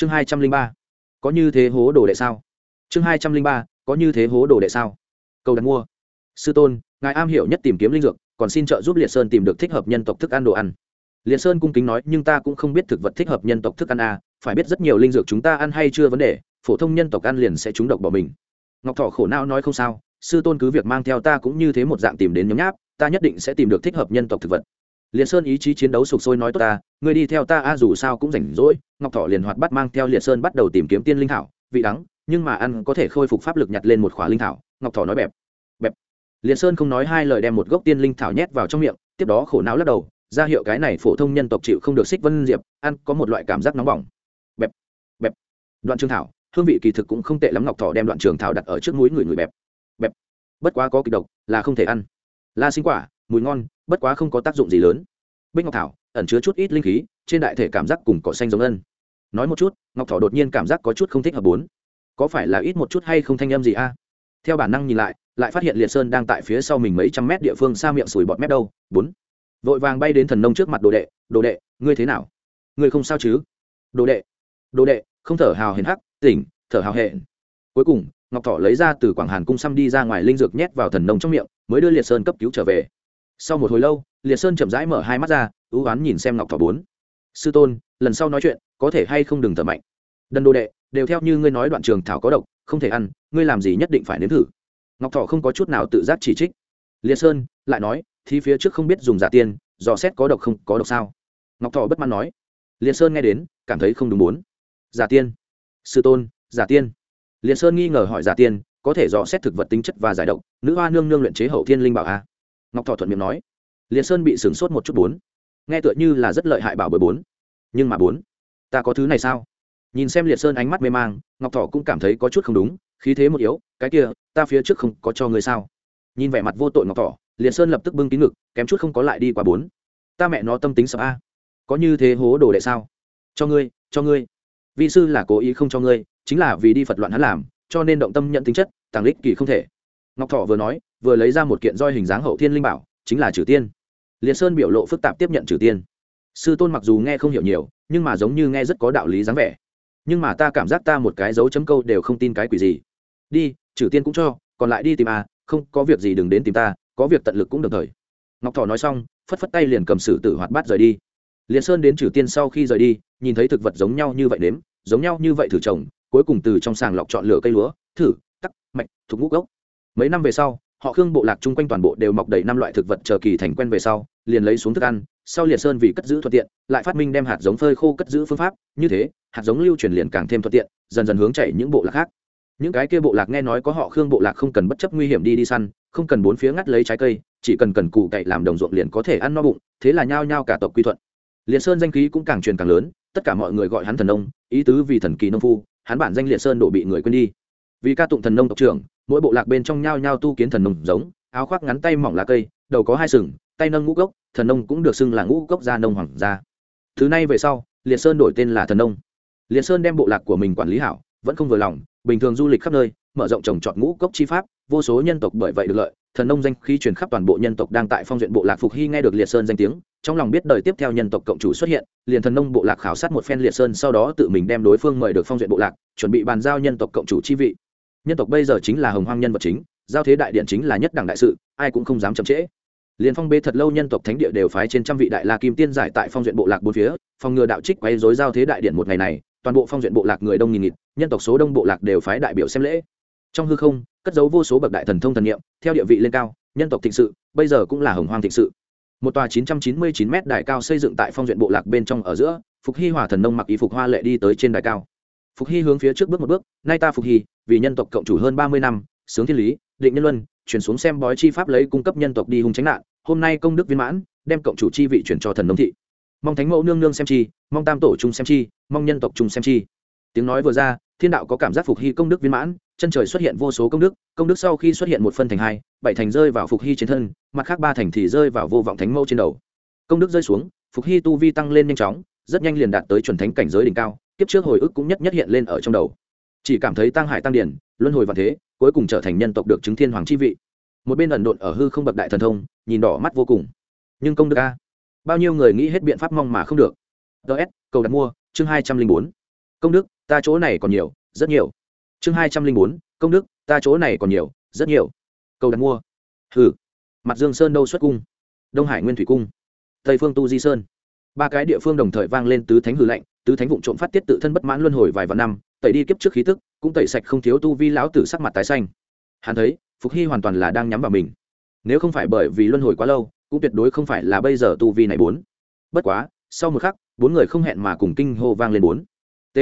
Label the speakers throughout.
Speaker 1: chương hai trăm linh ba. Có như thế hố đồ đệ sao? Chương hai trăm linh ba, có như thế hố đồ đệ sao? Câu đặt mua. Sư tôn, ngài am hiểu nhất tìm kiếm linh dược, còn xin trợ giúp liệt sơn tìm được thích hợp nhân tộc thức ăn đồ ăn. Liệt sơn cung kính nói, nhưng ta cũng không biết thực vật thích hợp nhân tộc thức ăn à phải biết rất nhiều linh dược chúng ta ăn hay chưa vấn đề, phổ thông nhân tộc ăn liền sẽ trúng độc bỏ mình. Ngọc thọ khổ não nói không sao, sư tôn cứ việc mang theo ta cũng như thế một dạng tìm đến nhóm nháp, ta nhất định sẽ tìm được thích hợp nhân tộc thực vật liệt sơn ý chí chiến đấu sục sôi nói tốt ta người đi theo ta a, dù sao cũng rảnh rỗi. Ngọc thọ liền hoạt bắt mang theo liệt sơn bắt đầu tìm kiếm tiên linh thảo, vị đắng, nhưng mà ăn có thể khôi phục pháp lực nhặt lên một khỏa linh thảo, ngọc thọ nói bẹp bẹp. Liệt sơn không nói hai lời đem một gốc tiên linh thảo nhét vào trong miệng, tiếp đó khổ não lắc đầu, ra hiệu cái này phổ thông nhân tộc chịu không được xích vân diệp, ăn có một loại cảm giác nóng bỏng. Bẹp bẹp. Đoạn trường thảo, hương vị kỳ thực cũng không tệ lắm, ngọc thọ đem đoạn trường thảo đặt ở trước mũi người người bẹp bẹp. Bất quá có kịch độc, là không thể ăn. La sinh quả mùi ngon, bất quá không có tác dụng gì lớn. Bích ngọc thảo, ẩn chứa chút ít linh khí, trên đại thể cảm giác cùng cỏ xanh giống ân. Nói một chút, ngọc thỏ đột nhiên cảm giác có chút không thích hợp bốn. Có phải là ít một chút hay không thanh âm gì a? Theo bản năng nhìn lại lại phát hiện liệt sơn đang tại phía sau mình mấy trăm mét địa phương xa miệng sùi bọt mép đâu, bốn. Vội vàng bay đến thần nông trước mặt đồ đệ đồ đệ, ngươi thế nào? Ngươi không sao chứ? Đồ đệ đồ đệ, không thở hào hển hắc, tỉnh, thở hào hẹn cuối cùng, ngọc thọ lấy ra từ quảng hàn cung xăm đi ra ngoài linh dược nhét vào thần nông trong miệng, mới đưa liệt sơn cấp cứu trở về sau một hồi lâu, liệt sơn chậm rãi mở hai mắt ra, ưu oán nhìn xem ngọc thọ bốn. Sư tôn, lần sau nói chuyện, có thể hay không đừng thở mạnh? Đần đồ đệ, đều theo như ngươi nói đoạn trường thảo có độc, không thể ăn, ngươi làm gì nhất định phải nếm thử. Ngọc thọ không có chút nào tự giác chỉ trích. Liệt sơn lại nói thì phía trước không biết dùng giả tiên, dò xét có độc không, có độc sao? Ngọc thọ bất mãn nói. Liệt sơn nghe đến, cảm thấy không đúng muốn giả tiên. Sư tôn, giả tiên. Liệt sơn nghi ngờ hỏi giả tiên, có thể dò xét thực vật tính chất và giải độc, nữ hoa nương nương luyện chế hậu thiên linh bảo a ngọc thọ thuận miệng nói liệt sơn bị sửng sốt một chút bốn nghe tựa như là rất lợi hại bảo bởi bốn nhưng mà bốn ta có thứ này sao nhìn xem liệt sơn ánh mắt mê mang ngọc thọ cũng cảm thấy có chút không đúng khí thế một yếu cái kia ta phía trước không có cho người sao nhìn vẻ mặt vô tội ngọc thọ liệt sơn lập tức bưng kín ngực kém chút không có lại đi qua bốn ta mẹ nó tâm tính sợ a có như thế hố đồ đệ sao cho ngươi cho ngươi vị sư là cố ý không cho ngươi chính là vì đi phật loạn hắn làm cho nên động tâm nhận tính chất tàng lích kỳ không thể ngọc thọ vừa nói vừa lấy ra một kiện roi hình dáng hậu thiên linh bảo, chính là trừ tiên. Liệt sơn biểu lộ phức tạp tiếp nhận trừ tiên. Sư tôn mặc dù nghe không hiểu nhiều, nhưng mà giống như nghe rất có đạo lý dáng vẻ. Nhưng mà ta cảm giác ta một cái dấu chấm câu đều không tin cái quỷ gì. Đi trừ tiên cũng cho, còn lại đi tìm à không, có việc gì đừng đến tìm ta, có việc tận lực cũng được thời. Ngọc thọ nói xong, phất phất tay liền cầm sử tử hoạt bát rời đi. Liệt sơn đến trừ tiên sau khi rời đi, nhìn thấy thực vật giống nhau như vậy đếm giống nhau như vậy thử trồng, cuối cùng từ trong sàng lọc chọn lựa cây lúa, thử, tắc, mạch, thuộc ngũ gốc. Mấy năm về sau họ khương bộ lạc chung quanh toàn bộ đều mọc đầy năm loại thực vật chờ kỳ thành quen về sau, liền lấy xuống thức ăn, sau liệt sơn vì cất giữ thuận tiện, lại phát minh đem hạt giống phơi khô cất giữ phương pháp, như thế, hạt giống lưu truyền liền càng thêm thuận tiện, dần dần hướng chạy những bộ lạc khác. Những cái kia bộ lạc nghe nói có họ khương bộ lạc không cần bất chấp nguy hiểm đi đi săn, không cần bốn phía ngắt lấy trái cây, chỉ cần cần cụ cậy làm đồng ruộng liền có thể ăn no bụng, thế là nhao nhao cả tộc quy thuận. Liệt sơn danh khí cũng càng truyền càng lớn, tất cả mọi người gọi hắn thần nông, ý tứ vì thần kỳ nông phu, hắn bản danh liệt sơn đổ bị người quên đi. Vì ca tụng thần nông tộc trưởng mỗi bộ lạc bên trong nhao nhao tu kiến thần nông giống, áo khoác ngắn tay mỏng lá cây, đầu có hai sừng, tay nâng ngũ gốc thần nông cũng được xưng là ngũ gốc gia nông hoàng gia. Thứ này về sau, liệt sơn đổi tên là thần nông. Liệt sơn đem bộ lạc của mình quản lý hảo, vẫn không vừa lòng, bình thường du lịch khắp nơi, mở rộng trồng trọt ngũ cốc chi pháp, vô số nhân tộc bởi vậy được lợi, thần nông danh khi truyền khắp toàn bộ nhân tộc đang tại phong duyện bộ lạc phục hy nghe được liệt sơn danh tiếng, trong lòng biết đời tiếp theo nhân tộc cộng chủ xuất hiện, liền thần nông bộ lạc khảo sát một phen liệt sơn sau đó tự mình đem đối phương mời được phong duyện bộ lạc, chuẩn bị bàn giao nhân tộc cộng chủ chi vị nhân tộc bây giờ chính là hồng hoang nhân vật chính, giao thế đại điện chính là nhất đẳng đại sự, ai cũng không dám chậm trễ. Liền phong bê thật lâu nhân tộc thánh địa đều phái trên trăm vị đại la kim tiên giải tại phong duyện bộ lạc bốn phía, phòng ngừa đạo trích quay dối giao thế đại điện một ngày này, toàn bộ phong duyện bộ lạc người đông nghìn nghịt, nhân tộc số đông bộ lạc đều phái đại biểu xem lễ. Trong hư không, cất dấu vô số bậc đại thần thông thần niệm, theo địa vị lên cao, nhân tộc thịnh sự, bây giờ cũng là hồng hoang thịnh sự. Một tòa 999 m đại cao xây dựng tại phong duyện bộ lạc bên trong ở giữa, phục hy hòa thần nông mặc y phục hoa lệ đi tới trên đài cao. Phục hy hướng phía trước bước một bước, nay ta phục hy vì nhân tộc cộng chủ hơn ba mươi năm, sướng thiên lý, định nhân luân, chuyển xuống xem bói chi pháp lấy cung cấp nhân tộc đi hung tránh nạn, hôm nay công đức viên mãn, đem cộng chủ chi vị chuyển cho thần nông thị. Mong thánh mẫu nương nương xem chi, mong tam tổ chung xem chi, mong nhân tộc chung xem chi. Tiếng nói vừa ra, thiên đạo có cảm giác phục hy công đức viên mãn, chân trời xuất hiện vô số công đức công đức sau khi xuất hiện một phân thành hai, bảy thành rơi vào phục hy trên thân, mặt khác ba thành thì rơi vào vô vọng thánh mẫu trên đầu. Công đức rơi xuống, phục hy tu vi tăng lên nhanh chóng, rất nhanh liền đạt tới chuẩn thánh cảnh giới đỉnh cao, kiếp trước hồi ức cũng nhất nhất hiện lên ở trong đầu chỉ cảm thấy tăng hải tăng điển luân hồi và thế, cuối cùng trở thành nhân tộc được chứng thiên hoàng chi vị. Một bên ẩn độn ở hư không bậc đại thần thông, nhìn đỏ mắt vô cùng. Nhưng công đức a, bao nhiêu người nghĩ hết biện pháp mong mà không được. Ts cầu đặt mua, chương hai trăm linh bốn. Công đức, ta chỗ này còn nhiều, rất nhiều. Chương hai trăm linh bốn, công đức, ta chỗ này còn nhiều, rất nhiều. Cầu đặt mua. Hừ. Mặt dương sơn đâu xuất cung? Đông hải nguyên thủy cung. Tây phương tu di sơn. Ba cái địa phương đồng thời vang lên tứ thánh hư lệnh, tứ thánh vụ trộm phát tiết tự thân bất mãn luân hồi vài vạn năm tẩy đi kiếp trước khí tức, cũng tẩy sạch không thiếu tu vi lão tử sắc mặt tái xanh. Hắn thấy, phục hy hoàn toàn là đang nhắm vào mình. Nếu không phải bởi vì luân hồi quá lâu, cũng tuyệt đối không phải là bây giờ tu vi này bốn. Bất quá, sau một khắc, bốn người không hẹn mà cùng kinh hô vang lên bốn. T.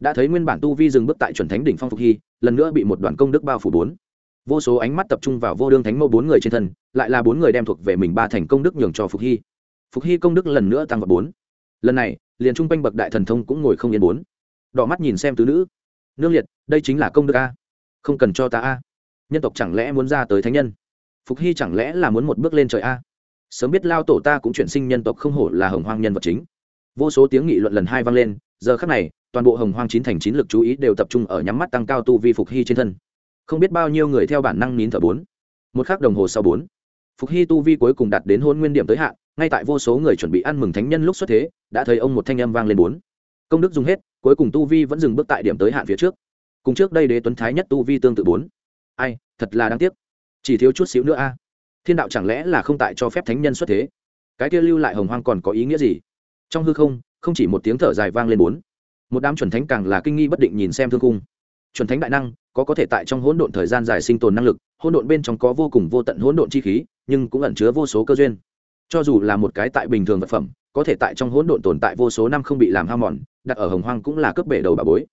Speaker 1: Đã thấy nguyên bản tu vi dừng bước tại chuẩn thánh đỉnh phong phục hy, lần nữa bị một đoàn công đức bao phủ bốn. Vô số ánh mắt tập trung vào vô đương thánh mẫu bốn người trên thân, lại là bốn người đem thuộc về mình ba thành công đức nhường cho phục hy. Phục hy công đức lần nữa tăng vào bốn. Lần này, liền trung quanh bậc đại thần thông cũng ngồi không yên bốn đỏ mắt nhìn xem tứ nữ. Nương liệt, đây chính là công đức a. Không cần cho ta a. Nhân tộc chẳng lẽ muốn ra tới thánh nhân? Phục hy chẳng lẽ là muốn một bước lên trời a? Sớm biết lao tổ ta cũng chuyển sinh nhân tộc không hổ là hồng hoang nhân vật chính. Vô số tiếng nghị luận lần hai vang lên, giờ khắc này, toàn bộ hồng hoang chín thành chín lực chú ý đều tập trung ở nhắm mắt tăng cao tu vi phục hy trên thân. Không biết bao nhiêu người theo bản năng nín thở bốn. Một khắc đồng hồ sau bốn, phục hy tu vi cuối cùng đạt đến hôn nguyên điểm tới hạn, ngay tại vô số người chuẩn bị ăn mừng thánh nhân lúc xuất thế, đã thấy ông một thanh âm vang lên bốn công đức dùng hết, cuối cùng tu vi vẫn dừng bước tại điểm tới hạn phía trước. Cùng trước đây đế tuấn thái nhất tu vi tương tự bốn. Ai, thật là đáng tiếc. Chỉ thiếu chút xíu nữa a. Thiên đạo chẳng lẽ là không tại cho phép thánh nhân xuất thế? Cái kia lưu lại hồng hoang còn có ý nghĩa gì? Trong hư không không chỉ một tiếng thở dài vang lên bốn. Một đám chuẩn thánh càng là kinh nghi bất định nhìn xem thương cung chuẩn thánh đại năng, có có thể tại trong hỗn độn thời gian dài sinh tồn năng lực, hỗn độn bên trong có vô cùng vô tận hỗn độn chi khí, nhưng cũng ẩn chứa vô số cơ duyên. Cho dù là một cái tại bình thường vật phẩm có thể tại trong hỗn độn tồn tại vô số năm không bị làm hao mòn, đặt ở hồng hoang cũng là cướp bể đầu bà bối.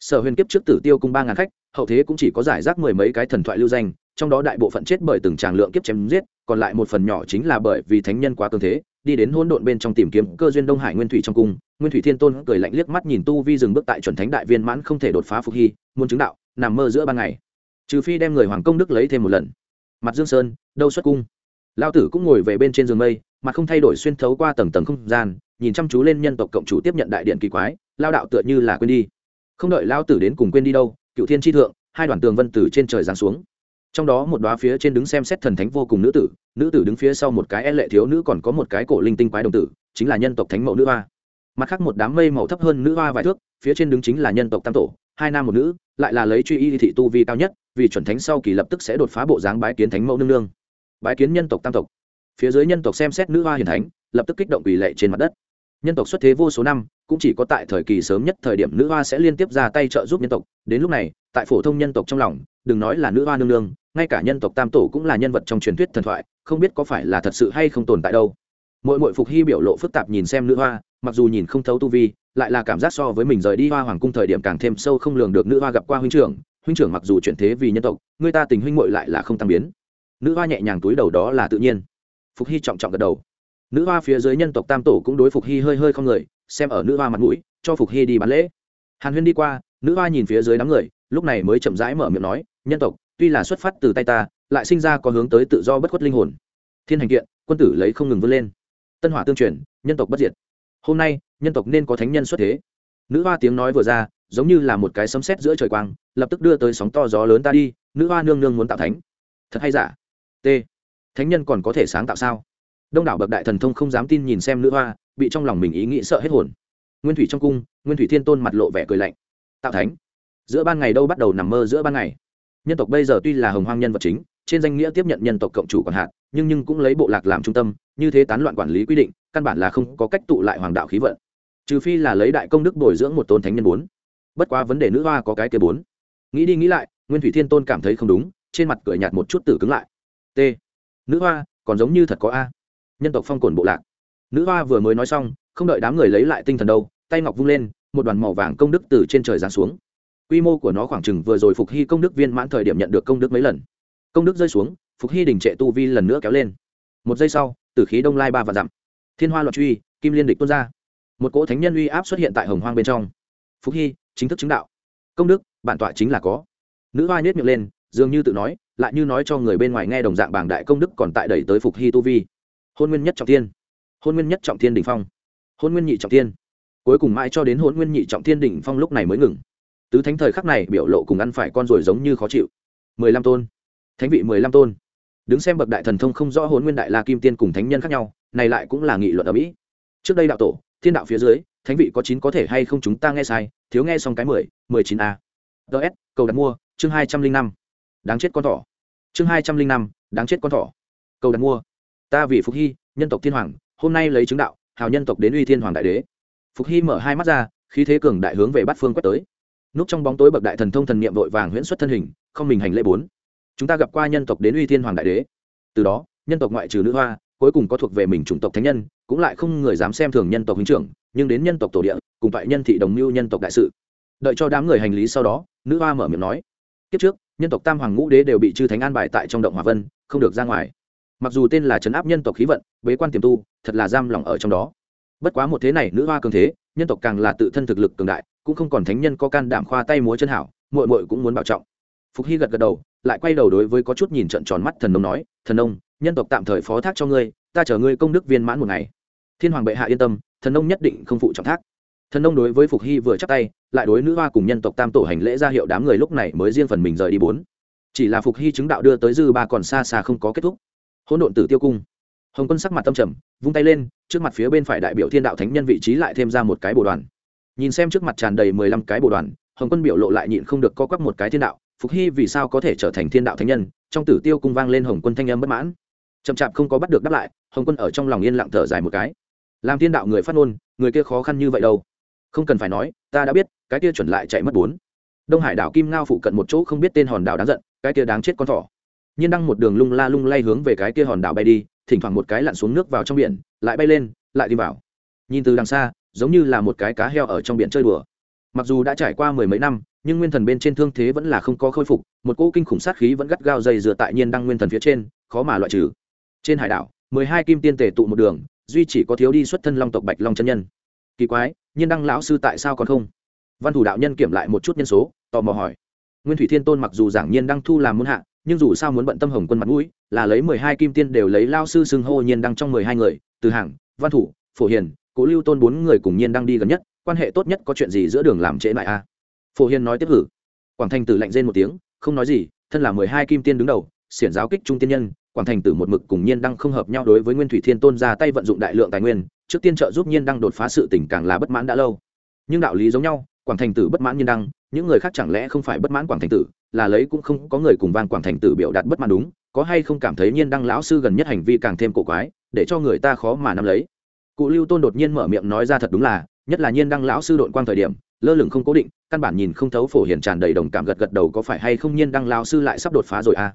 Speaker 1: Sở huyền kiếp trước tử tiêu cung ba ngàn khách, hậu thế cũng chỉ có giải rác mười mấy cái thần thoại lưu danh, trong đó đại bộ phận chết bởi từng tràng lượng kiếp chém giết, còn lại một phần nhỏ chính là bởi vì thánh nhân quá cường thế, đi đến hỗn độn bên trong tìm kiếm cơ duyên đông hải nguyên thủy trong cung, nguyên thủy thiên tôn cười lạnh liếc mắt nhìn tu vi dừng bước tại chuẩn thánh đại viên mãn không thể đột phá phục hy, muốn chứng đạo, nằm mơ giữa ban ngày. Trừ phi đem người hoàng công đức lấy thêm một lần. Mặt dương sơn, đâu xuất cung lao tử cũng ngồi về bên trên giường mây, mà không thay đổi xuyên thấu qua tầng tầng không gian, nhìn chăm chú lên nhân tộc cộng chủ tiếp nhận đại điện kỳ quái, lao đạo tựa như là quên đi. Không đợi lao tử đến cùng quên đi đâu, cựu thiên tri thượng, hai đoàn tường vân tử trên trời giáng xuống. Trong đó một đoá phía trên đứng xem xét thần thánh vô cùng nữ tử nữ tử đứng phía sau một cái e lệ thiếu nữ còn có một cái cổ linh tinh quái đồng tử, chính là nhân tộc thánh mẫu nữ hoa. Mặt khác một đám mây màu thấp hơn nữ hoa vài thước, phía trên đứng chính là nhân tộc tam tổ, hai nam một nữ, lại là lấy truy y thị tu vi cao nhất, vì chuẩn thánh sau kỳ lập tức sẽ đột phá bộ dáng bái kiến thánh mẫu nương nương bái kiến nhân tộc tam tộc. Phía dưới nhân tộc xem xét nữ hoa hiền thánh, lập tức kích động quỳ lệ trên mặt đất. Nhân tộc xuất thế vô số năm, cũng chỉ có tại thời kỳ sớm nhất thời điểm nữ hoa sẽ liên tiếp ra tay trợ giúp nhân tộc. Đến lúc này, tại phổ thông nhân tộc trong lòng, đừng nói là nữ hoa nương nương, ngay cả nhân tộc tam tổ cũng là nhân vật trong truyền thuyết thần thoại, không biết có phải là thật sự hay không tồn tại đâu. Mỗi mỗi phục hy biểu lộ phức tạp nhìn xem nữ hoa, mặc dù nhìn không thấu tu vi, lại là cảm giác so với mình rời đi hoa hoàng cung thời điểm càng thêm sâu không lường được nữ hoa gặp qua huynh trưởng. Huynh trưởng mặc dù chuyển thế vì nhân tộc, người ta tình huynh muội lại là không tăng biến nữ hoa nhẹ nhàng túi đầu đó là tự nhiên. Phục hy trọng trọng gật đầu. Nữ hoa phía dưới nhân tộc tam tổ cũng đối phục hy hơi hơi không người, xem ở nữ hoa mặt mũi, cho phục hy đi bán lễ. Hàn huyên đi qua, nữ hoa nhìn phía dưới đám người, lúc này mới chậm rãi mở miệng nói, nhân tộc, tuy là xuất phát từ tay ta, lại sinh ra có hướng tới tự do bất khuất linh hồn. Thiên hành kiện, quân tử lấy không ngừng vươn lên. Tân hỏa tương truyền, nhân tộc bất diệt. Hôm nay, nhân tộc nên có thánh nhân xuất thế. Nữ hoa tiếng nói vừa ra, giống như là một cái sấm sét giữa trời quang, lập tức đưa tới sóng to gió lớn ta đi, nữ hoa nương nương muốn tạo thánh. Thật hay giả? T. Thánh nhân còn có thể sáng tạo sao? Đông đảo bậc đại thần thông không dám tin nhìn xem nữ hoa, bị trong lòng mình ý nghĩ sợ hết hồn. Nguyên thủy trong cung, nguyên thủy thiên tôn mặt lộ vẻ cười lạnh. Tạo thánh. Giữa ban ngày đâu bắt đầu nằm mơ giữa ban ngày. Nhân tộc bây giờ tuy là hồng hoang nhân vật chính, trên danh nghĩa tiếp nhận nhân tộc cộng chủ còn hạn, nhưng nhưng cũng lấy bộ lạc làm trung tâm, như thế tán loạn quản lý quy định, căn bản là không có cách tụ lại hoàng đạo khí vận. Trừ phi là lấy đại công đức bồi dưỡng một tôn thánh nhân bốn. Bất quá vấn đề nữ hoa có cái kia bốn. Nghĩ đi nghĩ lại, nguyên thủy thiên tôn cảm thấy không đúng, trên mặt cười nhạt một chút tử cứng lại t. Nữ hoa, còn giống như thật có a. Nhân tộc phong cồn bộ lạc. Nữ hoa vừa mới nói xong, không đợi đám người lấy lại tinh thần đâu, tay ngọc vung lên, một đoàn màu vàng công đức từ trên trời giáng xuống. Quy mô của nó khoảng chừng vừa rồi phục hy công đức viên mãn thời điểm nhận được công đức mấy lần. Công đức rơi xuống, phục hy đình trệ tu vi lần nữa kéo lên. Một giây sau, tử khí đông lai ba và dặm. Thiên hoa loạt truy, kim liên địch tuôn ra. Một cỗ thánh nhân uy áp xuất hiện tại hồng hoang bên trong. Phục hy, chính thức chứng đạo. Công đức, bản tọa chính là có. Nữ hoa nhét miệng lên, dường như tự nói lại như nói cho người bên ngoài nghe đồng dạng bảng đại công đức còn tại đẩy tới phục hy tu vi. Hôn nguyên nhất trọng thiên. Hôn nguyên nhất trọng thiên đỉnh phong. Hôn nguyên nhị trọng thiên. Cuối cùng mãi cho đến hôn nguyên nhị trọng thiên đỉnh phong lúc này mới ngừng. Tứ thánh thời khắc này biểu lộ cùng ăn phải con rồi giống như khó chịu. Mười lăm tôn. Thánh vị mười lăm tôn. Đứng xem bậc đại thần thông không rõ hôn nguyên đại la kim tiên cùng thánh nhân khác nhau, này lại cũng là nghị luận ở mỹ. Trước đây đạo tổ, thiên đạo phía dưới, thánh vị có chín có thể hay không chúng ta nghe sai, thiếu nghe xong cái mười mười chín a. Ts cầu đặt mua, chương hai trăm linh năm đáng chết con thỏ. Chương hai trăm linh năm, đáng chết con thỏ. Cầu đặt mua. Ta vì phục hy, nhân tộc thiên hoàng, hôm nay lấy chứng đạo, hào nhân tộc đến uy thiên hoàng đại đế. Phục hy mở hai mắt ra, khí thế cường đại hướng về bát phương quét tới. Núp trong bóng tối bậc đại thần thông thần niệm vội vàng huyễn xuất thân hình, không mình hành lễ bốn. Chúng ta gặp qua nhân tộc đến uy thiên hoàng đại đế. Từ đó, nhân tộc ngoại trừ nữ hoa, cuối cùng có thuộc về mình chủng tộc thánh nhân, cũng lại không người dám xem thường nhân tộc huynh trưởng, nhưng đến nhân tộc tổ địa, cùng tại nhân thị đồng mưu nhân tộc đại sự. Đợi cho đám người hành lý sau đó, nữ hoa mở miệng nói, kiếp trước nhân tộc tam hoàng ngũ đế đều bị chư thánh an bài tại trong động hòa vân, không được ra ngoài. Mặc dù tên là trấn áp nhân tộc khí vận, bế quan tiềm tu, thật là giam lỏng ở trong đó. Bất quá một thế này nữ hoa cường thế, nhân tộc càng là tự thân thực lực cường đại, cũng không còn thánh nhân có can đảm khoa tay múa chân hảo, muội muội cũng muốn bảo trọng. Phục hy gật gật đầu, lại quay đầu đối với có chút nhìn trận tròn mắt thần nông nói, thần nông, nhân tộc tạm thời phó thác cho ngươi, ta chở ngươi công đức viên mãn một ngày. Thiên hoàng bệ hạ yên tâm, thần nông nhất định không phụ trọng thác thần nông đối với phục hy vừa chắc tay, lại đối nữ hoa cùng nhân tộc tam tổ hành lễ ra hiệu đám người lúc này mới riêng phần mình rời đi bốn. Chỉ là phục hy chứng đạo đưa tới dư ba còn xa xa không có kết thúc. Hỗn độn tử tiêu cung. Hồng quân sắc mặt tâm trầm, vung tay lên, trước mặt phía bên phải đại biểu thiên đạo thánh nhân vị trí lại thêm ra một cái bồ đoàn. Nhìn xem trước mặt tràn đầy mười lăm cái bồ đoàn, hồng quân biểu lộ lại nhịn không được co quắp một cái thiên đạo, phục hy vì sao có thể trở thành thiên đạo thánh nhân? Trong tử tiêu cung vang lên hồng quân thanh âm bất mãn. Chậm chạp không có bắt được đáp lại, hồng quân ở trong lòng yên lặng thở dài một cái. Làm thiên đạo người phát ngôn, người kia khó khăn như vậy đâu? Không cần phải nói, ta đã biết, cái kia chuẩn lại chạy mất bốn. Đông hải đảo kim ngao phụ cận một chỗ không biết tên hòn đảo đáng giận, cái kia đáng chết con thỏ. Nhiên đăng một đường lung la lung lay hướng về cái kia hòn đảo bay đi, thỉnh thoảng một cái lặn xuống nước vào trong biển, lại bay lên, lại đi vào. Nhìn từ đằng xa, giống như là một cái cá heo ở trong biển chơi đùa. Mặc dù đã trải qua mười mấy năm, nhưng nguyên thần bên trên thương thế vẫn là không có khôi phục, một cỗ kinh khủng sát khí vẫn gắt gao dày dựa tại nhiên đăng nguyên thần phía trên, khó mà loại trừ. Trên hải đảo, mười hai kim tiên tề tụ một đường, duy chỉ có thiếu đi xuất thân long tộc bạch long chân nhân. Kỳ quái nhiên đăng lão sư tại sao còn không? Văn thủ đạo nhân kiểm lại một chút nhân số, tò mò hỏi. Nguyên thủy thiên tôn mặc dù giảng nhiên đăng thu làm muôn hạ, nhưng dù sao muốn bận tâm hồng quân mặt mũi, là lấy mười hai kim tiên đều lấy lao sư xưng hô nhiên đăng trong mười hai người, từ hàng văn thủ, phổ hiền, cố lưu tôn bốn người cùng nhiên đăng đi gần nhất, quan hệ tốt nhất có chuyện gì giữa đường làm trễ lại a? Phổ hiền nói tiếp cử. quảng thành tử lạnh rên một tiếng, không nói gì, thân là mười hai kim tiên đứng đầu, xiển giáo kích trung tiên nhân, quảng thành tử một mực cùng nhiên đăng không hợp nhau đối với nguyên thủy thiên tôn ra tay vận dụng đại lượng tài nguyên trước tiên trợ giúp nhiên đăng đột phá sự tình càng là bất mãn đã lâu. Nhưng đạo lý giống nhau, quảng thành tử bất mãn nhiên đăng, những người khác chẳng lẽ không phải bất mãn quảng thành tử, là lấy cũng không có người cùng vang quảng thành tử biểu đạt bất mãn đúng, có hay không cảm thấy nhiên đăng lão sư gần nhất hành vi càng thêm cổ quái, để cho người ta khó mà nắm lấy. Cụ lưu tôn đột nhiên mở miệng nói ra thật đúng là, nhất là nhiên đăng lão sư đội quang thời điểm, lơ lửng không cố định, căn bản nhìn không thấu phổ hiển tràn đầy đồng cảm gật gật đầu có phải hay không nhiên đăng lão sư lại sắp đột phá rồi à?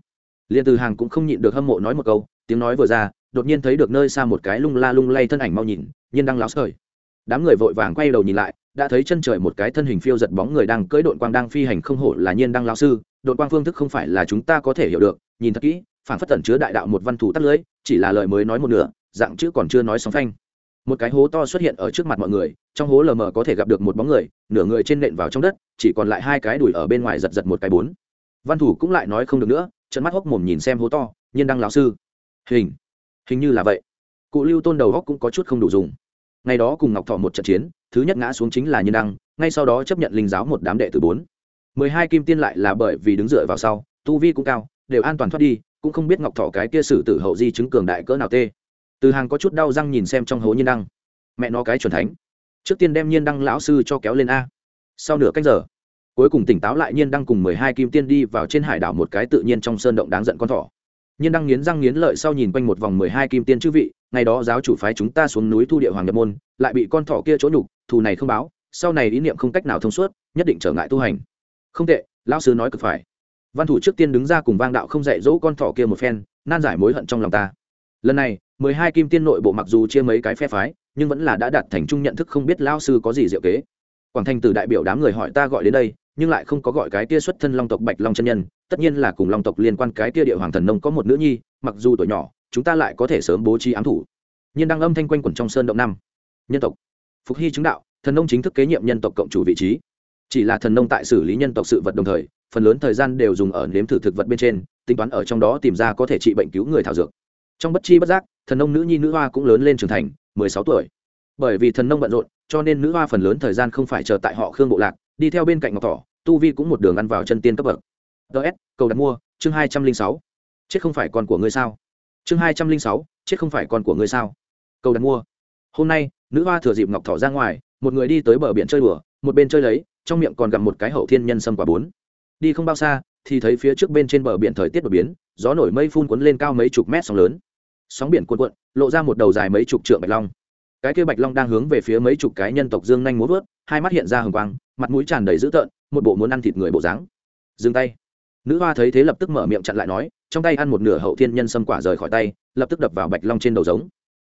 Speaker 1: Liền từ hàng cũng không nhịn được hâm mộ nói một câu, tiếng nói vừa ra đột nhiên thấy được nơi xa một cái lung la lung lay thân ảnh mau nhìn, nhiên đăng lão sởi đám người vội vàng quay đầu nhìn lại, đã thấy chân trời một cái thân hình phiêu giật bóng người đang cưỡi đội quang đang phi hành không hổ là nhiên đăng lão sư đội quang phương thức không phải là chúng ta có thể hiểu được, nhìn thật kỹ phản phất tẩn chứa đại đạo một văn thủ tắt lưới, chỉ là lời mới nói một nửa, dạng chữ còn chưa nói sóng phanh. Một cái hố to xuất hiện ở trước mặt mọi người, trong hố lờ mờ có thể gặp được một bóng người, nửa người trên nện vào trong đất, chỉ còn lại hai cái đùi ở bên ngoài giật giật một cái bốn. Văn thủ cũng lại nói không được nữa trận mắt hốc mồm nhìn xem hố to, nhiên đăng lão sư. Hình hình như là vậy. Cụ lưu tôn đầu góc cũng có chút không đủ dùng. Ngày đó cùng ngọc thọ một trận chiến, thứ nhất ngã xuống chính là nhiên đăng, ngay sau đó chấp nhận linh giáo một đám đệ tử bốn. Mười hai kim tiên lại là bởi vì đứng dựa vào sau, tu vi cũng cao, đều an toàn thoát đi, cũng không biết ngọc thọ cái kia sử tử hậu di chứng cường đại cỡ nào tê. Từ hàng có chút đau răng nhìn xem trong hố nhiên đăng. Mẹ nó cái chuẩn thánh. Trước tiên đem nhiên đăng lão sư cho kéo lên a. Sau nửa cách giờ, cuối cùng tỉnh táo lại nhiên đăng cùng mười hai kim tiên đi vào trên hải đảo một cái tự nhiên trong sơn động đáng giận con thỏ nhiên đăng nghiến răng nghiến lợi sau nhìn quanh một vòng mười hai kim tiên chư vị, ngày đó giáo chủ phái chúng ta xuống núi thu địa hoàng nhập môn, lại bị con thỏ kia chỗ nhục, thù này không báo, sau này ý niệm không cách nào thông suốt, nhất định trở ngại tu hành. Không tệ, lão sư nói cực phải. Văn thủ trước tiên đứng ra cùng vang đạo không dạy dỗ con thỏ kia một phen, nan giải mối hận trong lòng ta. Lần này, mười hai kim tiên nội bộ mặc dù chia mấy cái phe phái, nhưng vẫn là đã đạt thành chung nhận thức không biết lao sư có gì diệu kế. Quảng thành từ đại biểu đám người hỏi ta gọi đến đây nhưng lại không có gọi cái tia xuất thân long tộc bạch long chân nhân, tất nhiên là cùng long tộc liên quan cái tia địa hoàng thần nông có một nữ nhi, mặc dù tuổi nhỏ, chúng ta lại có thể sớm bố trí ám thủ. Nhiên đang âm thanh quanh quẩn trong sơn động năm. Nhân tộc. Phục hy chứng đạo, thần nông chính thức kế nhiệm nhân tộc cộng chủ vị trí. Chỉ là thần nông tại xử lý nhân tộc sự vật đồng thời, phần lớn thời gian đều dùng ở nếm thử thực vật bên trên, tính toán ở trong đó tìm ra có thể trị bệnh cứu người thảo dược. Trong bất chi bất giác, thần nông nữ nhi nữ hoa cũng lớn lên trưởng thành, mười sáu tuổi. Bởi vì thần nông bận rộn, cho nên nữ hoa phần lớn thời gian không phải chờ tại họ khương bộ lạc, đi theo bên cạnh ngọc thỏ tu vi cũng một đường ăn vào chân tiên cấp bậc. Ts cầu đặt mua, chương hai trăm linh sáu. Chết không phải con của ngươi sao? Chương hai trăm linh sáu, chết không phải con của ngươi sao? Cầu đặt mua. Hôm nay, nữ hoa thừa dịp ngọc thỏ ra ngoài, một người đi tới bờ biển chơi đùa, một bên chơi lấy, trong miệng còn gặm một cái hậu thiên nhân sâm quả bốn. Đi không bao xa, thì thấy phía trước bên trên bờ biển thời tiết đột biến, gió nổi mây phun cuốn lên cao mấy chục mét sóng lớn. Sóng biển cuộn cuộn, lộ ra một đầu dài mấy chục trượng bạch long. Cái kia bạch long đang hướng về phía mấy chục cái nhân tộc dương nhanh muốn vớt, hai mắt hiện ra hừng quang mặt mũi tràn đầy dữ tợn, một bộ muốn ăn thịt người bộ dáng. Dừng tay. Nữ hoa thấy thế lập tức mở miệng chặn lại nói, trong tay ăn một nửa hậu thiên nhân sâm quả rời khỏi tay, lập tức đập vào bạch long trên đầu giống.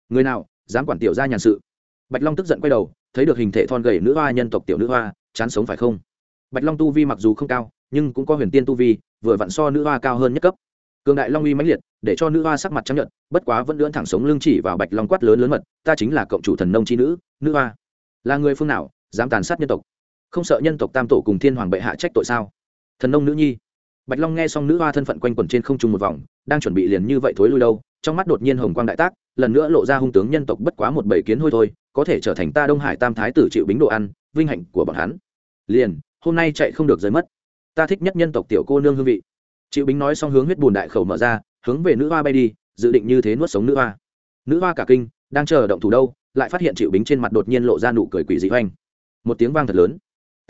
Speaker 1: Người nào, dám quản tiểu ra nhàn sự. Bạch long tức giận quay đầu, thấy được hình thể thon gầy nữ hoa nhân tộc tiểu nữ hoa, chán sống phải không? Bạch long tu vi mặc dù không cao, nhưng cũng có huyền tiên tu vi, vừa vặn so nữ hoa cao hơn nhất cấp. Cường đại long uy mãnh liệt, để cho nữ hoa sắc mặt chấp nhận bất quá vẫn lưỡn thẳng sống lưng chỉ vào bạch long quát lớn lớn mật, ta chính là cộng chủ thần nông chi nữ nữ hoa. Là người phương nào, dám tàn sát nhân tộc? Không sợ nhân tộc tam tổ cùng thiên hoàng bệ hạ trách tội sao? Thần nông nữ nhi. Bạch long nghe xong nữ hoa thân phận quanh quẩn trên không trung một vòng, đang chuẩn bị liền như vậy thối lui đâu, trong mắt đột nhiên hồng quang đại tác, lần nữa lộ ra hung tướng nhân tộc bất quá một bảy kiến hôi thôi, có thể trở thành ta đông hải tam thái tử chịu bính đồ ăn, vinh hạnh của bọn hắn. Liền, hôm nay chạy không được rời mất. Ta thích nhất nhân tộc tiểu cô nương hương vị. Chịu bính nói xong hướng huyết bùn đại khẩu mở ra, hướng về nữ hoa bay đi, dự định như thế nuốt sống nữ hoa. Nữ hoa cả kinh, đang chờ động thủ đâu, lại phát hiện chịu bính trên mặt đột nhiên lộ ra nụ cười quỷ dị hoành. Một tiếng vang thật lớn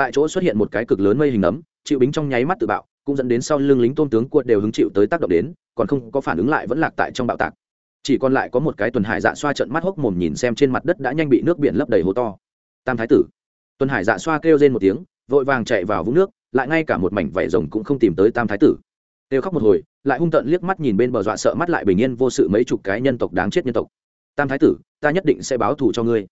Speaker 1: tại chỗ xuất hiện một cái cực lớn mây hình nấm, chịu bính trong nháy mắt tự bạo cũng dẫn đến sau lưng lính tôn tướng cuột đều hứng chịu tới tác động đến còn không có phản ứng lại vẫn lạc tại trong bạo tạc. Chỉ còn lại có một cái tuần hải dạ xoa trận mắt hốc mồm nhìn xem trên mặt đất đã nhanh bị nước biển lấp đầy hố to. Tam thái tử. Tuần hải dạ xoa kêu lên một tiếng vội vàng chạy vào vũng nước lại ngay cả một mảnh vải rồng cũng không tìm tới tam thái tử. Kêu khóc một hồi lại hung tợn liếc mắt nhìn bên bờ dọa sợ mắt lại bình yên vô sự mấy chục cái nhân tộc đáng chết nhân tộc. Tam thái tử ta nhất định sẽ báo thù cho ngươi.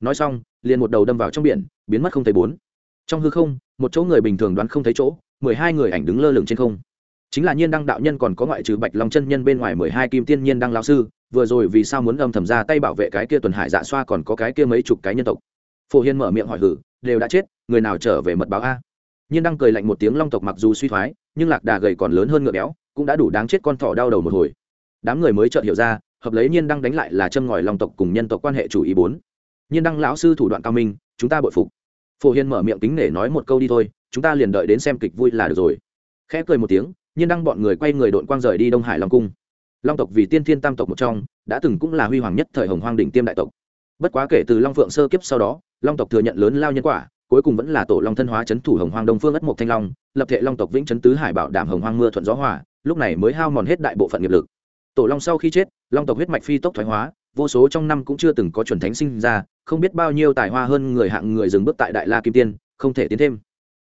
Speaker 1: Nói xong liền một đầu đâm vào trong biển biến mất không thấy bốn trong hư không, một chỗ người bình thường đoán không thấy chỗ, mười hai người ảnh đứng lơ lửng trên không. Chính là nhiên đăng đạo nhân còn có ngoại trừ bạch long chân nhân bên ngoài mười hai kim tiên nhiên đăng lao sư, vừa rồi vì sao muốn âm thầm ra tay bảo vệ cái kia tuần hải dạ xoa còn có cái kia mấy chục cái nhân tộc. Phổ hiên mở miệng hỏi hử, đều đã chết, người nào trở về mật báo a? Nhiên đăng cười lạnh một tiếng long tộc mặc dù suy thoái, nhưng lạc đà gầy còn lớn hơn ngựa béo, cũng đã đủ đáng chết con thỏ đau đầu một hồi. Đám người mới chợt hiểu ra, hợp lấy nhiên đăng đánh lại là châm ngòi long tộc cùng nhân tộc quan hệ chủ ý bốn. Nhiên đăng lão sư thủ đoạn cao minh, chúng ta bội phục phổ hiên mở miệng kính nể nói một câu đi thôi, chúng ta liền đợi đến xem kịch vui là được rồi. Khẽ cười một tiếng, nhiên đăng bọn người quay người đội quang rời đi đông hải long cung. Long tộc vì tiên thiên tam tộc một trong, đã từng cũng là huy hoàng nhất thời hồng hoang đỉnh tiêm đại tộc. Bất quá kể từ long phượng sơ kiếp sau đó, long tộc thừa nhận lớn lao nhân quả, cuối cùng vẫn là tổ long thân hóa c h ấ n thủ hồng hoang đông phương ất mộc thanh long, lập thể long tộc vĩnh c h ấ n tứ hải bảo đảm hồng hoang mưa thuận gió hòa, lúc này mới hao mòn hết đại bộ phận nghiệp lực. Tổ long sau khi chết, long tộc huyết mạch phi tốc thoái hóa vô số trong năm cũng chưa từng có chuẩn thánh sinh ra, không biết bao nhiêu tài hoa hơn người hạng người dừng bước tại đại la kim tiên, không thể tiến thêm.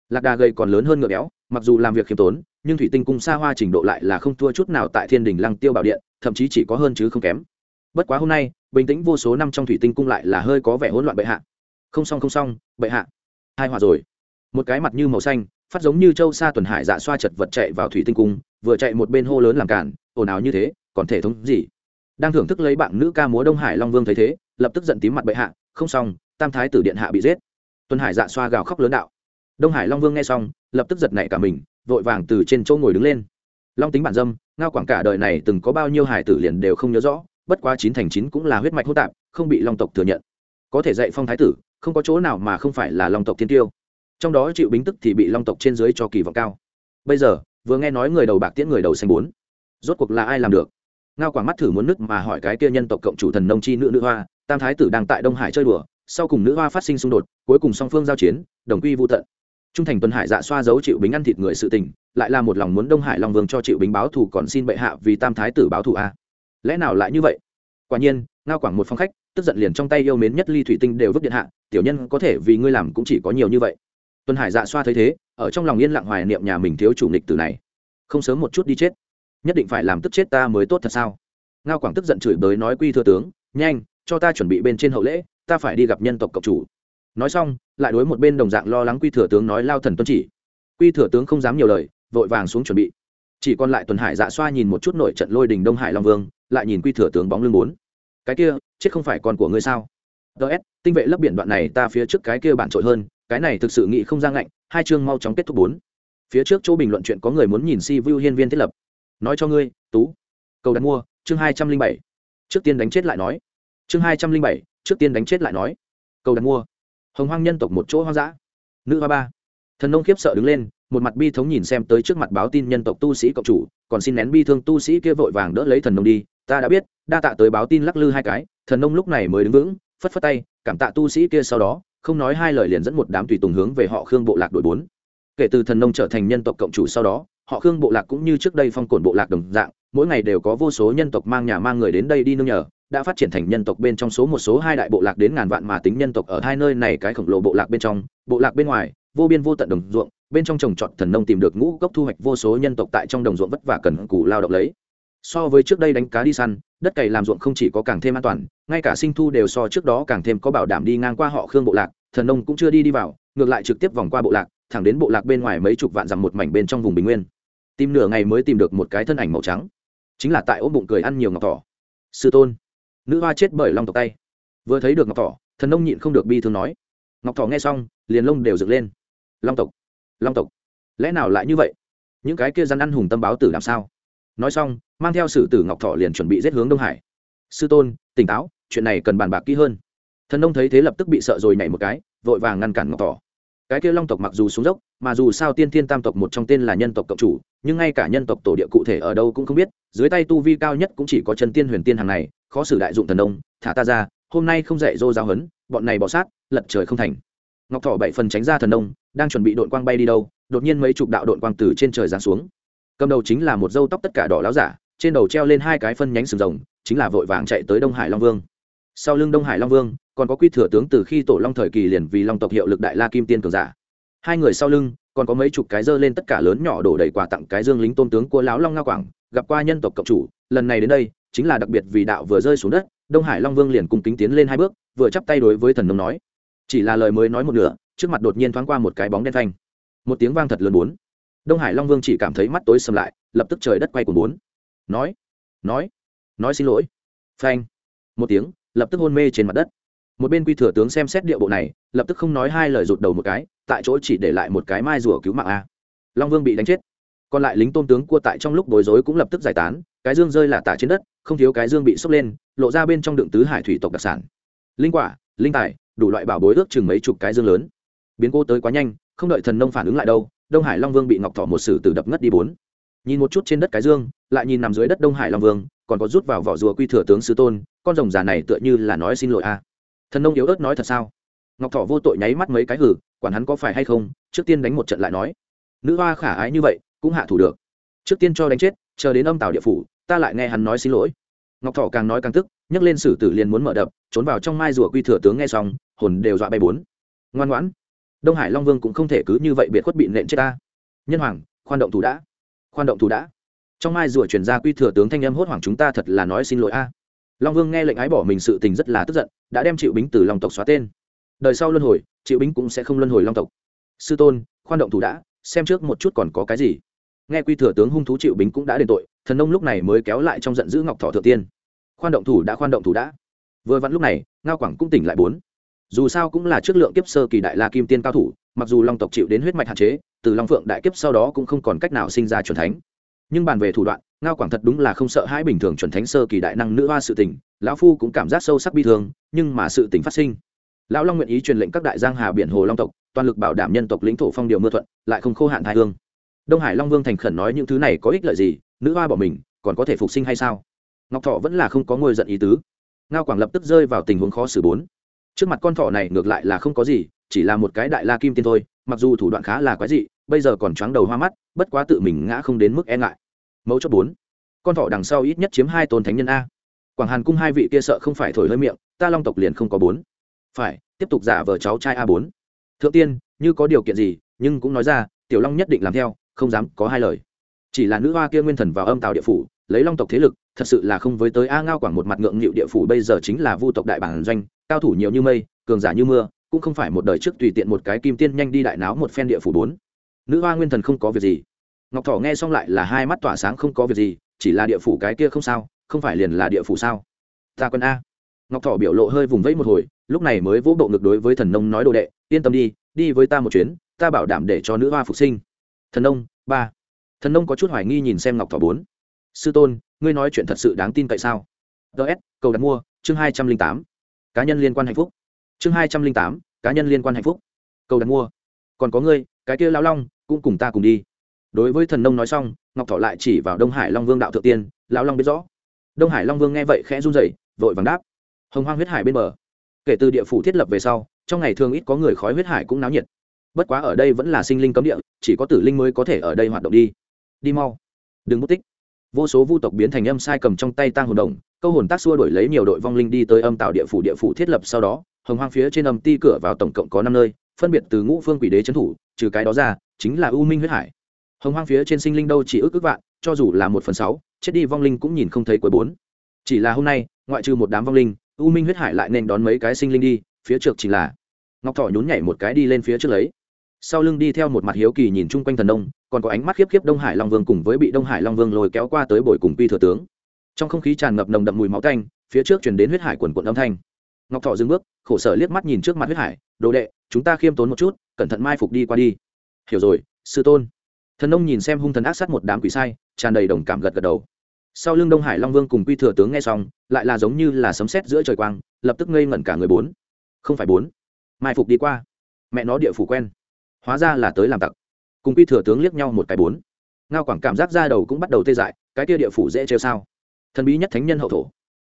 Speaker 1: Lạc đà gầy còn lớn hơn ngựa béo, mặc dù làm việc khiêm tốn, nhưng thủy tinh cung xa hoa trình độ lại là không thua chút nào tại thiên đình lăng tiêu bảo điện, thậm chí chỉ có hơn chứ không kém. Bất quá hôm nay, bình tĩnh vô số năm trong thủy tinh cung lại là hơi có vẻ hỗn loạn bệ hạ. Không xong không xong, bệ hạ. Hai hòa rồi. Một cái mặt như màu xanh, phát giống như châu sa tuần hải dạ xoa chật vật chạy vào thủy tinh cung, vừa chạy một bên hô lớn làm cản, ồn ào như thế, còn thể thống gì? Đang thưởng thức lấy bạn nữ ca múa đông hải long vương thấy thế, lập tức giận tím mặt bệ hạ, không xong, tam thái tử điện hạ bị giết. Tuần hải dạ xoa gào khóc lớn đạo. Đông hải long vương nghe xong, lập tức giật nảy cả mình, vội vàng từ trên chỗ ngồi đứng lên. Long tính bản dâm, ngao quảng cả đời này từng có bao nhiêu hải tử liền đều không nhớ rõ, bất quá chín thành chín cũng là huyết mạch hô tạp, không bị long tộc thừa nhận. Có thể dạy phong thái tử, không có chỗ nào mà không phải là long tộc thiên tiêu. Trong đó chịu bính tức thì bị long tộc trên dưới cho kỳ vọng cao. Bây giờ, vừa nghe nói người đầu bạc tiễn người đầu xanh bốn, rốt cuộc là ai làm được? Ngao quảng mắt thử muốn nứt mà hỏi cái kia nhân tộc cộng chủ thần nông chi nữ nữ hoa, tam thái tử đang tại đông hải chơi đùa, sau cùng nữ hoa phát sinh xung đột, cuối cùng song phương giao chiến, đồng quy vô tận. Trung thành tuần hải dạ xoa giấu chịu bính ăn thịt người sự tình, lại là một lòng muốn đông hải long vương cho chịu bính báo thù còn xin bệ hạ vì tam thái tử báo thù a. Lẽ nào lại như vậy? Quả nhiên, ngao quảng một phong khách, tức giận liền trong tay yêu mến nhất ly thủy tinh đều vứt điện hạ, tiểu nhân có thể vì ngươi làm cũng chỉ có nhiều như vậy. Tuần hải dạ xoa thấy thế, ở trong lòng yên lặng hoài niệm nhà mình thiếu chủ nịch từ này. Không sớm một chút đi chết nhất định phải làm tức chết ta mới tốt thật sao? Ngao quảng tức giận chửi bới nói, quy thừa tướng, nhanh, cho ta chuẩn bị bên trên hậu lễ, ta phải đi gặp nhân tộc cộng chủ. Nói xong, lại đối một bên đồng dạng lo lắng quy thừa tướng nói, lao thần tuân chỉ. Quy thừa tướng không dám nhiều lời, vội vàng xuống chuẩn bị. Chỉ còn lại tuần hải dạ xoa nhìn một chút nội trận lôi đình đông hải long vương, lại nhìn quy thừa tướng bóng lưng bốn. Cái kia, chết không phải con của ngươi sao? Ts tinh vệ lấp biển đoạn này ta phía trước cái kia bản trội hơn, cái này thực sự nghĩ không ra ngạnh, hai chương mau chóng kết thúc bốn. Phía trước chỗ bình luận chuyện có người muốn nhìn si vu hiên viên thiết lập nói cho ngươi, tú. Cầu đặt mua, chương hai trăm linh bảy. Trước tiên đánh chết lại nói. Chương hai trăm linh bảy, trước tiên đánh chết lại nói. Cầu đặt mua. Hồng hoang nhân tộc một chỗ hoang dã. Nữ hoa ba. Thần nông khiếp sợ đứng lên, một mặt bi thống nhìn xem tới trước mặt báo tin nhân tộc tu sĩ cộng chủ, còn xin nén bi thương tu sĩ kia vội vàng đỡ lấy thần nông đi. Ta đã biết, đa tạ tới báo tin lắc lư hai cái, thần nông lúc này mới đứng vững, phất phất tay, cảm tạ tu sĩ kia sau đó, không nói hai lời liền dẫn một đám tùy tùng hướng về họ khương bộ lạc đội bốn. Kể từ thần nông trở thành nhân tộc cộng chủ sau đó họ khương bộ lạc cũng như trước đây phong cổn bộ lạc đồng dạng, mỗi ngày đều có vô số nhân tộc mang nhà mang người đến đây đi nương nhờ, đã phát triển thành nhân tộc bên trong số một số hai đại bộ lạc đến ngàn vạn mà tính nhân tộc ở hai nơi này cái khổng lồ bộ lạc bên trong, bộ lạc bên ngoài, vô biên vô tận đồng ruộng, bên trong trồng trọt thần nông tìm được ngũ cốc thu hoạch vô số nhân tộc tại trong đồng ruộng vất vả cần cù lao động lấy. So với trước đây đánh cá đi săn, đất cày làm ruộng không chỉ có càng thêm an toàn, ngay cả sinh thu đều so trước đó càng thêm có bảo đảm đi ngang qua họ khương bộ lạc, thần nông cũng chưa đi đi vào, ngược lại trực tiếp vòng qua bộ lạc, thẳng đến bộ lạc bên ngoài mấy chục vạn dặm một mảnh bên trong vùng bình nguyên tìm nửa ngày mới tìm được một cái thân ảnh màu trắng. Chính là tại ôm bụng cười ăn nhiều ngọc thỏ. Sư tôn. Nữ hoa chết bởi long tộc tay. Vừa thấy được ngọc thỏ, thần nông nhịn không được bi thương nói. Ngọc thỏ nghe xong, liền lông đều dựng lên. Long tộc. Long tộc. Lẽ nào lại như vậy? Những cái kia răn ăn hùng tâm báo tử làm sao? Nói xong, mang theo sử tử ngọc thọ liền chuẩn bị giết hướng đông hải. Sư tôn, tỉnh táo, chuyện này cần bàn bạc kỹ hơn. Thần nông thấy thế lập tức bị sợ rồi nhảy một cái, vội vàng ngăn cản ngọc thọ cái kia long tộc mặc dù xuống dốc, mà dù sao tiên thiên tam tộc một trong tên là nhân tộc cộng chủ, nhưng ngay cả nhân tộc tổ địa cụ thể ở đâu cũng không biết, dưới tay tu vi cao nhất cũng chỉ có chân tiên huyền tiên hàng này, khó xử đại dụng thần đông thả ta ra, hôm nay không dạy dô giáo hấn bọn này bỏ sát, lật trời không thành. Ngọc thọ bảy phần tránh ra thần đông đang chuẩn bị đội quang bay đi đâu, đột nhiên mấy chục đạo đội quang từ trên trời giáng xuống. Cầm đầu chính là một dâu tóc tất cả đỏ láo giả, trên đầu treo lên hai cái phân nhánh sừng rồng, chính là vội vàng chạy tới đông hải long vương. Sau lưng đông hải long vương còn có quy thừa tướng từ khi tổ long thời kỳ liền vì long tộc hiệu lực đại la kim tiên cường giả. Hai người sau lưng, còn có mấy chục cái dơ lên tất cả lớn nhỏ đổ đầy quà tặng cái dương lính tôn tướng của lão long nga quảng, gặp qua nhân tộc cộng chủ, lần này đến đây, chính là đặc biệt vì đạo vừa rơi xuống đất, đông hải long vương liền cùng kính tiến lên hai bước, vừa chắp tay đối với thần nông nói. Chỉ là lời mới nói một nửa, trước mặt đột nhiên thoáng qua một cái bóng đen phanh một tiếng vang thật lớn bốn. Đông hải long vương chỉ cảm thấy mắt tối sầm lại, lập tức trời đất quay cuồng bốn. Nói nói nói xin lỗi. Phanh. Một tiếng, lập tức hôn mê trên mặt đất một bên quy thừa tướng xem xét địa bộ này, lập tức không nói hai lời rụt đầu một cái, tại chỗ chỉ để lại một cái mai rùa cứu mạng a. Long vương bị đánh chết. Còn lại lính tôn tướng cua tại trong lúc bối rối cũng lập tức giải tán, cái dương rơi là tả trên đất, không thiếu cái dương bị sốc lên, lộ ra bên trong đựng tứ hải thủy tộc đặc sản. Linh quả, linh tài, đủ loại bảo bối ước chừng mấy chục cái dương lớn. Biến cô tới quá nhanh, không đợi thần nông phản ứng lại đâu, đông hải long vương bị ngọc thọ một sử từ đập ngất đi bốn. Nhìn một chút trên đất cái dương, lại nhìn nằm dưới đất đông hải long vương, còn có rút vào vỏ rùa quy thừa tướng sư tôn, con rồng già này tựa như là nói xin lỗi a thần nông yếu ớt nói thật sao? Ngọc thọ vô tội nháy mắt mấy cái hử, quản hắn có phải hay không, trước tiên đánh một trận lại nói. Nữ hoa khả ái như vậy, cũng hạ thủ được. Trước tiên cho đánh chết, chờ đến âm tàu địa phủ, ta lại nghe hắn nói xin lỗi. Ngọc thọ càng nói càng tức, nhấc lên sử tử liền muốn mở đập, trốn vào trong mai rùa quy thừa tướng nghe xong, hồn đều dọa bay bốn. Ngoan ngoãn. Đông hải long vương cũng không thể cứ như vậy biệt khuất bị nện chết ta. Nhân hoàng, khoan động thủ đã. Khoan động thủ đã. Trong mai rùa chuyển ra quy thừa tướng thanh âm hốt hoảng chúng ta thật là nói xin lỗi a long vương nghe lệnh ái bỏ mình sự tình rất là tức giận, đã đem triệu bính từ long tộc xóa tên. Đời sau luân hồi, triệu bính cũng sẽ không luân hồi long tộc. Sư tôn, khoan động thủ đã, xem trước một chút còn có cái gì. Nghe quy thừa tướng hung thú triệu bính cũng đã đền tội, thần nông lúc này mới kéo lại trong giận giữ ngọc thọ thượng tiên. Khoan động thủ đã, khoan động thủ đã. Vừa vặn lúc này, ngao quảng cũng tỉnh lại bốn. Dù sao cũng là trước lượng kiếp sơ kỳ đại la kim tiên cao thủ, mặc dù long tộc chịu đến huyết mạch hạn chế, từ long phượng đại kiếp sau đó cũng không còn cách nào sinh ra c thánh nhưng bàn về thủ đoạn, ngao quảng thật đúng là không sợ hãi bình thường chuẩn thánh sơ kỳ đại năng nữ hoa sự tình, lão phu cũng cảm giác sâu sắc bi thương, nhưng mà sự tình phát sinh. Lão long nguyện ý truyền lệnh các đại giang hà biển hồ long tộc, toàn lực bảo đảm nhân tộc lĩnh thổ phong điều mưa thuận, lại không khô hạn thái hương. Đông hải long vương thành khẩn nói những thứ này có ích lợi gì, nữ hoa bỏ mình, còn có thể phục sinh hay sao? Ngọc thọ vẫn là không có ngôi giận ý tứ. Ngao quảng lập tức rơi vào tình huống khó xử bốn. Trước mặt con thọ này ngược lại là không có gì, chỉ là một cái đại la kim tiên thôi, mặc dù thủ đoạn khá là quái dị, bây giờ còn choáng đầu hoa mắt, bất quá tự mình ngã không đến mức e ngại mẫu chốt bốn. Con thọ đằng sau ít nhất chiếm hai tôn thánh nhân a. Quảng hàn cung hai vị kia sợ không phải thổi hơi miệng, ta long tộc liền không có bốn. Phải, tiếp tục giả vờ cháu trai a bốn. Thượng tiên, như có điều kiện gì, nhưng cũng nói ra, tiểu long nhất định làm theo, không dám có hai lời. Chỉ là nữ hoa kia nguyên thần vào âm tào địa phủ, lấy long tộc thế lực, thật sự là không với tới a ngao quảng một mặt ngượng nghịu địa phủ bây giờ chính là vu tộc đại bản doanh, cao thủ nhiều như mây, cường giả như mưa, cũng không phải một đời trước tùy tiện một cái kim tiên nhanh đi đại náo một phen địa phủ bốn. Nữ hoa nguyên thần không có việc gì ngọc thỏ nghe xong lại là hai mắt tỏa sáng không có việc gì, chỉ là địa phủ cái kia không sao, không phải liền là địa phủ sao? Ta quân a. Ngọc thỏ biểu lộ hơi vùng vẫy một hồi, lúc này mới vỗ bộ ngực đối với thần nông nói đồ đệ, yên tâm đi đi với ta một chuyến, ta bảo đảm để cho nữ hoa phục sinh. Thần nông, ba. Thần nông có chút hoài nghi nhìn xem ngọc thỏ bốn. Sư tôn, ngươi nói chuyện thật sự đáng tin cậy sao? Ts cầu đặt mua, chương hai trăm linh tám. Cá nhân liên quan hạnh phúc. Chương hai trăm linh tám, cá nhân liên quan hạnh phúc. Cầu đặt mua. Còn có ngươi, cái kia lao long, cũng cùng ta cùng đi đối với thần nông nói xong, ngọc thọ lại chỉ vào đông hải long vương đạo thượng tiên, lão long biết rõ. Đông hải long vương nghe vậy khẽ run rẩy, vội vàng đáp. Hồng hoang huyết hải bên bờ. Kể từ địa phủ thiết lập về sau, trong ngày thường ít có người khói huyết hải cũng náo nhiệt. Bất quá ở đây vẫn là sinh linh cấm địa, chỉ có tử linh mới có thể ở đây hoạt động đi. Đi mau. Đừng mất tích. Vô số vu tộc biến thành âm sai cầm trong tay tang hồn đồng, câu hồn tác xua đổi lấy nhiều đội vong linh đi tới âm tạo địa phủ địa phủ thiết lập sau đó, hồng hoang phía trên âm ti cửa vào tổng cộng có năm nơi, phân biệt từ ngũ phương quỷ đế trấn thủ, trừ cái đó ra, chính là u minh huyết hải hồng hoang phía trên sinh linh đâu chỉ ước ước vạn, cho dù là một phần sáu, chết đi vong linh cũng nhìn không thấy cuối bốn. Chỉ là hôm nay, ngoại trừ một đám vong linh, u minh huyết hải lại nên đón mấy cái sinh linh đi, phía trước chỉ là ngọc thọ nhún nhảy một cái đi lên phía trước lấy. Sau lưng đi theo một mặt hiếu kỳ nhìn chung quanh thần đông còn có ánh mắt khiếp khiếp đông hải long vương cùng với bị đông hải long vương lôi kéo qua tới bồi cùng pi thừa tướng. Trong không khí tràn ngập nồng đậm mùi máu tanh, phía trước chuyển đến huyết hải quần quận âm thanh. Ngọc thọ dừng bước, khổ sở liếc mắt nhìn trước mặt huyết hải, đồ đệ, chúng ta khiêm tốn một chút, cẩn thận mai phục đi qua đi. Hiểu rồi, sư tôn thần nông nhìn xem hung thần ác sát một đám quỷ sai, tràn đầy đồng cảm gật gật đầu. Sau lưng đông hải long vương cùng quy thừa tướng nghe xong, lại là giống như là sấm sét giữa trời quang, lập tức ngây ngẩn cả người bốn. Không phải bốn. Mai phục đi qua. Mẹ nó địa phủ quen. Hóa ra là tới làm tặc. Cùng quy thừa tướng liếc nhau một cái bốn. Ngao quảng cảm giác ra đầu cũng bắt đầu tê dại, cái kia địa phủ dễ trêu sao? Thần bí nhất thánh nhân hậu thổ.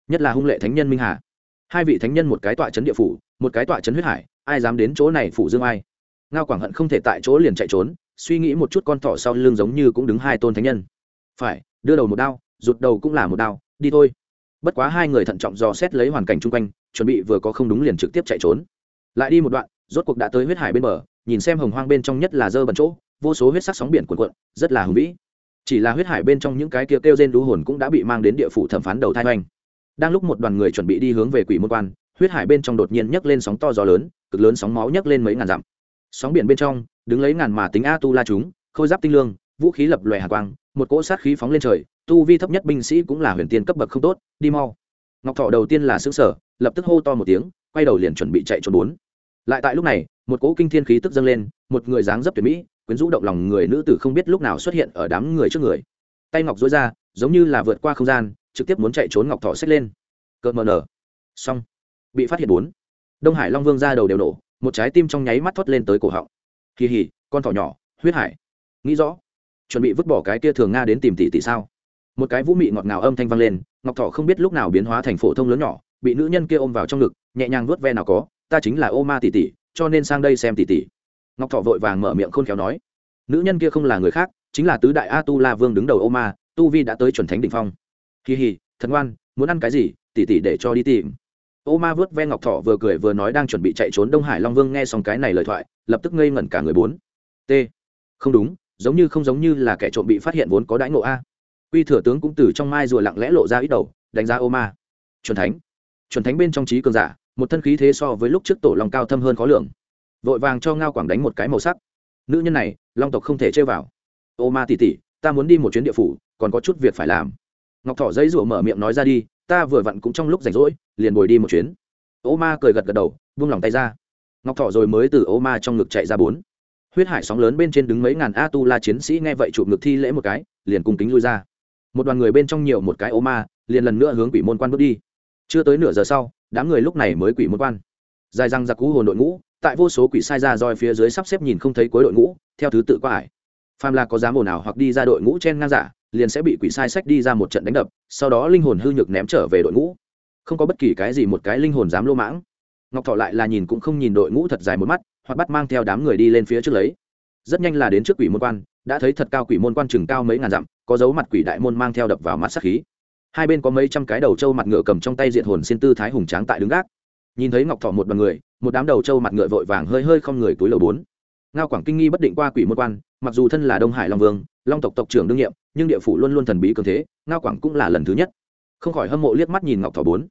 Speaker 1: Nhất là hung lệ thánh nhân minh hà. Hai vị thánh nhân một cái tọa chấn địa phủ, một cái tọa chấn huyết hải, ai dám đến chỗ này phủ dương ai? Ngao quảng hận không thể tại chỗ liền chạy trốn suy nghĩ một chút con thỏ sau lưng giống như cũng đứng hai tôn thánh nhân. Phải, đưa đầu một đao, rụt đầu cũng là một đao, đi thôi. Bất quá hai người thận trọng dò xét lấy hoàn cảnh chung quanh, chuẩn bị vừa có không đúng liền trực tiếp chạy trốn. Lại đi một đoạn, rốt cuộc đã tới huyết hải bên bờ, nhìn xem hồng hoang bên trong nhất là dơ bẩn chỗ, vô số huyết sắc sóng biển cuộn cuộn, rất là hùng vĩ. Chỉ là huyết hải bên trong những cái kia kêu rên đú hồn cũng đã bị mang đến địa phủ thẩm phán đầu thai hoành. Đang lúc một đoàn người chuẩn bị đi hướng về quỷ môn quan, huyết hải bên trong đột nhiên nhấc lên sóng to gió lớn, cực lớn sóng máu nhấc lên mấy ngàn dặm. Sóng biển bên trong đứng lấy ngàn mà tính a tu la chúng, khôi giáp tinh lương, vũ khí lập lòe hạ quang, một cỗ sát khí phóng lên trời, tu vi thấp nhất binh sĩ cũng là huyền tiên cấp bậc không tốt, đi mau. Ngọc thọ đầu tiên là xứ sở lập tức hô to một tiếng, quay đầu liền chuẩn bị chạy trốn bốn. Lại tại lúc này, một cỗ kinh thiên khí tức dâng lên, một người dáng dấp tuyệt mỹ, quyến rũ động lòng người nữ tử không biết lúc nào xuất hiện ở đám người trước người. Tay ngọc dối ra, giống như là vượt qua không gian, trực tiếp muốn chạy trốn ngọc thọ xách lên. Cợt mờ nở. Xong. Bị phát hiện bốn. Đông hải long vương ra đầu đều nổ, một trái tim trong nháy mắt thoát lên tới cổ họng kỳ hỉ, con thỏ nhỏ, huyết hải. Nghĩ rõ. Chuẩn bị vứt bỏ cái kia thường nga đến tìm tỷ tỷ sao? Một cái vũ mị ngọt ngào âm thanh vang lên, ngọc thỏ không biết lúc nào biến hóa thành phổ thông lớn nhỏ, bị nữ nhân kia ôm vào trong ngực, nhẹ nhàng vuốt ve nào có, ta chính là ô ma tỷ tỷ, cho nên sang đây xem tỷ tỷ. Ngọc thỏ vội vàng mở miệng khôn khéo nói, nữ nhân kia không là người khác, chính là tứ đại a tu la vương đứng đầu ô ma, tu vi đã tới chuẩn thánh đ ỉ n h phong. Kỳ hì thần ngoan, muốn ăn cái gì, tỷ tỷ để cho đi tìm ô ma vớt ve ngọc Thỏ vừa cười vừa nói đang chuẩn bị chạy trốn đông hải long vương nghe xong cái này lời thoại, lập tức ngây ngẩn cả người bốn. T. Không đúng, giống như không giống như là kẻ trộm bị phát hiện vốn có đãi ngộ a. Quy thừa tướng cũng từ trong mai rùa lặng lẽ lộ ra ít đầu, đánh giá ô ma. Chuẩn thánh. Chuẩn thánh bên trong trí cường giả, một thân khí thế so với lúc trước tổ lòng cao thâm hơn khó lường. Vội vàng cho ngao quảng đánh một cái màu sắc. Nữ nhân này, long tộc không thể chơi vào. Ô ma tỉ tỉ, ta muốn đi một chuyến địa phủ, còn có chút việc phải làm. Ngọc thỏ giấy rủa mở miệng nói ra đi ta vừa vặn cũng trong lúc rảnh rỗi, liền bồi đi một chuyến. Ô ma cười gật gật đầu, vung lòng tay ra. Ngọc thọ rồi mới từ ô ma trong ngực chạy ra bốn. Huyết hải sóng lớn bên trên đứng mấy ngàn a tu la chiến sĩ nghe vậy chụp ngực thi lễ một cái, liền cùng kính lui ra. Một đoàn người bên trong nhiều một cái ô ma, liền lần nữa hướng quỷ môn quan bước đi. Chưa tới nửa giờ sau, đám người lúc này mới quỷ môn quan. Dài răng giặc cú hồn đội ngũ, tại vô số quỷ sai ra roi phía dưới sắp xếp nhìn không thấy cuối đội ngũ, theo thứ tự qua ải. Phàm là có dám ồn nào hoặc đi ra đội ngũ trên ngang giả liền sẽ bị quỷ sai sách đi ra một trận đánh đập, sau đó linh hồn hư nhược ném trở về đội ngũ. Không có bất kỳ cái gì một cái linh hồn dám lô mãng. Ngọc thọ lại là nhìn cũng không nhìn đội ngũ thật dài một mắt, hoặc bắt mang theo đám người đi lên phía trước lấy. Rất nhanh là đến trước quỷ môn quan, đã thấy thật cao quỷ môn quan chừng cao mấy ngàn dặm, có dấu mặt quỷ đại môn mang theo đập vào mắt sắc khí. Hai bên có mấy trăm cái đầu trâu mặt ngựa cầm trong tay diện hồn xin tư thái hùng tráng tại đứng gác. Nhìn thấy ngọc thọ một đoàn người, một đám đầu trâu mặt ngựa vội vàng hơi hơi không người túi lầu bốn ngao quảng kinh nghi bất định qua quỷ môn quan, mặc dù thân là đông hải long vương, long tộc tộc trưởng đương nhiệm, nhưng địa phủ luôn luôn thần bí cường thế, ngao quảng cũng là lần thứ nhất. Không khỏi hâm mộ liếc mắt nhìn ngọc Thỏ bốn.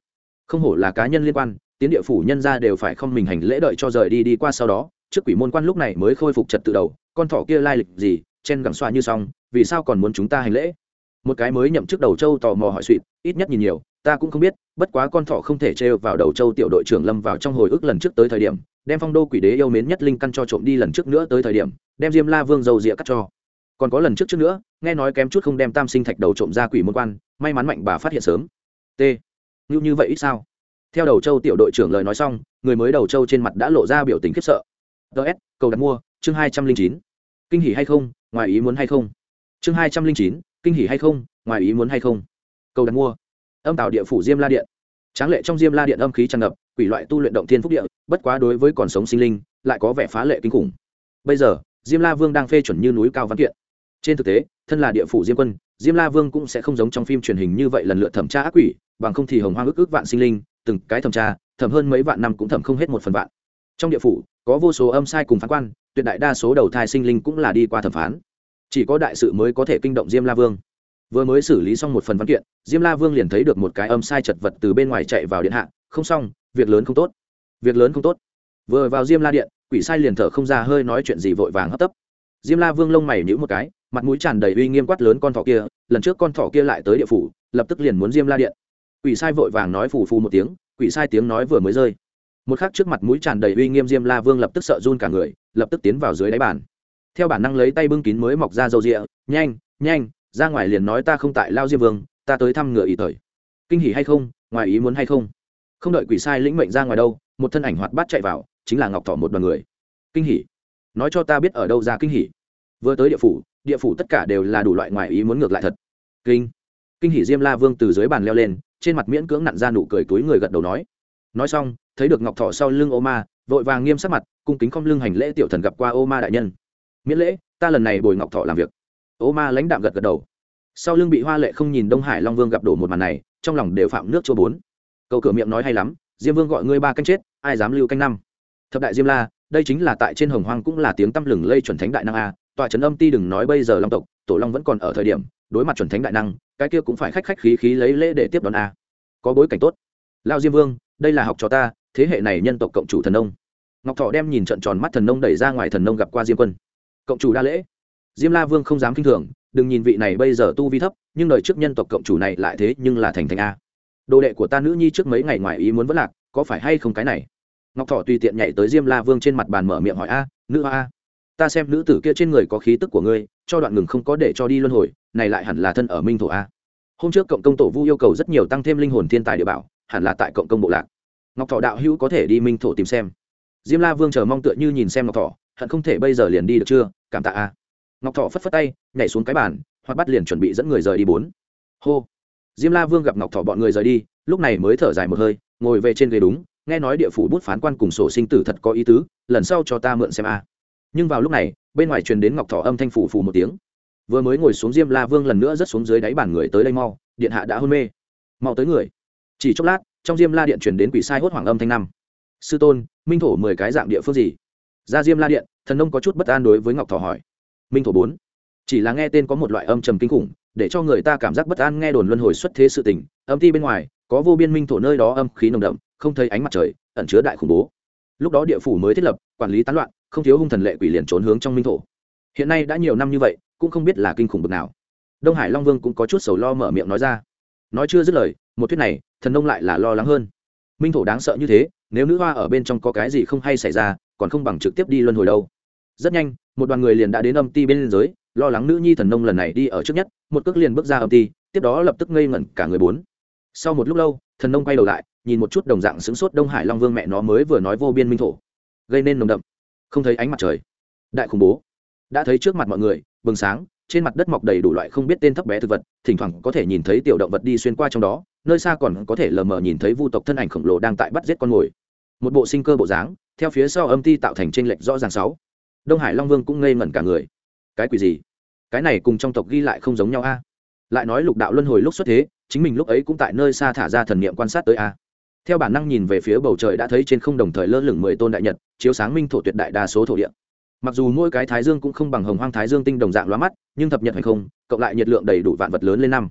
Speaker 1: Không hổ là cá nhân liên quan, tiến địa phủ nhân ra đều phải không mình hành lễ đợi cho rời đi đi qua sau đó, trước quỷ môn quan lúc này mới khôi phục trật tự đầu, con thỏ kia lai lịch gì, chen gẳng xoa như xong vì sao còn muốn chúng ta hành lễ? Một cái mới nhậm chức đầu châu tò mò hỏi suỵt, ít nhất nhìn nhiều, ta cũng không biết, bất quá con thỏ không thể trêu vào đầu châu tiểu đội trưởng lâm vào trong hồi ức lần trước tới thời điểm đem phong đô quỷ đế yêu mến nhất linh căn cho trộm đi lần trước nữa tới thời điểm, đem diêm la vương dầu rịa cắt cho. Còn có lần trước trước nữa, nghe nói kém chút không đem tam sinh thạch đầu trộm ra quỷ môn quan, may mắn mạnh bà phát hiện sớm. T. Như như vậy ít sao? Theo đầu châu tiểu đội trưởng lời nói xong, người mới đầu châu trên mặt đã lộ ra biểu tình khiếp sợ. Ts cầu đặt mua, chương hai trăm linh chín. Kinh hỉ hay không, ngoài ý muốn hay không? Chương hai trăm linh chín, kinh hỉ hay không, ngoài ý muốn hay không? Cầu đặt mua. Âm tạo địa phủ diêm la điện. Tráng lệ trong diêm la điện âm khí tràn ngập quỷ loại tu luyện động thiên phúc địa, bất quá đối với còn sống sinh linh, lại có vẻ phá lệ kinh khủng. Bây giờ, diêm la vương đang phê chuẩn như núi cao văn kiện. Trên thực tế, thân là địa phủ diêm quân, diêm la vương cũng sẽ không giống trong phim truyền hình như vậy lần lượt thẩm tra ác quỷ, bằng không thì hồng hoang ức ức vạn sinh linh, từng cái thẩm tra, thẩm hơn mấy vạn năm cũng thẩm không hết một phần vạn. Trong địa phủ, có vô số âm sai cùng phán quan, tuyệt đại đa số đầu thai sinh linh cũng là đi qua thẩm phán. Chỉ có đại sự mới có thể kinh động diêm la vương. Vừa mới xử lý xong một phần văn kiện, diêm la vương liền thấy được một cái âm sai chật vật từ bên ngoài chạy vào điện hạ, không xong việc lớn không tốt, việc lớn không tốt. Vừa vào diêm la điện, quỷ sai liền thở không ra hơi nói chuyện gì vội vàng hấp tấp. Diêm la vương lông mày nhữ một cái, mặt mũi tràn đầy uy nghiêm quát lớn con thỏ kia, lần trước con thỏ kia lại tới địa phủ, lập tức liền muốn diêm la điện. Quỷ sai vội vàng nói phù phù một tiếng, quỷ sai tiếng nói vừa mới rơi. Một khắc trước mặt mũi tràn đầy uy nghiêm diêm la vương lập tức sợ run cả người, lập tức tiến vào dưới đáy bàn. Theo bản năng lấy tay bưng kín mới mọc ra dầu rịa, nhanh nhanh, ra ngoài liền nói ta không tại lao diêm vương, ta tới thăm ngựa ý thời. Kinh hỉ hay không, ngoài ý muốn hay không? Không đợi quỷ sai lĩnh mệnh ra ngoài đâu, một thân ảnh hoạt bát chạy vào, chính là ngọc thỏ một đoàn người. Kinh hỉ. Nói cho ta biết ở đâu ra kinh hỉ. Vừa tới địa phủ địa phủ tất cả đều là đủ loại ngoài ý muốn ngược lại thật. Kinh. Kinh hỉ diêm la vương từ dưới bàn leo lên, trên mặt miễn cưỡng nặn ra nụ cười túi người gật đầu nói. Nói xong, thấy được ngọc thọ sau lưng ô ma, vội vàng nghiêm sắc mặt, cung kính không lưng hành lễ tiểu thần gặp qua ô ma đại nhân. Miễn lễ, ta lần này bồi ngọc thọ làm việc. Ô ma lãnh đạm gật gật đầu. Sau lưng bị hoa lệ không nhìn đông hải long vương gặp đổ một màn này, trong lòng đều phạm nước chỗ bốn câu cửa miệng nói hay lắm, diêm vương gọi ngươi ba canh chết, ai dám lưu canh năm? Thập đại diêm la, đây chính là tại trên hồng hoang cũng là tiếng tăm lừng lây chuẩn thánh đại năng a, tòa trấn âm ti đừng nói bây giờ long tộc, tổ long vẫn còn ở thời điểm, đối mặt chuẩn thánh đại năng, cái kia cũng phải khách khách khí khí lấy lễ để tiếp đón a. Có bối cảnh tốt. Lao diêm vương, đây là học cho ta, thế hệ này nhân tộc cộng chủ thần nông. Ngọc thọ đem nhìn trận tròn mắt thần nông đẩy ra ngoài thần nông gặp qua diêm quân. Cộng chủ đa lễ. Diêm la vương không dám kinh thường, đừng nhìn vị này bây giờ tu vi thấp, nhưng đời trước nhân tộc cộng chủ này lại thế nhưng là thành thành a đồ đệ của ta nữ nhi trước mấy ngày ngoài ý muốn vẫn lạc, có phải hay không cái này? Ngọc thọ tùy tiện nhảy tới diêm la vương trên mặt bàn mở miệng hỏi, a, nữ a, ta xem nữ tử kia trên người có khí tức của ngươi, cho đoạn ngừng không có để cho đi luân hồi, này lại hẳn là thân ở minh thổ a. Hôm trước cộng công tổ vu yêu cầu rất nhiều tăng thêm linh hồn thiên tài địa bảo, hẳn là tại cộng công bộ lạc. Ngọc thọ đạo hữu có thể đi minh thổ tìm xem. Diêm la vương chờ mong tựa như nhìn xem ngọc thọ, hận không thể bây giờ liền đi được chưa? Cảm tạ a. Ngọc thọ phất phất tay, nhảy xuống cái bàn hoặc bắt liền chuẩn bị dẫn người rời đi bốn. Hô diêm la vương gặp ngọc thọ bọn người rời đi, lúc này mới thở dài một hơi, ngồi về trên ghế đúng, nghe nói địa phủ bút phán quan cùng sổ sinh tử thật có ý tứ, lần sau cho ta mượn xem a. Nhưng vào lúc này, bên ngoài truyền đến ngọc thọ âm thanh phủ phủ một tiếng. Vừa mới ngồi xuống diêm la vương lần nữa rất xuống dưới đáy bàn người tới đây mau, điện hạ đã hôn mê. Mau tới người. Chỉ chốc lát, trong diêm la điện truyền đến quỷ sai hốt hoàng âm thanh năm. Sư tôn, minh thổ mười cái dạng địa phương gì? Ra diêm la điện, thần nông có chút bất an đối với ngọc thọ hỏi. Minh thổ bốn. Chỉ là nghe tên có một loại âm trầm kinh khủng để cho người ta cảm giác bất an nghe đồn luân hồi xuất thế sự tình, âm ti bên ngoài, có vô biên minh thổ nơi đó âm khí nồng đậm, không thấy ánh mặt trời, ẩn chứa đại khủng bố. Lúc đó địa phủ mới thiết lập, quản lý tán loạn, không thiếu hung thần lệ quỷ liền trốn hướng trong minh thổ. Hiện nay đã nhiều năm như vậy, cũng không biết là kinh khủng bực nào. Đông hải long vương cũng có chút sầu lo mở miệng nói ra. Nói chưa dứt lời, một thuyết này, thần nông lại là lo lắng hơn. Minh thổ đáng sợ như thế, nếu nữ hoa ở bên trong có cái gì không hay xảy ra, còn không bằng trực tiếp đi luân hồi đâu. Rất nhanh, một đoàn người liền đã đến âm ti bên liên giới lo lắng nữ nhi thần nông lần này đi ở trước nhất, một cước liền bước ra âm ti, tiếp đó lập tức ngây ngẩn cả người bốn. Sau một lúc lâu, thần nông quay đầu lại, nhìn một chút đồng dạng xứng sốt đông hải long vương mẹ nó mới vừa nói vô biên minh thổ. Gây nên nồng đậm. Không thấy ánh mặt trời. Đại khủng bố. Đã thấy trước mặt mọi người, bừng sáng, trên mặt đất mọc đầy đủ loại không biết tên thấp bé thực vật, thỉnh thoảng có thể nhìn thấy tiểu động vật đi xuyên qua trong đó, nơi xa còn có thể lờ mờ nhìn thấy vu tộc thân ảnh khổng lồ đang tại bắt giết con mồi. Một bộ sinh cơ bộ dáng, theo phía sau âm ti tạo thành t r ê n lệch rõ ràng sáu. Đông hải long vương cũng ngây ngẩn cả người cái quỷ gì? Cái này cùng trong tộc ghi lại không giống nhau a. Lại nói lục đạo luân hồi lúc xuất thế, chính mình lúc ấy cũng tại nơi xa thả ra thần niệm quan sát tới a. Theo bản năng nhìn về phía bầu trời đã thấy trên không đồng thời lơ lửng mười tôn đại nhật, chiếu sáng minh thổ tuyệt đại đa số thổ địa. Mặc dù mỗi cái thái dương cũng không bằng hồng hoang thái dương tinh đồng dạng loa mắt, nhưng thập nhật hay không, cộng lại nhiệt lượng đầy đủ vạn vật lớn lên năm.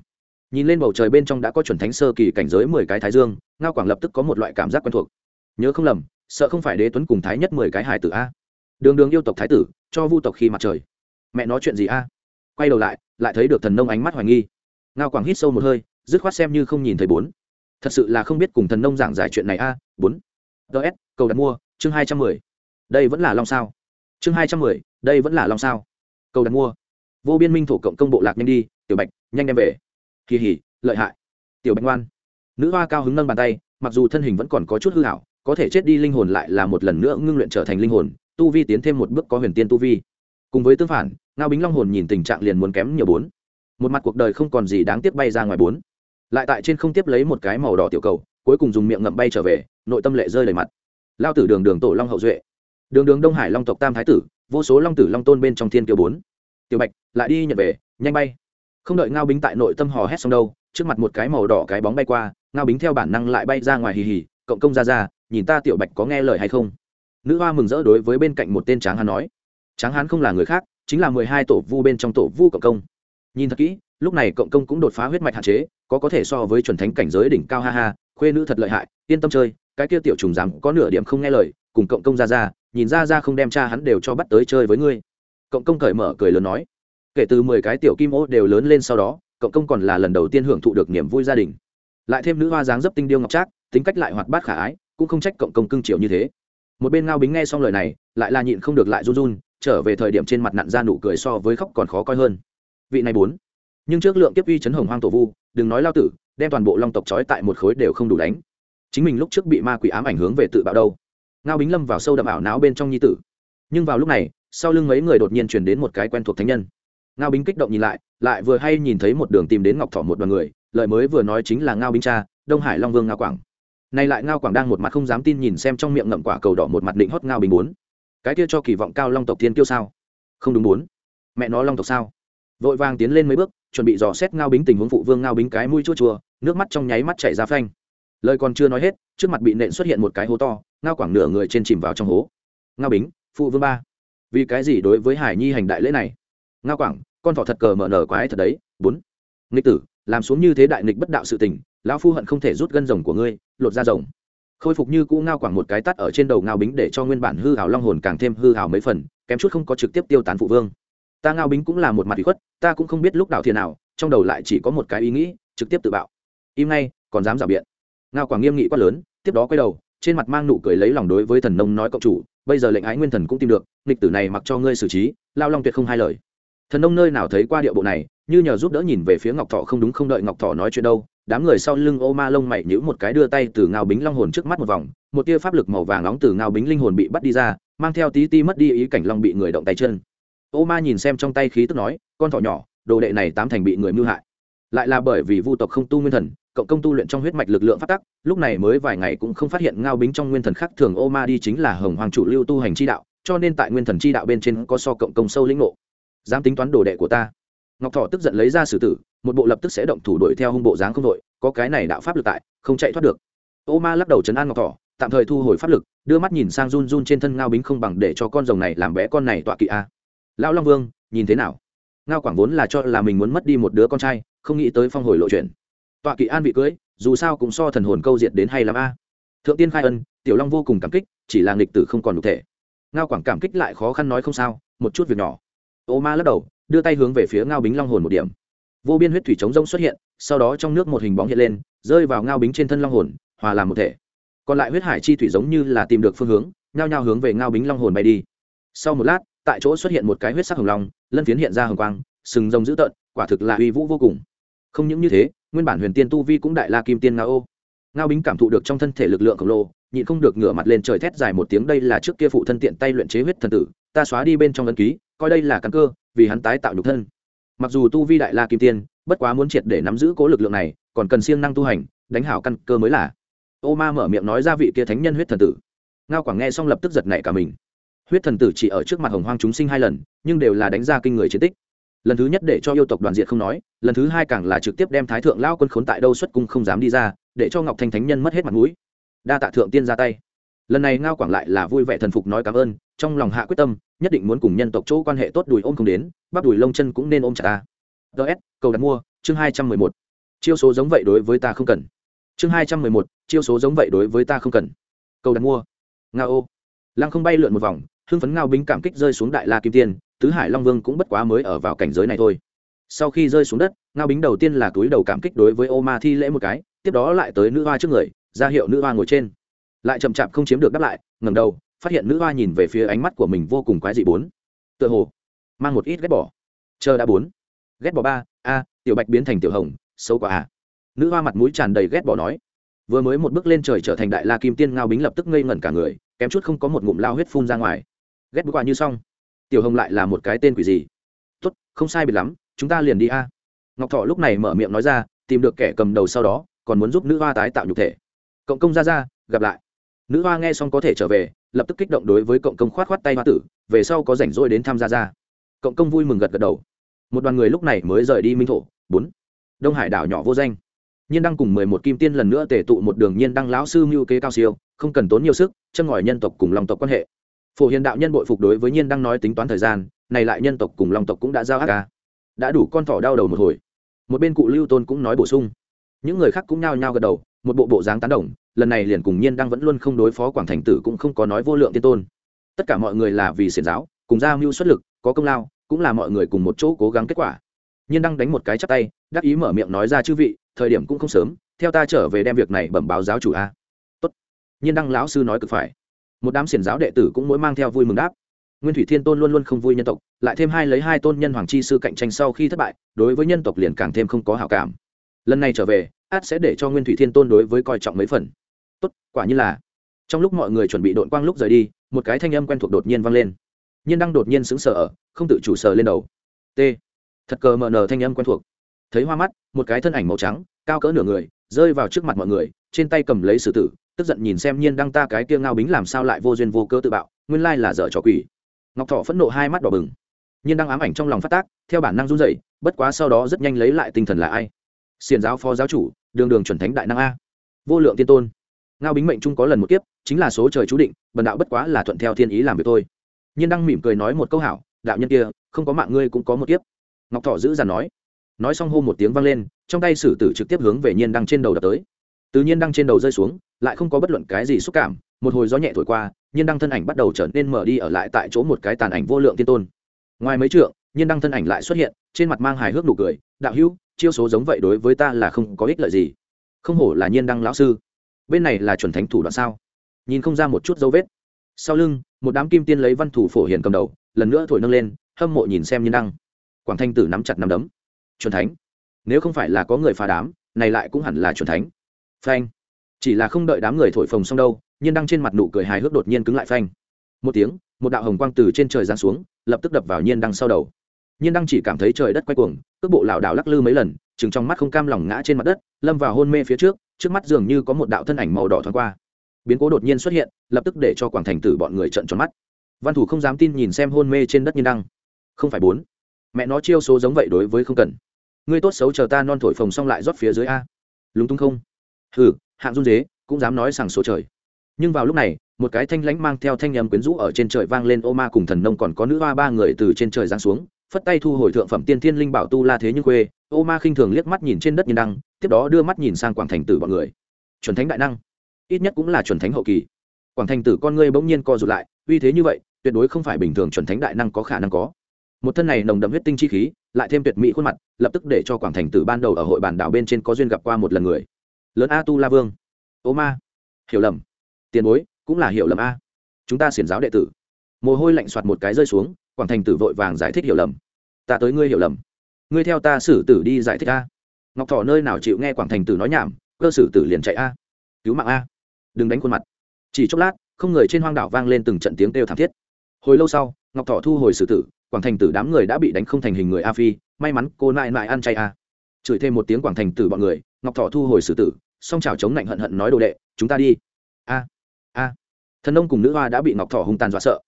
Speaker 1: Nhìn lên bầu trời bên trong đã có chuẩn thánh sơ kỳ cảnh giới mười cái thái dương, ngao quảng lập tức có một loại cảm giác quen thuộc. Nhớ không lầm, sợ không phải đế tuấn cùng thái nhất mười cái hài tử a. Đường đường yêu tộc thái tử, cho vu tộc khi mặt trời mẹ nói chuyện gì a? Quay đầu lại lại thấy được thần nông ánh mắt hoài nghi. Ngao quảng hít sâu một hơi, dứt khoát xem như không nhìn thấy bốn. Thật sự là không biết cùng thần nông giảng giải chuyện này a, bốn. Ts cầu đặt mua, chương hai trăm mười. Đây vẫn là long sao. Chương hai trăm mười, đây vẫn là long sao. Cầu đặt mua. Vô biên minh thổ cộng công bộ lạc nhanh đi, tiểu bạch, nhanh đem về. Kỳ hỉ, lợi hại. Tiểu bạch ngoan. Nữ hoa cao hứng nâng bàn tay, mặc dù thân hình vẫn còn có chút hư hảo, có thể chết đi linh hồn lại là một lần nữa ngưng luyện trở thành linh hồn, tu vi tiến thêm một bước có huyền tiên tu vi cùng với tương phản, ngao bính long hồn nhìn tình trạng liền muốn kém nhiều bốn. Một mặt cuộc đời không còn gì đáng tiếc bay ra ngoài bốn. Lại tại trên không tiếp lấy một cái màu đỏ tiểu cầu, cuối cùng dùng miệng ngậm bay trở về, nội tâm lệ rơi đầy mặt. Lao tử đường đường tổ long hậu duệ. Đường đường đông hải long tộc tam thái tử, vô số long tử long tôn bên trong thiên kiều bốn. Tiểu bạch, lại đi nhận về, nhanh bay. Không đợi ngao bính tại nội tâm hò hét xong đâu, trước mặt một cái màu đỏ cái bóng bay qua, ngao bính theo bản năng lại bay ra ngoài hì hì, cộng công ra ra, nhìn ta tiểu bạch có nghe lời hay không? Nữ hoa mừng rỡ đối với bên cạnh một tên tráng hắn nói tráng hán không là người khác, chính là mười hai tổ vu bên trong tổ vu cộng công. Nhìn thật kỹ, lúc này cộng công cũng đột phá huyết mạch hạn chế, có có thể so với chuẩn thánh cảnh giới đỉnh cao ha ha, khuê nữ thật lợi hại, yên tâm chơi, cái kia tiểu trùng dám có nửa điểm không nghe lời, cùng cộng công ra ra, nhìn ra ra không đem cha hắn đều cho bắt tới chơi với ngươi. Cộng công cởi mở cười lớn nói, kể từ mười cái tiểu kim ô đều lớn lên sau đó, cộng công còn là lần đầu tiên hưởng thụ được niềm vui gia đình. Lại thêm nữ hoa dáng dấp tinh điêu ngọc trác, tính cách lại hoạt bát khả ái, cũng không trách cộng công cưng chiều như thế. Một bên ngao bính nghe xong lời này, lại là nhịn không được lại run run trở về thời điểm trên mặt nặn ra nụ cười so với khóc còn khó coi hơn. Vị này bốn. Nhưng trước lượng tiếp uy chấn hồng hoang tổ vu, đừng nói lao tử, đem toàn bộ long tộc trói tại một khối đều không đủ đánh. Chính mình lúc trước bị ma quỷ ám ảnh hướng về tự bạo đâu. Ngao bính lâm vào sâu đậm ảo não bên trong nhi tử. Nhưng vào lúc này, sau lưng mấy người đột nhiên chuyển đến một cái quen thuộc thánh nhân. Ngao bính kích động nhìn lại lại vừa hay nhìn thấy một đường tìm đến ngọc thọ một đoàn người, lời mới vừa nói chính là ngao bính cha, đông hải long vương ngao quảng. Nay lại ngao quảng đang một mặt không dám tin nhìn xem trong miệng ngậm quả cầu đỏ một mặt định hót ngao bính bốn cái kia cho kỳ vọng cao long tộc thiên kiêu sao? Không đúng bốn mẹ nó long tộc sao? Vội vàng tiến lên mấy bước, chuẩn bị dò xét ngao bính tình huống phụ vương ngao bính cái mũi chua chua, nước mắt trong nháy mắt chảy ra phanh. Lời còn chưa nói hết, trước mặt bị nện xuất hiện một cái hố to, ngao quảng nửa người trên chìm vào trong hố. Ngao bính, phụ vương ba. Vì cái gì đối với hải nhi hành đại lễ này? Ngao quảng, con thỏ thật cờ mở nở quái thật đấy, bốn. Nghịch tử, làm xuống như thế đại nghịch bất đạo sự tình, lão phu hận không thể rút gân rồng của ngươi, lột ra rồng khôi phục như cũ ngao quảng một cái tắt ở trên đầu ngao bính để cho nguyên bản hư hào long hồn càng thêm hư hào mấy phần, kém chút không có trực tiếp tiêu tán phụ vương. Ta ngao bính cũng là một mặt bị khuất, ta cũng không biết lúc đạo thiền nào, trong đầu lại chỉ có một cái ý nghĩ, trực tiếp tự bạo. Im ngay, còn dám rào biện. Ngao quảng nghiêm nghị quát lớn, tiếp đó quay đầu, trên mặt mang nụ cười lấy lòng đối với thần nông nói cộng chủ, bây giờ lệnh ái nguyên thần cũng tìm được, nghịch tử này mặc cho ngươi xử trí, lao long tuyệt không hai lời. Thần nông nơi nào thấy qua địa bộ này, như nhờ giúp đỡ nhìn về phía ngọc thọ không đúng không đợi ngọc thọ nói chuyện đâu đám người sau lưng ô ma lông mày nhữ một cái đưa tay từ ngao bính long hồn trước mắt một vòng, một tia pháp lực màu vàng nóng từ ngao bính linh hồn bị bắt đi ra, mang theo tí ti mất đi ý cảnh long bị người động tay chân. Ô ma nhìn xem trong tay khí tức nói, con thỏ nhỏ, đồ đệ này tám thành bị người mưu hại. Lại là bởi vì vu tộc không tu nguyên thần, cộng công tu luyện trong huyết mạch lực lượng phát tắc, lúc này mới vài ngày cũng không phát hiện ngao bính trong nguyên thần khác thường ô ma đi chính là hồng hoàng chủ lưu tu hành chi đạo, cho nên tại nguyên thần chi đạo bên trên có so cộng công sâu lĩnh ngộ. Dám tính toán đồ đệ của ta. Ngọc thọ tức giận lấy ra sử tử một bộ lập tức sẽ động thủ đuổi theo hung bộ dáng không đội, có cái này đạo pháp lực tại, không chạy thoát được. Ô ma lắc đầu chấn an ngọc thỏ, tạm thời thu hồi pháp lực, đưa mắt nhìn sang run run trên thân ngao bính không bằng để cho con rồng này làm bé con này tọa kỵ a. Lão long vương, nhìn thế nào? Ngao quảng vốn là cho là mình muốn mất đi một đứa con trai, không nghĩ tới phong hồi lộ chuyện. Tọa kỵ an vị cưới, dù sao cũng so thần hồn câu diệt đến hay lắm a. Thượng tiên khai ân, tiểu long vô cùng cảm kích, chỉ là nghịch tử không còn đủ thể. Ngao quảng cảm kích lại khó khăn nói không sao, một chút việc nhỏ. Ô ma lắc đầu, đưa tay hướng về phía ngao bính long hồn một điểm vô biên huyết thủy trống rông xuất hiện, sau đó trong nước một hình bóng hiện lên, rơi vào ngao bính trên thân long hồn, hòa làm một thể. Còn lại huyết hải chi thủy giống như là tìm được phương hướng, nhao nhao hướng về ngao bính long hồn bay đi. Sau một lát, tại chỗ xuất hiện một cái huyết sắc hồng long, lân phiến hiện ra hồng quang, sừng rồng dữ tợn, quả thực là uy vũ vô cùng. Không những như thế, nguyên bản huyền tiên tu vi cũng đại la kim tiên ngao. Ô ngao bính cảm thụ được trong thân thể lực lượng khổng lồ, nhịn không được ngửa mặt lên trời thét dài một tiếng, đây là trước kia phụ thân tiện tay luyện chế huyết thần tử, ta xóa đi bên trong ấn ký, coi đây là căn cơ, vì hắn tái tạo nhục thân mặc dù tu vi đại la kim tiên, bất quá muốn triệt để nắm giữ cố lực lượng này, còn cần siêng năng tu hành, đánh hảo căn cơ mới là. Ô ma mở miệng nói ra vị kia thánh nhân huyết thần tử. Ngao quảng nghe xong lập tức giật nảy cả mình. Huyết thần tử chỉ ở trước mặt hồng hoang chúng sinh hai lần, nhưng đều là đánh ra kinh người chiến tích. Lần thứ nhất để cho yêu tộc đoàn diện không nói, lần thứ hai càng là trực tiếp đem thái thượng lao quân khốn tại đâu xuất cung không dám đi ra, để cho ngọc thanh thánh nhân mất hết mặt mũi. Đa tạ thượng tiên ra tay lần này ngao quảng lại là vui vẻ thần phục nói cảm ơn, trong lòng hạ quyết tâm, nhất định muốn cùng nhân tộc chỗ quan hệ tốt đùi ôm không đến, bắp đùi lông chân cũng nên ôm chặt ta. Ts cầu đặt mua, chương hai trăm mười một. Chiêu số giống vậy đối với ta không cần. Chương hai trăm mười một, chiêu số giống vậy đối với ta không cần. Cầu đặt mua. Nga ô. Lăng không bay lượn một vòng, hưng phấn ngao bính cảm kích rơi xuống đại la kim tiên, tứ hải long vương cũng bất quá mới ở vào cảnh giới này thôi. Sau khi rơi xuống đất, ngao bính đầu tiên là túi đầu cảm kích đối với ô ma thi lễ một cái, tiếp đó lại tới nữ hoa trước người, ra hiệu nữ hoa ngồi trên lại chậm chạp không chiếm được đáp lại, ngẩng đầu, phát hiện nữ hoa nhìn về phía ánh mắt của mình vô cùng quái dị bốn. Tựa hồ, mang một ít ghét bỏ. Chờ đã bốn. Ghét bỏ ba, a, tiểu bạch biến thành tiểu hồng, xấu quá à. Nữ hoa mặt mũi tràn đầy ghét bỏ nói. Vừa mới một bước lên trời trở thành đại la kim tiên ngao bính lập tức ngây ngẩn cả người, kém chút không có một ngụm lao huyết phun ra ngoài. Ghét bức quả như xong. Tiểu hồng lại là một cái tên quỷ gì? Tốt, không sai biệt lắm, chúng ta liền đi a. Ngọc thọ lúc này mở miệng nói ra, tìm được kẻ cầm đầu sau đó, còn muốn giúp nữ hoa tái tạo nhục thể. Cộng công ra ra, gặp lại nữ hoa nghe xong có thể trở về, lập tức kích động đối với cộng công khoát khoát tay hoa tử, về sau có rảnh rỗi đến tham gia ra. Cộng công vui mừng gật gật đầu. Một đoàn người lúc này mới rời đi minh thổ. Bốn. Đông hải đảo nhỏ vô danh. Nhiên đăng cùng mười một kim tiên lần nữa tề tụ một đường nhiên đăng lão sư mưu kế cao siêu, không cần tốn nhiều sức chân ngòi nhân tộc cùng lòng tộc quan hệ. Phổ hiền đạo nhân bội phục đối với nhiên đăng nói tính toán thời gian, này lại nhân tộc cùng lòng tộc cũng đã giao ác ca. Đã đủ con thỏ đau đầu một hồi. Một bên cụ lưu tôn cũng nói bổ sung. Những người khác cũng nhao nhao gật đầu, một bộ bộ dáng tán đồng lần này liền cùng nhiên đăng vẫn luôn không đối phó quảng thành tử cũng không có nói vô lượng tiên tôn. Tất cả mọi người là vì xiển giáo, cùng giao mưu xuất lực, có công lao, cũng là mọi người cùng một chỗ cố gắng kết quả. Nhiên đăng đánh một cái chắp tay, đắc ý mở miệng nói ra chư vị, thời điểm cũng không sớm, theo ta trở về đem việc này bẩm báo giáo chủ a. Tốt. Nhiên đăng lão sư nói cực phải. Một đám xiển giáo đệ tử cũng mỗi mang theo vui mừng đáp. Nguyên thủy thiên tôn luôn luôn không vui nhân tộc, lại thêm hai lấy hai tôn nhân hoàng chi sư cạnh tranh sau khi thất bại, đối với nhân tộc liền càng thêm không có hảo cảm. Lần này trở về, át sẽ để cho nguyên thủy thiên tôn đối với coi trọng mấy phần tốt, quả như là. Trong lúc mọi người chuẩn bị đội quang lúc rời đi, một cái thanh âm quen thuộc đột nhiên vang lên. Nhiên đăng đột nhiên sững sờ ở, không tự chủ sờ lên đầu. T. Thật cờ mờ nờ thanh âm quen thuộc. Thấy hoa mắt, một cái thân ảnh màu trắng, cao cỡ nửa người, rơi vào trước mặt mọi người, trên tay cầm lấy sử tử, tức giận nhìn xem nhiên đăng ta cái kia ngao bính làm sao lại vô duyên vô cơ tự bạo, nguyên lai là dở trò quỷ. Ngọc thọ phẫn nộ hai mắt đỏ bừng. Nhiên đăng ám ảnh trong lòng phát tác, theo bản năng run dậy bất quá sau đó rất nhanh lấy lại tinh thần là ai? Xiền giáo phó giáo chủ, đường đường chuẩn thánh đại năng a. Vô lượng tiên tôn ngao bính mệnh chung có lần một kiếp, chính là số trời chú định, bần đạo bất quá là thuận theo thiên ý làm việc thôi. Nhiên đăng mỉm cười nói một câu hảo, đạo nhân kia, không có mạng ngươi cũng có một kiếp. Ngọc thọ giữ dằn nói. Nói xong hô một tiếng vang lên, trong tay sử tử trực tiếp hướng về nhiên đăng trên đầu đập tới. Từ nhiên đăng trên đầu rơi xuống, lại không có bất luận cái gì xúc cảm, một hồi gió nhẹ thổi qua, nhiên đăng thân ảnh bắt đầu trở nên mở đi ở lại tại chỗ một cái tàn ảnh vô lượng tiên tôn. Ngoài mấy trượng, nhiên đăng thân ảnh lại xuất hiện, trên mặt mang hài hước nụ cười, đạo hữu, chiêu số giống vậy đối với ta là không có ích lợi gì. Không hổ là nhiên đăng lão sư bên này là chuẩn thánh thủ đoạn sao? Nhìn không ra một chút dấu vết. Sau lưng, một đám kim tiên lấy văn thủ phổ hiền cầm đầu, lần nữa thổi nâng lên, hâm mộ nhìn xem nhiên đăng. Quảng thanh tử nắm chặt nắm đấm. Chuẩn thánh? Nếu không phải là có người phá đám, này lại cũng hẳn là chuẩn thánh. Phanh. Chỉ là không đợi đám người thổi phồng xong đâu, nhiên đăng trên mặt nụ cười hài hước đột nhiên cứng lại phanh. Một tiếng, một đạo hồng quang từ trên trời giáng xuống, lập tức đập vào nhiên đăng sau đầu nhiên đăng chỉ cảm thấy trời đất quay cuồng, cước bộ lảo đảo lắc lư mấy lần, chừng trong mắt không cam lòng ngã trên mặt đất, lâm vào hôn mê phía trước trước mắt dường như có một đạo thân ảnh màu đỏ thoáng qua. Biến cố đột nhiên xuất hiện, lập tức để cho quảng thành tử bọn người trận tròn mắt. Văn thủ không dám tin nhìn xem hôn mê trên đất nhiên đăng. Không phải bốn. Mẹ nó chiêu số giống vậy đối với không cần. Ngươi tốt xấu chờ ta non thổi phồng xong lại rót phía dưới a. Lúng túng không? Hừ, hạng run dế, cũng dám nói sằng số trời. Nhưng vào lúc này, một cái thanh lãnh mang theo thanh nhầm quyến rũ ở trên trời vang lên, ô ma cùng thần nông còn có nữ hoa ba người từ trên trời giáng xuống phất tay thu hồi thượng phẩm tiên thiên linh bảo tu la thế nhưng quê ô ma khinh thường liếc mắt nhìn trên đất nhìn đăng, tiếp đó đưa mắt nhìn sang quảng thành tử bọn người. Chuẩn thánh đại năng. Ít nhất cũng là chuẩn thánh hậu kỳ. Quảng thành tử con ngươi bỗng nhiên co rụt lại, uy thế như vậy, tuyệt đối không phải bình thường chuẩn thánh đại năng có khả năng có. Một thân này nồng đậm huyết tinh chi khí, lại thêm tuyệt mỹ khuôn mặt, lập tức để cho quảng thành tử ban đầu ở hội bản đảo bên trên có duyên gặp qua một lần người. Lớn a tu la vương. Ô ma. Hiểu lầm. Tiền bối, cũng là hiểu lầm a. Chúng ta xiển giáo đệ tử. Mồ hôi lạnh soạt một cái rơi xuống quảng thành tử vội vàng giải thích hiểu lầm. Ta tới ngươi hiểu lầm. Ngươi theo ta xử tử đi giải thích a. Ngọc thỏ nơi nào chịu nghe quảng thành tử nói nhảm, cơ xử tử liền chạy a. Cứu mạng a. Đừng đánh khuôn mặt. Chỉ chốc lát, không người trên hoang đảo vang lên từng trận tiếng kêu thảm thiết. Hồi lâu sau, ngọc thọ thu hồi xử tử, quảng thành tử đám người đã bị đánh không thành hình người a phi, may mắn cô nại nại ăn chay a. Chửi thêm một tiếng quảng thành tử bọn người, ngọc thọ thu hồi xử tử, song chảo chống lạnh hận hận nói đồ đệ, chúng ta đi. A a. Thần ông cùng nữ hoa đã bị ngọc thọ hung tàn dọa sợ.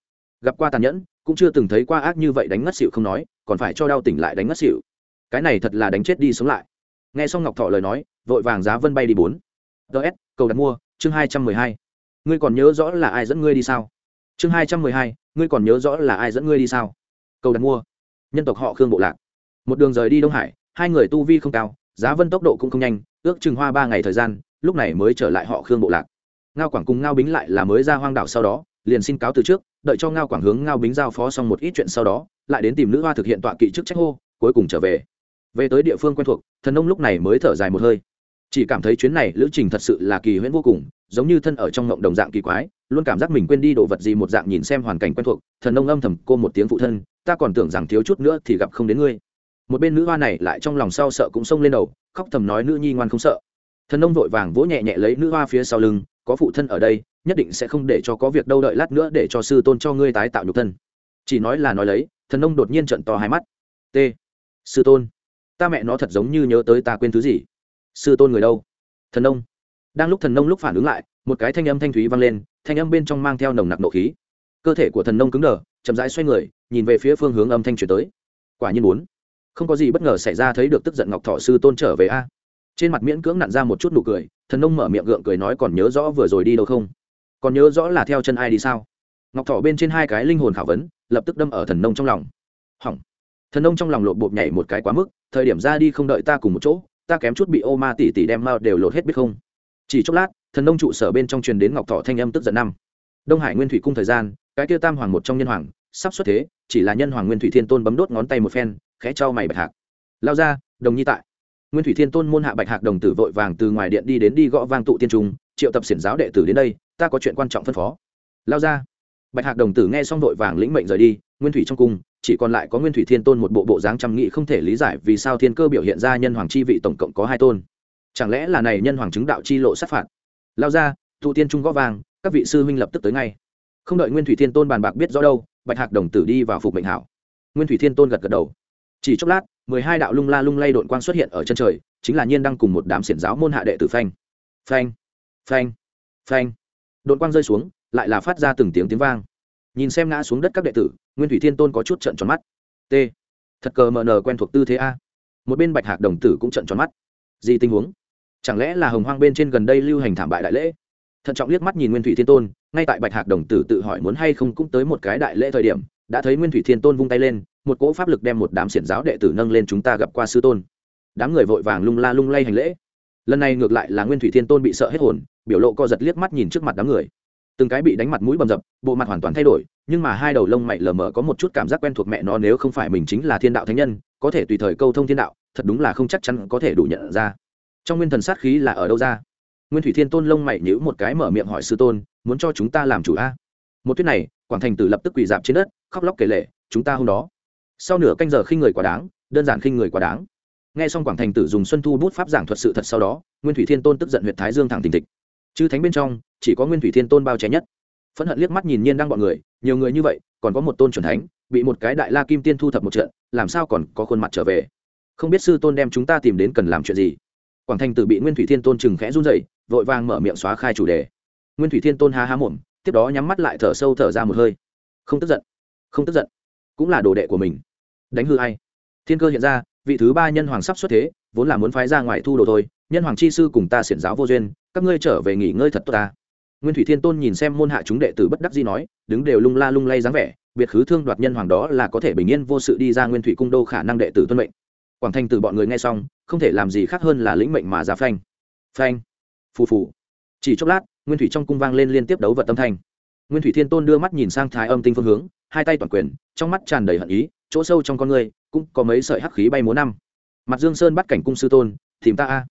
Speaker 1: Gặp qua tàn nhẫn cũng chưa từng thấy qua ác như vậy đánh ngất xỉu không nói, còn phải cho đau tỉnh lại đánh ngất xỉu. Cái này thật là đánh chết đi sống lại. Nghe xong ngọc thọ lời nói, vội vàng giá vân bay đi bốn. Ts cầu đặt mua, chương hai trăm mười hai. Ngươi còn nhớ rõ là ai dẫn ngươi đi sao? Chương hai trăm mười hai, ngươi còn nhớ rõ là ai dẫn ngươi đi sao? Cầu đặt mua. Nhân tộc họ khương bộ lạc. Một đường rời đi đông hải, hai người tu vi không cao, giá vân tốc độ cũng không nhanh, ước chừng hoa ba ngày thời gian, lúc này mới trở lại họ khương bộ lạc. Ngao quảng cùng ngao bính lại là mới ra hoang đảo sau đó, liền xin cáo từ trước đợi cho ngao quảng hướng ngao bính giao phó xong một ít chuyện sau đó, lại đến tìm nữ hoa thực hiện tọa kỵ chức trách hô, cuối cùng trở về. Về tới địa phương quen thuộc, thần nông lúc này mới thở dài một hơi. Chỉ cảm thấy chuyến này lữ trình thật sự là kỳ huyễn vô cùng, giống như thân ở trong ngộng đồng dạng kỳ quái, luôn cảm giác mình quên đi đồ vật gì một dạng nhìn xem hoàn cảnh quen thuộc, thần nông âm thầm cô một tiếng phụ thân, ta còn tưởng rằng thiếu chút nữa thì gặp không đến ngươi. Một bên nữ hoa này lại trong lòng sau sợ cũng xông lên đầu, khóc thầm nói nữ nhi ngoan không sợ. Thần nông vội vàng vỗ nhẹ nhẹ lấy nữ hoa phía sau lưng có phụ thân ở đây, nhất định sẽ không để cho có việc đâu đợi lát nữa để cho sư tôn cho ngươi tái tạo nhục thân. Chỉ nói là nói lấy, thần nông đột nhiên trận to hai mắt. T. Sư tôn, ta mẹ nó thật giống như nhớ tới ta quên thứ gì. Sư tôn người đâu? Thần nông. Đang lúc thần nông lúc phản ứng lại, một cái thanh âm thanh thúy vang lên, thanh âm bên trong mang theo nồng nặc nộ khí. Cơ thể của thần nông cứng đờ, chậm rãi xoay người, nhìn về phía phương hướng âm thanh chuyển tới. Quả nhiên muốn. Không có gì bất ngờ xảy ra thấy được tức giận ngọc thọ sư tôn trở về a. Trên mặt miễn cưỡng nặn ra một chút nụ cười thần nông mở miệng gượng cười nói còn nhớ rõ vừa rồi đi đâu không? Còn nhớ rõ là theo chân ai đi sao? Ngọc thọ bên trên hai cái linh hồn khảo vấn, lập tức đâm ở thần nông trong lòng. Hỏng. Thần nông trong lòng lột bột nhảy một cái quá mức, thời điểm ra đi không đợi ta cùng một chỗ, ta kém chút bị ô ma tỷ tỷ đem mao đều lột hết biết không? Chỉ chốc lát, thần nông trụ sở bên trong truyền đến ngọc thọ thanh âm tức giận năm. Đông hải nguyên thủy cung thời gian, cái kia tam hoàng một trong nhân hoàng, sắp xuất thế, chỉ là nhân hoàng nguyên thủy thiên tôn bấm đốt ngón tay một phen, khẽ cho mày bạch hạc. Lao ra, đồng nhi tại nguyên thủy thiên tôn môn hạ bạch hạc đồng tử vội vàng từ ngoài điện đi đến đi gõ vang tụ tiên trung, triệu tập xiển giáo đệ tử đến đây, ta có chuyện quan trọng phân phó. Lao ra. Bạch hạc đồng tử nghe xong vội vàng lĩnh mệnh rời đi, nguyên thủy trong cung, chỉ còn lại có nguyên thủy thiên tôn một bộ bộ dáng trăm nghị không thể lý giải vì sao thiên cơ biểu hiện ra nhân hoàng chi vị tổng cộng có hai tôn. Chẳng lẽ là này nhân hoàng chứng đạo chi lộ sát phạt? Lao ra, tụ tiên trung gõ vàng các vị sư huynh lập tức tới ngay. Không đợi nguyên thủy thiên tôn bàn bạc biết rõ đâu, bạch hạc đồng tử đi vào phục mệnh hảo. Nguyên thủy thiên tôn gật gật đầu chỉ chốc lát, mười hai đạo lung la lung lay đội quang xuất hiện ở chân trời, chính là nhiên đang cùng một đám xiển giáo môn hạ đệ tử phanh. Phanh phanh phanh. Đội quang rơi xuống, lại là phát ra từng tiếng tiếng vang. Nhìn xem ngã xuống đất các đệ tử, nguyên thủy thiên tôn có chút trận tròn mắt. T. Thật cờ mờ nờ quen thuộc tư thế a. Một bên bạch hạc đồng tử cũng trận tròn mắt. Gì tình huống? Chẳng lẽ là hồng hoang bên trên gần đây lưu hành thảm bại đại lễ? Thận trọng liếc mắt nhìn nguyên thủy thiên tôn, ngay tại bạch hạc đồng tử tự hỏi muốn hay không cũng tới một cái đại lễ thời điểm, đã thấy nguyên thủy thiên tôn vung tay lên một cỗ pháp lực đem một đám xiển giáo đệ tử nâng lên chúng ta gặp qua sư tôn. Đám người vội vàng lung la lung lay hành lễ. Lần này ngược lại là nguyên thủy thiên tôn bị sợ hết hồn, biểu lộ co giật liếc mắt nhìn trước mặt đám người. Từng cái bị đánh mặt mũi bầm dập, bộ mặt hoàn toàn thay đổi, nhưng mà hai đầu lông mày lờ mờ có một chút cảm giác quen thuộc mẹ nó nếu không phải mình chính là thiên đạo thánh nhân, có thể tùy thời câu thông thiên đạo, thật đúng là không chắc chắn có thể đủ nhận ra. Trong nguyên thần sát khí là ở đâu ra? Nguyên thủy thiên tôn lông mày nhữ một cái mở miệng hỏi sư tôn, muốn cho chúng ta làm chủ a? Một tuyết này, quảng thành tử lập tức quỳ dạp trên đất, khóc lóc kể lệ chúng ta hôm đó sau nửa canh giờ khinh người quá đáng, đơn giản khinh người quá đáng. Nghe xong quảng thành tử dùng xuân thu bút pháp giảng thuật sự thật sau đó, nguyên thủy thiên tôn tức giận huyện thái dương thẳng tình tịch chư thánh bên trong, chỉ có nguyên thủy thiên tôn bao che nhất. Phẫn hận liếc mắt nhìn nhiên đang bọn người, nhiều người như vậy, còn có một tôn chuẩn thánh, bị một cái đại la kim tiên thu thập một trận, làm sao còn có khuôn mặt trở về? Không biết sư tôn đem chúng ta tìm đến cần làm chuyện gì? Quảng thành tử bị nguyên thủy thiên tôn chừng khẽ run dậy vội vàng mở miệng xóa khai chủ đề. Nguyên thủy thiên tôn há há mồm tiếp đó nhắm mắt lại thở sâu thở ra một hơi. Không tức giận, không tức giận. Cũng là đồ đệ của mình đánh hư ai. thiên cơ hiện ra, vị thứ ba nhân hoàng sắp xuất thế, vốn là muốn phái ra ngoài thu đồ thôi, nhân hoàng chi sư cùng ta xiển giáo vô duyên, các ngươi trở về nghỉ ngơi thật tốt ta. Nguyên thủy thiên tôn nhìn xem môn hạ chúng đệ tử bất đắc dĩ nói, đứng đều lung la lung lay dáng vẻ, biệt khứ thương đoạt nhân hoàng đó là có thể bình yên vô sự đi ra nguyên thủy cung đô khả năng đệ tử tuân mệnh. Quảng thanh từ bọn người nghe xong, không thể làm gì khác hơn là lĩnh mệnh mà ra phanh. Phanh. Phù phù. Chỉ chốc lát, nguyên thủy trong cung vang lên liên tiếp đấu vật tâm thanh. Nguyên thủy thiên tôn đưa mắt nhìn sang thái âm tinh phương hướng, hai tay toàn quyền, trong mắt tràn đầy hận ý chỗ sâu trong con người, cũng có mấy sợi hắc khí bay múa năm. Mặt dương sơn bắt cảnh cung sư tôn, tìm ta a.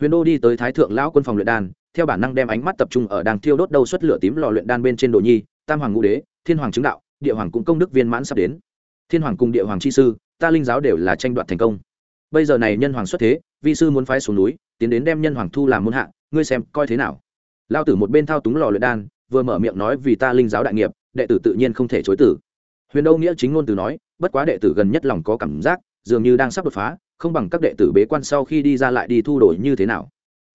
Speaker 1: Huyền đô đi tới thái thượng lão quân phòng luyện đan, theo bản năng đem ánh mắt tập trung ở đang thiêu đốt đầu xuất lửa tím lò luyện đan bên trên đồ nhi, tam hoàng ngũ đế, thiên hoàng chứng đạo, địa hoàng cũng công đức viên mãn sắp đến. Thiên hoàng cùng địa hoàng chi sư, ta linh giáo đều là tranh đoạt thành công. Bây giờ này nhân hoàng xuất thế, vi sư muốn phái xuống núi, tiến đến đem nhân hoàng thu làm môn hạ, ngươi xem coi thế nào. Lao tử một bên thao túng lò luyện đan, vừa mở miệng nói vì ta linh giáo đại nghiệp, đệ tử tự nhiên không thể chối tử huyền đâu nghĩa chính ngôn từ nói bất quá đệ tử gần nhất lòng có cảm giác, dường như đang sắp đột phá, không bằng các đệ tử bế quan sau khi đi ra lại đi thu đổi như thế nào.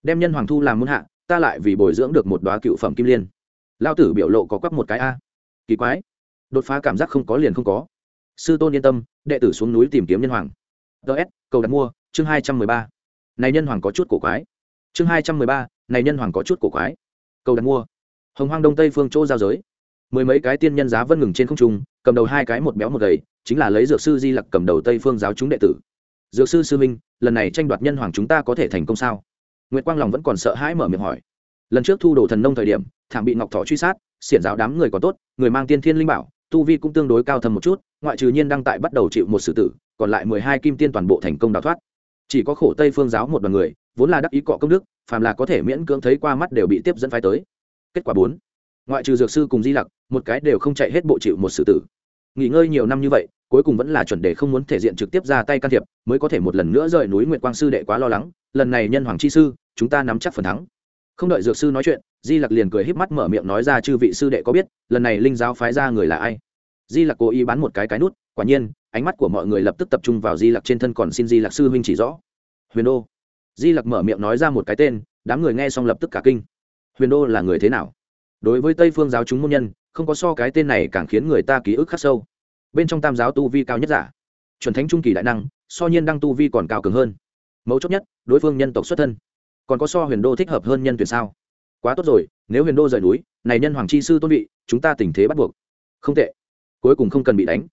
Speaker 1: Đem nhân hoàng thu làm muôn hạ, ta lại vì bồi dưỡng được một đoá cựu phẩm kim liên. Lao tử biểu lộ có quắc một cái a. Kỳ quái. Đột phá cảm giác không có liền không có. Sư tôn yên tâm, đệ tử xuống núi tìm kiếm nhân hoàng. Ts cầu đặt mua, chương hai trăm mười ba. Này nhân hoàng có chút cổ quái. Chương hai trăm mười ba, này nhân hoàng có chút cổ quái. Cầu đặt mua. Hồng hoang đông tây phương chỗ giao giới. Mười mấy cái tiên nhân giá vân ngừng trên không trung, cầm đầu hai cái một béo một gầy chính là lấy dược sư di lặc cầm đầu tây phương giáo chúng đệ tử. Dược sư sư minh lần này tranh đoạt nhân hoàng chúng ta có thể thành công sao? Nguyễn quang lòng vẫn còn sợ hãi mở miệng hỏi. Lần trước thu đồ thần nông thời điểm, thảm bị ngọc thọ truy sát, xiển giáo đám người có tốt, người mang tiên thiên linh bảo, tu vi cũng tương đối cao thầm một chút, ngoại trừ nhiên đăng tại bắt đầu chịu một sự tử, còn lại mười hai kim tiên toàn bộ thành công đào thoát. Chỉ có khổ tây phương giáo một đoàn người, vốn là đắc ý cọ công đức, phàm là có thể miễn cưỡng thấy qua mắt đều bị tiếp dẫn phái tới. Kết quả bốn, ngoại trừ dược sư cùng di lặc, một cái đều không chạy hết bộ chịu một sự tử. Nghỉ ngơi nhiều năm như vậy cuối cùng vẫn là chuẩn đề không muốn thể diện trực tiếp ra tay can thiệp, mới có thể một lần nữa rời núi nguyệt quang sư đệ quá lo lắng, lần này nhân hoàng chi sư, chúng ta nắm chắc phần thắng. Không đợi dược sư nói chuyện, di lặc liền cười híp mắt mở miệng nói ra chư vị sư đệ có biết, lần này linh giáo phái ra người là ai? Di lặc cố ý bán một cái cái nút, quả nhiên, ánh mắt của mọi người lập tức tập trung vào di lặc trên thân còn xin di lặc sư huynh chỉ rõ. Huyền đô. Di lặc mở miệng nói ra một cái tên, đám người nghe xong lập tức cả kinh. Huyền đô là người thế nào? Đối với tây phương giáo chúng môn nhân, không có so cái tên này càng khiến người ta ký ức khắc sâu bên trong tam giáo tu vi cao nhất giả. Chuẩn thánh trung kỳ đại năng, so nhiên đăng tu vi còn cao cường hơn. Mấu chốt nhất, đối phương nhân tộc xuất thân. Còn có so huyền đô thích hợp hơn nhân tuyển sao? Quá tốt rồi, nếu huyền đô rời núi, này nhân hoàng chi sư tôn vị, chúng ta tình thế bắt buộc. Không tệ. Cuối cùng không cần bị đánh.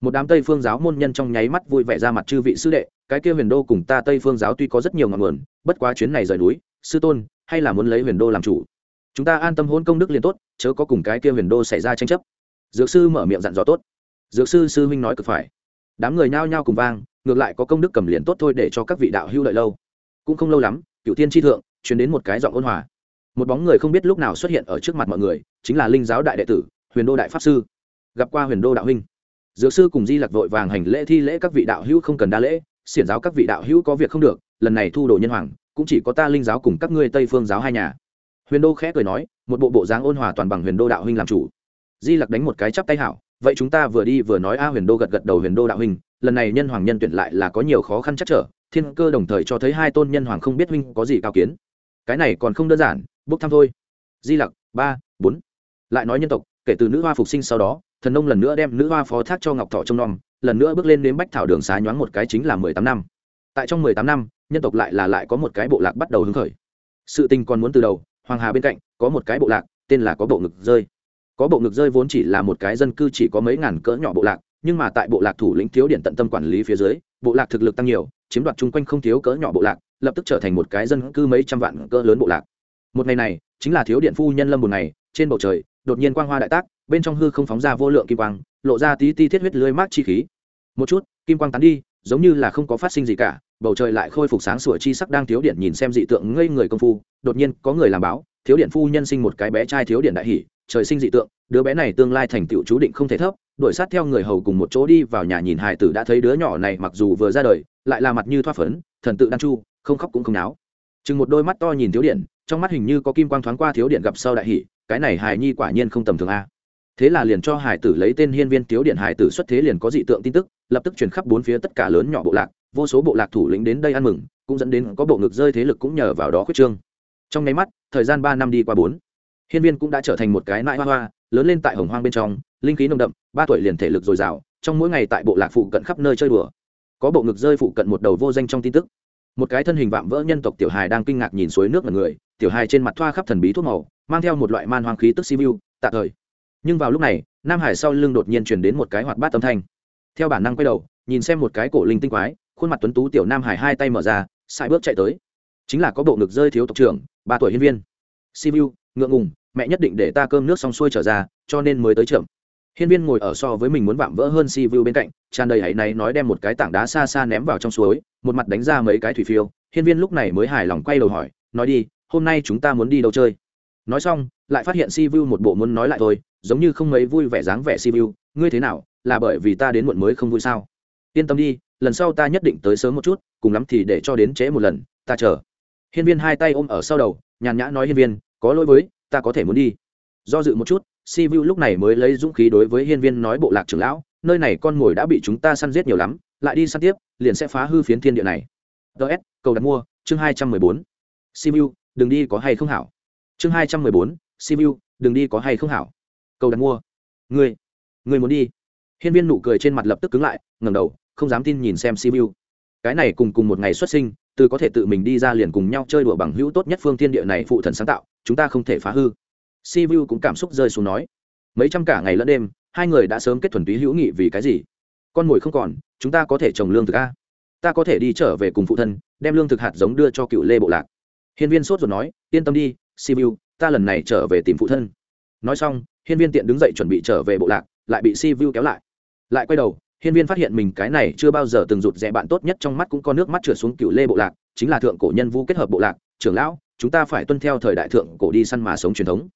Speaker 1: Một đám tây phương giáo môn nhân trong nháy mắt vui vẻ ra mặt chư vị sư đệ, cái kia huyền đô cùng ta tây phương giáo tuy có rất nhiều ngọn nguồn, bất quá chuyến này rời núi, sư tôn, hay là muốn lấy huyền đô làm chủ. Chúng ta an tâm hôn công đức liền tốt, chớ có cùng cái kia huyền đô xảy ra tranh chấp. Dược sư mở miệng dặn dò tốt dược sư sư huynh nói cực phải. Đám người nhao nhao cùng vang, ngược lại có công đức cầm liền tốt thôi để cho các vị đạo hưu lợi lâu. Cũng không lâu lắm cựu tiên tri thượng chuyển đến một cái giọng ôn hòa. Một bóng người không biết lúc nào xuất hiện ở trước mặt mọi người, chính là linh giáo đại đệ tử, huyền đô đại pháp sư. Gặp qua huyền đô đạo huynh. Dược sư cùng di lặc vội vàng hành lễ thi lễ các vị đạo hữu không cần đa lễ, xiển giáo các vị đạo hữu có việc không được, lần này thu đồ nhân hoàng, cũng chỉ có ta linh giáo cùng các ngươi tây phương giáo hai nhà. Huyền đô khẽ cười nói, một bộ bộ dáng ôn hòa toàn bằng huyền đô đạo huynh làm chủ. Di lặc đánh một cái chắp tay hảo vậy chúng ta vừa đi vừa nói a huyền đô gật gật đầu huyền đô đạo huynh, lần này nhân hoàng nhân tuyển lại là có nhiều khó khăn chắc trở, thiên cơ đồng thời cho thấy hai tôn nhân hoàng không biết huynh có gì cao kiến. cái này còn không đơn giản bốc thăm thôi. di lặc, ba, bốn. lại nói nhân tộc, kể từ nữ hoa phục sinh sau đó, thần nông lần nữa đem nữ hoa phó thác cho ngọc thọ trông nom, lần nữa bước lên đến bách thảo đường xá nhoáng một cái chính là mười tám năm. tại trong mười tám năm, nhân tộc lại là lại có một cái bộ lạc bắt đầu hứng khởi. sự tình còn muốn từ đầu, hoàng hà bên cạnh có một cái bộ lạc, tên là có bộ ngực rơi có bộ ngực rơi vốn chỉ là một cái dân cư chỉ có mấy ngàn cỡ nhỏ bộ lạc, nhưng mà tại bộ lạc thủ lĩnh thiếu điện tận tâm quản lý phía dưới, bộ lạc thực lực tăng nhiều, chiếm đoạt chung quanh không thiếu cỡ nhỏ bộ lạc, lập tức trở thành một cái dân cư mấy trăm vạn cỡ lớn bộ lạc. Một ngày này, chính là thiếu điện phu nhân lâm một ngày, trên bầu trời, đột nhiên quang hoa đại tác, bên trong hư không phóng ra vô lượng kim quang, lộ ra tí ti thiết huyết lưới mát chi khí. Một chút, kim quang tán đi, giống như là không có phát sinh gì cả, bầu trời lại khôi phục sáng sủa chi sắc đang thiếu điện nhìn xem dị tượng ngây người công phu, đột nhiên có người làm báo thiếu điện phu nhân sinh một cái bé trai thiếu điện đại hỷ, trời sinh dị tượng, đứa bé này tương lai thành tựu chú định không thể thấp, đuổi sát theo người hầu cùng một chỗ đi vào nhà nhìn hài tử đã thấy đứa nhỏ này mặc dù vừa ra đời, lại là mặt như thoa phấn, thần tự đan chu, không khóc cũng không náo. Chừng một đôi mắt to nhìn thiếu điện, trong mắt hình như có kim quang thoáng qua thiếu điện gặp sau đại hỷ, cái này hài nhi quả nhiên không tầm thường a. Thế là liền cho hải tử lấy tên hiên viên thiếu điện hải tử xuất thế liền có dị tượng tin tức, lập tức truyền khắp bốn phía tất cả lớn nhỏ bộ lạc, vô số bộ lạc thủ lĩnh đến đây ăn mừng, cũng dẫn đến có bộ ngực rơi thế lực cũng nhờ vào đó khuyết trương trong nháy mắt thời gian ba năm đi qua bốn. Hiên viên cũng đã trở thành một cái nãi hoa hoa lớn lên tại hồng hoang bên trong linh khí nồng đậm ba tuổi liền thể lực dồi dào trong mỗi ngày tại bộ lạc phụ cận khắp nơi chơi đùa. Có bộ ngực rơi phụ cận một đầu vô danh trong tin tức. Một cái thân hình vạm vỡ nhân tộc tiểu hài đang kinh ngạc nhìn suối nước là người tiểu hài trên mặt thoa khắp thần bí thuốc màu mang theo một loại man hoang khí tức vu, tạ thời. Nhưng vào lúc này nam hải sau lưng đột nhiên truyền đến một cái hoạt bát âm thanh. Theo bản năng quay đầu nhìn xem một cái cổ linh tinh quái khuôn mặt tuấn tú tiểu nam hải hai tay mở ra sai bước chạy tới. Chính là có bộ ngực rơi thiếu tộc trưởng ba tuổi hiên viên. Siêu, ngượng ngùng, mẹ nhất định để ta cơm nước xong xuôi trở ra, cho nên mới tới trưởng. Hiên viên ngồi ở so với mình muốn vạm vỡ hơn si vu bên cạnh, tràn đầy hãy này nói đem một cái tảng đá xa xa ném vào trong suối, một mặt đánh ra mấy cái thủy phiêu. Hiên viên lúc này mới hài lòng quay đầu hỏi, nói đi, hôm nay chúng ta muốn đi đâu chơi? Nói xong, lại phát hiện si vu một bộ muốn nói lại thôi, giống như không mấy vui vẻ dáng vẻ si vu ngươi thế nào, là bởi vì ta đến muộn mới không vui sao? Yên tâm đi, lần sau ta nhất định tới sớm một chút, cùng lắm thì để cho đến trễ một lần, ta chờ hiên viên hai tay ôm ở sau đầu, nhàn nhã nói hiên viên, có lỗi với, ta có thể muốn đi. Do dự một chút, si vu lúc này mới lấy dũng khí đối với hiên viên nói, bộ lạc trưởng lão, nơi này con mồi đã bị chúng ta săn giết nhiều lắm, lại đi săn tiếp, liền sẽ phá hư phiến thiên địa này. Ts cầu đặt mua, chương hai trăm mười bốn. Si vu, đừng đi có hay không hảo. Chương hai trăm mười bốn, si vu, đừng đi có hay không hảo. Cầu đặt mua. Ngươi ngươi muốn đi. Hiên viên nụ cười trên mặt lập tức cứng lại, ngẩng đầu, không dám tin nhìn xem si vu. Cái này cùng cùng một ngày xuất sinh từ có thể tự mình đi ra liền cùng nhau chơi đùa bằng hữu tốt nhất phương thiên địa này phụ thần sáng tạo, chúng ta không thể phá hư. Si vu cũng cảm xúc rơi xuống nói. Mấy trăm cả ngày lẫn đêm, hai người đã sớm kết thuần túy hữu nghị vì cái gì? Con mồi không còn, chúng ta có thể trồng lương thực a? Ta có thể đi trở về cùng phụ thân, đem lương thực hạt giống đưa cho cựu lê bộ lạc. Hiên viên sốt rồi nói, yên tâm đi, si vu ta lần này trở về tìm phụ thân. Nói xong, hiên viên tiện đứng dậy chuẩn bị trở về bộ lạc, lại bị si vu kéo lại. Lại quay đầu hiên viên phát hiện mình cái này chưa bao giờ từng rụt rẽ bạn tốt nhất trong mắt cũng có nước mắt trượt xuống cựu lê bộ lạc, chính là thượng cổ nhân vu kết hợp bộ lạc, trưởng lão, chúng ta phải tuân theo thời đại thượng cổ đi săn mà sống truyền thống.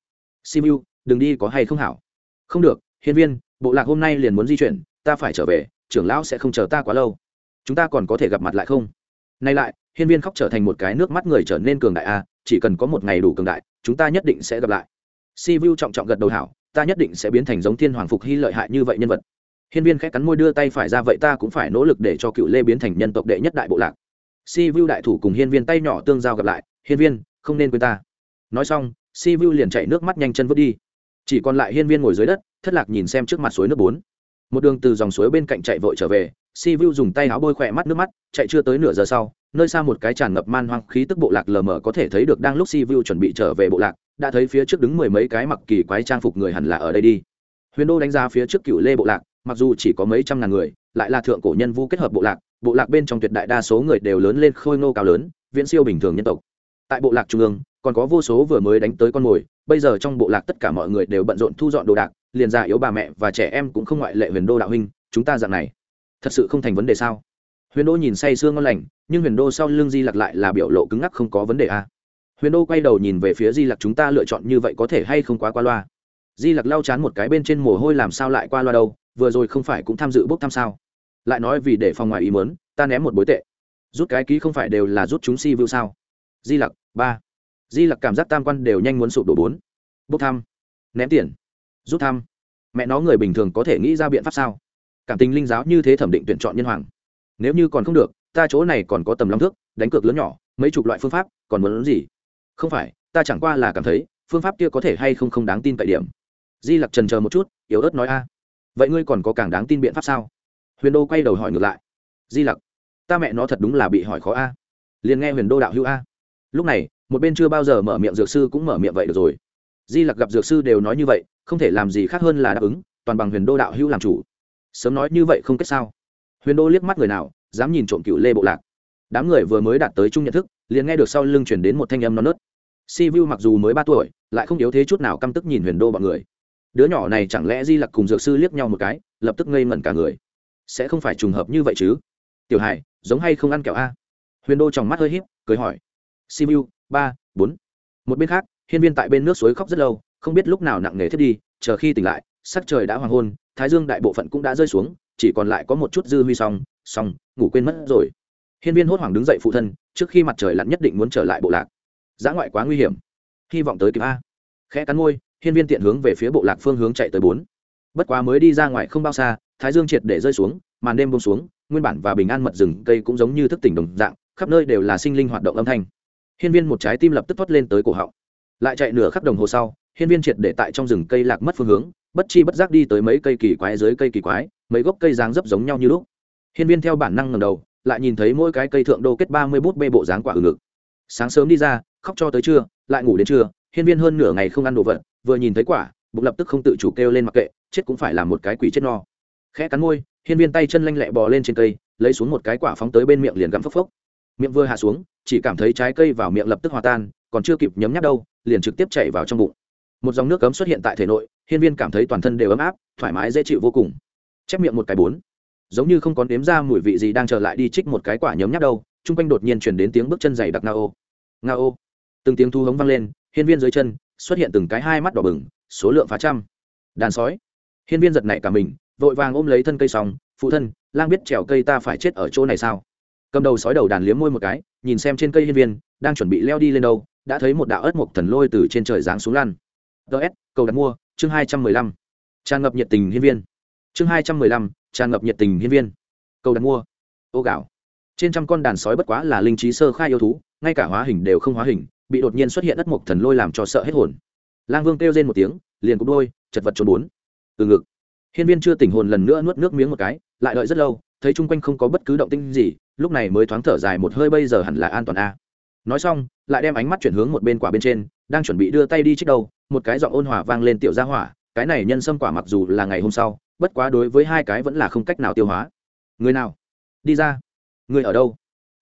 Speaker 1: Simu, đừng đi có hay không hảo? Không được, hiên viên, bộ lạc hôm nay liền muốn di chuyển, ta phải trở về, trưởng lão sẽ không chờ ta quá lâu. Chúng ta còn có thể gặp mặt lại không? Nay lại, hiên viên khóc trở thành một cái nước mắt người trở nên cường đại a à, chỉ cần có một ngày đủ cường đại, chúng ta nhất định sẽ gặp lại. Si vu trọng trọng gật đầu hảo, ta nhất định sẽ biến thành giống thiên hoàng phục hy lợi hại như vậy nhân vật hiên viên khẽ cắn môi đưa tay phải ra, vậy ta cũng phải nỗ lực để cho cựu lê biến thành nhân tộc đệ nhất đại bộ lạc. Si vu đại thủ cùng hiên viên tay nhỏ tương giao gặp lại, hiên viên, không nên quên ta. Nói xong, si vu liền chạy nước mắt nhanh chân vứt đi. Chỉ còn lại hiên viên ngồi dưới đất, thất lạc nhìn xem trước mặt suối nước bốn. Một đường từ dòng suối bên cạnh chạy vội trở về, si vu dùng tay áo bôi khỏe mắt nước mắt, chạy chưa tới nửa giờ sau, nơi xa một cái tràn ngập man hoang khí tức bộ lạc lờ mờ có thể thấy được đang lúc si vu chuẩn bị trở về bộ lạc, đã thấy phía trước đứng mười mấy cái mặc kỳ quái trang phục người hẳn là ở đây đi. Huyền đô đánh giá phía trước cựu lê bộ lạc mặc dù chỉ có mấy trăm ngàn người, lại là thượng cổ nhân vu kết hợp bộ lạc bộ lạc bên trong tuyệt đại đa số người đều lớn lên khôi ngô cao lớn, viễn siêu bình thường nhân tộc. Tại bộ lạc trung ương, còn có vô số vừa mới đánh tới con mồi, bây giờ trong bộ lạc tất cả mọi người đều bận rộn thu dọn đồ đạc, liền già yếu bà mẹ và trẻ em cũng không ngoại lệ huyền đô đạo huynh, chúng ta dạng này, thật sự không thành vấn đề sao? Huyền đô nhìn say sương ngon lành, nhưng huyền đô sau lưng di lặc lại là biểu lộ cứng ngắc không có vấn đề a à. huyền đô quay đầu nhìn về phía di lặc, chúng ta lựa chọn như vậy có thể hay không quá qua loa? Di lặc lau chán một cái bên trên mồ hôi, làm sao lại qua loa đâu? Vừa rồi không phải cũng tham dự bốc thăm sao? Lại nói vì để phòng ngoài ý mớn ta ném một bối tệ. Rút cái ký không phải đều là rút chúng si vưu sao? Di lặc, ba. Di lặc cảm giác tam quan đều nhanh muốn sụp đổ bốn. Bốc thăm. Ném tiền. Rút thăm. Mẹ nó người bình thường có thể nghĩ ra biện pháp sao? Cảm tình linh giáo như thế thẩm định tuyển chọn nhân hoàng. Nếu như còn không được, ta chỗ này còn có tầm long thước, đánh cược lớn nhỏ, mấy chục loại phương pháp, còn muốn lớn gì? Không phải, ta chẳng qua là cảm thấy, phương pháp kia có thể hay không không đáng tin cậy điểm. Di lặc trần chờ một chút, yếu ớt nói a vậy ngươi còn có càng đáng tin biện pháp sao? Huyền đô quay đầu hỏi ngược lại. Di lặc, ta mẹ nó thật đúng là bị hỏi khó a. Liền nghe huyền đô đạo hữu a. Lúc này, một bên chưa bao giờ mở miệng dược sư cũng mở miệng vậy được rồi. Di lặc gặp dược sư đều nói như vậy, không thể làm gì khác hơn là đáp ứng, toàn bằng huyền đô đạo hữu làm chủ. Sớm nói như vậy không kết sao? Huyền đô liếc mắt người nào, dám nhìn trộm cựu lê bộ lạc. Đám người vừa mới đạt tới chung nhận thức, liền nghe được sau lưng chuyển đến một thanh âm non nớt. Si vu mặc dù mới ba tuổi, lại không yếu thế chút nào căm tức nhìn huyền đô bọn người đứa nhỏ này chẳng lẽ di lặc cùng dược sư liếc nhau một cái, lập tức ngây ngẩn cả người. Sẽ không phải trùng hợp như vậy chứ? Tiểu hải, giống hay không ăn kẹo a? Huyền đô trong mắt hơi h í p cười hỏi. Simu, ba, bốn. Một bên khác, hiên viên tại bên nước suối khóc rất lâu, không biết lúc nào nặng nề thiết đi, chờ khi tỉnh lại, sắc trời đã hoàng hôn, thái dương đại bộ phận cũng đã rơi xuống, chỉ còn lại có một chút dư huy xong xong ngủ quên mất rồi. Hiên viên hốt hoảng đứng dậy phụ thân, trước khi mặt trời lặn nhất định muốn trở lại bộ lạc. Giã ngoại quá nguy hiểm. Hy vọng tới kịp a. Khẽ cắn môi hiên viên tiện hướng về phía bộ lạc phương hướng chạy tới bốn. Bất quá mới đi ra ngoài không bao xa, thái dương triệt để rơi xuống, màn đêm bông xuống, nguyên bản và bình an mật rừng cây cũng giống như thức tỉnh đồng dạng, khắp nơi đều là sinh linh hoạt động âm thanh. Hiên viên một trái tim lập tức thoát lên tới cổ họng. Lại chạy nửa khắc đồng hồ sau, hiên viên triệt để tại trong rừng cây lạc mất phương hướng, bất chi bất giác đi tới mấy cây kỳ quái dưới cây kỳ quái, mấy gốc cây dáng dấp giống nhau như lúc. Hiên viên theo bản năng ngầm đầu, lại nhìn thấy mỗi cái cây thượng đô kết ba mươi bút bê bộ dáng quả ừ ngực. Sáng sớm đi ra, khóc cho tới trưa, lại ngủ đến trưa, hiên viên hơn nửa ngày không ăn đồ vật vừa nhìn thấy quả, bụng lập tức không tự chủ kêu lên mặc kệ, chết cũng phải là một cái quỷ chết no. Khẽ cắn môi, hiên viên tay chân lanh lẹ bò lên trên cây, lấy xuống một cái quả phóng tới bên miệng liền gắm phốc phốc. Miệng vừa hạ xuống, chỉ cảm thấy trái cây vào miệng lập tức hòa tan, còn chưa kịp nhấm nháp đâu, liền trực tiếp chảy vào trong bụng. Một dòng nước cấm xuất hiện tại thể nội, hiên viên cảm thấy toàn thân đều ấm áp, thoải mái dễ chịu vô cùng. Chép miệng một cái bốn. Giống như không còn đếm ra mùi vị gì đang trở lại đi trích một cái quả nhấm nháp đâu, chung quanh đột nhiên chuyển đến tiếng bước chân dày đặc nga ô nga ô từng tiếng thu hống vang lên, hiên viên dưới chân xuất hiện từng cái hai mắt đỏ bừng, số lượng phá trăm. Đàn sói. Hiên viên giật nảy cả mình, vội vàng ôm lấy thân cây xong, phụ thân, lang biết trèo cây ta phải chết ở chỗ này sao? Cầm đầu sói đầu đàn liếm môi một cái, nhìn xem trên cây hiên viên, đang chuẩn bị leo đi lên đâu, đã thấy một đạo ớt mộc thần lôi từ trên trời giáng xuống lăn ts cầu đặt mua, chương hai trăm mười lăm. Tràn ngập nhiệt tình hiên viên. Chương hai trăm mười lăm, tràn ngập nhiệt tình hiên viên. Cầu đặt mua. Ô gạo. Trên trăm con đàn sói bất quá là linh trí sơ khai yêu thú, ngay cả hóa hình đều không hóa hình bị đột nhiên xuất hiện đất mộc thần lôi làm cho sợ hết hồn. Lang vương kêu lên một tiếng liền cục đôi chật vật trốn bốn. Từ ngực. Hiên viên chưa tỉnh hồn lần nữa nuốt nước miếng một cái lại đợi rất lâu thấy chung quanh không có bất cứ động tinh gì lúc này mới thoáng thở dài một hơi bây giờ hẳn là an toàn a. Nói xong lại đem ánh mắt chuyển hướng một bên quả bên trên đang chuẩn bị đưa tay đi trích đầu, một cái giọng ôn hòa vang lên tiểu gia hỏa cái này nhân sâm quả mặc dù là ngày hôm sau bất quá đối với hai cái vẫn là không cách nào tiêu hóa. Người nào? Đi ra. Người ở đâu?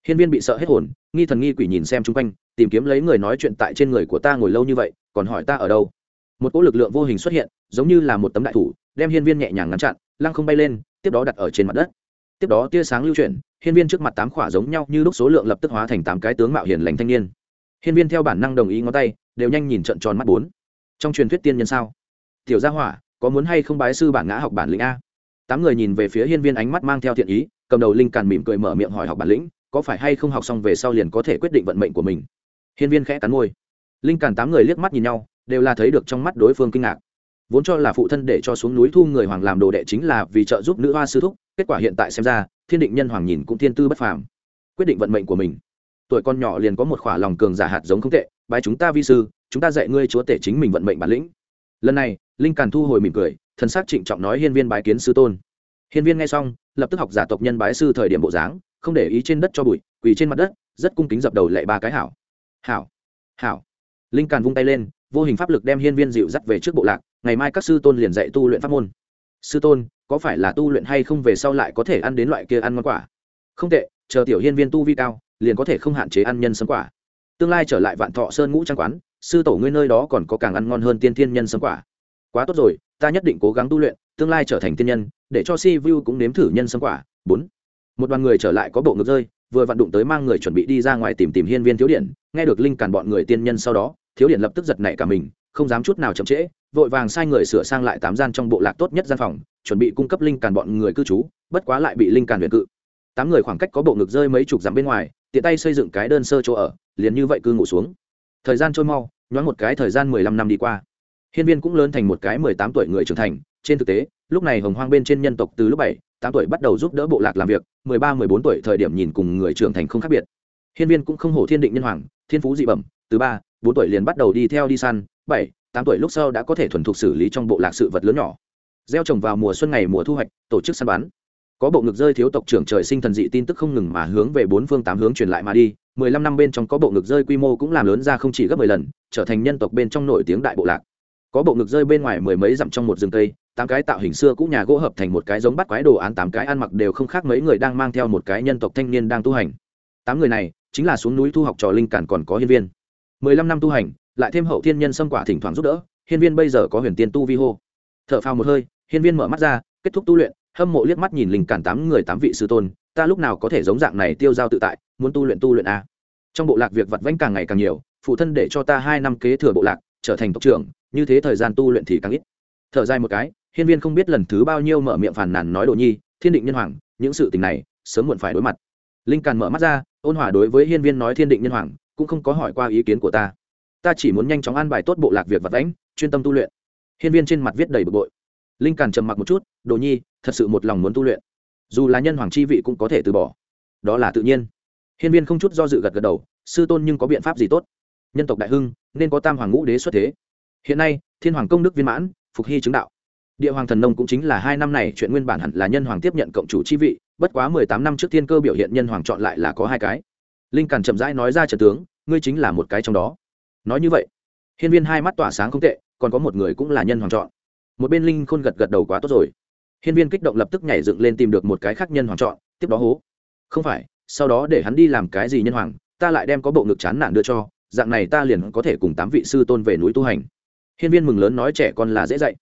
Speaker 1: Hiên viên bị sợ hết hồn nghi thần nghi quỷ nhìn xem chung quanh, tìm kiếm lấy người nói chuyện tại trên người của ta ngồi lâu như vậy, còn hỏi ta ở đâu? Một cỗ lực lượng vô hình xuất hiện, giống như là một tấm đại thủ, đem hiên viên nhẹ nhàng ngăn chặn, lăng không bay lên, tiếp đó đặt ở trên mặt đất. Tiếp đó tia sáng lưu chuyển, hiên viên trước mặt tám khỏa giống nhau như lúc số lượng lập tức hóa thành tám cái tướng mạo hiền lành thanh niên. Hiên viên theo bản năng đồng ý ngón tay, đều nhanh nhìn trận tròn mắt bốn. Trong truyền thuyết tiên nhân sao? Tiểu gia hỏa, có muốn hay không bái sư bản ngã học bản lĩnh a? Tám người nhìn về phía hiên viên ánh mắt mang theo thiện ý, cầm đầu linh càn mỉm cười mở miệng hỏi học bản lĩnh có phải hay không học xong về sau liền có thể quyết định vận mệnh của mình? Hiên viên khẽ cắn môi. Linh càn tám người liếc mắt nhìn nhau, đều là thấy được trong mắt đối phương kinh ngạc. Vốn cho là phụ thân để cho xuống núi thu người hoàng làm đồ đệ chính là vì trợ giúp nữ hoa sư thúc, kết quả hiện tại xem ra, thiên định nhân hoàng nhìn cũng thiên tư bất phàm. Quyết định vận mệnh của mình. Tuổi con nhỏ liền có một khỏa lòng cường giả hạt giống không tệ bài chúng ta vi sư, chúng ta dạy ngươi chúa tể chính mình vận mệnh bản lĩnh. Lần này, linh càn thu hồi mỉm cười, thần s c trịnh trọng nói hiên viên bái kiến sư tôn. Hiên viên nghe xong, lập tức học giả tộc nhân bái sư thời điểm bộ dáng không để ý trên đất cho bụi, quỳ trên mặt đất, rất cung kính dập đầu lệ ba cái hảo. Hảo hảo. Linh càn vung tay lên, vô hình pháp lực đem hiên viên dịu dắt về trước bộ lạc, ngày mai các sư tôn liền dạy tu luyện pháp môn. Sư tôn, có phải là tu luyện hay không về sau lại có thể ăn đến loại kia ăn ngon quả? Không tệ, chờ tiểu hiên viên tu vi cao, liền có thể không hạn chế ăn nhân sâm quả. Tương lai trở lại vạn thọ sơn ngũ trang quán, sư tổ ngươi nơi đó còn có càng ăn ngon hơn tiên thiên nhân sâm quả. Quá tốt rồi, ta nhất định cố gắng tu luyện, tương lai trở thành tiên nhân, để cho si vu cũng nếm thử nhân sâm quả. Bốn một đoàn người trở lại có bộ ngực rơi, vừa vặn đụng tới mang người chuẩn bị đi ra ngoài tìm tìm hiên viên thiếu điện, nghe được linh càn bọn người tiên nhân sau đó, thiếu điện lập tức giật nảy cả mình, không dám chút nào chậm trễ, vội vàng sai người sửa sang lại tám gian trong bộ lạc tốt nhất gian phòng, chuẩn bị cung cấp linh càn bọn người cư trú, bất quá lại bị linh càn luyện cự. Tám người khoảng cách có bộ ngực rơi mấy chục dặm bên ngoài, tiện tay xây dựng cái đơn sơ chỗ ở, liền như vậy cư ngủ xuống. Thời gian trôi mau, nhoáng một cái thời gian mười lăm năm đi qua. Hiên viên cũng lớn thành một cái mười tám tuổi người trưởng thành, trên thực tế, lúc này hồng hoang bên trên nhân tộc từ lúc bảy tám tuổi bắt đầu giúp đỡ bộ lạc làm việc, mười ba, mười bốn tuổi thời điểm nhìn cùng người trưởng thành không khác biệt. Hiên viên cũng không hổ thiên định nhân hoàng, thiên phú dị bẩm, từ ba, bốn tuổi liền bắt đầu đi theo đi săn, bảy, tám tuổi lúc sau đã có thể thuần thục xử lý trong bộ lạc sự vật lớn nhỏ. Gieo trồng vào mùa xuân ngày mùa thu hoạch, tổ chức săn bắn. Có bộ ngực rơi thiếu tộc trưởng trời sinh thần dị tin tức không ngừng mà hướng về bốn phương tám hướng truyền lại mà đi. Mười lăm năm bên trong có bộ ngực rơi quy mô cũng làm lớn ra không chỉ gấp mười lần, trở thành nhân tộc bên trong nổi tiếng đại bộ lạc có bộ ngực rơi bên ngoài mười mấy dặm trong một rừng tây tám cái tạo hình xưa cũ nhà gỗ hợp thành một cái giống bắt quái đồ án, tám cái ăn mặc đều không khác mấy người đang mang theo một cái nhân tộc thanh niên đang tu hành. Tám người này chính là xuống núi thu học trò linh cản còn có hiên viên. Mười lăm năm tu hành, lại thêm hậu thiên nhân xâm quả thỉnh thoảng giúp đỡ, hiên viên bây giờ có huyền tiên tu vi hô. T h ở phao một hơi, hiên viên mở mắt ra, kết thúc tu luyện, hâm mộ liếc mắt nhìn linh cản tám người tám vị sư tôn, ta lúc nào có thể giống dạng này tiêu giao tự tại, muốn tu luyện tu luyện a trong bộ lạc việc vặt vãnh càng ngày càng nhiều, phụ thân để cho ta hai năm kế thừa bộ lạc, trở thành tộc trưởng như thế thời gian tu luyện thì càng ít. Thở dài một cái, hiên viên không biết lần thứ bao nhiêu mở miệng phàn nàn nói đồ nhi, thiên định nhân hoàng, những sự tình này sớm muộn phải đối mặt. Linh càn mở mắt ra, ôn hòa đối với hiên viên nói thiên định nhân hoàng, cũng không có hỏi qua ý kiến của ta. Ta chỉ muốn nhanh chóng an bài tốt bộ lạc việc vật vãnh chuyên tâm tu luyện. Hiên viên trên mặt viết đầy bực bội. Linh càn trầm mặc một chút đồ nhi, thật sự một lòng muốn tu luyện. Dù là nhân hoàng chi vị cũng có thể từ bỏ. Đó là tự nhiên. Hiên viên không chút do dự gật gật đầu, sư tôn nhưng có biện pháp gì tốt? Nhân tộc đại hưng, nên có tam hoàng ngũ đế xuất thế hiện nay, thiên hoàng công đức viên mãn, phục hy chứng đạo. Địa hoàng thần nông cũng chính là hai năm này chuyện nguyên bản hẳn là nhân hoàng tiếp nhận cộng chủ chi vị, bất quá mười tám năm trước thiên cơ biểu hiện nhân hoàng chọn lại là có hai cái. Linh càn chậm rãi nói ra trận tướng, ngươi chính là một cái trong đó. Nói như vậy, hiên viên hai mắt tỏa sáng không tệ, còn có một người cũng là nhân hoàng chọn. Một bên linh khôn gật gật đầu quá tốt rồi. Hiên viên kích động lập tức nhảy dựng lên tìm được một cái khác nhân hoàng chọn, tiếp đó hố. Không phải, sau đó để hắn đi làm cái gì nhân hoàng, ta lại đem có bộ ngực chán nản đưa cho, dạng này ta liền có thể cùng tám vị sư tôn về núi tu hành hiên viên mừng lớn nói trẻ con là dễ dạy.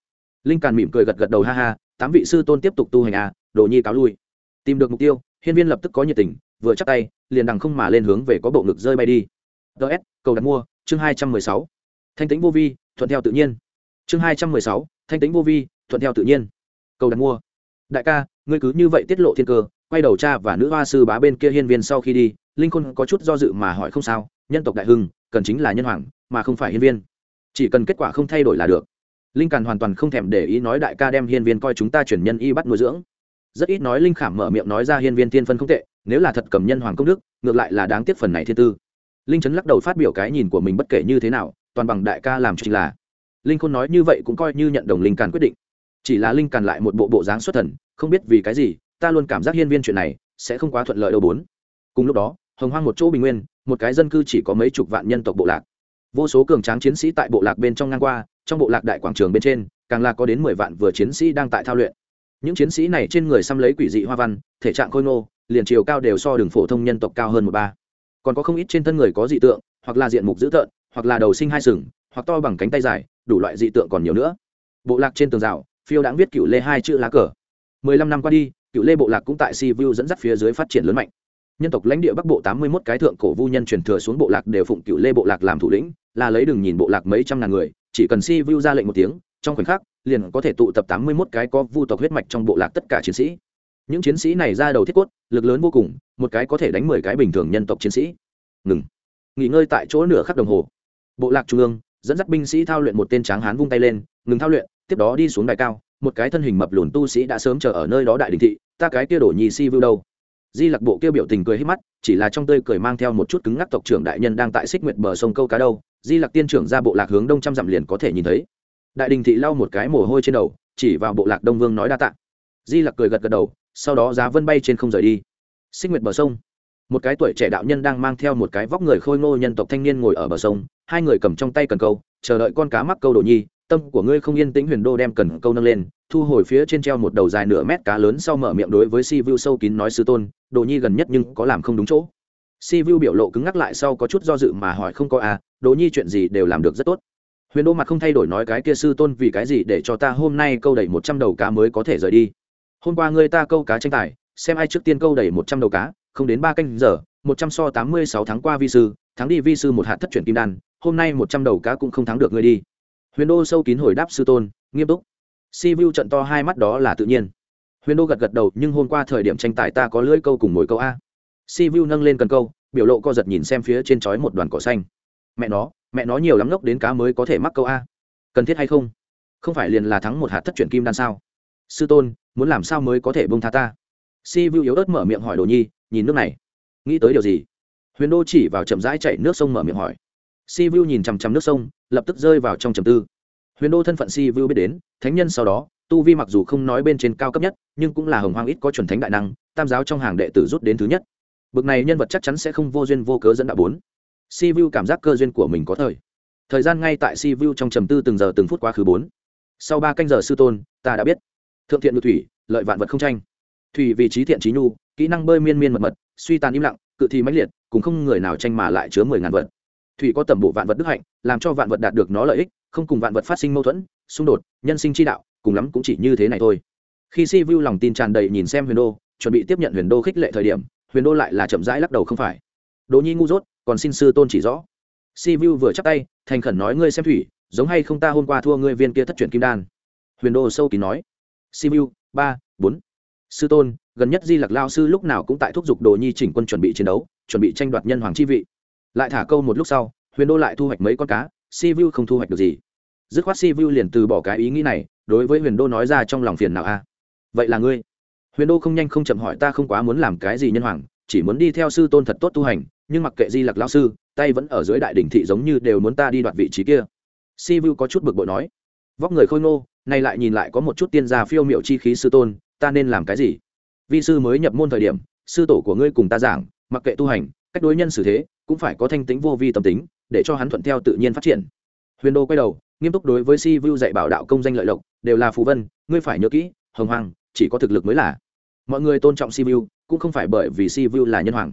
Speaker 1: Linh càn mỉm cười gật gật đầu ha ha, tám vị sư tôn tiếp tục tu hành à đồ nhi cáo lui. Tìm được mục tiêu, hiên viên lập tức có nhiệt tình, vừa chắc tay, liền đằng không mà lên hướng về có bộ ngực rơi bay đi. Ts cầu đặt mua, chương hai trăm mười sáu. Thanh tính vô vi, thuận theo tự nhiên. Chương hai trăm mười sáu, thanh tính vô vi, thuận theo tự nhiên. Cầu đặt mua. Đại ca, ngươi cứ như vậy tiết lộ thiên cơ, quay đầu cha và nữ hoa sư bá bên kia hiên viên sau khi đi, linh khôn có chút do dự mà hỏi không sao, nhân tộc đại hưng, cần chính là nhân hoàng, mà không phải hiên viên chỉ cần kết quả không thay đổi là được. Linh càn hoàn toàn không thèm để ý nói đại ca đem hiên viên coi chúng ta chuyển nhân y bắt nuôi dưỡng. Rất ít nói linh khảm mở miệng nói ra hiên viên thiên phân không tệ, nếu là thật cầm nhân hoàng công đức, ngược lại là đáng tiếc phần này thiên tư. Linh trấn lắc đầu phát biểu cái nhìn của mình bất kể như thế nào, toàn bằng đại ca làm chính là. Linh khôn nói như vậy cũng coi như nhận đồng linh càn quyết định. Chỉ là linh càn lại một bộ bộ dáng xuất thần, không biết vì cái gì, ta luôn cảm giác hiên viên chuyện này sẽ không quá thuận lợi đâu bốn. Cùng lúc đó, hồng hoang một chỗ bình nguyên, một cái dân cư chỉ có mấy chục vạn nhân tộc bộ lạc vô số cường tráng chiến sĩ tại bộ lạc bên trong ngang qua, trong bộ lạc đại quảng trường bên trên, càng là có đến mười vạn vừa chiến sĩ đang tại thao luyện. Những chiến sĩ này trên người xăm lấy quỷ dị hoa văn, thể trạng khôi ngô, liền chiều cao đều so đường phổ thông nhân tộc cao hơn một ba. Còn có không ít trên thân người có dị tượng, hoặc là diện mục dữ tợn, hoặc là đầu sinh hai sừng, hoặc to bằng cánh tay dài, đủ loại dị tượng còn nhiều nữa. Bộ lạc trên tường rào, phiêu đáng viết cựu lê hai chữ lá cờ. Mười lăm năm qua đi, cựu lê bộ lạc cũng tại si vu dẫn dắt phía dưới phát triển lớn mạnh nhân tộc lãnh địa bắc bộ tám mươi mốt cái thượng cổ vu nhân truyền thừa xuống bộ lạc đều phụng cựu lê bộ lạc làm thủ lĩnh, là lấy đừng nhìn bộ lạc mấy trăm ngàn người, chỉ cần si vu ra lệnh một tiếng, trong khoảnh khắc, liền có thể tụ tập tám mươi mốt cái có vu tộc huyết mạch trong bộ lạc tất cả chiến sĩ. Những chiến sĩ này ra đầu thiết cốt, lực lớn vô cùng, một cái có thể đánh mười cái bình thường nhân tộc chiến sĩ. Ngừng. Nghỉ ngơi tại chỗ nửa khắc đồng hồ. Bộ lạc trung ương, dẫn dắt binh sĩ thao luyện một tên tráng hán vung tay lên, ngừng thao luyện, tiếp đó đi xuống đài cao, một cái thân hình mập lùn tu sĩ đã sớm chờ ở nơi đó đại đình thị, ta cái kia đổ nhì si vưu đâu? Di lặc bộ kêu biểu tình cười hết mắt, chỉ là trong tươi cười mang theo một chút cứng ngắc tộc trưởng đại nhân đang tại xích nguyệt bờ sông câu cá đâu, di lặc tiên trưởng ra bộ lạc hướng đông trăm dặm liền có thể nhìn thấy. Đại đình thị lau một cái mồ hôi trên đầu, chỉ vào bộ lạc đông vương nói đa tạ. Di lặc cười gật gật đầu, sau đó giá vân bay trên không rời đi. Xích nguyệt bờ sông. Một cái tuổi trẻ đạo nhân đang mang theo một cái vóc người khôi ngô nhân tộc thanh niên ngồi ở bờ sông, hai người cầm trong tay cần câu, chờ đợi con cá mắc câu đồ nhi tâm của ngươi không yên tĩnh huyền đô đem cần câu nâng lên, thu hồi phía trên treo một đầu dài nửa mét cá lớn sau mở miệng đối với si vu sâu kín nói sư tôn, đồ nhi gần nhất nhưng có làm không đúng chỗ. Si vu biểu lộ cứng ngắc lại sau có chút do dự mà hỏi không có à đồ nhi chuyện gì đều làm được rất tốt. Huyền đô mặt không thay đổi nói cái kia sư tôn vì cái gì để cho ta hôm nay câu đầy một trăm đầu cá mới có thể rời đi. Hôm qua ngươi ta câu cá tranh tài, xem ai trước tiên câu đầy một trăm đầu cá, không đến ba canh giờ, một trăm so tám mươi sáu tháng qua vi sư, thắng đi vi sư một hạt thất chuyển kim đan, hôm nay một trăm đầu cá cũng không thắng được ngươi đi huyền đô sâu kín hồi đáp sư tôn, nghiêm túc. Si vu trận to hai mắt đó là tự nhiên. Huyền đô gật gật đầu, nhưng hôm qua thời điểm tranh tài ta có lưỡi câu cùng mồi câu a. Si vu nâng lên cần câu, biểu lộ co giật nhìn xem phía trên chói một đoàn cỏ xanh. Mẹ nó mẹ nó nhiều lắm ngốc đến cá mới có thể mắc câu a. Cần thiết hay không? Không phải liền là thắng một hạt thất chuyển kim đan sao? Sư tôn, muốn làm sao mới có thể bông tha ta? Si vu yếu ớt mở miệng hỏi đồ nhi, nhìn nước này. Nghĩ tới điều gì? Huyền đô chỉ vào chậm rãi chạy nước sông mở miệng hỏi si vu nhìn chằm chằm nước sông, lập tức rơi vào trong trầm tư. Huyền đô thân phận si vu biết đến, thánh nhân sau đó, tu vi mặc dù không nói bên trên cao cấp nhất, nhưng cũng là hồng hoang ít có chuẩn thánh đại năng, tam giáo trong hàng đệ tử rút đến thứ nhất. Bực này nhân vật chắc chắn sẽ không vô duyên vô cớ dẫn đạo bốn. Si vu cảm giác cơ duyên của mình có thời. Thời gian ngay tại si vu trong trầm tư từng giờ từng phút quá khứ bốn. Sau ba canh giờ sư tôn, ta đã biết. Thượng thiện ngự thủy, lợi vạn vật không tranh. Thủy vị trí thiện trí nhu, kỹ năng bơi miên miên mật mật, suy tàn im lặng, cự thi mãnh liệt cũng không người nào tranh mà lại chứa mười ngàn vật thủy có tầm bộ vạn vật đức hạnh, làm cho vạn vật đạt được nó lợi ích, không cùng vạn vật phát sinh mâu thuẫn, xung đột, nhân sinh chi đạo, cùng lắm cũng chỉ như thế này thôi. Khi si vu lòng tin tràn đầy nhìn xem huyền đô, chuẩn bị tiếp nhận huyền đô khích lệ thời điểm, huyền đô lại là chậm rãi lắc đầu không phải. Đỗ nhi ngu dốt, còn xin sư tôn chỉ rõ. Si vu vừa chắc tay, thành khẩn nói ngươi xem thủy, giống hay không ta hôm qua thua ngươi viên kia thất truyền kim đan. Huyền đô sâu kín nói. Si vu ba, bốn. Sư tôn, gần nhất di lặc lao sư lúc nào cũng tại thúc giục đồ nhi chỉnh quân chuẩn bị chiến đấu, chuẩn bị tranh đoạt nhân hoàng chi vị lại thả câu một lúc sau, huyền đô lại thu hoạch mấy con cá, si vu không thu hoạch được gì. Dứt khoát si vu liền từ bỏ cái ý nghĩ này, đối với huyền đô nói ra trong lòng phiền nào a. Vậy là ngươi? Huyền đô không nhanh không chậm hỏi ta không quá muốn làm cái gì nhân hoàng, chỉ muốn đi theo sư tôn thật tốt tu hành, nhưng mặc kệ di lặc lao sư, tay vẫn ở dưới đại đỉnh thị giống như đều muốn ta đi đoạt vị trí kia. Si vu có chút bực bội nói. Vóc người khôi ngô, nay lại nhìn lại có một chút tiên gia phiêu miệu chi khí sư tôn, ta nên làm cái gì? Vi sư mới nhập môn thời điểm, sư tổ của ngươi cùng ta giảng, mặc kệ tu hành, cách đối nhân xử thế cũng phải có thanh tính vô vi tâm tính, để cho hắn thuận theo tự nhiên phát triển. Huyền đô quay đầu, nghiêm túc đối với si vu dạy bảo đạo công danh lợi lộc, đều là phù vân, ngươi phải nhớ kỹ, hồng hoàng, chỉ có thực lực mới là. Mọi người tôn trọng si vu cũng không phải bởi vì si vu là nhân hoàng.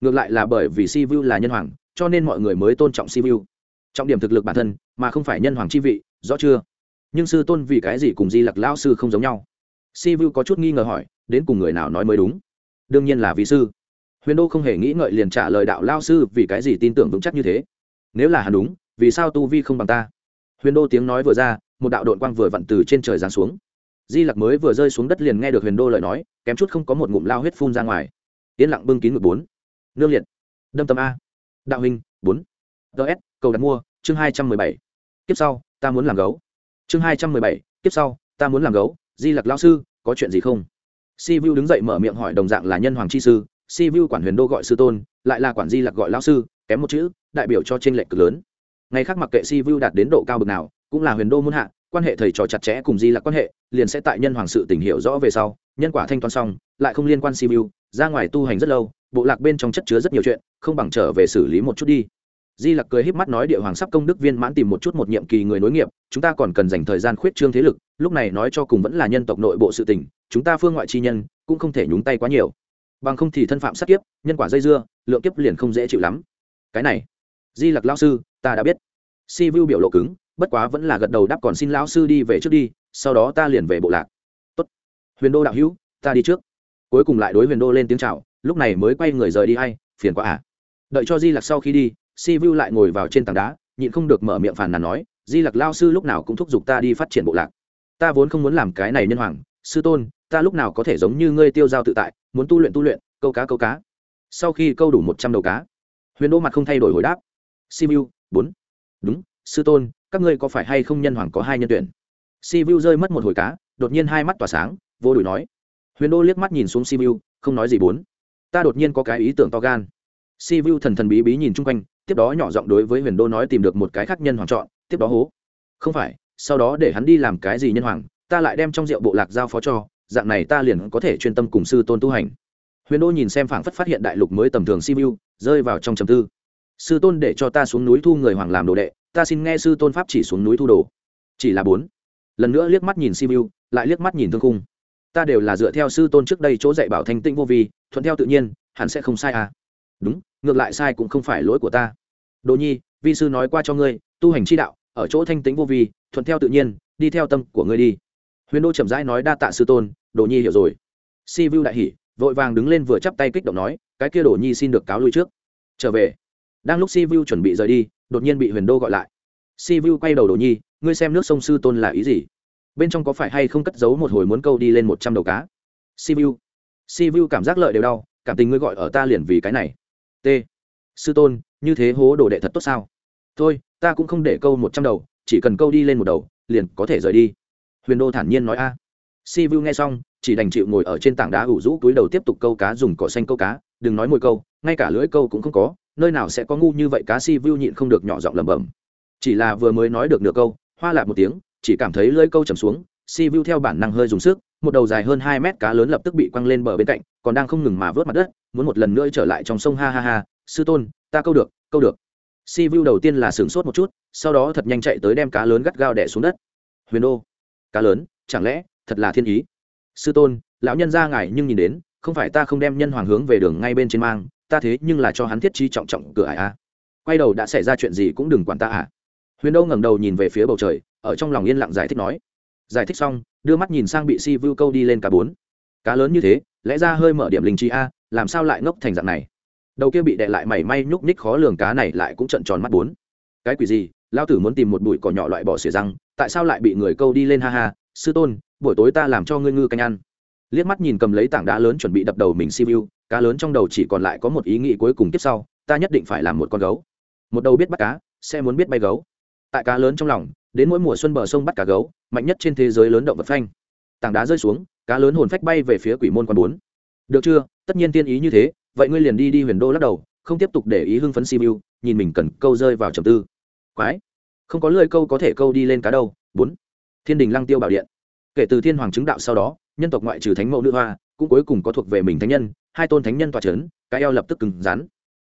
Speaker 1: Ngược lại là bởi vì si vu là nhân hoàng, cho nên mọi người mới tôn trọng si vu trọng điểm thực lực bản thân, mà không phải nhân hoàng chi vị, rõ chưa? Nhưng sư tôn vì cái gì cùng di lặc lão sư không giống nhau? Si vu có chút nghi ngờ hỏi, đến cùng người nào nói mới đúng? Đương nhiên là vị sư huyền đô không hề nghĩ ngợi liền trả lời đạo lao sư, vì cái gì tin tưởng vững chắc như thế? Nếu là hắn đúng, vì sao tu vi không bằng ta? Huyền đô tiếng nói vừa ra, một đạo đội quang vừa vặn từ trên trời giáng xuống. Di lặc mới vừa rơi xuống đất liền nghe được huyền đô lời nói, kém chút không có một ngụm lao huyết phun ra ngoài. Yên lặng bưng kín ngực bốn. Nương liệt. Đâm tâm a. Đạo hình bốn. Ts cầu đặt mua, chương hai trăm mười bảy. Kiếp sau, ta muốn làm gấu. Chương hai trăm mười bảy, kiếp sau, ta muốn làm gấu. Di lặc lao sư, có chuyện gì không? Si vu đứng dậy mở miệng hỏi đồng dạng là nhân hoàng chi sư si vu quản huyền đô gọi sư tôn, lại là quản di lặc gọi lao sư, kém một chữ, đại biểu cho t r ê n lệch cực lớn. Ngày khác mặc kệ si vu đạt đến độ cao bực nào, cũng là huyền đô muôn hạ, quan hệ thầy trò chặt chẽ cùng di lặc quan hệ, liền sẽ tại nhân hoàng sự tình hiểu rõ về sau, nhân quả thanh toán xong, lại không liên quan si vu, ra ngoài tu hành rất lâu, bộ lạc bên trong chất chứa rất nhiều chuyện, không bằng trở về xử lý một chút đi. Di lặc cười híp mắt nói địa hoàng sắp công đức viên mãn tìm một chút một nhiệm kỳ người nối nghiệp, chúng ta còn cần dành thời gian khuyết trương thế lực, lúc này nói cho cùng vẫn là nhân tộc nội bộ sự tình, chúng ta phương ngoại chi nhân, cũng không thể nhúng tay quá nhiều bằng không thì thân phạm sát kiếp, nhân quả dây dưa, lượng kiếp liền không dễ chịu lắm. Cái này, di lặc lao sư, ta đã biết. Si vu biểu lộ cứng, bất quá vẫn là gật đầu đáp còn xin lão sư đi về trước đi, sau đó ta liền về bộ lạc. Tốt. huyền đô đạo hữu, ta đi trước. Cuối cùng lại đối huyền đô lên tiếng chào, lúc này mới quay người rời đi hay, phiền quá à. Đợi cho di lặc sau khi đi, si vu lại ngồi vào trên tảng đá, nhịn không được mở miệng phàn nàn nói, di lặc lao sư lúc nào cũng thúc giục ta đi phát triển bộ lạc. Ta vốn không muốn làm cái này nhân hoàng sư tôn, ta lúc nào có thể giống như ngươi tiêu giao tự tại, muốn tu luyện tu luyện, câu cá câu cá. Sau khi câu đủ một trăm đầu cá, huyền đô mặt không thay đổi hồi đáp. Simu bốn. Đúng, sư tôn, các ngươi có phải hay không nhân hoàng có hai nhân tuyển? Simu rơi mất một hồi cá, đột nhiên hai mắt tỏa sáng, vô đùi nói. Huyền đô liếc mắt nhìn xuống simu không nói gì bốn. Ta đột nhiên có cái ý tưởng to gan. Simu thần thần bí bí nhìn chung quanh, tiếp đó nhỏ giọng đối với huyền đô nói tìm được một cái khác nhân hoàng chọn, tiếp đó hố. Không phải, sau đó để hắn đi làm cái gì nhân hoàng ta lại đem trong rượu bộ lạc giao phó cho, dạng này ta liền có thể chuyên tâm cùng sư tôn tu hành. Huyền đô nhìn xem phảng phất phát hiện đại lục mới tầm thường si vu, rơi vào trong trầm tư. Sư tôn để cho ta xuống núi thu người hoàng làm đồ đệ, ta xin nghe sư tôn pháp chỉ xuống núi thu đồ. Chỉ là bốn. Lần nữa liếc mắt nhìn si vu, lại liếc mắt nhìn thương khung. Ta đều là dựa theo sư tôn trước đây chỗ dạy bảo thanh tĩnh vô vi, thuận theo tự nhiên, hẳn sẽ không sai à. Đúng, ngược lại sai cũng không phải lỗi của ta. Đồ nhi, vi sư nói qua cho ngươi, tu hành chi đạo, ở chỗ thanh tĩnh vô vi, thuận theo tự nhiên, đi theo tâm của ngươi đi huyền đô chậm rãi nói đa tạ sư tôn, đồ nhi hiểu rồi. Si vu đại hỉ, vội vàng đứng lên vừa chắp tay kích động nói, cái kia đồ nhi xin được cáo lui trước. Trở về. Đang lúc si vu chuẩn bị rời đi, đột nhiên bị huyền đô gọi lại. Si vu quay đầu đồ nhi, ngươi xem nước sông sư tôn là ý gì? Bên trong có phải hay không cất giấu một hồi muốn câu đi lên một trăm đầu cá? Si vu si vu cảm giác lợi đều đau, cảm tình ngươi gọi ở ta liền vì cái này. T. Sư tôn, như thế hố đồ đệ thật tốt sao? Thôi, ta cũng không để câu một trăm đầu, chỉ cần câu đi lên một đầu, liền có thể rời đi huyền đô thản nhiên nói a. Si vu nghe xong, chỉ đành chịu ngồi ở trên tảng đá ủ rũ túi đầu tiếp tục câu cá dùng cỏ xanh câu cá, đừng nói mồi câu, ngay cả lưỡi câu cũng không có, nơi nào sẽ có ngu như vậy cá si vu nhịn không được nhỏ giọng lẩm bẩm. Chỉ là vừa mới nói được nửa câu, hoa lạc một tiếng, chỉ cảm thấy lưỡi câu chầm xuống, si vu theo bản năng hơi dùng sức, một đầu dài hơn hai mét cá lớn lập tức bị quăng lên bờ bên cạnh, còn đang không ngừng mà vớt mặt đất, muốn một lần nữa trở lại trong sông ha ha ha, sư tôn, ta câu được câu được. Si vu đầu tiên là sửng sốt một chút, sau đó thật nhanh chạy tới đem cá lớn gắt gao đẻ xuống đất. Huyền đô cá lớn, chẳng lẽ, thật là thiên ý? Sư tôn, lão nhân ra ngài nhưng nhìn đến, không phải ta không đem nhân hoàng hướng về đường ngay bên trên mang, ta thế nhưng là cho hắn thiết trí trọng trọng cửa ải a. Quay đầu đã xảy ra chuyện gì cũng đừng quản ta à. Huyền đô ngẩng đầu nhìn về phía bầu trời, ở trong lòng yên lặng giải thích nói. Giải thích xong, đưa mắt nhìn sang bị si vu câu đi lên cả bốn. Cá lớn như thế, lẽ ra hơi mở điểm linh trí a, làm sao lại ngốc thành dạng này? Đầu kia bị đệ lại mảy may nhúc nhích khó lường cá này lại cũng trận tròn mắt bốn. Cái quỷ gì? Lao tử muốn tìm một bụi cỏ nhỏ loại bỏ xỉa răng tại sao lại bị người câu đi lên ha ha, sư tôn, buổi tối ta làm cho ngươi ngư canh ăn. Liếc mắt nhìn cầm lấy tảng đá lớn chuẩn bị đập đầu mình si vu cá lớn trong đầu chỉ còn lại có một ý nghĩ cuối cùng tiếp sau, ta nhất định phải làm một con gấu. Một đầu biết bắt cá, sẽ muốn biết bay gấu. Tại cá lớn trong lòng, đến mỗi mùa xuân bờ sông bắt cá gấu, mạnh nhất trên thế giới lớn động vật phanh. Tảng đá rơi xuống, cá lớn hồn phách bay về phía quỷ môn quan bốn. Được chưa? Tất nhiên tiên ý như thế, vậy ngươi liền đi đi huyền đô lắc đầu, không tiếp tục để ý hưng phấn simu nhìn mình cần câu rơi vào trầm tư. Quái! Không có lưỡi câu có thể câu đi lên cá đâu. Bốn. Thiên đình lăng tiêu bảo điện. Kể từ thiên hoàng chứng đạo sau đó, nhân tộc ngoại trừ thánh mẫu nữ hoa, cũng cuối cùng có thuộc về mình thánh nhân, hai tôn thánh nhân tòa c h ấ n cái eo lập tức cứng rắn.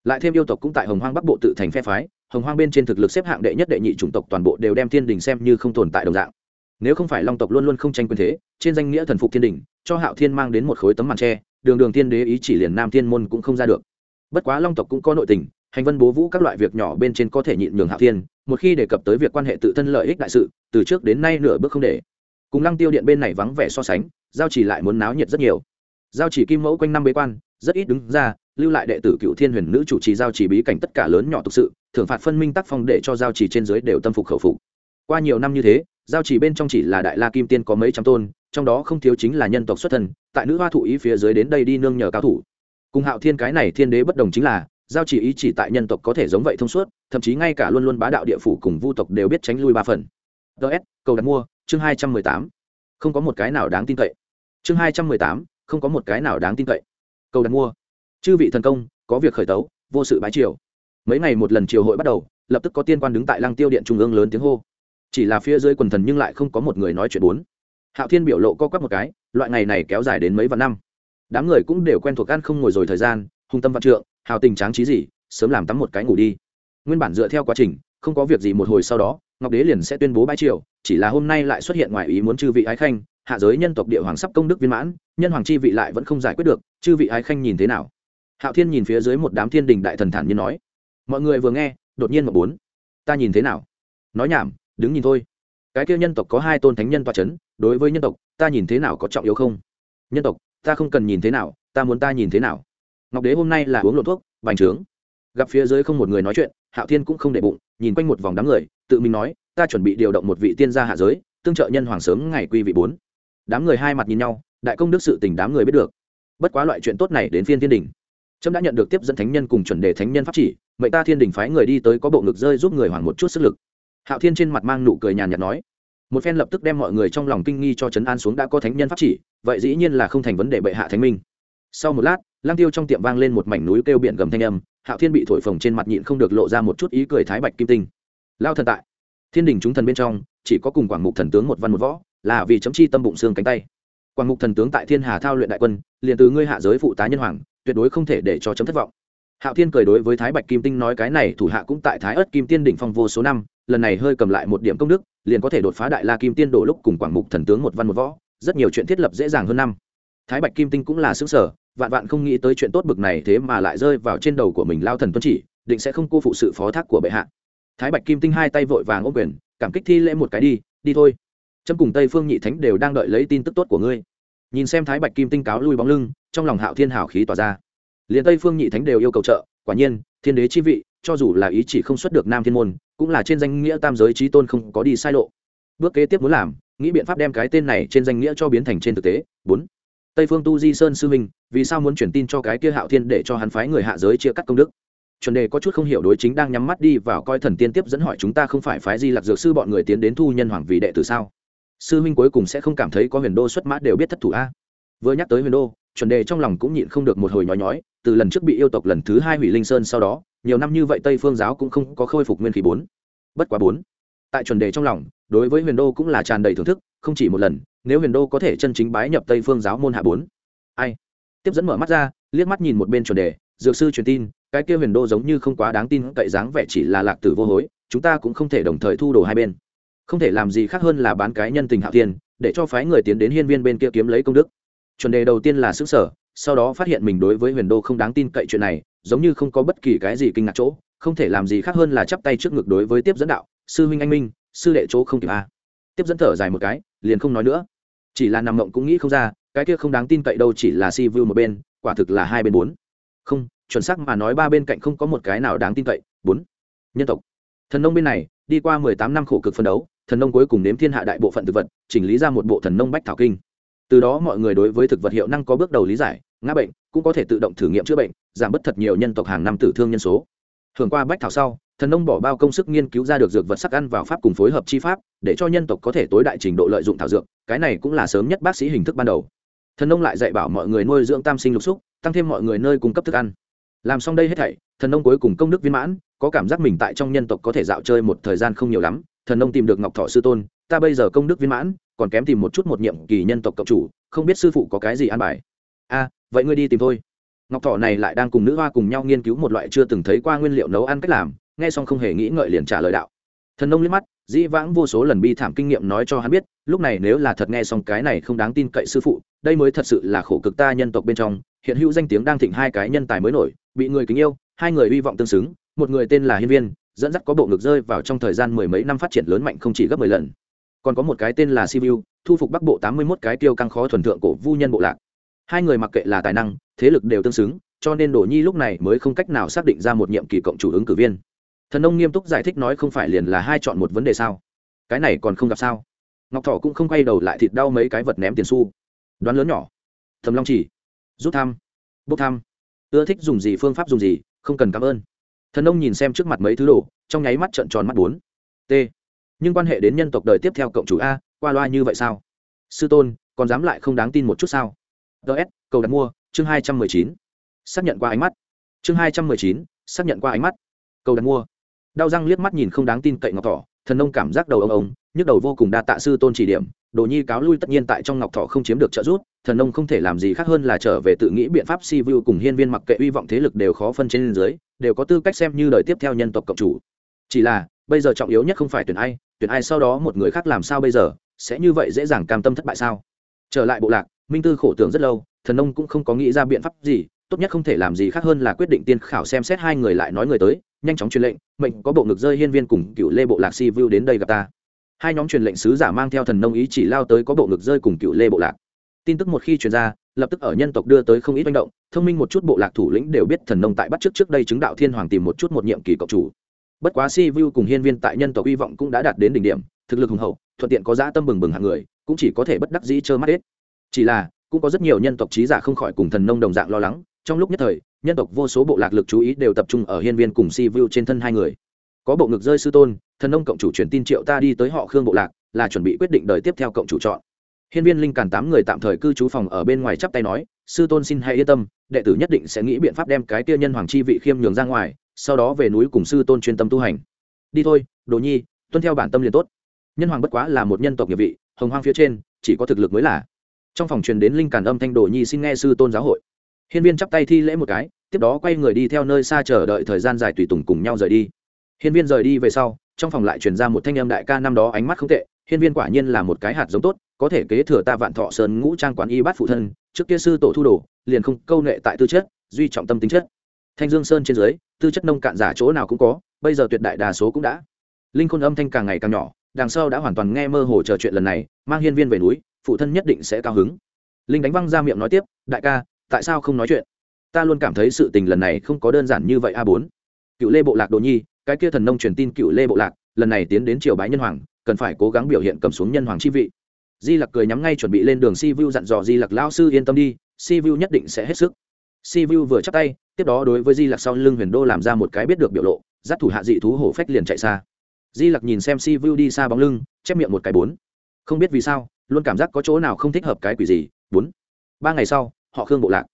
Speaker 1: Lại thêm yêu tộc cũng tại hồng hoang bắc bộ tự thành phe phái, hồng hoang bên trên thực lực xếp hạng đệ nhất đệ nhị chủng tộc toàn bộ đều đem thiên đình xem như không tồn tại đồng dạng. Nếu không phải long tộc luôn luôn không tranh quyền thế, trên danh nghĩa thần phục thiên đình, cho hạo thiên mang đến một khối tấm màn tre, đường đường thiên đế ý chỉ liền nam thiên môn cũng không ra được. Bất quá long tộc cũng có nội tình hành vân bố vũ các loại việc nhỏ bên trên có thể nhịn nhường hạo thiên, một khi đề cập tới việc quan hệ tự thân lợi ích đại sự, từ trước đến nay nửa bước không để. Cùng lăng tiêu điện bên này vắng vẻ so sánh, giao chỉ lại muốn náo nhiệt rất nhiều. Giao chỉ kim mẫu quanh năm bế quan, rất ít đứng ra, lưu lại đệ tử cựu thiên huyền nữ chủ trì giao chỉ bí cảnh tất cả lớn nhỏ thực sự, thưởng phạt phân minh tác phong để cho giao chỉ trên dưới đều tâm phục khẩu phục. Qua nhiều năm như thế, giao chỉ bên trong chỉ là đại la kim tiên có mấy trăm tôn, trong đó không thiếu chính là nhân tộc xuất thân, tại nữ hoa thụ ý phía dưới đến đây đi nương nhờ cao thủ. Cùng hạo thiên cái này thiên đế bất đồng chính là giao chỉ ý chỉ tại nhân tộc có thể giống vậy thông suốt, thậm chí ngay cả luôn luôn bá đạo địa phủ cùng vu tộc đều biết tránh lui ba phần. Ts cầu đặt mua, chương hai trăm mười tám. Không có một cái nào đáng tin cậy. Chương hai trăm mười tám, không có một cái nào đáng tin cậy. Cầu đặt mua. Chư vị thần công, có việc khởi tấu, vô sự bái triều. Mấy ngày một lần triều hội bắt đầu, lập tức có tiên quan đứng tại lăng tiêu điện trung ương lớn tiếng hô. Chỉ là phía dưới quần thần nhưng lại không có một người nói chuyện bốn. Hạo thiên biểu lộ co quắp một cái, loại ngày này kéo dài đến mấy vạn năm. Đám người cũng đều quen thuộc ăn không ngồi rồi thời gian, hung tâm văn trượng hào tình tráng trí gì, sớm làm tắm một cái ngủ đi. Nguyên bản dựa theo quá trình, không có việc gì một hồi sau đó, ngọc đế liền sẽ tuyên bố bãi triều, chỉ là hôm nay lại xuất hiện ngoài ý muốn chư vị ái khanh, hạ giới nhân tộc địa hoàng sắp công đức viên mãn, nhân hoàng chi vị lại vẫn không giải quyết được, chư vị ái khanh nhìn thế nào? Hạo thiên nhìn phía dưới một đám thiên đình đại thần thản nhiên nói. Mọi người vừa nghe, đột nhiên một bốn. Ta nhìn thế nào? Nói nhảm, đứng nhìn thôi. Cái kia nhân tộc có hai tôn thánh nhân toa c h ấ n đối với nhân tộc, ta nhìn thế nào có trọng yếu không? Nhân tộc, ta không cần nhìn thế nào, ta muốn ta nhìn thế nào? Ngọc đế hôm nay là uống lộn thuốc, bành trướng. Gặp phía dưới không một người nói chuyện, hạo thiên cũng không để bụng, nhìn quanh một vòng đám người, tự mình nói, ta chuẩn bị điều động một vị tiên gia hạ giới, tương trợ nhân hoàng sớm ngày quy vị bốn. Đám người hai mặt nhìn nhau, đại công đức sự tình đám người biết được. Bất quá loại chuyện tốt này đến phiên thiên đình. Trâm đã nhận được tiếp dẫn thánh nhân cùng chuẩn đề thánh nhân pháp chỉ, mệnh ta thiên đình phái người đi tới có bộ ngực rơi giúp người hoàng một chút sức lực. Hạo thiên trên mặt mang nụ cười nhàn nhạt nói, một phen lập tức đem mọi người trong lòng kinh nghi cho trấn an xuống đã có thánh nhân pháp chỉ, vậy dĩ nhiên là không thành vấn đề bệ hạ thánh minh. Sau một lát lang tiêu trong tiệm vang lên một mảnh núi kêu biển gầm thanh âm, hạo thiên bị thổi phồng trên mặt nhịn không được lộ ra một chút ý cười thái bạch kim tinh. Lao thần tại. Thiên đình chúng thần bên trong, chỉ có cùng quảng mục thần tướng một văn một võ, là vì chấm chi tâm bụng xương cánh tay. Quảng mục thần tướng tại thiên hà thao luyện đại quân, liền từ ngươi hạ giới phụ tá nhân hoàng, tuyệt đối không thể để cho chấm thất vọng. Hạo thiên cười đối với thái bạch kim tinh nói cái này, thủ hạ cũng tại thái ớt kim tiên đỉnh phong vô số năm, lần này hơi cầm lại một điểm công đức, liền có thể đột phá đại la kim tiên đổ lúc cùng quảng mục thần tướng một văn một võ, rất nhiều chuyện thiết lập dễ dàng hơn năm. Thái bạch kim tinh cũng là xứng sở vạn vạn không nghĩ tới chuyện tốt bực này thế mà lại rơi vào trên đầu của mình lao thần tuân chỉ, định sẽ không cô phụ sự phó thác của bệ hạ. Thái bạch kim tinh hai tay vội vàng ôm quyền, cảm kích thi lễ một cái đi đi thôi. Trâm cùng tây phương nhị thánh đều đang đợi lấy tin tức tốt của ngươi. Nhìn xem thái bạch kim tinh cáo lui bóng lưng, trong lòng hạo thiên hảo khí tỏa ra. Liền tây phương nhị thánh đều yêu cầu trợ, quả nhiên, thiên đế chi vị, cho dù là ý chỉ không xuất được nam thiên môn, cũng là trên danh nghĩa tam giới trí tôn không có đi sai lộ. Bước kế tiếp muốn làm, nghĩ biện pháp đem cái tên này trên danh nghĩa cho biến thành trên thực tế. Bốn tây phương tu di sơn sư minh, vì sao muốn chuyển tin cho cái kia hạo thiên để cho hắn phái người hạ giới chia cắt công đức? Chuẩn đề có chút không hiểu đối chính đang nhắm mắt đi vào coi thần tiên tiếp dẫn hỏi chúng ta không phải phái di lạc dược sư bọn người tiến đến thu nhân hoàng vì đệ tử sao? Sư minh cuối cùng sẽ không cảm thấy có huyền đô xuất mã đều biết thất thủ a. Vừa nhắc tới huyền đô, chuẩn đề trong lòng cũng nhịn không được một hồi nhói nhói, từ lần trước bị yêu tộc lần thứ hai hủy linh sơn sau đó, nhiều năm như vậy tây phương giáo cũng không có khôi phục nguyên khí bốn. Bất quá bốn. Tại chuẩn đề trong lòng, đối với huyền đô cũng là tràn đầy thưởng thức, không chỉ một lần nếu huyền đô có thể chân chính bái nhập tây phương giáo môn hạ bốn. Ai? Tiếp dẫn mở mắt ra, liếc mắt nhìn một bên chuẩn đề, dược sư truyền tin, cái kia huyền đô giống như không quá đáng tin, cậy dáng vẻ chỉ là lạc tử vô hối, chúng ta cũng không thể đồng thời thu đồ hai bên. Không thể làm gì khác hơn là bán cái nhân tình hạ tiên để cho phái người tiến đến hiên viên bên kia kiếm lấy công đức. Chuẩn đề đầu tiên là xứ sở sau đó phát hiện mình đối với huyền đô không đáng tin cậy chuyện này, giống như không có bất kỳ cái gì kinh ngạc chỗ, không thể làm gì khác hơn là chắp tay trước ngực đối với tiếp dẫn đạo, sư huynh anh minh, sư đệ chỗ không kịp a. Tiếp dẫn thở dài một cái, liền không nói nữa chỉ là nằm mộng cũng nghĩ không ra, cái kia không đáng tin cậy đâu chỉ là si vu một bên, quả thực là hai bên bốn. Không, chuẩn xác mà nói ba bên cạnh không có một cái nào đáng tin cậy, bốn. Nhân tộc. Thần nông bên này, đi qua mười tám năm khổ cực phân đấu, thần nông cuối cùng nếm thiên hạ đại bộ phận thực vật, chỉnh lý ra một bộ thần nông bách thảo kinh. Từ đó mọi người đối với thực vật hiệu năng có bước đầu lý giải, ngã bệnh, cũng có thể tự động thử nghiệm chữa bệnh, giảm bớt thật nhiều nhân tộc hàng năm tử thương nhân số. Thường qua bách thảo sau thần nông bỏ bao công sức nghiên cứu ra được dược vật sắc ăn vào pháp cùng phối hợp chi pháp, để cho nhân tộc có thể tối đại trình độ lợi dụng thảo dược, cái này cũng là sớm nhất bác sĩ hình thức ban đầu. Thần nông lại dạy bảo mọi người nuôi dưỡng tam sinh lục xúc, tăng thêm mọi người nơi cung cấp thức ăn. Làm xong đây hết thảy, thần nông cuối cùng công đức viên mãn, có cảm giác mình tại trong nhân tộc có thể dạo chơi một thời gian không nhiều lắm, thần nông tìm được ngọc thọ sư tôn, ta bây giờ công đức viên mãn, còn kém tìm một chút một nhiệm kỳ nhân tộc cộng chủ, không biết sư phụ có cái gì an bài. A, vậy ngươi đi tìm thôi. Ngọc thọ này lại đang cùng nữ hoa cùng nhau nghiên cứu một loại chưa từng thấy qua nguyên liệu nấu ăn cách làm nghe xong không hề nghĩ ngợi liền trả lời đạo. Thần nông liếc mắt, dĩ vãng vô số lần bi thảm kinh nghiệm nói cho hắn biết, lúc này nếu là thật nghe xong cái này không đáng tin cậy sư phụ, đây mới thật sự là khổ cực ta nhân tộc bên trong, hiện hữu danh tiếng đang thịnh hai cái nhân tài mới nổi, bị người kính yêu, hai người hy vọng tương xứng, một người tên là hiên viên, dẫn dắt có bộ ngực rơi vào trong thời gian mười mấy năm phát triển lớn mạnh không chỉ gấp mười lần. Còn có một cái tên là sivu thu phục bắc bộ tám mươi mốt cái tiêu căng khó thuần thượng cổ vu nhân bộ lạc. Hai người mặc kệ là tài năng, thế lực đều tương xứng, cho nên đồ nhi lúc này mới không cách nào xác định ra một nhiệm kỳ cộng chủ ứng cử viên thần ông nghiêm túc giải thích nói không phải liền là hai chọn một vấn đề sao? Cái này còn không gặp sao? Ngọc thọ cũng không quay đầu lại thịt đau mấy cái vật ném tiền xu. Đoán lớn nhỏ. Thầm long chỉ. Rút thăm. Bốc thăm. Ưa thích dùng gì, phương pháp dùng gì, không cần cảm ơn. Thần ông nhìn xem trước mặt mấy thứ đồ, trong nháy mắt trợn tròn mắt bốn. T. Nhưng quan hệ đến nhân tộc đời tiếp theo cộng chủ a, qua loa như vậy sao? Sư tôn, còn dám lại không đáng tin một chút sao? Ts cầu đặt mua, chương hai trăm mười chín. Xác nhận qua ánh mắt. Chương hai trăm mười chín, xác nhận qua ánh mắt. Cầu đặt mua đau răng liếc mắt nhìn không đáng tin cậy ngọc thỏ, thần nông cảm giác đầu ông ông, nhức đầu vô cùng đa tạ sư tôn chỉ điểm, đồ nhi cáo lui tất nhiên tại trong ngọc thọ không chiếm được trợ giúp, thần nông không thể làm gì khác hơn là trở về tự nghĩ biện pháp si vu cùng hiên viên mặc kệ hy vọng thế lực đều khó phân trên dưới, đều có tư cách xem như đời tiếp theo nhân tộc cộng chủ. Chỉ là, bây giờ trọng yếu nhất không phải tuyển ai tuyển ai sau đó một người khác làm sao bây giờ, sẽ như vậy dễ dàng cam tâm thất bại sao? Trở lại bộ lạc, minh tư khổ tưởng rất lâu, thần nông cũng không có nghĩ ra biện pháp gì, tốt nhất không thể làm gì khác hơn là quyết định tiên khảo xem xét hai người lại nói người tới nhanh chóng truyền lệnh, mệnh có bộ ngực rơi hiên viên cùng cựu lê bộ lạc si vu đến đây gặp ta. Hai nhóm truyền lệnh sứ giả mang theo thần nông ý chỉ lao tới có bộ ngực rơi cùng cựu lê bộ lạc. Tin tức một khi truyền ra, lập tức ở nhân tộc đưa tới không ít manh động, thông minh một chút bộ lạc thủ lĩnh đều biết thần nông tại bắt trước trước đây chứng đạo thiên hoàng tìm một chút một nhiệm kỳ cộng chủ. Bất quá si vu cùng hiên viên tại nhân tộc hy vọng cũng đã đạt đến đỉnh điểm, thực lực hùng hậu, thuận tiện có dã tâm bừng bừng hạng người, cũng chỉ có thể bất đắc dĩ trơ mắt hết. Chỉ là, cũng có rất nhiều nhân tộc trí giả không khỏi cùng thần nông đồng dạng lo lắng, trong lúc nhất thời nhân tộc vô số bộ lạc lực chú ý đều tập trung ở hiên viên cùng si vu trên thân hai người. Có bộ ngực rơi sư tôn, thần nông cộng chủ truyền tin triệu ta đi tới họ khương bộ lạc, là chuẩn bị quyết định đời tiếp theo cộng chủ chọn. Hiên viên linh càn tám người tạm thời cư trú phòng ở bên ngoài chắp tay nói, sư tôn xin hãy yên tâm, đệ tử nhất định sẽ nghĩ biện pháp đem cái tia nhân hoàng chi vị khiêm nhường ra ngoài, sau đó về núi cùng sư tôn chuyên tâm tu hành. Đi thôi, đồ nhi, tuân theo bản tâm liền tốt. Nhân hoàng bất quá là một nhân tộc nghiệp vị, hồng hoang phía trên, chỉ có thực lực mới là. Trong phòng truyền đến linh càn âm thanh đồ nhi xin nghe sư tôn giáo hội hiên viên chắp tay thi lễ một cái, tiếp đó quay người đi theo nơi xa chờ đợi thời gian dài tùy tùng cùng nhau rời đi. Hiên viên rời đi về sau, trong phòng lại truyền ra một thanh âm đại ca năm đó ánh mắt không tệ, hiên viên quả nhiên là một cái hạt giống tốt, có thể kế thừa ta vạn thọ sơn ngũ trang quán y bát phụ thân, trước kia sư tổ thu đồ, liền không câu nệ tại tư chất, duy trọng tâm tính chất. Thanh dương sơn trên dưới, tư chất nông cạn giả chỗ nào cũng có, bây giờ tuyệt đại đa số cũng đã. Linh khôn âm thanh càng ngày càng nhỏ, đằng sau đã hoàn toàn nghe mơ hồ chờ chuyện lần này, mang hiên viên về núi, phụ thân nhất định sẽ cao hứng. Linh đánh văng ra miệng nói tiếp, đại ca tại sao không nói chuyện? Ta luôn cảm thấy sự tình lần này không có đơn giản như vậy a bốn. Cựu lê bộ lạc đồ nhi, cái kia thần nông truyền tin cựu lê bộ lạc, lần này tiến đến triều bái nhân hoàng, cần phải cố gắng biểu hiện cầm xuống nhân hoàng chi vị. Di lặc cười nhắm ngay chuẩn bị lên đường si vu dặn dò di lặc lao sư yên tâm đi, si vu nhất định sẽ hết sức. Si vu vừa chắc tay, tiếp đó đối với di lặc sau lưng huyền đô làm ra một cái biết được biểu lộ dắt thủ hạ dị thú hổ phách liền chạy xa. Di lặc nhìn xem si vu đi xa bóng lưng, chép miệng một cái bốn. Không biết vì sao, luôn cảm giác có chỗ nào không thích hợp cái quỷ gì, bốn. Ba ngày sau họ khương bộ lạc.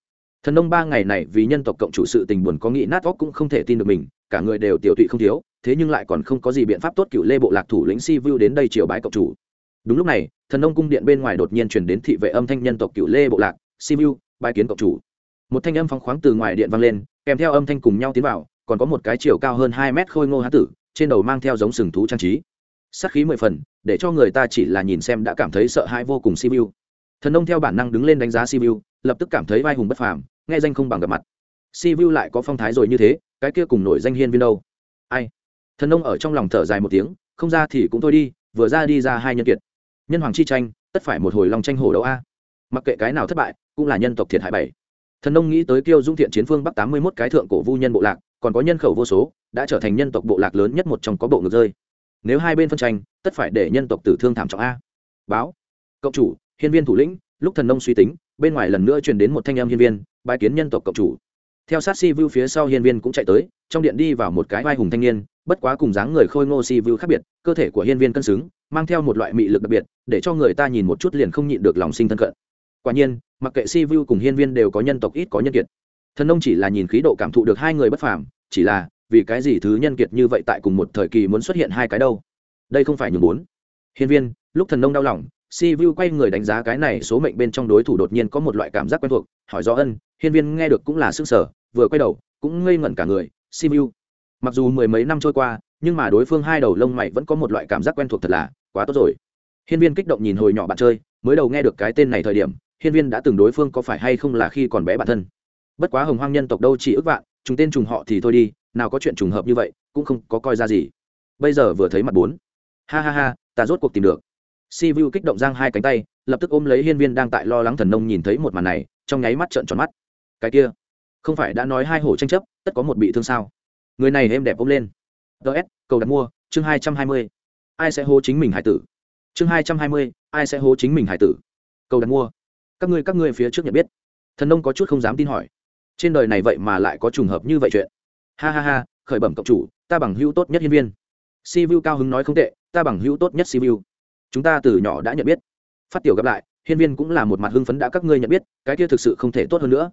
Speaker 1: Thần nông ba ngày này vì nhân tộc cộng chủ sự tình buồn có nghĩ nát óc cũng không thể tin được mình, cả người đều tiểu tụy không thiếu, thế nhưng lại còn không có gì biện pháp tốt cựu lê bộ lạc thủ lĩnh si vu đến đây triều bái cộng chủ. Đúng lúc này, thần nông cung điện bên ngoài đột nhiên chuyển đến thị vệ âm thanh nhân tộc cựu lê bộ lạc, si vu bái kiến cộng chủ. Một thanh âm phóng khoáng từ ngoài điện vang lên, kèm theo âm thanh cùng nhau tiến vào, còn có một cái chiều cao hơn hai mét khôi ngô hán tử, trên đầu mang theo giống sừng thú trang trí. Sắc khí mười phần, để cho người ta chỉ là nhìn xem đã cảm thấy sợ hãi vô cùng si vu thần nông theo bản năng đứng lên đánh giá si vu lập tức cảm thấy vai hùng bất phàm, nghe danh không bằng gặp mặt. Si vu lại có phong thái rồi như thế, cái kia cùng nổi danh hiên viên đâu? Ai? Thần nông ở trong lòng thở dài một tiếng, không ra thì cũng thôi đi, vừa ra đi ra hai nhân kiệt. Nhân hoàng chi tranh, tất phải một hồi lòng tranh hổ đấu a. Mặc kệ cái nào thất bại, cũng là nhân tộc thiệt hại bảy. Thần nông nghĩ tới kiêu dung thiện chiến phương bắc tám mươi mốt cái thượng cổ vu nhân bộ lạc, còn có nhân khẩu vô số, đã trở thành nhân tộc bộ lạc lớn nhất một trong có bộ ngược rơi. Nếu hai bên phân tranh, tất phải để nhân tộc tử thương thảm trọng a. Báo. Cộng chủ hiên viên thủ lĩnh, lúc thần nông suy tính, bên ngoài lần nữa truyền đến một thanh âm hiên viên bài kiến nhân tộc cộng chủ. Theo sát si vu phía sau hiên viên cũng chạy tới, trong điện đi vào một cái vai hùng thanh niên, bất quá cùng dáng người khôi ngô si vu khác biệt, cơ thể của hiên viên cân xứng, mang theo một loại mị lực đặc biệt, để cho người ta nhìn một chút liền không nhịn được lòng sinh thân cận. Quả nhiên, mặc kệ si vu cùng hiên viên đều có nhân tộc ít có nhân kiệt. Thần nông chỉ là nhìn khí độ cảm thụ được hai người bất phàm, chỉ là, vì cái gì thứ nhân kiệt như vậy tại cùng một thời kỳ muốn xuất hiện hai cái đâu? Đây không phải nhường bốn. Hiên viên, lúc thần nông đau lòng si vu quay người đánh giá cái này, số mệnh bên trong đối thủ đột nhiên có một loại cảm giác quen thuộc, hỏi do ân, hiên viên nghe được cũng là sức sở, vừa quay đầu, cũng ngây ngẩn cả người, si vu mặc dù mười mấy năm trôi qua, nhưng mà đối phương hai đầu lông mày vẫn có một loại cảm giác quen thuộc thật là quá tốt rồi. Hiên viên kích động nhìn hồi nhỏ bạn chơi, mới đầu nghe được cái tên này thời điểm, hiên viên đã từng đối phương có phải hay không là khi còn bé bản thân. Bất quá hồng hoang nhân tộc đâu chỉ ước vạn chúng tên trùng họ thì thôi đi, nào có chuyện trùng hợp như vậy, cũng không có coi ra gì. Bây giờ vừa thấy mặt bốn. Ha ha ha, ta rốt cuộc tìm được si vu kích động giang hai cánh tay, lập tức ôm lấy hiên viên đang tại lo lắng thần nông nhìn thấy một màn này, trong nháy mắt trợn tròn mắt. Cái kia, không phải đã nói hai hổ tranh chấp, tất có một bị thương sao? Người này êm đẹp ôm lên. Ts cầu đặt mua, chương hai trăm hai mươi. Ai sẽ hô chính mình hải tử? Chương hai trăm hai mươi, ai sẽ hô chính mình hải tử? Cầu đặt mua. Các ngươi các ngươi phía trước nhận biết. Thần nông có chút không dám tin hỏi. Trên đời này vậy mà lại có trùng hợp như vậy chuyện. Ha ha ha, khởi bẩm cộng chủ, ta bằng hữu tốt nhất hiên viên. Si vu cao hứng nói không tệ, ta bằng hữu tốt nhất si vu chúng ta từ nhỏ đã nhận biết. Phát tiểu gặp lại, hiên viên cũng là một mặt hưng phấn đã các ngươi nhận biết, cái kia thực sự không thể tốt hơn nữa.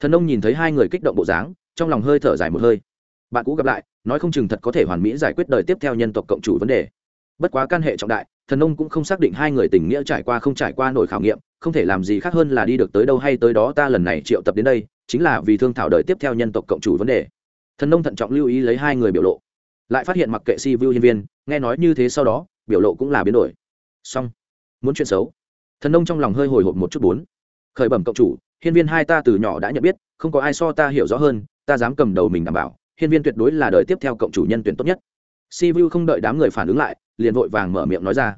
Speaker 1: Thần ông nhìn thấy hai người kích động bộ dáng, trong lòng hơi thở dài một hơi. Bạn cũ gặp lại, nói không chừng thật có thể hoàn mỹ giải quyết đời tiếp theo nhân tộc cộng chủ vấn đề. Bất quá căn hệ trọng đại, thần ông cũng không xác định hai người tình nghĩa trải qua không trải qua nổi khảo nghiệm, không thể làm gì khác hơn là đi được tới đâu hay tới đó ta lần này triệu tập đến đây, chính là vì thương thảo đời tiếp theo nhân tộc cộng chủ vấn đề. Thần ông thận trọng lưu ý lấy hai người biểu lộ. Lại phát hiện mặc kệ si vu nhân viên, nghe nói như thế sau đó, biểu lộ cũng là biến đổi xong. Muốn chuyện xấu. Thần nông trong lòng hơi hồi hộp một chút bốn. Khởi bẩm cộng chủ, hiên viên hai ta từ nhỏ đã nhận biết, không có ai so ta hiểu rõ hơn, ta dám cầm đầu mình đảm bảo, hiên viên tuyệt đối là đời tiếp theo cộng chủ nhân tuyển tốt nhất. Si vu không đợi đám người phản ứng lại, liền vội vàng mở miệng nói ra.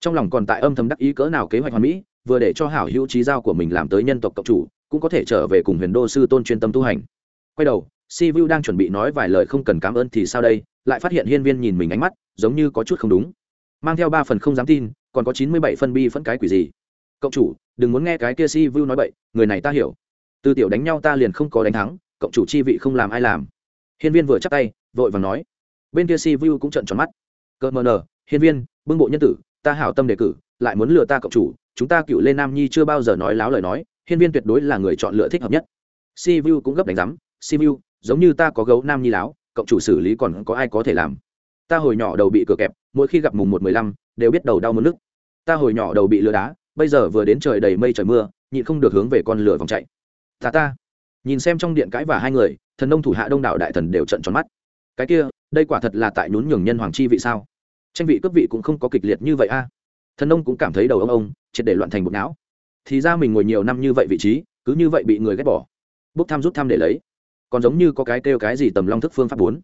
Speaker 1: Trong lòng còn tại âm thầm đắc ý cỡ nào kế hoạch hoàn mỹ, vừa để cho hảo hữu trí giao của mình làm tới nhân tộc cộng chủ, cũng có thể trở về cùng huyền đô sư tôn chuyên tâm tu hành. Quay đầu, si vu đang chuẩn bị nói vài lời không cần cảm ơn thì sao đây, lại phát hiện hiên viên nhìn mình ánh mắt, giống như có chút không đúng. Mang theo ba phần không dám tin còn có chín mươi bảy phân bi phẫn cái quỷ gì? Cộng chủ, đừng muốn nghe cái kia si vu nói bậy, người này ta hiểu. Từ tiểu đánh nhau ta liền không có đánh thắng cộng chủ chi vị không làm ai làm. Hiên viên vừa chắc tay, vội và nói. Bên kia si vu cũng trận tròn mắt. Cơ mờ nờ, hiên viên, bưng bộ nhân tử, ta hảo tâm đề cử, lại muốn lừa ta cộng chủ, chúng ta cựu lên nam nhi chưa bao giờ nói láo lời nói, hiên viên tuyệt đối là người chọn lựa thích hợp nhất. Si vu cũng gấp đánh rắm si vu, giống như ta có gấu nam nhi láo cộng chủ xử lý còn có ai có thể làm? Ta hồi nhỏ đầu bị cửa kẹp, mỗi khi gặp mùng một mười lăm, đều biết đầu đau mất nước ta hồi nhỏ đầu bị lừa đá, bây giờ vừa đến trời đầy mây trời mưa, nhịn không được hướng về con lửa vòng chạy. Ta ta. Nhìn xem trong điện cãi và hai người, thần nông thủ hạ đông đảo đại thần đều trận tròn mắt. Cái kia, đây quả thật là tại nhún nhường nhân hoàng chi vị sao? Tranh vị cướp vị cũng không có kịch liệt như vậy a. Thần nông cũng cảm thấy đầu ông ông, triệt để loạn thành bột não. Thì ra mình ngồi nhiều năm như vậy vị trí, cứ như vậy bị người ghét bỏ. Bốc tham rút tham để lấy. Còn giống như có cái kêu cái gì tầm long thức phương pháp bốn.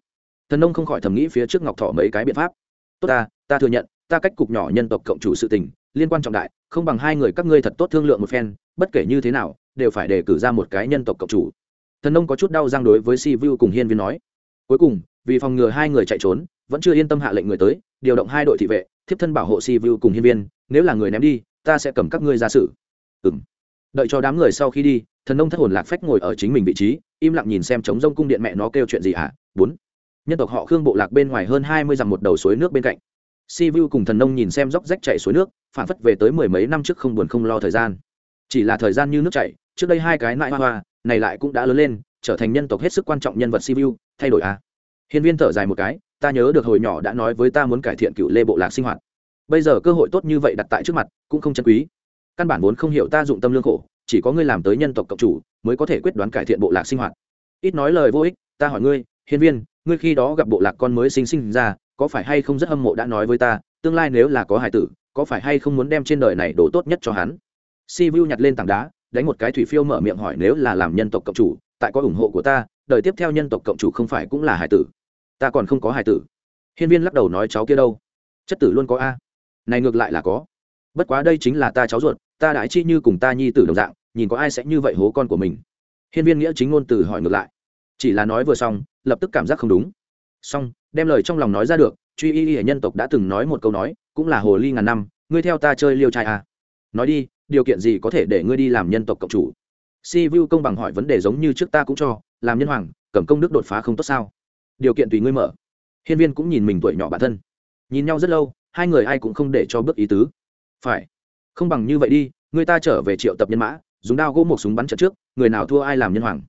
Speaker 1: Thần nông không khỏi thầm nghĩ phía trước ngọc thọ mấy cái biện pháp. Tốt ta ta thừa nhận ta cách cục nhỏ nhân tộc cộng chủ sự tình, liên quan trọng đại, không bằng hai người các ngươi thật tốt thương lượng một phen, bất kể như thế nào, đều phải đề cử ra một cái nhân tộc cộng chủ. Thần nông có chút đau giang đối với si vu cùng hiên viên nói. Cuối cùng, vì phòng ngừa hai người chạy trốn, vẫn chưa yên tâm hạ lệnh người tới, điều động hai đội thị vệ, thiếp thân bảo hộ si vu cùng hiên viên, nếu là người ném đi, ta sẽ cầm các ngươi ra xử. Ừ m đợi cho đám người sau khi đi, thần nông thất hồn lạc phách ngồi ở chính mình vị trí, im lặng nhìn xem trống rông cung điện mẹ nó kêu chuyện gì hả? Bốn. Nhân tộc họ khương bộ lạc bên ngoài hơn hai mươi dặm một đầu suối nước bên cạnh si vu cùng thần nông nhìn xem dốc rách chạy suối nước phản phất về tới mười mấy năm trước không buồn không lo thời gian. Chỉ là thời gian như nước chảy, trước đây hai cái nại hoa hoa, này lại cũng đã lớn lên, trở thành nhân tộc hết sức quan trọng nhân vật si vu, thay đổi à. Hiên viên thở dài một cái, ta nhớ được hồi nhỏ đã nói với ta muốn cải thiện cựu lê bộ lạc sinh hoạt. Bây giờ cơ hội tốt như vậy đặt tại trước mặt, cũng không chân quý. Căn bản vốn không hiểu ta dụng tâm lương khổ, chỉ có ngươi làm tới nhân tộc cộng chủ, mới có thể quyết đoán cải thiện bộ lạc sinh hoạt. Ít nói lời vô ích, ta hỏi ngươi, hiên viên, ngươi khi đó gặp bộ lạc con mới sinh sinh ra có phải hay không rất hâm mộ đã nói với ta, tương lai nếu là có hải tử, có phải hay không muốn đem trên đời này đồ tốt nhất cho hắn? Si vu nhặt lên tảng đá, đánh một cái thủy phiêu mở miệng hỏi nếu là làm nhân tộc cộng chủ, tại có ủng hộ của ta, đời tiếp theo nhân tộc cộng chủ không phải cũng là hải tử? Ta còn không có hải tử. Hiên viên lắc đầu nói cháu kia đâu? Chất tử luôn có a. Này ngược lại là có. Bất quá đây chính là ta cháu ruột, ta đãi chi như cùng ta nhi tử đồng dạng, nhìn có ai sẽ như vậy hố con của mình? Hiên viên nghĩa chính ngôn từ hỏi ngược lại. Chỉ là nói vừa xong, lập tức cảm giác không đúng xong, đem lời trong lòng nói ra được, truy y y nhân tộc đã từng nói một câu nói, cũng là hồ ly ngàn năm, ngươi theo ta chơi liêu trai à. nói đi, điều kiện gì có thể để ngươi đi làm nhân tộc cộng chủ? Si vu công bằng hỏi vấn đề giống như trước ta cũng cho, làm nhân hoàng, cầm công đức đột phá không tốt sao? Điều kiện tùy ngươi mở. Hiên viên cũng nhìn mình tuổi nhỏ bản thân. Nhìn nhau rất lâu, hai người ai cũng không để cho bước ý tứ. Phải. Không bằng như vậy đi, người ta trở về triệu tập nhân mã, dùng đao gỗ một súng bắn trận trước, người nào thua ai làm nhân hoàng?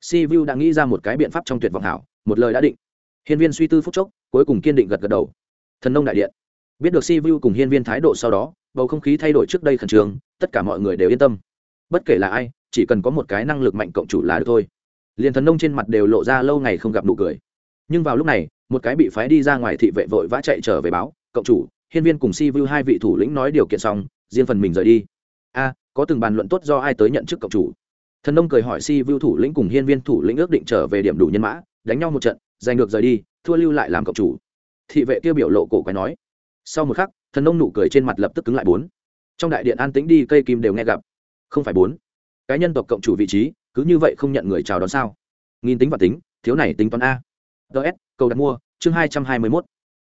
Speaker 1: Si vu đã nghĩ ra một cái biện pháp trong tuyệt vọng hảo, một lời đã định hiên viên suy tư phúc chốc, cuối cùng kiên định gật gật đầu. Thần nông đại điện. Biết được si vu cùng hiên viên thái độ sau đó, bầu không khí thay đổi trước đây khẩn trương, tất cả mọi người đều yên tâm. Bất kể là ai, chỉ cần có một cái năng lực mạnh cộng chủ là được thôi. Liền thần nông trên mặt đều lộ ra lâu ngày không gặp nụ cười. Nhưng vào lúc này, một cái bị phái đi ra ngoài thị vệ vội vã chạy trở về báo, cộng chủ, hiên viên cùng si vu hai vị thủ lĩnh nói điều kiện xong, riêng phần mình rời đi. A, có từng bàn luận tốt do ai tới nhận chức cộng chủ? Thần nông cười hỏi si vu thủ lĩnh cùng hiên viên thủ lĩnh ước định trở về điểm đủ nhân mã, đánh nhau một trận giành được rời đi, thua lưu lại làm cộng chủ. Thị vệ kia biểu lộ cổ quái nói. Sau một khắc, thần nông nụ cười trên mặt lập tức cứng lại bốn. Trong đại điện an tĩnh đi, cây kim đều nghe gặp. Không phải bốn. Cái nhân tộc cộng chủ vị trí, cứ như vậy không nhận người chào đón sao? Nghìn tính và tính, thiếu này tính toán a. Ts cầu đặt mua, chương hai trăm hai mươi mốt.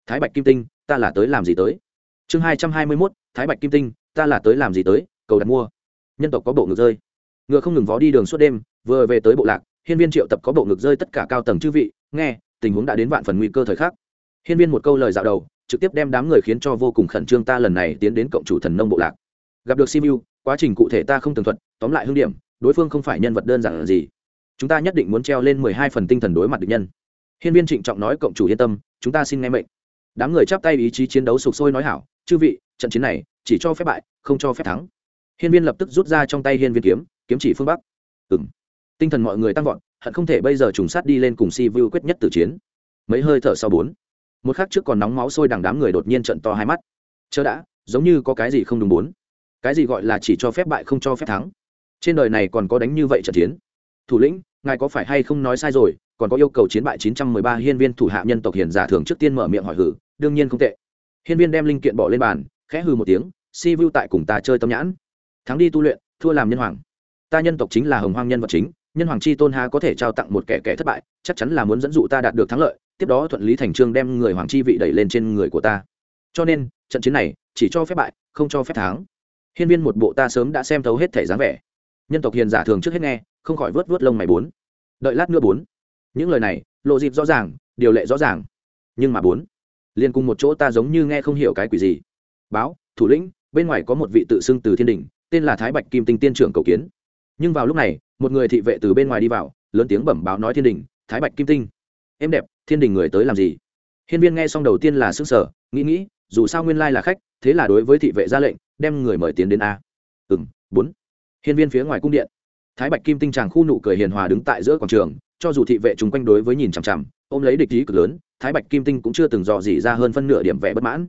Speaker 1: Thái bạch kim tinh, ta là tới làm gì tới? Chương hai trăm hai mươi mốt, thái bạch kim tinh, ta là tới làm gì tới? Cầu đặt mua. Nhân tộc có bộ ngực rơi. Ngựa không ngừng vó đi đường suốt đêm, vừa về tới bộ lạc, hiên viên triệu tập có bộ ngực rơi tất cả cao tầng chư vị, nghe tình huống đã đến vạn phần nguy cơ thời khắc. Hiên viên một câu lời dạo đầu, trực tiếp đem đám người khiến cho vô cùng khẩn trương ta lần này tiến đến cộng chủ thần nông bộ lạc. Gặp được simu quá trình cụ thể ta không tường thuật, tóm lại hương điểm, đối phương không phải nhân vật đơn giản là gì. Chúng ta nhất định muốn treo lên mười hai phần tinh thần đối mặt địch nhân. Hiên viên trịnh trọng nói, cộng chủ yên tâm, chúng ta xin nghe mệnh. Đám người chắp tay ý chí chiến đấu sục sôi nói, hảo, chư vị, trận chiến này, chỉ cho phép bại, không cho phép thắng. Hiên viên lập tức rút ra trong tay hiên viên kiếm kiếm chỉ phương bắc. Ừ m tinh thần mọi người tăng vọt hận không thể bây giờ trùng sát đi lên cùng si vu quyết nhất tử chiến. Mấy hơi thở sau bốn, một khắc trước còn nóng máu sôi đằng đám người đột nhiên trận to hai mắt. Chớ đã, giống như có cái gì không đúng bốn. Cái gì gọi là chỉ cho phép bại không cho phép thắng. Trên đời này còn có đánh như vậy trận chiến. Thủ lĩnh, ngài có phải hay không nói sai rồi, còn có yêu cầu chiến bại 913 hiên viên thủ hạ nhân tộc hiền giả thường trước tiên mở miệng hỏi hử, đương nhiên không tệ. Hiên viên đem linh kiện bỏ lên bàn, khẽ hư một tiếng, si vu tại cùng ta chơi tâm nhãn. Thắng đi tu luyện, thua làm nhân hoàng. Ta nhân tộc chính là hồng hoang nhân vật chính nhân hoàng chi tôn ha có thể trao tặng một kẻ kẻ thất bại, chắc chắn là muốn dẫn dụ ta đạt được thắng lợi, tiếp đó thuận lý thành trương đem người hoàng chi vị đẩy lên trên người của ta. Cho nên, trận chiến này chỉ cho phép bại, không cho phép thắng. Hiên viên một bộ ta sớm đã xem thấu hết thể dáng vẻ. Nhân tộc hiền giả thường trước hết nghe, không khỏi vớt vớt lông mày bốn. Đợi lát nữa bốn. Những lời này, lộ dịp rõ ràng, điều lệ rõ ràng. Nhưng mà bốn. Liên cùng một chỗ ta giống như nghe không hiểu cái quỷ gì. Báo, thủ lĩnh, bên ngoài có một vị tự xưng từ thiên đình, tên là thái bạch kim tinh tiên trưởng cầu kiến nhưng vào lúc này, một người thị vệ từ bên ngoài đi vào, lớn tiếng bẩm báo nói thiên đình, thái bạch kim tinh. Em đẹp, thiên đình người tới làm gì? Hiên viên nghe xong đầu tiên là xương sở nghĩ nghĩ, dù sao nguyên lai là khách, thế là đối với thị vệ ra lệnh, đem người mời tiến đến a. Ừ m bốn. Hiên viên phía ngoài cung điện. Thái bạch kim tinh tràng khu nụ cười hiền hòa đứng tại giữa quảng trường, cho dù thị vệ chung quanh đối với nhìn chằm chằm, ôm lấy địch ý cực lớn, thái bạch kim tinh cũng chưa từng dò dỉ ra hơn phân nửa điểm vẻ bất mãn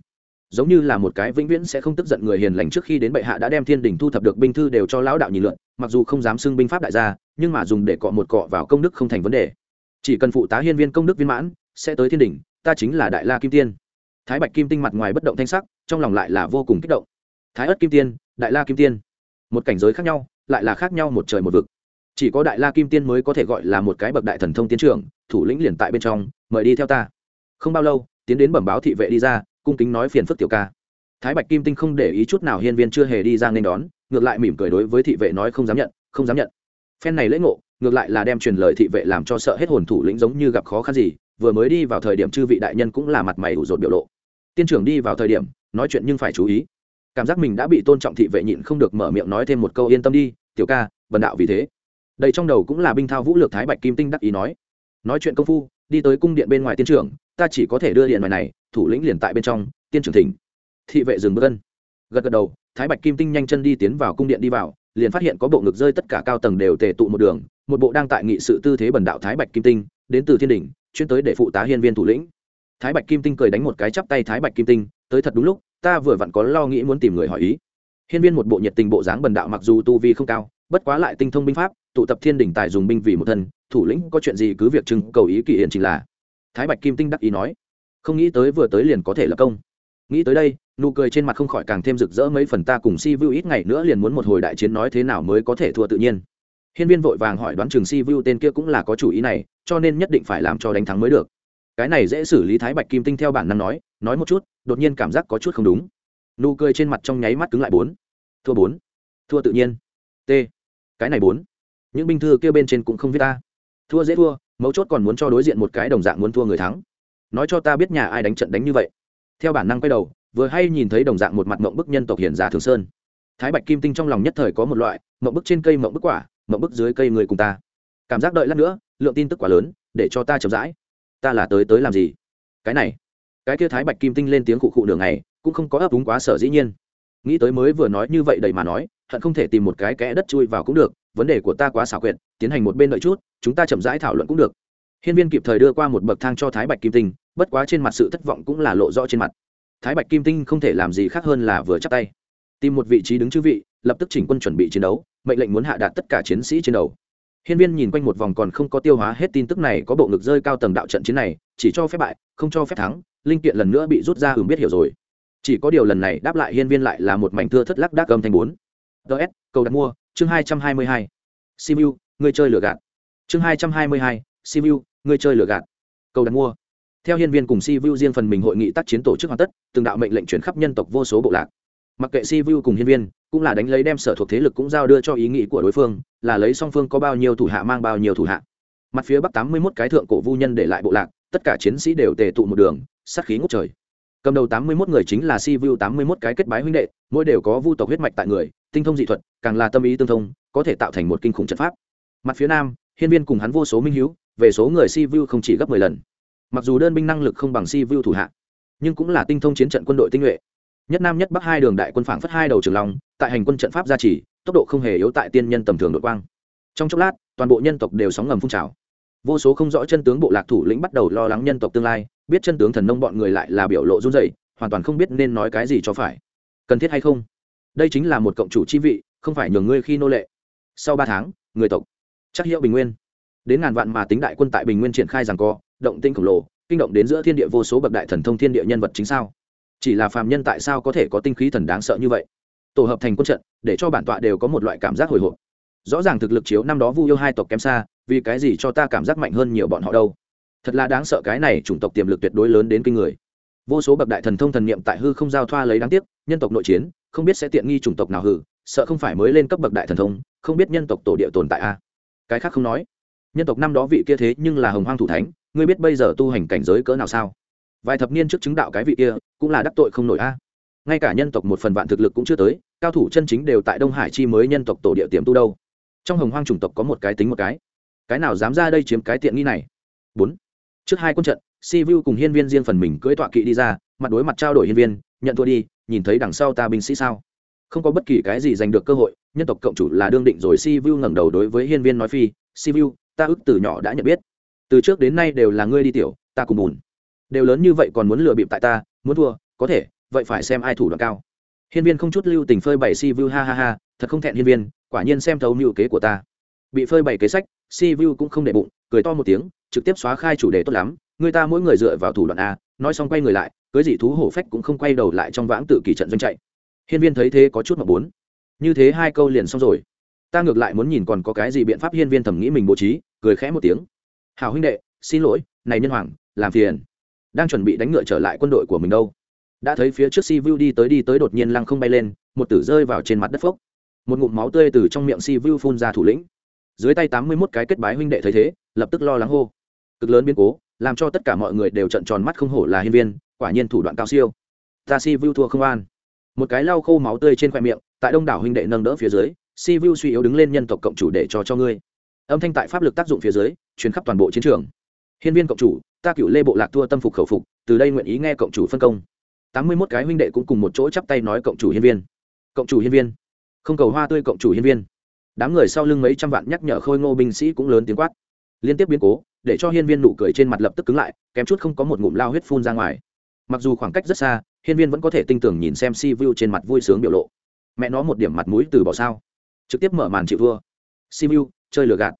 Speaker 1: giống như là một cái vĩnh viễn sẽ không tức giận người hiền lành trước khi đến bệ hạ đã đem thiên đình thu thập được binh thư đều cho lão đạo nhìn lượn, mặc dù không dám xưng binh pháp đại gia, nhưng mà dùng để cọ một cọ vào công đức không thành vấn đề. Chỉ cần phụ tá hiên viên công đức viên mãn, sẽ tới thiên đình, ta chính là đại la kim tiên. Thái bạch kim tinh mặt ngoài bất động thanh sắc, trong lòng lại là vô cùng kích động. Thái ất kim tiên, đại la kim tiên. Một cảnh giới khác nhau, lại là khác nhau một trời một vực. Chỉ có đại la kim tiên mới có thể gọi là một cái bậc đại thần thông tiến trưởng, thủ lĩnh liền tại bên trong, mời đi theo ta. Không bao lâu, tiến đến bẩm báo thị vệ đi ra cung kính nói phiền phức tiểu ca. Thái bạch kim tinh không để ý chút nào hiên viên chưa hề đi ra nên đón, ngược lại mỉm cười đối với thị vệ nói không dám nhận, không dám nhận. Phen này lễ ngộ, ngược lại là đem truyền lời thị vệ làm cho sợ hết hồn thủ lĩnh giống như gặp khó khăn gì, vừa mới đi vào thời điểm chư vị đại nhân cũng là mặt mày ủ rột biểu lộ. Tiên trưởng đi vào thời điểm, nói chuyện nhưng phải chú ý. Cảm giác mình đã bị tôn trọng thị vệ nhịn không được mở miệng nói thêm một câu yên tâm đi, tiểu ca, bần đạo vì thế. Đây trong đầu cũng là binh thao vũ lược thái bạch kim tinh đắc ý nói. Nói chuyện công phu, đi tới cung điện bên ngoài tiên trưởng, ta chỉ có thể đưa điện ngoài này thủ lĩnh liền tại bên trong, tiên trưởng thỉnh. Thị vệ dừng bước gân gật gật đầu, thái bạch kim tinh nhanh chân đi tiến vào cung điện đi vào, liền phát hiện có bộ ngực rơi tất cả cao tầng đều tề tụ một đường, một bộ đang tại nghị sự tư thế bần đạo thái bạch kim tinh, đến từ thiên đình chuyên tới để phụ tá hiên viên thủ lĩnh. Thái bạch kim tinh cười đánh một cái chắp tay thái bạch kim tinh, tới thật đúng lúc, ta vừa vặn có lo nghĩ muốn tìm người hỏi ý. Hiên viên một bộ nhiệt tình bộ dáng bần đạo mặc dù tu vi không cao, bất quá lại tinh thông binh pháp, tụ tập thiên đình tài dùng binh vì một thân, thủ lĩnh có chuyện gì cứ việc trưng cầu ý kỳ hiện trình là. Thái bạch kim tinh đắc ý nói không nghĩ tới vừa tới liền có thể lập công. Nghĩ tới đây, nụ cười trên mặt không khỏi càng thêm rực rỡ mấy phần ta cùng si vu ít ngày nữa liền muốn một hồi đại chiến nói thế nào mới có thể thua tự nhiên. Hiên viên vội vàng hỏi đoán trường si vu tên kia cũng là có chủ ý này, cho nên nhất định phải làm cho đánh thắng mới được. Cái này dễ xử lý thái bạch kim tinh theo bản năng nói nói một chút, đột nhiên cảm giác có chút không đúng. Nụ cười trên mặt trong nháy mắt cứng lại bốn. Thua bốn. Thua tự nhiên. T. Cái này bốn. Những binh thư kêu bên trên cũng không viết ta. Thua dễ thua, mấu chốt còn muốn cho đối diện một cái đồng dạng muốn thua người thắng nói cho ta biết nhà ai đánh trận đánh như vậy. Theo bản năng quay đầu, vừa hay nhìn thấy đồng dạng một mặt mộng bức nhân tộc hiền giả thường sơn. Thái bạch kim tinh trong lòng nhất thời có một loại, mộng bức trên cây mộng bức quả, mộng bức dưới cây người cùng ta. Cảm giác đợi lát nữa, lượng tin tức quá lớn, để cho ta chậm rãi. Ta là tới tới làm gì? Cái này, cái kia thái bạch kim tinh lên tiếng cụ cụ đường này cũng không có ấp úng quá sở dĩ nhiên. Nghĩ tới mới vừa nói như vậy đầy mà nói, hận không thể tìm một cái kẽ đất chui vào cũng được, vấn đề của ta quá xảo quyệt, tiến hành một bên đợi chút, chúng ta chậm rãi thảo luận cũng được hiên viên kịp thời đưa qua một bậc thang cho thái bạch kim tinh, bất quá trên mặt sự thất vọng cũng là lộ rõ trên mặt. Thái bạch kim tinh không thể làm gì khác hơn là vừa chắp tay. Tìm một vị trí đứng chư vị, lập tức chỉnh quân chuẩn bị chiến đấu, mệnh lệnh muốn hạ đạt tất cả chiến sĩ trên đầu. Hiên viên nhìn quanh một vòng còn không có tiêu hóa hết tin tức này, có bộ ngực rơi cao tầng đạo trận chiến này, chỉ cho phép bại, không cho phép thắng, linh kiện lần nữa bị rút ra hưởng biết hiểu rồi. Chỉ có điều lần này đáp lại hiên viên lại là một mảnh thưa thất lắc đác âm thanh bốn. Ts cầu đặt mua, chương hai trăm hai mươi hai. Simu, người chơi lừa gạt. Chương hai trăm hai mươi hai simu người chơi lừa gạt. Cầu đặt mua. Theo hiên viên cùng si vu riêng phần mình hội nghị tác chiến tổ chức hoàn tất, từng đạo mệnh lệnh chuyển khắp nhân tộc vô số bộ lạc. Mặc kệ si vu cùng hiên viên, cũng là đánh lấy đem sở thuộc thế lực cũng giao đưa cho ý nghĩ của đối phương, là lấy song phương có bao nhiêu thủ hạ mang bao nhiêu thủ hạ. Mặt phía bắc tám mươi mốt cái thượng cổ vu nhân để lại bộ lạc, tất cả chiến sĩ đều tề tụ một đường, sát khí ngút trời. Cầm đầu tám mươi mốt người chính là si vu tám mươi cái kết bái huynh đệ, mỗi đều có vu tộc huyết mạch tại người, tinh thông dị thuật, càng là tâm ý tương thông, có thể tạo thành một kinh khủng trận pháp. Mặt phía nam, hiên viên cùng hắn vô số minh hiếu về số người si vu không chỉ gấp mười lần. Mặc dù đơn binh năng lực không bằng si vu thủ hạ nhưng cũng là tinh thông chiến trận quân đội tinh nhuệ. Nhất nam nhất bắc hai đường đại quân phảng phất hai đầu trường long tại hành quân trận pháp gia trì tốc độ không hề yếu tại tiên nhân tầm thường đội quang. Trong chốc lát toàn bộ nhân tộc đều sóng ngầm phun trào. Vô số không rõ chân tướng bộ lạc thủ lĩnh bắt đầu lo lắng nhân tộc tương lai biết chân tướng thần nông bọn người lại là biểu lộ run rẩy, hoàn toàn không biết nên nói cái gì cho phải. Cần thiết hay không? Đây chính là một cộng chủ chi vị không phải nhường ngươi khi nô lệ. Sau ba tháng người tộc chắc hiệu bình nguyên đến ngàn vạn mà tính đại quân tại bình nguyên triển khai rằng co, động tinh khổng lồ, kinh động đến giữa thiên địa vô số bậc đại thần thông thiên địa nhân vật chính sao? Chỉ là phàm nhân tại sao có thể có tinh khí thần đáng sợ như vậy? Tổ hợp thành quân trận, để cho bản tọa đều có một loại cảm giác hồi hộp. Rõ ràng thực lực chiếu năm đó vu yêu hai tộc kém xa, vì cái gì cho ta cảm giác mạnh hơn nhiều bọn họ đâu? Thật là đáng sợ cái này chủng tộc tiềm lực tuyệt đối lớn đến kinh người. Vô số bậc đại thần thông thần niệm tại hư không giao thoa lấy đáng tiếc, nhân tộc nội chiến, không biết sẽ tiện nghi chủng tộc nào hư sợ không phải mới lên cấp bậc đại thần thông, không biết nhân tộc tổ địa tồn tại a. Cái khác không nói nhân tộc năm đó vị kia thế nhưng là hồng hoang thủ thánh, ngươi biết bây giờ tu hành cảnh giới cỡ nào sao? Vài thập niên trước chứng đạo cái vị kia, cũng là đắc tội không nổi a. Ngay cả nhân tộc một phần vạn thực lực cũng chưa tới, cao thủ chân chính đều tại đông hải chi mới nhân tộc tổ địa tiềm tu đâu. Trong hồng hoang chủng tộc có một cái tính một cái. Cái nào dám ra đây chiếm cái tiện nghi này? Bốn. Trước hai quân trận, si vu cùng hiên viên riêng phần mình cưỡi tọa kỵ đi ra, mặt đối mặt trao đổi hiên viên, nhận thua đi, nhìn thấy đằng sau ta binh sĩ sao? Không có bất kỳ cái gì giành được cơ hội, nhân tộc cộng chủ là đương định rồi si vu ngẩng đầu đối với hiên viên nói phi, si vu ta ức từ nhỏ đã nhận biết. Từ trước đến nay đều là ngươi đi tiểu, ta cùng bùn. Đều lớn như vậy còn muốn lừa bịp tại ta, muốn thua, có thể, vậy phải xem ai thủ đoạn cao. Hiên viên không chút lưu tình phơi bày si vu ha ha ha, thật không thẹn hiên viên, quả nhiên xem thấu mưu kế của ta. Bị phơi bày kế sách, si vu cũng không để bụng, cười to một tiếng, trực tiếp xóa khai chủ đề tốt lắm, người ta mỗi người dựa vào thủ đoạn a, nói xong quay người lại, cưới dị thú hổ phách cũng không quay đầu lại trong vãng tự kỷ trận doanh chạy. Hiên viên thấy thế có chút mà bốn như thế hai câu liền xong rồi ta ngược lại muốn nhìn còn có cái gì biện pháp hiên viên thẩm nghĩ mình bố trí, cười khẽ một tiếng. Hào huynh đệ, xin lỗi, này nhân hoàng, làm phiền. Đang chuẩn bị đánh ngựa trở lại quân đội của mình đâu. Đã thấy phía trước si vu đi tới đi tới đột nhiên lăng không bay lên, một tử rơi vào trên mặt đất phốc. Một ngụm máu tươi từ trong miệng si vu phun ra thủ lĩnh. Dưới tay tám mươi mốt cái kết bái huynh đệ thấy thế, lập tức lo lắng hô. Cực lớn biến cố, làm cho tất cả mọi người đều trận tròn mắt không hổ là hiên viên, quả nhiên thủ đoạn cao siêu. Ta si vu thua không an. Một cái lau khô máu tươi trên khoe miệng, tại đông đảo huynh đệ nâng đỡ phía dưới si vu suy yếu đứng lên nhân tộc cộng chủ để cho cho ngươi. Âm thanh tại pháp lực tác dụng phía dưới chuyến khắp toàn bộ chiến trường. Hiên viên cộng chủ, ta cựu lê bộ lạc thua tâm phục khẩu phục, từ đây nguyện ý nghe cộng chủ phân công. Tám mươi mốt cái huynh đệ cũng cùng một chỗ chắp tay nói cộng chủ hiên viên. Cộng chủ hiên viên. Không cầu hoa tươi cộng chủ hiên viên. Đám người sau lưng mấy trăm vạn nhắc nhở khôi ngô binh sĩ cũng lớn tiếng quát. Liên tiếp biến cố, để cho hiên viên nụ cười trên mặt lập tức cứng lại, kém chút không có một ngụm lao huyết phun ra ngoài. Mặc dù khoảng cách rất xa, hiên viên vẫn có thể tinh tưởng nhìn xem si vu trên mặt vui sướng biểu lộ. Mẹ nó một điểm mặt mũi từ bỏ sao? Trực tiếp mở màn chịu thua. Si vu chơi lừa gạt.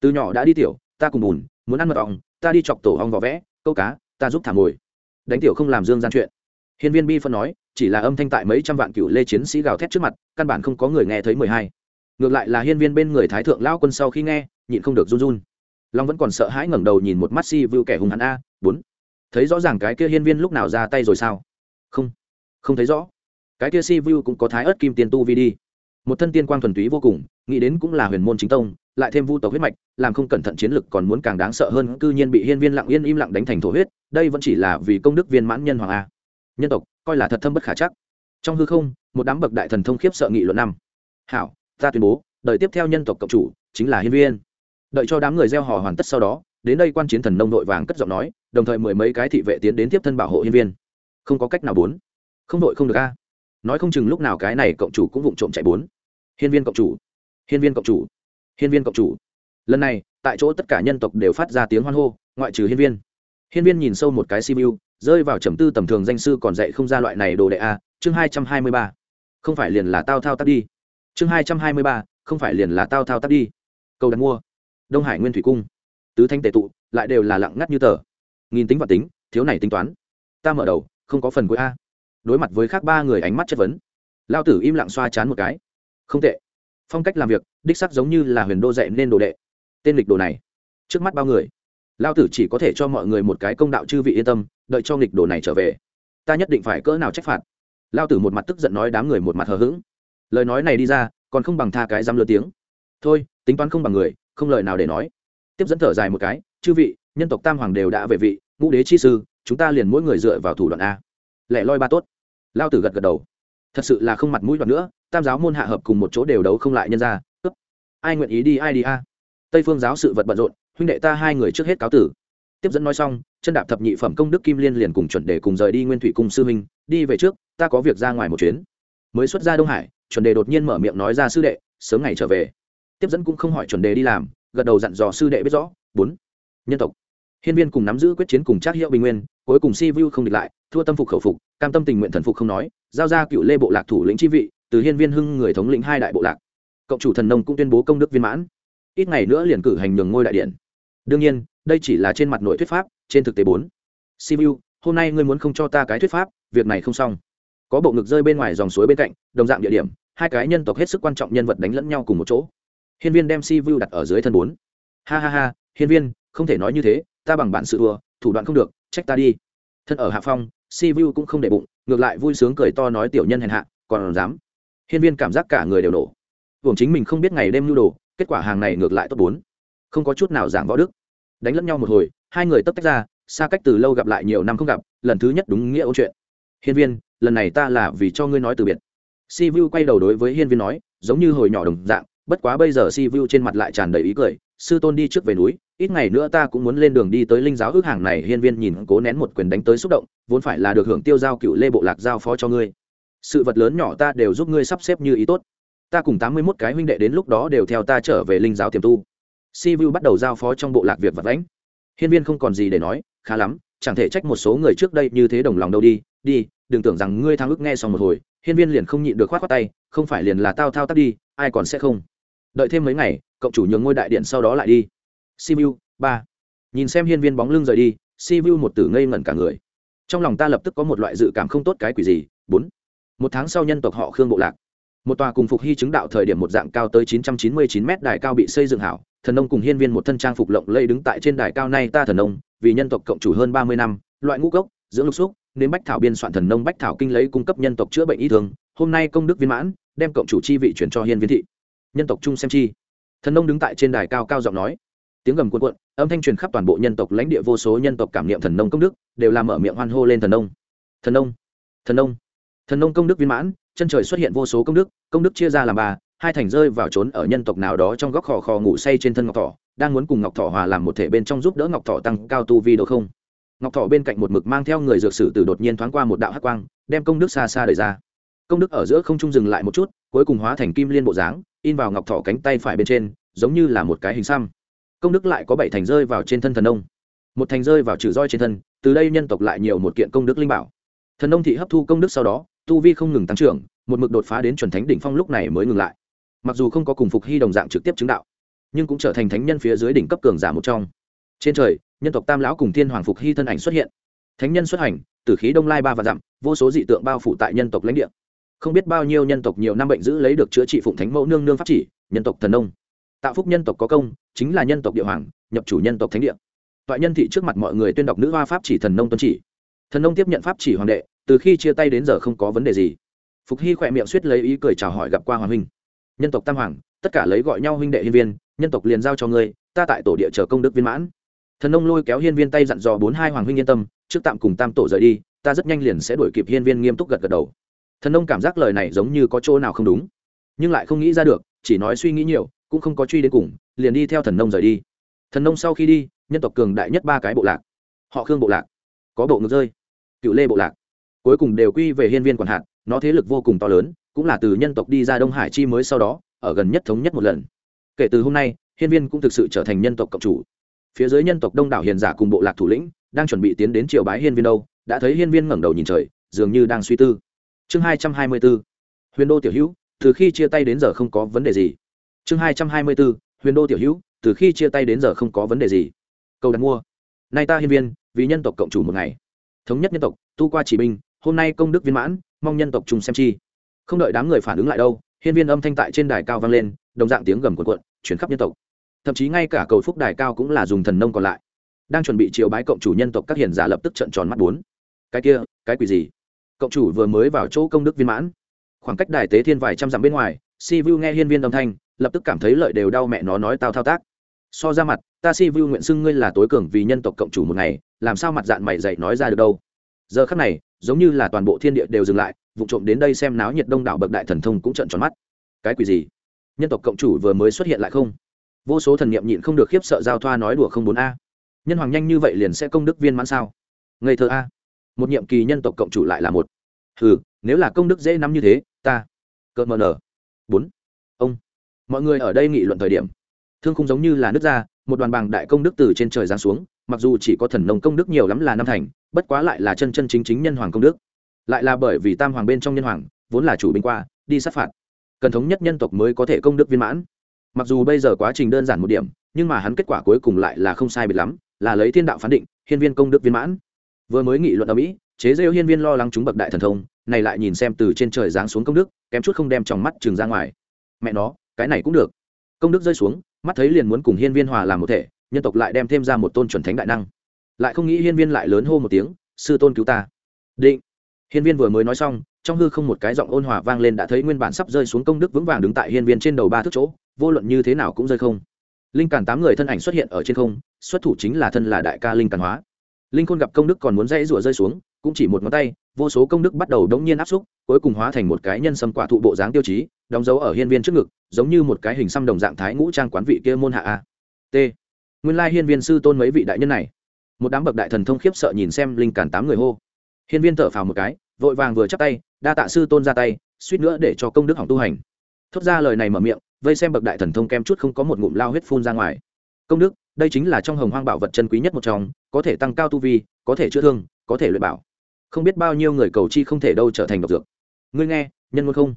Speaker 1: Từ nhỏ đã đi tiểu, ta cùng bùn, muốn ăn mật ong, ta đi chọc tổ ong vỏ vẽ, câu cá, ta giúp thả mồi. Đánh tiểu không làm dương gian chuyện. Hiên viên bi phân nói, chỉ là âm thanh tại mấy trăm vạn cựu lê chiến sĩ gào thét trước mặt, căn bản không có người nghe thấy mười hai. Ngược lại là hiên viên bên người thái thượng lao quân sau khi nghe, nhịn không được run run. Long vẫn còn sợ hãi ngẩng đầu nhìn một mắt si vu kẻ hùng hắn a bốn thấy rõ ràng cái kia hiên viên lúc nào ra tay rồi sao? Không không thấy rõ. Cái kia si vu cũng có thái ớt kim tiền tu vi đi một thân tiên quang thuần túy vô cùng, nghĩ đến cũng là huyền môn chính tông, lại thêm vu tộc huyết mạch, làm không cẩn thận chiến lực còn muốn càng đáng sợ hơn, cư nhiên bị hiên viên lặng yên im lặng đánh thành thổ huyết, đây vẫn chỉ là vì công đức viên mãn nhân hoàng a. Nhân tộc, coi là thật thâm bất khả chắc. Trong hư không, một đám bậc đại thần thông khiếp sợ nghị luận năm. Hảo, ta tuyên bố đợi tiếp theo nhân tộc cộng chủ, chính là hiên viên. Đợi cho đám người gieo hò hoàn tất sau đó, đến đây quan chiến thần nông đội vàng cất giọng nói, đồng thời mười mấy cái thị vệ tiến đến tiếp thân bảo hộ hiên viên. Không có cách nào bốn. Không đội không được a. Nói không chừng lúc nào cái này cộng chủ cũng vụng trộm chạy bốn hiên viên cộng chủ. Hiên viên cộng chủ. Hiên viên cộng chủ. Lần này, tại chỗ tất cả nhân tộc đều phát ra tiếng hoan hô, ngoại trừ hiên viên. Hiên viên nhìn sâu một cái simu rơi vào trầm tư tầm thường danh sư còn dạy không ra loại này đồ đệ a, chương hai trăm hai mươi ba. Không phải liền là tao thao tác đi. Chương hai trăm hai mươi ba, không phải liền là tao thao tác đi. Câu đặt mua. Đông hải nguyên thủy cung. Tứ thanh tệ tụ, lại đều là lặng ngắt như tờ. Nghìn tính và tính, thiếu này tính toán. Ta mở đầu, không có phần cuối a. Đối mặt với khác ba người ánh mắt chất vấn, lao tử im lặng xoa chán một cái không tệ. Phong cách làm việc, đích sắc giống như là huyền đô dạy nên đồ đệ. Tên lịch đồ này, trước mắt bao người? Lao tử chỉ có thể cho mọi người một cái công đạo chư vị yên tâm, đợi cho nghịch đồ này trở về. Ta nhất định phải cỡ nào trách phạt. Lao tử một mặt tức giận nói đám người một mặt hờ hững. Lời nói này đi ra, còn không bằng tha cái dám lừa tiếng. Thôi, tính toán không bằng người, không lời nào để nói. Tiếp dẫn thở dài một cái, chư vị, nhân tộc tam hoàng đều đã về vị, ngũ đế chi sư, chúng ta liền mỗi người dựa vào thủ đoạn a. Lẽ loi ba tốt. Lao tử gật gật đầu thật sự là không mặt mũi đoạn nữa, tam giáo môn hạ hợp cùng một chỗ đều đấu không lại nhân ra cướp. Ai nguyện ý đi, ai đi a? Tây phương giáo sự vật bận rộn, huynh đệ ta hai người trước hết cáo tử. Tiếp dẫn nói xong, chân đạp thập nhị phẩm công đức kim liên liền cùng chuẩn đề cùng rời đi nguyên thủy cung sư huynh, đi về trước, ta có việc ra ngoài một chuyến. Mới xuất ra đông hải, chuẩn đề đột nhiên mở miệng nói ra sư đệ, sớm ngày trở về. Tiếp dẫn cũng không hỏi chuẩn đề đi làm, gật đầu dặn dò sư đệ biết rõ, bốn. Nhân tộc hiên viên cùng nắm giữ quyết chiến cùng trác hiệu bình nguyên, cuối cùng si vu không địch lại, thua tâm phục khẩu phục, cam tâm tình nguyện thần phục không nói, giao ra cựu lê bộ lạc thủ lĩnh chi vị, từ hiên viên hưng người thống lĩnh hai đại bộ lạc. Cộng chủ thần nông cũng tuyên bố công đức viên mãn. Ít ngày nữa liền cử hành nhường ngôi đại điện. Đương nhiên, đây chỉ là trên mặt nội thuyết pháp, trên thực tế bốn. Simu hôm nay ngươi muốn không cho ta cái thuyết pháp, việc này không xong. Có bộ ngực rơi bên ngoài dòng suối bên cạnh, đồng dạng địa điểm, hai cái nhân tộc hết sức quan trọng nhân vật đánh lẫn nhau cùng một chỗ. Hiên viên đem si vu đặt ở dưới thân bốn. Ha ha ha, hiên viên, không thể nói như thế ta bằng bản sự thua, thủ đoạn không được, trách ta đi. Thân ở hạ phong, si vu cũng không để bụng, ngược lại vui sướng cười to nói tiểu nhân hèn hạ, còn dám. Hiên viên cảm giác cả người đều nổ. Hưởng chính mình không biết ngày đêm nhu đồ, kết quả hàng này ngược lại tốt bốn. Không có chút nào giảng võ đức. Đánh lẫn nhau một hồi, hai người tấp tách ra, xa cách từ lâu gặp lại nhiều năm không gặp, lần thứ nhất đúng nghĩa ôn chuyện. Hiên viên, lần này ta là vì cho ngươi nói từ biệt. Si vu quay đầu đối với hiên viên nói, giống như hồi nhỏ đồng dạng, bất quá bây giờ si vu trên mặt lại tràn đầy ý cười sư tôn đi trước về núi, ít ngày nữa ta cũng muốn lên đường đi tới linh giáo ước hàng này, hiên viên nhìn cố nén một quyền đánh tới xúc động, vốn phải là được hưởng tiêu giao cựu lê bộ lạc giao phó cho ngươi. Sự vật lớn nhỏ ta đều giúp ngươi sắp xếp như ý tốt. Ta cùng tám mươi mốt cái huynh đệ đến lúc đó đều theo ta trở về linh giáo tiềm tu. Si vu bắt đầu giao phó trong bộ lạc việc vật lãnh hiên viên không còn gì để nói, khá lắm, chẳng thể trách một số người trước đây như thế đồng lòng đâu đi đi, đừng tưởng rằng ngươi thang ức nghe xong một hồi. Hiên viên liền không nhịn được khoát khoát tay, không phải liền là tao thao tác đi, ai còn sẽ không? Đợi thêm mấy ngày, cộng chủ nhường ngôi đại điện sau đó lại đi. Simu ba. Nhìn xem hiên viên bóng lưng rời đi simu một tử ngây ngẩn cả người. Trong lòng ta lập tức có một loại dự cảm không tốt cái quỷ gì. Bốn. Một tháng sau nhân tộc họ khương bộ lạc. Một tòa cùng phục hy chứng đạo thời điểm một dạng cao tới 999 m é t đài cao bị xây dựng hảo. Thần nông cùng hiên viên một thân trang phục lộng lây đứng tại trên đài cao nay ta thần nông, vì nhân tộc cộng chủ hơn ba mươi năm, loại ngũ cốc dưỡng lục xúc nên bách thảo biên soạn thần nông bách thảo kinh lấy cung cấp nhân tộc chữa bệnh y thường. Hôm nay công đức viên mãn, đem cộng chủ chi vị chuyển cho hiên viên thị nhân tộc chung xem chi. Thần nông đứng tại trên đài cao cao giọng nói. Tiếng gầm cuộn cuộn, âm thanh truyền khắp toàn bộ nhân tộc lãnh địa, vô số nhân tộc cảm niệm thần nông công đức, đều làm mở miệng hoan hô lên thần nông. Thần nông thần nông thần nông công đức viên mãn, chân trời xuất hiện vô số công đức công đức chia ra làm ba, hai thành rơi vào trốn ở nhân tộc nào đó trong góc khò khò ngủ say trên thân ngọc thỏ, đang muốn cùng ngọc thỏ hòa làm một thể bên trong giúp đỡ ngọc thỏ tăng cao tu vi độ không. Ngọc thỏ bên cạnh một mực mang theo người dược sử từ đột nhiên thoáng qua một đạo hắc quang, đem công đức xa xa đời ra. Công đức ở giữa không trung dừng lại một chút, cuối cùng hóa thành kim liên bộ dáng in vào ngọc thỏ cánh tay phải bên trên, giống như là một cái hình xăm. Công đức lại có bảy thành rơi vào trên thân thần ông một thành rơi vào trừ roi trên thân, từ đây nhân tộc lại nhiều một kiện công đức linh bảo. Thần ông thị hấp thu công đức sau đó, tu vi không ngừng tăng trưởng, một mực đột phá đến chuẩn thánh đỉnh phong lúc này mới ngừng lại. Mặc dù không có cùng phục hy đồng dạng trực tiếp chứng đạo, nhưng cũng trở thành thánh nhân phía dưới đỉnh cấp cường giả một trong. Trên trời, nhân tộc tam lão cùng thiên hoàng phục hy thân ảnh xuất hiện. Thánh nhân xuất hành, tử khí đông lai ba và dặm, vô số dị tượng bao phủ tại nhân tộc lãnh địa không biết bao nhiêu nhân tộc nhiều năm bệnh giữ lấy được chữa trị phụng thánh mẫu nương nương pháp chỉ, nhân tộc thần nông. Tạo phúc nhân tộc có công, chính là nhân tộc địa hoàng, nhập chủ nhân tộc thánh địa. Toại nhân thị trước mặt mọi người tuyên đọc nữ hoa pháp chỉ thần nông tuân chỉ. Thần nông tiếp nhận pháp chỉ hoàng đệ, từ khi chia tay đến giờ không có vấn đề gì. Phục hy khỏe miệng suýt lấy ý cười chào hỏi gặp qua hoàng huynh. Nhân tộc tam hoàng, tất cả lấy gọi nhau huynh đệ hiên viên, nhân tộc liền giao cho ngươi, ta tại tổ địa chờ công đức viên mãn. Thần nông lôi kéo hiên viên tay dặn dò bốn hai hoàng huynh yên tâm, trước tạm cùng tam tổ rời đi, ta rất nhanh liền sẽ đuổi kịp hiên viên nghiêm túc gật gật đầu thần nông cảm giác lời này giống như có chỗ nào không đúng. Nhưng lại không nghĩ ra được, chỉ nói suy nghĩ nhiều, cũng không có truy đến cùng, liền đi theo thần nông rời đi. Thần nông sau khi đi, nhân tộc cường đại nhất ba cái bộ lạc. Họ khương bộ lạc, có bộ ngược rơi cựu lê bộ lạc. Cuối cùng đều quy về hiên viên quản hạt, nó thế lực vô cùng to lớn, cũng là từ nhân tộc đi ra đông hải chi mới sau đó, ở gần nhất thống nhất một lần. Kể từ hôm nay, hiên viên cũng thực sự trở thành nhân tộc cộng chủ. Phía dưới nhân tộc đông đảo hiền giả cùng bộ lạc thủ lĩnh, đang chuẩn bị tiến đến triều bái hiên viên đâu, đã thấy hiên viên ngẩng đầu nhìn trời, dường như đang suy tư chương hai trăm hai mươi b ố huyền đô tiểu hữu, từ khi chia tay đến giờ không có vấn đề gì. Chương hai trăm hai mươi b ố huyền đô tiểu hữu, từ khi chia tay đến giờ không có vấn đề gì. Câu đặt mua. Nay ta hiên viên, vì nhân tộc cộng chủ một ngày. Thống nhất nhân tộc, tu qua chỉ binh, hôm nay công đức viên mãn, mong nhân tộc chung xem chi. Không đợi đám người phản ứng lại đâu, hiên viên âm thanh tại trên đài cao vang lên, đồng dạng tiếng gầm cuộn cuộn, chuyển khắp nhân tộc. Thậm chí ngay cả cầu phúc đài cao cũng là dùng thần nông còn lại. Đang chuẩn bị chiều bái cộng chủ nhân tộc các hiền giả lập tức trận tròn mắt bốn. Cái kia, cái quỷ gì? Cộng chủ vừa mới vào chỗ công đức viên mãn. Khoảng cách đài tế thiên vài trăm dặm bên ngoài, si vu nghe hiên viên âm thanh, lập tức cảm thấy lợi đều đau mẹ nó nói tao thao tác. So ra mặt, ta si vu nguyện xưng ngươi là tối cường vì nhân tộc cộng chủ một ngày, làm sao mặt dạng mày dậy nói ra được đâu. Giờ khắc này, giống như là toàn bộ thiên địa đều dừng lại, vụ trộm đến đây xem náo nhiệt đông đảo bậc đại thần thông cũng trận tròn mắt. Cái quỷ gì? Nhân tộc cộng chủ vừa mới xuất hiện lại không? Vô số thần niệm nhịn không được khiếp sợ giao thoa nói đùa không bốn a. Nhân hoàng nhanh như vậy liền sẽ công đức viên mãn sao? Ngây thơ a. Một nhiệm kỳ nhân tộc cộng chủ lại là một hừ, nếu là công đức dễ nắm như thế, ta cợt mờ nở. Bốn, ông, mọi người ở đây nghị luận thời điểm. Thương không giống như là nước ra, một đoàn bàng đại công đức từ trên trời giáng xuống, mặc dù chỉ có thần nông công đức nhiều lắm là năm thành, bất quá lại là chân chân chính chính nhân hoàng công đức. Lại là bởi vì tam hoàng bên trong nhân hoàng, vốn là chủ binh qua, đi sát phạt. Cần thống nhất nhân tộc mới có thể công đức viên mãn. Mặc dù bây giờ quá trình đơn giản một điểm, nhưng mà hắn kết quả cuối cùng lại là không sai biệt lắm, là lấy thiên đạo phán định, hiên viên công đức viên mãn vừa mới nghị luận ở mỹ, chế rêu hiên viên lo lắng chúng bậc đại thần thông, này lại nhìn xem từ trên trời giáng xuống công đức, kém chút không đem trong mắt trường ra ngoài. Mẹ nó, cái này cũng được. Công đức rơi xuống, mắt thấy liền muốn cùng hiên viên hòa làm một thể, nhân tộc lại đem thêm ra một tôn chuẩn thánh đại năng. Lại không nghĩ hiên viên lại lớn hô một tiếng, sư tôn cứu ta. Định. Hiên viên vừa mới nói xong, trong hư không một cái giọng ôn hòa vang lên đã thấy nguyên bản sắp rơi xuống công đức vững vàng đứng tại hiên viên trên đầu ba thước chỗ, vô luận như thế nào cũng rơi không. Linh càn tám người thân ảnh xuất hiện ở trên không, xuất thủ chính là thân là đại ca linh càn hóa linh khôn gặp công đức còn muốn dãy rủa rơi xuống, cũng chỉ một ngón tay, vô số công đức bắt đầu đống nhiên áp xúc, cuối cùng hóa thành một cái nhân sâm quả thụ bộ dáng tiêu chí, đóng dấu ở hiên viên trước ngực, giống như một cái hình xăm đồng dạng thái ngũ trang quán vị kia môn hạ a. T. Nguyên lai hiên viên sư tôn mấy vị đại nhân này. Một đám bậc đại thần thông khiếp sợ nhìn xem linh cản tám người hô. Hiên viên thở phào một cái, vội vàng vừa chắp tay, đa tạ sư tôn ra tay, suýt nữa để cho công đức hỏng tu hành. Thốt ra lời này mở miệng, vây xem bậc đại thần thông kem chút không có một ngụm lao huyết phun ra ngoài công đức, đây chính là trong hồng hoang bảo vật chân quý nhất một trong, có thể tăng cao tu vi, có thể chữa thương, có thể luyện bảo. Không biết bao nhiêu người cầu chi không thể đâu trở thành độc dược. Ngươi nghe, nhân ngôn không?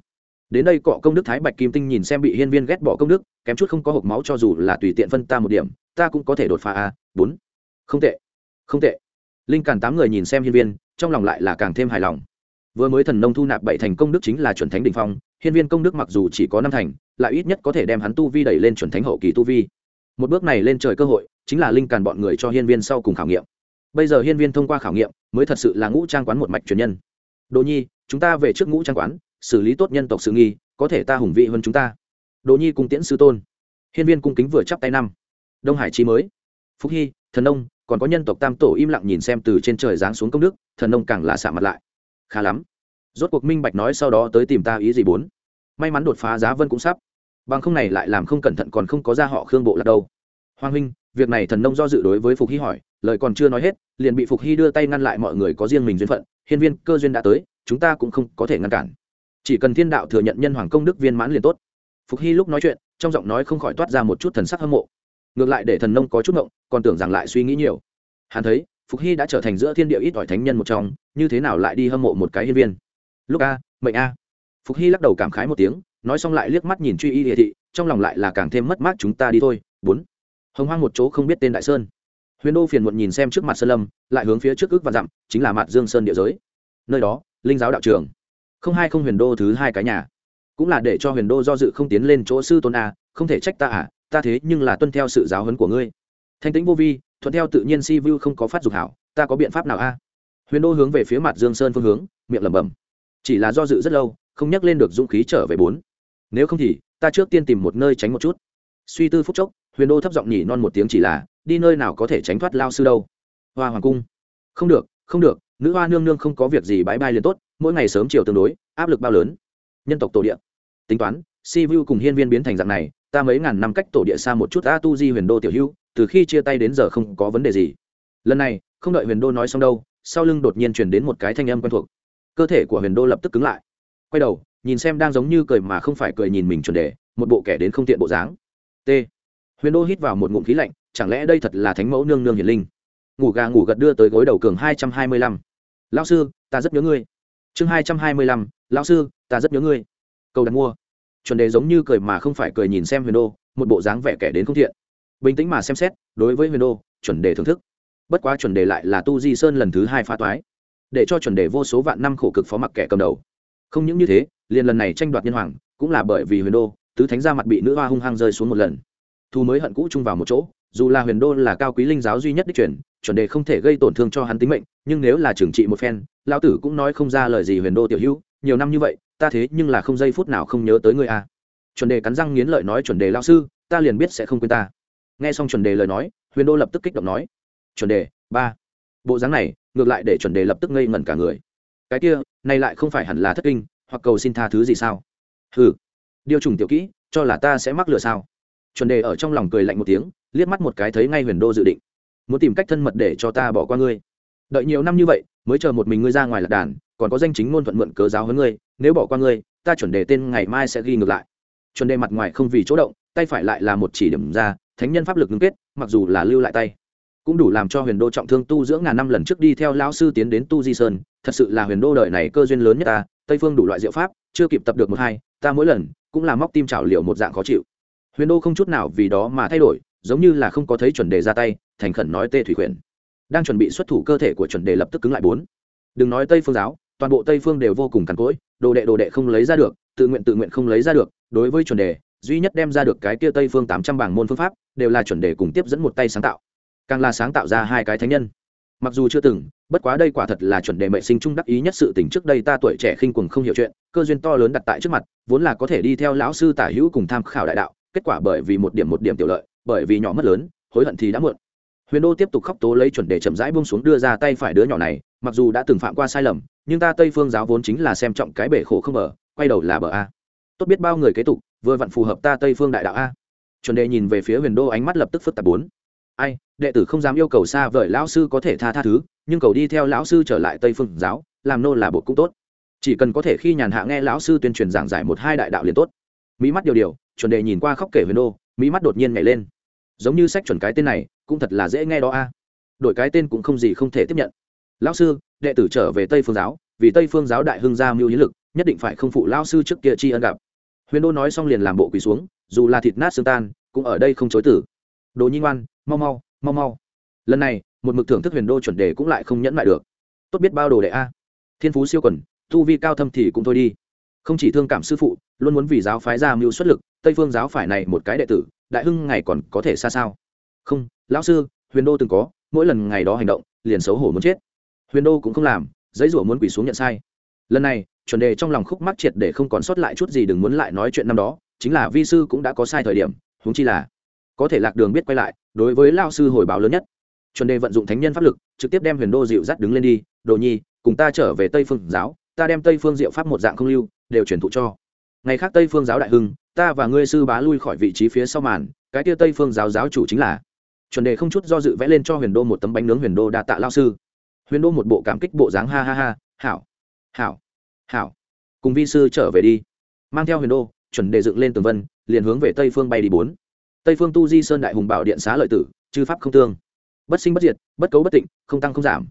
Speaker 1: Đến đây cọ công đức thái bạch kim tinh nhìn xem bị hiên viên ghét bỏ công đức, kém chút không có hộp máu cho dù là tùy tiện phân ta một điểm, ta cũng có thể đột phá a, bốn. Không tệ không tệ. Linh càn tám người nhìn xem hiên viên, trong lòng lại là càng thêm hài lòng. Vừa mới thần nông thu nạp bảy thành công đức chính là chuẩn thánh đ ỉ n h phong, hiên viên công đức mặc dù chỉ có năm thành, lại ít nhất có thể đem hắn tu vi đẩy lên chuẩn thánh hậu kỳ tu vi một bước này lên trời cơ hội, chính là linh càn bọn người cho hiên viên sau cùng khảo nghiệm. Bây giờ hiên viên thông qua khảo nghiệm, mới thật sự là ngũ trang quán một mạch truyền nhân. Đồ nhi, chúng ta về trước ngũ trang quán, xử lý tốt nhân tộc sự nghi, có thể ta hùng vị hơn chúng ta. Đồ nhi cung tiễn sư tôn. Hiên viên cung kính vừa chắp tay năm. Đông hải chi mới. Phúc hy, thần nông, còn có nhân tộc tam tổ im lặng nhìn xem từ trên trời giáng xuống công đức, thần nông càng là xạ mặt lại. Khá lắm. Rốt cuộc minh bạch nói sau đó tới tìm ta ý gì bốn. May mắn đột phá giá vân cũng sắp bằng không này lại làm không cẩn thận còn không có ra họ khương bộ là đâu. Hoàng huynh, việc này thần nông do dự đối với phục hy hỏi, lời còn chưa nói hết, liền bị phục hy đưa tay ngăn lại mọi người có riêng mình duyên phận, hiên viên, cơ duyên đã tới, chúng ta cũng không có thể ngăn cản. Chỉ cần thiên đạo thừa nhận nhân hoàng công đức viên mãn liền tốt. Phục hy lúc nói chuyện, trong giọng nói không khỏi toát ra một chút thần sắc hâm mộ. Ngược lại để thần nông có chút ngộng, còn tưởng rằng lại suy nghĩ nhiều. Hắn thấy, phục hy đã trở thành giữa thiên địa ít ỏi thánh nhân một trong, như thế nào lại đi hâm mộ một cái hiên viên? Lúc a, mệnh a. Phục hy lắc đầu cảm khái một tiếng nói xong lại liếc mắt nhìn truy y địa thị, trong lòng lại là càng thêm mất mát chúng ta đi thôi. Bốn, hồng hoang một chỗ không biết tên đại sơn. Huyền đô phiền muộn nhìn xem trước mặt sơn lâm, lại hướng phía trước ước và dặm, chính là mặt dương sơn địa giới. Nơi đó, linh giáo đạo trường. Không hai không huyền đô thứ hai cái nhà. Cũng là để cho huyền đô do dự không tiến lên chỗ sư tôn a, không thể trách ta à ta thế nhưng là tuân theo sự giáo huấn của ngươi. Thanh tĩnh vô vi, thuận theo tự nhiên si vu không có phát dục hảo, ta có biện pháp nào a? Huyền đô hướng về phía mặt dương sơn phương hướng, miệng lẩm bẩm. Chỉ là do dự rất lâu, không nhắc lên được dũng khí trở về bốn nếu không thì, ta trước tiên tìm một nơi tránh một chút. Suy tư phúc chốc, huyền đô thấp giọng nhỉ non một tiếng chỉ là, đi nơi nào có thể tránh thoát lao sư đâu. Hoa hoàng cung. Không được không được, nữ hoa nương nương không có việc gì bãi bay liền tốt, mỗi ngày sớm chiều tương đối, áp lực bao lớn. Nhân tộc tổ địa. Tính toán, si vu cùng hiên viên biến thành dạng này, ta mấy ngàn năm cách tổ địa xa một chút a tu di huyền đô tiểu hưu từ khi chia tay đến giờ không có vấn đề gì. Lần này, không đợi huyền đô nói xong đâu, sau lưng đột nhiên truyền đến một cái thanh âm quen thuộc. Cơ thể của huyền đô lập tức cứng lại. Quay đầu nhìn xem đang giống như cười mà không phải cười nhìn mình chuẩn đề, một bộ kẻ đến không tiện bộ dáng. T. Huyền đô hít vào một ngụm khí lạnh, chẳng lẽ đây thật là thánh mẫu nương nương hiển linh? Ngủ gà ngủ gật đưa tới gối đầu cường hai trăm hai mươi lăm. Lao sư, ta rất nhớ ngươi. Chương hai trăm hai mươi lăm lao sư, ta rất nhớ ngươi. Câu đặt mua. Chuẩn đề giống như cười mà không phải cười nhìn xem huyền đô, một bộ dáng vẻ kẻ đến không thiện bình tĩnh mà xem xét, đối với huyền đô, chuẩn đề thưởng thức. Bất quá chuẩn đề lại là tu di sơn lần thứ hai phá toái. Để cho chuẩn đề vô số vạn năm khổ cực phó mặc kẻ cầm đầu. Không những như thế liền lần này tranh đoạt nhân hoàng, cũng là bởi vì huyền đô, tứ thánh ra mặt bị nữ hoa hung hăng rơi xuống một lần. Thu mới hận cũ chung vào một chỗ, dù là huyền đô là cao quý linh giáo duy nhất đích truyền, chuẩn đề không thể gây tổn thương cho hắn tính mệnh, nhưng nếu là trừng trị một phen, lão tử cũng nói không ra lời gì huyền đô tiểu hữu, nhiều năm như vậy, ta thế nhưng là không giây phút nào không nhớ tới ngươi a. À. chuẩn đề cắn răng nghiến lợi nói, chuẩn đề lao sư, ta liền biết sẽ không quên ta. Nghe xong chuẩn đề lời nói, huyền đô lập tức kích động nói, chuẩn đề, ba. Bộ dáng này, ngược lại để chuẩn đề lập tức ngây ngẩn cả người. Cái kia này lại không phải hẳn là thất kinh hoặc cầu xin tha thứ gì sao? Ừ điều trùng tiểu kỹ, cho là ta sẽ mắc lửa sao? Chuẩn đề ở trong lòng cười lạnh một tiếng, liếc mắt một cái thấy ngay huyền đô dự định. Muốn tìm cách thân mật để cho ta bỏ qua ngươi. Đợi nhiều năm như vậy, mới chờ một mình ngươi ra ngoài lạc đàn, còn có danh chính ngôn thuận mượn cớ giáo hơn ngươi, nếu bỏ qua ngươi, ta chuẩn đề tên ngày mai sẽ ghi ngược lại. Chuẩn đề mặt ngoài không vì chỗ động, tay phải lại là một chỉ điểm ra, thánh nhân pháp lực ngưng kết, mặc dù là lưu lại tay. Cũng đủ làm cho huyền đô trọng thương tu dưỡng ngàn năm lần trước đi theo lão sư tiến đến tu di sơn, thật sự là huyền đô đời này cơ duyên lớn nhất ta tây phương đủ loại diệu pháp, chưa kịp tập được một hai, ta mỗi lần cũng là móc tim trào liều một dạng khó chịu. Huyền đô không chút nào vì đó mà thay đổi, giống như là không có thấy chuẩn đề ra tay, thành khẩn nói tê thủy khuyển. Đang chuẩn bị xuất thủ cơ thể của chuẩn đề lập tức cứng lại bốn. Đừng nói tây phương giáo, toàn bộ tây phương đều vô cùng cằn cỗi, đồ đệ đồ đệ không lấy ra được, tự nguyện tự nguyện không lấy ra được, đối với chuẩn đề, duy nhất đem ra được cái kia tây phương tám trăm bảng môn phương pháp, đều là chuẩn đề cùng tiếp dẫn một tay sáng tạo. Càng là sáng tạo ra hai cái thánh nhân mặc dù chưa từng, bất quá đây quả thật là chuẩn đề mệ sinh trung đắc ý nhất sự tình trước đây ta tuổi trẻ khinh quần không hiểu chuyện, cơ duyên to lớn đặt tại trước mặt, vốn là có thể đi theo lão sư tả hữu cùng tham khảo đại đạo, kết quả bởi vì một điểm một điểm tiểu lợi, bởi vì nhỏ mất lớn, hối hận thì đã muộn. Huyền đô tiếp tục khóc tố lấy chuẩn đề chậm rãi buông xuống đưa ra tay phải đứa nhỏ này, mặc dù đã từng phạm qua sai lầm, nhưng ta tây phương giáo vốn chính là xem trọng cái bể khổ không bờ, quay đầu là bờ a. Tốt biết bao người kế tục, vừa vặn phù hợp ta tây phương đại đạo a. Chuẩn đề nhìn về phía huyền đô ánh mắt lập tức phức tạp bốn ai, đệ tử không dám yêu cầu xa vời lão sư có thể tha tha thứ, nhưng cầu đi theo lão sư trở lại tây phương giáo, làm nô là bộ cũng tốt. Chỉ cần có thể khi nhàn hạ nghe lão sư tuyên truyền giảng giải một hai đại đạo liền tốt. Mỹ mắt điều điều, chuẩn đề nhìn qua khóc kể huyền đô mỹ mắt đột nhiên nhảy lên. Giống như sách chuẩn cái tên này, cũng thật là dễ nghe đó a. Đổi cái tên cũng không gì không thể tiếp nhận. Lão sư, đệ tử trở về tây phương giáo, vì tây phương giáo đại hưng gia mưu hiến lực, nhất định phải không phụ lão sư trước kia tri ân gặp. Huyền đô nói xong liền làm bộ quỳ xuống, dù là thịt nát xương tan, cũng ở đây không chối tử. Đồ nhi ngoan mau mau mau mau. Lần này, một mực thưởng thức huyền đô chuẩn đề cũng lại không nhẫn lại được. Tốt biết bao đồ đệ a. Thiên phú siêu quần, tu vi cao thâm thì cũng thôi đi. Không chỉ thương cảm sư phụ, luôn muốn vì giáo phái ra mưu xuất lực, tây phương giáo phải này một cái đệ tử, đại hưng ngày còn có thể xa sao? Không, lão sư, huyền đô từng có, mỗi lần ngày đó hành động, liền xấu hổ muốn chết. Huyền đô cũng không làm, giấy rủa muốn quỳ xuống nhận sai. Lần này, chuẩn đề trong lòng khúc mắc triệt để không còn sót lại chút gì đừng muốn lại nói chuyện năm đó, chính là vi sư cũng đã có sai thời điểm, huống chi là có thể lạc đường biết quay lại đối với lao sư hồi báo lớn nhất. Chuẩn đề vận dụng thánh nhân pháp lực, trực tiếp đem huyền đô dịu dắt đứng lên đi, đồ nhi, cùng ta trở về tây phương giáo, ta đem tây phương diệu pháp một dạng không lưu, đều truyền thụ cho. Ngày khác tây phương giáo đại hưng, ta và ngươi sư bá lui khỏi vị trí phía sau màn, cái tia tây phương giáo giáo chủ chính là. Chuẩn đề không chút do dự vẽ lên cho huyền đô một tấm bánh nướng huyền đô đa tạ lao sư. Huyền đô một bộ cảm kích bộ dáng, ha ha ha, hảo hảo hảo, cùng vi sư trở về đi. Mang theo huyền đô, chuẩn đề dựng lên tường vân, liền hướng về tây phương bay đi bốn tây phương tu di sơn đại hùng bảo điện xá lợi tử, chư pháp không tương. Bất sinh bất diệt, bất cấu bất tịnh, không tăng không giảm.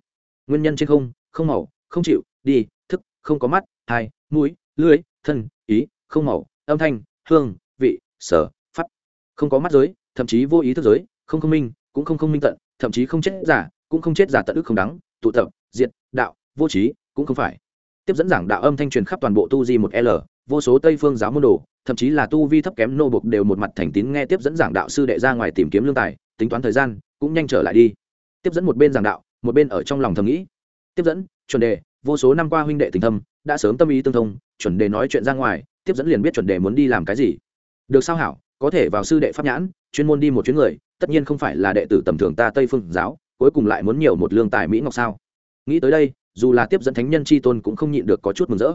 Speaker 1: Nguyên nhân trên không không màu, không chịu, đi, thức, không có mắt, hai, mũi, lưới, thân, ý, không màu, âm thanh, hương, vị, sở, pháp. Không có mắt giới, thậm chí vô ý thức giới, không không minh, cũng không không minh tận, thậm chí không chết giả, cũng không chết giả tận ức không đắng, tụ tập, diệt, đạo, vô trí, cũng không phải. Tiếp dẫn giảng đạo âm thanh truyền khắp toàn bộ tu di một l vô số tây phương giáo môn đồ, thậm chí là tu vi thấp kém nô bục đều một mặt thành tín nghe tiếp dẫn giảng đạo sư đệ ra ngoài tìm kiếm lương tài, tính toán thời gian, cũng nhanh trở lại đi. Tiếp dẫn một bên giảng đạo, một bên ở trong lòng thầm nghĩ. Tiếp dẫn, chuẩn đề, vô số năm qua huynh đệ tình thâm, đã sớm tâm ý tương thông, chuẩn đề nói chuyện ra ngoài, tiếp dẫn liền biết chuẩn đề muốn đi làm cái gì. Được sao hảo, có thể vào sư đệ pháp nhãn, chuyên môn đi một chuyến người, tất nhiên không phải là đệ tử tầm thường ta tây phương giáo, cuối cùng lại muốn nhiều một lương tài mỹ ngọc sao. Nghĩ tới đây, dù là tiếp dẫn thánh nhân c h i tôn cũng không nhịn được có chút mừng rỡ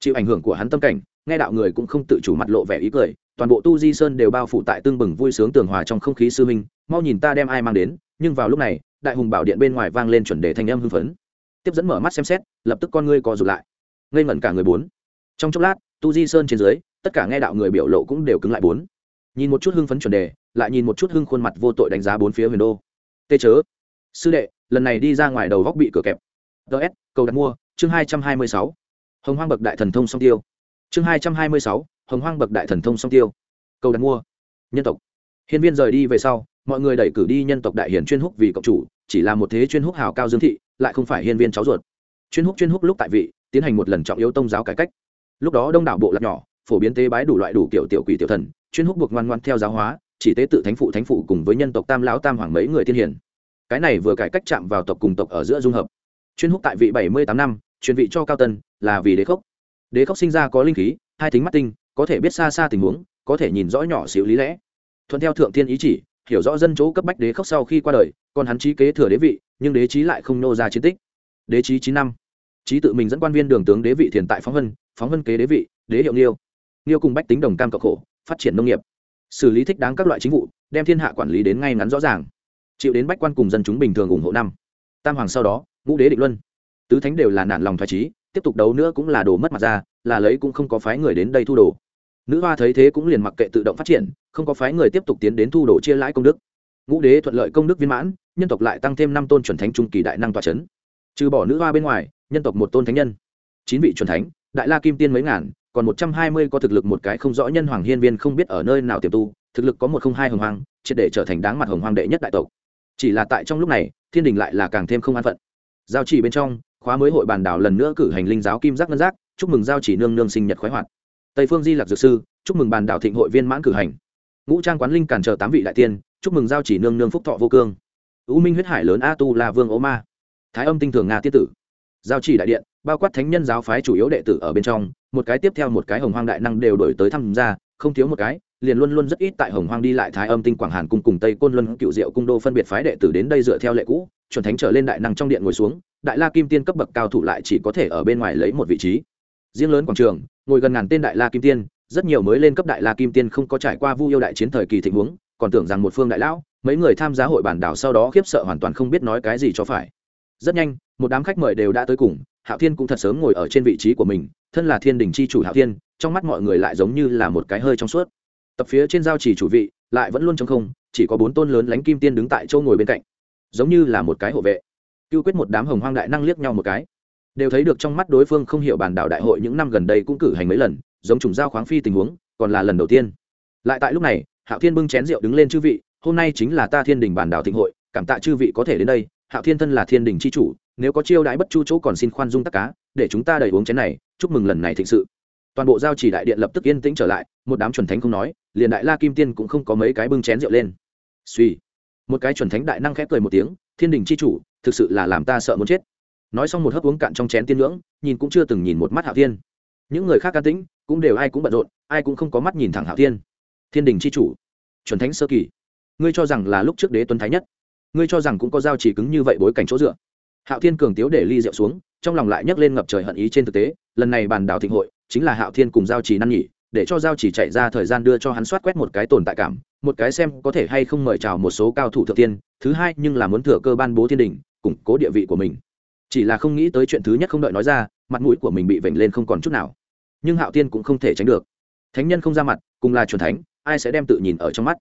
Speaker 1: chịu ảnh hưởng của hắn tâm cảnh, nghe đạo người cũng không tự chủ mặt lộ vẻ ý cười, toàn bộ tu di sơn đều bao phủ tại tương bừng vui sướng tường hòa trong không khí sư minh mau nhìn ta đem ai mang đến, nhưng vào lúc này, đại hùng bảo điện bên ngoài vang lên chuẩn đề thanh âm hưng phấn. Tiếp dẫn mở mắt xem xét, lập tức con ngươi co rụt lại. Ngây ngẩn cả người bốn. Trong chốc lát, tu di sơn trên dưới, tất cả nghe đạo người biểu lộ cũng đều cứng lại bốn. Nhìn một chút hưng phấn chuẩn đề, lại nhìn một chút hưng khuôn mặt vô tội đánh giá bốn phía huyền đô. Tê chớ. Sư đệ, lần này đi ra ngoài đầu góc bị cửa kẹp. Ts cầu đặt mua, chương hai trăm hai mươi sáu hồng hoang bậc đại thần thông song tiêu. Chương hai trăm hai mươi sáu, hồng hoang bậc đại thần thông song tiêu. Cầu đặt mua. Nhân tộc. Hiên viên rời đi về sau, mọi người đẩy cử đi nhân tộc đại hiển chuyên húc vì cộng chủ, chỉ là một thế chuyên húc hào cao dương thị, lại không phải hiên viên cháu ruột. Chuyên húc chuyên húc lúc tại vị, tiến hành một lần trọng yếu tông giáo cải cách. Lúc đó đông đảo bộ lạc nhỏ, phổ biến tế bái đủ loại đủ kiểu tiểu quỷ tiểu thần, chuyên húc buộc ngoan ngoan theo giáo hóa, chỉ tế tự thánh phụ thánh phụ cùng với nhân tộc tam lão tam hoàng mấy người tiên hiển. Cái này vừa cải cách chạm vào tộc cùng tộc ở giữa dung hợp. Chuyên húc tại vị bảy mươi tám năm truyền vị cho cao tân là vì đế khốc. Đế khốc sinh ra có linh khí, hai thính mắt tinh, có thể biết xa xa tình huống, có thể nhìn rõ nhỏ xíu lý lẽ. Thuận theo thượng thiên ý chỉ, hiểu rõ dân chỗ cấp bách đế khốc sau khi qua đời, còn hắn trí kế thừa đế vị, nhưng đế trí lại không nô ra chiến tích. Đế trí chín năm. Trí tự mình dẫn quan viên đường tướng đế vị thiền tại phóng vân phóng vân kế đế vị, đế hiệu nghiêu. Nghiêu cùng bách tính đồng cam cộng khổ, phát triển nông nghiệp. Xử lý thích đáng các loại chính vụ, đem thiên hạ quản lý đến ngay ngắn rõ ràng. Chịu đến bách quan cùng dân chúng bình thường ủng hộ năm. Tam hoàng sau đó, ngũ đế định luân tứ thánh đều là nản lòng thoải trí, tiếp tục đấu nữa cũng là đồ mất mặt ra, là lấy cũng không có phái người đến đây thu đồ. Nữ hoa thấy thế cũng liền mặc kệ tự động phát triển, không có phái người tiếp tục tiến đến thu đồ chia lãi công đức. Ngũ đế thuận lợi công đức viên mãn, nhân tộc lại tăng thêm năm tôn chuẩn thánh trung kỳ đại năng tòa c h ấ n trừ bỏ nữ hoa bên ngoài, nhân tộc một tôn thánh nhân. Chín vị chuẩn thánh, đại la kim tiên mấy ngàn, còn một trăm hai mươi có thực lực một cái không rõ nhân hoàng hiên viên không biết ở nơi nào tiềm tu, thực lực có một không hai hồng hoang, triệt để trở thành đáng mặt hồng hoang đệ nhất đại tộc. Chỉ là tại trong lúc này, thiên đình lại là càng thêm không an phận. Giao chỉ bên trong khóa mới hội bàn đảo lần nữa cử hành linh giáo kim giác ngân giác, chúc mừng giao chỉ nương nương sinh nhật khoái hoạt. Tây phương di lạc dược sư, chúc mừng bàn đảo thịnh hội viên mãn cử hành. Ngũ trang quán linh cản chờ tám vị đại tiên, chúc mừng giao chỉ nương nương phúc thọ vô cương. U minh huyết hải lớn a tu là vương ố ma. Thái âm tinh thường nga tiết tử. Giao chỉ đại điện, bao quát thánh nhân giáo phái chủ yếu đệ tử ở bên trong, một cái tiếp theo một cái hồng hoang đại năng đều đổi tới tham gia, không thiếu một cái liền luôn luôn rất ít tại hồng hoang đi lại thái âm tinh quảng hàn cung cùng tây côn luân cựu diệu cung đô phân biệt phái đệ tử đến đây dựa theo lệ cũ, chuẩn thánh trở lên đại năng trong điện ngồi xuống, đại la kim tiên cấp bậc cao thủ lại chỉ có thể ở bên ngoài lấy một vị trí. Riêng lớn quảng trường, ngồi gần ngàn tên đại la kim tiên, rất nhiều mới lên cấp đại la kim tiên không có trải qua vu yêu đại chiến thời kỳ thịnh huống, còn tưởng rằng một phương đại lão, mấy người tham gia hội bản đảo sau đó khiếp sợ hoàn toàn không biết nói cái gì cho phải. Rất nhanh, một đám khách mời đều đã tới cùng, hạo thiên cũng thật sớm ngồi ở trên vị trí của mình, thân là thiên đình c h i chủ hạo thiên, trong mắt mọi người lại giống như là một cái hơi trong suốt tập phía trên giao chỉ chủ vị, lại vẫn luôn trong không, chỉ có bốn tôn lớn lánh kim tiên đứng tại châu ngồi bên cạnh. Giống như là một cái hộ vệ. Cưu quyết một đám hồng hoang đại năng liếc nhau một cái. Đều thấy được trong mắt đối phương không hiểu bản đảo đại hội những năm gần đây cũng cử hành mấy lần, giống trùng giao khoáng phi tình huống, còn là lần đầu tiên. Lại tại lúc này, hạo thiên bưng chén rượu đứng lên chư vị, hôm nay chính là ta thiên đình bản đảo thịnh hội, cảm tạ chư vị có thể đến đây. Hạo thiên thân là thiên đình c h i chủ, nếu có chiêu đãi bất chu chỗ còn xin khoan dung tắc cá để chúng ta đầy uống chén này, chúc mừng lần này thịnh sự toàn bộ giao chỉ đại điện lập tức yên tĩnh trở lại, một đám chuẩn thánh không nói, liền đại la kim tiên cũng không có mấy cái bưng chén rượu lên. Suy, một cái chuẩn thánh đại năng khép cười một tiếng, thiên đình c h i chủ, thực sự là làm ta sợ muốn chết. Nói xong một hớp uống cạn trong chén tiên ngưỡng nhìn cũng chưa từng nhìn một mắt hạo thiên. Những người khác ca tĩnh, cũng đều ai cũng bận rộn, ai cũng không có mắt nhìn thẳng hạo thiên. Thiên đình c h i chủ, chuẩn thánh sơ kỳ, ngươi cho rằng là lúc trước đế tuấn thái nhất, ngươi cho rằng cũng có giao chỉ cứng như vậy bối cảnh chỗ dựa. Hạo thiên cường tiếu để ly rượu xuống, trong lòng lại nhấc lên ngập trời hận ý trên thực tế lần này bàn đảo thịnh hội chính là hạo thiên cùng giao chỉ năn nhỉ, để cho giao chỉ chạy ra thời gian đưa cho hắn soát quét một cái tồn tại cảm, một cái xem có thể hay không mời chào một số cao thủ thượng tiên, thứ hai nhưng là muốn thừa cơ ban bố thiên đình, củng cố địa vị của mình. Chỉ là không nghĩ tới chuyện thứ nhất không đợi nói ra, mặt mũi của mình bị vểnh lên không còn chút nào. Nhưng hạo tiên cũng không thể tránh được. Thánh nhân không ra mặt, cùng là truyền thánh, ai sẽ đem tự nhìn ở trong mắt?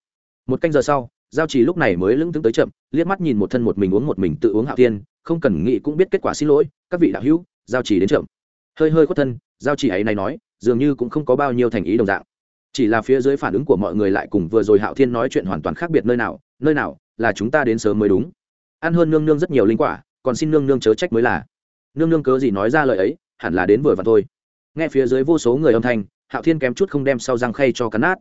Speaker 1: Một canh giờ sau, giao trì lúc này mới lững thững tới chậm, liếc mắt nhìn một thân một mình uống một mình tự uống hạo tiên không cần nghĩ cũng biết kết quả xin lỗi, các vị đạo hữu, giao trì đến chậm hơi hơi khuất thân, giao chỉ ấy này nói, dường như cũng không có bao nhiêu thành ý đồng dạng. Chỉ là phía dưới phản ứng của mọi người lại cùng vừa rồi hạo thiên nói chuyện hoàn toàn khác biệt nơi nào nơi nào là chúng ta đến sớm mới đúng. Ăn hơn nương nương rất nhiều linh quả, còn xin nương nương chớ trách mới là. Nương nương cớ gì nói ra lời ấy, hẳn là đến vừa và thôi. Nghe phía dưới vô số người âm thanh, hạo thiên kém chút không đem sau răng khay cho cắn nát.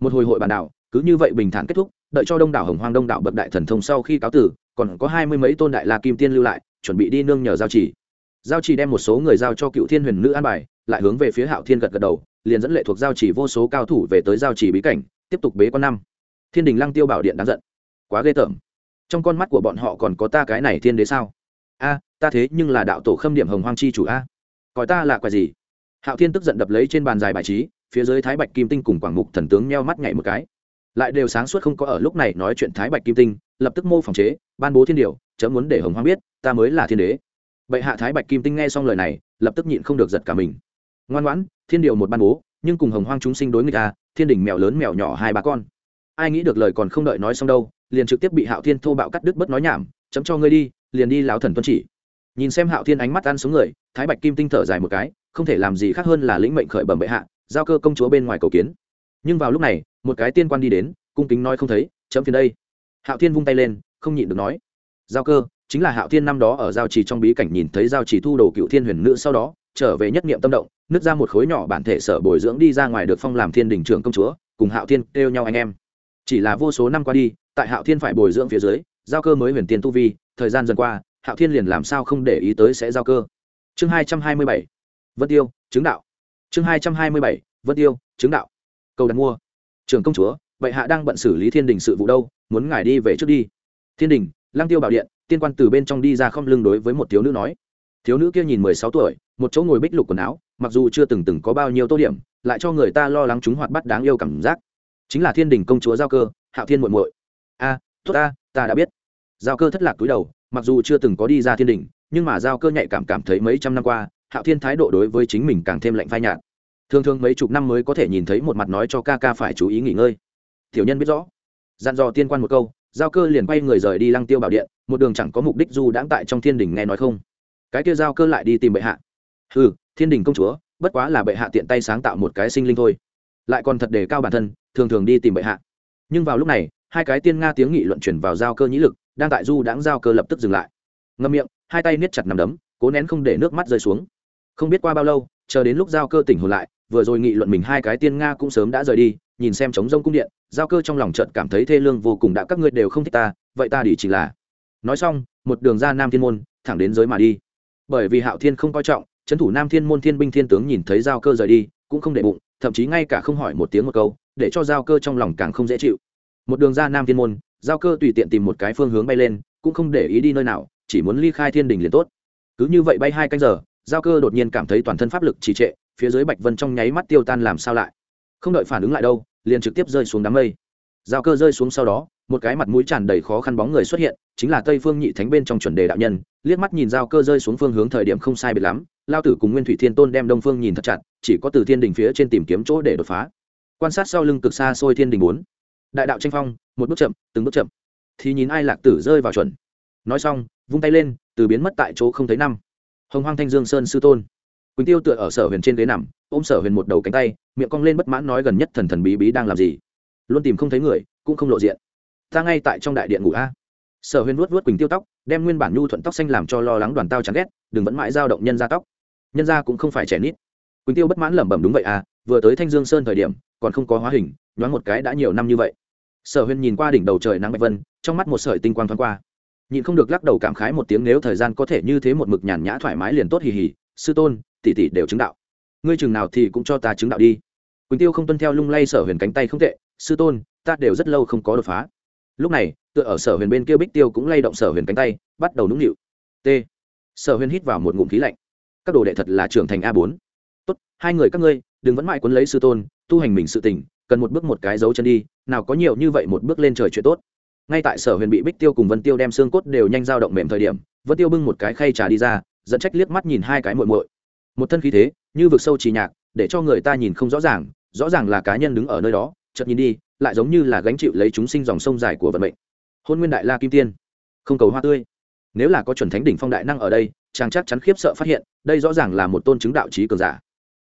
Speaker 1: Một hồi hội bàn đảo cứ như vậy bình thản kết thúc, đợi cho đông đảo hồng hoang đông đảo bậc đại thần thông sau khi cáo tử, còn có hai mươi mấy tôn đại la kim tiên lưu lại, chuẩn bị đi nương nhờ giao chỉ giao chỉ đem một số người giao cho cựu thiên huyền nữ an bài, lại hướng về phía hạo thiên gật gật đầu, liền dẫn lệ thuộc giao chỉ vô số cao thủ về tới giao chỉ bí cảnh, tiếp tục bế quan năm. Thiên đình lăng tiêu bảo điện đáng giận. Quá ghê tởm. Trong con mắt của bọn họ còn có ta cái này thiên đế sao? A, ta thế nhưng là đạo tổ khâm điểm hồng hoang chi chủ a. Coi ta là quà gì? Hạo thiên tức giận đập lấy trên bàn dài bài trí, phía dưới thái bạch kim tinh cùng quảng mục thần tướng meo mắt nhảy một cái. Lại đều sáng suốt không có ở lúc này nói chuyện thái bạch kim tinh, lập tức mô phòng chế, ban bố thiên điều chớ muốn để hồng hoang biết, ta mới là thiên đế bệ hạ thái bạch kim tinh nghe xong lời này, lập tức nhịn không được giật cả mình. Ngoan ngoãn, thiên điều một ban bố, nhưng cùng hồng hoang chúng sinh đối nghịch ta thiên đình mèo lớn mèo nhỏ hai ba con. Ai nghĩ được lời còn không đợi nói xong đâu, liền trực tiếp bị hạo thiên thô bạo cắt đứt bất nói nhảm, chấm cho ngươi đi, liền đi lão thần tuân chỉ. Nhìn xem hạo thiên ánh mắt ăn xuống người, thái bạch kim tinh thở dài một cái, không thể làm gì khác hơn là lĩnh mệnh khởi bẩm bệ hạ, giao cơ công chúa bên ngoài cầu kiến. Nhưng vào lúc này, một cái tiên quan đi đến, cung kính nói không thấy, chấm phiền đây. Hạo thiên vung tay lên, không nhịn được nói, giao cơ chính là hạo thiên năm đó ở giao trì trong bí cảnh nhìn thấy giao trì thu đồ cựu thiên huyền nữ sau đó, trở về nhất niệm tâm động, nứt ra một khối nhỏ bản thể sở bồi dưỡng đi ra ngoài được phong làm thiên đình trưởng công chúa, cùng hạo thiên kêu nhau anh em. Chỉ là vô số năm qua đi, tại hạo thiên phải bồi dưỡng phía dưới, giao cơ mới huyền tiên tu vi, thời gian dần qua, hạo thiên liền làm sao không để ý tới sẽ giao cơ. Chương hai trăm hai mươi bảy, vân tiêu, chứng đạo. Chương hai trăm hai mươi bảy, vân tiêu, chứng đạo. Cầu đặt mua. Trường công chúa vậy hạ đang bận xử lý thiên đình sự vụ đâu, muốn ngài đi về trước đi. Thiên đình lang tiêu bảo điện tiên quan từ bên trong đi ra không lưng đối với một thiếu nữ nói. Thiếu nữ kia nhìn mười sáu tuổi một chỗ ngồi bích lục quần áo mặc dù chưa từng từng có bao nhiêu tô điểm lại cho người ta lo lắng chúng hoạt bắt đáng yêu cảm giác. Chính là thiên đình công chúa giao cơ hạo thiên muội muội. A à, tốt ta ta đã biết. Giao cơ thất lạc túi đầu mặc dù chưa từng có đi ra thiên đình nhưng mà giao cơ nhạy cảm cảm thấy mấy trăm năm qua hạo thiên thái độ đối với chính mình càng thêm lạnh phai nhạt. Thường thường mấy chục năm mới có thể nhìn thấy một mặt nói cho ca ca phải chú ý nghỉ ngơi. Tiểu nhân biết rõ. Dặn dò tiên quan một câu giao cơ liền quay người rời đi lăng tiêu bảo điện, một đường chẳng có mục đích du đãng tại trong thiên đình nghe nói không. Cái kia giao cơ lại đi tìm bệ hạ. Ừ thiên đình công chúa, bất quá là bệ hạ tiện tay sáng tạo một cái sinh linh thôi. Lại còn thật đề cao bản thân, thường thường đi tìm bệ hạ. Nhưng vào lúc này, hai cái tiên nga tiếng nghị luận chuyển vào giao cơ nhĩ lực, đang tại du đãng giao cơ lập tức dừng lại. Ngâm miệng, hai tay niết chặt nằm đấm, cố nén không để nước mắt rơi xuống. Không biết qua bao lâu, chờ đến lúc giao cơ tỉnh hồn lại, vừa rồi nghị luận mình hai cái tiên nga cũng sớm đã rời đi nhìn xem trống rông cung điện, giao cơ trong lòng trận cảm thấy thê lương vô cùng đã các ngươi đều không thích ta, vậy ta đi chỉ là. Nói xong, một đường ra nam thiên môn, thẳng đến giới mà đi. Bởi vì hạo thiên không coi trọng trấn thủ nam thiên môn thiên binh thiên tướng nhìn thấy giao cơ rời đi, cũng không để bụng, thậm chí ngay cả không hỏi một tiếng một câu, để cho giao cơ trong lòng càng không dễ chịu. Một đường ra nam thiên môn, giao cơ tùy tiện tìm một cái phương hướng bay lên, cũng không để ý đi nơi nào, chỉ muốn ly khai thiên đình liền tốt. Cứ như vậy bay hai canh giờ, giao cơ đột nhiên cảm thấy toàn thân pháp lực trì trệ, phía dưới bạch vân trong nháy mắt tiêu tan làm sao lại không đợi phản ứng lại đâu, liền trực tiếp rơi xuống đám mây. Giao cơ rơi xuống sau đó, một cái mặt mũi tràn đầy khó khăn bóng người xuất hiện, chính là tây phương nhị thánh bên trong chuẩn đề đạo nhân, liếc mắt nhìn giao cơ rơi xuống phương hướng thời điểm không sai biệt lắm, lao tử cùng nguyên thủy thiên tôn đem đông phương nhìn thật chặt, chỉ có từ thiên đình phía trên tìm kiếm chỗ để đột phá. Quan sát sau lưng cực xa xôi thiên đình bốn. Đại đạo tranh phong, một bước chậm, từng bước chậm. Thì nhìn ai lạc tử rơi vào chuẩn. Nói xong, vung tay lên, từ biến mất tại chỗ không thấy năm. Hồng hoang thanh dương sơn sư tôn quỳnh tiêu tựa ở sở huyền trên ghế nằm, ôm sở huyền một đầu cánh tay, miệng cong lên bất mãn nói gần nhất thần thần bí bí đang làm gì? Luôn tìm không thấy người, cũng không lộ diện. Ta ngay tại trong đại điện ngủ a. Sở huyền vuốt vuốt quỳnh tiêu tóc, đem nguyên bản nhu thuận tóc xanh làm cho lo lắng đoàn tao chán ghét, đừng vẫn mãi dao động nhân ra tóc. Nhân ra cũng không phải trẻ nít. Quỳnh tiêu bất mãn lẩm bẩm đúng vậy à vừa tới thanh dương sơn thời điểm, còn không có hóa hình, nhoáng một cái đã nhiều năm như vậy. Sở huyền nhìn qua đỉnh đầu trời nắng bạch vân, trong mắt một sợi tinh quang thoáng qua. Nhìn không được lắc đầu cảm khái một tiếng, nếu thời gian có thể như thế một mực nhàn nhã thoải mái liền tốt hì hì, sư tôn tỷ tỷ đều chứng đạo. Ngươi chừng nào thì cũng cho ta chứng đạo đi. Quỳnh tiêu không tuân theo lung lay sở huyền cánh tay không tệ, sư tôn, ta đều rất lâu không có đột phá. Lúc này, tựa ở sở huyền bên kia bích tiêu cũng lay động sở huyền cánh tay, bắt đầu nũng nịu. T. Sở huyền hít vào một ngụm khí lạnh. Các đồ đệ thật là trưởng thành a bốn. Tốt, hai người các ngươi, đừng vẫn mãi quấn lấy sư tôn, tu hành mình sự tỉnh cần một bước một cái dấu chân đi, nào có nhiều như vậy một bước lên trời chuyện tốt. Ngay tại sở huyền bị bích tiêu cùng vân tiêu đem xương cốt đều nhanh dao động mềm thời điểm, vân tiêu bưng một cái khay trà đi ra dẫn trách liếc mắt nhìn hai cái muội muội một thân khí thế, như vực sâu trì nhạc, để cho người ta nhìn không rõ ràng rõ ràng là cá nhân đứng ở nơi đó, chợt nhìn đi, lại giống như là gánh chịu lấy chúng sinh dòng sông dài của vận mệnh. Hôn nguyên đại la kim tiên, không cầu hoa tươi. Nếu là có chuẩn thánh đỉnh phong đại năng ở đây, chàng chắc chắn khiếp sợ phát hiện, đây rõ ràng là một tôn chứng đạo trí cường giả.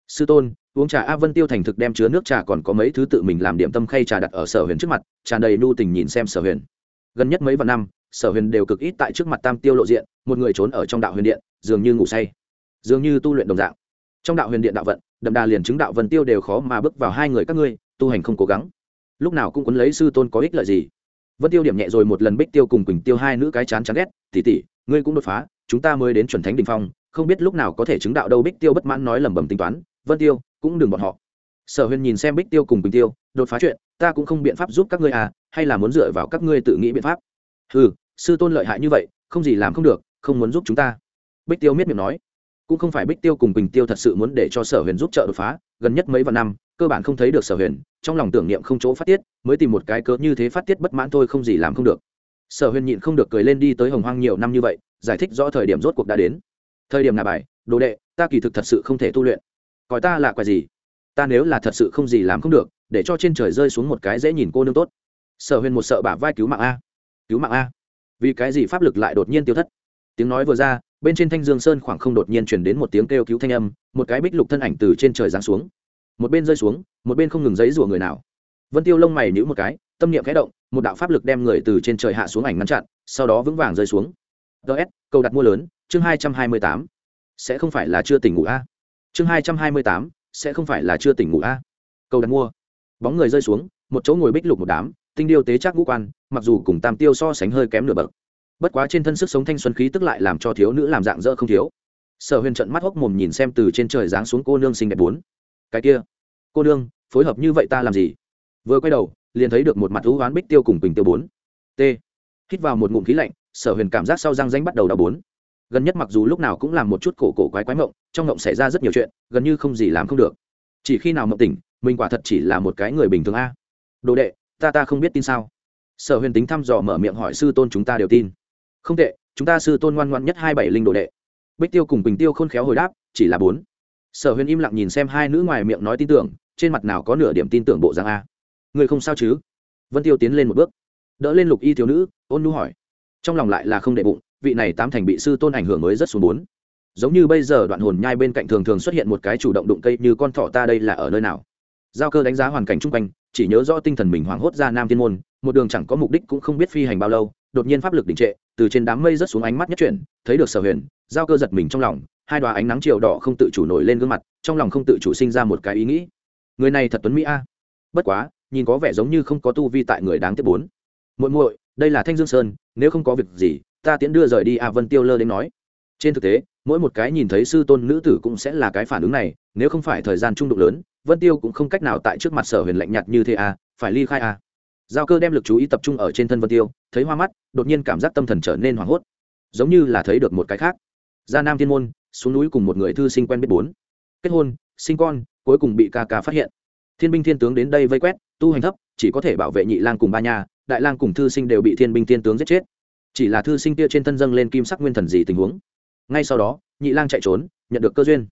Speaker 1: Sư tôn, uống trà a vân tiêu thành thực đem chứa nước trà còn có mấy thứ tự mình làm điểm tâm khay trà đặt ở sở huyền trước mặt, tràn đầy nu tình nhìn xem sở huyền. Gần nhất mấy vạn năm, sở huyền đều cực ít tại trước mặt tam tiêu lộ diện, một người trốn ở trong đạo huyền điện, dường như ngủ say dường như tu luyện đồng dạng. Trong đạo huyền điện đạo vận, đậm đà liền chứng đạo vân tiêu đều khó mà bước vào hai người các ngươi, tu hành không cố gắng. Lúc nào cũng quấn lấy sư tôn có ích lợi gì. Vân tiêu điểm nhẹ rồi một lần bích tiêu cùng quỳnh tiêu hai nữ cái chán chán ghét tỉ tỉ ngươi cũng đột phá, chúng ta mới đến chuẩn thánh đình phong, không biết lúc nào có thể chứng đạo đâu. Bích tiêu bất mãn nói lẩm bẩm tính toán, vân tiêu, cũng đừng bọn họ. Sở huyền nhìn xem bích tiêu cùng quỳnh tiêu, đột phá chuyện, ta cũng không biện pháp giúp các ngươi à hay là muốn dựa vào các ngươi tự nghĩ biện pháp? Ừ sư tôn lợi hại như vậy, không gì làm không được, không muốn giúp chúng ta. Bích tiêu miết miệng nói cũng không phải bích tiêu cùng quỳnh tiêu thật sự muốn để cho sở huyền giúp trợ đột phá, gần nhất mấy vạn năm, cơ bản không thấy được sở huyền, trong lòng tưởng niệm không chỗ phát tiết, mới tìm một cái cớ như thế phát tiết bất mãn thôi không gì làm không được. Sở huyền nhịn không được cười lên đi tới hồng hoang nhiều năm như vậy, giải thích rõ thời điểm rốt cuộc đã đến. Thời điểm nào bài, đồ đệ, ta kỳ thực thật sự không thể tu luyện. Coi ta là quái gì? Ta nếu là thật sự không gì làm không được, để cho trên trời rơi xuống một cái dễ nhìn cô nương tốt. Sở huyền một sợ bả vai cứu mạng a. Cứu mạng a. Vì cái gì pháp lực lại đột nhiên tiêu thất? Tiếng nói vừa ra bên trên thanh dương sơn khoảng không đột nhiên chuyển đến một tiếng kêu cứu thanh âm, một cái bích lục thân ảnh từ trên trời giáng xuống. Một bên rơi xuống, một bên không ngừng giấy rủa người nào. Vân tiêu lông mày nhữ một cái, tâm niệm khẽ động, một đạo pháp lực đem người từ trên trời hạ xuống ảnh ngăn chặn, sau đó vững vàng rơi xuống. Ts câu đặt mua lớn, chương hai trăm hai mươi tám. Sẽ không phải là chưa tỉnh ngủ a. Chương hai trăm hai mươi tám, sẽ không phải là chưa tỉnh ngủ a. Câu đặt mua. Bóng người rơi xuống, một chỗ ngồi bích lục một đám, tinh điêu tế chắc ngũ quan, mặc dù cùng tam tiêu so sánh hơi kém nửa bậc bất quá trên thân sức sống thanh xuân khí tức lại làm cho thiếu nữ làm dạng dỡ không thiếu. Sở huyền trận mắt hốc mồm nhìn xem từ trên trời giáng xuống cô nương xinh đẹp bốn. Cái kia, cô nương, phối hợp như vậy ta làm gì? Vừa quay đầu, liền thấy được một mặt thú oán bích tiêu cùng bình tiêu bốn. T. Hít vào một ngụm khí lạnh, sở huyền cảm giác sau răng danh bắt đầu đau bốn. Gần nhất mặc dù lúc nào cũng làm một chút cổ cổ quái quái mộng, trong mộng xảy ra rất nhiều chuyện, gần như không gì làm không được. Chỉ khi nào mộng tỉnh, mình quả thật chỉ là một cái người bình thường a. Đồ đệ, ta ta không biết tin sao. Sở huyền tính thăm dò mở miệng hỏi sư tôn chúng ta đều tin không tệ, chúng ta sư tôn ngoan ngoan nhất hai bảy linh đồ đệ. Bích tiêu cùng bình tiêu khôn khéo hồi đáp, chỉ là bốn. Sở huyền im lặng nhìn xem hai nữ ngoài miệng nói tin tưởng, trên mặt nào có nửa điểm tin tưởng bộ giang a. Người không sao chứ? Vân tiêu tiến lên một bước. Đỡ lên lục y thiếu nữ, ôn nu hỏi. Trong lòng lại là không đệ bụng, vị này tám thành bị sư tôn ảnh hưởng mới rất xuống bốn. Giống như bây giờ đoạn hồn nhai bên cạnh thường thường xuất hiện một cái chủ động đụng cây như con thỏ ta đây là ở nơi nào? Giao cơ đánh giá hoàn cảnh chung quanh, chỉ nhớ rõ tinh thần mình hoảng hốt ra nam thiên môn, một đường chẳng có mục đích cũng không biết phi hành bao lâu, đột nhiên pháp lực đình trệ, từ trên đám mây rớt xuống ánh mắt nhất chuyển, thấy được sở huyền, giao cơ giật mình trong lòng, hai đoá ánh nắng chiều đỏ không tự chủ nổi lên gương mặt, trong lòng không tự chủ sinh ra một cái ý nghĩ. Người này thật tuấn mỹ a. À. Bất quá, nhìn có vẻ giống như không có tu vi tại người đáng tiếc bốn. Muội muội, đây là thanh dương sơn, nếu không có việc gì, ta tiễn đưa rời đi a vân tiêu lơ đến nói. Trên thực tế mỗi một cái nhìn thấy sư tôn nữ tử cũng sẽ là cái phản ứng này nếu không phải thời gian trung đụng lớn vân tiêu cũng không cách nào tại trước mặt sở huyền lạnh nhạt như thế à, phải ly khai à? giao cơ đem lực chú ý tập trung ở trên thân vân tiêu thấy hoa mắt đột nhiên cảm giác tâm thần trở nên hoảng hốt. Giống như là thấy được một cái khác. Ra nam thiên môn xuống núi cùng một người thư sinh quen biết bốn. Kết hôn sinh con cuối cùng bị ca ca phát hiện. Thiên binh thiên tướng đến đây vây quét tu hành thấp chỉ có thể bảo vệ nhị lang cùng ba nhà, đại lang cùng thư sinh đều bị thiên binh thiên tướng giết chết. Chỉ là thư sinh kia trên thân dâng lên kim sắc nguyên thần gì tình huống? Ngay sau đó, nhị lang chạy trốn, nhận được cơ duyên.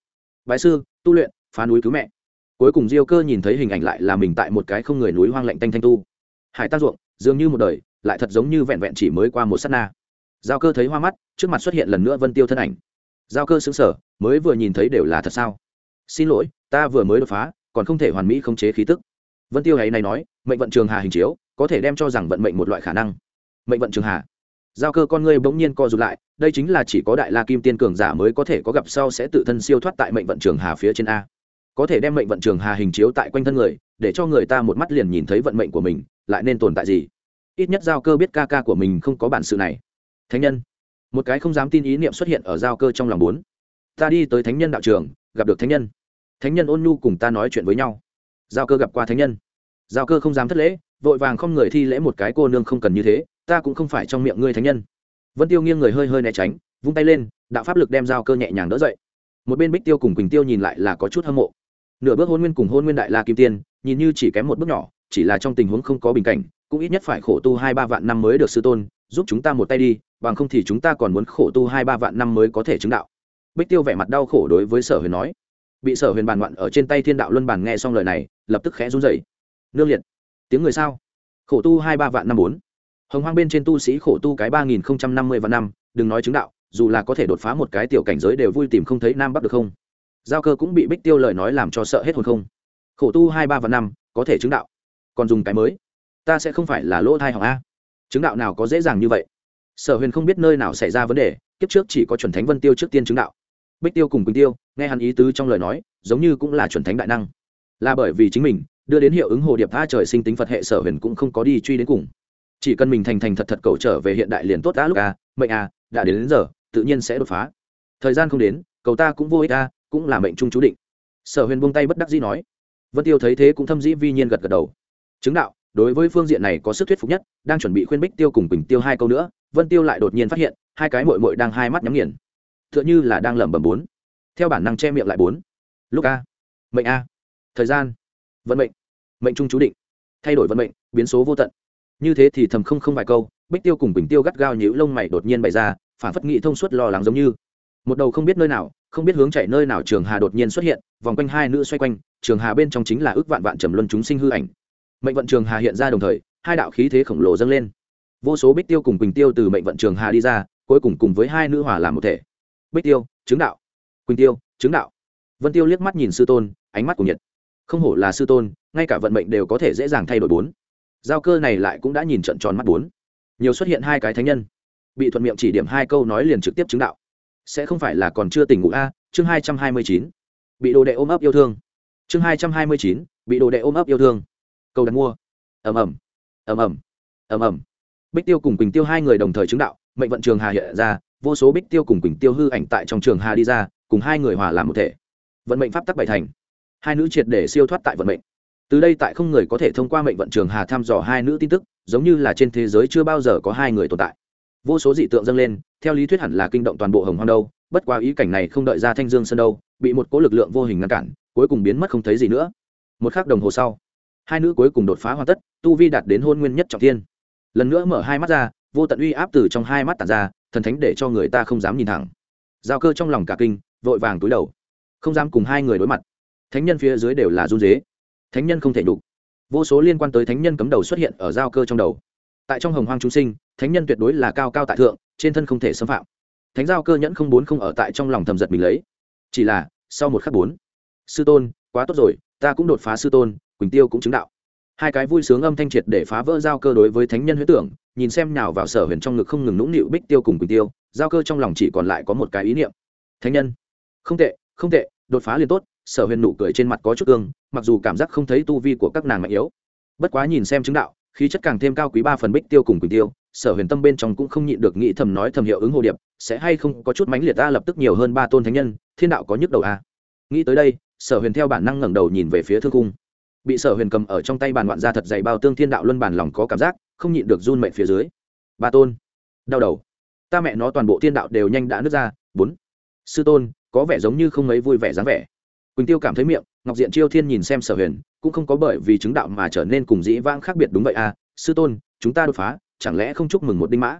Speaker 1: Bái sư, tu luyện, phá núi cứu mẹ. Cuối cùng diêu cơ nhìn thấy hình ảnh lại là mình tại một cái không người núi hoang lạnh tanh thanh tu. Hải tác ruộng, dường như một đời, lại thật giống như vẹn vẹn chỉ mới qua một s á t na. Giao cơ thấy hoa mắt, trước mặt xuất hiện lần nữa vân tiêu thân ảnh. Giao cơ xứng sở mới vừa nhìn thấy đều là thật sao? Xin lỗi, ta vừa mới đột phá, còn không thể hoàn mỹ khống chế khí tức. Vân tiêu ấy này nói, mệnh vận trường hà hình chiếu, có thể đem cho rằng vận mệnh một loại khả năng. Mệnh vận trường hà giao cơ con ngươi bỗng nhiên co rụt lại, đây chính là chỉ có đại la kim tiên cường giả mới có thể có gặp sau sẽ tự thân siêu thoát tại mệnh vận trường hà phía trên a. Có thể đem mệnh vận trường hà hình chiếu tại quanh thân người, để cho người ta một mắt liền nhìn thấy vận mệnh của mình, lại nên tồn tại gì? Ít nhất giao cơ biết ca ca của mình không có bản sự này. Thánh nhân. Một cái không dám tin ý niệm xuất hiện ở giao cơ trong lòng bốn. Ta đi tới thánh nhân đạo trường, gặp được thánh nhân. Thánh nhân ôn nhu cùng ta nói chuyện với nhau. Giao cơ gặp qua thánh nhân. Giao cơ không dám thất lễ vội vàng không người thi lễ một cái cô nương không cần như thế, ta cũng không phải trong miệng ngươi thánh nhân. Vân tiêu nghiêng người hơi hơi né tránh, vung tay lên, đạo pháp lực đem giao cơ nhẹ nhàng đỡ dậy. Một bên bích tiêu cùng quỳnh tiêu nhìn lại là có chút hâm mộ. Nửa bước hôn nguyên cùng hôn nguyên đại la kim tiên, nhìn như chỉ kém một bước nhỏ, chỉ là trong tình huống không có bình cảnh, cũng ít nhất phải khổ tu hai ba vạn năm mới được sư tôn, giúp chúng ta một tay đi, bằng không thì chúng ta còn muốn khổ tu hai ba vạn năm mới có thể chứng đạo. Bích tiêu vẻ mặt đau khổ đối với sở huyền nói. Bị sở huyền bàn loạn ở trên tay thiên đạo luân bàn nghe xong lời này, lập tức khẽ run rẩy. Nương liệt tiếng người sao? Khổ tu hai ba vạn năm bốn. Hồng hoang bên trên tu sĩ khổ tu cái ba nghìn không trăm năm mươi vạn năm, đừng nói chứng đạo, dù là có thể đột phá một cái tiểu cảnh giới đều vui tìm không thấy nam bắc được không? Giao cơ cũng bị bích tiêu lời nói làm cho sợ hết hồn không? Khổ tu hai ba vạn năm, có thể chứng đạo. Còn dùng cái mới, ta sẽ không phải là lỗ thai hỏng a. Chứng đạo nào có dễ dàng như vậy? Sở huyền không biết nơi nào xảy ra vấn đề, kiếp trước chỉ có chuẩn thánh vân tiêu trước tiên chứng đạo. Bích tiêu cùng quỳnh tiêu, nghe hắn ý tứ trong lời nói, giống như cũng là chuẩn thánh đại năng. Là bởi vì chính mình đưa đến hiệu ứng hồ điệp tha trời sinh tính phật hệ sở huyền cũng không có đi truy đến cùng. Chỉ cần mình thành thành thật thật cầu trở về hiện đại liền tốt đã lúc a mệnh a đã đến, đến giờ tự nhiên sẽ đột phá. Thời gian không đến cầu ta cũng vô ích a cũng là mệnh trung chú định. Sở huyền buông tay bất đắc dĩ nói. Vân tiêu thấy thế cũng thâm dĩ vi nhiên gật gật đầu. Chứng đạo đối với phương diện này có sức thuyết phục nhất đang chuẩn bị khuyên bích tiêu cùng quỳnh tiêu hai câu nữa vân tiêu lại đột nhiên phát hiện hai cái mội mội đang hai mắt nhắm nghiền. T h ư ợ n h ư là đang lẩm bẩm bốn. Theo bản năng che miệng lại bốn. Lúc a mệnh a thời gian vận mệnh. Mệnh trung chú định. Thay đổi vận mệnh, biến số vô tận. Như thế thì thầm không không vài câu, bích tiêu cùng bình tiêu gắt gao nhữ lông mày đột nhiên bày ra, phản phất nghị thông suốt lo lắng giống như. Một đầu không biết nơi nào, không biết hướng chạy nơi nào trường hà đột nhiên xuất hiện, vòng quanh hai nữ xoay quanh, trường hà bên trong chính là ước vạn vạn trầm luân chúng sinh hư ảnh. Mệnh vận trường hà hiện ra đồng thời, hai đạo khí thế khổng lồ dâng lên. Vô số bích tiêu cùng quỳnh tiêu từ mệnh vận trường hà đi ra, cuối cùng cùng với hai nữ hòa làm một thể. Bích tiêu, chứng đạo. Quỳnh tiêu, chứng đạo. Vân tiêu liếc mắt nhìn sư tôn, ánh mắt của nhiệt không hổ là sư tôn, ngay cả vận mệnh đều có thể dễ dàng thay đổi bốn. Giao cơ này lại cũng đã nhìn trận tròn mắt bốn. Nhiều xuất hiện hai cái thánh nhân. Bị thuận miệng chỉ điểm hai câu nói liền trực tiếp chứng đạo. Sẽ không phải là còn chưa tỉnh ngủ a? Chương hai trăm hai mươi chín. Bị đồ đệ ôm ấp yêu thương. Chương hai trăm hai mươi chín. Bị đồ đệ ôm ấp yêu thương. Câu đặt mua. Ầm ầm. Ầm ầm. Ầm ầm. Bích tiêu cùng quỳnh tiêu hai người đồng thời chứng đạo, mệnh vận trường hà hiện ra, vô số bích tiêu cùng quỳnh tiêu hư ảnh tại trong trường hà đi ra, cùng hai người hòa làm một thể. Vận mệnh pháp tắc bảy thành hai nữ triệt để siêu thoát tại vận mệnh. Từ đây tại không người có thể thông qua mệnh vận trường hà thăm dò hai nữ tin tức, giống như là trên thế giới chưa bao giờ có hai người tồn tại. Vô số dị tượng dâng lên, theo lý thuyết hẳn là kinh động toàn bộ hồng hoang đâu, bất qua ý cảnh này không đợi ra thanh dương sân đâu, bị một cố lực lượng vô hình ngăn cản, cuối cùng biến mất không thấy gì nữa. Một khắc đồng hồ sau, hai nữ cuối cùng đột phá hoàn tất, tu vi đạt đến hôn nguyên nhất trọng thiên. Lần nữa mở hai mắt ra, vô tận uy áp từ trong hai mắt tàn ra, thần thánh để cho người ta không dám nhìn thẳng. Giao cơ trong lòng cả kinh, vội vàng túi đầu, không dám cùng hai người đối mặt thánh nhân phía dưới đều là run dế. Thánh nhân không thể đủ vô số liên quan tới thánh nhân cấm đầu xuất hiện ở giao cơ trong đầu. Tại trong hồng hoang chúng sinh, thánh nhân tuyệt đối là cao cao tại thượng, trên thân không thể xâm phạm. Thánh giao cơ nhẫn không bốn không ở tại trong lòng thầm giật mình lấy. Chỉ là, sau một khắc bốn, sư tôn, quá tốt rồi, ta cũng đột phá sư tôn, quỳnh tiêu cũng chứng đạo. Hai cái vui sướng âm thanh triệt để phá vỡ giao cơ đối với thánh nhân huyết tưởng, nhìn xem nào vào sở huyền trong ngực không ngừng nũng nịu bích tiêu cùng quỳnh tiêu, giao cơ trong lòng chỉ còn lại có một cái ý niệm. Thánh nhân. Không tệ không tệ, đột phá liền tốt sở huyền nụ cười trên mặt có chút ương mặc dù cảm giác không thấy tu vi của các nàng mạnh yếu. Bất quá nhìn xem chứng đạo, khí chất càng thêm cao quý ba phần bích tiêu cùng quỳnh tiêu, sở huyền tâm bên trong cũng không nhịn được nghĩ thầm nói thầm hiệu ứng hồ điệp, sẽ hay không có chút mánh liệt ta lập tức nhiều hơn ba tôn thánh nhân, thiên đạo có nhức đầu a à? nghĩ tới đây, sở huyền theo bản năng ngẩng đầu nhìn về phía thương cung. Bị sở huyền cầm ở trong tay bàn ngoạn ra thật dày bao tương thiên đạo luân bản lòng có cảm giác, không nhịn được run mệnh phía dưới. Ba tôn. Đau đầu. Ta mẹ nó toàn bộ thiên đạo đều nhanh đã nứt ra. Bốn. Sư tôn, có vẻ giống như không mấy vui vẻ dáng vẻ quỳnh tiêu cảm thấy miệng ngọc diện chiêu thiên nhìn xem sở huyền cũng không có bởi vì chứng đạo mà trở nên cùng dĩ vãng khác biệt đúng vậy à sư tôn chúng ta đột phá chẳng lẽ không chúc mừng một đinh mã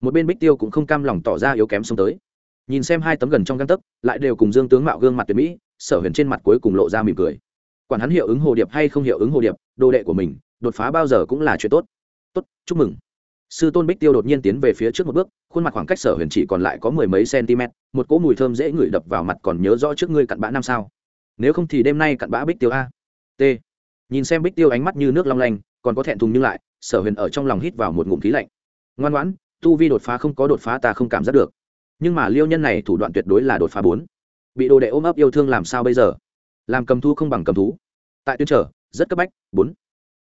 Speaker 1: một bên bích tiêu cũng không cam lòng tỏ ra yếu kém xông tới nhìn xem hai tấm gần trong găng tấc lại đều cùng dương tướng mạo gương mặt tuyệt mỹ sở huyền trên mặt cuối cùng lộ ra mỉm cười quản hắn hiệu ứng hồ điệp hay không hiệu ứng hồ điệp đồ đệ của mình đột phá bao giờ cũng là chuyện tốt tốt chúc mừng sư tôn bích tiêu đột nhiên tiến về phía trước một bước khuôn mặt khoảng cách sở huyền chỉ còn lại có mười mấy cm một cỗ mùi thơm dễ ngửi đập vào mặt còn nhớ rõ trước ngươi cặn bã năm sao nếu không thì đêm nay cặn bã bích tiêu a. T. Nhìn xem bích tiêu ánh mắt như nước long lanh, còn có thẹn thùng nhưng lại, sở huyền ở trong lòng hít vào một ngụm khí lạnh. Ngoan ngoãn, tu vi đột phá không có đột phá ta không cảm giác được. Nhưng mà liêu nhân này thủ đoạn tuyệt đối là đột phá bốn. Bị đồ đệ ôm ấp yêu thương làm sao bây giờ? Làm cầm thu không bằng cầm thú. Tại tuyến trở, rất cấp bách, bốn.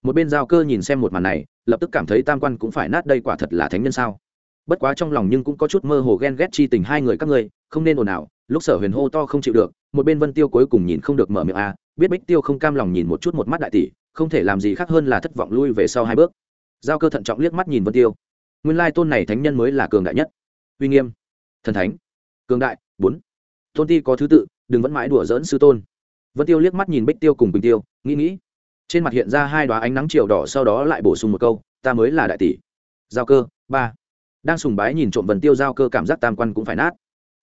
Speaker 1: Một bên giao cơ nhìn xem một màn này, lập tức cảm thấy tam quan cũng phải nát đây quả thật là thánh nhân sao? Bất quá trong lòng nhưng cũng có chút mơ hồ ghen ghét chi tình hai người các ngươi, không nên ồn ào, lúc sở huyền hô to không chịu được, một bên vân tiêu cuối cùng nhìn không được mở miệng a, biết bích tiêu không cam lòng nhìn một chút một mắt đại tỷ, không thể làm gì khác hơn là thất vọng lui về sau hai bước. Giao cơ thận trọng liếc mắt nhìn vân tiêu. Nguyên lai tôn này thánh nhân mới là cường đại nhất. Uy nghiêm. Thần thánh. Cường đại. Bốn. Tôn ti có thứ tự, đừng vẫn mãi đùa dỡn sư tôn. Vân tiêu liếc mắt nhìn bích tiêu cùng bình tiêu, nghĩ nghĩ. Trên mặt hiện ra hai đoá ánh nắng chiều đỏ sau đó lại bổ sung một câu, ta mới là đại tỷ. Giao cơ, ba đang sùng bái nhìn trộm vần tiêu giao cơ cảm giác tam quan cũng phải nát.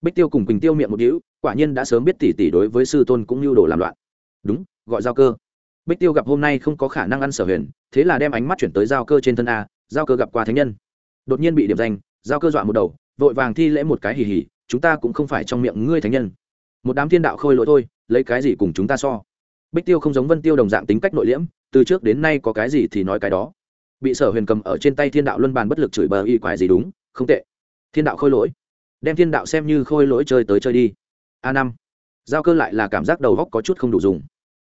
Speaker 1: Bích tiêu cùng quỳnh tiêu miệng một hữu quả nhiên đã sớm biết tỷ tỷ đối với sư tôn cũng lưu đồ làm loạn. Đúng, gọi giao cơ. Bích tiêu gặp hôm nay không có khả năng ăn sở huyền, thế là đem ánh mắt chuyển tới giao cơ trên thân a, giao cơ gặp qua thánh nhân. Đột nhiên bị điểm danh, giao cơ dọa một đầu, vội vàng thi lễ một cái hì hì, chúng ta cũng không phải trong miệng ngươi thánh nhân. Một đám thiên đạo khôi lỗi thôi, lấy cái gì cùng chúng ta so? Bích tiêu không giống vân tiêu đồng dạng tính cách nội liễm, từ trước đến nay có cái gì thì nói cái đó bị sở huyền cầm ở trên tay thiên đạo luân bàn bất lực chửi bờ y quái gì đúng, không tệ. Thiên đạo khôi lỗi. Đem thiên đạo xem như khôi lỗi chơi tới chơi đi. A năm. Giao cơ lại là cảm giác đầu góc có chút không đủ dùng.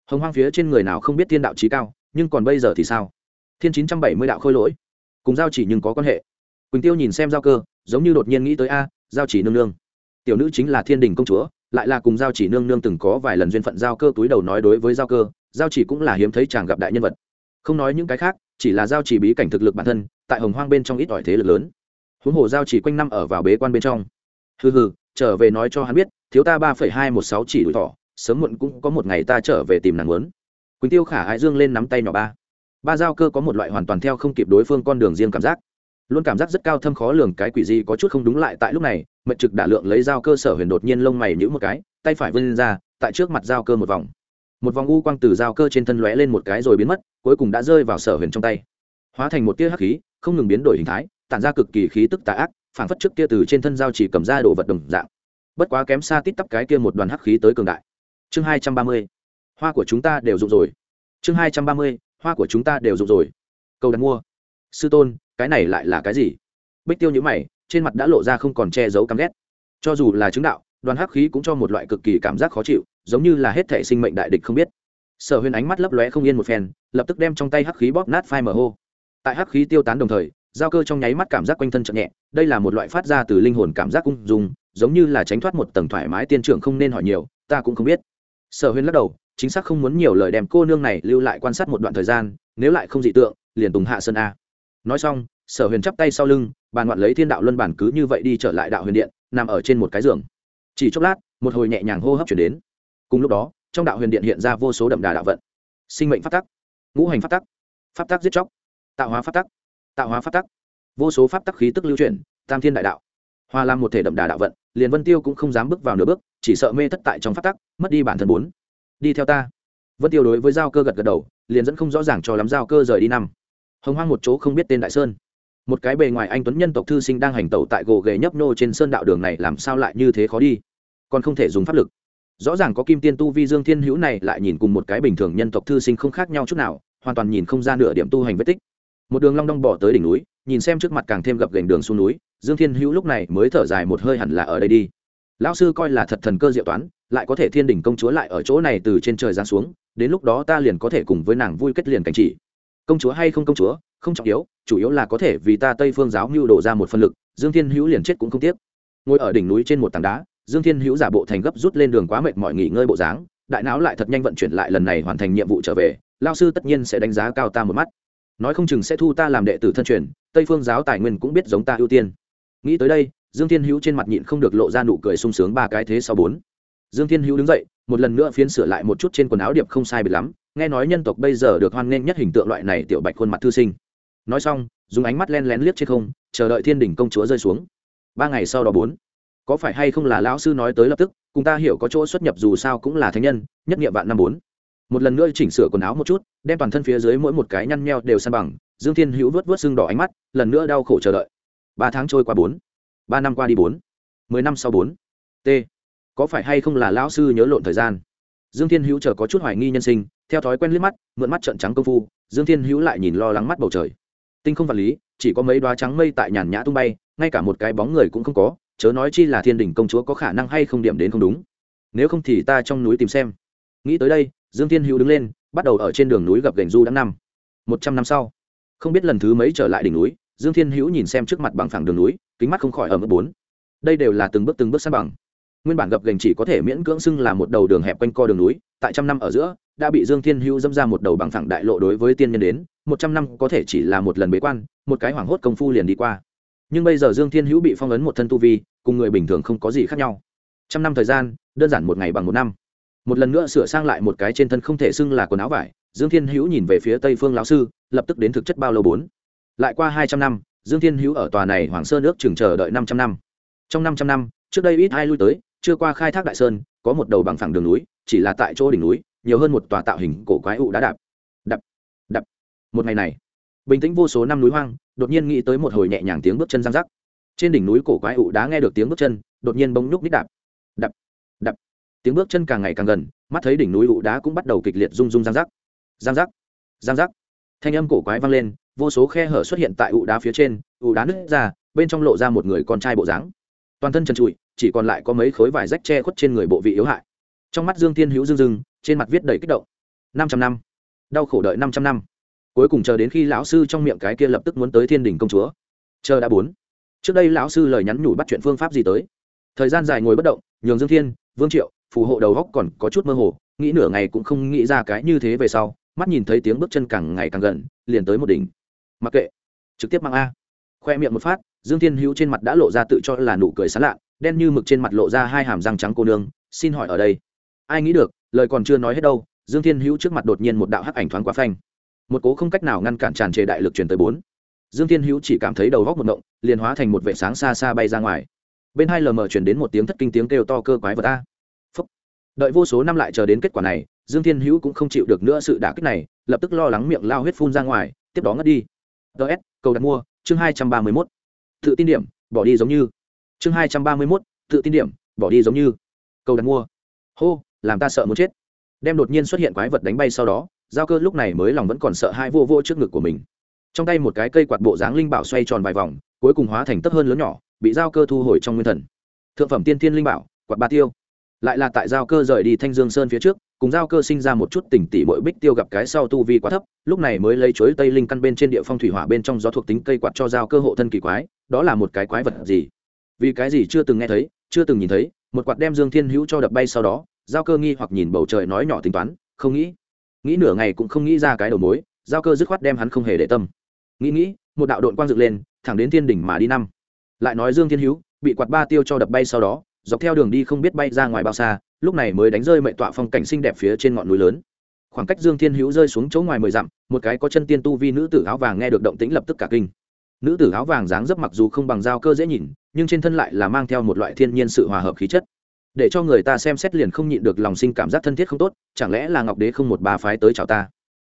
Speaker 1: Hồng hoang phía trên người nào không biết thiên đạo trí cao, nhưng còn bây giờ thì sao? Thiên chín trăm bảy mươi đạo khôi lỗi. Cùng giao chỉ nhưng có quan hệ. Quỳnh tiêu nhìn xem giao cơ, giống như đột nhiên nghĩ tới a, giao chỉ nương nương. Tiểu nữ chính là thiên đình công chúa, lại là cùng giao chỉ nương nương từng có vài lần duyên phận giao cơ túi đầu nói đối với giao cơ, giao chỉ cũng là hiếm thấy chàng gặp đại nhân vật. Không nói những cái khác chỉ là giao chỉ bí cảnh thực lực bản thân, tại hồng hoang bên trong ít ỏi thế lực lớn. Huống hồ giao chỉ quanh năm ở vào bế quan bên trong. Hừ hừ, trở về nói cho hắn biết, thiếu ta ba phẩy hai một sáu chỉ đuổi thỏ, sớm muộn cũng có một ngày ta trở về tìm nàng muốn. Quỳnh tiêu khả ái dương lên nắm tay nhỏ ba. Ba giao cơ có một loại hoàn toàn theo không kịp đối phương con đường riêng cảm giác. Luôn cảm giác rất cao thâm khó lường, cái quỷ gì có chút không đúng lại tại lúc này, mệnh trực đả lượng lấy dao cơ sở huyền đột nhiên lông mày nhữ một cái, tay phải vươn ra, tại trước mặt dao cơ một vòng một vòng u quang từ dao cơ trên thân lóe lên một cái rồi biến mất, cuối cùng đã rơi vào sở huyền trong tay. Hóa thành một tia hắc khí, không ngừng biến đổi hình thái, tản ra cực kỳ khí tức tà ác phản phất trước kia từ trên thân dao chỉ cầm ra đồ vật đồng dạng. Bất quá kém xa tít tắp cái kia một đoàn hắc khí tới cường đại. Chương hai trăm ba mươi, hoa của chúng ta đều rụng rồi. Chương hai trăm ba mươi, hoa của chúng ta đều rụng rồi. Câu đặt mua. Sư tôn, cái này lại là cái gì? Bích tiêu nhữ mày, trên mặt đã lộ ra không còn che giấu căm ghét. Cho dù là chứng đạo đoàn hắc khí cũng cho một loại cực kỳ cảm giác khó chịu, giống như là hết thể sinh mệnh đại địch không biết. Sở huyền ánh mắt lấp lóe không yên một phen, lập tức đem trong tay hắc khí bóp nát phai mở hô. Tại hắc khí tiêu tán đồng thời, giao cơ trong nháy mắt cảm giác quanh thân chậm nhẹ, đây là một loại phát ra từ linh hồn cảm giác cung dung, giống như là tránh thoát một tầng thoải mái tiên trưởng không nên hỏi nhiều, ta cũng không biết. Sở huyền lắc đầu, chính xác không muốn nhiều lời đem cô nương này lưu lại quan sát một đoạn thời gian, nếu lại không dị tượng, liền tùng hạ sơn a. Nói xong, sở huyền chắp tay sau lưng, bàn ngoạn lấy thiên đạo luân bản cứ như vậy đi trở lại đạo huyền điện, nằm ở trên một cái giường chỉ chốc lát, một hồi nhẹ nhàng hô hấp chuyển đến. Cùng lúc đó, trong đạo huyền điện hiện ra vô số đậm đà đạo vận. Sinh mệnh phát tắc, ngũ hành phát tắc, pháp tắc giết chóc, tạo hóa phát tắc, tạo hóa phát tắc. Vô số pháp tắc khí tức lưu chuyển, tam thiên đại đạo. Hoa làm một thể đậm đà đạo vận, liền vân tiêu cũng không dám bước vào nửa bước, chỉ sợ mê thất tại trong pháp tắc, mất đi bản thân bốn. Đi theo ta. Vân tiêu đối với giao cơ gật gật đầu, liền dẫn không rõ ràng cho lắm giao cơ rời đi năm. Hồng hoang một chỗ không biết tên đại sơn. Một cái bề ngoài anh tuấn nhân tộc thư sinh đang hành tẩu tại gồ ghề nhấp nô trên sơn đạo đường này, làm sao lại như thế khó đi? Còn không thể dùng pháp lực. Rõ ràng có kim tiên tu vi dương thiên hữu này lại nhìn cùng một cái bình thường nhân tộc thư sinh không khác nhau chút nào, hoàn toàn nhìn không ra nửa điểm tu hành vết tích. Một đường long đong bỏ tới đỉnh núi, nhìn xem trước mặt càng thêm gập gành đường xuống núi, dương thiên hữu lúc này mới thở dài một hơi hẳn là ở đây đi. Lão sư coi là thật thần cơ diệu toán, lại có thể thiên đỉnh công chúa lại ở chỗ này từ trên trời giáng xuống, đến lúc đó ta liền có thể cùng với nàng vui kết liền cảnh chỉ. Công chúa hay không công chúa, không trọng yếu, chủ yếu là có thể vì ta tây phương giáo mưu đổ ra một phân lực, dương thiên hữu liền chết cũng không tiếc. Ngồi ở đỉnh núi trên một tảng đá dương thiên hữu giả bộ thành gấp rút lên đường quá mệt mỏi nghỉ ngơi bộ dáng, đại não lại thật nhanh vận chuyển lại lần này hoàn thành nhiệm vụ trở về lao sư tất nhiên sẽ đánh giá cao ta một mắt. Nói không chừng sẽ thu ta làm đệ tử thân truyền, tây phương giáo tài nguyên cũng biết giống ta ưu tiên. Nghĩ tới đây, dương thiên hữu trên mặt nhịn không được lộ ra nụ cười sung sướng ba cái thế sau bốn. Dương thiên hữu đứng dậy, một lần nữa phiến sửa lại một chút trên quần áo điệp không sai biệt lắm, nghe nói nhân tộc bây giờ được hoan nghênh nhất hình tượng loại này tiểu bạch khuôn mặt thư sinh. Nói xong, dùng ánh mắt len lén liếc trên không, chờ đợi thiên đỉnh công chúa rơi xuống. Ba ngày sau đó bốn có phải hay không là lão sư nói tới lập tức, cùng ta hiểu có chỗ xuất nhập dù sao cũng là thánh nhân, nhất nghiệm vạn năm bốn. Một lần nữa chỉnh sửa quần áo một chút, đem toàn thân phía dưới mỗi một cái nhăn nheo đều san bằng, dương thiên hữu vớt vớt xương đỏ ánh mắt, lần nữa đau khổ chờ đợi. Ba tháng trôi qua bốn, ba năm qua đi bốn, mười năm sau bốn. T. Có phải hay không là lão sư nhớ lộn thời gian? Dương thiên hữu chờ có chút hoài nghi nhân sinh, theo thói quen liếc mắt, mượn mắt trận trắng công phu, dương thiên hữu lại nhìn lo lắng mắt bầu trời. Tinh không vật lý, chỉ có mấy đoá trắng mây tại nhàn nhã tung bay, ngay cả một cái bóng người cũng không có chớ nói chi là thiên đình công chúa có khả năng hay không điểm đến không đúng. Nếu không thì ta trong núi tìm xem. Nghĩ tới đây, dương thiên hữu đứng lên, bắt đầu ở trên đường núi gặp gành du đã năm. Một trăm năm sau, không biết lần thứ mấy trở lại đỉnh núi, dương thiên hữu nhìn xem trước mặt bằng phẳng đường núi, kính mắt không khỏi ở mức bốn. Đây đều là từng bước từng bước san bằng. Nguyên bản gập gành chỉ có thể miễn cưỡng xưng là một đầu đường hẹp quanh co đường núi, tại trăm năm ở giữa, đã bị dương thiên hữu dâm ra một đầu bằng phẳng đại lộ đối với tiên nhân đến, một trăm năm có thể chỉ là một lần bế quan, một cái hoảng hốt công phu liền đi qua nhưng bây giờ dương thiên hữu bị phong ấn một thân tu vi, cùng người bình thường không có gì khác nhau. Trăm năm thời gian, đơn giản một ngày bằng một năm. Một lần nữa sửa sang lại một cái trên thân không thể xưng là quần áo vải, dương thiên hữu nhìn về phía tây phương lão sư, lập tức đến thực chất bao lâu bốn. Lại qua hai trăm năm, dương thiên hữu ở tòa này hoàng sơn nước chừng chờ đợi năm trăm năm. Trong năm trăm năm, trước đây ít ai lui tới, chưa qua khai thác đại sơn, có một đầu bằng phẳng đường núi, chỉ là tại chỗ đỉnh núi, nhiều hơn một tòa tạo hình cổ quái ụ đá đạp. Đập đập một ngày này, bình tĩnh vô số năm núi hoang đột nhiên nghĩ tới một hồi nhẹ nhàng tiếng bước chân răng rắc. Trên đỉnh núi cổ quái ụ đá nghe được tiếng bước chân, đột nhiên bỗng nhúc ních đạp. Đập đập. Tiếng bước chân càng ngày càng gần, mắt thấy đỉnh núi ụ đá cũng bắt đầu kịch liệt rung rung răng rắc. Răng rắc răng rắc. Thanh âm cổ quái vang lên, vô số khe hở xuất hiện tại ụ đá phía trên, ụ đá nứt ra, bên trong lộ ra một người con trai bộ dáng. Toàn thân trần trụi, chỉ còn lại có mấy khối vải rách che khuất trên người bộ vị yếu hại. Trong mắt dương thiên hữu dương dưng trên mặt viết đầy kích động. Năm trăm năm. Đau khổ đợi năm trăm năm cuối cùng chờ đến khi lão sư trong miệng cái kia lập tức muốn tới thiên đình công chúa. Chờ đã bốn. Trước đây lão sư lời nhắn nhủ bắt chuyện phương pháp gì tới? Thời gian dài ngồi bất động, nhường dương thiên, vương triệu, phù hộ đầu góc còn có chút mơ hồ, nghĩ nửa ngày cũng không nghĩ ra cái như thế về sau, mắt nhìn thấy tiếng bước chân càng ngày càng gần, liền tới một đỉnh. Mặc kệ. Trực tiếp mang a. Khoe miệng một phát, dương thiên hữu trên mặt đã lộ ra tự cho là nụ cười sán lạ, đen như mực trên mặt lộ ra hai hàm răng trắng cô nương, xin hỏi ở đây. Ai nghĩ được, lời còn chưa nói hết đâu, dương thiên hữu trước mặt đột nhiên một đạo hắc ảnh thoáng quá phanh một cố không cách nào ngăn cản tràn trề đại lực truyền tới bốn. Dương thiên hữu chỉ cảm thấy đầu góc một động, liền hóa thành một vệ sáng xa xa bay ra ngoài. Bên hai lờ mờ chuyển đến một tiếng thất kinh tiếng kêu to cơ quái vật ta Phúc. đợi vô số năm lại chờ đến kết quả này, dương thiên hữu cũng không chịu được nữa sự đả kích này, lập tức lo lắng miệng lao huyết phun ra ngoài, tiếp đó ngất đi. Ts cầu đặt mua, chương hai trăm ba mươi mốt. Tự tin điểm, bỏ đi giống như. Chương hai trăm ba mươi mốt, tự tin điểm, bỏ đi giống như. Cầu đặt mua. Hô, làm ta sợ muốn chết. Đem đột nhiên xuất hiện quái vật đánh bay sau đó giao cơ lúc này mới lòng vẫn còn sợ hai vô vô trước ngực của mình. Trong tay một cái cây quạt bộ dáng linh bảo xoay tròn vài vòng, cuối cùng hóa thành tấp hơn lớn nhỏ, bị giao cơ thu hồi trong nguyên thần. Thượng phẩm tiên thiên linh bảo, quạt ba tiêu. Lại là tại giao cơ rời đi thanh dương sơn phía trước, cùng giao cơ sinh ra một chút tỉnh tỉ mỗi bích tiêu gặp cái sau tu vi quá thấp, lúc này mới lấy chuối tây linh căn bên trên địa phong thủy hỏa bên trong gió thuộc tính cây quạt cho giao cơ hộ thân kỳ quái, đó là một cái quái vật gì? Vì cái gì chưa từng nghe thấy, chưa từng nhìn thấy, một quạt đem dương thiên hữu cho đập bay sau đó, giao cơ nghi hoặc nhìn bầu trời nói nhỏ tính toán, không nghĩ nghĩ nửa ngày cũng không nghĩ ra cái đầu mối, giao cơ dứt khoát đem hắn không hề để tâm. Nghĩ nghĩ, một đạo đội quang dựng lên, thẳng đến thiên đỉnh mà đi năm. Lại nói dương thiên hữu, bị quạt ba tiêu cho đập bay sau đó, dọc theo đường đi không biết bay ra ngoài bao xa, lúc này mới đánh rơi mệnh tọa phong cảnh xinh đẹp phía trên ngọn núi lớn. Khoảng cách dương thiên hữu rơi xuống chỗ ngoài mười dặm, một cái có chân tiên tu vi nữ tử áo vàng nghe được động tĩnh lập tức cả kinh. Nữ tử áo vàng dáng dấp mặc dù không bằng dao cơ dễ nhìn, nhưng trên thân lại là mang theo một loại thiên nhiên sự hòa hợp khí chất để cho người ta xem xét liền không nhịn được lòng sinh cảm giác thân thiết không tốt chẳng lẽ là ngọc đế không một bà phái tới chào ta?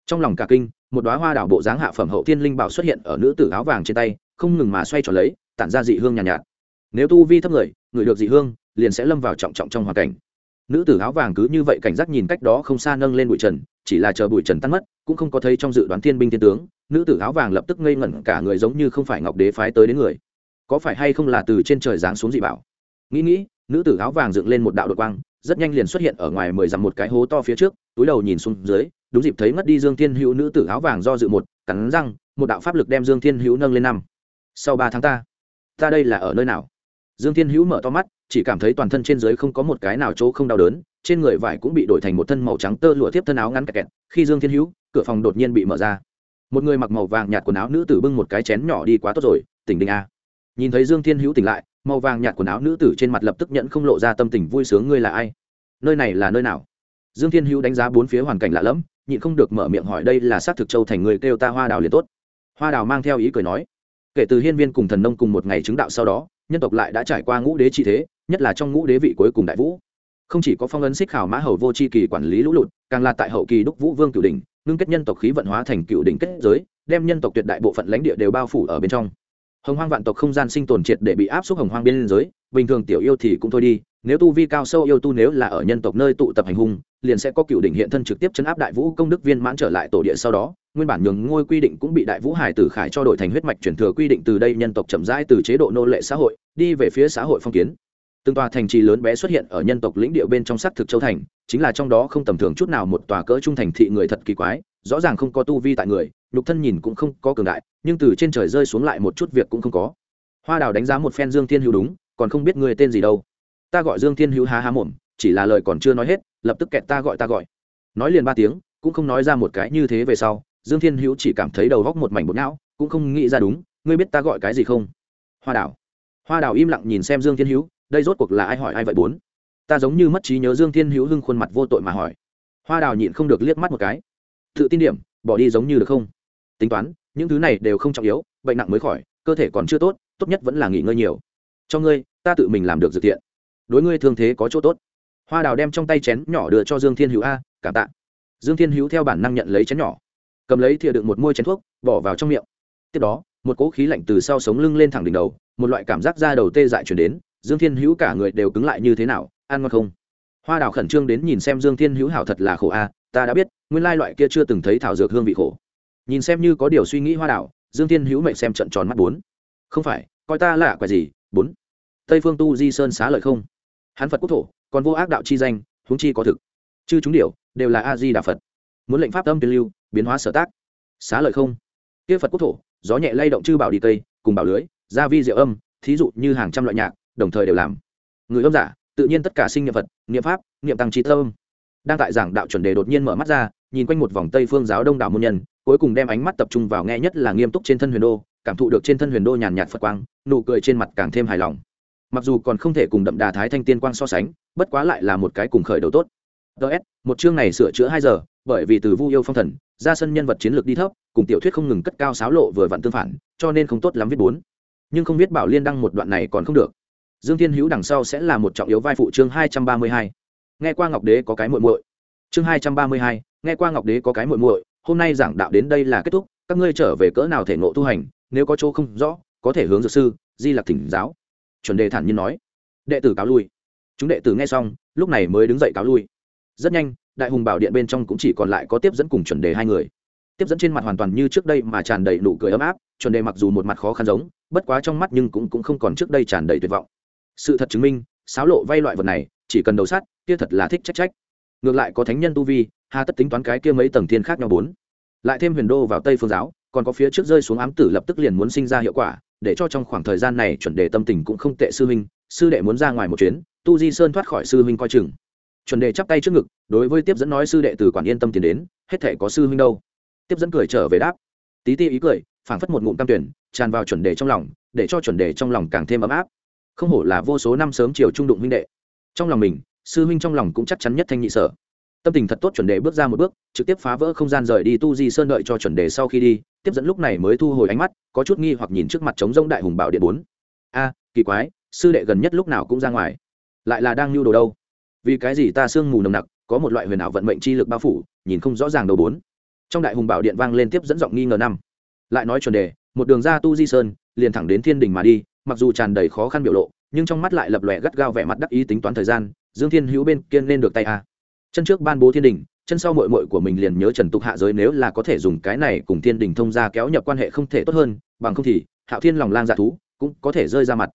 Speaker 1: Trong lòng cả kinh một đoá hoa đảo bộ dáng hạ phẩm hậu thiên linh bảo xuất hiện ở nữ tử áo vàng trên tay không ngừng mà xoay tròn lấy tản ra dị hương nhàn nhạt, nhạt. Nếu tu vi thấp người người được dị hương liền sẽ lâm vào trọng trọng trong hoàn cảnh. Nữ tử áo vàng cứ như vậy cảnh giác nhìn cách đó không xa nâng lên bụi trần chỉ là chờ bụi trần tan mất cũng không có thấy trong dự đoán thiên binh thiên tướng nữ tử áo vàng lập tức ngây ngẩn cả người giống như không phải ngọc đế phái tới đến người. Có phải hay không là từ trên trời giáng xuống dị bảo? Nghĩ nghĩ nữ tử áo vàng dựng lên một đạo đột quang, rất nhanh liền xuất hiện ở ngoài mười dặm một cái hố to phía trước, túi đầu nhìn xuống dưới, đúng dịp thấy ngất đi dương thiên hữu nữ tử áo vàng do dự một cắn răng, một đạo pháp lực đem dương thiên hữu nâng lên năm. Sau ba tháng ta ta đây là ở nơi nào? Dương thiên hữu mở to mắt, chỉ cảm thấy toàn thân trên dưới không có một cái nào chỗ không đau đớn, trên người vải cũng bị đổi thành một thân màu trắng tơ lụa tiếp thân áo ngắn kẹt kẹt. Khi dương thiên hữu, cửa phòng đột nhiên bị mở ra. Một người mặc màu vàng nhạt quần áo nữ tử bưng một cái chén nhỏ đi quá tốt rồi, tỉnh đình a. Nhìn thấy dương thiên hữu tỉnh lại màu vàng nhạt quần áo nữ tử trên mặt lập tức nhận không lộ ra tâm tình vui sướng, ngươi là ai? Nơi này là nơi nào? Dương thiên hữu đánh giá bốn phía hoàn cảnh lạ lẫm, nhịn không được mở miệng hỏi, đây là xác thực châu thành người kêu ta hoa đào liền tốt. Hoa đào mang theo ý cười nói, kể từ hiên viên cùng thần nông cùng một ngày chứng đạo sau đó, nhân tộc lại đã trải qua ngũ đế trị thế, nhất là trong ngũ đế vị cuối cùng đại vũ. Không chỉ có phong ấn xích khảo mã hầu vô c h i kỳ quản lý lũ lụt, càng là tại hậu kỳ đúc vũ vương cửu đình ngưng kết nhân tộc khí vận hóa thành cựu đỉnh kết giới, đem nhân tộc tuyệt đại bộ phận lãnh địa đều bao phủ ở bên trong hồng hoang vạn tộc không gian sinh tồn triệt để bị áp suất hồng hoang biên giới, bình thường tiểu yêu thì cũng thôi đi, nếu tu vi cao sâu yêu tu nếu là ở nhân tộc nơi tụ tập hành hung, liền sẽ có cựu đỉnh hiện thân trực tiếp chấn áp đại vũ công đức viên mãn trở lại tổ địa sau đó, nguyên bản nhường ngôi quy định cũng bị đại vũ hải tử khải cho đổi thành huyết mạch chuyển thừa quy định từ đây nhân tộc chậm rãi từ chế độ nô lệ xã hội, đi về phía xã hội phong kiến. Từng tòa thành trì lớn bé xuất hiện ở nhân tộc lĩnh địa bên trong sắc thực châu thành, chính là trong đó không tầm thường chút nào một tòa cỡ trung thành thị người thật kỳ quái rõ ràng không có tu vi tại người, nhục thân nhìn cũng không có cường đại, nhưng từ trên trời rơi xuống lại một chút việc cũng không có. Hoa đào đánh giá một phen dương thiên hữu đúng, còn không biết người tên gì đâu. Ta gọi dương thiên hữu há há mồm chỉ là lời còn chưa nói hết, lập tức kẹt ta gọi ta gọi. Nói liền ba tiếng, cũng không nói ra một cái như thế về sau, dương thiên hữu chỉ cảm thấy đầu góc một mảnh bột não, cũng không nghĩ ra đúng, ngươi biết ta gọi cái gì không? Hoa đào. Hoa đào im lặng nhìn xem dương thiên hữu, đây rốt cuộc là ai hỏi ai vậy bốn? Ta giống như mất trí nhớ dương thiên hữu hưng khuôn mặt vô tội mà hỏi. Hoa đào nhịn không được liếc mắt một cái tự tin điểm, bỏ đi giống như được không? Tính toán, những thứ này đều không trọng yếu, bệnh nặng mới khỏi, cơ thể còn chưa tốt tốt nhất vẫn là nghỉ ngơi nhiều. Cho ngươi, ta tự mình làm được dự thiện đối ngươi thương thế có chỗ tốt. Hoa đào đem trong tay chén nhỏ đưa cho dương thiên hữu a, cảm tạ. Dương thiên hữu theo bản năng nhận lấy chén nhỏ. Cầm lấy thìa đựng một môi chén thuốc, bỏ vào trong miệng. Tiếp đó, một cỗ khí lạnh từ sau sống lưng lên thẳng đỉnh đầu, một loại cảm giác da đầu tê dại chuyển đến, dương thiên hữu cả người đều cứng lại như thế nào, ăn ngon không? Hoa đào khẩn trương đến nhìn xem dương thiên hữu hảo thật là khổ a, ta đã biết nguyên lai loại kia chưa từng thấy thảo dược hương vị khổ. Nhìn xem như có điều suy nghĩ hoa đảo. dương thiên hữu mệnh xem trận tròn mắt bốn. Không phải, coi ta là quả gì, bốn. Tây phương tu di sơn xá lợi không. Hắn phật quốc thổ, còn vô ác đạo chi danh, huống chi có thực. Chư chúng điều, đều là a di đà phật. Muốn lệnh pháp tâm tiên lưu, biến hóa sở tác. Xá lợi không. Kia phật quốc thổ, gió nhẹ lay động chư bảo đi tây cùng bảo lưới, gia vi diệu âm, thí dụ như hàng trăm loại nhạc, đồng thời đều làm. Người âm giả, tự nhiên tất cả sinh niệm phật, niệm pháp, niệm tăng trí tâm. Đang tại giảng đạo chuẩn đề đột nhiên mở mắt ra nhìn quanh một vòng tây phương giáo đông đảo môn nhân, cuối cùng đem ánh mắt tập trung vào nghe nhất là nghiêm túc trên thân huyền đô, cảm thụ được trên thân huyền đô nhàn nhạt phật quang, nụ cười trên mặt càng thêm hài lòng. Mặc dù còn không thể cùng đậm đà thái thanh tiên quang so sánh, bất quá lại là một cái cùng khởi đầu tốt. Ts một chương này sửa chữa hai giờ, bởi vì từ vu yêu phong thần, ra sân nhân vật chiến lược đi thấp, cùng tiểu thuyết không ngừng cất cao sáo lộ vừa vặn tương phản, cho nên không tốt lắm viết bốn. Nhưng không biết bảo liên đăng một đoạn này còn không được. Dương thiên hữu đằng sau sẽ là một trọng yếu vai phụ chương hai trăm ba mươi hai. Nghe qua ngọc đế có cái muội muội. Chương hai trăm ba mươi hai nghe qua ngọc đế có cái muội muội hôm nay giảng đạo đến đây là kết thúc các ngươi trở về cỡ nào thể ngộ tu hành nếu có chỗ không rõ có thể hướng dược sư di lạc thỉnh giáo. Chuẩn đề thản nhiên nói. Đệ tử cáo lui. Chúng đệ tử nghe xong lúc này mới đứng dậy cáo lui. Rất nhanh đại hùng bảo điện bên trong cũng chỉ còn lại có tiếp dẫn cùng chuẩn đề hai người. Tiếp dẫn trên mặt hoàn toàn như trước đây mà tràn đầy nụ cười ấm áp chuẩn đề mặc dù một mặt khó khăn giống bất quá trong mắt nhưng cũng, cũng không còn trước đây tràn đầy tuyệt vọng. Sự thật chứng minh sáo lộ vay loại vật này chỉ cần đầu sắt kia thật là thích trách trách ngược lại có thánh nhân tu vi, hà tất tính toán cái kia mấy tầng thiên khác nhau bốn. Lại thêm huyền đô vào tây phương giáo, còn có phía trước rơi xuống ám tử lập tức liền muốn sinh ra hiệu quả, để cho trong khoảng thời gian này chuẩn đề tâm tình cũng không tệ sư huynh, sư đệ muốn ra ngoài một chuyến, tu di sơn thoát khỏi sư huynh coi chừng. Chuẩn đề chắp tay trước ngực, đối với tiếp dẫn nói sư đệ từ quản yên tâm tiền đến, hết thể có sư huynh đâu. Tiếp dẫn cười trở về đáp. Tí ti ý cười, phảng phất một ngụm tam tuyển, tràn vào chuẩn đề trong lòng, để cho chuẩn đề trong lòng càng thêm ấm áp. Không hổ là vô số năm sớm chiều trung đụng huynh đệ. Trong lòng mình sư huynh trong lòng cũng chắc chắn nhất thanh nhị sở. Tâm tình thật tốt chuẩn đề bước ra một bước, trực tiếp phá vỡ không gian rời đi tu di sơn đợi cho chuẩn đề sau khi đi, tiếp dẫn lúc này mới thu hồi ánh mắt, có chút nghi hoặc nhìn trước mặt trống rông đại hùng bảo điện bốn. A, kỳ quái, sư đệ gần nhất lúc nào cũng ra ngoài. Lại là đang lưu đồ đâu? Vì cái gì ta sương mù nồng nặc, có một loại huyền ảo vận mệnh chi lực bao phủ, nhìn không rõ ràng đầu bốn. Trong đại hùng bảo điện vang lên tiếp dẫn giọng nghi ngờ năm. Lại nói chuẩn đề, một đường ra tu di sơn, liền thẳng đến thiên đình mà đi, mặc dù tràn đầy khó khăn biểu lộ nhưng trong mắt lại lập lòe gắt gao vẻ mặt đắc ý tính toán thời gian, dương thiên hữu bên kiên nên được tay a. Chân trước ban bố thiên đình, chân sau mội mội của mình liền nhớ trần tục hạ giới nếu là có thể dùng cái này cùng thiên đình thông ra kéo nhập quan hệ không thể tốt hơn, bằng không thì hạo thiên lòng lang dạ thú cũng có thể rơi ra mặt.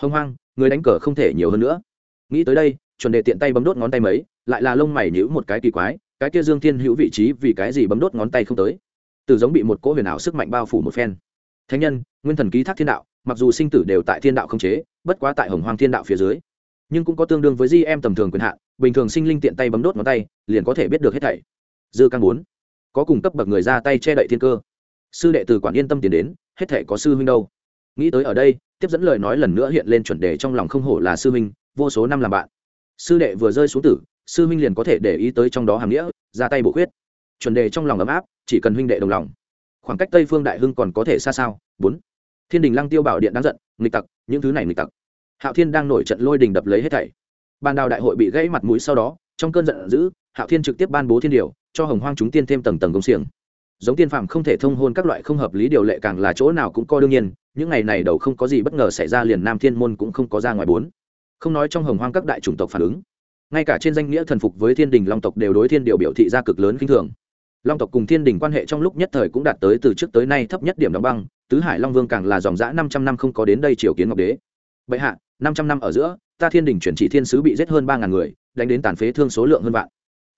Speaker 1: Hông hoang, người đánh cờ không thể nhiều hơn nữa. Nghĩ tới đây, chuẩn đề tiện tay bấm đốt ngón tay mấy, lại là lông mày nhữ một cái kỳ quái, cái kia dương thiên hữu vị trí vì cái gì bấm đốt ngón tay không tới? Từ giống bị một cỗ huyền ảo sức mạnh bao phủ một phen. Thánh nhân, nguyên thần ký thác thiên đạo mặc dù sinh tử đều tại thiên đạo không chế, bất quá tại hồng hoàng thiên đạo phía dưới, nhưng cũng có tương đương với di em tầm thường quyền hạn, bình thường sinh linh tiện tay bấm đốt ngón tay, liền có thể biết được hết thảy. Dư căn bốn, có cùng cấp bậc người ra tay che đậy thiên cơ. Sư đệ từ quản yên tâm tiến đến, hết thảy có sư huynh đâu. Nghĩ tới ở đây, tiếp dẫn lời nói lần nữa hiện lên chuẩn đề trong lòng không hổ là sư huynh, vô số năm làm bạn. Sư đệ vừa rơi xuống tử, sư huynh liền có thể để ý tới trong đó hàm nghĩa, ra tay bổ khuyết. Chuẩn đề trong lòng ấm áp, chỉ cần huynh đệ đồng lòng. Khoảng cách tây phương đại hưng còn có thể xa sao? Bốn thiên đình lăng tiêu bảo điện đang giận, nghịch tặc, những thứ này nghịch tặc. Hạo thiên đang nổi trận lôi đình đập lấy hết thảy. Ban đào đại hội bị gãy mặt mũi sau đó, trong cơn giận dữ, hạo thiên trực tiếp ban bố thiên điều, cho hồng hoang chúng tiên thêm tầng tầng công xiềng. Giống tiên phạm không thể thông hôn các loại không hợp lý điều lệ càng là chỗ nào cũng coi đương nhiên, những ngày này đầu không có gì bất ngờ xảy ra liền nam thiên môn cũng không có ra ngoài bốn. Không nói trong hồng hoang các đại chủng tộc phản ứng, ngay cả trên danh nghĩa thần phục với thiên đình long tộc đều đối thiên điều biểu thị ra cực lớn kinh thường. Long tộc cùng thiên đình quan hệ trong lúc nhất thời cũng đạt tới từ trước tới nay thấp nhất điểm đóng băng tứ hải long vương càng là dòng dã năm trăm năm không có đến đây triều kiến ngọc đế. Bệ hạ, năm trăm năm ở giữa, ta thiên đình chuyển chỉ thiên sứ bị giết hơn ba ngàn người, đánh đến tàn phế thương số lượng hơn vạn.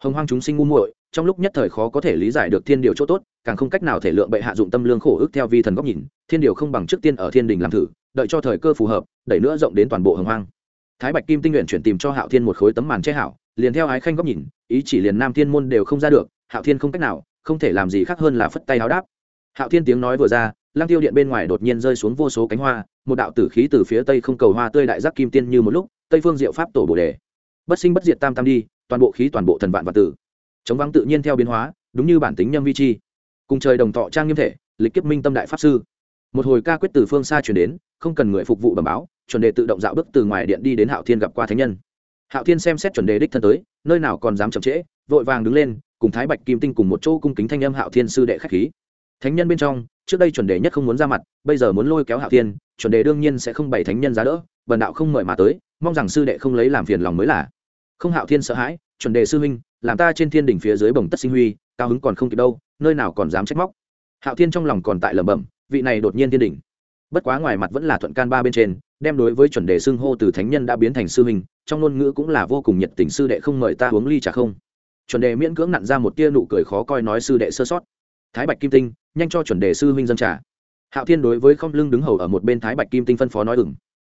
Speaker 1: Hồng hoang chúng sinh ngu muội, trong lúc nhất thời khó có thể lý giải được thiên điều chỗ tốt, càng không cách nào thể lượng bệ hạ dụng tâm lương khổ ước theo vi thần góc nhìn, thiên điều không bằng trước tiên ở thiên đình làm thử, đợi cho thời cơ phù hợp, đẩy nữa rộng đến toàn bộ hồng hoang. Thái bạch kim tinh nguyện chuyển tìm cho hạo thiên một khối tấm màn che hảo, liền theo ái khanh góc nhìn, ý chỉ liền nam thiên môn đều không ra được, hạo thiên không cách nào, không thể làm gì khác hơn là phất tay áo đáp. Hạo thiên tiếng nói vừa ra lang tiêu điện bên ngoài đột nhiên rơi xuống vô số cánh hoa, một đạo tử khí từ phía tây không cầu hoa tươi đại giác kim tiên như một lúc, tây phương diệu pháp tổ bồ đề. Bất sinh bất diệt tam tam đi, toàn bộ khí, toàn bộ thần vạn và tử. Chống vắng tự nhiên theo biến hóa, đúng như bản tính nhâm vi chi. Cùng trời đồng thọ trang nghiêm thể, lịch kiếp minh tâm đại pháp sư. Một hồi ca quyết từ phương xa chuyển đến, không cần người phục vụ bẩm báo, chuẩn đề tự động dạo bước từ ngoài điện đi đến hạo thiên gặp qua thánh nhân. Hạo thiên xem xét chuẩn đề đích thân tới, nơi nào còn dám chậm trễ, vội vàng đứng lên, cùng thái bạch kim tinh cùng một chỗ cung kính thanh âm hạo thiên sư đệ khách khí thánh nhân bên trong, trước đây chuẩn đề nhất không muốn ra mặt, bây giờ muốn lôi kéo hạo thiên, chuẩn đề đương nhiên sẽ không bày thánh nhân giá đỡ bần đạo không mời mà tới, mong rằng sư đệ không lấy làm phiền lòng mới là. Không hạo thiên sợ hãi, chuẩn đề sư huynh, làm ta trên thiên đỉnh phía dưới bồng tất sinh huy, cao hứng còn không kịp đâu, nơi nào còn dám trách móc. Hạo thiên trong lòng còn tại lẩm bẩm, vị này đột nhiên thiên đỉnh. Bất quá ngoài mặt vẫn là thuận can ba bên trên, đem đối với chuẩn đề xưng hô từ thánh nhân đã biến thành sư huynh, trong ngôn ngữ cũng là vô cùng nhiệt tình sư đệ không mời ta uống ly trà không. Chuẩn đề miễn cưỡng nặn ra một tia nụ cười khó coi nói sư đệ sơ sót. Thái bạch kim tinh nhanh cho chuẩn đề sư huynh dân trà. Hạo thiên đối với không lưng đứng hầu ở một bên thái bạch kim tinh phân phó nói ừng.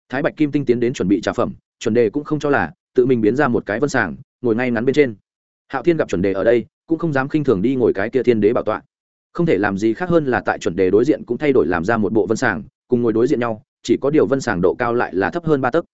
Speaker 1: Thái bạch kim tinh tiến đến chuẩn bị trà phẩm, chuẩn đề cũng không cho là, tự mình biến ra một cái vân sàng, ngồi ngay ngắn bên trên. Hạo thiên gặp chuẩn đề ở đây, cũng không dám khinh thường đi ngồi cái kia thiên đế bảo tọa. Không thể làm gì khác hơn là tại chuẩn đề đối diện cũng thay đổi làm ra một bộ vân sàng, cùng ngồi đối diện nhau, chỉ có điều vân sàng độ cao lại là thấp hơn ba tấc.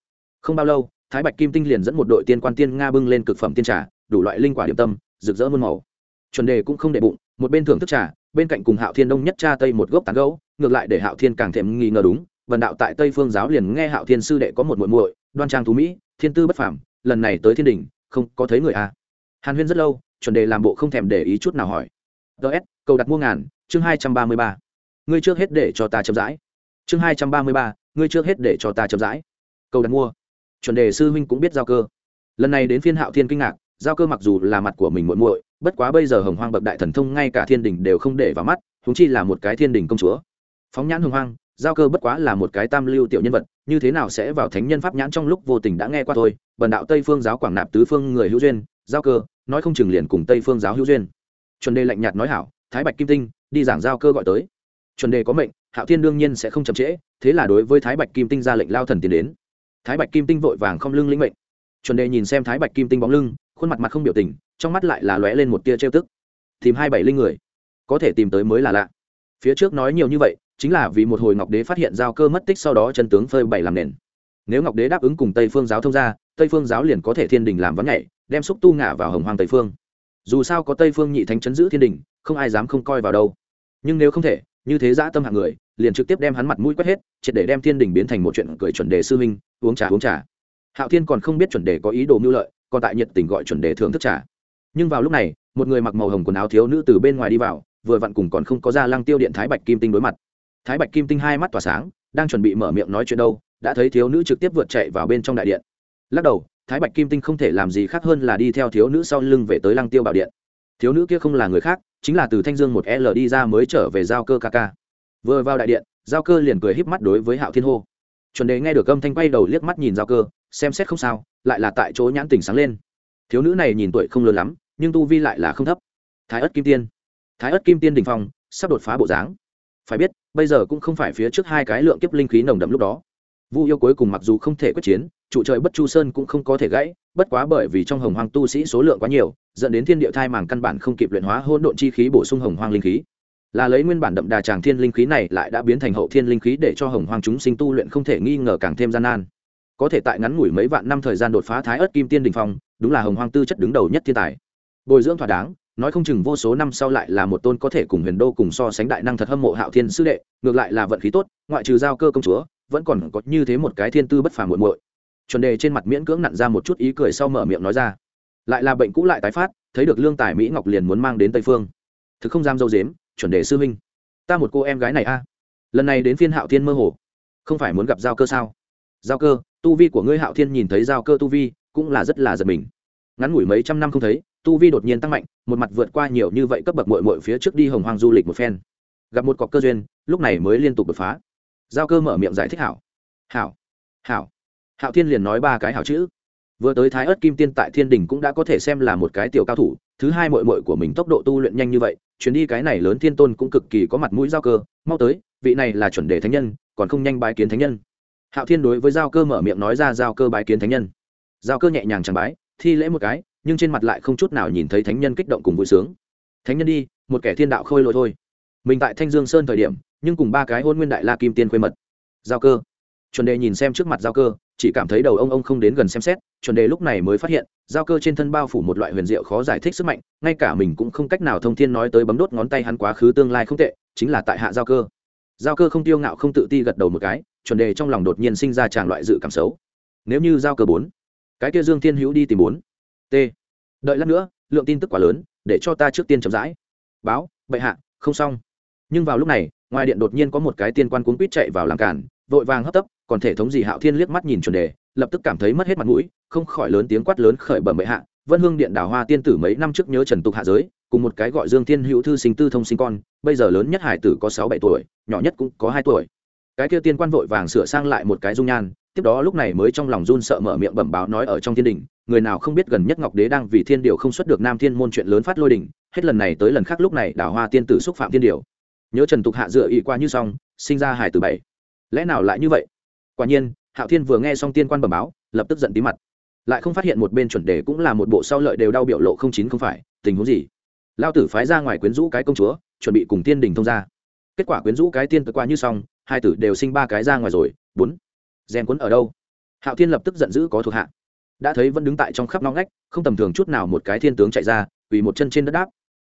Speaker 1: Không bao lâu, thái bạch kim tinh liền dẫn một đội tiên quan tiên nga bưng lên cực phẩm tiên trà, đủ loại linh quả điểm tâm, rực rỡ muôn màu. Chuẩn đề cũng không để bụng, một bên thưởng thức trà bên cạnh cùng hạo thiên đông nhất cha tây một gốc tán gấu ngược lại để hạo thiên càng thêm nghi ngờ đúng, vần đạo tại tây phương giáo liền nghe hạo thiên sư đệ có một muội muội, đoan trang thú mỹ, thiên tư bất phàm, lần này tới thiên đình, không có thấy người à. hàn huyên rất lâu, chuẩn đề làm bộ không thèm để ý chút nào hỏi. Ts cầu đặt mua ngàn, chương hai trăm ba mươi ba. Ngươi trước hết để cho ta chậm rãi. Chương hai trăm ba mươi ba, ngươi trước hết để cho ta chậm rãi. Cầu đặt mua. Chuẩn đề sư huynh cũng biết giao cơ. Lần này đến phiên hạo thiên kinh ngạc, giao cơ mặc dù là mặt của mình muội muội bất quá bây giờ hồng hoang bậc đại thần thông ngay cả thiên đình đều không để vào mắt húng chi là một cái thiên đình công chúa. Phóng nhãn hồng hoang, giao cơ bất quá là một cái tam lưu tiểu nhân vật, như thế nào sẽ vào thánh nhân pháp nhãn trong lúc vô tình đã nghe qua thôi. Bần đạo tây phương giáo quảng nạp tứ phương người hữu duyên, giao cơ, nói không chừng liền cùng tây phương giáo hữu duyên. Chuẩn đề lạnh nhạt nói hảo, thái bạch kim tinh, đi giảng giao cơ gọi tới. Chuẩn đề có mệnh, hạo thiên đương nhiên sẽ không chậm trễ, thế là đối với thái bạch kim tinh ra lệnh lao thần tiến đến. Thái bạch kim tinh vội vàng không lưng lĩnh mệnh. Chuẩn đề nhìn xem thái bạch kim tinh bóng lưng khuôn mặt mặt không biểu tình, trong mắt lại là lóe lên một tia trêu tức. Tìm hai bảy linh người, có thể tìm tới mới là lạ. Phía trước nói nhiều như vậy, chính là vì một hồi ngọc đế phát hiện giao cơ mất tích sau đó chân tướng phơi bày làm nền. Nếu ngọc đế đáp ứng cùng tây phương giáo thông ra tây phương giáo liền có thể thiên đình làm vắng nhảy, đem xúc tu ngả vào hồng hoàng tây phương. Dù sao có tây phương nhị thánh chấn giữ thiên đình, không ai dám không coi vào đâu. Nhưng nếu không thể, như thế dã tâm hạng người, liền trực tiếp đem hắn mặt mũi quét hết, triệt để đem thiên đình biến thành một chuyện cười chuẩn đề sư huynh, uống trà uống trà. Hạo thiên còn không biết chuẩn đề có ý đồ mưu lợi còn tại nhiệt tình gọi chuẩn đề thưởng thức trà. Nhưng vào lúc này, một người mặc màu hồng quần áo thiếu nữ từ bên ngoài đi vào, vừa vặn cùng còn không có ra lăng tiêu điện thái bạch kim tinh đối mặt. Thái bạch kim tinh hai mắt tỏa sáng, đang chuẩn bị mở miệng nói chuyện đâu, đã thấy thiếu nữ trực tiếp vượt chạy vào bên trong đại điện. Lắc đầu, thái bạch kim tinh không thể làm gì khác hơn là đi theo thiếu nữ sau lưng về tới lăng tiêu bảo điện. Thiếu nữ kia không là người khác, chính là từ thanh dương một l đi ra mới trở về giao cơ ca ca. Vừa vào đại điện, giao cơ liền cười híp mắt đối với hạo thiên hô. Chuẩn đề nghe được âm thanh quay đầu liếc mắt nhìn giao cơ xem xét không sao, lại là tại chỗ nhãn tình sáng lên. Thiếu nữ này nhìn tuổi không lớn lắm, nhưng tu vi lại là không thấp. Thái ất kim tiên. Thái ất kim tiên đình phong, sắp đột phá bộ dáng. Phải biết, bây giờ cũng không phải phía trước hai cái lượng kiếp linh khí nồng đậm lúc đó. Vu yêu cuối cùng mặc dù không thể quyết chiến, trụ trời bất chu sơn cũng không có thể gãy, bất quá bởi vì trong hồng hoang tu sĩ số lượng quá nhiều, dẫn đến thiên địa thai màng căn bản không kịp luyện hóa hỗn độn chi khí bổ sung hồng hoang linh khí. Là lấy nguyên bản đậm đà tràng thiên linh khí này lại đã biến thành hậu thiên linh khí để cho hồng hoang chúng sinh tu luyện không thể nghi ngờ càng thêm gian nan có thể tại ngắn ngủi mấy vạn năm thời gian đột phá thái ớt kim tiên đình phong, đúng là hồng hoang tư chất đứng đầu nhất thiên tài. Bồi dưỡng thỏa đáng, nói không chừng vô số năm sau lại là một tôn có thể cùng huyền đô cùng so sánh đại năng thật hâm mộ hạo thiên sư đệ, ngược lại là vận khí tốt, ngoại trừ giao cơ công chúa, vẫn còn có như thế một cái thiên tư bất phàm muội muội. Chuẩn đề trên mặt miễn cưỡng nặn ra một chút ý cười sau mở miệng nói ra. Lại là bệnh cũ lại tái phát, thấy được lương tài mỹ ngọc liền muốn mang đến tây phương. Thực không dám dâu dếm, chuẩn đề sư huynh, ta một cô em gái này a. Lần này đến phiên hạo thiên mơ hồ. Không phải muốn gặp giao cơ sao? Giao cơ, tu vi của ngươi hạo thiên nhìn thấy giao cơ tu vi, cũng là rất là giật mình. Ngắn ngủi mấy trăm năm không thấy, tu vi đột nhiên tăng mạnh, một mặt vượt qua nhiều như vậy cấp bậc mội mội phía trước đi hồng hoang du lịch một phen. Gặp một cọc cơ duyên, lúc này mới liên tục đột phá. Giao cơ mở miệng giải thích hảo hảo hảo hạo thiên liền nói ba cái hảo chữ. Vừa tới thái ớt kim tiên tại thiên đình cũng đã có thể xem là một cái tiểu cao thủ, thứ hai mội mội của mình tốc độ tu luyện nhanh như vậy, chuyến đi cái này lớn thiên tôn cũng cực kỳ có mặt mũi giao cơ, mau tới, vị này là chuẩn đề thánh nhân, còn không nhanh bái kiến thánh nhân hạo thiên đối với giao cơ mở miệng nói ra giao cơ bái kiến thánh nhân. Giao cơ nhẹ nhàng chẳng bái, thi lễ một cái, nhưng trên mặt lại không chút nào nhìn thấy thánh nhân kích động cùng vui sướng. Thánh nhân đi, một kẻ thiên đạo khôi lỗi thôi. Mình tại thanh dương sơn thời điểm, nhưng cùng ba cái hôn nguyên đại la kim tiên khuê mật. Giao cơ. Chuẩn đề nhìn xem trước mặt giao cơ, chỉ cảm thấy đầu ông ông không đến gần xem xét, chuẩn đề lúc này mới phát hiện, giao cơ trên thân bao phủ một loại huyền diệu khó giải thích sức mạnh, ngay cả mình cũng không cách nào thông thiên nói tới bấm đốt ngón tay hắn quá khứ tương lai không tệ, chính là tại hạ giao cơ. Giao cơ không tiêu ngạo không tự ti gật đầu một cái chuẩn đề trong lòng đột nhiên sinh ra tràng loại dự cảm xấu. Nếu như giao cơ bốn, cái kia dương thiên hữu đi tìm bốn. T. Đợi lát nữa, lượng tin tức quá lớn, để cho ta trước tiên chậm rãi. Báo, bệ hạ, không xong. Nhưng vào lúc này, ngoài điện đột nhiên có một cái tiên quan cuốn quýt chạy vào làm cản, vội vàng hấp tấp, còn thể thống gì hạo thiên liếc mắt nhìn chuẩn đề, lập tức cảm thấy mất hết mặt mũi, không khỏi lớn tiếng quát lớn khởi bẩm bệ hạ, vân hương điện đào hoa tiên tử mấy năm trước nhớ trần tục hạ giới, cùng một cái gọi dương thiên hữu thư sinh tư thông sinh con, bây giờ lớn nhất hải tử có sáu bảy tuổi, nhỏ nhất cũng có hai tuổi cái kia tiên quan vội vàng sửa sang lại một cái dung nhan, tiếp đó lúc này mới trong lòng run sợ mở miệng bẩm báo nói ở trong thiên đình, người nào không biết gần nhất ngọc đế đang vì thiên điều không xuất được nam thiên môn chuyện lớn phát lôi đỉnh hết lần này tới lần khác lúc này đào hoa tiên tử xúc phạm thiên điều. Nhớ trần tục hạ dựa ý qua như xong, sinh ra hải tử bảy. Lẽ nào lại như vậy? Quả nhiên, hạo thiên vừa nghe xong tiên quan bẩm báo, lập tức giận tí mặt. Lại không phát hiện một bên chuẩn đề cũng là một bộ sau lợi đều đau biểu lộ không chín không phải, tình huống gì? Lao tử phái ra ngoài quyến rũ cái công chúa, chuẩn bị cùng tiên đình thông ra kết quả quyến rũ cái tiên tự qua như xong hai tử đều sinh ba cái ra ngoài rồi, bốn. Rèn quấn ở đâu? Hạo thiên lập tức giận dữ có thuộc hạ. Đã thấy vẫn đứng tại trong khắp nóng ngách, không tầm thường chút nào một cái thiên tướng chạy ra vì một chân trên đất đáp.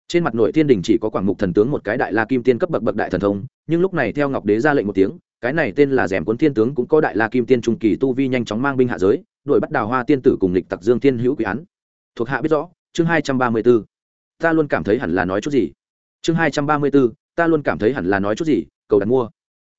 Speaker 1: Trên mặt nội thiên đình chỉ có quảng mục thần tướng một cái đại la kim tiên cấp bậc bậc đại thần thông, nhưng lúc này theo ngọc đế ra lệnh một tiếng, cái này tên là rèm cuốn thiên tướng cũng có đại la kim tiên trung kỳ tu vi nhanh chóng mang binh hạ giới đuổi bắt đào hoa tiên tử cùng lịch tặc dương thiên hữu quý án. Thuộc hạ biết rõ, chương hai trăm ba mươi b ố ta luôn cảm thấy hẳn là nói chút gì? Chương hai trăm ba mươi b ố ta luôn cảm thấy hẳn là nói chút gì? Cầu đặt mua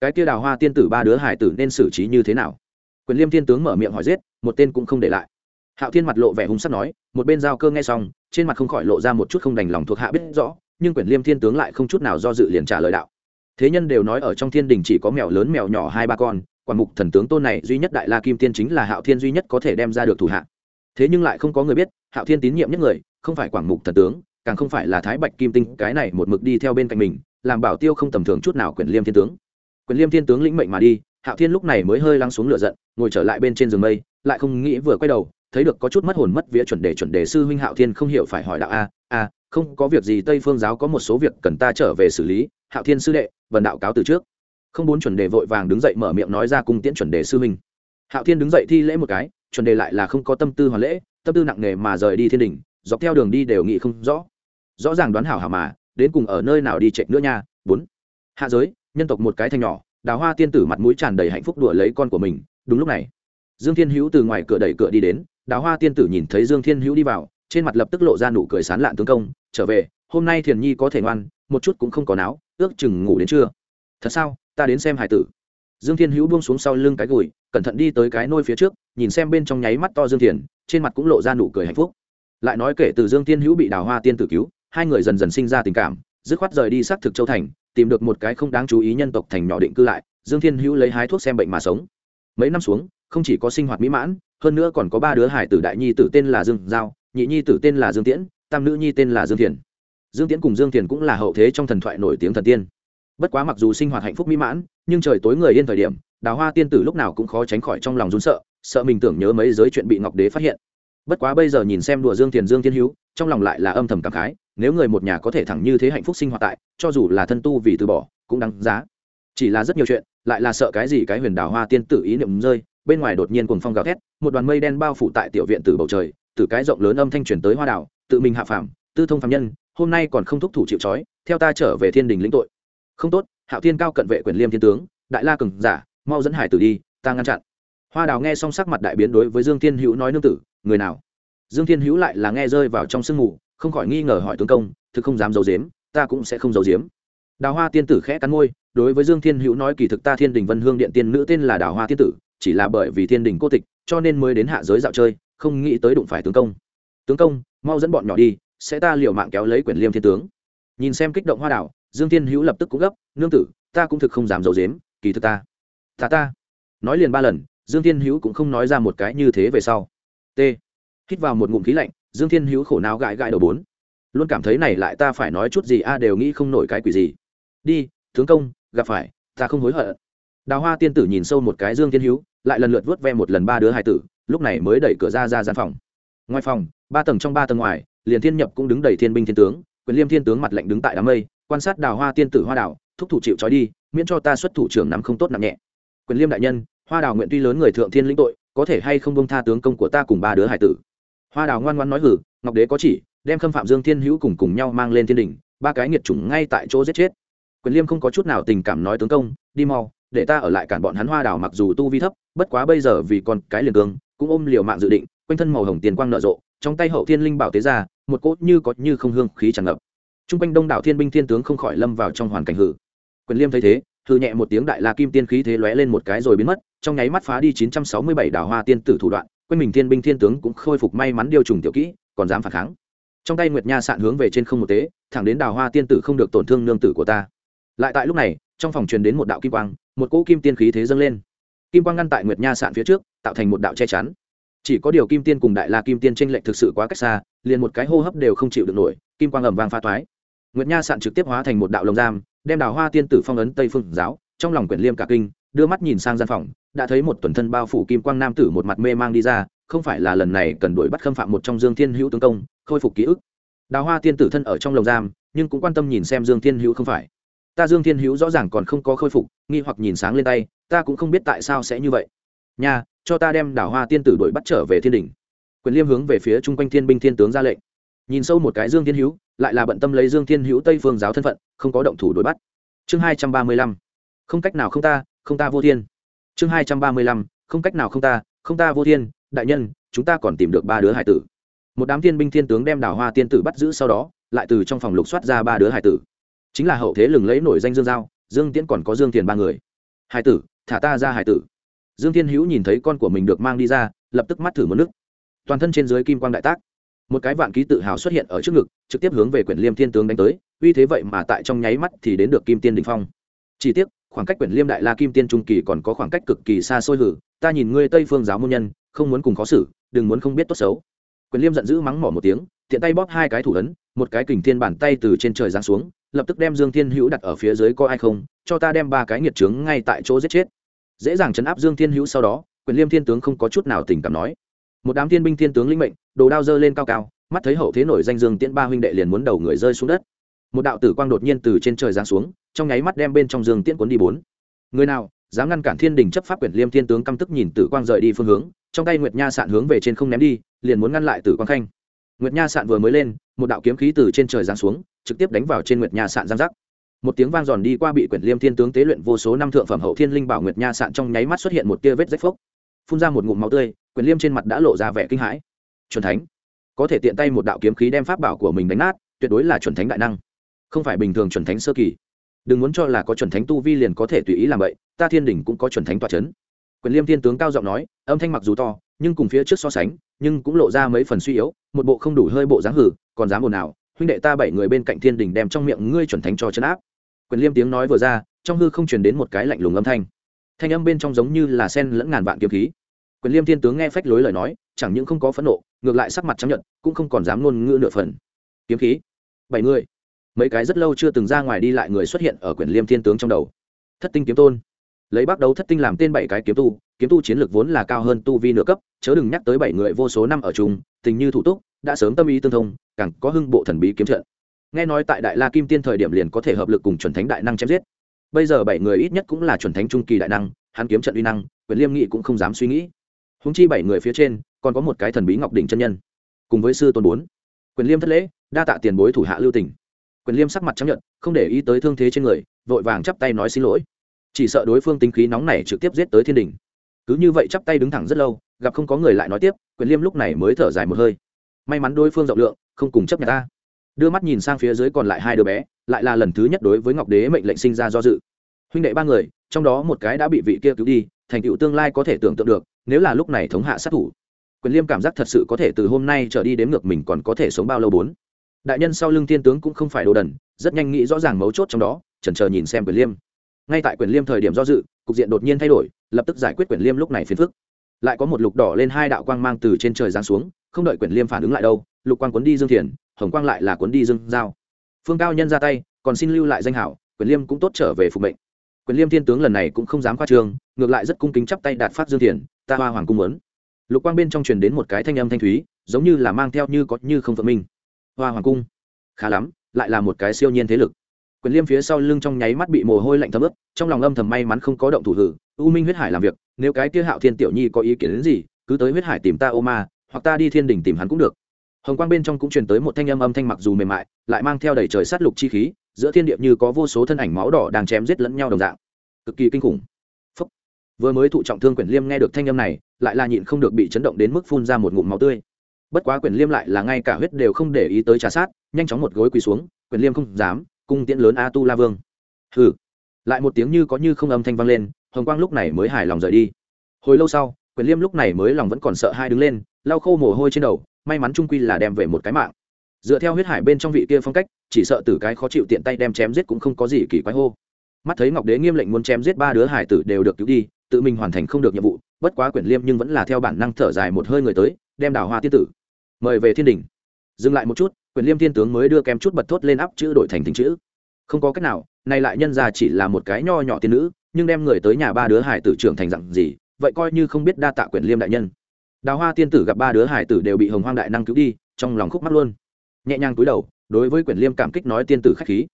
Speaker 1: cái kia đào hoa tiên tử ba đứa hải tử nên xử trí như thế nào? Quyền liêm thiên tướng mở miệng hỏi giết, một tên cũng không để lại. Hạo thiên mặt lộ vẻ hung sắt nói, một bên giao cơ nghe xong, trên mặt không khỏi lộ ra một chút không đành lòng thuộc hạ biết rõ, nhưng quyền liêm thiên tướng lại không chút nào do dự liền trả lời đạo. Thế nhân đều nói ở trong thiên đình chỉ có mèo lớn mèo nhỏ hai ba con quản mục thần tướng tôn này duy nhất đại la kim tiên chính là hạo thiên duy nhất có thể đem ra được thủ hạ. Thế nhưng lại không có người biết, hạo thiên tín nhiệm nhất người, không phải quản mục thần tướng, càng không phải là thái bạch kim tinh, cái này một mực đi theo bên cạnh mình, làm bảo tiêu không tầm thường chút nào quyền liêm thiên tướng quyền liêm thiên tướng lĩnh mệnh mà đi, hạo thiên lúc này mới hơi lăng xuống lửa giận, ngồi trở lại bên trên giường mây, lại không nghĩ vừa quay đầu, thấy được có chút mất hồn mất vía chuẩn đề chuẩn đề sư huynh hạo thiên không hiểu phải hỏi đạo, a a, không có việc gì tây phương giáo có một số việc cần ta trở về xử lý, hạo thiên sư đệ, vần đạo cáo từ trước. Không bốn chuẩn đề vội vàng đứng dậy mở miệng nói ra cung tiễn chuẩn đề sư huynh. Hạo thiên đứng dậy thi lễ một cái, chuẩn đề lại là không có tâm tư hoàn lễ, tâm tư nặng nề mà rời đi thiên đình, dọc theo đường đi đều nghĩ không rõ. Rõ ràng đoán hảo hảo mà, đến cùng ở nơi nào đi chạy nữa nha, bốn. Hạ giới nhân tộc một cái thanh nhỏ, đào hoa tiên tử mặt mũi tràn đầy hạnh phúc đùa lấy con của mình. Đúng lúc này, dương thiên hữu từ ngoài cửa đẩy cửa đi đến, đào hoa tiên tử nhìn thấy dương thiên hữu đi vào, trên mặt lập tức lộ ra nụ cười sán lạn tướng công, trở về, hôm nay thiền nhi có thể ngoan, một chút cũng không có náo, ước chừng ngủ đến trưa. Thật sao? Ta đến xem hải tử. Dương thiên hữu buông xuống sau lưng cái gùi, cẩn thận đi tới cái nôi phía trước, nhìn xem bên trong nháy mắt to dương thiền, trên mặt cũng lộ ra nụ cười hạnh phúc. Lại nói kể từ dương thiên hữu bị đào hoa tiên tử cứu, hai người dần dần sinh ra tình cảm dứt khoát rời đi xác thực châu thành, tìm được một cái không đáng chú ý nhân tộc thành nhỏ định cư lại, dương thiên hữu lấy hái thuốc xem bệnh mà sống. Mấy năm xuống, không chỉ có sinh hoạt mỹ mãn, hơn nữa còn có ba đứa hải tử đại nhi tử tên là dương giao, nhị nhi tử tên là dương tiễn, tam nữ nhi tên là dương thiền. Dương tiễn cùng dương thiền cũng là hậu thế trong thần thoại nổi tiếng thần tiên. Bất quá mặc dù sinh hoạt hạnh phúc mỹ mãn, nhưng trời tối người yên thời điểm, đào hoa tiên tử lúc nào cũng khó tránh khỏi trong lòng rún sợ sợ mình tưởng nhớ mấy giới chuyện bị ngọc đế phát hiện. Bất quá bây giờ nhìn xem đùa dương thiền, dương thiên hữu, trong lòng lại là âm thầm cảm khái nếu người một nhà có thể thẳng như thế hạnh phúc sinh hoạt tại, cho dù là thân tu vì từ bỏ, cũng đáng giá. Chỉ là rất nhiều chuyện, lại là sợ cái gì cái huyền đào hoa tiên tử ý niệm rơi, bên ngoài đột nhiên cuồng phong gào thét, một đoàn mây đen bao phủ tại tiểu viện từ bầu trời, từ cái rộng lớn âm thanh truyền tới hoa đảo, tự mình hạ phàm, tư thông phạm nhân, hôm nay còn không thúc thủ chịu trói, theo ta trở về thiên đình lĩnh tội. Không tốt, hạo thiên cao cận vệ quyền liêm thiên tướng, đại la cường giả, mau dẫn hải tử đi, ta ngăn chặn. Hoa đào nghe xong sắc mặt đại biến đối với dương thiên hữu nói nương tử, người nào? Dương thiên hữu lại là nghe rơi vào trong sương mù không khỏi nghi ngờ hỏi tướng công, thực không dám giấu giếm, ta cũng sẽ không giấu giếm. Đào hoa tiên tử khẽ cắn môi, đối với dương thiên hữu nói kỳ thực ta thiên đình vân hương điện tiên nữ tên là đào hoa tiên tử, chỉ là bởi vì thiên đình cô tịch, cho nên mới đến hạ giới dạo chơi, không nghĩ tới đụng phải tướng công. Tướng công, mau dẫn bọn nhỏ đi, sẽ ta liều mạng kéo lấy quyển liêm thiên tướng. Nhìn xem kích động hoa đảo, dương thiên hữu lập tức cũng gấp, nương tử, ta cũng thực không dám giấu dếm kỳ thực ta ta ta. Nói liền ba lần, dương thiên hữu cũng không nói ra một cái như thế về sau. T. Hít vào một ngụm khí lạnh dương thiên hữu khổ não gãi gãi đầu bốn. Luôn cảm thấy này lại ta phải nói chút gì, a, đều nghĩ không nổi cái quỷ gì. Đi, tướng công, gặp phải, ta không hối hận. Đào hoa tiên tử nhìn sâu một cái dương thiên hữu, lại lần lượt vớt ve một lần ba đứa hai tử, lúc này mới đẩy cửa ra ra gian phòng. Ngoài phòng, ba tầng trong ba tầng ngoài, liền thiên nhập cũng đứng đầy thiên binh thiên tướng, quyền liêm thiên tướng mặt lạnh đứng tại đám mây, quan sát đào hoa tiên tử hoa đào thúc thủ chịu trói đi, miễn cho ta xuất thủ trưởng nắm không tốt nặng nhẹ. Quyền liêm đại nhân, hoa đào nguyện tuy lớn người thượng thiên lĩnh tội, có thể hay không bông tha tướng công của ta cùng ba đứa hải tử? Hoa đào ngoan ngoan nói hử ngọc đế có chỉ, đem khâm phạm dương thiên hữu cùng cùng nhau mang lên thiên đình ba cái nghiệt chủng ngay tại chỗ giết chết. Quyền liêm không có chút nào tình cảm nói tướng công, đi mau, để ta ở lại cản bọn hắn hoa đào mặc dù tu vi thấp, bất quá bây giờ vì con cái liền cương cũng ôm liều mạng dự định, quanh thân màu hồng tiền quang nở rộ, trong tay hậu thiên linh bảo tế ra, một cốt như có như không hương khí tràn ngập. T r u n g quanh đông đảo thiên binh thiên tướng không khỏi lâm vào trong hoàn cảnh hử. Quyền liêm thấy thế hư nhẹ một tiếng đại la kim tiên khí thế lóe lên một cái rồi biến mất, trong nháy mắt phá đi chín trăm sáu mươi bảy đào hoa tiên tử thủ đoạn quanh mình thiên binh thiên tướng cũng khôi phục may mắn điều trùng tiểu kỹ, còn dám phản kháng. Trong tay nguyệt nha sạn hướng về trên không một tế, thẳng đến đào hoa tiên tử không được tổn thương nương tử của ta. Lại tại lúc này, trong phòng truyền đến một đạo kim quang, một cỗ kim tiên khí thế dâng lên. Kim quang ngăn tại nguyệt nha sạn phía trước, tạo thành một đạo che chắn. Chỉ có điều kim tiên cùng đại la kim tiên tranh lệch thực sự quá cách xa, liền một cái hô hấp đều không chịu được nổi, kim quang ầm vang pha toái. Nguyệt nha sạn trực tiếp hóa thành một đạo lồng giam, đem đào hoa tiên tử phong ấn tây phương giáo, trong lòng quyển liêm cả kinh đưa mắt nhìn sang gian phòng, đã thấy một tuần thân bao phủ kim quang nam tử một mặt mê mang đi ra, không phải là lần này cần đuổi bắt khâm phạm một trong dương thiên hữu tướng công, khôi phục ký ức. Đào hoa tiên tử thân ở trong lồng giam, nhưng cũng quan tâm nhìn xem dương thiên hữu không phải. Ta dương thiên hữu rõ ràng còn không có khôi phục, nghi hoặc nhìn sáng lên tay, ta cũng không biết tại sao sẽ như vậy. Nha, cho ta đem đào hoa tiên tử đuổi bắt trở về thiên đình. Quyền liêm hướng về phía chung quanh thiên binh thiên tướng ra lệnh. Nhìn sâu một cái dương thiên hữu, lại là bận tâm lấy dương thiên hữu tây phương giáo thân phận, không có động thủ đuổi bắt. Chương hai trăm ba mươi lăm. Không cách nào không ta không ta vô thiên. Chương hai trăm ba mươi lăm, không cách nào không ta không ta vô thiên, đại nhân, chúng ta còn tìm được ba đứa hải tử. Một đám thiên binh thiên tướng đem đào hoa tiên tử bắt giữ sau đó, lại từ trong phòng lục soát ra ba đứa hải tử. Chính là hậu thế lừng lấy nổi danh dương giao, dương tiễn còn có dương tiền ba người. Hải tử, thả ta ra hải tử. Dương thiên hữu nhìn thấy con của mình được mang đi ra, lập tức mắt thử một nước. Toàn thân trên dưới kim quang đại tác. Một cái vạn ký tự hào xuất hiện ở trước ngực, trực tiếp hướng về quyển liêm thiên tướng đánh tới, uy thế vậy mà tại trong nháy mắt thì đến được kim tiên đình phong. Chỉ tiếc khoảng cách quyển liêm đại la kim tiên trung kỳ còn có khoảng cách cực kỳ xa xôi hử. Ta nhìn ngươi tây phương giáo môn nhân, không muốn cùng khó xử, đừng muốn không biết tốt xấu. Quyển liêm giận dữ mắng mỏ một tiếng, tiện tay bóp hai cái thủ ấn, một cái kình thiên bàn tay từ trên trời giáng xuống, lập tức đem dương thiên hữu đặt ở phía dưới có ai không, cho ta đem ba cái nghiệt trướng ngay tại chỗ giết chết. Dễ dàng chấn áp dương thiên hữu sau đó quyền liêm thiên tướng không có chút nào tình cảm nói. Một đám thiên binh thiên tướng linh mệnh, đồ đao dơ lên cao cao, mắt thấy hậu thế nổi danh dương tiễn ba huynh đệ liền muốn đầu người rơi xuống đất một đạo tử quang đột nhiên từ trên trời giáng xuống, trong nháy mắt đem bên trong dương tiễn cuốn đi bốn. Người nào, dám ngăn cản thiên đình chấp pháp quyển liêm thiên tướng căm tức nhìn tử quang rời đi phương hướng, trong tay nguyệt nha sạn hướng về trên không ném đi, liền muốn ngăn lại tử quang khanh. Nguyệt nha sạn vừa mới lên, một đạo kiếm khí từ trên trời giáng xuống, trực tiếp đánh vào trên nguyệt nha sạn giang giác. Một tiếng vang giòn đi qua bị quyển liêm thiên tướng tế luyện vô số năm thượng phẩm hậu thiên linh bảo nguyệt nha sạn trong nháy mắt xuất hiện một tia vết rách phốc. Phun ra một ngụm máu tươi, quyển liêm trên mặt đã lộ ra vẻ kinh hãi. Chuẩn thánh, có thể tiện tay một đạo kiếm khí đem pháp bảo của mình đánh nát, tuyệt đối là chuẩn thánh đại năng không phải bình thường chuẩn thánh sơ kỳ. Đừng muốn cho là có chuẩn thánh tu vi liền có thể tùy ý làm vậy, ta thiên đình cũng có chuẩn thánh tọa c h ấ n quyền liêm thiên tướng cao giọng nói, âm thanh mặc dù to, nhưng cùng phía trước so sánh, nhưng cũng lộ ra mấy phần suy yếu, một bộ không đủ hơi bộ dáng hử, còn dám ồn nào huynh đệ ta bảy người bên cạnh thiên đình đem trong miệng ngươi chuẩn thánh cho chấn áp. Quyền liêm tiếng nói vừa ra, trong hư không truyền đến một cái lạnh lùng âm thanh. Thanh âm bên trong giống như là sen lẫn ngàn vạn kiếm khí. Quyền liêm thiên tướng nghe phách lối lời nói, chẳng những không có phẫn nộ, ngược lại sắc mặt chấp nhận cũng không còn dám ngôn ngữ nửa phần. Kiếm khí? Bảy người mấy cái rất lâu chưa từng ra ngoài đi lại người xuất hiện ở quyển liêm thiên tướng trong đầu. Thất tinh kiếm tôn. Lấy bắt đầu thất tinh làm tên bảy cái kiếm tu kiếm tu chiến lược vốn là cao hơn tu vi nửa cấp, chớ đừng nhắc tới bảy người vô số năm ở chung, tình như thủ túc, đã sớm tâm ý tương thông, càng có hưng bộ thần bí kiếm trận. Nghe nói tại đại la kim tiên thời điểm liền có thể hợp lực cùng chuẩn thánh đại năng chém giết. Bây giờ bảy người ít nhất cũng là chuẩn thánh trung kỳ đại năng, hắn kiếm trận uy năng quyền liêm nghị cũng không dám suy nghĩ. Húng chi bảy người phía trên, còn có một cái thần bí ngọc đỉnh chân nhân. Cùng với sư tôn bốn. Quyền liêm thất lễ, đa tạ tiền bối thủ hạ lưu tỉnh quyền liêm sắc mặt chấp nhận, không để ý tới thương thế trên người, vội vàng chắp tay nói xin lỗi. Chỉ sợ đối phương tính khí nóng này trực tiếp giết tới thiên đình. Cứ như vậy chắp tay đứng thẳng rất lâu, gặp không có người lại nói tiếp, quyền liêm lúc này mới thở dài một hơi. May mắn đối phương rộng lượng, không cùng chấp nhận ta. Đưa mắt nhìn sang phía dưới còn lại hai đứa bé, lại là lần thứ nhất đối với ngọc đế mệnh lệnh sinh ra do dự. Huynh đệ ba người, trong đó một cái đã bị vị kia cứu đi, thành tựu tương lai có thể tưởng tượng được, nếu là lúc này thống hạ sát thủ, quyền liêm cảm giác thật sự có thể từ hôm nay trở đi đếm ngược mình còn có thể sống bao lâu bốn đại nhân sau lưng tiên tướng cũng không phải đồ đần, rất nhanh nghĩ rõ ràng mấu chốt trong đó, chần chờ nhìn xem quyền liêm. Ngay tại quyền liêm thời điểm do dự, cục diện đột nhiên thay đổi, lập tức giải quyết quyền liêm lúc này phiền phức. Lại có một lục đỏ lên hai đạo quang mang từ trên trời giáng xuống, không đợi quyền liêm phản ứng lại đâu, lục quang cuốn đi dương thiền, hồng quang lại là cuốn đi dương giao. Phương cao nhân ra tay, còn xin lưu lại danh hảo, quyền liêm cũng tốt trở về phục mệnh. Quyền liêm thiên tướng lần này cũng không dám khoa trương, ngược lại rất cung kính chắp tay đạt phát dương thiền, ta hoa hoàng cung muốn. Lục quang bên trong truyền đến một cái thanh âm thanh thúy, giống như là mang theo như có như không phượng minh hoa hoàng cung. Khá lắm, lại là một cái siêu nhiên thế lực. Quyền liêm phía sau lưng trong nháy mắt bị mồ hôi lạnh thấm ướt, trong lòng âm thầm may mắn không có động thủ hử. U minh huyết hải làm việc, nếu cái kia hạo thiên tiểu nhi có ý kiến đến gì, cứ tới huyết hải tìm ta ô ma, hoặc ta đi thiên đình tìm hắn cũng được. Hồng quang bên trong cũng truyền tới một thanh âm âm thanh mặc dù mềm mại, lại mang theo đầy trời sát lục chi khí, giữa thiên địa như có vô số thân ảnh máu đỏ đang chém giết lẫn nhau đồng dạng. Cực kỳ kinh khủng. Phúc. vừa mới thụ trọng thương quyển liêm nghe được thanh âm này, lại là nhịn không được bị chấn động đến mức phun ra một ngụm máu tươi bất quá quyền liêm lại là ngay cả huyết đều không để ý tới trà sát, nhanh chóng một gối quỳ xuống, quyền liêm không dám, cung tiễn lớn a tu la vương. Hừ. Lại một tiếng như có như không âm thanh vang lên, hồng quang lúc này mới hài lòng rời đi. Hồi lâu sau, quyền liêm lúc này mới lòng vẫn còn sợ hai đứng lên, lau khô mồ hôi trên đầu, may mắn trung quy là đem về một cái mạng. Dựa theo huyết hải bên trong vị kia phong cách, chỉ sợ tử cái khó chịu tiện tay đem chém giết cũng không có gì kỳ quái hô. Mắt thấy ngọc đế nghiêm lệnh muốn chém giết ba đứa hải tử đều được cứu đi, tự mình hoàn thành không được nhiệm vụ, bất quá quyển liêm nhưng vẫn là theo bản năng thở dài một hơi người tới, đem đào hoa tiên tử mời về thiên đình. Dừng lại một chút, Quyền liêm thiên tướng mới đưa kem chút bật thốt lên áp chữ đổi thành tình chữ. Không có cách nào nay lại nhân ra chỉ là một cái nho nhỏ tiên nữ, nhưng đem người tới nhà ba đứa hải tử trưởng thành dặn gì, vậy coi như không biết đa tạ Quyền liêm đại nhân. Đào hoa tiên tử gặp ba đứa hải tử đều bị hồng hoang đại năng cứu đi, trong lòng khúc mắt luôn. Nhẹ nhàng cúi đầu, đối với Quyền liêm cảm kích nói tiên tử khách khí.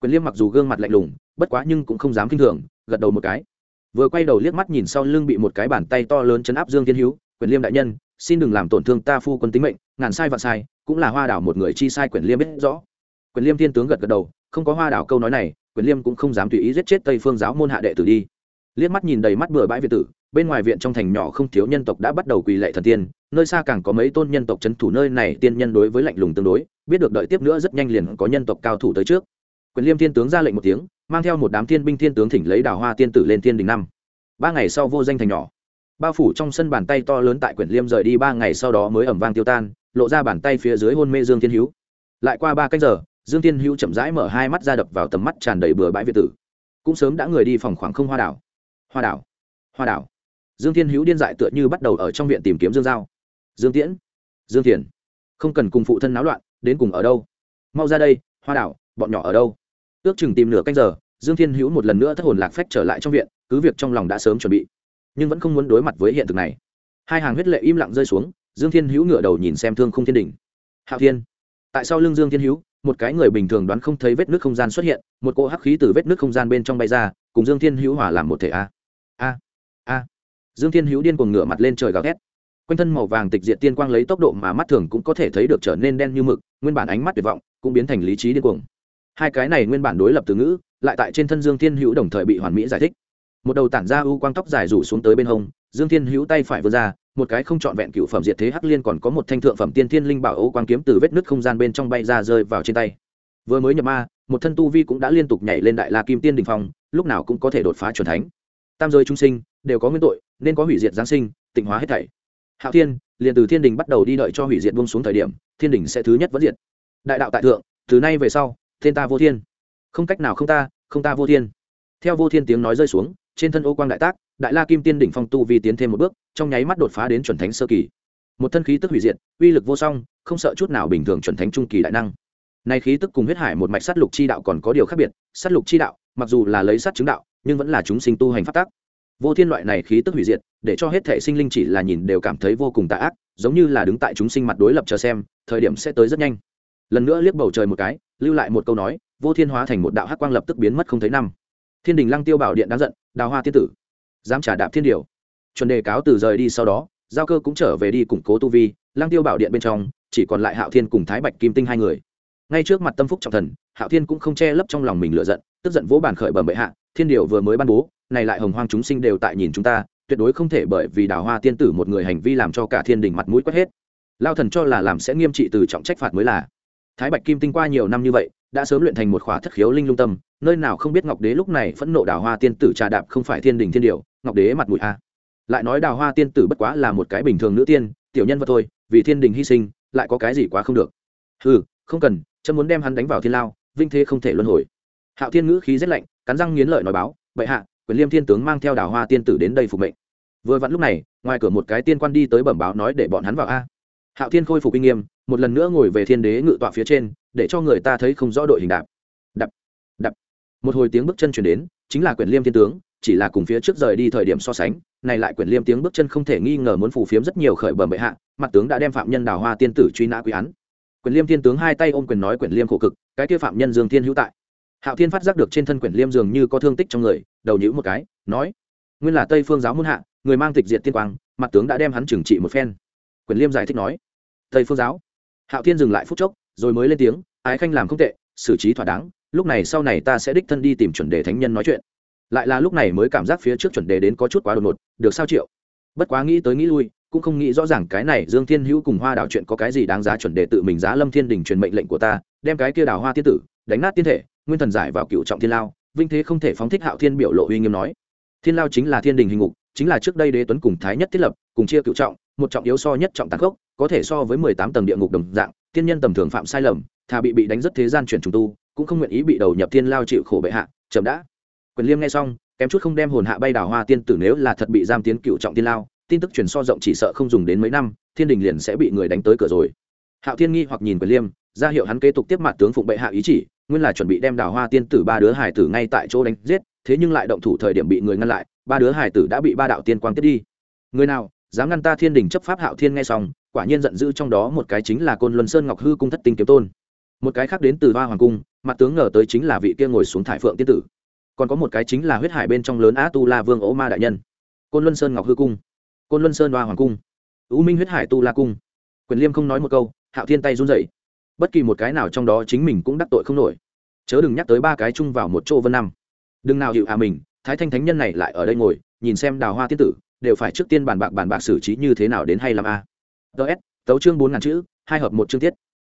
Speaker 1: Quyền liêm mặc dù gương mặt lạnh lùng, bất quá nhưng cũng không dám kinh thường, gật đầu một cái. Vừa quay đầu liếc mắt nhìn sau lưng bị một cái bàn tay to lớn chấn áp dương thiên hữu quyển liêm đại nhân, xin đừng làm tổn thương ta phu quân tính mệnh, ngàn sai vạn sai, cũng là hoa đảo một người chi sai quyển liêm biết rõ. Quyển liêm thiên tướng gật gật đầu, không có hoa đảo câu nói này quyển liêm cũng không dám tùy ý giết chết tây phương giáo môn hạ đệ tử đi. Liếc mắt nhìn đầy mắt bừa bãi việt tử, bên ngoài viện trong thành nhỏ không thiếu nhân tộc đã bắt đầu quỳ lệ thần tiên, nơi xa càng có mấy tôn nhân tộc c h ấ n thủ nơi này, tiên nhân đối với lạnh lùng tương đối, biết được đợi tiếp nữa rất nhanh liền có nhân tộc cao thủ tới trước. Quyền liêm thiên tướng ra lệnh một tiếng, mang theo một đám thiên binh thiên tướng thỉnh lấy đào hoa tiên tử lên thiên đình năm. Ba ngày sau vô danh thành nhỏ bao phủ trong sân bàn tay to lớn tại quyển liêm rời đi ba ngày sau đó mới ẩm vang tiêu tan, lộ ra bàn tay phía dưới hôn mê dương thiên hữu. Lại qua ba cách giờ, dương thiên hữu chậm rãi mở hai mắt ra đập vào tầm mắt tràn đầy bừa bãi việt tử. Cũng sớm đã người đi phòng khoảng không hoa đảo. Hoa đảo hoa đảo. Dương thiên hữu điên dại tựa như bắt đầu ở trong viện tìm kiếm dương giao. Dương tiễn, dương thiền, không cần cùng phụ thân náo loạn, đến cùng ở đâu? Mau ra đây, hoa đảo, bọn nhỏ ở đâu? Ước chừng tìm nửa canh giờ, dương thiên hữu một lần nữa thất hồn lạc phách trở lại trong viện, cứ việc trong lòng đã sớm chuẩn bị nhưng vẫn không muốn đối mặt với hiện thực này. Hai hàng huyết lệ im lặng rơi xuống, dương thiên hữu ngửa đầu nhìn xem thương không thiên đình. Hạo thiên, tại sao lưng dương thiên hữu, một cái người bình thường đoán không thấy vết nước không gian xuất hiện, một cỗ hắc khí từ vết nước không gian bên trong bay ra, cùng dương thiên hữu hòa làm một thể a? A a. Dương thiên hữu điên cuồng ngửa mặt lên trời gào thét. Quanh thân màu vàng tịch diệt tiên quang lấy tốc độ mà mắt thường cũng có thể thấy được trở nên đen như mực, nguyên bản ánh mắt tuyệt vọng, cũng biến thành lý trí điên cuồng. Hai cái này nguyên bản đối lập từ ngữ, lại tại trên thân dương thiên hữu đồng thời bị hoàn mỹ giải thích một đầu tản ra u quang tóc dài rủ xuống tới bên hông, dương thiên hữu tay phải vươn ra, một cái không trọn vẹn cựu phẩm diệt thế hắc liên còn có một thanh thượng phẩm tiên thiên linh bảo ô quang kiếm từ vết nứt không gian bên trong bay ra rơi vào trên tay. Vừa mới nhập ma, một thân tu vi cũng đã liên tục nhảy lên đại la kim tiên đình phong, lúc nào cũng có thể đột phá c thánh. Tam giới trung sinh, đều có nguyên tội, nên có hủy diệt giáng sinh, tịnh hóa hết thảy. Hạo thiên, liền từ thiên đình bắt đầu đi đợi cho hủy diệt buông xuống thời điểm, thiên đình sẽ thứ nhất vẫn diệt. Đại đạo tại thượng, từ nay về sau, thiên ta vô thiên. Không cách nào không ta không ta vô thiên. Theo vô thiên tiếng nói rơi xuống trên thân ô quang đại tác, đại la kim tiên đỉnh phong tu vi tiến thêm một bước, trong nháy mắt đột phá đến chuẩn thánh sơ kỳ. Một thân khí tức hủy diệt, uy lực vô song, không sợ chút nào bình thường chuẩn thánh trung kỳ đại năng. Nay khí tức cùng huyết hải một mạch sát lục chi đạo còn có điều khác biệt, sát lục chi đạo, mặc dù là lấy sát chứng đạo, nhưng vẫn là chúng sinh tu hành phát tác vô thiên loại này khí tức hủy diệt, để cho hết thể sinh linh chỉ là nhìn đều cảm thấy vô cùng tà ác, giống như là đứng tại chúng sinh mặt đối lập chờ xem, thời điểm sẽ tới rất nhanh. Lần nữa liếc bầu trời một cái, lưu lại một câu nói, vô thiên hóa thành một đạo hắc quang lập tức biến mất không thấy năm thiên đình lăng tiêu bảo điện đáng giận, đào hoa tiên tử. Dám trả đạp thiên điều. Chuẩn đề cáo từ rời đi sau đó, giao cơ cũng trở về đi củng cố tu vi, lăng tiêu bảo điện bên trong, chỉ còn lại hạo thiên cùng thái bạch kim tinh hai người. Ngay trước mặt tâm phúc trọng thần, hạo thiên cũng không che lấp trong lòng mình lựa giận, tức giận vỗ bàn khởi bẩm bệ hạ, thiên điều vừa mới ban bố, này lại hồng hoang chúng sinh đều tại nhìn chúng ta, tuyệt đối không thể bởi vì đào hoa tiên tử một người hành vi làm cho cả thiên đình mặt mũi quét hết. Lao thần cho là làm sẽ nghiêm trị từ trọng trách phạt mới là. Thái bạch kim tinh qua nhiều năm như vậy đã sớm luyện thành một khóa thất khiếu linh lung tâm, nơi nào không biết ngọc đế lúc này phẫn nộ đào hoa tiên tử trà đạp không phải thiên đình thiên điều, ngọc đế mặt mũi a. Lại nói đào hoa tiên tử bất quá là một cái bình thường nữ tiên, tiểu nhân vật thôi, vì thiên đình hy sinh, lại có cái gì quá không được. Ừ không cần, chấm muốn đem hắn đánh vào thiên lao, vinh thế không thể luân hồi. Hạo thiên ngữ khí rét lạnh, cắn răng nghiến lợi nói báo, bệ hạ, quyền liêm thiên tướng mang theo đào hoa tiên tử đến đây phục mệnh. Vừa vặn lúc này, ngoài cửa một cái tiên quan đi tới bẩm báo nói để bọn hắn vào a. Hạo thiên khôi phục kinh nghiêm một lần nữa ngồi về thiên đế ngự tọa phía trên, để cho người ta thấy không rõ đội hình đạp. Đập đập. Một hồi tiếng bước chân chuyển đến, chính là quyền liêm thiên tướng, chỉ là cùng phía trước rời đi thời điểm so sánh, này lại quyền liêm tiếng bước chân không thể nghi ngờ muốn phủ phiếm rất nhiều khởi bẩm bệ hạ, mặt tướng đã đem phạm nhân đào hoa tiên tử truy nã quy án. Quyền liêm thiên tướng hai tay ôm quyền nói quyền liêm khổ cực, cái kia phạm nhân dương thiên hữu tại. Hạo thiên phát giác được trên thân quyền liêm dường như có thương tích trong người, đầu nhữ một cái, nói, nguyên là tây phương giáo muôn hạ, người mang tịch diệt tiên quang, mặt tướng đã đem hắn trừng trị một phen. Quyền liêm giải thích nói, tây phương giáo hạo thiên dừng lại phút chốc, rồi mới lên tiếng, ái khanh làm không tệ, xử trí thỏa đáng, lúc này sau này ta sẽ đích thân đi tìm chuẩn đề thánh nhân nói chuyện. Lại là lúc này mới cảm giác phía trước chuẩn đề đến có chút quá đột ngột, được sao triệu? Bất quá nghĩ tới nghĩ lui, cũng không nghĩ rõ ràng cái này dương thiên hữu cùng hoa đảo chuyện có cái gì đáng giá chuẩn đề tự mình giá lâm thiên đình truyền mệnh lệnh của ta, đem cái kia đào hoa tiên tử, đánh nát tiên thể, nguyên thần giải vào cựu trọng thiên lao, vinh thế không thể phóng thích hạo thiên biểu lộ uy nghiêm nói. Thiên lao chính là thiên đình hình ngục, chính là trước đây đế tuấn cùng thái nhất thiết lập, cùng chia cựu trọng, một trọng yếu so nhất trọng tàn khốc có thể so với mười tám tầng địa ngục đồng dạng thiên nhân tầm thường phạm sai lầm, thà bị bị đánh rất thế gian chuyển trùng tu, cũng không nguyện ý bị đầu nhập thiên lao chịu khổ bệ hạ, chậm đã. Quyền liêm nghe xong, kém chút không đem hồn hạ bay đào hoa tiên tử nếu là thật bị giam tiến cựu trọng tiên lao, tin tức truyền so rộng chỉ sợ không dùng đến mấy năm, thiên đình liền sẽ bị người đánh tới cửa rồi. Hạo thiên nghi hoặc nhìn quyền liêm, ra hiệu hắn kế tục tiếp mặt tướng phụng bệ hạ ý chỉ, nguyên là chuẩn bị đem đào hoa tiên tử ba đứa hải tử ngay tại chỗ đánh giết, thế nhưng lại động thủ thời điểm bị người ngăn lại, ba đứa hải tử đã bị ba đạo tiên quang tiếp đi. Người nào, dám ngăn ta thiên đình chấp pháp hạo thiên nghe xong quả nhiên giận dữ trong đó một cái chính là côn luân sơn ngọc hư cung thất tinh kiếm tôn. Một cái khác đến từ hoa hoàng cung, mặt tướng ngờ tới chính là vị kia ngồi xuống thải phượng tiên tử. Còn có một cái chính là huyết hải bên trong lớn á tu la vương ố ma đại nhân. Côn luân sơn ngọc hư cung. Côn luân sơn hoa hoàng cung. U minh huyết hải tu la cung. Quyền liêm không nói một câu, hạo thiên tay run dậy bất kỳ một cái nào trong đó chính mình cũng đắc tội không nổi. Chớ đừng nhắc tới ba cái chung vào một chỗ vân năm. Đừng nào hiệu à mình, thái thanh thánh nhân này lại ở đây ngồi, nhìn xem đào hoa tiên tử, đều phải trước tiên bàn bạc bàn bạc xử trí như thế nào đến hay làm a à ts tấu chương bốn ngàn chữ, hai hợp một chương tiết.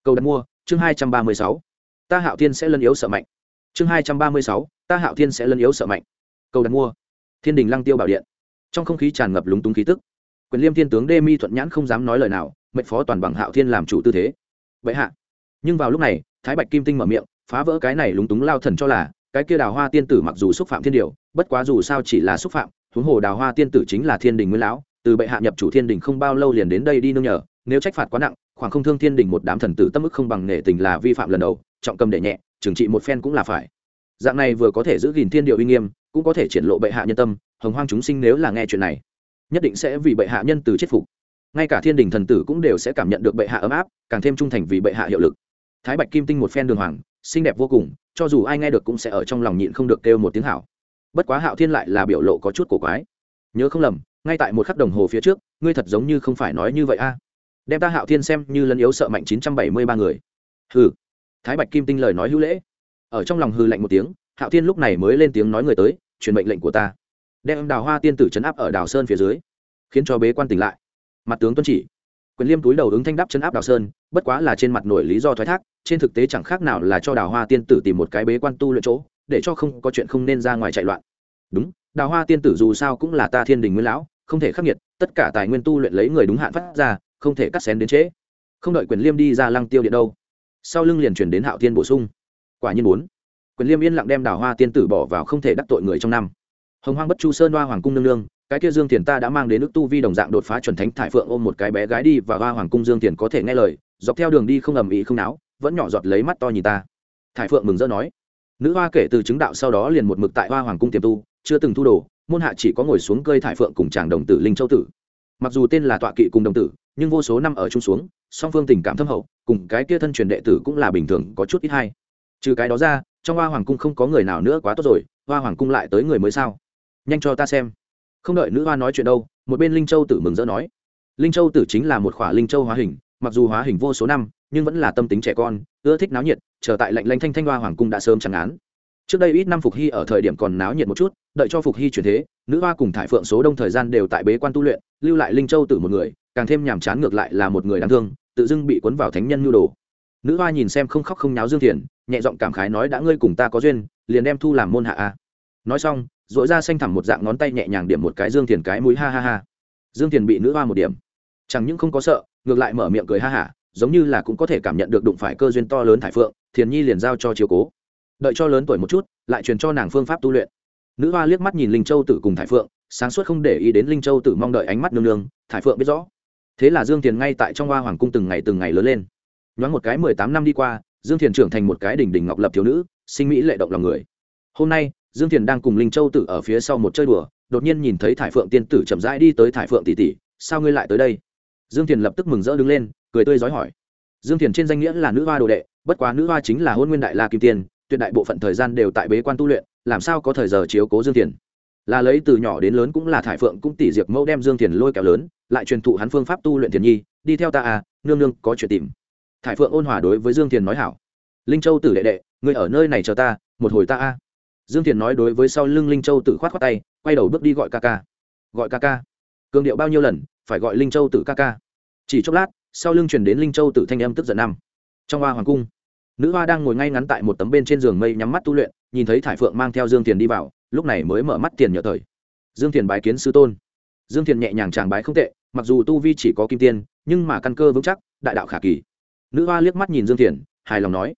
Speaker 1: Câu đặt mua, chương hai trăm ba mươi sáu. Ta hạo thiên sẽ lân yếu sợ mạnh. Chương hai trăm ba mươi sáu, ta hạo thiên sẽ lân yếu sợ mạnh. Câu đặt mua. Thiên đình lăng tiêu bảo điện. Trong không khí tràn ngập lúng túng khí tức. Quyền liêm thiên tướng đê mi thuận nhãn không dám nói lời nào, mệnh phó toàn bằng hạo thiên làm chủ tư thế. Vậy hạ. Nhưng vào lúc này, thái bạch kim tinh mở miệng, phá vỡ cái này lúng túng lao thần cho là, cái kia đào hoa tiên tử mặc dù xúc phạm thiên điều, bất quá dù sao chỉ là xúc phạm, huống hồ đào hoa tiên tử chính là thiên đình nguyên lão từ bệ hạ nhập chủ thiên đình không bao lâu liền đến đây đi nương nhờ, nếu trách phạt quá nặng, khoảng không thương thiên đình một đám thần tử tâm ức không bằng nể tình là vi phạm lần đầu, trọng cầm để nhẹ, trừng trị một phen cũng là phải. Dạng này vừa có thể giữ gìn thiên điều uy nghiêm, cũng có thể triển lộ bệ hạ nhân tâm, hồng hoang chúng sinh nếu là nghe chuyện này, nhất định sẽ vì bệ hạ nhân từ chết phục. Ngay cả thiên đình thần tử cũng đều sẽ cảm nhận được bệ hạ ấm áp, càng thêm trung thành vì bệ hạ hiệu lực. Thái bạch kim tinh một phen đường hoàng, xinh đẹp vô cùng, cho dù ai nghe được cũng sẽ ở trong lòng nhịn không được kêu một tiếng hảo. Bất quá hạo thiên lại là biểu lộ có chút cổ quái. Nhớ không lầm ngay tại một khắc đồng hồ phía trước, ngươi thật giống như không phải nói như vậy a. Đem ta hạo thiên xem như lân yếu sợ mạnh chín trăm bảy mươi ba người. Hừ. Thái bạch kim tinh lời nói hữu lễ. Ở trong lòng hư lạnh một tiếng, hạo thiên lúc này mới lên tiếng nói người tới, truyền mệnh lệnh của ta. Đem đào hoa tiên tử chấn áp ở đào sơn phía dưới, khiến cho bế quan tỉnh lại. Mặt tướng tuân chỉ. Quyền liêm túi đầu ứng thanh đáp chấn áp đào sơn, bất quá là trên mặt nổi lý do thoái thác, trên thực tế chẳng khác nào là cho đào hoa tiên tử tìm một cái bế quan tu luyện chỗ, để cho không có chuyện không nên ra ngoài chạy loạn. Đúng, đào hoa tiên tử dù sao cũng là ta thiên đình nguyên lão không thể khắc nghiệt, tất cả tài nguyên tu luyện lấy người đúng hạn phát ra, không thể cắt xén đến trễ. Không đợi quyền liêm đi ra lăng tiêu điện đâu, sau lưng liền chuyển đến hạo thiên bổ sung. Quả nhiên bốn quyền liêm yên lặng đem đào hoa tiên tử bỏ vào không thể đắc tội người trong năm. Hồng hoang bất chu sơn hoa hoàng cung nương nương, cái kia dương tiền ta đã mang đến nước tu vi đồng dạng đột phá chuẩn thánh thải phượng ôm một cái bé gái đi và hoa hoàng cung dương tiền có thể nghe lời, dọc theo đường đi không ầm ĩ không náo, vẫn nhỏ giọt lấy mắt to nhìn ta. Thải phượng mừng rỡ nói. Nữ hoa kể từ chứng đạo sau đó liền một mực tại hoa hoàng cung tiềm tu, chưa từng thu đồ môn hạ chỉ có ngồi xuống cơi thải phượng cùng chàng đồng tử linh châu tử. Mặc dù tên là tọa kỵ cùng đồng tử, nhưng vô số năm ở chung xuống, song phương tình cảm thâm hậu, cùng cái kia thân truyền đệ tử cũng là bình thường, có chút ít hay. Trừ cái đó ra, trong hoa hoàng cung không có người nào nữa quá tốt rồi, hoa hoàng cung lại tới người mới sao? Nhanh cho ta xem. Không đợi nữ hoa nói chuyện đâu, một bên linh châu tử mừng rỡ nói. Linh châu tử chính là một khỏa linh châu hóa hình, mặc dù hóa hình vô số năm, nhưng vẫn là tâm tính trẻ con, ưa thích náo nhiệt trở tại lạnh lanh thanh thanh hoa hoàng cung đã sớm chẳng án trước đây ít năm phục hy ở thời điểm còn náo nhiệt một chút, đợi cho phục hy chuyển thế, nữ hoa cùng thải phượng số đông thời gian đều tại bế quan tu luyện, lưu lại linh châu tử một người, càng thêm nhàm chán ngược lại là một người đáng thương, tự dưng bị cuốn vào thánh nhân nhu đồ. Nữ hoa nhìn xem không khóc không nháo dương thiền, nhẹ giọng cảm khái nói đã ngươi cùng ta có duyên, liền đem thu làm môn hạ a. Nói xong dội ra xanh thẳm một dạng ngón tay nhẹ nhàng điểm một cái dương thiền cái mũi ha ha ha. Dương thiền bị nữ hoa một điểm. Chẳng những không có sợ, ngược lại mở miệng cười ha hả, giống như là cũng có thể cảm nhận được đụng phải cơ duyên to lớn thải phượng, thiền nhi liền giao cho chiếu cố đợi cho lớn tuổi một chút, lại truyền cho nàng phương pháp tu luyện. Nữ hoa liếc mắt nhìn linh châu tử cùng thải phượng, sáng suốt không để ý đến linh châu tử mong đợi ánh mắt nương nương, thải phượng biết rõ. Thế là dương thiền ngay tại trong hoa hoàng cung từng ngày từng ngày lớn lên. Nhoáng một cái mười tám năm đi qua, dương thiền trưởng thành một cái đỉnh đỉnh ngọc lập thiếu nữ, sinh mỹ lệ động lòng người. Hôm nay, dương thiền đang cùng linh châu tử ở phía sau một chơi đùa, đột nhiên nhìn thấy thải phượng tiên tử chậm rãi đi tới thải phượng tỷ tỷ, sao ngươi lại tới đây? Dương thiền lập tức mừng rỡ đứng lên, cười tươi giói hỏi. Dương thiền trên danh nghĩa là nữ hoa đồ đệ, bất quá nữ hoa chính là hôn nguyên đại la kim tiên tuyệt đại bộ phận thời gian đều tại bế quan tu luyện, làm sao có thời giờ chiếu cố dương thiền? Là lấy từ nhỏ đến lớn cũng là thải phượng cũng tỷ diệt mẫu đem dương thiền lôi kéo lớn, lại truyền thụ hắn phương pháp tu luyện thiền nhi, đi theo ta à nương nương, có chuyện tìm. Thải phượng ôn hòa đối với dương thiền nói hảo. Linh châu tử đệ đệ người ở nơi này chờ ta, một hồi ta a. Dương thiền nói đối với sau lưng linh châu tử khoát khoát tay, quay đầu bước đi gọi ca ca. Gọi ca ca. Cường điệu bao nhiêu lần, phải gọi linh châu tử ca ca. Chỉ chốc lát, sau lưng chuyển đến linh châu tử thanh âm tức giận năm. Trong hoa hoàng cung nữ hoa đang ngồi ngay ngắn tại một tấm bên trên giường mây nhắm mắt tu luyện nhìn thấy thải phượng mang theo dương Tiền đi vào lúc này mới mở mắt tiền nhờ thời. Dương Tiền bái kiến sư tôn. Dương Tiền nhẹ nhàng tràng bái không tệ mặc dù tu vi chỉ có kim tiên nhưng mà căn cơ vững chắc đại đạo khả kỳ. Nữ hoa liếc mắt nhìn dương Tiền, hài lòng nói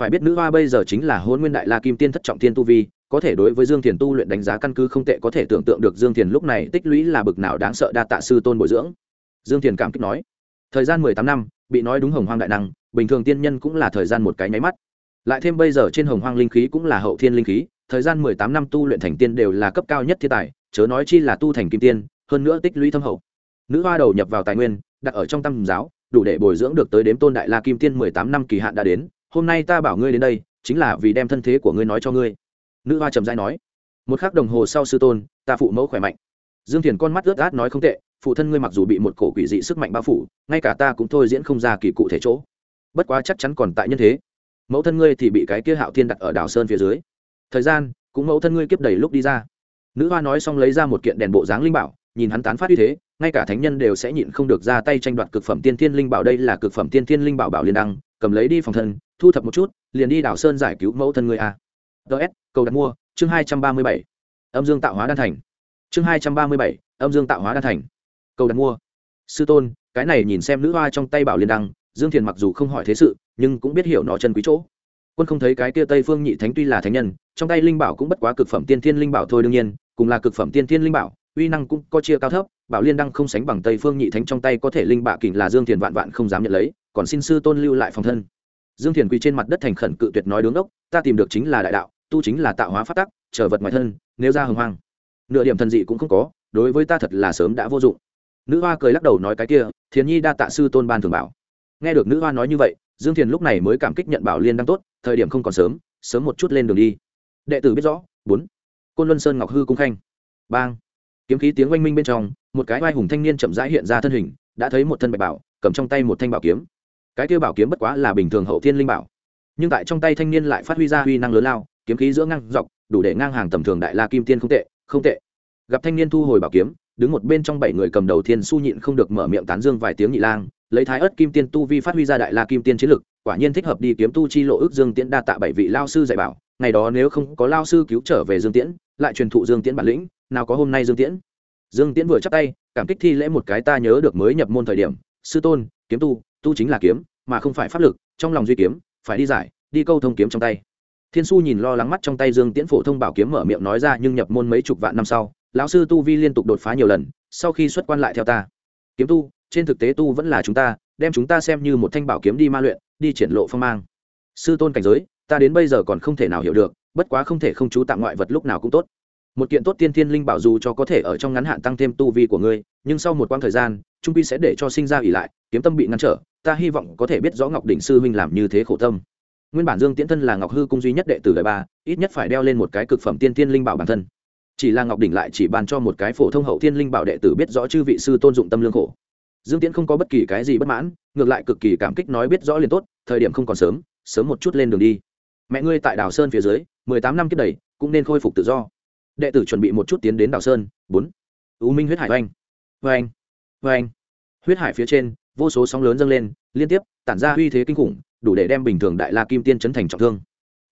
Speaker 1: phải biết nữ hoa bây giờ chính là hôn nguyên đại la kim tiên thất trọng tiên tu vi có thể đối với dương thiền tu luyện đánh giá căn cứ không tệ có thể tưởng tượng được dương thiền lúc này tích lũy là bực nào đáng sợ đa tạ sư tôn bồi dưỡng. Dương thiền cảm kích nói thời gian mười tám năm bị nói đúng hồng hoang đại năng, bình thường tiên nhân cũng là thời gian một cái nháy mắt. Lại thêm bây giờ trên hồng hoang linh khí cũng là hậu thiên linh khí, thời gian mười tám năm tu luyện thành tiên đều là cấp cao nhất thiên tài, chớ nói chi là tu thành kim tiên, hơn nữa tích lũy thâm hậu. Nữ hoa đầu nhập vào tài nguyên, đặt ở trong tâm giáo, đủ để bồi dưỡng được tới đếm tôn đại la kim tiên mười tám năm kỳ hạn đã đến, hôm nay ta bảo ngươi đến đây, chính là vì đem thân thế của ngươi nói cho ngươi. Nữ hoa trầm dai nói. Một k h ắ c đồng hồ sau sư tôn, ta phụ mẫu khỏe mạnh. Dương thiền con mắt ướt át nói không tệ phụ thân ngươi mặc dù bị một cổ quỷ dị sức mạnh bao phủ, ngay cả ta cũng thôi diễn không ra kỳ cụ thể chỗ. Bất quá chắc chắn còn tại nhân thế. Mẫu thân ngươi thì bị cái kia hạo thiên đặt ở đảo sơn phía dưới. Thời gian, cũng mẫu thân ngươi kiếp đầy lúc đi ra. Nữ hoa nói xong lấy ra một kiện đèn bộ dáng linh bảo, nhìn hắn tán phát uy thế, ngay cả thánh nhân đều sẽ nhịn không được ra tay tranh đoạt cực phẩm tiên thiên linh bảo. Đây là cực phẩm tiên thiên linh bảo bảo liên đăng, cầm lấy đi phòng thân, thu thập một chút, liền đi đảo sơn giải cứu mẫu thân người a. Ts cầu đặt mua, chương hai trăm ba mươi bảy. Âm dương tạo hóa đan thành. Chương hai trăm ba mươi bảy, âm dương tạo hóa đan thành câu đặt mua. Sư tôn, cái này nhìn xem nữ hoa trong tay bảo liên đăng, dương thiền mặc dù không hỏi thế sự, nhưng cũng biết hiểu nó chân quý chỗ. Quân không thấy cái kia tây phương nhị thánh tuy là thánh nhân, trong tay linh bảo cũng bất quá cực phẩm tiên thiên linh bảo thôi đương nhiên, cùng là cực phẩm tiên thiên linh bảo, uy năng cũng có chia cao thấp, bảo liên đăng không sánh bằng tây phương nhị thánh trong tay có thể linh bạ kình là dương thiền vạn vạn không dám nhận lấy, còn xin sư tôn lưu lại phòng thân. Dương thiền quỳ trên mặt đất thành khẩn cự tuyệt nói đứng ốc ta tìm được chính là đại đạo, tu chính là tạo hóa phát tắc trở vật ngoài thân, nếu ra hồng hoang, nửa điểm thần dị cũng không có, đối với ta thật là sớm đã vô dụng nữ hoa cười lắc đầu nói cái kia, thiền nhi đa tạ sư tôn ban thường bảo. Nghe được nữ hoa nói như vậy, dương thiền lúc này mới cảm kích nhận bảo liên đăng tốt, thời điểm không còn sớm sớm một chút lên đường đi. Đệ tử biết rõ, bốn. Côn luân sơn ngọc hư cung khanh. Bang. Kiếm khí tiếng oanh minh bên trong, một cái vai hùng thanh niên chậm rãi hiện ra thân hình, đã thấy một thân bạch bảo, cầm trong tay một thanh bảo kiếm. Cái kia bảo kiếm bất quá là bình thường hậu thiên linh bảo, nhưng tại trong tay thanh niên lại phát huy ra huy năng lớn lao, kiếm khí giữa ngang dọc, đủ để ngang hàng tầm thường đại la kim tiên không tệ không tệ. Gặp thanh niên thu hồi bảo kiếm đứng một bên trong bảy người cầm đầu thiên su nhịn không được mở miệng tán dương vài tiếng nhị lang, lấy thái ớt kim tiên tu vi phát huy ra đại la kim tiên chiến lực, quả nhiên thích hợp đi kiếm tu chi lộ ước dương tiễn đa tạ bảy vị lao sư dạy bảo, ngày đó nếu không có lao sư cứu trở về dương tiễn, lại truyền thụ dương tiễn bản lĩnh, nào có hôm nay dương tiễn. Dương tiễn vừa chắc tay, cảm kích thi lễ một cái ta nhớ được mới nhập môn thời điểm, sư tôn, kiếm tu tu chính là kiếm, mà không phải pháp lực, trong lòng duy kiếm, phải đi giải, đi câu thông kiếm trong tay. Thiên su nhìn lo lắng mắt trong tay dương tiễn phổ thông bảo kiếm mở miệng nói ra nhưng nhập môn mấy chục vạn năm sau lão sư tu vi liên tục đột phá nhiều lần, sau khi xuất quan lại theo ta. Kiếm tu, trên thực tế tu vẫn là chúng ta, đem chúng ta xem như một thanh bảo kiếm đi ma luyện, đi triển lộ phong mang. Sư tôn cảnh giới, ta đến bây giờ còn không thể nào hiểu được, bất quá không thể không chú tạm ngoại vật lúc nào cũng tốt. Một kiện tốt tiên thiên linh bảo dù cho có thể ở trong ngắn hạn tăng thêm tu vi của ngươi, nhưng sau một quãng thời gian, trung pi sẽ để cho sinh ra ỉ lại, kiếm tâm bị ngăn trở, ta hy vọng có thể biết rõ ngọc đỉnh sư huynh làm như thế khổ tâm. Nguyên bản dương tiễn thân là ngọc hư cung duy nhất đệ tử đời ba, ít nhất phải đeo lên một cái cực phẩm tiên thiên linh bảo bản thân chỉ là ngọc đỉnh lại chỉ bàn cho một cái phổ thông hậu thiên linh bảo đệ tử biết rõ chư vị sư tôn dụng tâm lương khổ. Dương tiễn không có bất kỳ cái gì bất mãn, ngược lại cực kỳ cảm kích nói biết rõ liền tốt, thời điểm không còn sớm sớm một chút lên đường đi. Mẹ ngươi tại đảo sơn phía dưới, mười tám năm kiếp đầy, cũng nên khôi phục tự do. Đệ tử chuẩn bị một chút tiến đến đảo sơn, bốn. U minh huyết hải oanh oanh oanh. Huyết hải phía trên, vô số sóng lớn dâng lên, liên tiếp, tản ra uy thế kinh khủng, đủ để đem bình thường đại la kim tiên chấn thành trọng thương.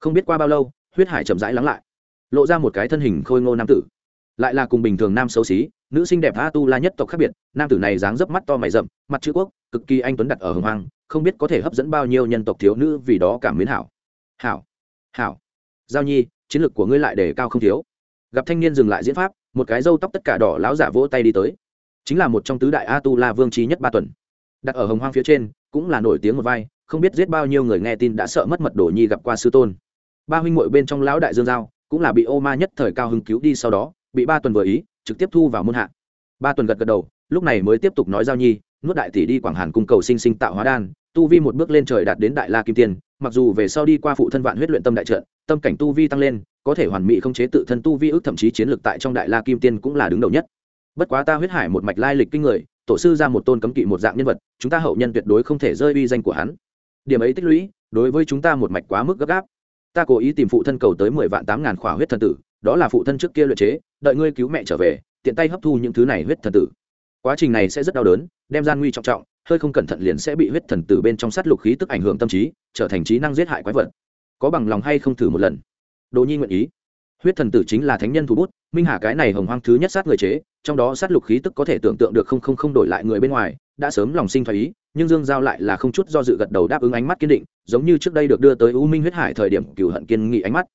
Speaker 1: Không biết qua bao lâu, huyết hải chậm rãi lắng lại lộ ra một cái thân hình khôi ngô nam tử. Lại là cùng bình thường nam xấu xí, nữ sinh đẹp a tu la nhất tộc khác biệt, nam tử này dáng dấp mắt to mày rậm, mặt chữ quốc, cực kỳ anh tuấn đặt ở hồng hoang, không biết có thể hấp dẫn bao nhiêu nhân tộc thiếu nữ vì đó cảm mến hảo. Hảo hảo, giao nhi, chiến lược của ngươi lại để cao không thiếu. Gặp thanh niên dừng lại diễn pháp, một cái râu tóc tất cả đỏ láo giả vỗ tay đi tới. Chính là một trong tứ đại a tu la vương trí nhất ba tuần. Đặt ở hồng hoang phía trên, cũng là nổi tiếng một vai, không biết giết bao nhiêu người nghe tin đã sợ mất mật đồ nhi gặp qua sư tôn. Ba huynh muội bên trong lão đại dương giao cũng là bị ô ma nhất thời cao hứng cứu đi sau đó, bị ba tuần vừa ý, trực tiếp thu vào môn hạ. Ba tuần gật gật đầu, lúc này mới tiếp tục nói giao nhi, nuốt đại tỷ đi quảng hàn cung cầu sinh sinh tạo hóa đan, tu vi một bước lên trời đạt đến đại la kim tiên, mặc dù về sau đi qua phụ thân vạn huyết luyện tâm đại trận, tâm cảnh tu vi tăng lên, có thể hoàn mỹ không chế tự thân tu vi ước thậm chí chiến lược tại trong đại la kim tiên cũng là đứng đầu nhất. Bất quá ta huyết hải một mạch lai lịch kinh người, tổ sư ra một tôn cấm kỵ một dạng nhân vật, chúng ta hậu nhân tuyệt đối không thể rơi uy danh của hắn. Điểm ấy tích lũy, đối với chúng ta một mạch quá mức gấp gáp ta cố ý tìm phụ thân cầu tới mười vạn tám ngàn khỏa huyết thần tử, đó là phụ thân trước kia luyện chế, đợi ngươi cứu mẹ trở về, tiện tay hấp thu những thứ này huyết thần tử. Quá trình này sẽ rất đau đớn, đem gian nguy trọng trọng, hơi không cẩn thận liền sẽ bị huyết thần tử bên trong sát lục khí tức ảnh hưởng tâm trí, trở thành trí năng giết hại quái vật. Có bằng lòng hay không thử một lần? Đồ nhi nguyện ý. Huyết thần tử chính là thánh nhân thủ bút, minh hà cái này hồng hoang thứ nhất sát người chế, trong đó sát lục khí tức có thể tưởng tượng được không không không đổi lại người bên ngoài, đã sớm lòng sinh thoái ý nhưng dương giao lại là không chút do dự gật đầu đáp ứng ánh mắt kiên định, giống như trước đây được đưa tới u minh huyết hải thời điểm cựu hận kiên nghị ánh mắt.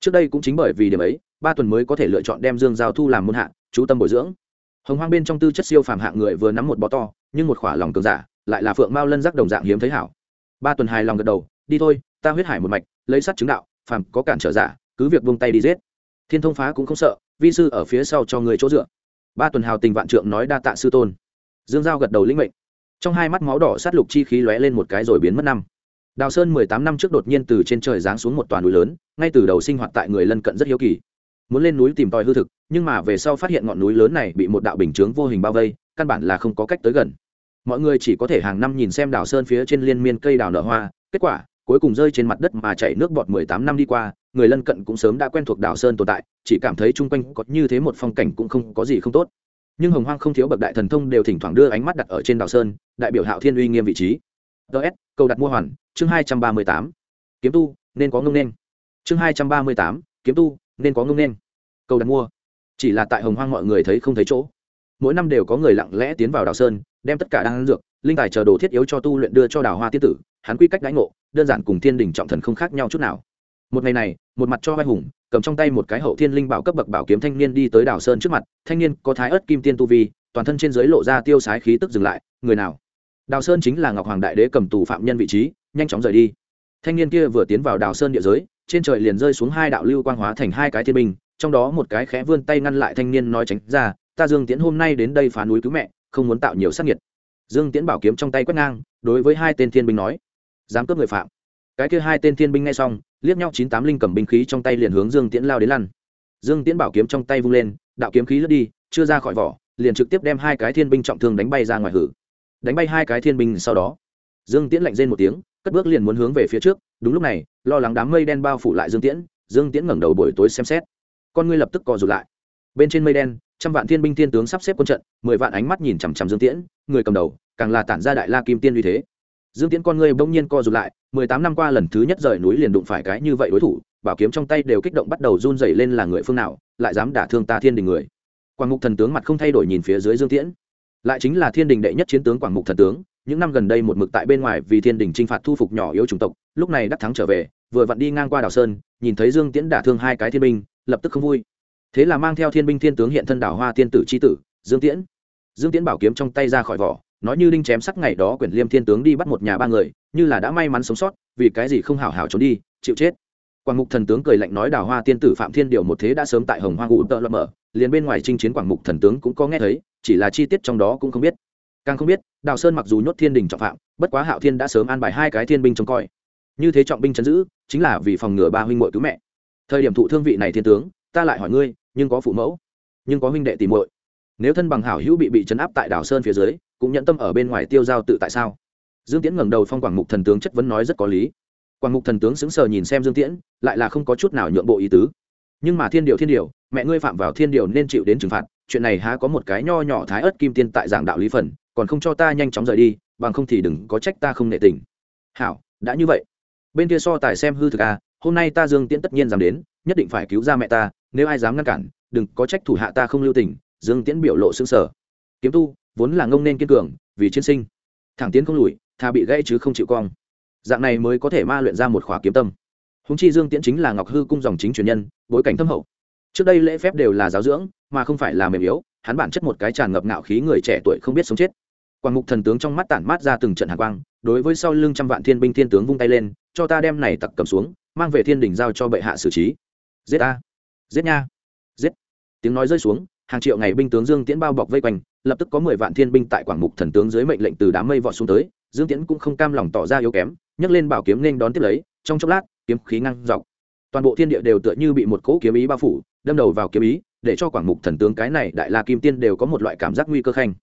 Speaker 1: Trước đây cũng chính bởi vì điểm ấy, ba tuần mới có thể lựa chọn đem dương giao thu làm môn hạ, chú tâm bồi dưỡng. Hồng hoang bên trong tư chất siêu phàm hạng người vừa nắm một bó to, nhưng một khỏa lòng cường giả, lại là phượng mao lân giác đồng dạng hiếm thấy hảo. Ba tuần hài lòng gật đầu, đi thôi, ta huyết hải một mạch, lấy sắt chứng đạo, phàm có cản trở giả, cứ việc vung tay đi giết. Thiên thông phá cũng không sợ, vi sư ở phía sau cho người chỗ dựa. Ba tuần hào tình vạn trượng nói đa tạ sư tôn. Dương giao gật đầu lĩnh mệnh trong hai mắt máu đỏ sát lục chi khí lóe lên một cái rồi biến mất năm. Đào sơn mười tám năm trước đột nhiên từ trên trời giáng xuống một toàn núi lớn, ngay từ đầu sinh hoạt tại người lân cận rất hiếu kỳ. Muốn lên núi tìm tòi hư thực, nhưng mà về sau phát hiện ngọn núi lớn này bị một đạo bình chướng vô hình bao vây, căn bản là không có cách tới gần. Mọi người chỉ có thể hàng năm nhìn xem đào sơn phía trên liên miên cây đào nở hoa, kết quả, cuối cùng rơi trên mặt đất mà chảy nước bọt mười tám năm đi qua, người lân cận cũng sớm đã quen thuộc Đào sơn tồn tại, chỉ cảm thấy chung quanh có như thế một phong cảnh cũng không có gì không tốt nhưng hồng hoang không thiếu bậc đại thần thông đều thỉnh thoảng đưa ánh mắt đặt ở trên đảo sơn, đại biểu hạo thiên uy nghiêm vị trí. Ts câu đặt mua hoàn, chương hai trăm ba mươi tám. Kiếm tu, nên có ngông nên. Chương hai trăm ba mươi tám, kiếm tu, nên có ngông nên. Câu đặt mua. Chỉ là tại hồng hoang mọi người thấy không thấy chỗ. Mỗi năm đều có người lặng lẽ tiến vào đảo sơn, đem tất cả đan dược, linh tài chờ đồ thiết yếu cho tu luyện đưa cho đào hoa tiết tử, hắn quy cách đãi ngộ, đơn giản cùng thiên đình trọng thần không khác nhau chút nào một ngày này, một mặt cho vai hùng, cầm trong tay một cái hậu thiên linh bảo cấp bậc bảo kiếm thanh niên đi tới đảo sơn trước mặt, thanh niên có thái ớt kim tiên tu vi, toàn thân trên dưới lộ ra tiêu sái khí tức dừng lại, người nào? Đào sơn chính là ngọc hoàng đại đế cầm tù phạm nhân vị trí, nhanh chóng rời đi. Thanh niên kia vừa tiến vào đào sơn địa giới, trên trời liền rơi xuống hai đạo lưu quang hóa thành hai cái thiên binh, trong đó một cái khẽ vươn tay ngăn lại thanh niên nói tránh ra, ta dương tiễn hôm nay đến đây phá núi cứu mẹ, không muốn tạo nhiều sát nhiệt dương tiễn bảo kiếm trong tay quét ngang, đối với hai tên thiên binh nói, dám cướp người phạm cái kia hai tên thiên binh ngay xong, liếc nhau, chín tám linh cầm binh khí trong tay liền hướng dương tiễn lao đến lăn. Dương tiễn bảo kiếm trong tay vung lên, đạo kiếm khí lướt đi, chưa ra khỏi vỏ, liền trực tiếp đem hai cái thiên binh trọng thương đánh bay ra ngoài hử. Đánh bay hai cái thiên binh sau đó, dương tiễn lạnh rên một tiếng, cất bước liền muốn hướng về phía trước, đúng lúc này, lo lắng đám mây đen bao phủ lại dương tiễn dương tiễn ngẩng đầu buổi tối xem xét. Con ngươi lập tức co rụt lại. Bên trên mây đen, trăm vạn thiên binh thiên tướng sắp xếp quân trận, mười vạn ánh mắt nhìn chằm chằm dương tiễn, người cầm đầu, càng là tản ra đại la kim tiên uy thế. Dương tiễn con ngươi bỗng nhiên co rụt lại mười tám năm qua lần thứ nhất rời núi liền đụng phải cái như vậy đối thủ, bảo kiếm trong tay đều kích động bắt đầu run rẩy lên là người phương nào, lại dám đả thương ta thiên đình người. Quảng mục thần tướng mặt không thay đổi nhìn phía dưới dương tiễn. Lại chính là thiên đình đệ nhất chiến tướng quảng mục thần tướng, những năm gần đây một mực tại bên ngoài vì thiên đình t r i n h phạt thu phục nhỏ yếu chủng tộc, lúc này đắc thắng trở về, vừa vặn đi ngang qua đảo sơn, nhìn thấy dương tiễn đả thương hai cái thiên binh, lập tức không vui. Thế là mang theo thiên binh thiên tướng hiện thân đảo hoa tiên tử c tử, dương tiễn. Dương tiễn bảo kiếm trong tay ra khỏi vỏ nói như đinh chém sắc ngày đó quyển liêm thiên tướng đi bắt một nhà ba người, như là đã may mắn sống sót, vì cái gì không hảo hảo trốn đi, chịu chết. Quảng mục thần tướng cười lạnh nói đào hoa tiên tử phạm thiên điều một thế đã sớm tại hồng hoa ngụ tợ lập mở, liền bên ngoài chinh chiến quảng mục thần tướng cũng có nghe thấy, chỉ là chi tiết trong đó cũng không biết. Càng không biết, đào sơn mặc dù nhốt thiên đình trọng phạm, bất quá hạo thiên đã sớm an bài hai cái thiên binh trông coi. Như thế trọng binh chấn giữ, chính là vì phòng ngừa ba huynh muội cứu mẹ. Thời điểm thụ thương vị này thiên tướng, ta lại hỏi ngươi, nhưng có phụ mẫu, nhưng có huynh đệ tìm muội nếu thân bằng hảo hữu bị bị chấn áp tại đảo sơn phía dưới, cũng nhận tâm ở bên ngoài tiêu giao tự tại sao? Dương tiễn ngẩng đầu phong quảng mục thần tướng chất vấn nói rất có lý. Quảng mục thần tướng sững sờ nhìn xem dương tiễn, lại là không có chút nào nhượng bộ ý tứ. Nhưng mà thiên điều thiên điều, mẹ ngươi phạm vào thiên điều nên chịu đến trừng phạt, chuyện này há có một cái nho nhỏ thái ớt kim tiên tại giảng đạo lý phần, còn không cho ta nhanh chóng rời đi, bằng không thì đừng có trách ta không nệ tình. Hảo, đã như vậy. Bên kia so tài xem hư thực à hôm nay ta dương tiễn tất nhiên dám đến, nhất định phải cứu ra mẹ ta, nếu ai dám ngăn cản, đừng có trách thủ hạ ta không lưu tình dương tiễn biểu lộ xương sở kiếm tu, vốn là ngông nên kiên cường, vì chiến sinh. Thẳng tiến không lùi thà bị gãy chứ không chịu cong. Dạng này mới có thể ma luyện ra một khóa kiếm tâm. Húng chi dương tiễn chính là ngọc hư cung dòng chính truyền nhân, bối cảnh thâm hậu. Trước đây lễ phép đều là giáo dưỡng, mà không phải là mềm yếu, hắn bản chất một cái tràn ngập ngạo khí người trẻ tuổi không biết sống chết. Quang mục thần tướng trong mắt tản mát ra từng trận hạ quang, đối với sau lưng trăm vạn thiên binh thiên tướng vung tay lên, cho ta đem này tặc cầm xuống, mang về thiên đình giao cho bệ hạ xử trí. Giết ta. Giết nha. Giết. Tiếng nói rơi xuống hàng triệu ngày binh tướng dương tiễn bao bọc vây quanh, lập tức có mười vạn thiên binh tại quảng mục thần tướng dưới mệnh lệnh từ đám mây vọt xuống tới, dương tiễn cũng không cam lòng tỏ ra yếu kém, nhấc lên bảo kiếm nên đón tiếp lấy, trong chốc lát, kiếm khí ngăn dọc. Toàn bộ thiên địa đều tựa như bị một cỗ kiếm ý bao phủ, đâm đầu vào kiếm ý, để cho quảng mục thần tướng cái này đại la kim tiên đều có một loại cảm giác nguy cơ khanh.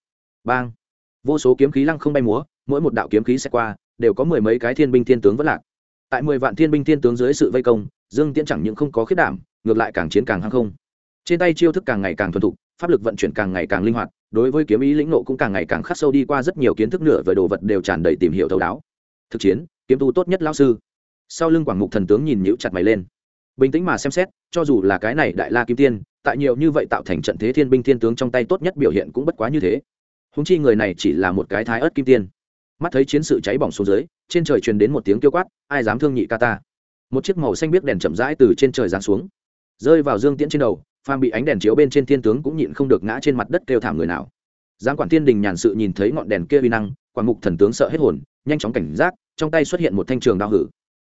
Speaker 1: Bang! Vô số kiếm khí lăng không bay múa, mỗi một đạo kiếm khí sẽ qua, đều có mười mấy cái thiên binh thiên tướng vất lạc. Tại mười vạn thiên binh thiên tướng dưới sự vây công, dương tiễn chẳng những không có khiết đảm, ngược lại càng chiến càng hăng không trên tay chiêu thức càng ngày càng thuần thục, pháp lực vận chuyển càng ngày càng linh hoạt, đối với kiếm ý lĩnh nộ cũng càng ngày càng khắc sâu đi qua rất nhiều kiến thức nửa về đồ vật đều tràn đầy tìm hiểu thấu đáo. Thực chiến, kiếm tu tốt nhất lao sư. Sau lưng quảng mục thần tướng nhìn nhữ chặt mày lên. Bình tĩnh mà xem xét, cho dù là cái này đại la kim tiên, tại nhiều như vậy tạo thành trận thế thiên binh thiên tướng trong tay tốt nhất biểu hiện cũng bất quá như thế. Húng chi người này chỉ là một cái thái ớt kim tiên. Mắt thấy chiến sự cháy bỏng xuống dưới, trên trời truyền đến một tiếng kêu quát, ai dám thương nhị ca ta? Một chiếc màu xanh biếc đèn chậm rãi từ trên trời giáng xuống, rơi vào dương tiễn trên đầu phàm bị ánh đèn chiếu bên trên thiên tướng cũng nhịn không được ngã trên mặt đất kêu thảm người nào. Giáng quản thiên đình nhàn sự nhìn thấy ngọn đèn kia uy năng, quản mục thần tướng sợ hết hồn, nhanh chóng cảnh giác, trong tay xuất hiện một thanh trường đao hử.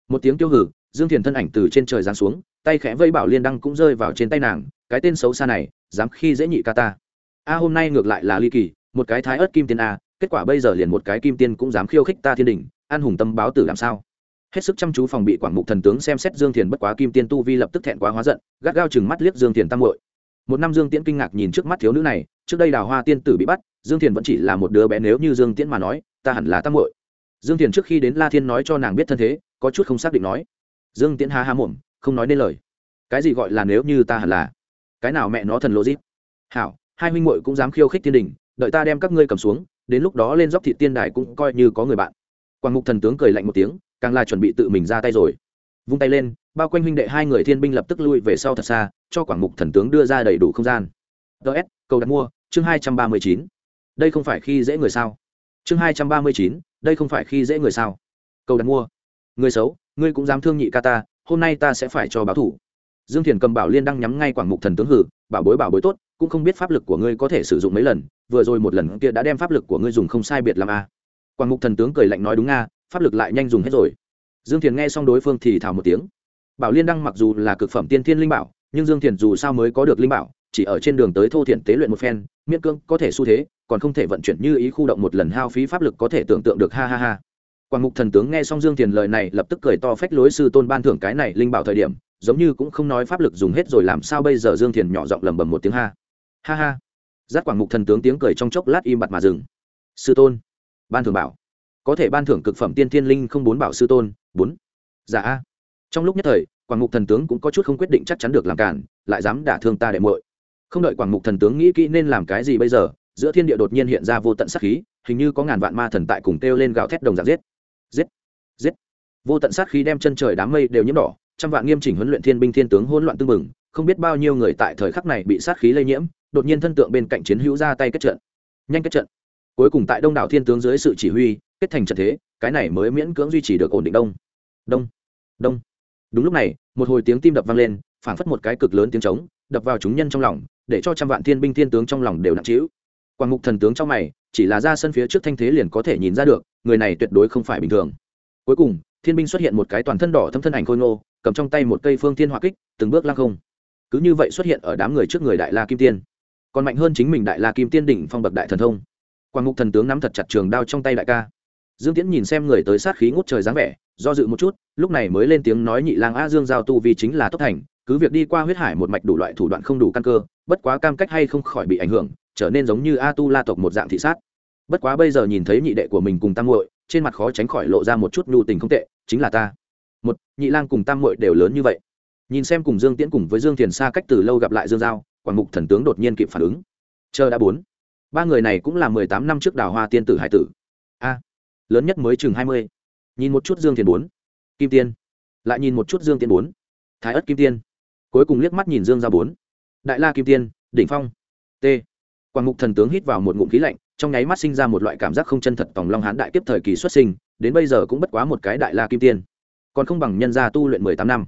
Speaker 1: Một tiếng tiêu hử, dương thiền thân ảnh từ trên trời giáng xuống, tay khẽ vây bảo liên đăng cũng rơi vào trên tay nàng, cái tên xấu xa này, dám khi dễ nhị ca ta. A, hôm nay ngược lại là ly kỳ, một cái thái ớt kim tiên a, kết quả bây giờ liền một cái kim tiên cũng dám khiêu khích ta thiên đình, an hùng tâm báo tử làm sao? Hết sức chăm chú phòng bị quảng mục thần tướng xem xét dương thiền bất quá kim tiên tu vi lập tức thẹn quá hóa giận, gắt gao chừng mắt liếc dương thiền tam hội một năm dương tiễn kinh ngạc nhìn trước mắt thiếu nữ này, trước đây đào hoa tiên tử bị bắt, dương thiền vẫn chỉ là một đứa bé nếu như dương tiễn mà nói, ta hẳn là tam hội dương thiền trước khi đến la thiên nói cho nàng biết thân thế, có chút không xác định nói. Dương tiễn ha ha mồm không nói nên lời. Cái gì gọi là nếu như ta hẳn là? Cái nào mẹ nó thần logic hảo, hai huynh muội cũng dám khiêu khích thiên đình, đợi ta đem các ngươi cầm xuống, đến lúc đó lên dốc thị tiên đài cũng coi như có người bạn. Quảng mục thần tướng cười lạnh một tiếng càng là chuẩn bị tự mình ra tay rồi. Vung tay lên, bao quanh huynh đệ hai người thiên binh lập tức lui về sau thật xa, cho quảng mục thần tướng đưa ra đầy đủ không gian. Ts cầu đặt mua, chương hai trăm ba mươi chín. Đây không phải khi dễ người sao? Chương hai trăm ba mươi chín, đây không phải khi dễ người sao? Cầu đặt mua. Người xấu, ngươi cũng dám thương nhị ca ta, hôm nay ta sẽ phải cho báo thủ. Dương thiền cầm bảo liên đăng nhắm ngay quảng mục thần tướng hử, bảo bối bảo bối tốt, cũng không biết pháp lực của ngươi có thể sử dụng mấy lần, vừa rồi một lần kia đã đem pháp lực của ngươi dùng không sai biệt làm a à. quảng mục thần tướng cười lạnh nói đúng nga pháp lực lại nhanh dùng hết rồi. Dương thiền nghe xong đối phương thì thào một tiếng. Bảo liên đăng mặc dù là cực phẩm tiên thiên linh bảo, nhưng dương thiền dù sao mới có được linh bảo, chỉ ở trên đường tới thô thiện tế luyện một phen, miễn cương có thể xu thế, còn không thể vận chuyển như ý khu động một lần hao phí pháp lực có thể tưởng tượng được, ha ha ha. Quảng mục thần tướng nghe xong dương thiền lời này, lập tức cười to phách lối sư tôn ban thưởng cái này linh bảo thời điểm, giống như cũng không nói pháp lực dùng hết rồi, làm sao bây giờ dương thiền nhỏ giọng lầm bầm một tiếng, ha. Ha ha. Giác quảng mục thần tướng tiếng cười trong chốc lát im bặt mà dừng. Sư tôn, ban thưởng bảo có thể ban thưởng cực phẩm tiên thiên linh không bốn bảo sư tôn, bốn. Giả dạ a. Trong lúc nhất thời, quảng mục thần tướng cũng có chút không quyết định chắc chắn được làm cản, lại dám đả thương ta đệ muội. Không đợi quảng mục thần tướng nghĩ kỹ nên làm cái gì bây giờ, giữa thiên địa đột nhiên hiện ra vô tận sát khí, hình như có ngàn vạn ma thần tại cùng kêu lên gào thét đồng giặc giết. Giết. Giết. Vô tận sát khí đem chân trời đám mây đều nhiễm đỏ, trăm vạn nghiêm chỉnh huấn luyện thiên binh thiên tướng hỗn loạn tương mừng không biết bao nhiêu người tại thời khắc này bị sát khí lây nhiễm, đột nhiên thân tượng bên cạnh chiến hữu ra tay kết trận. Nhanh kết trận cuối cùng tại đông đảo thiên tướng dưới sự chỉ huy, kết thành trận thế, cái này mới miễn cưỡng duy trì được ổn định đông. Đông. Đông. Đúng lúc này, một hồi tiếng tim đập vang lên, phảng phất một cái cực lớn tiếng trống, đập vào chúng nhân trong lòng, để cho trăm vạn thiên binh thiên tướng trong lòng đều nặng trĩu. Quảng ngục thần tướng trong mày, chỉ là ra sân phía trước thanh thế liền có thể nhìn ra được, người này tuyệt đối không phải bình thường. Cuối cùng, thiên binh xuất hiện một cái toàn thân đỏ thâm thân ảnh khôi ngô, cầm trong tay một cây phương thiên hỏa kích, từng bước lăng không. Cứ như vậy xuất hiện ở đám người trước người đại la kim tiên. Còn mạnh hơn chính mình đại la kim tiên đỉnh phong bậc đại thần thông quảng ngục thần tướng nắm thật chặt trường đao trong tay đại ca. Dương tiễn nhìn xem người tới sát khí ngút trời dáng vẻ, do dự một chút, lúc này mới lên tiếng nói nhị lang a dương giao tu vì chính là tốc thành, cứ việc đi qua huyết hải một mạch đủ loại thủ đoạn không đủ căn cơ, bất quá cam cách hay không khỏi bị ảnh hưởng, trở nên giống như a tu la tộc một dạng thị sát. Bất quá bây giờ nhìn thấy nhị đệ của mình cùng tam muội, trên mặt khó tránh khỏi lộ ra một chút nhu tình không tệ, chính là ta. Một, nhị lang cùng tam muội đều lớn như vậy. Nhìn xem cùng dương tiễn cùng với dương thiền xa cách từ lâu gặp lại dương giao quảng mục thần tướng đột nhiên kịp phản ứng. Chờ đã bốn ba người này cũng là mười tám năm trước đào hoa tiên tử hải tử. A, lớn nhất mới chừng hai mươi. Nhìn một chút dương thiền bốn. Kim tiên. Lại nhìn một chút dương tiên bốn. Thái ất kim tiên. Cuối cùng liếc mắt nhìn dương ra bốn. Đại la kim tiên, đỉnh phong. T. Quảng ngục thần tướng hít vào một ngụm khí lạnh, trong nháy mắt sinh ra một loại cảm giác không chân thật tòng long hán đại kiếp thời kỳ xuất sinh, đến bây giờ cũng bất quá một cái đại la kim tiên. Còn không bằng nhân gia tu luyện mười tám năm.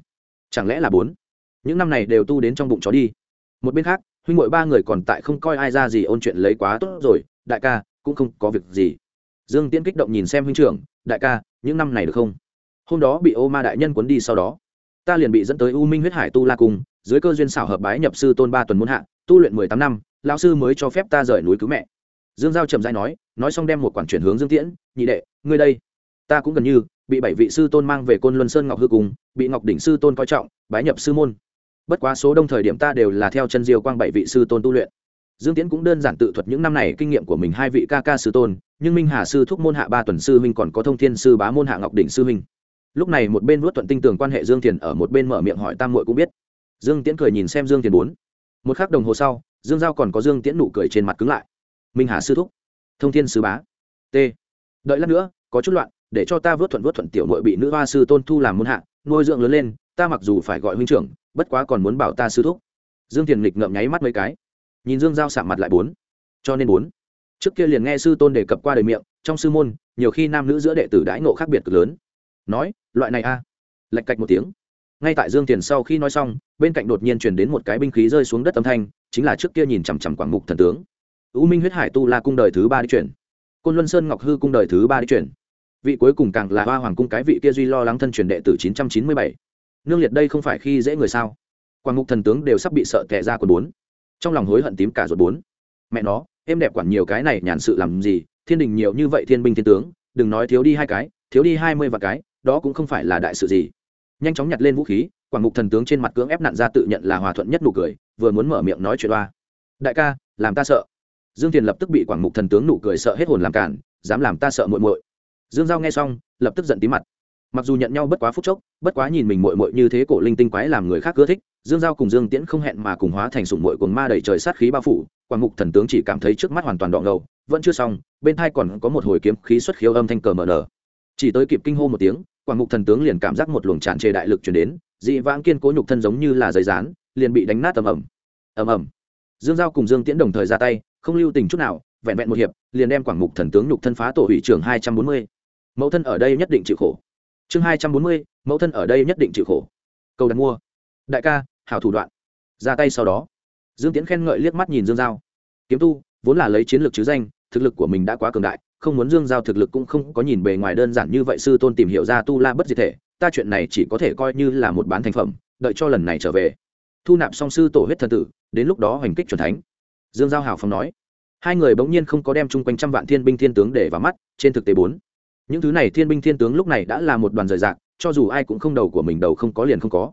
Speaker 1: Chẳng lẽ là bốn? Những năm này đều tu đến trong bụng chó đi. Một bên khác huynh ngội ba người còn tại không coi ai ra gì ôn chuyện lấy quá tốt rồi, đại ca, cũng không có việc gì. Dương tiễn kích động nhìn xem huynh trưởng, đại ca, những năm này được không? Hôm đó bị ô ma đại nhân cuốn đi sau đó, ta liền bị dẫn tới u minh huyết hải tu la cùng dưới cơ duyên xảo hợp bái nhập sư tôn ba tuần muôn hạ, tu luyện mười tám năm, lão sư mới cho phép ta rời núi cứu mẹ. Dương giao trầm dai nói nói xong đem một quản chuyển hướng dương tiễn, nhị đệ, ngươi đây, ta cũng gần như bị bảy vị sư tôn mang về côn luân sơn ngọc hư cùng bị ngọc đỉnh sư tôn coi trọng, bái nhập sư môn bất quá số đông thời điểm ta đều là theo chân diêu quang bảy vị sư tôn tu luyện. Dương tiễn cũng đơn giản tự thuật những năm này kinh nghiệm của mình hai vị ca ca sư tôn, nhưng minh hà sư thúc môn hạ ba tuần sư huynh còn có thông thiên sư bá môn hạ ngọc đỉnh sư huynh. Lúc này một bên vuốt thuận tinh tường quan hệ dương thiền ở một bên mở miệng hỏi tam muội cũng biết. Dương tiễn cười nhìn xem dương thiền bốn. Một khắc đồng hồ sau, dương giao còn có dương tiễn nụ cười trên mặt cứng lại. Minh hà sư thúc, thông thiên sư bá, t. Đợi lát nữa, có chút loạn, để cho ta vớt thuận vớt thuận tiểu muội bị nữ hoa sư tôn thu làm môn hạ, nuôi dưỡng lớn lên ta mặc dù phải gọi huynh trưởng, bất quá còn muốn bảo ta sư thúc. Dương thiền nghịch ngậm nháy mắt mấy cái. Nhìn dương giao sạm mặt lại bốn. Cho nên bốn. Trước kia liền nghe sư tôn đề cập qua đời miệng, trong sư môn, nhiều khi nam nữ giữa đệ tử đãi ngộ khác biệt cực lớn. Nói, loại này a. À. lạch cạch một tiếng. Ngay tại dương tiền sau khi nói xong, bên cạnh đột nhiên chuyển đến một cái binh khí rơi xuống đất âm thanh, chính là trước kia nhìn chằm chằm quảng mục thần tướng. U minh huyết hải tu la cung đời thứ ba đi chuyển. Côn luân sơn ngọc hư cung đời thứ ba đi chuyển. Vị cuối cùng càng là hoa hoàng cung cái vị kia duy lo lắng thân truyền đệ tử chín trăm chín mươi bảy nương liệt đây không phải khi dễ người sao? Quảng ngục thần tướng đều sắp bị sợ tệ ra quần bốn. Trong lòng hối hận tím cả ruột bốn. Mẹ nó, em đẹp quản nhiều cái này, nhàn sự làm gì? Thiên đình nhiều như vậy thiên binh thiên tướng, đừng nói thiếu đi hai cái, thiếu đi hai mươi và cái, đó cũng không phải là đại sự gì. Nhanh chóng nhặt lên vũ khí, quảng ngục thần tướng trên mặt cưỡng ép nạn ra tự nhận là hòa thuận nhất nụ cười, vừa muốn mở miệng nói chuyện oa. Đại ca, làm ta sợ. Dương thiền lập tức bị quảng mục thần tướng nụ cười sợ hết hồn làm cản dám làm ta sợ muội muội. Dương giao nghe xong, lập tức giận tí mặt mặc dù nhận nhau bất quá phút chốc, bất quá nhìn mình muội muội như thế cổ linh tinh quái làm người khác ưa thích, dương giao cùng dương tiễn không hẹn mà cùng hóa thành sủng muội cuồng ma đầy trời sát khí bao phủ, quảng mục thần tướng chỉ cảm thấy trước mắt hoàn toàn đọng ngầu, vẫn chưa xong, bên thai còn có một hồi kiếm khí xuất khiếu âm thanh cờ mờ nở. Chỉ tới kịp kinh hô một tiếng, quảng mục thần tướng liền cảm giác một luồng tràn trề đại lực chuyển đến, dị vãng kiên cố nhục thân giống như là giấy rán, liền bị đánh nát ầm ầm. Ầm ầm. Dương giao cùng dương tiễn đồng thời ra tay, không lưu tình chút nào, vẹn vẹn một hiệp, liền đem quảng mục thần tướng nhục thân phá tổ hủy trường hai trăm bốn mươi. Mẫu thân ở đây nhất định chịu khổ chương hai trăm bốn mươi, mẫu thân ở đây nhất định chịu khổ. Câu đặt mua. Đại ca, hảo thủ đoạn. Ra tay sau đó. Dương tiễn khen ngợi liếc mắt nhìn dương giao. Kiếm tu, vốn là lấy chiến lược chứ danh, thực lực của mình đã quá cường đại, không muốn dương giao thực lực cũng không có nhìn bề ngoài đơn giản như vậy sư tôn tìm hiểu ra tu la bất diệt thể, ta chuyện này chỉ có thể coi như là một bán thành phẩm, đợi cho lần này trở về. Thu nạp song sư tổ huyết thần tử, đến lúc đó hành kích c thánh. Dương giao hào phong nói. Hai người bỗng nhiên không có đem chung quanh trăm vạn thiên binh thiên tướng để vào mắt, trên thực tế bốn những thứ này thiên binh thiên tướng lúc này đã là một đoàn rời rạc, cho dù ai cũng không đầu của mình đầu không có liền không có.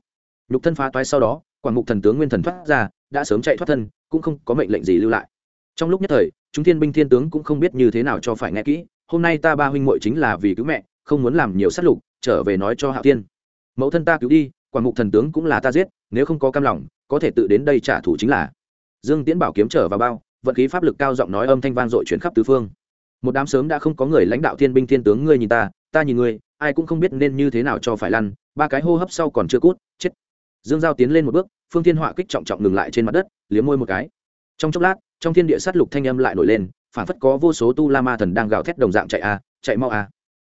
Speaker 1: Nhục thân phá toái sau đó, quảng mục thần tướng nguyên thần thoát ra, đã sớm chạy thoát thân, cũng không có mệnh lệnh gì lưu lại. Trong lúc nhất thời, chúng thiên binh thiên tướng cũng không biết như thế nào cho phải nghe kỹ, hôm nay ta ba huynh muội chính là vì cứu mẹ, không muốn làm nhiều sát lục, trở về nói cho hạo tiên mẫu thân ta cứu đi, quảng mục thần tướng cũng là ta giết, nếu không có cam lòng, có thể tự đến đây trả thù chính là. Dương tiễn bảo kiếm trở vào bao, vận khí pháp lực cao giọng nói âm thanh vang dội chuyển khắp tứ phương một đám sớm đã không có người lãnh đạo thiên binh thiên tướng ngươi nhìn ta ta nhìn ngươi, ai cũng không biết nên như thế nào cho phải lăn, ba cái hô hấp sau còn chưa cút, chết. Dương giao tiến lên một bước, phương thiên họa kích trọng trọng ngừng lại trên mặt đất, liếm môi một cái. Trong chốc lát, trong thiên địa sát lục thanh âm lại nổi lên, phản phất có vô số tu la ma thần đang gào thét đồng dạng chạy a, chạy mau a.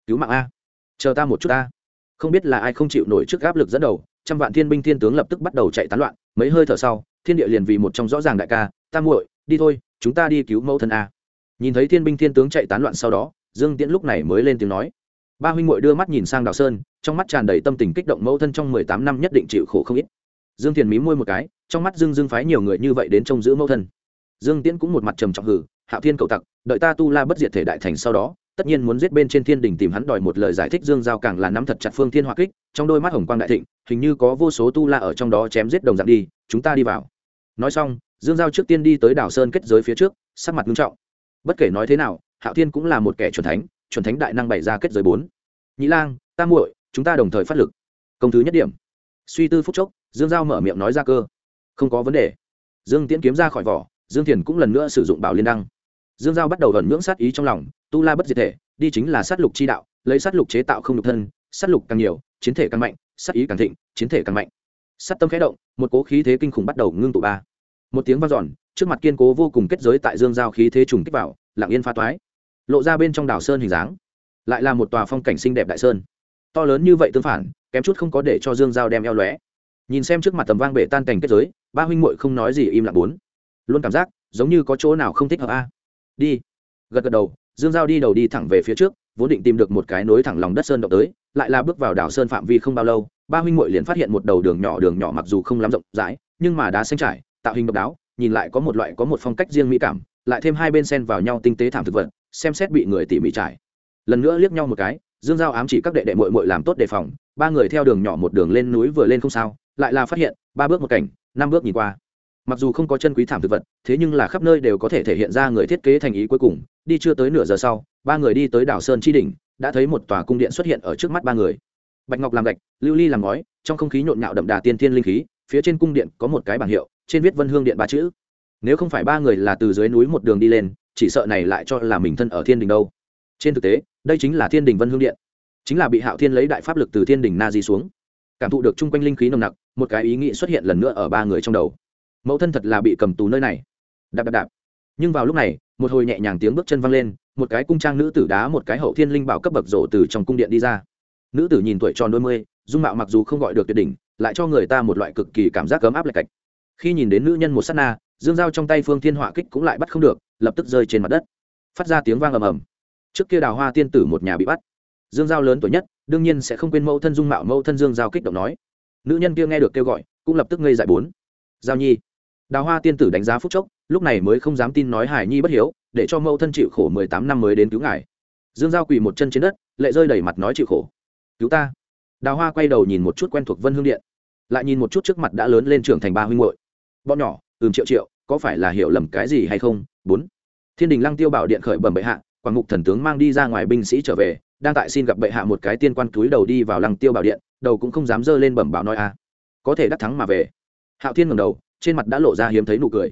Speaker 1: Cứu mạng a. Chờ ta một chút a không biết là ai không chịu nổi trước áp lực dẫn đầu, trăm vạn thiên binh thiên tướng lập tức bắt đầu chạy tán loạn, mấy hơi thở sau, thiên địa liền vì một trong rõ ràng đại ca, ta muội, đi thôi, chúng ta đi cứu mẫu thân a nhìn thấy thiên binh thiên tướng chạy tán loạn sau đó, dương tiễn lúc này mới lên tiếng nói. Ba huynh muội đưa mắt nhìn sang đào sơn, trong mắt tràn đầy tâm tình kích động mẫu thân trong mười tám năm nhất định chịu khổ không ít. Dương thiền mí môi một cái, trong mắt dương dương phái nhiều người như vậy đến trông giữ mẫu thân. Dương tiễn cũng một mặt trầm trọng hử hạo thiên cậu tặc, đợi ta tu la bất diệt thể đại thành sau đó, tất nhiên muốn giết bên trên thiên đình tìm hắn đòi một lời giải thích dương giao càng là nắm thật chặt phương thiên hoa kích, trong đôi mắt hồng quang đại thịnh, hình như có vô số tu la ở trong đó chém giết đồng dạng đi, chúng ta đi vào. Nói xong, dương giao trước tiên đi tới đảo sơn kết giới phía trước, sắc mặt nghiêm trọng bất kể nói thế nào, hạo thiên cũng là một kẻ chuẩn thánh chuẩn thánh đại năng bày ra kết giới bốn. Nhĩ lang Tam muội, chúng ta đồng thời phát lực. Công thứ nhất điểm. Suy tư phúc chốc, dương giao mở miệng nói ra cơ. Không có vấn đề. Dương tiễn kiếm ra khỏi vỏ, dương thiền cũng lần nữa sử dụng bảo liên đăng. Dương giao bắt đầu gần ngưỡng sát ý trong lòng, tu la bất diệt thể, đi chính là sát lục chi đạo, lấy sát lục chế tạo không lục thân, sát lục càng nhiều, chiến thể càng mạnh, sát ý càng thịnh, chiến thể càng mạnh. Sát tâm khẽ động, một cố khí thế kinh khủng bắt đầu ngưng tụ ba một tiếng vang dọn, trước mặt kiên cố vô cùng kết giới tại dương giao khí thế trùng kích vào, lặng yên pha toái. Lộ ra bên trong đảo sơn hình dáng, lại là một tòa phong cảnh xinh đẹp đại sơn. To lớn như vậy tương phản, kém chút không có để cho dương giao đem eo lóe. Nhìn xem trước mặt tầm vang bể tan cảnh kết giới, ba huynh muội không nói gì im lặng bốn. Luôn cảm giác, giống như có chỗ nào không thích hợp a. Đi. Gật gật đầu, dương giao đi đầu đi thẳng về phía trước, vốn định tìm được một cái nối thẳng lòng đất sơn động tới, lại là bước vào đảo sơn phạm vi không bao lâu, ba huynh muội liền phát hiện một đầu đường nhỏ đường nhỏ mặc dù không lắm rộng, rãi, nhưng mà đá xanh trải tạo hình độc đáo, nhìn lại có một loại có một phong cách riêng mỹ cảm, lại thêm hai bên sen vào nhau tinh tế thảm thực vật, xem xét bị người tỉ mỉ trải. Lần nữa liếc nhau một cái, dương giao ám chỉ các đệ đệ mội mội làm tốt đề phòng, ba người theo đường nhỏ một đường lên núi vừa lên không sao, lại là phát hiện, ba bước một cảnh, năm bước nhìn qua. Mặc dù không có chân quý thảm thực vật, thế nhưng là khắp nơi đều có thể thể hiện ra người thiết kế thành ý cuối cùng, đi chưa tới nửa giờ sau, ba người đi tới đảo sơn chi đỉnh, đã thấy một tòa cung điện xuất hiện ở trước mắt ba người. Bạch ngọc làm gạch, lưu ly làm ngói, trong không khí nhộn nhạo đậm đà tiên thiên linh khí, phía trên cung điện có một cái bảng hiệu trên viết vân hương điện ba chữ. Nếu không phải ba người là từ dưới núi một đường đi lên, chỉ sợ này lại cho là mình thân ở thiên đình đâu. Trên thực tế, đây chính là thiên đình vân hương điện. Chính là bị hạo thiên lấy đại pháp lực từ thiên đình na di xuống. Cảm thụ được chung quanh linh khí nồng nặc, một cái ý nghĩ xuất hiện lần nữa ở ba người trong đầu. Mẫu thân thật là bị cầm tù nơi này. Đạp đạp đạp. Nhưng vào lúc này, một hồi nhẹ nhàng tiếng bước chân văng lên, một cái cung trang nữ tử đá một cái hậu thiên linh bảo cấp bậc rổ từ trong cung điện đi ra. Nữ tử nhìn tuổi tròn đôi mươi, dung mạo mặc dù không gọi được tuyệt đỉnh, lại cho người ta một loại cực kỳ cảm giác cấm áp lạch cạch khi nhìn đến nữ nhân một s á t na, dương dao trong tay phương thiên họa kích cũng lại bắt không được, lập tức rơi trên mặt đất. Phát ra tiếng vang ầm ầm. Trước kia đào hoa tiên tử một nhà bị bắt, dương giao lớn tuổi nhất, đương nhiên sẽ không quên mẫu thân dung mạo mẫu thân dương giao kích động nói. Nữ nhân kia nghe được kêu gọi, cũng lập tức ngây dại bốn. Giao nhi. Đào hoa tiên tử đánh giá phúc chốc, lúc này mới không dám tin nói hải nhi bất hiếu, để cho mẫu thân chịu khổ mười tám năm mới đến cứu ngài. Dương giao quỳ một chân trên đất, lệ rơi đầy mặt nói chịu khổ. Cứu ta. Đào hoa quay đầu nhìn một chút quen thuộc vân hương điện. Lại nhìn một chút trước mặt đã lớn lên trưởng thành ba huynh hội bọn nhỏ, ừm, triệu triệu, có phải là hiểu lầm cái gì hay không? Bốn. Thiên đình lăng tiêu bảo điện khởi bẩm bệ hạ, quảng ngục thần tướng mang đi ra ngoài binh sĩ trở về, đang tại xin gặp bệ hạ một cái tiên quan túi đầu đi vào lăng tiêu bảo điện, đầu cũng không dám dơ lên bẩm bảo nói a. À. Có thể đắc thắng mà về. Hạo thiên ngầm đầu, trên mặt đã lộ ra hiếm thấy nụ cười.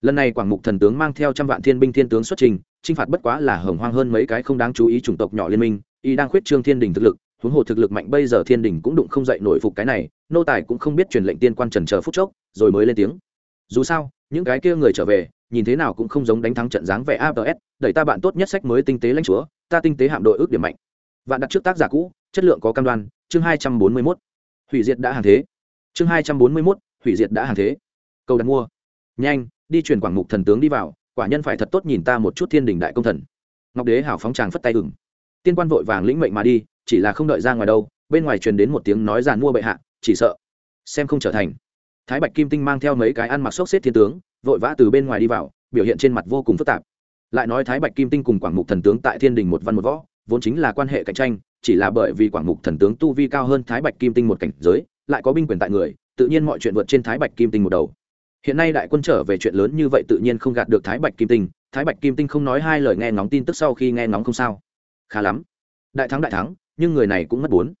Speaker 1: Lần này quảng mục thần tướng mang theo trăm vạn thiên binh thiên tướng xuất trình, chinh phạt bất quá là hởng hoang hơn mấy cái không đáng chú ý chủng tộc nhỏ liên minh, y đang khuyết trương thiên đình thực lực, huống hồ thực lực mạnh bây giờ thiên đình cũng đụng không dậy nổi phục cái này, nô tài cũng không biết truyền lệnh tiên quan trần chờ phút chốc, rồi mới lên tiếng dù sao, những cái kia người trở về, nhìn thế nào cũng không giống đánh thắng trận dáng vẻ abs đẩy ta bạn tốt nhất sách mới tinh tế lãnh chúa, ta tinh tế hạm đội ước điểm mạnh. Vạn đặt trước tác giả cũ, chất lượng có cam đoan, chương hai trăm bốn mươi mốt. Hủy diệt đã hàng thế. Chương hai trăm bốn mươi mốt, hủy diệt đã hàng thế. Câu đặt mua. Nhanh, đi chuyển quảng mục thần tướng đi vào, quả nhân phải thật tốt nhìn ta một chút thiên đình đại công thần. Ngọc đế hảo phóng tràng phất tay ửng. Tiên quan vội vàng lĩnh mệnh mà đi, chỉ là không đợi ra ngoài đâu, bên ngoài truyền đến một tiếng nói giàn mua bệ hạ, chỉ sợ, xem không trở thành thái bạch kim tinh mang theo mấy cái ăn mặc sốc xếp thiên tướng, vội vã từ bên ngoài đi vào, biểu hiện trên mặt vô cùng phức tạp. Lại nói thái bạch kim tinh cùng quảng mục thần tướng tại thiên đình một văn một võ, vốn chính là quan hệ cạnh tranh, chỉ là bởi vì quảng mục thần tướng tu vi cao hơn thái bạch kim tinh một cảnh giới, lại có binh quyền tại người, tự nhiên mọi chuyện vượt trên thái bạch kim tinh một đầu. Hiện nay đại quân trở về chuyện lớn như vậy tự nhiên không gạt được thái bạch kim tinh, thái bạch kim tinh không nói hai lời nghe ngóng tin tức sau khi nghe ngóng không sao. Khá lắm. Đại thắng đại thắng, nhưng người này cũng mất bốn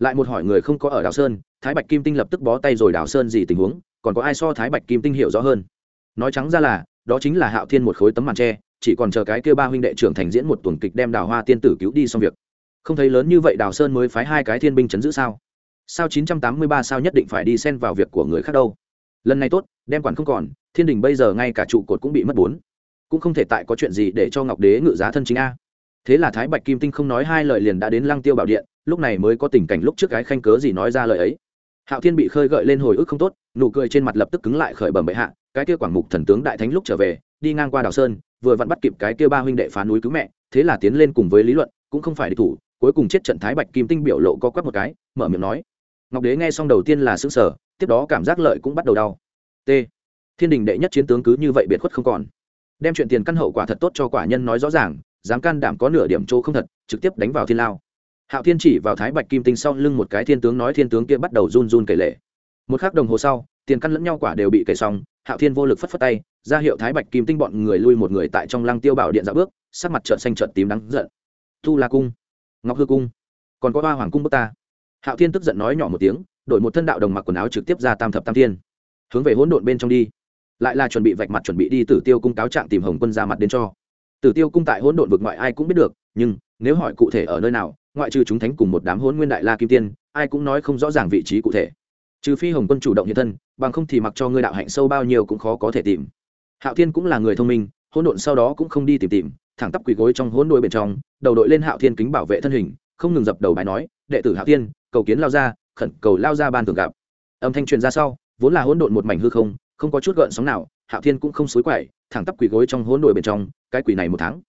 Speaker 1: lại một hỏi người không có ở đào sơn, thái bạch kim tinh lập tức bó tay rồi đào sơn gì tình huống, còn có ai so thái bạch kim tinh hiểu rõ hơn? Nói trắng ra là, đó chính là hạo thiên một khối tấm màn tre, chỉ còn chờ cái kêu ba huynh đệ trưởng thành diễn một tuần kịch đem đào hoa tiên tử cứu đi xong việc. Không thấy lớn như vậy đào sơn mới phái hai cái thiên binh chấn giữ sao? Sao chín trăm tám mươi ba sao nhất định phải đi xen vào việc của người khác đâu? Lần này tốt, đem quản không còn, thiên đình bây giờ ngay cả trụ cột cũng bị mất bốn. Cũng không thể tại có chuyện gì để cho ngọc đế ngự giá thân chính a. Thế là thái bạch kim tinh không nói hai lời liền đã đến lăng tiêu bảo điện lúc này mới có tình cảnh lúc trước cái khanh cớ gì nói ra lời ấy. Hạo thiên bị khơi gợi lên hồi ức không tốt, nụ cười trên mặt lập tức cứng lại khởi bẩm bệ hạ, cái kia quảng mục thần tướng đại thánh lúc trở về, đi ngang qua đảo sơn, vừa vặn bắt kịp cái kia ba huynh đệ phá núi cứu mẹ, thế là tiến lên cùng với lý luận, cũng không phải địch thủ, cuối cùng chết trận thái bạch kim tinh biểu lộ co quắp một cái, mở miệng nói. Ngọc đế nghe xong đầu tiên là xứng sở tiếp đó cảm giác lợi cũng bắt đầu đau. T. Thiên đình đệ nhất chiến tướng cứ như vậy biệt khuất không còn. Đem chuyện tiền căn hậu quả thật tốt cho quả nhân nói rõ ràng, dám can đảm có nửa điểm chỗ không thật, trực tiếp đánh vào thiên lao hạo thiên chỉ vào thái bạch kim tinh sau lưng một cái thiên tướng nói thiên tướng kia bắt đầu run run kể lệ. Một k h ắ c đồng hồ sau, tiền căn lẫn nhau quả đều bị kể xong, hạo thiên vô lực phất phất tay, ra hiệu thái bạch kim tinh bọn người lui một người tại trong lăng tiêu bảo điện dạo bước, sắc mặt trợn xanh trợn tím đắng giận. Thu la cung, ngọc hư cung, còn có ba hoàng cung bước ta. Hạo thiên tức giận nói nhỏ một tiếng, đổi một thân đạo đồng mặc quần áo trực tiếp ra tam thập tam thiên. Hướng về hỗn độn bên trong đi. Lại là chuẩn bị vạch mặt chuẩn bị đi tử tiêu cung cáo trạng tìm hồng quân ra mặt đến cho. Tử tiêu cung tại hỗn độn vực ngoại ai cũng biết được, nhưng nếu hỏi cụ thể ở nơi nào ngoại trừ chúng thánh cùng một đám hôn nguyên đại la kim tiên, ai cũng nói không rõ ràng vị trí cụ thể. Trừ phi hồng quân chủ động hiện thân, bằng không thì mặc cho ngươi đạo hạnh sâu bao nhiêu cũng khó có thể tìm. Hạo thiên cũng là người thông minh, hỗn độn sau đó cũng không đi tìm tìm, thẳng tắp quỳ gối trong hỗn đôi bên trong, đầu đội lên hạo thiên kính bảo vệ thân hình, không ngừng dập đầu bài nói, đệ tử hạo thiên, cầu kiến lao ra, khẩn cầu lao ra ban thường gặp. Âm thanh truyền ra sau, vốn là hỗn độn một mảnh hư không không có chút gợn sóng nào, hạo thiên cũng không xối quậy, thẳng tắp quỳ gối trong hỗn đồi bên trong, cái quỳ này một tháng.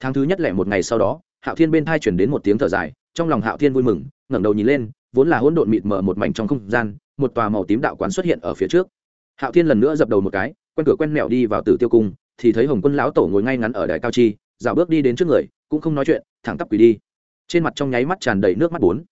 Speaker 1: Tháng thứ nhất lẻ một ngày sau đó hạo thiên bên thai chuyển đến một tiếng thở dài, trong lòng hạo thiên vui mừng, ngẩng đầu nhìn lên, vốn là hỗn độn mịt mờ một mảnh trong không gian, một tòa màu tím đạo quán xuất hiện ở phía trước. Hạo thiên lần nữa dập đầu một cái, quen cửa quen mẹo đi vào tử tiêu cung, thì thấy hồng quân lão tổ ngồi ngay ngắn ở đại cao chi, dạo bước đi đến trước người, cũng không nói chuyện, thẳng tắp quỳ đi. Trên mặt trong nháy mắt tràn đầy nước mắt bốn.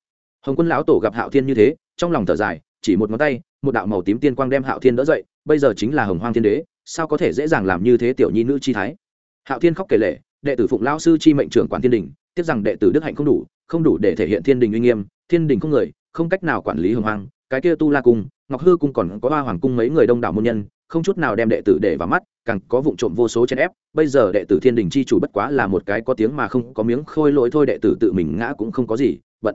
Speaker 1: Hồng quân lão tổ gặp hạo thiên như thế, trong lòng thở dài, chỉ một ngón tay, một đạo màu tím tiên quang đem hạo thiên đỡ dậy, bây giờ chính là hồng hoang thiên đế, sao có thể dễ dàng làm như thế tiểu nhi nữ chi thái? Hạo thiên khóc kể lệ đệ tử phụng lao sư chi mệnh trưởng quản thiên đình, tiếc rằng đệ tử đức hạnh không đủ không đủ để thể hiện thiên đình uy nghiêm, thiên đình không người, không cách nào quản lý hồng hoang, cái kia tu la cung, ngọc hư cung còn có ba hoàng cung mấy người đông đảo môn nhân, không chút nào đem đệ tử để vào mắt, càng có vụ trộm vô số chen ép, bây giờ đệ tử thiên đình chi chủ bất quá là một cái có tiếng mà không có miếng khôi lỗi thôi, đệ tử tự mình ngã cũng không có gì, bận.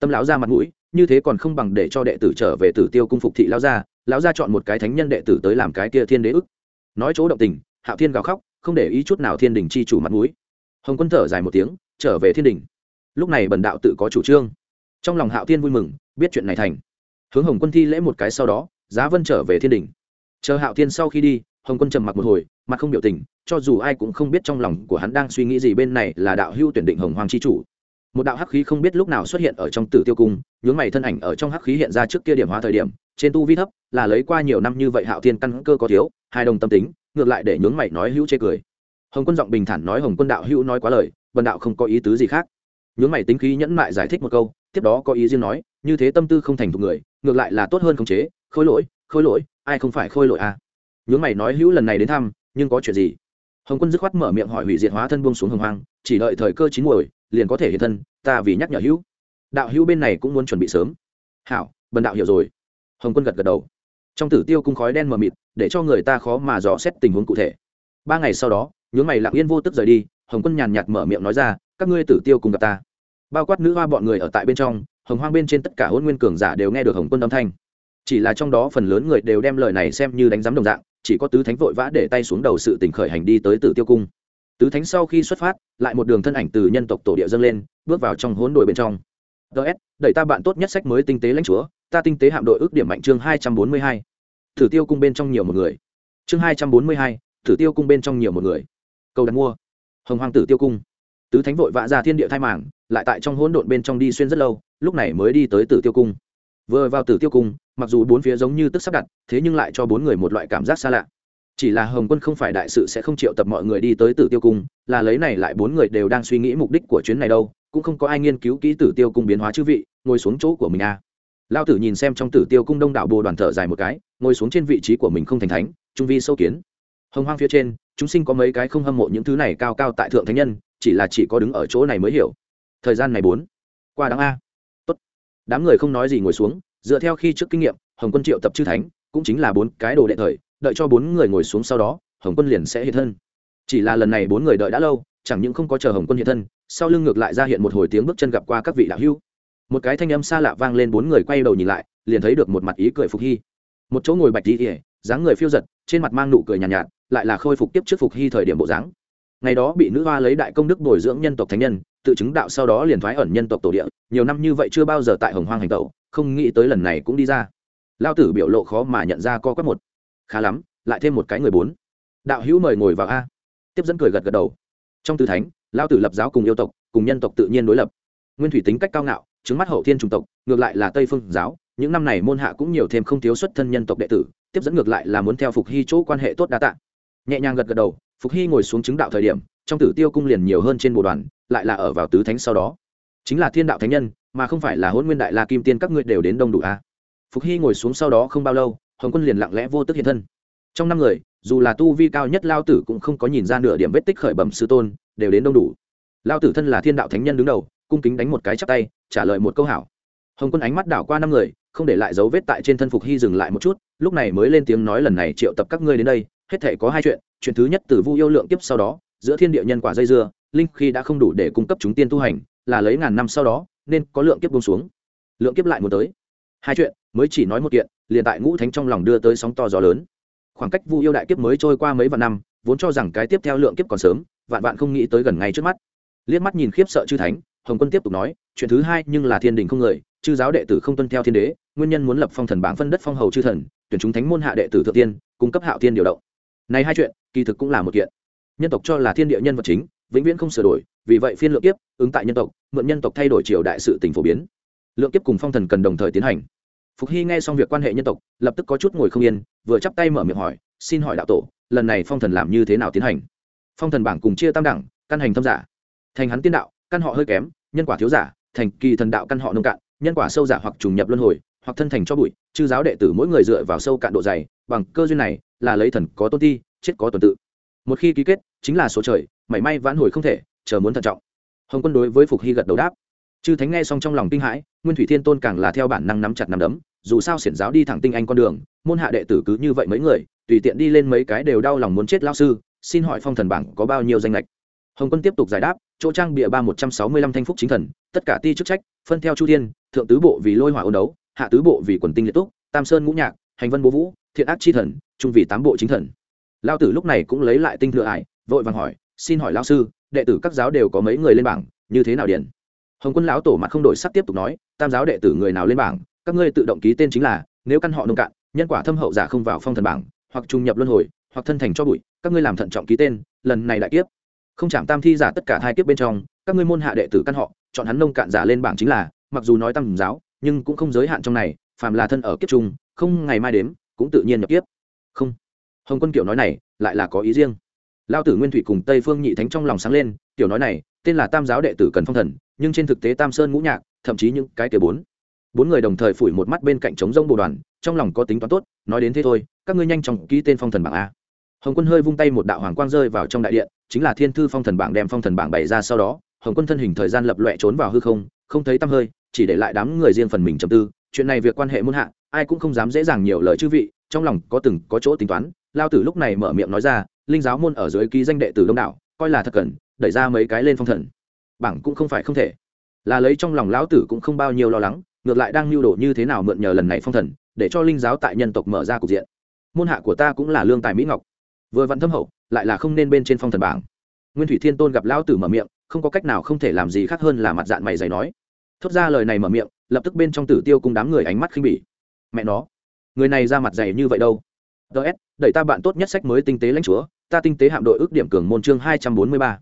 Speaker 1: Tâm lão ra mặt mũi, như thế còn không bằng để cho đệ tử trở về tử tiêu cung phục thị lão gia lão gia chọn một cái thánh nhân đệ tử tới làm cái kia thiên đế ức. Nói chỗ động tình, hạo thiên gào khóc không để ý chút nào thiên đình chi chủ mặt mũi. Hồng quân thở dài một tiếng, trở về thiên đình. Lúc này bần đạo tự có chủ trương. Trong lòng hạo thiên vui mừng, biết chuyện này thành. Hướng hồng quân thi lễ một cái sau đó, giá vân trở về thiên đình. Chờ hạo thiên sau khi đi, hồng quân trầm mặc một hồi, mặt không biểu tình, cho dù ai cũng không biết trong lòng của hắn đang suy nghĩ gì bên này là đạo hưu tuyển định hồng hoàng chi chủ. Một đạo hắc khí không biết lúc nào xuất hiện ở trong tử tiêu cung, nhướng mày thân ảnh ở trong hắc khí hiện ra trước kia điểm hóa thời điểm trên tu vi thấp, là lấy qua nhiều năm như vậy hạo thiên căn cơ có thiếu, hai đồng tâm tính, ngược lại để nhướng mày nói hữu chê cười. Hồng quân giọng bình thản nói, hồng quân đạo hữu nói quá lời vần đạo không có ý tứ gì khác. Nhướng mày tính khí nhẫn mại giải thích một câu, tiếp đó có ý riêng nói, như thế tâm tư không thành thục người, ngược lại là tốt hơn khống chế, khôi lỗi khôi lỗi, ai không phải khôi lỗi à? Nhướng mày nói, hữu lần này đến thăm, nhưng có chuyện gì? Hồng quân dứt khoát mở miệng hỏi hủy diệt hóa thân buông xuống hồng hoang, chỉ đợi thời cơ chín muồi, liền có thể hiện thân, ta vì nhắc nhở hữu. Đạo hữu bên này cũng muốn chuẩn bị sớm. Hảo bần đạo hiểu rồi hồng quân gật gật đầu. Trong tử tiêu cung khói đen mờ mịt, để cho người ta khó mà dò xét tình huống cụ thể. Ba ngày sau đó, nhướng mày lặng yên vô tức rời đi, hồng quân nhàn nhạt mở miệng nói ra, các ngươi tử tiêu cùng gặp ta. Bao quát nữ hoa bọn người ở tại bên trong, hồng hoang bên trên tất cả hôn nguyên cường giả đều nghe được hồng quân âm thanh. Chỉ là trong đó phần lớn người đều đem lời này xem như đánh giám đồng dạng, chỉ có tứ thánh vội vã để tay xuống đầu sự tỉnh khởi hành đi tới tử tiêu cung. Tứ thánh sau khi xuất phát, lại một đường thân ảnh từ nhân tộc tổ địa dâng lên, bước vào trong hỗn đồi bên trong ts đẩy ta bạn tốt nhất sách mới tinh tế lãnh chúa, ta tinh tế hạm đội ước điểm mạnh chương hai trăm bốn mươi hai. Thử tiêu cung bên trong nhiều một người. Chương hai trăm bốn mươi hai, thử tiêu cung bên trong nhiều một người. Cầu đặt mua. Hồng hoàng tử tiêu cung. Tứ thánh vội vã ra thiên địa thai mảng lại tại trong hỗn độn bên trong đi xuyên rất lâu, lúc này mới đi tới tử tiêu cung. Vừa vào tử tiêu cung, mặc dù bốn phía giống như tức sắp đặt, thế nhưng lại cho bốn người một loại cảm giác xa lạ chỉ là hồng quân không phải đại sự sẽ không triệu tập mọi người đi tới tử tiêu cung, là lấy này lại bốn người đều đang suy nghĩ mục đích của chuyến này đâu, cũng không có ai nghiên cứu kỹ tử tiêu cung biến hóa chư vị, ngồi xuống chỗ của mình a à. lao tử nhìn xem trong tử tiêu cung đông đảo bồ đoàn thở dài một cái, ngồi xuống trên vị trí của mình không thành thánh, trung vi sâu kiến. Hồng hoang phía trên, chúng sinh có mấy cái không hâm mộ những thứ này cao cao tại thượng thánh nhân, chỉ là chỉ có đứng ở chỗ này mới hiểu. Thời gian này bốn. Qua đáng a. Tốt. Đám người không nói gì ngồi xuống, dựa theo khi trước kinh nghiệm, hồng quân triệu tập chư thánh, cũng chính là bốn cái đồ đệ thời đợi cho bốn người ngồi xuống sau đó hồng quân liền sẽ hiện thân. Chỉ là lần này bốn người đợi đã lâu chẳng những không có chờ hồng quân hiện thân sau lưng ngược lại ra hiện một hồi tiếng bước chân gặp qua các vị đạo hữu. Một cái thanh âm xa lạ vang lên bốn người quay đầu nhìn lại liền thấy được một mặt ý cười phục hy. Một chỗ ngồi bạch đi ỉa dáng người phiêu giật trên mặt mang nụ cười nhàn nhạt, nhạt lại là khôi phục tiếp trước phục hy thời điểm bộ dáng. Ngày đó bị nữ hoa lấy đại công đức bồi dưỡng nhân tộc thánh nhân tự chứng đạo sau đó liền thoái ẩn nhân tộc tổ địa nhiều năm như vậy chưa bao giờ tại hồng hoang hành tẩu không nghĩ tới lần này cũng đi ra. Lao tử biểu lộ khó mà nhận ra co quắp một khá lắm, lại thêm một cái người bốn. Đạo hữu mời ngồi vào a. Tiếp dẫn cười gật gật đầu. Trong tư thánh lao tử lập giáo cùng yêu tộc, cùng nhân tộc tự nhiên đối lập. Nguyên thủy tính cách cao ngạo trứng mắt hậu thiên trung tộc, ngược lại là tây phương giáo, những năm này môn hạ cũng nhiều thêm không thiếu xuất thân nhân tộc đệ tử, tiếp dẫn ngược lại là muốn theo phục hy chỗ quan hệ tốt đa tạng. Nhẹ nhàng gật gật đầu, phục hy ngồi xuống chứng đạo thời điểm, trong tử tiêu cung liền nhiều hơn trên bộ đoàn, lại là ở vào tứ thánh sau đó. Chính là thiên đạo thánh nhân, mà không phải là hôn nguyên đại la kim tiên các ngươi đều đến đông đủ a. Phục hy ngồi xuống sau đó không bao lâu hồng quân liền lặng lẽ vô tức hiện thân trong năm người dù là tu vi cao nhất lao tử cũng không có nhìn ra nửa điểm vết tích khởi bẩm sư tôn đều đến đông đủ lao tử thân là thiên đạo thánh nhân đứng đầu cung kính đánh một cái chắp tay trả lời một câu hảo hồng quân ánh mắt đảo qua năm người không để lại dấu vết tại trên thân phục hy dừng lại một chút lúc này mới lên tiếng nói lần này triệu tập các ngươi đến đây hết thể có hai chuyện chuyện thứ nhất từ vu yêu lượng kiếp sau đó giữa thiên địa nhân quả dây dưa linh khi đã không đủ để cung cấp chúng tiên tu hành là lấy ngàn năm sau đó nên có lượng kiếp buông xuống lượng kiếp lại muốn tới hai chuyện mới chỉ nói một kiện liền tại ngũ thánh trong lòng đưa tới sóng to gió lớn. Khoảng cách vu yêu đại kiếp mới trôi qua mấy vạn năm, vốn cho rằng cái tiếp theo lượng kiếp còn sớm, vạn vạn không nghĩ tới gần ngay trước mắt. Liếc mắt nhìn khiếp sợ chư thánh, hồng quân tiếp tục nói, chuyện thứ hai nhưng là thiên đình không người, chư giáo đệ tử không tuân theo thiên đế, nguyên nhân muốn lập phong thần bảng phân đất phong hầu chư thần, tuyển chúng thánh môn hạ đệ tử thượng tiên, cung cấp hạo tiên điều động. Này hai chuyện, kỳ thực cũng là một kiện. Nhân tộc cho là thiên địa nhân vật chính, vĩnh viễn không sửa đổi, vì vậy phiên lượng kiếp, ứng tại nhân tộc, mượn nhân tộc thay đổi triều đại sự tình phổ biến. Lượng kiếp cùng phong thần cần đồng thời tiến hành phục hy nghe xong việc quan hệ nhân tộc, lập tức có chút ngồi không yên, vừa chắp tay mở miệng hỏi, xin hỏi đạo tổ, lần này phong thần làm như thế nào tiến hành? Phong thần bảng cùng chia tam đẳng, căn hành thâm giả. Thành hắn tiên đạo, căn họ hơi kém, nhân quả thiếu giả, thành kỳ thần đạo căn họ nông cạn, nhân quả sâu giả hoặc trùng nhập luân hồi, hoặc thân thành cho bụi, chư giáo đệ tử mỗi người dựa vào sâu cạn độ dày, bằng cơ duyên này, là lấy thần có tôn ti, chết có tuần tự. Một khi ký kết, chính là số trời, mảy may vãn hồi không thể, chờ muốn thận trọng. Hồng quân đối với phục hy gật đầu đáp chư thánh nghe xong trong lòng kinh hãi, nguyên thủy thiên tôn càng là theo bản năng nắm chặt nắm đấm, dù sao xiển giáo đi thẳng tinh anh con đường, môn hạ đệ tử cứ như vậy mấy người, tùy tiện đi lên mấy cái đều đau lòng muốn chết lao sư, xin hỏi phong thần bảng có bao nhiêu danh lệch? Hồng quân tiếp tục giải đáp, chỗ trang bịa ba một trăm sáu mươi lăm thanh phúc chính thần, tất cả ti chức trách, phân theo chu thiên, thượng tứ bộ vì lôi hỏa ôn đấu, hạ tứ bộ vì quần tinh liệt túc, tam sơn ngũ nhạc, hành vân bố vũ, thiện ác chi thần, trung vì tám bộ chính thần. Lao tử lúc này cũng lấy lại tinh thừa ải, vội vàng hỏi, xin hỏi lao sư, đệ tử các giáo đều có mấy người lên bảng, như thế nào điền? Hồng quân lão tổ mặt không đổi sắc tiếp tục nói, tam giáo đệ tử người nào lên bảng, các ngươi tự động ký tên chính là, nếu căn họ nông cạn, nhân quả thâm hậu giả không vào phong thần bảng, hoặc trùng nhập luân hồi, hoặc thân thành cho bụi, các ngươi làm thận trọng ký tên, lần này đại kiếp. Không chạm tam thi giả tất cả hai kiếp bên trong, các ngươi môn hạ đệ tử căn họ, chọn hắn nông cạn giả lên bảng chính là, mặc dù nói tam giáo, nhưng cũng không giới hạn trong này, phàm là thân ở kiếp trung, không ngày mai đếm, cũng tự nhiên nhập kiếp. Không. Hồng quân kiểu nói này, lại là có ý riêng. Lao tử nguyên thủy cùng tây phương nhị thánh trong lòng sáng lên tiểu nói này, tên là tam giáo đệ tử cần phong thần nhưng trên thực tế tam sơn ngũ nhạc, thậm chí những cái kia bốn. Bốn người đồng thời phủi một mắt bên cạnh trống rông bồ đoàn, trong lòng có tính toán tốt, nói đến thế thôi, các ngươi nhanh chóng ký tên phong thần bảng a. Hồng quân hơi vung tay một đạo hoàng quang rơi vào trong đại điện, chính là thiên thư phong thần bảng đem phong thần bảng bày ra sau đó, hồng quân thân hình thời gian lập loẹ trốn vào hư không không thấy tăm hơi, chỉ để lại đám người riêng phần mình trầm tư, chuyện này việc quan hệ muôn hạ, ai cũng không dám dễ dàng nhiều lời chư vị, trong lòng có từng có chỗ tính toán, lao tử lúc này mở miệng nói ra, linh giáo môn ở dưới ký danh đệ tử đông đảo, coi là thật cần, đẩy ra mấy cái lên phong thần bảng cũng không phải không thể. Là lấy trong lòng lão tử cũng không bao nhiêu lo lắng, ngược lại đang lưu đồ như thế nào mượn nhờ lần này phong thần, để cho linh giáo tại nhân tộc mở ra cục diện. Môn hạ của ta cũng là lương tài mỹ ngọc. Vừa vặn thâm hậu, lại là không nên bên trên phong thần bảng. Nguyên thủy thiên tôn gặp lão tử mở miệng, không có cách nào không thể làm gì khác hơn là mặt dạng mày dày nói. Thốt ra lời này mở miệng, lập tức bên trong tử tiêu cùng đám người ánh mắt khinh bỉ. Mẹ nó, người này ra mặt dày như vậy đâu? Ts đẩy ta bạn tốt nhất sách mới tinh tế lãnh chúa, ta tinh tế hạm đội ước điểm cường môn chương hai trăm bốn mươi ba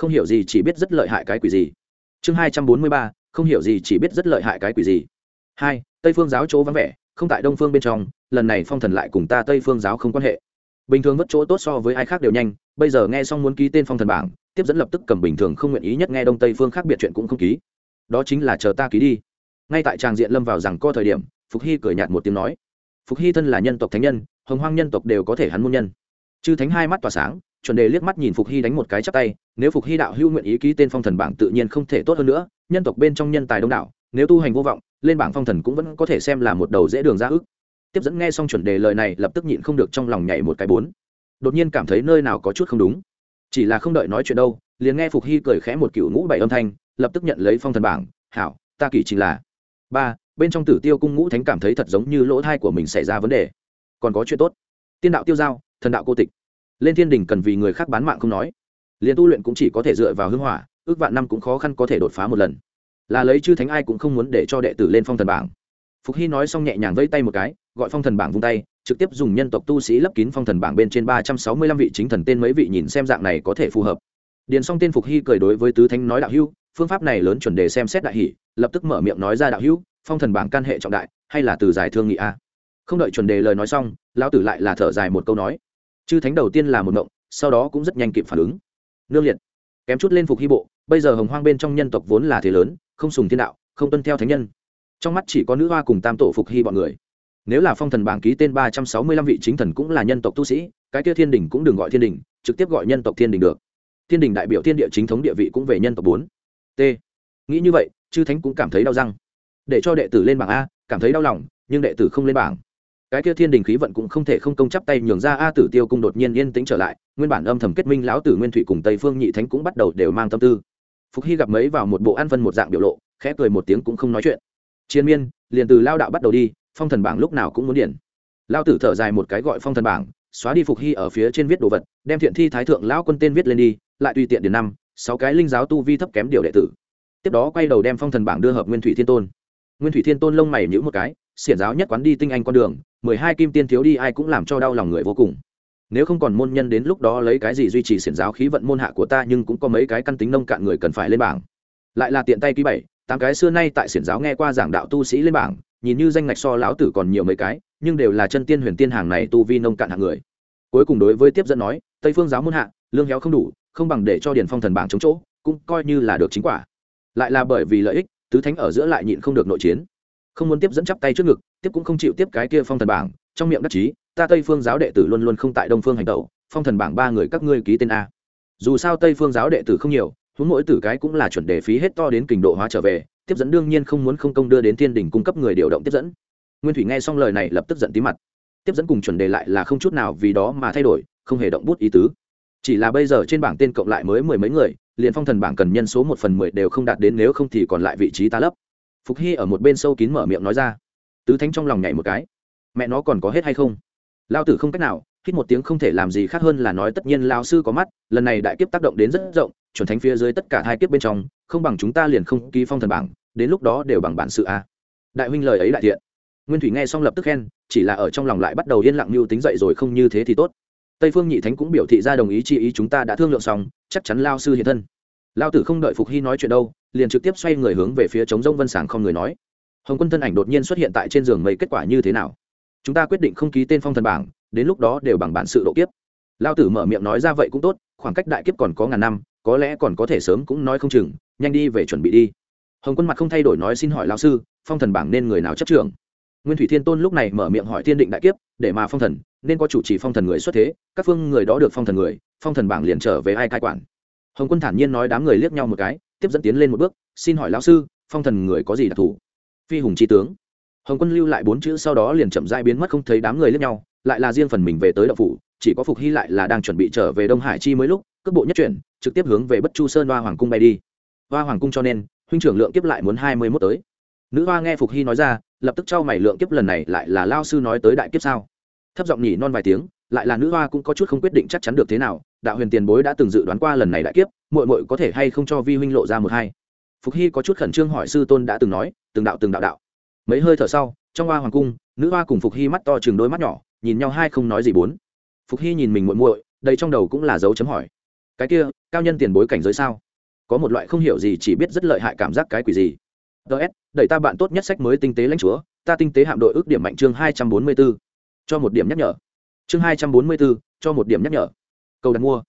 Speaker 1: không hiểu gì chỉ biết rất lợi hại cái quỷ gì. Chương hai trăm bốn mươi ba, không hiểu gì chỉ biết rất lợi hại cái quỷ gì. Hai, tây phương giáo chỗ vắng vẻ, không tại đông phương bên trong, lần này phong thần lại cùng ta tây phương giáo không quan hệ. Bình thường mất chỗ tốt so với ai khác đều nhanh, bây giờ nghe xong muốn ký tên phong thần bảng, tiếp dẫn lập tức cầm bình thường không nguyện ý nhất nghe đông tây phương khác biệt chuyện cũng không ký. Đó chính là chờ ta ký đi. Ngay tại tràng diện lâm vào rằng co thời điểm, phục hy cười nhạt một tiếng nói, phục hy thân là nhân tộc thánh nhân, hồng hoang nhân tộc đều có thể hắn môn nhân chư thánh hai mắt tỏa sáng, chuẩn đề liếc mắt nhìn phục hy đánh một cái chắp tay, nếu phục hy đạo hữu nguyện ý ký tên phong thần bảng tự nhiên không thể tốt hơn nữa, nhân tộc bên trong nhân tài đông đảo, nếu tu hành vô vọng, lên bảng phong thần cũng vẫn có thể xem là một đầu dễ đường ra ức tiếp dẫn nghe xong chuẩn đề lời này, lập tức nhịn không được trong lòng nhảy một cái bốn. Đột nhiên cảm thấy nơi nào có chút không đúng. Chỉ là không đợi nói chuyện đâu, liền nghe phục hy cười khẽ một cựu ngũ bảy âm thanh, lập tức nhận lấy phong thần bảng, hảo, ta kỷ trình là ba, bên trong tử tiêu cung ngũ thánh cảm thấy thật giống như lỗ thai của mình xảy ra vấn đề. Còn có chuyện tốt. Tiên đạo tiêu giao thần đạo cô tịch. Lên thiên đình cần vì người khác bán mạng không nói. Liền tu luyện cũng chỉ có thể dựa vào hưng hỏa, ước vạn năm cũng khó khăn có thể đột phá một lần. Là lấy chư thánh ai cũng không muốn để cho đệ tử lên phong thần bảng. Phục hy nói xong nhẹ nhàng vây tay một cái, gọi phong thần bảng vung tay, trực tiếp dùng nhân tộc tu sĩ lấp kín phong thần bảng bên trên ba trăm sáu mươi lăm vị chính thần tên mấy vị nhìn xem dạng này có thể phù hợp. Điền xong tên phục hy cười đối với tứ thánh nói đạo hữu, phương pháp này lớn chuẩn đề xem xét đại hỷ, lập tức mở miệng nói ra đạo hữu, phong thần bảng can hệ trọng đại, hay là từ giải thương nghị a? Không đợi chuẩn đề lời nói xong, lão tử lại là thở dài một câu nói chư thánh đầu tiên là một động, sau đó cũng rất nhanh kịp phản ứng. Nương liệt kém chút lên phục hy bộ bây giờ hồng hoang bên trong nhân tộc vốn là thế lớn không sùng thiên đạo không tuân theo thánh nhân. Trong mắt chỉ có nữ hoa cùng tam tổ phục hy bọn người. Nếu là phong thần bảng ký tên ba trăm sáu mươi lăm vị chính thần cũng là nhân tộc tu sĩ cái kia thiên đình cũng đừng gọi thiên đình trực tiếp gọi nhân tộc thiên đình được. Thiên đình đại biểu thiên địa chính thống địa vị cũng về nhân tộc bốn. T. Nghĩ như vậy chư thánh cũng cảm thấy đau răng. Để cho đệ tử lên bảng a cảm thấy đau lòng nhưng đệ tử không lên bảng cái kia thiên đình khí vận cũng không thể không công chắp tay nhường ra a tử tiêu cung đột nhiên yên tĩnh trở lại, nguyên bản âm thầm kết minh lão tử nguyên thủy cùng tây phương nhị thánh cũng bắt đầu đều mang tâm tư. Phục hy gặp mấy vào một bộ ăn phân một dạng biểu lộ, khẽ cười một tiếng cũng không nói chuyện. Chiến miên, liền từ lao đạo bắt đầu đi, phong thần bảng lúc nào cũng muốn điển. Lao tử thở dài một cái gọi phong thần bảng, xóa đi phục hy ở phía trên viết đồ vật, đem thiện thi thái thượng lão quân tên viết lên đi, lại tùy tiện điền năm, sáu cái linh giáo tu vi thấp kém điều đệ tử. Tiếp đó quay đầu đem phong thần bảng đưa hợp nguyên thủy thiên tôn. Nguyên thủy thiên tôn lông mày nhữ một cái, xiển giáo nhất quán đi tinh anh con đường mười hai kim tiên thiếu đi ai cũng làm cho đau lòng người vô cùng. Nếu không còn môn nhân đến lúc đó lấy cái gì duy trì xiển giáo khí vận môn hạ của ta nhưng cũng có mấy cái căn tính nông cạn người cần phải lên bảng. Lại là tiện tay ký bảy, tám cái xưa nay tại xiển giáo nghe qua giảng đạo tu sĩ lên bảng, nhìn như danh ngạch so lão tử còn nhiều mấy cái, nhưng đều là chân tiên huyền tiên hàng này tu vi nông cạn hạng người. Cuối cùng đối với tiếp dẫn nói, tây phương giáo môn hạ, lương héo không đủ, không bằng để cho điền phong thần bảng chống chỗ, cũng coi như là được chính quả. Lại là bởi vì lợi ích, tứ thánh ở giữa lại nhịn không được nội chiến không muốn tiếp dẫn chắp tay trước ngực, tiếp cũng không chịu tiếp cái kia phong thần bảng, trong miệng đắc chí, ta tây phương giáo đệ tử luôn luôn không tại đông phương hành tẩu, phong thần bảng ba người các ngươi ký tên a. Dù sao tây phương giáo đệ tử không nhiều, huống mỗi tử cái cũng là chuẩn đề phí hết to đến kình độ hóa trở về, tiếp dẫn đương nhiên không muốn không công đưa đến thiên đình cung cấp người điều động tiếp dẫn. Nguyên thủy nghe xong lời này lập tức giận tí mặt. Tiếp dẫn cùng chuẩn đề lại là không chút nào vì đó mà thay đổi, không hề động bút ý tứ. Chỉ là bây giờ trên bảng tên cộng lại mới mười mấy người, liền phong thần bảng cần nhân số một phần mười đều không đạt đến nếu không thì còn lại vị trí ta lấp phục hy ở một bên sâu kín mở miệng nói ra. Tứ thánh trong lòng nhảy một cái. Mẹ nó còn có hết hay không? Lao tử không cách nào, hít một tiếng không thể làm gì khác hơn là nói tất nhiên lao sư có mắt, lần này đại kiếp tác động đến rất rộng, chuẩn thánh phía dưới tất cả hai kiếp bên trong, không bằng chúng ta liền không ký phong thần bảng, đến lúc đó đều bằng bản sự a. Đại huynh lời ấy đại thiện. Nguyên thủy nghe xong lập tức khen, chỉ là ở trong lòng lại bắt đầu yên lặng mưu tính dậy rồi không như thế thì tốt. Tây phương nhị thánh cũng biểu thị ra đồng ý chi ý chúng ta đã thương lượng xong, chắc chắn lao sư hiện thân lao tử không đợi phục hy nói chuyện đâu, liền trực tiếp xoay người hướng về phía trống rông vân sàng không người nói. Hồng quân thân ảnh đột nhiên xuất hiện tại trên giường mấy kết quả như thế nào? Chúng ta quyết định không ký tên phong thần bảng, đến lúc đó đều bằng bản sự độ kiếp. Lao tử mở miệng nói ra vậy cũng tốt, khoảng cách đại kiếp còn có ngàn năm, có lẽ còn có thể sớm cũng nói không chừng, nhanh đi về chuẩn bị đi. Hồng quân mặt không thay đổi nói xin hỏi lao sư, phong thần bảng nên người nào chấp trường nguyên thủy thiên tôn lúc này mở miệng hỏi thiên định đại kiếp, để mà phong thần, nên có chủ trì phong thần người xuất thế, các phương người đó được phong thần người, phong thần bảng liền trở về ai cai quản? Hồng quân thản nhiên nói đám người liếc nhau một cái, tiếp dẫn tiến lên một bước, xin hỏi lão sư, phong thần người có gì đặc thù? Phi hùng chi tướng. Hồng quân lưu lại bốn chữ sau đó liền chậm dai biến mất không thấy đám người liếc nhau, lại là riêng phần mình về tới đậu phủ, chỉ có phục hy lại là đang chuẩn bị trở về đông hải chi mới lúc, cước bộ nhất chuyển, trực tiếp hướng về bất chu sơn hoa hoàng cung bay đi. Hoa hoàng cung cho nên, huynh trưởng lượng kiếp lại muốn hai mươi mốt tới. Nữ hoa nghe phục hy nói ra, lập tức trao mày lượng kiếp lần này lại là lao sư nói tới đại kiếp sao? Thấp giọng nhỉ non vài tiếng, lại là nữ hoa cũng có chút không quyết định chắc chắn được thế nào đạo huyền tiền bối đã từng dự đoán qua lần này đại kiếp muội muội có thể hay không cho vi huynh lộ ra một hai? Phục hy có chút khẩn trương hỏi sư tôn đã từng nói từng đạo từng đạo đạo. Mấy hơi thở sau trong hoa hoàng cung nữ hoa cùng phục hy mắt to chừng đôi mắt nhỏ nhìn nhau hai không nói gì bốn. Phục hy nhìn mình muội muội đây trong đầu cũng là dấu chấm hỏi. Cái kia cao nhân tiền bối cảnh giới sao? Có một loại không hiểu gì chỉ biết rất lợi hại cảm giác cái quỷ gì. Ts đẩy ta bạn tốt nhất sách mới tinh tế lãnh chúa ta tinh tế hạm đội ước điểm mạnh chương hai trăm bốn mươi 244. cho một điểm nhắc nhở. Chương hai trăm bốn mươi 244, cho một điểm nhắc nhở cầu đặt mua.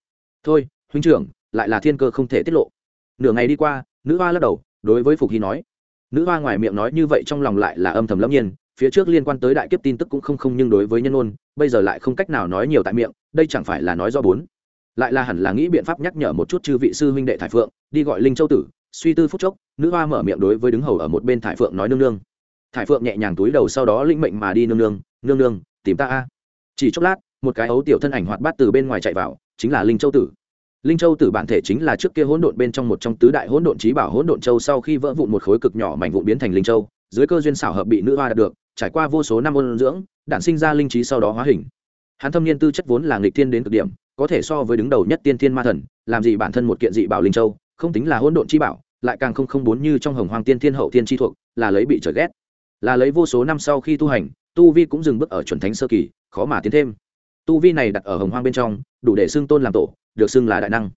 Speaker 1: Thôi, huynh trưởng, lại là thiên cơ không thể tiết lộ. Nửa ngày đi qua, nữ hoa lắc đầu, đối với phục hy nói. Nữ hoa ngoài miệng nói như vậy trong lòng lại là âm thầm lâm nhiên, phía trước liên quan tới đại kiếp tin tức cũng không không nhưng đối với nhân ôn, bây giờ lại không cách nào nói nhiều tại miệng, đây chẳng phải là nói do bốn. Lại là hẳn là nghĩ biện pháp nhắc nhở một chút chư vị sư huynh đệ thải phượng, đi gọi linh châu tử, suy tư phút chốc, nữ hoa mở miệng đối với đứng hầu ở một bên thải phượng nói nương nương. Thải phượng nhẹ nhàng túi đầu sau đó linh mệnh mà đi nương nương nương nương, tìm ta a. Chỉ chốc lát một cái ấu tiểu thân ảnh hoạt bát từ bên ngoài chạy vào, chính là linh châu tử. Linh châu tử bản thể chính là trước kia hỗn độn bên trong một trong tứ đại hỗn độn trí bảo hỗn độn châu sau khi vỡ vụn một khối cực nhỏ mảnh vụn biến thành linh châu, dưới cơ duyên xảo hợp bị nữ hoa đạt được, trải qua vô số năm ôn dưỡng, đản sinh ra linh trí sau đó hóa hình. Hắn thâm niên tư chất vốn là nghịch thiên đến cực điểm, có thể so với đứng đầu nhất tiên thiên ma thần, làm gì bản thân một kiện dị bảo linh châu, không tính là hỗn độn chi bảo, lại càng không không bốn như trong hồng hoàng tiên thiên hậu tiên chi thuộc, là lấy bị trời ghét. Là lấy vô số năm sau khi tu hành, tu vi cũng dừng bước ở chuẩn thánh sơ kỳ, khó mà tiến thêm tu vi này đặt ở hồng hoang bên trong, đủ để xưng tôn làm tổ, được xưng là đại năng.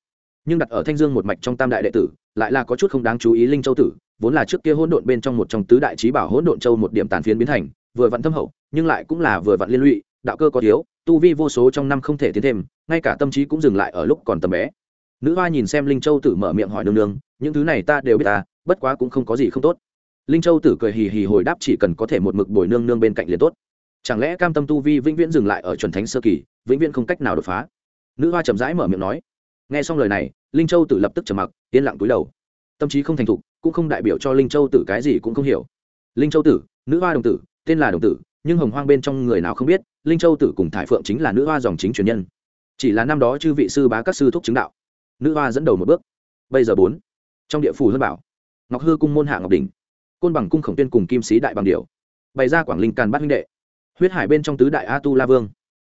Speaker 1: Nhưng đặt ở thanh dương một mạch trong tam đại đệ tử, lại là có chút không đáng chú ý linh châu tử, vốn là trước kia hỗn độn bên trong một trong tứ đại trí bảo hỗn độn châu một điểm tàn phiến biến thành, vừa vặn thâm hậu, nhưng lại cũng là vừa vặn liên lụy, đạo cơ có thiếu, tu vi vô số trong năm không thể tiến thêm, ngay cả tâm trí cũng dừng lại ở lúc còn tầm bé. Nữ hoa nhìn xem linh châu tử mở miệng hỏi nương nương, những thứ này ta đều biết ta, bất quá cũng không có gì không tốt. Linh châu tử cười hì hì hồi đáp, chỉ cần có thể một mực bồi nương nương bên cạnh liền tốt chẳng lẽ cam tâm tu vi vĩnh viễn dừng lại ở chuẩn thánh sơ kỳ, vĩnh viễn không cách nào đột phá? Nữ hoa chậm rãi mở miệng nói. Nghe xong lời này, linh châu tử lập tức trầm mặc, yên lặng túi đầu. Tâm trí không thành thục, cũng không đại biểu cho linh châu tử cái gì cũng không hiểu. Linh châu tử, nữ hoa đồng tử, tên là đồng tử, nhưng hồng hoang bên trong người nào không biết, linh châu tử cùng thải phượng chính là nữ hoa dòng chính truyền nhân. Chỉ là năm đó chư vị sư bá các sư thúc chứng đạo. Nữ hoa dẫn đầu một bước. Bây giờ bốn. Trong địa phủ hơn bảo, ngọc hư cung môn hạ ngọc đình côn bằng cung khổng tuyên cùng kim sĩ đại bằng điều bày ra quảng linh càn bát huynh đệ huyết hải bên trong tứ đại a tu la vương.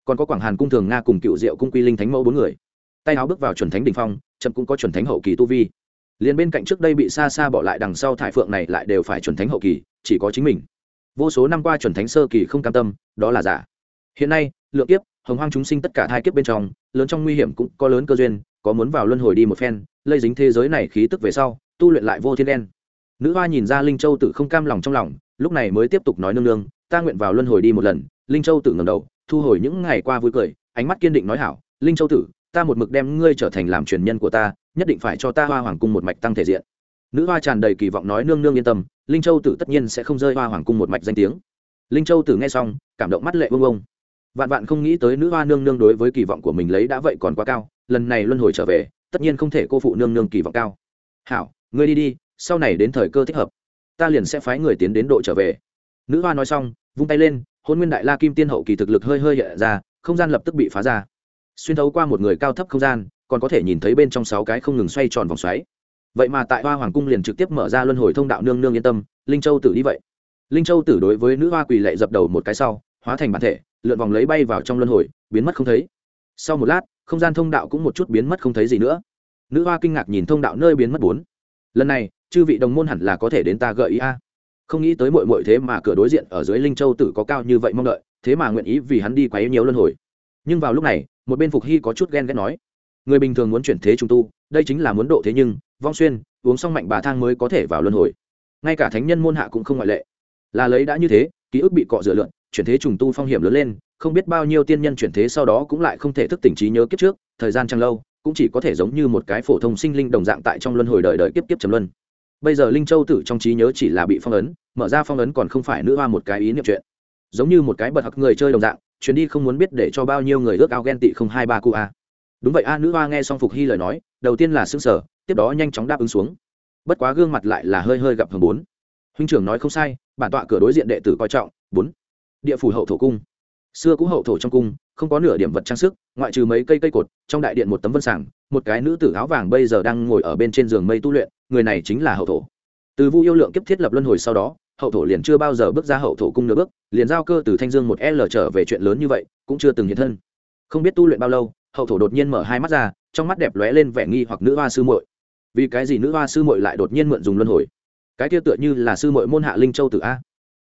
Speaker 1: Còn có quảng hàn cung thường nga cùng cựu diệu cung quy linh thánh mẫu bốn người. Tay áo bước vào chuẩn thánh đ ỉ n h phong, chậm cũng có chuẩn thánh hậu kỳ tu vi. Liền bên cạnh trước đây bị xa xa bỏ lại đằng sau thải phượng này lại đều phải chuẩn thánh hậu kỳ, chỉ có chính mình. Vô số năm qua chuẩn thánh sơ kỳ không cam tâm, đó là giả. Hiện nay, lượng kiếp, hồng hoang chúng sinh tất cả hai kiếp bên trong, lớn trong nguy hiểm cũng có lớn cơ duyên, có muốn vào luân hồi đi một phen, lây dính thế giới này khí tức về sau, tu luyện lại vô thiên đen. Nữ hoa nhìn ra linh châu tự không cam lòng trong lòng, lúc này mới tiếp tục nói nương nương ta nguyện vào luân hồi đi một lần, linh châu Tử ngầm đầu, thu hồi những ngày qua vui cười, ánh mắt kiên định nói hảo, linh châu tử, ta một mực đem ngươi trở thành làm truyền nhân của ta, nhất định phải cho ta hoa hoàng cung một mạch tăng thể diện. Nữ hoa tràn đầy kỳ vọng nói nương nương yên tâm, linh châu tử tất nhiên sẽ không rơi hoa hoàng cung một mạch danh tiếng. Linh châu tử nghe xong, cảm động mắt lệ vương ông vạn vạn không nghĩ tới nữ hoa nương nương đối với kỳ vọng của mình lấy đã vậy còn quá cao, lần này luân hồi trở về, tất nhiên không thể cô phụ nương nương kỳ vọng cao. Hảo, ngươi đi đi, sau này đến thời cơ thích hợp, ta liền sẽ phái người tiến đến độ trở về nữ hoa nói xong, vung tay lên hôn nguyên đại la kim tiên hậu kỳ thực lực hơi hơi hiện ra, không gian lập tức bị phá ra. Xuyên thấu qua một người cao thấp không gian, còn có thể nhìn thấy bên trong sáu cái không ngừng xoay tròn vòng xoáy. Vậy mà tại hoa hoàng cung liền trực tiếp mở ra luân hồi thông đạo nương nương yên tâm, linh châu tử đi vậy. Linh châu tử đối với nữ hoa quỳ lệ dập đầu một cái sau, hóa thành bản thể, lượn vòng lấy bay vào trong luân hồi, biến mất không thấy. Sau một lát, không gian thông đạo cũng một chút biến mất không thấy gì nữa. Nữ hoa kinh ngạc nhìn thông đạo nơi biến mất bốn. Lần này, chư vị đồng môn hẳn là có thể đến ta gợi ý a không nghĩ tới mội mội thế mà cửa đối diện ở dưới linh châu tử có cao như vậy mong đợi, thế mà nguyện ý vì hắn đi quấy nhiều luân hồi. Nhưng vào lúc này, một bên phục hy có chút ghen ghét nói, người bình thường muốn chuyển thế trung tu, đây chính là muốn độ thế nhưng, vong xuyên, uống xong mạnh bà thang mới có thể vào luân hồi. Ngay cả thánh nhân môn hạ cũng không ngoại lệ. Là lấy đã như thế, ký ức bị cọ rửa lượn, chuyển thế trùng tu phong hiểm lớn lên, không biết bao nhiêu tiên nhân chuyển thế sau đó cũng lại không thể thức tỉnh trí nhớ kiếp trước, thời gian chẳng lâu, cũng chỉ có thể giống như một cái phổ thông sinh linh đồng dạng tại trong luân hồi đời đời kiếp kiếp trầm luân bây giờ linh châu tử trong trí nhớ chỉ là bị phong ấn, mở ra phong ấn còn không phải nữ hoa một cái ý niệm chuyện. Giống như một cái bật hặc người chơi đồng dạng, chuyến đi không muốn biết để cho bao nhiêu người ước ao ghen tị không hai ba cụ a. Đúng vậy a, nữ hoa nghe xong phục hy lời nói, đầu tiên là xương sở tiếp đó nhanh chóng đáp ứng xuống. Bất quá gương mặt lại là hơi hơi gặp hầm bốn. Huynh trưởng nói không sai, bản tọa cửa đối diện đệ tử coi trọng, bốn. Địa phủ hậu thổ cung. Xưa cũ hậu thổ trong cung, không có nửa điểm vật trang sức, ngoại trừ mấy cây cây cột, trong đại điện một tấm vân sảng một cái nữ tử áo vàng bây giờ đang ngồi ở bên trên giường mây tu luyện, người này chính là hậu thổ. Từ vu yêu lượng kiếp thiết lập luân hồi sau đó, hậu thổ liền chưa bao giờ bước ra hậu thổ cung nửa bước, liền giao cơ từ thanh dương một l trở về chuyện lớn như vậy, cũng chưa từng hiện thân. Không biết tu luyện bao lâu, hậu thổ đột nhiên mở hai mắt ra, trong mắt đẹp lóe lên vẻ nghi hoặc nữ hoa sư muội. Vì cái gì nữ hoa sư muội lại đột nhiên mượn dùng luân hồi? Cái kia tựa như là sư muội môn hạ linh châu tử a.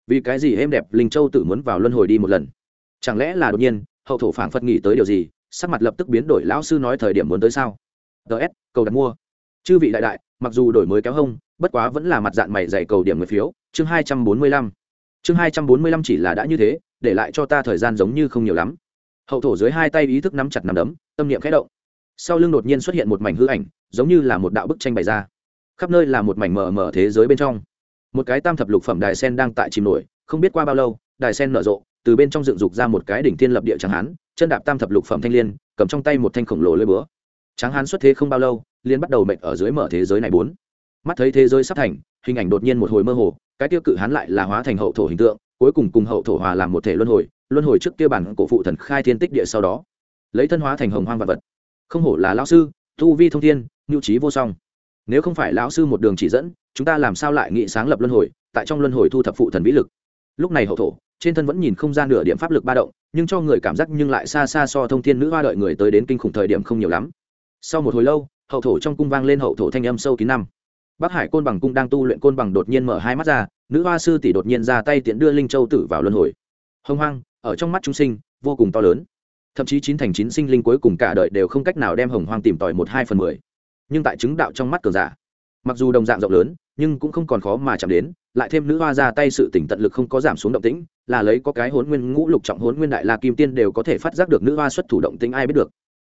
Speaker 1: Vì cái gì êm đẹp linh châu tử muốn vào luân hồi đi một lần? Chẳng lẽ là đột nhiên, hậu thổ phảng phất nghĩ tới điều gì sắc mặt lập tức biến đổi, lão sư nói thời điểm muốn tới sao? Ts cầu đặt mua. Chư vị đại đại, mặc dù đổi mới kéo hông, bất quá vẫn là mặt dạng mày dày cầu điểm người phiếu. Chương hai trăm bốn mươi lăm. Chương hai trăm bốn mươi lăm chỉ là đã như thế, để lại cho ta thời gian giống như không nhiều lắm. Hậu thổ dưới hai tay ý thức nắm chặt nắm đấm, tâm niệm khẽ động. Sau lưng đột nhiên xuất hiện một mảnh hư ảnh, giống như là một đạo bức tranh bày ra. Khắp nơi là một mảnh mờ mờ thế giới bên trong. Một cái tam thập lục phẩm đài sen đang tại chìm nổi, không biết qua bao lâu, đài sen nở rộ từ bên trong dựng dục ra một cái đỉnh thiên lập địa tráng hán, chân đạp tam thập lục phẩm thanh liên, cầm trong tay một thanh khổng lồ lưỡi búa. Tráng hán xuất thế không bao lâu liên bắt đầu mệnh ở dưới mở thế giới này bốn. Mắt thấy thế giới sắp thành, hình ảnh đột nhiên một hồi mơ hồ, cái tiêu cự hán lại là hóa thành hậu thổ hình tượng, cuối cùng cùng hậu thổ hòa làm một thể luân hồi luân hồi trước kia bản cổ phụ thần khai thiên tích địa sau đó, lấy thân hóa thành hồng hoang vật vật. Không hổ là lão sư, tu vi thông thiên, nhu trí vô song. Nếu không phải lão sư một đường chỉ dẫn, chúng ta làm sao lại nghị sáng lập luân hồi, tại trong luân hồi thu thập phụ thần vĩ lực. Lúc này hậu thổ trên thân vẫn nhìn không gian nửa điểm pháp lực ba động, nhưng cho người cảm giác nhưng lại xa xa so thông thiên nữ hoa đợi người tới đến kinh khủng thời điểm không nhiều lắm. Sau một hồi lâu, hậu thổ trong cung vang lên hậu thổ thanh âm sâu kín năm. Bắc hải côn bằng cung đang tu luyện côn bằng đột nhiên mở hai mắt ra, nữ hoa sư tỷ đột nhiên ra tay tiện đưa linh châu tử vào luân hồi. Hông hoang, ở trong mắt chúng sinh, vô cùng to lớn. Thậm chí chín thành chín sinh linh cuối cùng cả đời đều không cách nào đem hồng hoang tìm tòi một hai phần mười. Nhưng tại chứng đạo trong mắt cờ giả, mặc dù đồng dạng rộng lớn, nhưng cũng không còn khó mà chạm đến lại thêm nữ hoa ra tay sự tỉnh tận lực không có giảm xuống động tĩnh, là lấy có cái hốn nguyên ngũ lục trọng hốn nguyên đại la kim tiên đều có thể phát giác được nữ hoa xuất thủ động tĩnh ai biết được.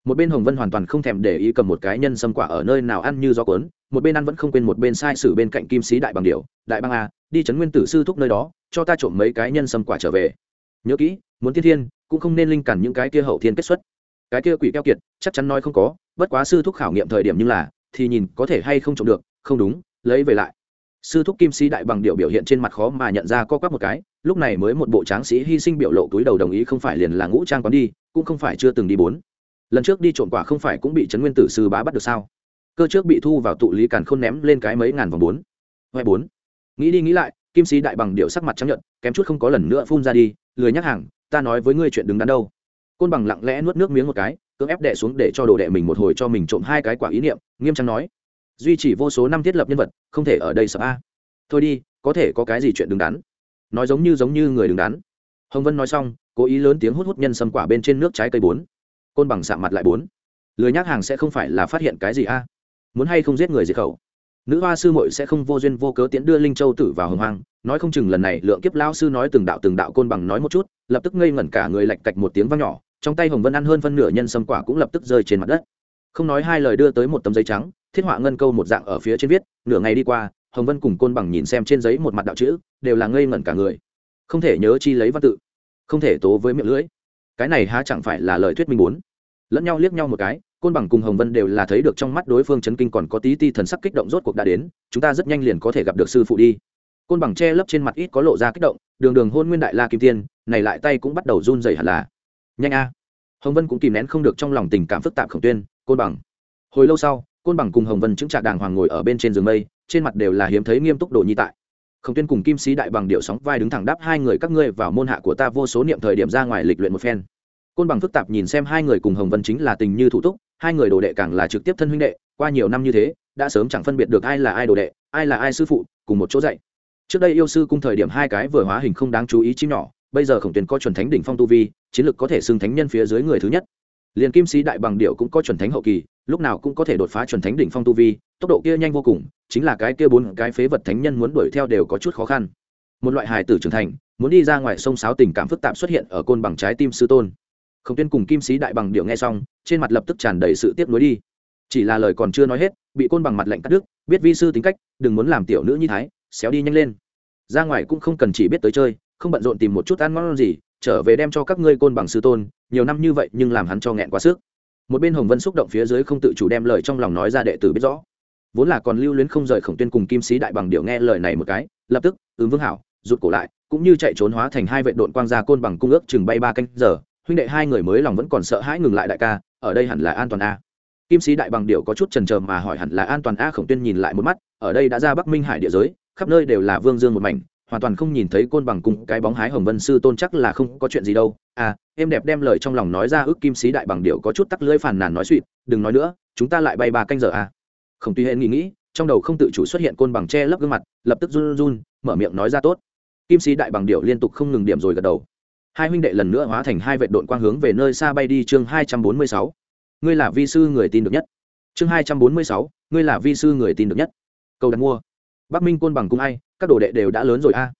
Speaker 1: Một bên hồng vân hoàn toàn không thèm để ý cầm một cái nhân sâm quả ở nơi nào ăn như gió cuốn, một bên ăn vẫn không quên một bên sai sử bên cạnh kim sĩ đại bằng điều đại băng a, đi chấn nguyên tử sư thúc nơi đó, cho ta trộm mấy cái nhân sâm quả trở về. Nhớ kỹ, muốn thiên thiên, cũng không nên linh cản những cái kia hậu thiên kết xuất. Cái kia quỷ keo kiệt, chắc chắn nói không có, bất quá sư thúc khảo nghiệm thời điểm như là, thì nhìn có thể hay không trộm được, không đúng, lấy về lại sư thúc kim sĩ đại bằng điệu biểu hiện trên mặt khó mà nhận ra co quắp một cái, lúc này mới một bộ tráng sĩ hy sinh biểu lộ túi đầu đồng ý không phải liền là ngũ trang quán đi, cũng không phải chưa từng đi bốn. Lần trước đi trộm quả không phải cũng bị trấn nguyên tử sư bá bắt được sao? Cơ trước bị thu vào tụ lý càn khôn ném lên cái mấy ngàn vòng bốn. Hai bốn. Nghĩ đi nghĩ lại, kim sĩ đại bằng điệu sắc mặt chấp nhận kém chút không có lần nữa phun ra đi, lười nhắc hàng, ta nói với ngươi chuyện đứng đắn đâu. Côn bằng lặng lẽ nuốt nước miếng một cái, cưỡng ép đệ xuống để cho đồ đệ mình một hồi cho mình trộm hai cái quả ý niệm, nghiêm trang nói duy chỉ vô số năm thiết lập nhân vật, không thể ở đây sợ a. Thôi đi, có thể có cái gì chuyện đứng đắn? Nói giống như giống như người đứng đắn. Hồng vân nói xong, cố ý lớn tiếng hút hút nhân sâm quả bên trên nước trái cây bốn. Côn bằng sạ mặt lại bốn. Lười nhác hàng sẽ không phải là phát hiện cái gì a. Muốn hay không giết người diệt khẩu? Nữ hoa sư muội sẽ không vô duyên vô cớ tiễn đưa linh châu tử vào hồng hoang, nói không chừng lần này lượng kiếp lao sư nói từng đạo từng đạo côn bằng nói một chút, lập tức ngây ngẩn cả người lạch cạch một tiếng vang nhỏ, trong tay hồng vân ăn hơn phân nửa nhân sâm quả cũng lập tức rơi trên mặt đất. Không nói hai lời đưa tới một tấm giấy trắng thiết họa ngân câu một dạng ở phía trên viết, nửa ngày đi qua, hồng vân cùng côn bằng nhìn xem trên giấy một mặt đạo chữ, đều là ngây ngẩn cả người. Không thể nhớ chi lấy văn tự, không thể tố với miệng lưỡi. Cái này há chẳng phải là lời thuyết minh muốn? Lẫn nhau liếc nhau một cái, côn bằng cùng hồng vân đều là thấy được trong mắt đối phương chấn kinh còn có tí ti thần sắc kích động rốt cuộc đã đến, chúng ta rất nhanh liền có thể gặp được sư phụ đi. Côn bằng che lấp trên mặt ít có lộ ra kích động, đường đường hôn nguyên đại la kim tiên, này lại tay cũng bắt đầu run rẩy hẳn là. Nhanh a. Hồng vân cũng kìm nén không được trong lòng tình cảm phức tạp khổng tuyên, côn bằng, hồi lâu sau côn bằng cùng hồng vân chứng trạc đàng hoàng ngồi ở bên trên giường mây, trên mặt đều là hiếm thấy nghiêm túc đồ nhi tại. Khổng tuyên cùng kim sĩ đại bằng điệu sóng vai đứng thẳng đáp hai người, các ngươi vào môn hạ của ta vô số niệm thời điểm ra ngoài lịch luyện một phen. Côn bằng phức tạp nhìn xem hai người cùng hồng vân chính là tình như thủ túc, hai người đồ đệ càng là trực tiếp thân huynh đệ, qua nhiều năm như thế, đã sớm chẳng phân biệt được ai là ai đồ đệ, ai là ai sư phụ, cùng một chỗ dạy. Trước đây yêu sư cung thời điểm hai cái vừa hóa hình không đáng chú ý chim nhỏ, bây giờ khổng tuyên có chuẩn thánh đỉnh phong tu vi, chiến lược có thể xưng thánh nhân phía dưới người thứ nhất. Liền kim sĩ đại bằng điệu cũng có chuẩn thánh hậu kỳ lúc nào cũng có thể đột phá chuẩn thánh đỉnh phong tu vi, tốc độ kia nhanh vô cùng, chính là cái kia bốn cái phế vật thánh nhân muốn đuổi theo đều có chút khó khăn. Một loại hài tử trưởng thành, muốn đi ra ngoài sông sáo tình cảm phức tạp xuất hiện ở côn bằng trái tim sư tôn. Khổng tuyên cùng kim sĩ đại bằng điệu nghe xong, trên mặt lập tức tràn đầy sự tiếc nuối đi. Chỉ là lời còn chưa nói hết, bị côn bằng mặt lạnh cắt đứt, biết vi sư tính cách, đừng muốn làm tiểu nữ như thái, xéo đi nhanh lên. Ra ngoài cũng không cần chỉ biết tới chơi, không bận rộn tìm một chút ăn ngon gì, trở về đem cho các ngươi côn bằng sư tôn, nhiều năm như vậy nhưng làm hắn cho nghẹn quá sức một bên hồng vân xúc động phía dưới không tự chủ đem lời trong lòng nói ra đệ tử biết rõ. Vốn là còn lưu luyến không rời khổng tuyên cùng kim sĩ đại bằng điệu nghe lời này một cái, lập tức, ứng vương hảo, rụt cổ lại, cũng như chạy trốn hóa thành hai vệ đội quang gia côn bằng cung ước chừng bay ba canh giờ, huynh đệ hai người mới lòng vẫn còn sợ hãi ngừng lại đại ca, ở đây hẳn là an toàn a. Kim sĩ đại bằng điệu có chút trần trờ mà hỏi hẳn là an toàn a, khổng tuyên nhìn lại một mắt, ở đây đã ra bắc minh hải địa giới, khắp nơi đều là vương dương một mảnh hoàn toàn không nhìn thấy côn bằng cùng cái bóng hái hồng vân sư tôn chắc là không có chuyện gì đâu. À em đẹp đem lời trong lòng nói ra ước kim sĩ đại bằng điệu có chút tắc lưỡi phàn nàn nói suỵt, đừng nói nữa, chúng ta lại bay ba canh giờ à. Không tuy hên nghĩ nghĩ, trong đầu không tự chủ xuất hiện côn bằng che lấp gương mặt, lập tức run run, mở miệng nói ra tốt. Kim sĩ đại bằng điệu liên tục không ngừng điểm rồi gật đầu. Hai huynh đệ lần nữa hóa thành hai vệ đội quang hướng về nơi xa bay đi chương hai trăm bốn mươi sáu. Ngươi là vi sư người tin được nhất. Chương hai trăm bốn mươi sáu, ngươi là vi sư người tin được nhất. Câu đặt mua bắc minh côn bằng cung ai, các đồ đệ đều đã lớn rồi a.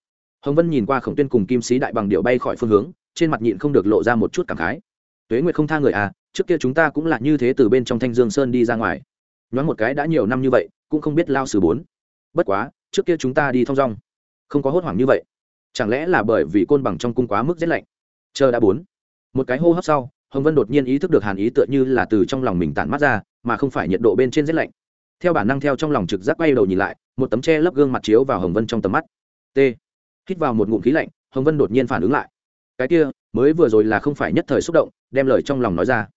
Speaker 1: Hồng vân nhìn qua khổng tuyên cùng kim sĩ đại bằng điệu bay khỏi phương hướng, trên mặt nhịn không được lộ ra một chút cảm khái. Tuế nguyệt không tha người à trước kia chúng ta cũng là như thế từ bên trong thanh dương sơn đi ra ngoài. Nhoáng một cái đã nhiều năm như vậy, cũng không biết lao xử bốn. Bất quá, trước kia chúng ta đi thong dong. Không có hốt hoảng như vậy. Chẳng lẽ là bởi vì côn bằng trong cung quá mức rét lạnh? Chờ đã bốn. Một cái hô hấp sau, hồng vân đột nhiên ý thức được hàn ý tựa như là từ trong lòng mình tản mắt ra, mà không phải nhiệt độ bên trên rét lạnh theo bản năng theo trong lòng trực giác quay đầu nhìn lại, một tấm tre lấp gương mặt chiếu vào hồng vân trong tầm mắt. T. Hít vào một ngụm khí lạnh, hồng vân đột nhiên phản ứng lại. Cái kia, mới vừa rồi là không phải nhất thời xúc động, đem lời trong lòng nói ra.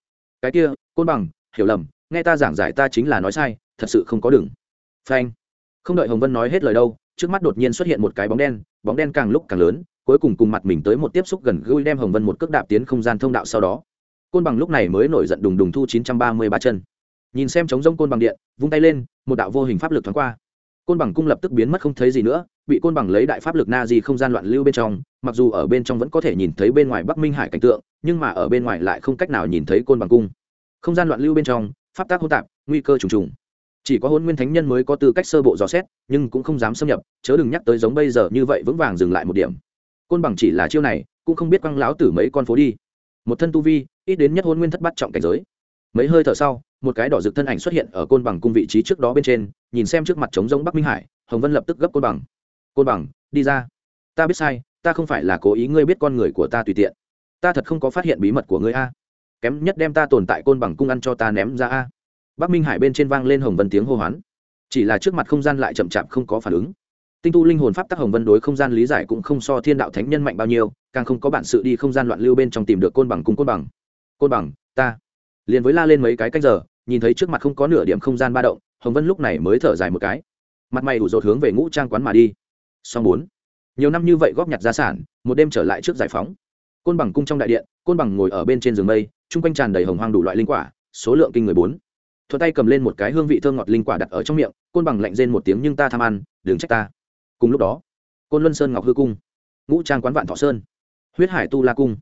Speaker 1: Cái kia, côn bằng, hiểu lầm, nghe ta giảng giải ta chính là nói sai, thật sự không có đừng phanh. Không đợi hồng vân nói hết lời đâu, trước mắt đột nhiên xuất hiện một cái bóng đen bóng đen càng lúc càng lớn, cuối cùng cùng mặt mình tới một tiếp xúc gần gũi đem hồng vân một cước đạp tiến không gian thông đạo sau đó. Côn bằng lúc này mới nổi giận đùng đùng thu chín trăm ba mươi ba chân nhìn xem trống rông côn bằng điện, vung tay lên, một đạo vô hình pháp lực thoáng qua. Côn bằng cung lập tức biến mất không thấy gì nữa, bị côn bằng lấy đại pháp lực na di không gian loạn lưu bên trong, mặc dù ở bên trong vẫn có thể nhìn thấy bên ngoài bắc minh hải cảnh tượng, nhưng mà ở bên ngoài lại không cách nào nhìn thấy côn bằng cung. Không gian loạn lưu bên trong, pháp tác hỗn tạp, nguy cơ trùng trùng. Chỉ có hôn nguyên thánh nhân mới có tư cách sơ bộ dò xét, nhưng cũng không dám xâm nhập, chớ đừng nhắc tới giống bây giờ như vậy vững vàng dừng lại một điểm. Côn bằng chỉ là chiêu này, cũng không biết quăng láo tử mấy con phố đi. Một thân tu vi, ít đến nhất hôn nguyên thất bắt trọng cảnh giới mấy hơi thở sau, một cái đỏ rực thân ảnh xuất hiện ở côn bằng cung vị trí trước đó bên trên, nhìn xem trước mặt trống giống bắc minh hải, hồng vân lập tức gấp côn bằng. Côn bằng, đi ra. Ta biết sai, ta không phải là cố ý ngươi biết con người của ta tùy tiện. Ta thật không có phát hiện bí mật của ngươi a. Kém nhất đem ta tồn tại côn bằng cung ăn cho ta ném ra a. Bắc minh hải bên trên vang lên hồng vân tiếng hô hoán. Chỉ là trước mặt không gian lại chậm chạp không có phản ứng. Tinh tu linh hồn pháp tắc hồng vân đối không gian lý giải cũng không so thiên đạo thánh nhân mạnh bao nhiêu, càng không có bản sự đi không gian loạn lưu bên trong tìm được côn bằng cung côn bằng. Côn bằng, ta liền với la lên mấy cái canh giờ, nhìn thấy trước mặt không có nửa điểm không gian ba động, hồng vân lúc này mới thở dài một cái. Mặt mày đủ rột hướng về ngũ trang quán mà đi. Song bốn. Nhiều năm như vậy góp nhặt gia sản, một đêm trở lại trước giải phóng. Côn bằng cung trong đại điện, côn bằng ngồi ở bên trên giường mây, chung quanh tràn đầy hồng hoang đủ loại linh quả, số lượng kinh người bốn. Thuật tay cầm lên một cái hương vị thơm ngọt linh quả đặt ở trong miệng, côn bằng lạnh rên một tiếng nhưng ta tham ăn, đừng trách ta. Cùng lúc đó, côn luân sơn ngọc hư cung, ngũ trang quán vạn thọ sơn, huyết hải tu la cung,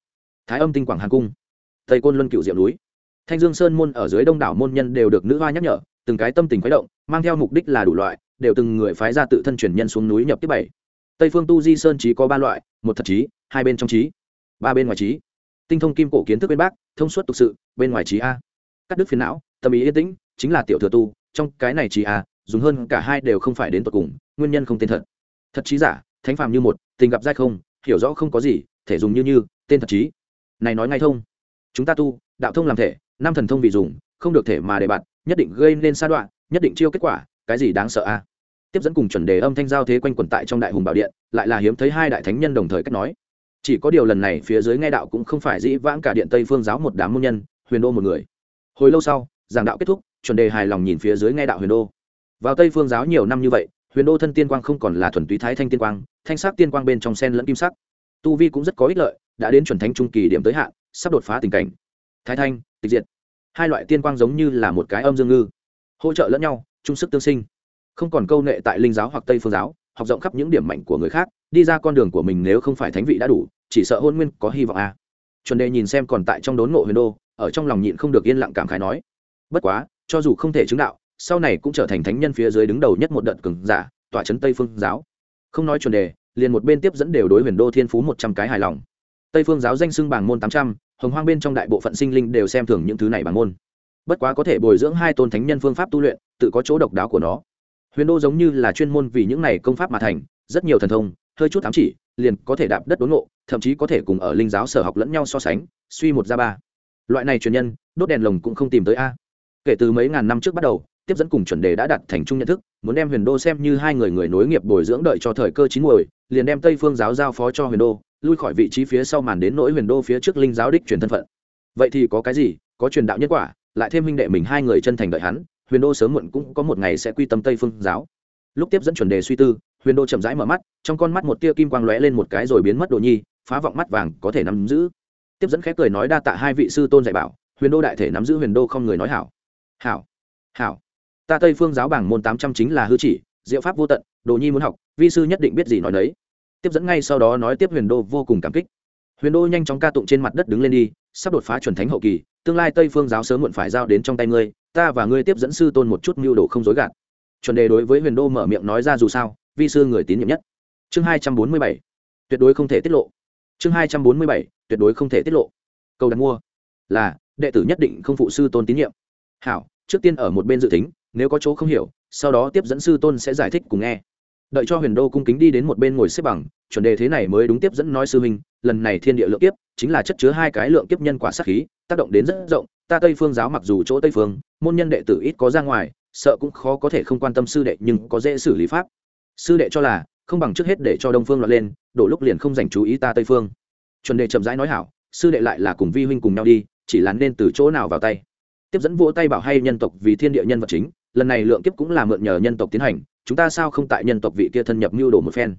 Speaker 1: thái âm tinh quảng hà cung, tây côn luân cựu diệu núi thanh dương sơn môn ở dưới đông đảo môn nhân đều được nữ hoa nhắc nhở, từng cái tâm tình khuấy động, mang theo mục đích là đủ loại, đều từng người phái ra tự thân truyền nhân xuống núi nhập tiếp bảy. Tây phương tu di sơn trí có ba loại, một thật trí hai bên trong trí ba bên ngoài trí tinh thông kim cổ kiến thức bên bác thông suốt thực sự, bên ngoài trí a. Cắt đứt phiền não, tâm ý yên tĩnh, chính là tiểu thừa tu, trong cái này trí a, dùng hơn cả hai đều không phải đến tột cùng, nguyên nhân không tên thật. Thật trí giả, thánh phàm như một, tình gặp giai không, hiểu rõ không có gì, thể dùng như như, tên thật trí này nói ngay thông chúng ta tu, đạo thông làm thể, năm thần thông vì dùng, không được thể mà để bạt, nhất định gây nên sa đoạn nhất định chiêu kết quả, cái gì đáng sợ a? Tiếp dẫn cùng chuẩn đề âm thanh giao thế quanh quẩn tại trong đại hùng bảo điện, lại là hiếm thấy hai đại thánh nhân đồng thời cách nói. Chỉ có điều lần này phía dưới nghe đạo cũng không phải dĩ vãng cả điện tây phương giáo một đám môn nhân, huyền đô một người. Hồi lâu sau, giảng đạo kết thúc, chuẩn đề hài lòng nhìn phía dưới nghe đạo huyền đô. Vào tây phương giáo nhiều năm như vậy, huyền đô thân tiên quang không còn là thuần túy thái thanh tiên quang, thanh sắc tiên quang bên trong sen lẫn kim sắc. Tu vi cũng rất có ích lợi, đã đến chuẩn thánh trung kỳ điểm tới hạn sắp đột phá tình cảnh. Thái thanh, tịch diệt. Hai loại tiên quang giống như là một cái âm dương ngư, hỗ trợ lẫn nhau, chung sức tương sinh. Không còn câu nệ tại linh giáo hoặc tây phương giáo, học rộng khắp những điểm mạnh của người khác, đi ra con đường của mình nếu không phải thánh vị đã đủ, chỉ sợ hôn nguyên có hy vọng à. chuẩn đề nhìn xem còn tại trong đốn ngộ huyền đô, ở trong lòng nhịn không được yên lặng cảm khái nói, bất quá, cho dù không thể chứng đạo, sau này cũng trở thành thánh nhân phía dưới đứng đầu nhất một đợt cường giả tọa trấn tây phương giáo. Không nói chuẩn đề, liền một bên tiếp dẫn đều đối huyền đô thiên phú một trăm cái hài lòng tây phương giáo danh xưng bảng môn tám trăm, hồng hoang bên trong đại bộ phận sinh linh đều xem thường những thứ này bảng môn. Bất quá có thể bồi dưỡng hai tôn thánh nhân phương pháp tu luyện, tự có chỗ độc đáo của nó. Huyền đô giống như là chuyên môn vì những này công pháp mà thành, rất nhiều thần thông, hơi chút ám chỉ, liền có thể đạp đất đốn ngộ, thậm chí có thể cùng ở linh giáo sở học lẫn nhau so sánh, suy một ra ba. Loại này truyền nhân, đốt đèn lồng cũng không tìm tới a. Kể từ mấy ngàn năm trước bắt đầu, tiếp dẫn cùng chuẩn đề đã đặt thành chung nhận thức, muốn đem huyền đô xem như hai người người nối nghiệp bồi dưỡng đợi cho thời cơ chín muồi, liền đem tây phương giáo giao phó cho huyền đô lui khỏi vị trí phía sau màn đến nỗi huyền đô phía trước linh giáo đích truyền thân phận. Vậy thì có cái gì? Có truyền đạo nhân quả, lại thêm huynh đệ mình hai người chân thành đợi hắn, huyền đô sớm muộn cũng có một ngày sẽ quy tâm tây phương giáo. Lúc tiếp dẫn chuẩn đề suy tư, huyền đô chậm rãi mở mắt, trong con mắt một tia kim quang lóe lên một cái rồi biến mất đồ nhi, phá vọng mắt vàng có thể nắm giữ. Tiếp dẫn khép cười nói đa tạ hai vị sư tôn dạy bảo, huyền đô đại thể nắm giữ huyền đô không người nói hảo. Hảo hảo. Ta tây phương giáo bảng môn tám trăm chính là hư chỉ, diệu pháp vô tận, đồ nhi muốn học, vi sư nhất định biết gì nói đấy tiếp dẫn ngay sau đó nói tiếp huyền đô vô cùng cảm kích. Huyền đô nhanh chóng ca tụng trên mặt đất đứng lên đi, sắp đột phá chuẩn thánh hậu kỳ, tương lai tây phương giáo sớm muộn phải giao đến trong tay ngươi, ta và ngươi tiếp dẫn sư tôn một chút mưu đồ không dối gạt. Chuẩn đề đối với huyền đô mở miệng nói ra dù sao, vi sư người tín nhiệm nhất. Chương hai trăm bốn mươi bảy, tuyệt đối không thể tiết lộ. Chương hai trăm bốn mươi bảy, tuyệt đối không thể tiết lộ. Câu đặt mua là, đệ tử nhất định không phụ sư tôn tín nhiệm. Hảo, trước tiên ở một bên dự tính, nếu có chỗ không hiểu, sau đó tiếp dẫn sư tôn sẽ giải thích cùng nghe đợi cho huyền đô cung kính đi đến một bên ngồi xếp bằng, chuẩn đề thế này mới đúng tiếp dẫn nói sư huynh, lần này thiên địa lượng kiếp, chính là chất chứa hai cái lượng kiếp nhân quả sát khí, tác động đến rất rộng, ta tây phương giáo mặc dù chỗ tây phương, môn nhân đệ tử ít có ra ngoài, sợ cũng khó có thể không quan tâm sư đệ nhưng có dễ xử lý pháp. Sư đệ cho là, không bằng trước hết để cho đông phương loạn lên, đổ lúc liền không dành chú ý ta tây phương. Chuẩn đề chậm rãi nói hảo, sư đệ lại là cùng vi huynh cùng nhau đi, chỉ là nên từ chỗ nào vào tay. Tiếp dẫn vỗ tay bảo hay nhân tộc vì thiên địa nhân vật chính, lần này lượng kiếp cũng là mượn nhờ nhân tộc tiến hành chúng ta sao không tại nhân tộc vị kia thân nhập mưu đồ một phen?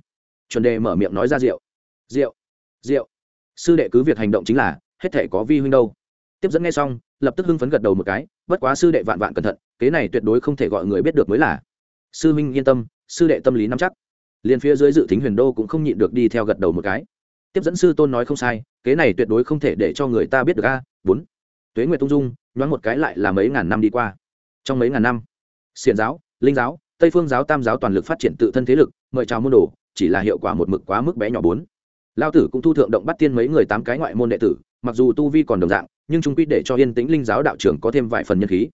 Speaker 1: Chuẩn đề mở miệng nói ra rượu. Rượu rượu. Sư đệ cứ việc hành động chính là, hết thể có vi huynh đâu. Tiếp dẫn nghe xong, lập tức hưng phấn gật đầu một cái, bất quá sư đệ vạn vạn cẩn thận, kế này tuyệt đối không thể gọi người biết được mới là. Sư huynh yên tâm, sư đệ tâm lý nắm chắc. Liền phía dưới dự tính huyền đô cũng không nhịn được đi theo gật đầu một cái. Tiếp dẫn sư tôn nói không sai, kế này tuyệt đối không thể để cho người ta biết được a. Bốn. Tuế nguyệt tung dung, nhoáng một cái lại là mấy ngàn năm đi qua. Trong mấy ngàn năm xiền giáo, linh giáo tây phương giáo tam giáo toàn lực phát triển tự thân thế lực, mời chào môn đồ, chỉ là hiệu quả một mực quá mức bé nhỏ bốn. Lao tử cũng thu thượng động bắt tiên mấy người tám cái ngoại môn đệ tử, mặc dù tu vi còn đồng dạng, nhưng chúng quy để cho yên tĩnh linh giáo đạo trưởng có thêm vài phần nhân khí.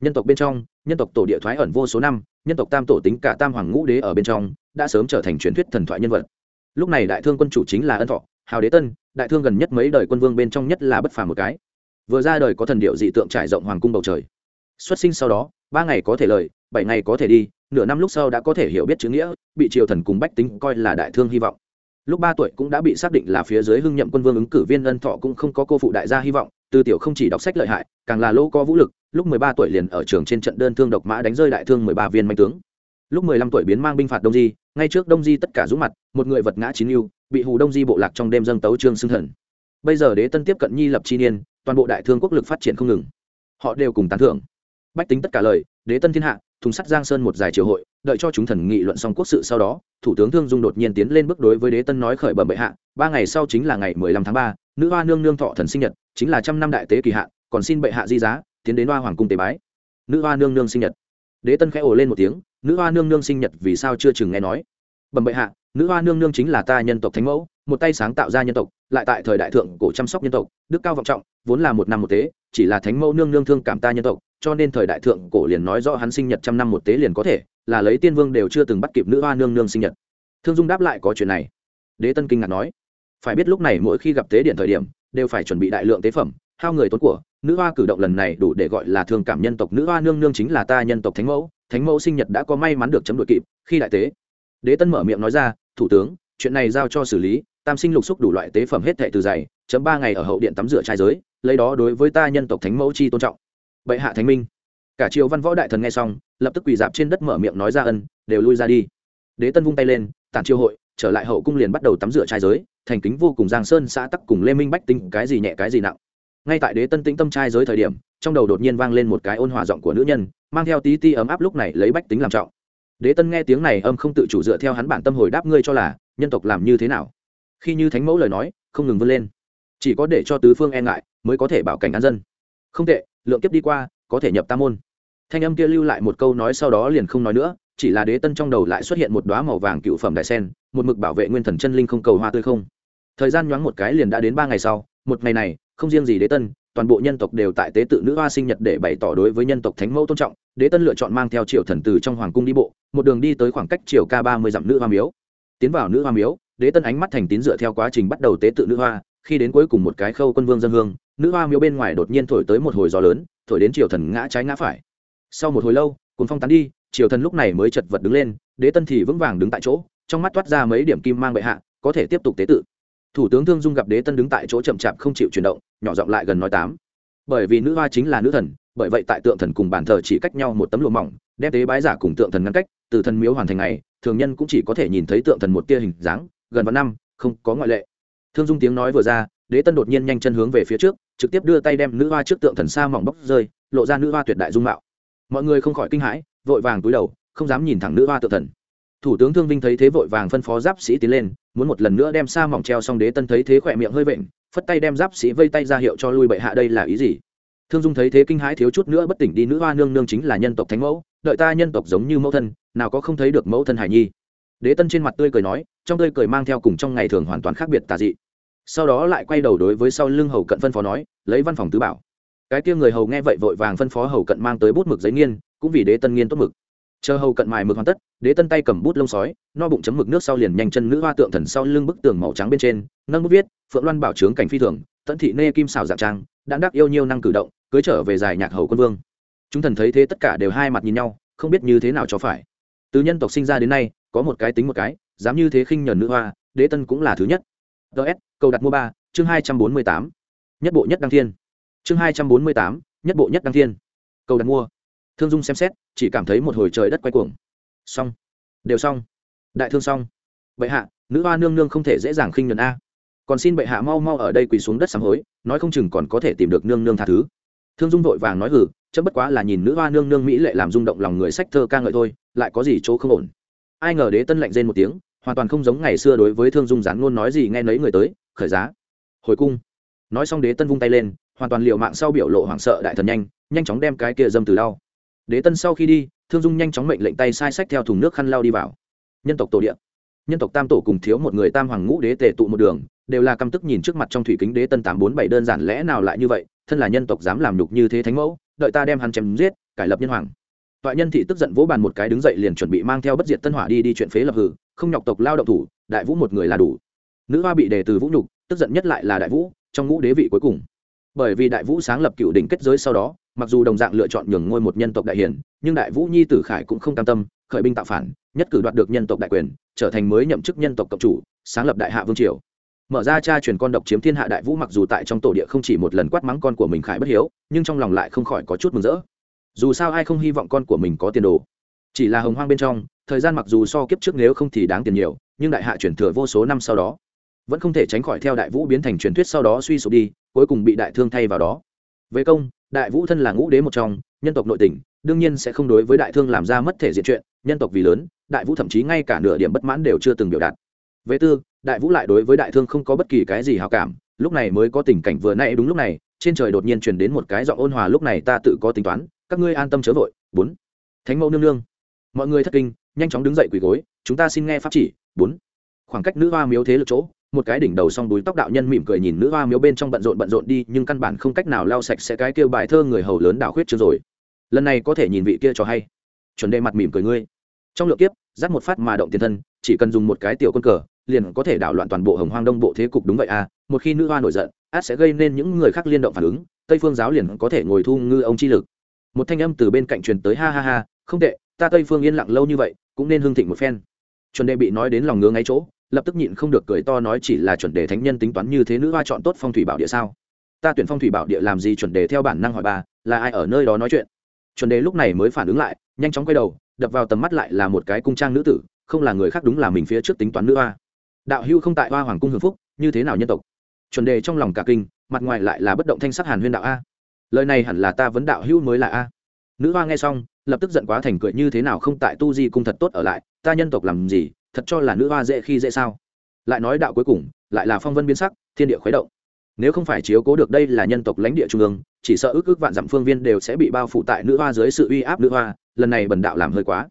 Speaker 1: Nhân tộc bên trong, nhân tộc tổ địa thoái ẩn vô số năm, nhân tộc tam tổ tính cả tam hoàng ngũ đế ở bên trong, đã sớm trở thành truyền thuyết thần thoại nhân vật. Lúc này đại thương quân chủ chính là ân thọ, hào đế tân, đại thương gần nhất mấy đời quân vương bên trong nhất là bất phàm một cái. Vừa ra đời có thần điệu dị tượng trải rộng hoàng cung bầu trời. Xuất sinh sau đó, ba ngày có thể lời, bảy ngày có thể đi nửa năm lúc sau đã có thể hiểu biết chữ nghĩa, bị triều thần cùng bách tính coi là đại thương hy vọng. Lúc ba tuổi cũng đã bị xác định là phía dưới hưng nhậm quân vương ứng cử viên ân thọ cũng không có cô phụ đại gia hy vọng, từ tiểu không chỉ đọc sách lợi hại, càng là lô có vũ lực, lúc mười ba tuổi liền ở trường trên trận đơn thương độc mã đánh rơi đại thương mười ba viên manh tướng. Lúc mười lăm tuổi biến mang binh phạt đông di, ngay trước đông di tất cả rũ mặt, một người vật ngã chín yêu bị hù đông di bộ lạc trong đêm dâng tấu trương xưng thần. Bây giờ đế tân tiếp cận nhi lập chi niên, toàn bộ đại thương quốc lực phát triển không ngừng. Họ đều cùng tán thưởng. Bách tính tất cả lời, đế tân thiên hạ thùng sắt giang sơn một dài triều hội, đợi cho chúng thần nghị luận xong quốc sự sau đó, thủ tướng thương dung đột nhiên tiến lên bước đối với đế tân nói khởi bẩm bệ hạ, ba ngày sau chính là ngày mười lăm tháng ba, nữ hoa nương nương thọ thần sinh nhật, chính là trăm năm đại tế kỳ hạ, còn xin bệ hạ di giá, tiến đến hoa hoàng cung tế bái. Nữ hoa nương nương sinh nhật. Đế tân khẽ ồ lên một tiếng, nữ hoa nương nương sinh nhật vì sao chưa chừng nghe nói? Bẩm bệ hạ, nữ hoa nương nương chính là ta nhân tộc thánh mẫu, một tay sáng tạo ra nhân tộc, lại tại thời đại thượng cổ chăm sóc nhân tộc, đức cao vọng trọng, vốn là một năm một tế, chỉ là thánh mẫu nương nương thương cảm ta nhân tộc cho nên thời đại thượng cổ liền nói rõ hắn sinh nhật trăm năm một tế liền có thể, là lấy tiên vương đều chưa từng bắt kịp nữ hoa nương nương sinh nhật. Thương dung đáp lại có chuyện này. Đế tân kinh ngạc nói, phải biết lúc này mỗi khi gặp tế điện thời điểm, đều phải chuẩn bị đại lượng tế phẩm, hao người tốn của, nữ hoa cử động lần này đủ để gọi là thương cảm nhân tộc, nữ hoa nương nương chính là ta nhân tộc thánh mẫu thánh mẫu sinh nhật đã có may mắn được chấm đội kịp, khi đại tế. Đế tân mở miệng nói ra, thủ tướng, chuyện này giao cho xử lý, tam sinh lục xúc đủ loại tế phẩm hết thệ từ dày, chấm ba ngày ở hậu điện tắm rửa trai giới, lấy đó đối với ta nhân tộc thánh mẫu chi tôn trọng bệ hạ thánh minh. Cả triều văn võ đại thần nghe xong, lập tức quỳ dạp trên đất mở miệng nói ra ân, đều lui ra đi. Đế tân vung tay lên, tản triều hội, trở lại hậu cung liền bắt đầu tắm rửa trai giới, thành kính vô cùng giang sơn xã tắc cùng lê minh bách tinh cái gì nhẹ cái gì nặng. Ngay tại đế tân tĩnh tâm trai giới thời điểm, trong đầu đột nhiên vang lên một cái ôn hòa giọng của nữ nhân, mang theo tí ti ấm áp lúc này lấy bách tính làm trọng. Đế tân nghe tiếng này âm không tự chủ dựa theo hắn bản tâm hồi đáp ngươi cho là, nhân tộc làm như thế nào. Khi như thánh mẫu lời nói, không ngừng vươn lên. Chỉ có để cho tứ phương e ngại, mới có thể bảo cảnh an dân. Không tệ lượng kiếp đi qua, có thể nhập tam môn. Thanh âm kia lưu lại một câu nói sau đó liền không nói nữa, chỉ là đế tân trong đầu lại xuất hiện một đoá màu vàng cựu phẩm đại sen, một mực bảo vệ nguyên thần chân linh không cầu hoa tươi không. Thời gian nhoáng một cái liền đã đến ba ngày sau, một ngày này, không riêng gì đế tân, toàn bộ nhân tộc đều tại tế tự nữ hoa sinh nhật để bày tỏ đối với nhân tộc thánh mẫu tôn trọng. Đế tân lựa chọn mang theo triệu thần từ trong hoàng cung đi bộ, một đường đi tới khoảng cách chiều k ba mươi dặm nữ hoa miếu. Tiến vào nữ hoa miếu, đế tân ánh mắt thành tín dựa theo quá trình bắt đầu tế tự nữ hoa khi đến cuối cùng một cái khâu quân vương dân hương nữ hoa miếu bên ngoài đột nhiên thổi tới một hồi gió lớn thổi đến triều thần ngã trái ngã phải. Sau một hồi lâu cuốn phong tán đi triều thần lúc này mới chật vật đứng lên đế tân thì vững vàng đứng tại chỗ trong mắt toát ra mấy điểm kim mang bệ hạ có thể tiếp tục tế tự. Thủ tướng thương dung gặp đế tân đứng tại chỗ chậm chạp không chịu chuyển động nhỏ giọng lại gần nói tám. Bởi vì nữ hoa chính là nữ thần bởi vậy tại tượng thần cùng bàn thờ chỉ cách nhau một tấm lụa mỏng đem tế bái giả cùng tượng thần ngăn cách từ thần miếu hoàn thành này, thường nhân cũng chỉ có thể nhìn thấy tượng thần một tia hình dáng gần vào năm không có ngoại lệ thương dung tiếng nói vừa ra, đế tân đột nhiên nhanh chân hướng về phía trước, trực tiếp đưa tay đem nữ hoa trước tượng thần sa mỏng bóc rơi, lộ ra nữ hoa tuyệt đại dung mạo. Mọi người không khỏi kinh hãi, vội vàng túi đầu, không dám nhìn thẳng nữ hoa tượng thần. Thủ tướng thương vinh thấy thế vội vàng phân phó giáp sĩ tiến lên, muốn một lần nữa đem sa mỏng treo xong đế tân thấy thế khỏe miệng hơi vện, phất tay đem giáp sĩ vây tay ra hiệu cho lui bệ hạ đây là ý gì? Thương dung thấy thế kinh hãi thiếu chút nữa bất tỉnh đi, nữ hoa nương nương chính là nhân tộc thánh mẫu, đợi ta nhân tộc giống như mẫu thân, nào có không thấy được mẫu thân hải nhi. Đế tân trên mặt tươi cười nói, trong tươi cười mang theo cùng trong ngày thường hoàn toàn khác biệt tà dị sau đó lại quay đầu đối với sau lưng hầu cận phân phó nói, lấy văn phòng tứ bảo. Cái kia người hầu nghe vậy vội vàng phân phó hầu cận mang tới bút mực giấy nghiên, cũng vì đế tân nghiên tốt mực. Chờ hầu cận mài mực hoàn tất, đế tân tay cầm bút lông sói, no bụng chấm mực nước sau liền nhanh chân nữ hoa tượng thần sau lưng bức tường màu trắng bên trên, nâng bút viết, phượng loan bảo trướng cảnh phi thường, tận thị nê kim xảo dạng trang đã đắc yêu nhiêu năng cử động, cưới trở về giải nhạc hầu quân vương. Chúng thần thấy thế tất cả đều hai mặt nhìn nhau, không biết như thế nào cho phải. Từ nhân tộc sinh ra đến nay, có một cái tính một cái, dám như thế khinh nhờn nữ hoa, đế tân cũng là thứ nhất ts cầu đặt mua ba, chương hai trăm bốn mươi tám. Nhất bộ nhất đăng thiên. Chương hai trăm bốn mươi tám, nhất bộ nhất đăng thiên. Cầu đặt mua. Thương dung xem xét, chỉ cảm thấy một hồi trời đất quay cuồng. Xong. Đều xong. Đại thương xong. Bệ hạ, nữ hoa nương nương không thể dễ dàng khinh nhuần a. Còn xin bệ hạ mau mau ở đây quỳ xuống đất sám hối, nói không chừng còn có thể tìm được nương nương tha thứ. Thương dung vội vàng nói hử chấm bất quá là nhìn nữ hoa nương nương mỹ lệ làm rung động lòng người sách thơ ca ngợi thôi, lại có gì chỗ không ổn. Ai ngờ đế tân lạnh rên một tiếng hoàn toàn không giống ngày xưa đối với thương dung gián ngôn nói gì nghe nấy người tới, khởi giá. Hồi cung. Nói xong đế tân vung tay lên, hoàn toàn liệu mạng sau biểu lộ hoảng sợ đại thần nhanh nhanh chóng đem cái kia dâm từ đau đế tân sau khi đi, thương dung nhanh chóng mệnh lệnh tay sai sách theo thùng nước khăn lao đi vào. Nhân tộc tổ địa. Nhân tộc tam tổ cùng thiếu một người tam hoàng ngũ đế tề tụ một đường, đều là căm tức nhìn trước mặt trong thủy kính đế tân tám bốn bảy đơn giản lẽ nào lại như vậy, thân là nhân tộc dám làm nhục như thế thánh mẫu, đợi ta đem hắn chém giết, cải lập nhân hoàng. Toại nhân thị tức giận vỗ bàn một cái đứng dậy liền chuẩn bị mang theo bất diệt tân hỏa đi đi chuyện phế lập hử không nhọc tộc lao động thủ, đại vũ một người là đủ. Nữ hoa bị đề từ vũ nhục, tức giận nhất lại là đại vũ, trong ngũ đế vị cuối cùng. Bởi vì đại vũ sáng lập cựu đỉnh kết giới sau đó, mặc dù đồng dạng lựa chọn nhường ngôi một nhân tộc đại hiển, nhưng đại vũ nhi tử khải cũng không cam tâm, khởi binh tạo phản, nhất cử đoạt được nhân tộc đại quyền, trở thành mới nhậm chức nhân tộc cộng chủ, sáng lập đại hạ vương triều. Mở ra cha truyền con độc chiếm thiên hạ đại vũ mặc dù tại trong tổ địa không chỉ một lần quát mắng con của mình khải bất hiếu, nhưng trong lòng lại không khỏi có chút mừng rỡ. Dù sao ai không hy vọng con của mình có tiền đồ chỉ là hồng hoang bên trong, thời gian mặc dù so kiếp trước nếu không thì đáng tiền nhiều, nhưng đại hạ chuyển thừa vô số năm sau đó, vẫn không thể tránh khỏi theo đại vũ biến thành truyền thuyết sau đó suy sụp đi, cuối cùng bị đại thương thay vào đó. Về công, đại vũ thân là ngũ đế một trong, nhân tộc nội tỉnh, đương nhiên sẽ không đối với đại thương làm ra mất thể diện chuyện, nhân tộc vì lớn, đại vũ thậm chí ngay cả nửa điểm bất mãn đều chưa từng biểu đạt. Về tư, đại vũ lại đối với đại thương không có bất kỳ cái gì hào cảm, lúc này mới có tình cảnh vừa nay đúng lúc này, trên trời đột nhiên truyền đến một cái giọng ôn hòa, lúc này ta tự có tính toán, các ngươi an tâm chớ vội. Bốn. Thánh mẫu nương nương mọi người thất kinh, nhanh chóng đứng dậy quỳ gối, chúng ta xin nghe pháp chỉ, bốn. Khoảng cách nữ hoa miếu thế lực chỗ, một cái đỉnh đầu song đuôi tóc đạo nhân mỉm cười nhìn nữ hoa miếu bên trong bận rộn bận rộn đi, nhưng căn bản không cách nào lau sạch sẽ cái kêu bài thơ người hầu lớn đảo khuyết chưa rồi. Lần này có thể nhìn vị kia cho hay. Chuẩn đề mặt mỉm cười ngươi. Trong lượng kiếp, dắt một phát mà động tiền thân, chỉ cần dùng một cái tiểu quân cờ, liền có thể đảo loạn toàn bộ hồng hoang đông bộ thế cục đúng vậy à? Một khi nữ hoa nổi giận, át sẽ gây nên những người khác liên động phản ứng, tây phương giáo liền có thể ngồi thu ngư ông chi lực. Một thanh âm từ bên cạnh truyền tới, ha ha ha, không tệ ta tây phương yên lặng lâu như vậy, cũng nên hương thịnh một phen. Chuẩn đề bị nói đến lòng ngứa ngay chỗ, lập tức nhịn không được cười to nói chỉ là chuẩn đề thánh nhân tính toán như thế nữ hoa chọn tốt phong thủy bảo địa sao? Ta tuyển phong thủy bảo địa làm gì chuẩn đề theo bản năng hỏi bà, là ai ở nơi đó nói chuyện? Chuẩn đề lúc này mới phản ứng lại, nhanh chóng quay đầu, đập vào tầm mắt lại là một cái cung trang nữ tử, không là người khác đúng là mình phía trước tính toán nữ hoa. Đạo hưu không tại hoa hoàng cung hưởng phúc, như thế nào nhân tộc? Chuẩn đề trong lòng cả kinh, mặt ngoài lại là bất động thanh sắc hàn huyên đạo a. Lời này hẳn là ta vấn đạo hưu mới là a. Nữ hoa nghe xong lập tức giận quá thành cười, như thế nào không tại tu di cung thật tốt ở lại, ta nhân tộc làm gì, thật cho là nữ hoa dễ khi dễ sao? Lại nói đạo cuối cùng, lại là phong vân biến sắc, thiên địa khuấy động. Nếu không phải chiếu cố được đây là nhân tộc lãnh địa trung ương, chỉ sợ ước ước vạn dặm phương viên đều sẽ bị bao phủ tại nữ hoa dưới sự uy áp nữ hoa, lần này bần đạo làm hơi quá.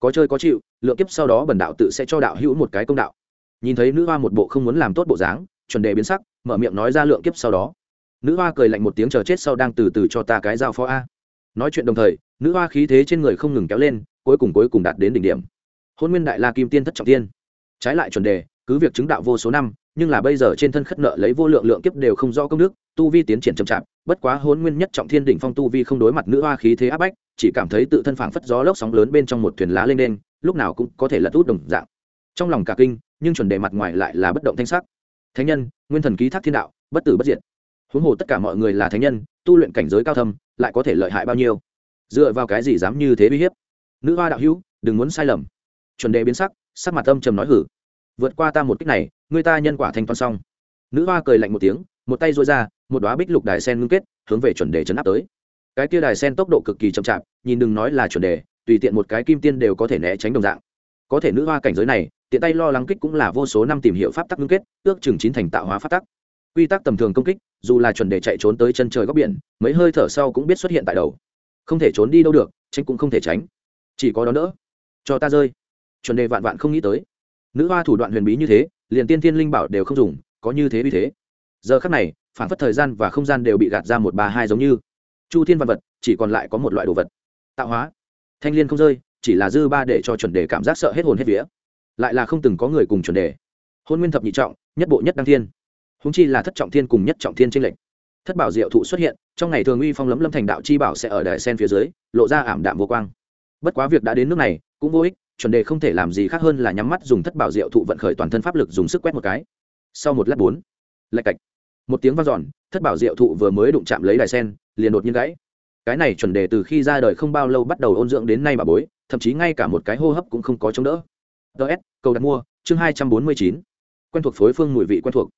Speaker 1: Có chơi có chịu, lượng kiếp sau đó bần đạo tự sẽ cho đạo hữu một cái công đạo. Nhìn thấy nữ hoa một bộ không muốn làm tốt bộ dáng, chuẩn đề biến sắc, mở miệng nói ra lượng kiếp sau đó. Nữ hoa cười lạnh một tiếng, chờ chết sau đang từ từ cho ta cái dao phó a. Nói chuyện đồng thời nữ hoa khí thế trên người không ngừng kéo lên, cuối cùng cuối cùng đạt đến đỉnh điểm. Hôn nguyên đại la kim tiên thất trọng tiên. Trái lại chuẩn đề, cứ việc chứng đạo vô số năm, nhưng là bây giờ trên thân khất nợ lấy vô lượng lượng kiếp đều không rõ công đức, tu vi tiến triển chậm chạp, bất quá hôn nguyên nhất trọng thiên đỉnh phong tu vi không đối mặt nữ hoa khí thế áp bách, chỉ cảm thấy tự thân phảng phất gió lốc sóng lớn bên trong một thuyền lá lên đen lúc nào cũng có thể lật út đồng dạng. Trong lòng cả kinh, nhưng chuẩn đề mặt ngoài lại là bất động thanh sắc. Thánh nhân, nguyên thần ký thác thiên đạo, bất tử bất diệt. Huống hồ tất cả mọi người là thánh nhân, tu luyện cảnh giới cao thâm, lại có thể lợi hại bao nhiêu? Dựa vào cái gì dám như thế uy hiếp? Nữ hoa đạo hữu, đừng muốn sai lầm. Chuẩn đề biến sắc sắc mặt âm trầm nói hử. Vượt qua ta một cách này, người ta nhân quả thanh toán xong. Nữ hoa cười lạnh một tiếng, một tay dối ra, một đoá bích lục đài sen ngưng kết, hướng về chuẩn đề chấn áp tới. Cái kia đài sen tốc độ cực kỳ chậm chạp, nhìn đừng nói là chuẩn đề tùy tiện một cái kim tiên đều có thể né tránh đồng dạng. Có thể nữ hoa cảnh giới này, tiện tay lo lắng kích cũng là vô số năm tìm hiểu pháp tắc ngưng kết, ước chừng chín thành tạo hóa pháp tắc. Quy tắc tầm thường công kích, dù là chuẩn đề chạy trốn tới chân trời góc biển, mấy hơi thở sau cũng biết xuất hiện tại đầu không thể trốn đi đâu được, tránh cũng không thể tránh. Chỉ có đó nữa cho ta rơi. Chuẩn đề vạn vạn không nghĩ tới. Nữ hoa thủ đoạn huyền bí như thế, liền tiên thiên linh bảo đều không dùng, có như thế vì thế. Giờ khắc này, phản phất thời gian và không gian đều bị gạt ra một ba hai giống như. Chu thiên văn vật, chỉ còn lại có một loại đồ vật. Tạo hóa. Thanh l i ê n không rơi, chỉ là dư ba để cho chuẩn đề cảm giác sợ hết hồn hết vía. Lại là không từng có người cùng chuẩn đề. Hôn nguyên thập nhị trọng, nhất bộ nhất đăng thiên. Húng chi là thất trọng thiên cùng nhất trọng thiên tranh lệch thất bảo diệu thụ xuất hiện, trong ngày thường uy phong lấm lâm thành đạo chi bảo sẽ ở đài sen phía dưới, lộ ra ảm đạm vô quang. Bất quá việc đã đến nước này, cũng vô ích, chuẩn đề không thể làm gì khác hơn là nhắm mắt dùng thất bảo diệu thụ vận khởi toàn thân pháp lực dùng sức quét một cái. Sau một lát bốn, lạch cạch, một tiếng v a n giòn thất bảo diệu thụ vừa mới đụng chạm lấy đài sen, liền đột nhiên gãy. Cái này chuẩn đề từ khi ra đời không bao lâu bắt đầu ôn dưỡng đến nay bà bối, thậm chí ngay cả một cái hô hấp cũng không có chống đỡ. Ts cầu đặt mua, chương hai trăm bốn mươi chín. Quen thuộc phối phương mùi vị quen thuộc.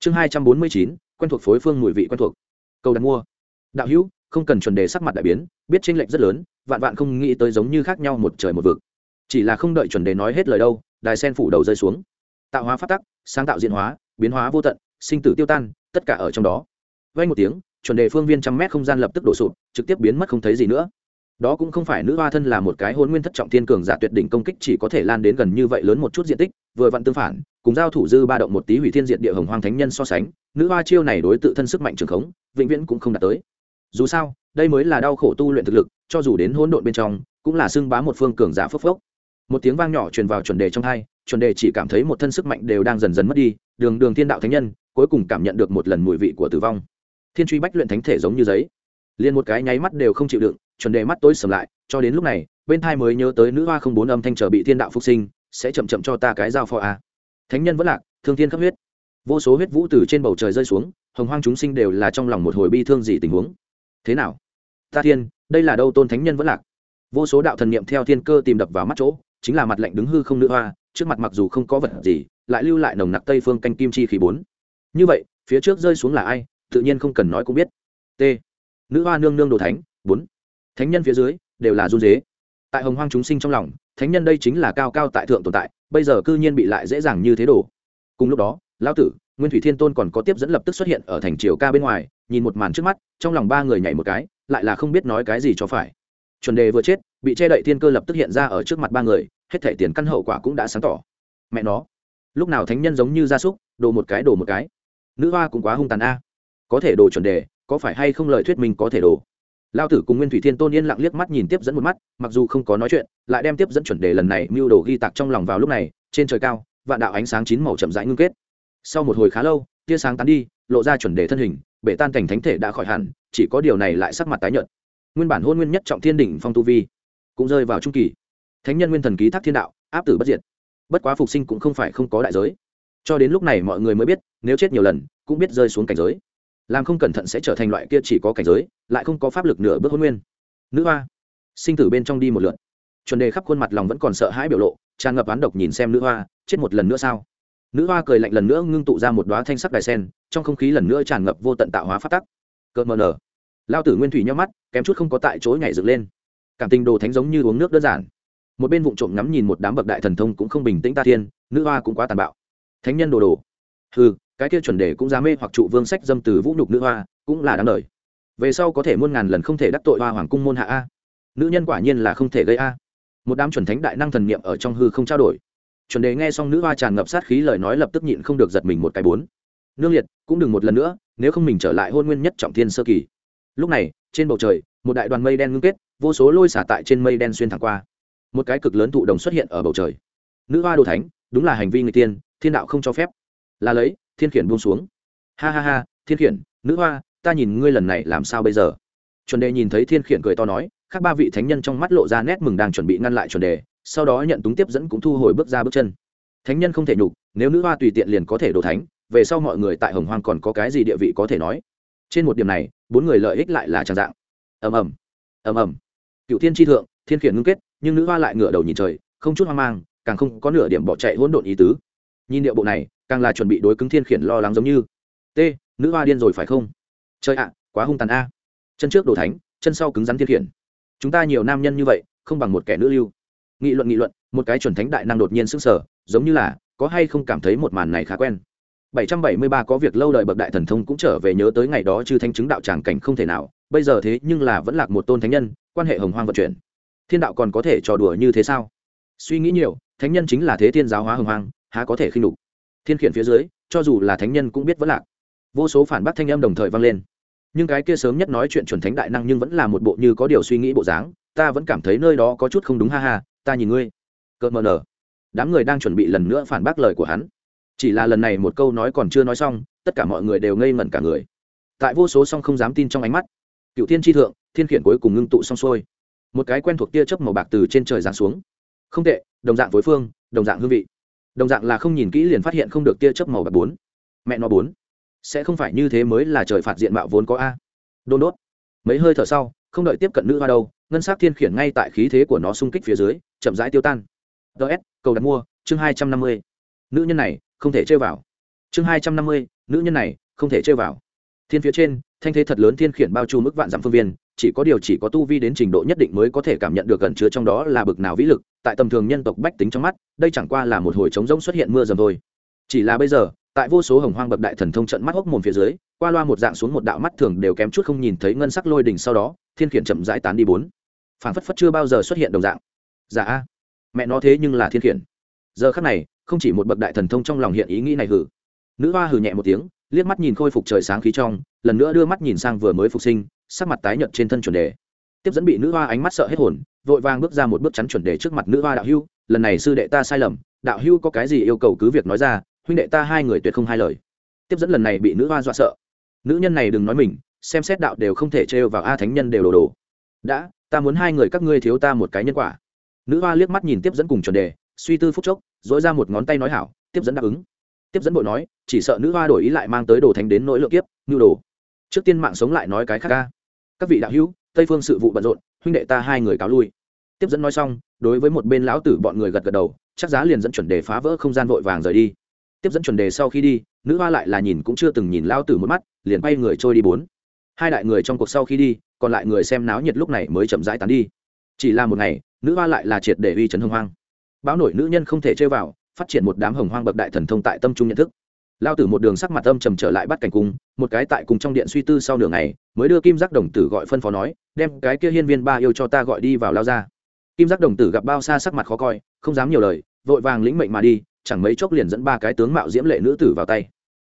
Speaker 1: Chương hai trăm bốn mươi chín quen thuộc phối phương mùi vị quen thuộc. Cầu đặt mua. Đạo hữu, không cần chuẩn đề sắc mặt đại biến, biết tranh lệch rất lớn, vạn vạn không nghĩ tới giống như khác nhau một trời một vực. Chỉ là không đợi chuẩn đề nói hết lời đâu, đài sen phủ đầu rơi xuống. Tạo hóa phát tắc, sáng tạo diện hóa, biến hóa vô tận, sinh tử tiêu tan, tất cả ở trong đó. Vay một tiếng, chuẩn đề phương viên trăm mét không gian lập tức đổ sụp, trực tiếp biến mất không thấy gì nữa đó cũng không phải nữ hoa thân là một cái hôn nguyên thất trọng thiên cường giả tuyệt đỉnh công kích, chỉ có thể lan đến gần như vậy lớn một chút diện tích, vừa vặn tương phản, cùng giao thủ dư ba động một tí hủy thiên diện địa hồng hoang thánh nhân so sánh, nữ hoa chiêu này đối tự thân sức mạnh trường khống, vĩnh viễn cũng không đạt tới. Dù sao, đây mới là đau khổ tu luyện thực lực, cho dù đến hỗn độn bên trong, cũng là xưng bá một phương cường giả phốc phốc. Một tiếng vang nhỏ truyền vào chuẩn đề trong hai, chuẩn đề chỉ cảm thấy một thân sức mạnh đều đang dần dần mất đi, đường đường thiên đạo thánh nhân, cuối cùng cảm nhận được một lần mùi vị của tử vong. Thiên truy bách luyện thánh thể giống như giấy liền một cái nháy mắt đều không chịu đựng, chuẩn đề mắt tối sầm lại, cho đến lúc này, bên thai mới nhớ tới nữ hoa không bốn âm thanh trở bị thiên đạo phục sinh, sẽ chậm chậm cho ta cái dao phò a à. thánh nhân vẫn lạc, thương thiên khắp huyết. Vô số huyết vũ từ trên bầu trời rơi xuống, hồng hoang chúng sinh đều là trong lòng một hồi bi thương gì tình huống. Thế nào? Ta thiên, đây là đâu tôn thánh nhân vẫn lạc? Vô số đạo thần niệm theo thiên cơ tìm đập vào mắt chỗ, chính là mặt lạnh đứng hư không nữ hoa, trước mặt mặc dù không có vật gì, lại lưu lại nồng nặc tây phương canh kim chi khí bốn. Như vậy, phía trước rơi xuống là ai? Tự nhiên không cần nói cũng biết. T nữ hoa nương nương đồ thánh, bốn. Thánh nhân phía dưới, đều là run dế. Tại hồng hoang chúng sinh trong lòng, thánh nhân đây chính là cao cao tại thượng tồn tại, bây giờ cư nhiên bị lại dễ dàng như thế đổ. Cùng lúc đó, lão tử, nguyên thủy thiên tôn còn có tiếp dẫn lập tức xuất hiện ở thành triều ca bên ngoài, nhìn một màn trước mắt, trong lòng ba người nhảy một cái, lại là không biết nói cái gì cho phải. Chuẩn đề vừa chết, bị che đậy thiên cơ lập tức hiện ra ở trước mặt ba người, hết thể tiền căn hậu quả cũng đã sáng tỏ. Mẹ nó, lúc nào thánh nhân giống như gia súc, đồ một cái, đồ một cái. Nữ hoa cũng quá hung tàn a. Có thể đồ chuẩn đề có phải hay không lời thuyết mình có thể đổ? Lao tử cùng nguyên thủy thiên tôn yên lặng liếc mắt nhìn tiếp dẫn một mắt, mặc dù không có nói chuyện, lại đem tiếp dẫn chuẩn đề lần này mưu đồ ghi tạc trong lòng vào lúc này, trên trời cao, vạn đạo ánh sáng chín màu chậm rãi ngưng kết. Sau một hồi khá lâu, tia sáng tán đi, lộ ra chuẩn đề thân hình, bể tan cảnh thánh thể đã khỏi hẳn, chỉ có điều này lại sắc mặt tái nhợt. Nguyên bản hôn nguyên nhất trọng thiên đỉnh phong tu vi, cũng rơi vào trung kỳ. Thánh nhân nguyên thần ký thác thiên đạo, áp tử bất diệt. Bất quá phục sinh cũng không phải không có đại giới. Cho đến lúc này mọi người mới biết, nếu chết nhiều lần, cũng biết rơi xuống cảnh giới làm không cẩn thận sẽ trở thành loại kia chỉ có cảnh giới, lại không có pháp lực nửa bước hôn nguyên. Nữ hoa, sinh tử bên trong đi một lượt. Chuẩn đề khắp khuôn mặt lòng vẫn còn sợ hãi biểu lộ, tràn ngập oán độc nhìn xem nữ hoa, chết một lần nữa sao? Nữ hoa cười lạnh lần nữa ngưng tụ ra một đoá thanh sắc đài sen, trong không khí lần nữa tràn ngập vô tận tạo hóa phát tắc. Cợt mờ nở. Lao tử nguyên thủy nhau mắt, kém chút không có tại chỗ nhảy dựng lên. Cảm tình đồ thánh giống như uống nước đơn giản. Một bên vụ trộm ngắm nhìn một đám bậc đại thần thông cũng không bình tĩnh ta thiên, nữ hoa cũng quá tàn bạo. Thánh nhân đồ đồ. Ừ cái kia chuẩn đề cũng dám mê hoặc trụ vương sách dâm từ vũ nhục nữ hoa, cũng là đáng đời. Về sau có thể muôn ngàn lần không thể đắc tội hoa hoàng cung môn hạ a. Nữ nhân quả nhiên là không thể gây a. Một đám chuẩn thánh đại năng thần niệm ở trong hư không trao đổi. Chuẩn đề nghe xong nữ hoa tràn ngập sát khí lời nói lập tức nhịn không được giật mình một cái bốn. Nương liệt, cũng đừng một lần nữa, nếu không mình trở lại hôn nguyên nhất trọng thiên sơ kỳ. Lúc này, trên bầu trời, một đại đoàn mây đen ngưng kết, vô số lôi xả tại trên mây đen xuyên thẳng qua. Một cái cực lớn thụ đồng xuất hiện ở bầu trời. Nữ hoa đồ thánh, đúng là hành vi người tiên, thiên đạo không cho phép. Là lấy thiên khiển buông xuống. Ha ha ha, thiên khiển, nữ hoa, ta nhìn ngươi lần này làm sao bây giờ? Chuẩn đề nhìn thấy thiên khiển cười to nói các ba vị thánh nhân trong mắt lộ ra nét mừng đang chuẩn bị ngăn lại chuẩn đề sau đó nhận túng tiếp dẫn cũng thu hồi bước ra bước chân. Thánh nhân không thể nhục, nếu nữ hoa tùy tiện liền có thể đổ thánh, về sau mọi người tại hồng hoang còn có cái gì địa vị có thể nói? Trên một điểm này, bốn người lợi ích lại là trang dạng. Ầm ầm ầm ầm. Cựu thiên tri thượng, thiên khiển ngưng kết, nhưng nữ hoa lại ngửa đầu nhìn trời, không chút hoang mang, càng không có nửa điểm bỏ chạy hỗn độn ý tứ. Nhìn điệu bộ này càng là chuẩn bị đối cứng thiên khiển lo lắng giống như. T, nữ hoa điên rồi phải không? Trời ạ, quá hung tàn a. Chân trước đồ thánh, chân sau cứng rắn thiên khiển. Chúng ta nhiều nam nhân như vậy, không bằng một kẻ nữ lưu. Nghị luận nghị luận, một cái chuẩn thánh đại năng đột nhiên sững sờ, giống như là, có hay không cảm thấy một màn này khá quen. 773 có việc lâu đời bậc đại thần thông cũng trở về nhớ tới ngày đó chư thanh chứng đạo tràng cảnh không thể nào, bây giờ thế nhưng là vẫn lạc một tôn thánh nhân, quan hệ hồng hoang vận chuyển. Thiên đạo còn có thể trò đùa như thế sao? Suy nghĩ nhiều, thánh nhân chính là thế thiên giáo hóa hồng hoang, há có thể khinh đục thiên khiển phía dưới, cho dù là thánh nhân cũng biết vẫn lạc. Vô số phản bác thanh âm đồng thời vang lên. Nhưng cái kia sớm nhất nói chuyện chuẩn thánh đại năng nhưng vẫn là một bộ như có điều suy nghĩ bộ dáng, ta vẫn cảm thấy nơi đó có chút không đúng, ha ha, ta nhìn ngươi. Cợt mờ nở. Đám người đang chuẩn bị lần nữa phản bác lời của hắn. Chỉ là lần này một câu nói còn chưa nói xong, tất cả mọi người đều ngây ngẩn cả người. Tại vô số song không dám tin trong ánh mắt, cựu thiên tri thượng, thiên khiển cuối cùng ngưng tụ xong xuôi. Một cái quen thuộc tia chớp màu bạc từ trên trời giáng xuống. Không tệ, đồng dạng phối phương, đồng dạng hương vị đồng dạng là không nhìn kỹ liền phát hiện không được tia chớp màu bạc bốn. Mẹ nó bốn. Sẽ không phải như thế mới là trời phạt diện mạo vốn có a. Đôn đốt. Mấy hơi thở sau, không đợi tiếp cận nữ hoa đâu, ngân s á c thiên khiển ngay tại khí thế của nó xung kích phía dưới, chậm rãi tiêu tan. Ts cầu đặt mua, chương hai trăm năm mươi. Nữ nhân này, không thể chơi vào. Chương hai trăm năm mươi, nữ nhân này, không thể chơi vào. Thiên phía trên, thanh thế thật lớn thiên khiển bao trùm mức vạn dặm phương viên chỉ có điều chỉ có tu vi đến trình độ nhất định mới có thể cảm nhận được gần chứa trong đó là bực nào vĩ lực, tại tầm thường nhân tộc bách tính trong mắt, đây chẳng qua là một hồi trống rỗng xuất hiện mưa dầm thôi. Chỉ là bây giờ, tại vô số hồng hoang bậc đại thần thông trận mắt hốc mồm phía dưới, qua loa một dạng xuống một đạo mắt thường đều kém chút không nhìn thấy ngân sắc lôi đỉnh sau đó, thiên khiển chậm rãi tán đi bốn. Phản phất phất chưa bao giờ xuất hiện đồng dạng. Giả a, mẹ nó thế nhưng là thiên khiển. Giờ khắc này, không chỉ một bậc đại thần thông trong lòng hiện ý nghĩ này hử. Nữ hoa hử nhẹ một tiếng, liếc mắt nhìn khôi phục trời sáng khí trong, lần nữa đưa mắt nhìn sang vừa mới phục sinh sắc mặt tái nhợt trên thân chuẩn đề. Tiếp dẫn bị nữ hoa ánh mắt sợ hết hồn, vội vàng bước ra một bước chắn chuẩn đề trước mặt nữ hoa đạo hưu, lần này sư đệ ta sai lầm, đạo hưu có cái gì yêu cầu cứ việc nói ra, huynh đệ ta hai người tuyệt không hai lời. Tiếp dẫn lần này bị nữ hoa dọa sợ. Nữ nhân này đừng nói mình, xem xét đạo đều không thể trêu vào a thánh nhân đều đồ đồ. Đã, ta muốn hai người các ngươi thiếu ta một cái nhân quả. Nữ hoa liếc mắt nhìn tiếp dẫn cùng chuẩn đề, suy tư phúc chốc, dỗi ra một ngón tay nói hảo, tiếp dẫn đáp ứng. Tiếp dẫn bội nói, chỉ sợ nữ hoa đổi ý lại mang tới đồ thánh đến nỗi lượng kiếp, nhu đồ. Trước tiên mạng sống lại nói cái khác ca các vị đạo hữu, tây phương sự vụ bận rộn, huynh đệ ta hai người cáo lui. Tiếp dẫn nói xong, đối với một bên lão tử bọn người gật gật đầu, chắc giá liền dẫn chuẩn đề phá vỡ không gian vội vàng rời đi. Tiếp dẫn chuẩn đề sau khi đi, nữ hoa lại là nhìn cũng chưa từng nhìn lão tử một mắt, liền bay người trôi đi bốn. Hai đại người trong cuộc sau khi đi, còn lại người xem náo nhiệt lúc này mới chậm rãi tán đi. Chỉ là một ngày, nữ hoa lại là triệt để uy chấn hồng hoang báo nổi nữ nhân không thể chơi vào, phát triển một đám hồng hoang bậc đại thần thông tại tâm trung nhận thức lao tử một đường sắc mặt âm trầm trở lại bắt cảnh cung, một cái tại cùng trong điện suy tư sau nửa ngày, mới đưa kim giác đồng tử gọi phân phó nói, đem cái kia hiên viên ba yêu cho ta gọi đi vào lao ra kim giác đồng tử gặp bao xa sắc mặt khó coi, không dám nhiều lời, vội vàng lĩnh mệnh mà đi, chẳng mấy chốc liền dẫn ba cái tướng mạo diễm lệ nữ tử vào tay.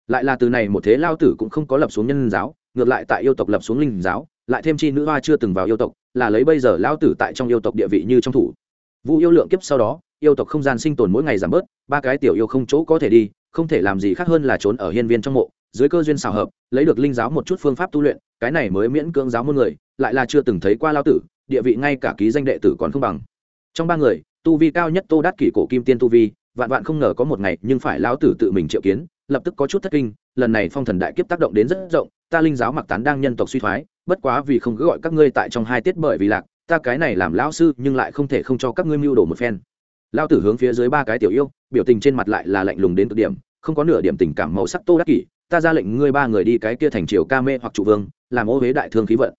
Speaker 1: Lại là từ này một thế lao tử cũng không có lập xuống nhân giáo, ngược lại tại yêu tộc lập xuống linh giáo, lại thêm chi nữ hoa chưa từng vào yêu tộc, là lấy bây giờ lao tử tại trong yêu tộc địa vị như trong thủ. Vu yêu lượng kiếp sau đó, yêu tộc không gian sinh tồn mỗi ngày giảm bớt, ba cái tiểu yêu không chỗ có thể đi không thể làm gì khác hơn là trốn ở hiên viên trong mộ, dưới cơ duyên xào hợp, lấy được linh giáo một chút phương pháp tu luyện, cái này mới miễn cưỡng giáo môn người, lại là chưa từng thấy qua lao tử, địa vị ngay cả ký danh đệ tử còn không bằng. Trong ba người, tu vi cao nhất tô đát kỷ cổ kim tiên tu vi, vạn vạn không ngờ có một ngày, nhưng phải lao tử tự mình triệu kiến, lập tức có chút thất kinh, lần này phong thần đại kiếp tác động đến rất rộng, ta linh giáo mặc tán đang nhân tộc suy thoái, bất quá vì không cứ gọi các ngươi tại trong hai tiết bởi vì lạc, ta cái này làm lão sư nhưng lại không thể không cho các ngươi mưu đồ một phen. Lao tử hướng phía dưới ba cái tiểu yêu, biểu tình trên mặt lại là lạnh lùng đến cực điểm không có nửa điểm tình cảm màu sắc tô đắc kỷ, ta ra lệnh ngươi ba người đi cái kia thành triều ca mê hoặc trụ vương, làm ô huế đại thương khí vận.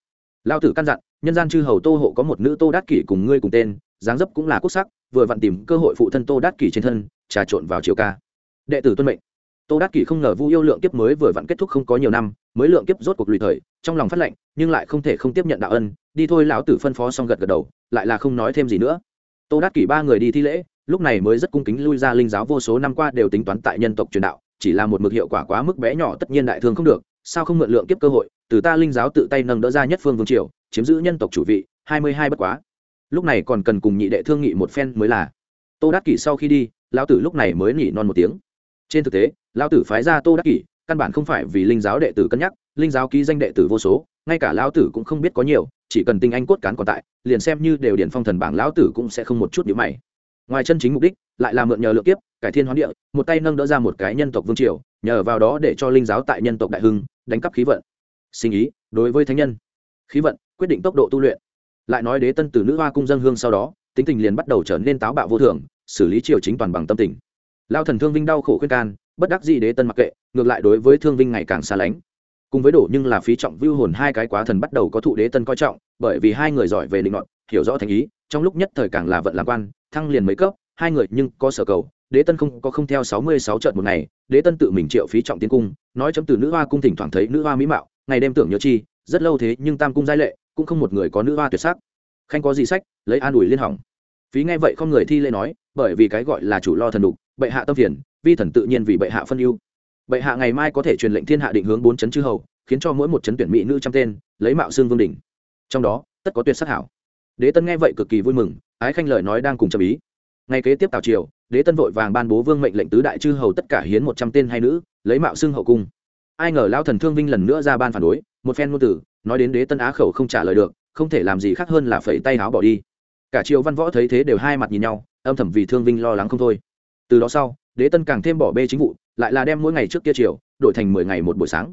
Speaker 1: Lao tử căn dặn, nhân gian chư hầu tô hộ có một nữ tô đắc kỷ cùng ngươi cùng tên, dáng dấp cũng là quốc sắc, vừa vặn tìm cơ hội phụ thân tô đắc kỷ trên thân, trà trộn vào triều ca. Đệ tử tuân mệnh. Tô đắc kỷ không ngờ vu yêu lượng kiếp mới vừa vặn kết thúc không có nhiều năm, mới lượng kiếp rốt cuộc lùi thời, trong lòng phát lệnh, nhưng lại không thể không tiếp nhận đạo ân, đi thôi lão tử phân phó xong gật gật đầu, lại là không nói thêm gì nữa. Tô đắc kỷ ba người đi thi lễ lúc này mới rất cung kính lui ra linh giáo vô số năm qua đều tính toán tại nhân tộc truyền đạo, chỉ là một mực hiệu quả quá mức bé nhỏ tất nhiên đại thương không được, sao không mượn lượng kiếp cơ hội, từ ta linh giáo tự tay nâng đỡ ra nhất phương vương triều, chiếm giữ nhân tộc chủ vị, hai mươi hai bất quá. Lúc này còn cần cùng nhị đệ thương nghị một phen mới là. Tô đắc kỷ sau khi đi, lão tử lúc này mới nghỉ non một tiếng. Trên thực tế, lão tử phái ra tô đắc kỷ, căn bản không phải vì linh giáo đệ tử cân nhắc, linh giáo ký danh đệ tử vô số, ngay cả lão tử cũng không biết có nhiều, chỉ cần tinh anh cốt cán còn tại, liền xem như đều điển phong thần bảng, lão tử cũng sẽ không một chút nhữ mày ngoài chân chính mục đích, lại là mượn nhờ lượng kiếp, cải thiên hoán địa, một tay nâng đỡ ra một cái nhân tộc vương triều, nhờ vào đó để cho linh giáo tại nhân tộc đại hưng, đánh cắp khí vận. Sinh ý, đối với thánh nhân. Khí vận, quyết định tốc độ tu luyện. Lại nói đế tân từ nữ hoa cung dân hương sau đó, tính tình liền bắt đầu trở nên táo bạo vô thường, xử lý triều chính toàn bằng tâm tình. Lao thần thương vinh đau khổ khuyên can, bất đắc gì đế tân mặc kệ, ngược lại đối với thương vinh ngày càng xa lánh. Cùng với đổ nhưng là phí trọng vưu hồn hai cái quá thần bắt đầu có thụ đế tân coi trọng, bởi vì hai người giỏi về định luận, hiểu rõ thành ý, trong lúc nhất thời càng là vận làm quan thăng liền mấy cấp, hai người nhưng có sở cầu, đế tân không có không theo sáu mươi sáu trận một ngày, đế tân tự mình triệu phí trọng tiến cung, nói chấm từ nữ hoa cung thỉnh thoảng thấy nữ hoa mỹ mạo, ngày đêm tưởng nhớ chi, rất lâu thế nhưng tam cung giai lệ, cũng không một người có nữ hoa tuyệt sắc. Khanh có gì sách, lấy an ủi liên hỏng. Phí nghe vậy không người thi lễ nói, bởi vì cái gọi là chủ lo thần đục, bệ hạ tâm phiền, vi thần tự nhiên vì bệ hạ phân ưu. Bệ hạ ngày mai có thể truyền lệnh thiên hạ định hướng bốn chấn chư hầu, khiến cho mỗi một chấn tuyển mỹ nữ trăm tên, lấy mạo xương vương đỉnh. Trong đó, tất có tuyệt sắc hảo. Đế tân nghe vậy cực kỳ vui mừng ái khanh lời nói đang cùng châm ý. Ngay kế tiếp tào triều, đế tân vội vàng ban bố vương mệnh lệnh tứ đại chư hầu tất cả hiến một trăm tên hay nữ, lấy mạo xưng hậu cung. Ai ngờ lao thần thương vinh lần nữa ra ban phản đối, một phen ngôn tử nói đến đế tân á khẩu không trả lời được, không thể làm gì khác hơn là phẩy tay áo bỏ đi. Cả triều văn võ thấy thế đều hai mặt nhìn nhau, âm thầm vì thương vinh lo lắng không thôi. Từ đó sau, đế tân càng thêm bỏ bê chính vụ, lại là đem mỗi ngày trước kia triều, đổi thành mười ngày một buổi sáng.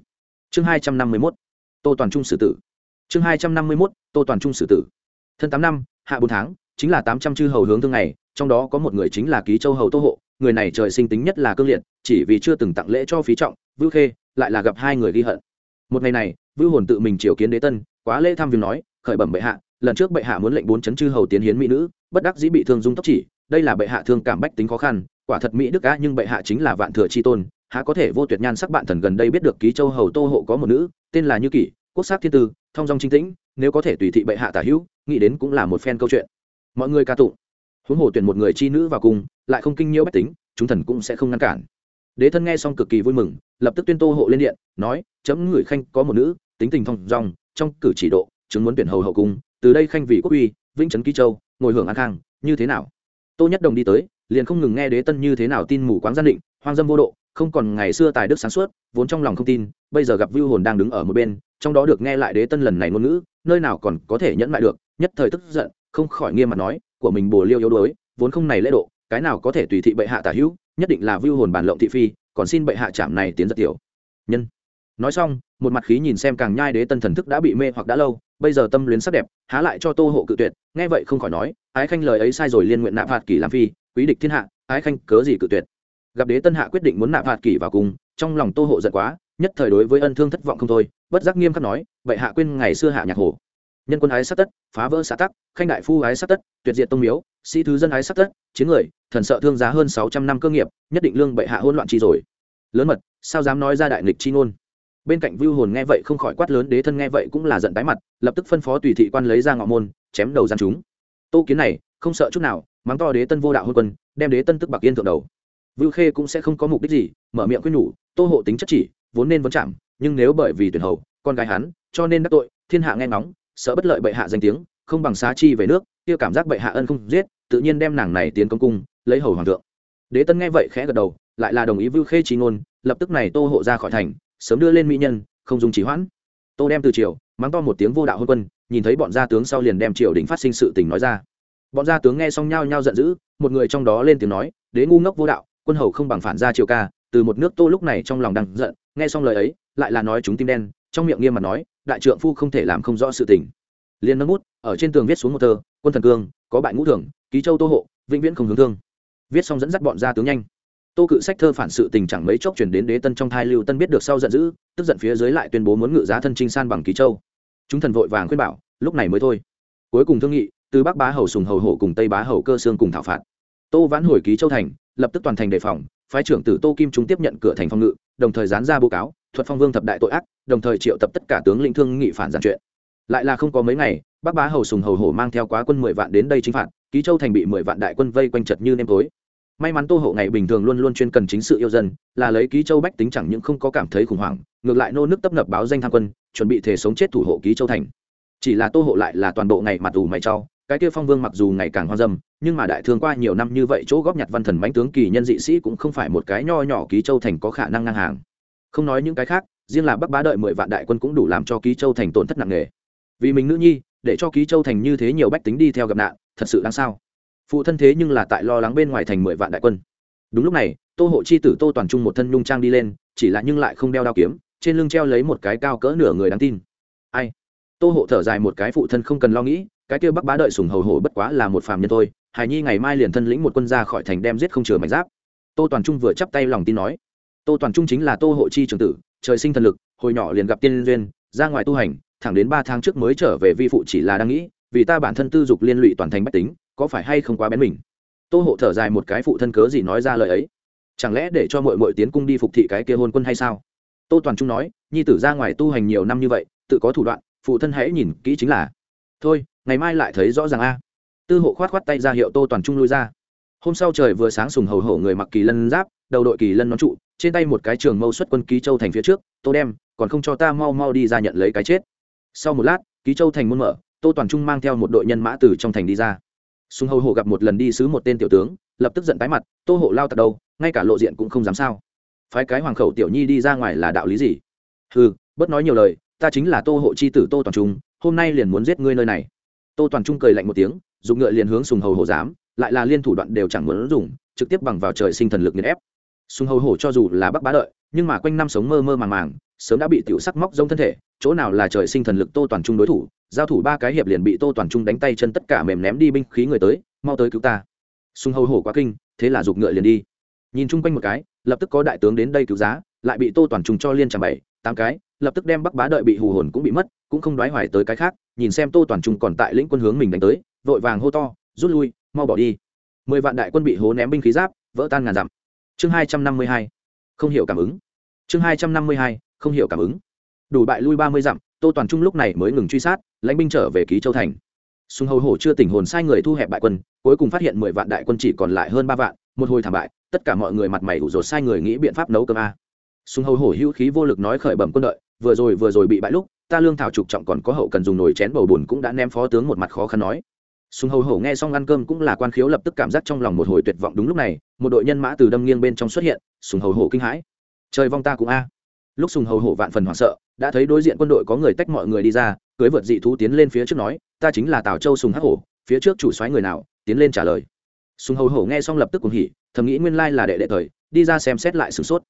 Speaker 1: Chương hai trăm năm mươi mốt, tô toàn trung sử tử. Chương hai trăm năm mươi mốt, tô toàn trung sử tử. Thân tám năm, hạ bốn tháng chính là tám trăm chư hầu hướng thương này, trong đó có một người chính là ký châu hầu tô hộ người này trời sinh tính nhất là cương liệt chỉ vì chưa từng tặng lễ cho phí trọng vưu khê lại là gặp hai người ghi hận. Một ngày này vưu hồn tự mình triều kiến đế tân quá lễ thăm viếng nói khởi bẩm bệ hạ lần trước bệ hạ muốn lệnh bốn chấn chư hầu tiến hiến mỹ nữ bất đắc dĩ bị thương dung tốc chỉ đây là bệ hạ thương cảm bách tính khó khăn quả thật mỹ đức á nhưng bệ hạ chính là vạn thừa chi tôn há có thể vô tuyệt nhan sắc bạn thần gần đây biết được ký châu hầu tô hộ có một nữ tên là như kỷ quốc sắc thiên tư thông dong chính tĩnh nếu có thể tùy thị bệ hạ tả hữu nghĩ đến cũng là một phen câu chuyện mọi người ca tụng. Huống hồ tuyển một người chi nữ vào cùng lại không kinh nhiễu bách tính, chúng thần cũng sẽ không ngăn cản. Đế thân nghe xong cực kỳ vui mừng, lập tức tuyên tô hộ lên điện, nói, chấm người khanh có một nữ, tính tình thong dong, trong cử chỉ độ chứng muốn tuyển hầu hậu cung, từ đây khanh vì quốc uy, vĩnh trấn ký châu, ngồi hưởng an khang, như thế nào? Tô nhất đồng đi tới, liền không ngừng nghe đế tân như thế nào tin mù quáng gian định, hoang dâm vô độ, không còn ngày xưa tài đức sáng suốt, vốn trong lòng không tin, bây giờ gặp vưu hồn đang đứng ở một bên, trong đó được nghe lại đế tân lần này ngôn ngữ, nơi nào còn có thể nhẫn lại được, nhất thời tức giận không khỏi nghiêm mặt nói, của mình bồ liêu yếu đuối, vốn không này lễ độ, cái nào có thể tùy thị bệ hạ tả hữu, nhất định là vưu hồn bản lộng thị phi, còn xin bệ hạ chạm này tiến rất tiểu. Nhân. Nói xong, một mặt khí nhìn xem càng nhai đế tân thần thức đã bị mê hoặc đã lâu, bây giờ tâm luyến sắc đẹp, há lại cho tô hộ cự tuyệt, nghe vậy không khỏi nói, ái khanh lời ấy sai rồi liên nguyện nạp phạt kỷ làm phi, quý địch thiên hạ, ái khanh cớ gì cự tuyệt? Gặp đế tân hạ quyết định muốn nạp phạt kỷ vào cùng, trong lòng tô hộ giận quá, nhất thời đối với ân thương thất vọng không thôi, bất giác nghiêm khắc nói vậy hạ quên ngày xưa hạ nhạc hồ nhân quân ái sát tất, phá vỡ xã tắc, khanh đại phu ái sát tất, tuyệt diệt tông miếu, sĩ thứ dân ái sát tất, chiến người, thần sợ thương giá hơn sáu trăm năm cơ nghiệp, nhất định lương bệ hạ hôn loạn chi rồi. Lớn mật, sao dám nói ra đại nghịch chi ngôn? Bên cạnh vưu hồn nghe vậy không khỏi quát lớn, đế thân nghe vậy cũng là giận tái mặt, lập tức phân phó tùy thị quan lấy ra ngọ môn, chém đầu gian chúng. Tô kiến này, không sợ chút nào, mắng to đế tân vô đạo hôn quân, đem đế tân tức bạc yên thượng đầu. Vưu khê cũng sẽ không có mục đích gì, mở miệng quyết nhủ, tô hộ tính chất chỉ, vốn nên vấn chạm, nhưng nếu bởi vì tuyển hầu, con gái hắn, cho nên đắc tội, thiên hạ nghe ngóng sợ bất lợi bệ hạ danh tiếng, không bằng xá chi về nước, kia cảm giác bệ hạ ân không giết, tự nhiên đem nàng này tiến công cung, lấy hầu hoàng thượng. Đế tân nghe vậy khẽ gật đầu, lại là đồng ý vưu khê trí ngôn, lập tức này tô hộ ra khỏi thành, sớm đưa lên mỹ nhân, không dùng trì hoãn. Tô đem từ triều, mắng to một tiếng vô đạo hôn quân, nhìn thấy bọn gia tướng sau liền đem triều đình phát sinh sự tình nói ra. Bọn gia tướng nghe xong nhao nhao giận dữ, một người trong đó lên tiếng nói, đế ngu ngốc vô đạo, quân hầu không bằng phản ra triều ca, từ một nước tô lúc này trong lòng đang giận, nghe xong lời ấy, lại là nói chúng tim đen trong miệng nghiêm mặt nói, đại trượng phu không thể làm không rõ sự tình. Liền nâng bút, ở trên tường viết xuống một tờ quân thần cương, có bại ngũ thường ký châu tô hộ, vĩnh viễn không hướng thương. Viết xong dẫn dắt bọn ra tướng nhanh. Tô cự sách thơ phản sự tình chẳng mấy chốc chuyển đến đế tân trong thai lưu tân biết được sau giận dữ, tức giận phía dưới lại tuyên bố muốn ngự giá thân trinh san bằng ký châu. Chúng thần vội vàng khuyên bảo, lúc này mới thôi. Cuối cùng thương nghị, từ bắc bá hầu sùng hầu hổ cùng tây bá hầu cơ sương cùng thảo phạt. Tô vãn hồi ký châu thành, lập tức toàn thành đề phòng, phái trưởng tử tô kim chúng tiếp nhận cửa thành phòng ngự, đồng thời dán ra báo cáo thuật phong vương thập đại tội ác, đồng thời triệu tập tất cả tướng lĩnh thương nghị phản giản chuyện. Lại là không có mấy ngày, bắc bá hầu sùng hầu hổ mang theo quá quân mười vạn đến đây chính phạt, ký châu thành bị mười vạn đại quân vây quanh chật như nêm tối. May mắn tô hộ ngày bình thường luôn luôn chuyên cần chính sự yêu dân, là lấy ký châu bách tính chẳng những không có cảm thấy khủng hoảng, ngược lại nô nước tấp nập báo danh tham quân, chuẩn bị thể sống chết thủ hộ ký châu thành. Chỉ là tô hộ lại là toàn bộ ngày mặt ủ mày trao, cái kia phong vương mặc dù ngày càng hoa dâm, nhưng mà đại thương qua nhiều năm như vậy chỗ góp nhặt văn thần bánh tướng kỳ nhân dị sĩ cũng không phải một cái nho nhỏ ký châu thành có khả năng ngang hàng không nói những cái khác, riêng là bắc bá đợi mười vạn đại quân cũng đủ làm cho ký châu thành tổn thất nặng nề. Vì mình nữ nhi, để cho ký châu thành như thế nhiều bách tính đi theo gặp nạn, thật sự đáng sao? Phụ thân thế nhưng là tại lo lắng bên ngoài thành mười vạn đại quân. Đúng lúc này, tô hộ chi tử tô toàn trung một thân nhung trang đi lên, chỉ là nhưng lại không đeo đao kiếm, trên lưng treo lấy một cái cao cỡ nửa người đáng tin. Ai? Tô hộ thở dài một cái phụ thân không cần lo nghĩ, cái kia bắc bá đợi sùng hầu hổ bất quá là một phàm nhân thôi, hài nhi ngày mai liền thân lĩnh một quân ra khỏi thành đem giết không chừa mảnh giáp. Tô toàn trung vừa chắp tay lòng tin nói tô toàn trung chính là tô hộ chi trường tử, trời sinh thần lực, hồi nhỏ liền gặp tiên duyên, ra ngoài tu hành, thẳng đến ba tháng trước mới trở về vi phụ chỉ là đang nghĩ, vì ta bản thân tư dục liên lụy toàn thành bách tính, có phải hay không quá bén mình? Tô hộ thở dài một cái phụ thân cớ gì nói ra lời ấy? Chẳng lẽ để cho mọi mọi tiến cung đi phục thị cái kia hôn quân hay sao? Tô toàn trung nói, nhi tử ra ngoài tu hành nhiều năm như vậy, tự có thủ đoạn, phụ thân hãy nhìn kỹ chính là. Thôi, ngày mai lại thấy rõ ràng a. Tư hộ khoát khoát tay ra hiệu tô toàn trung lui ra hôm sau trời vừa sáng sùng hầu hổ người mặc kỳ lân giáp, đầu đội kỳ lân nón trụ, trên tay một cái trường mâu xuất quân ký châu thành phía trước, tô đem, còn không cho ta mau mau đi ra nhận lấy cái chết. Sau một lát, ký châu thành muôn mở, tô toàn trung mang theo một đội nhân mã từ trong thành đi ra. Sùng hầu hổ gặp một lần đi sứ một tên tiểu tướng, lập tức giận tái mặt, tô hộ lao tật đâu, ngay cả lộ diện cũng không dám sao? Phái cái hoàng khẩu tiểu nhi đi ra ngoài là đạo lý gì? Ừ bớt nói nhiều lời, ta chính là tô hộ c h i tử tô toàn trung, hôm nay liền muốn giết ngươi nơi này. Tô toàn trung cười lạnh một tiếng, dùng ngựa liền hướng sùng hầu hổ dám lại là liên thủ đoạn đều chẳng muốn dùng, trực tiếp bằng vào trời sinh thần lực nghiền ép. Sùng hầu hổ cho dù là bắc bá đợi, nhưng mà quanh năm sống mơ mơ màng màng, sớm đã bị tiểu sắc móc rông thân thể, chỗ nào là trời sinh thần lực tô toàn trung đối thủ, giao thủ ba cái hiệp liền bị tô toàn trung đánh tay chân tất cả mềm ném đi binh khí người tới, mau tới cứu ta. Sùng hầu hổ quá kinh, thế là giục ngựa liền đi. Nhìn chung quanh một cái, lập tức có đại tướng đến đây cứu giá, lại bị tô toàn trung cho liên trả bảy, tám cái, lập tức đem bắc bá đợi bị hù hồn cũng bị mất, cũng không đoái hoài tới cái khác, nhìn xem tô toàn trung còn tại lĩnh quân hướng mình đánh tới, vội vàng hô to, rút lui mau bỏ đi. Mười vạn đại quân bị hố ném binh khí giáp, vỡ tan ngàn dặm. Chương hai trăm năm mươi hai, không hiểu cảm ứng. Chương hai trăm năm mươi hai, không hiểu cảm ứng. Đủ bại lui ba mươi dặm, tô toàn trung lúc này mới ngừng truy sát, lãnh binh trở về ký châu thành. Sùng hầu hổ chưa tỉnh hồn sai người thu hẹp bại quân, cuối cùng phát hiện mười vạn đại quân chỉ còn lại hơn ba vạn, một hồi thảm bại, tất cả mọi người mặt mày ủ rột sai người nghĩ biện pháp nấu cơm a. Sùng hầu hổ hữu khí vô lực nói khởi bẩm quân đợi vừa rồi vừa rồi bị bại lúc, ta lương thảo trục trọng còn có hậu cần dùng nồi chén bầu bùn cũng đã ném phó tướng một mặt khó khăn nói sùng hầu hổ nghe xong ăn cơm cũng là quan khiếu lập tức cảm giác trong lòng một hồi tuyệt vọng đúng lúc này, một đội nhân mã từ đâm nghiêng bên trong xuất hiện, sùng hầu hổ kinh hãi. Trời vong ta cũng a. Lúc sùng hầu hổ vạn phần hoảng sợ, đã thấy đối diện quân đội có người tách mọi người đi ra, cưới vượt dị thú tiến lên phía trước nói, ta chính là tào châu sùng hắc hổ, phía trước chủ soái người nào? Tiến lên trả lời. Sùng hầu hổ nghe xong lập tức cùng hỉ, thầm nghĩ nguyên lai là đệ đệ thời, đi ra xem xét lại sửng sốt.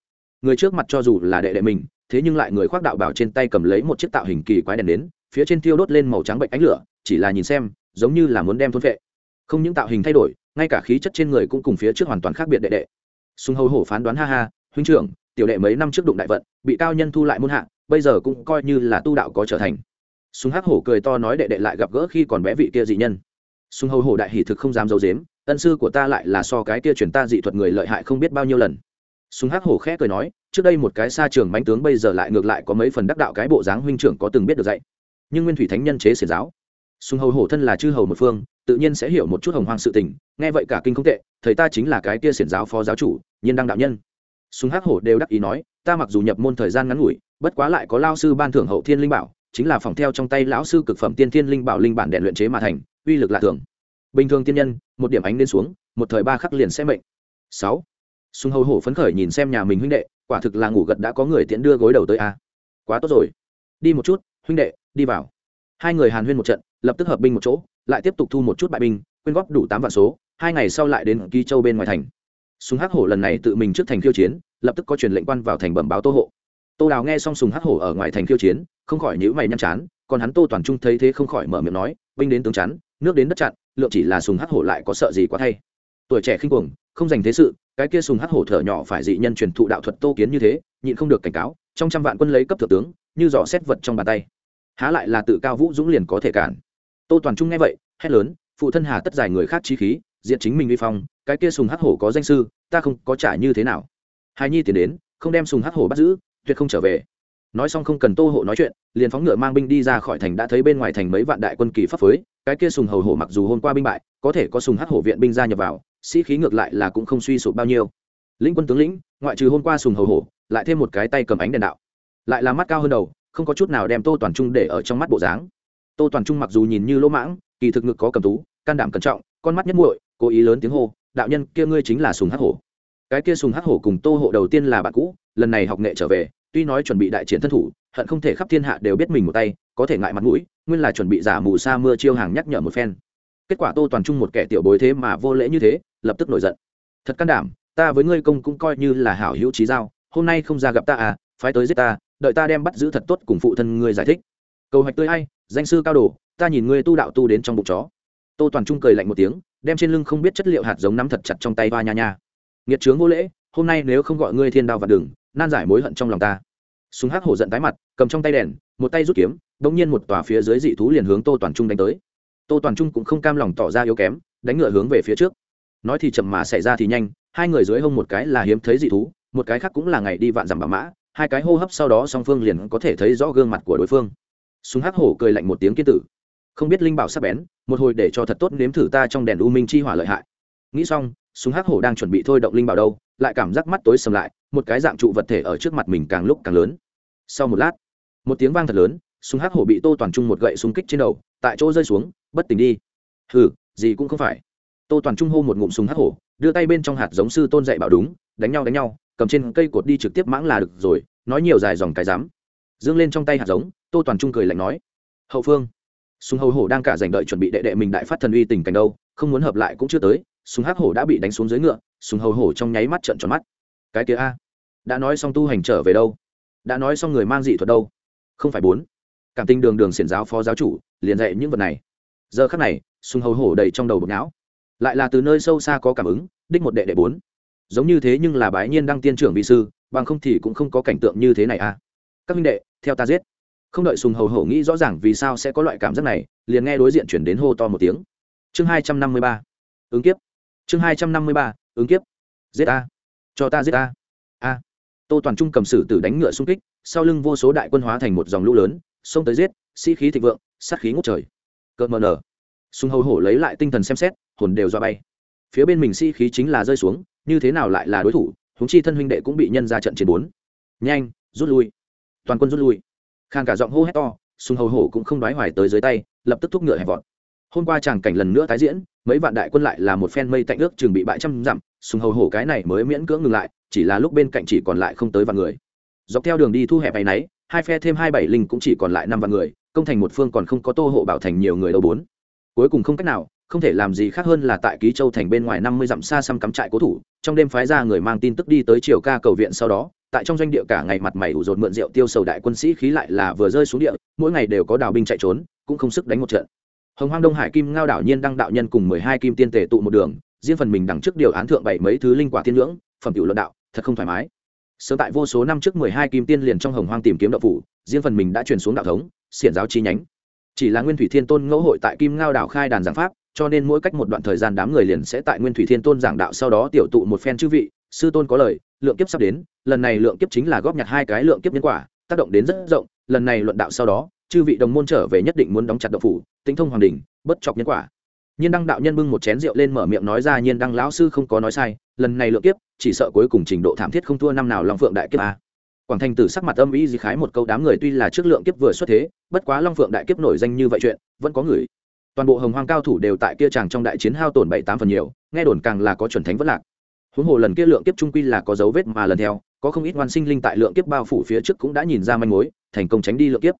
Speaker 1: Người trước mặt cho dù là đệ đệ mình, thế nhưng lại người khoác đạo bảo trên tay cầm lấy một chiếc tạo hình kỳ quái đèn đến phía trên tiêu đốt lên màu trắng bệnh ánh lửa, chỉ là nhìn xem, giống như là muốn đem thôn vệ không những tạo hình thay đổi, ngay cả khí chất trên người cũng cùng phía trước hoàn toàn khác biệt đệ đệ. Sung hầu hổ phán đoán, ha ha, huynh trưởng, tiểu đệ mấy năm trước đụng đại vận, bị cao nhân thu lại môn hạ, bây giờ cũng coi như là tu đạo có trở thành. Sung hắc hổ cười to nói, đệ đệ lại gặp gỡ khi còn bé vị kia dị nhân. Sung hầu hổ đại hỷ thực không dám giấu dếm ân sư của ta lại là so cái kia chuyển ta dị thuật người lợi hại không biết bao nhiêu lần. Sung hắc hổ khẽ cười nói, trước đây một cái xa trường mánh tướng bây giờ lại ngược lại có mấy phần đắc đạo cái bộ dáng huynh trưởng có từng biết được dạy nhưng nguyên thủy thánh nhân chế xiển giáo. Sùng hầu hổ thân là chư hầu một phương, tự nhiên sẽ hiểu một chút hồng hoang sự tình, nghe vậy cả kinh không tệ, thầy ta chính là cái kia xiển giáo phó giáo chủ, nhiên đăng đạo nhân. Sùng hắc hổ đều đắc ý nói, ta mặc dù nhập môn thời gian ngắn ngủi, bất quá lại có lao sư ban thưởng hậu thiên linh bảo, chính là phòng theo trong tay lão sư cực phẩm tiên thiên linh bảo linh bản đèn luyện chế mà thành, uy lực lạ thường. Bình thường tiên nhân, một điểm ánh lên xuống, một thời ba khắc liền sẽ mệnh. Sáu. Sùng hầu hổ phấn khởi nhìn xem nhà mình huynh đệ, quả thực là ngủ gật đã có người tiễn đưa gối đầu tới a. Quá tốt rồi. Đi một chút, huynh đệ đi vào. Hai người hàn huyên một trận, lập tức hợp binh một chỗ, lại tiếp tục thu một chút bại binh, quyên góp đủ tám vạn số, hai ngày sau lại đến ký châu bên ngoài thành. Sùng hắc hổ lần này tự mình trước thành khiêu chiến, lập tức có truyền lệnh quan vào thành bẩm báo tô hộ. Tô đào nghe xong sùng hắc hổ ở ngoài thành khiêu chiến, không khỏi nhữ mày nhăn chán, còn hắn tô toàn trung thấy thế không khỏi mở miệng nói, binh đến tướng chắn, nước đến đất chặn, lượng chỉ là sùng hắc hổ lại có sợ gì quá thay. Tuổi trẻ khinh cuồng, không dành thế sự, cái kia sùng hắc hổ thở nhỏ phải dị nhân truyền thụ đạo thuật tô kiến như thế, nhịn không được cảnh cáo, trong trăm vạn quân lấy cấp thượng tướng, như dò xét vật trong bàn tay há lại là tự cao vũ dũng liền có thể cản. Tô toàn trung nghe vậy, hét lớn, phụ thân hà tất giải người khác chi khí, diện chính mình vi phong, cái kia sùng hắc hổ có danh sư, ta không có trả như thế nào. Hai nhi tiến đến, không đem sùng hắc hổ bắt giữ, tuyệt không trở về. Nói xong không cần tô hộ nói chuyện, liền phóng ngựa mang binh đi ra khỏi thành đã thấy bên ngoài thành mấy vạn đại quân kỳ pháp phối, cái kia sùng hầu hổ mặc dù hôm qua binh bại, có thể có sùng hắc hổ viện binh gia nhập vào, sĩ khí ngược lại là cũng không suy sụp bao nhiêu. Lĩnh quân tướng lĩnh, ngoại trừ hôm qua sùng hầu hổ, lại thêm một cái tay cầm ánh đèn đạo. Lại là mắt cao hơn đầu không có chút nào đem tô toàn trung để ở trong mắt bộ dáng. Tô toàn trung mặc dù nhìn như lỗ mãng, kỳ thực ngực có cầm tú, can đảm cẩn trọng, con mắt nhất muội, cố ý lớn tiếng hô, đạo nhân, kia ngươi chính là sùng hắc hổ. Cái kia sùng hắc hổ cùng tô hộ đầu tiên là bạn cũ, lần này học nghệ trở về, tuy nói chuẩn bị đại chiến thân thủ, hận không thể khắp thiên hạ đều biết mình một tay, có thể ngại mặt mũi, nguyên là chuẩn bị giả mù sa mưa chiêu hàng nhắc nhở một phen. Kết quả tô toàn trung một kẻ tiểu bối thế mà vô lễ như thế, lập tức nổi giận. Thật can đảm, ta với ngươi công cũng coi như là hảo hữu trí giao, hôm nay không ra gặp ta à phái tới giết ta đợi ta đem bắt giữ thật tốt cùng phụ thân ngươi giải thích. Cầu hạch tươi hay danh sư cao đồ, ta nhìn ngươi tu đạo tu đến trong bụng chó. Tô toàn trung cười lạnh một tiếng, đem trên lưng không biết chất liệu hạt giống nắm thật chặt trong tay hoa nha nha. Nghiệt trướng vô lễ, hôm nay nếu không gọi ngươi thiên đao vào đường, nan giải mối hận trong lòng ta. Súng hắc hổ giận tái mặt, cầm trong tay đèn, một tay rút kiếm đ ỗ n g nhiên một tòa phía dưới dị thú liền hướng tô toàn trung đánh tới. Tô toàn trung cũng không cam lòng tỏ ra yếu kém, đánh ngựa hướng về phía trước. Nói thì chậm mà xảy ra thì nhanh, hai người dưới hông một cái là hiếm thấy dị thú, một cái khác cũng là ngày đi vạn dặm bà mã hai cái hô hấp sau đó song phương liền có thể thấy rõ gương mặt của đối phương. Súng hắc hổ cười lạnh một tiếng kiên tử. Không biết linh bảo sắp bén, một hồi để cho thật tốt nếm thử ta trong đèn u minh chi hỏa lợi hại. Nghĩ xong, súng hắc hổ đang chuẩn bị thôi động linh bảo đâu, lại cảm giác mắt tối sầm lại, một cái dạng trụ vật thể ở trước mặt mình càng lúc càng lớn. Sau một lát, một tiếng vang thật lớn, súng hắc hổ bị tô toàn trung một gậy súng kích trên đầu, tại chỗ rơi xuống, bất tỉnh đi. Hừ, gì cũng không phải. Tô toàn trung hô một ngụm súng hắc hổ, đưa tay bên trong hạt giống sư tôn dạy bảo đúng, đánh nhau đánh nhau cầm trên cây cột đi trực tiếp mãng là được rồi, nói nhiều dài dòng cái dám. Dương lên trong tay hạt giống, tô toàn trung cười lạnh nói, hậu phương. Súng hầu hổ đang cả giành đợi chuẩn bị đệ đệ mình đại phát thần uy tình cảnh đâu, không muốn hợp lại cũng chưa tới, súng hắc hổ đã bị đánh xuống dưới ngựa, súng hầu hổ trong nháy mắt trợn tròn mắt. Cái kia a, đã nói xong tu hành trở về đâu? Đã nói xong người mang dị thuật đâu? Không phải bốn. Cảm tình đường đường xiển giáo phó giáo chủ, liền dạy những vật này. Giờ khắc này, súng hầu hổ đầy trong đầu bột não. Lại là từ nơi sâu xa có cảm ứng, đích một đệ đệ bốn giống như thế nhưng là bái nhiên đăng tiên trưởng vị sư, bằng không thì cũng không có cảnh tượng như thế này a các minh đệ, theo ta giết. Không đợi sùng hầu hổ nghĩ rõ ràng vì sao sẽ có loại cảm giác này, liền nghe đối diện chuyển đến hô to một tiếng. Chương hai trăm năm mươi ba. Ứng kiếp. Chương hai trăm năm mươi ba, ứng kiếp. Giết a cho ta giết a a. Tô toàn trung cầm sử tử đánh ngựa xung kích, sau lưng vô số đại quân hóa thành một dòng lũ lớn, xông tới giết, sĩ、si、khí thịnh vượng, sát khí ngút trời. Cợt mờ nở. Sùng hầu hổ lấy lại tinh thần xem xét, hồn đều do bay. Phía bên mình sĩ、si、khí chính là rơi xuống như thế nào lại là đối thủ húng chi thân huynh đệ cũng bị nhân ra trận chiến bốn. Nhanh, rút lui. Toàn quân rút lui. Khang cả giọng hô hét to sùng hầu hổ cũng không đoái hoài tới dưới tay, lập tức thúc ngựa hẹp vọt. Hôm qua chàng cảnh lần nữa tái diễn, mấy vạn đại quân lại là một phen mây tạnh ước chừng bị bại trăm dặm sùng hầu hổ cái này mới miễn cưỡng ngừng lại, chỉ là lúc bên cạnh chỉ còn lại không tới vạn người. Dọc theo đường đi thu hẹp bay nấy, hai phe thêm hai bảy linh cũng chỉ còn lại năm vạn người, công thành một phương còn không có tô hộ bảo thành nhiều người đâu bốn. Cuối cùng không cách nào không thể làm gì khác hơn là tại ký châu thành bên ngoài năm mươi dặm xa xăm cắm trại cố thủ, trong đêm phái ra người mang tin tức đi tới triều ca cầu viện sau đó, tại trong doanh địa cả ngày mặt mày ủ rột mượn rượu tiêu sầu đại quân sĩ khí lại là vừa rơi xuống địa, mỗi ngày đều có đào binh chạy trốn, cũng không sức đánh một trận. Hồng hoang đông hải kim ngao đảo nhiên đăng đạo nhân cùng mười hai kim tiên tề tụ một đường, riêng phần mình đằng trước điều án thượng bảy mấy thứ linh quả tiên ngưỡng phẩm tiểu luận đạo, thật không thoải mái. Sớm tại vô số năm trước mười hai kim tiên liền trong hồng hoang tìm kiếm đạo phủ, riêng phần mình đã truyền xuống đạo thống, xiển giáo chi nhánh. Chỉ là nguyên thủy thiên tôn ngẫu hội tại kim ngao đảo khai đàn giảng pháp cho nên mỗi cách một đoạn thời gian đám người liền sẽ tại nguyên thủy thiên tôn giảng đạo sau đó tiểu tụ một phen chư vị, sư tôn có lời, lượng kiếp sắp đến, lần này lượng kiếp chính là góp nhặt hai cái lượng kiếp nhân quả, tác động đến rất rộng, lần này luận đạo sau đó, chư vị đồng môn trở về nhất định muốn đóng chặt đậu phủ tinh thông hoàng đình bất chọc nhân quả. Nhiên đăng đạo nhân bưng một chén rượu lên mở miệng nói ra, nhiên đăng lão sư không có nói sai, lần này lượng kiếp, chỉ sợ cuối cùng trình độ thảm thiết không thua năm nào long phượng đại kiếp a. Quảng thành tử sắc mặt âm ý gì khái một câu, đám người tuy là trước lượng kiếp vừa xuất thế, bất quá long phượng đại kiếp nổi danh như vậy chuyện, vẫn có người toàn bộ hồng hoang cao thủ đều tại kia chàng trong đại chiến hao tổn bảy tám phần nhiều, nghe đồn càng là có chuẩn thánh vất lạc. Huống hồ lần kia lượng kiếp trung quy là có dấu vết mà lần theo, có không ít ngoan sinh linh tại lượng kiếp bao phủ phía trước cũng đã nhìn ra manh mối, thành công tránh đi lượng kiếp.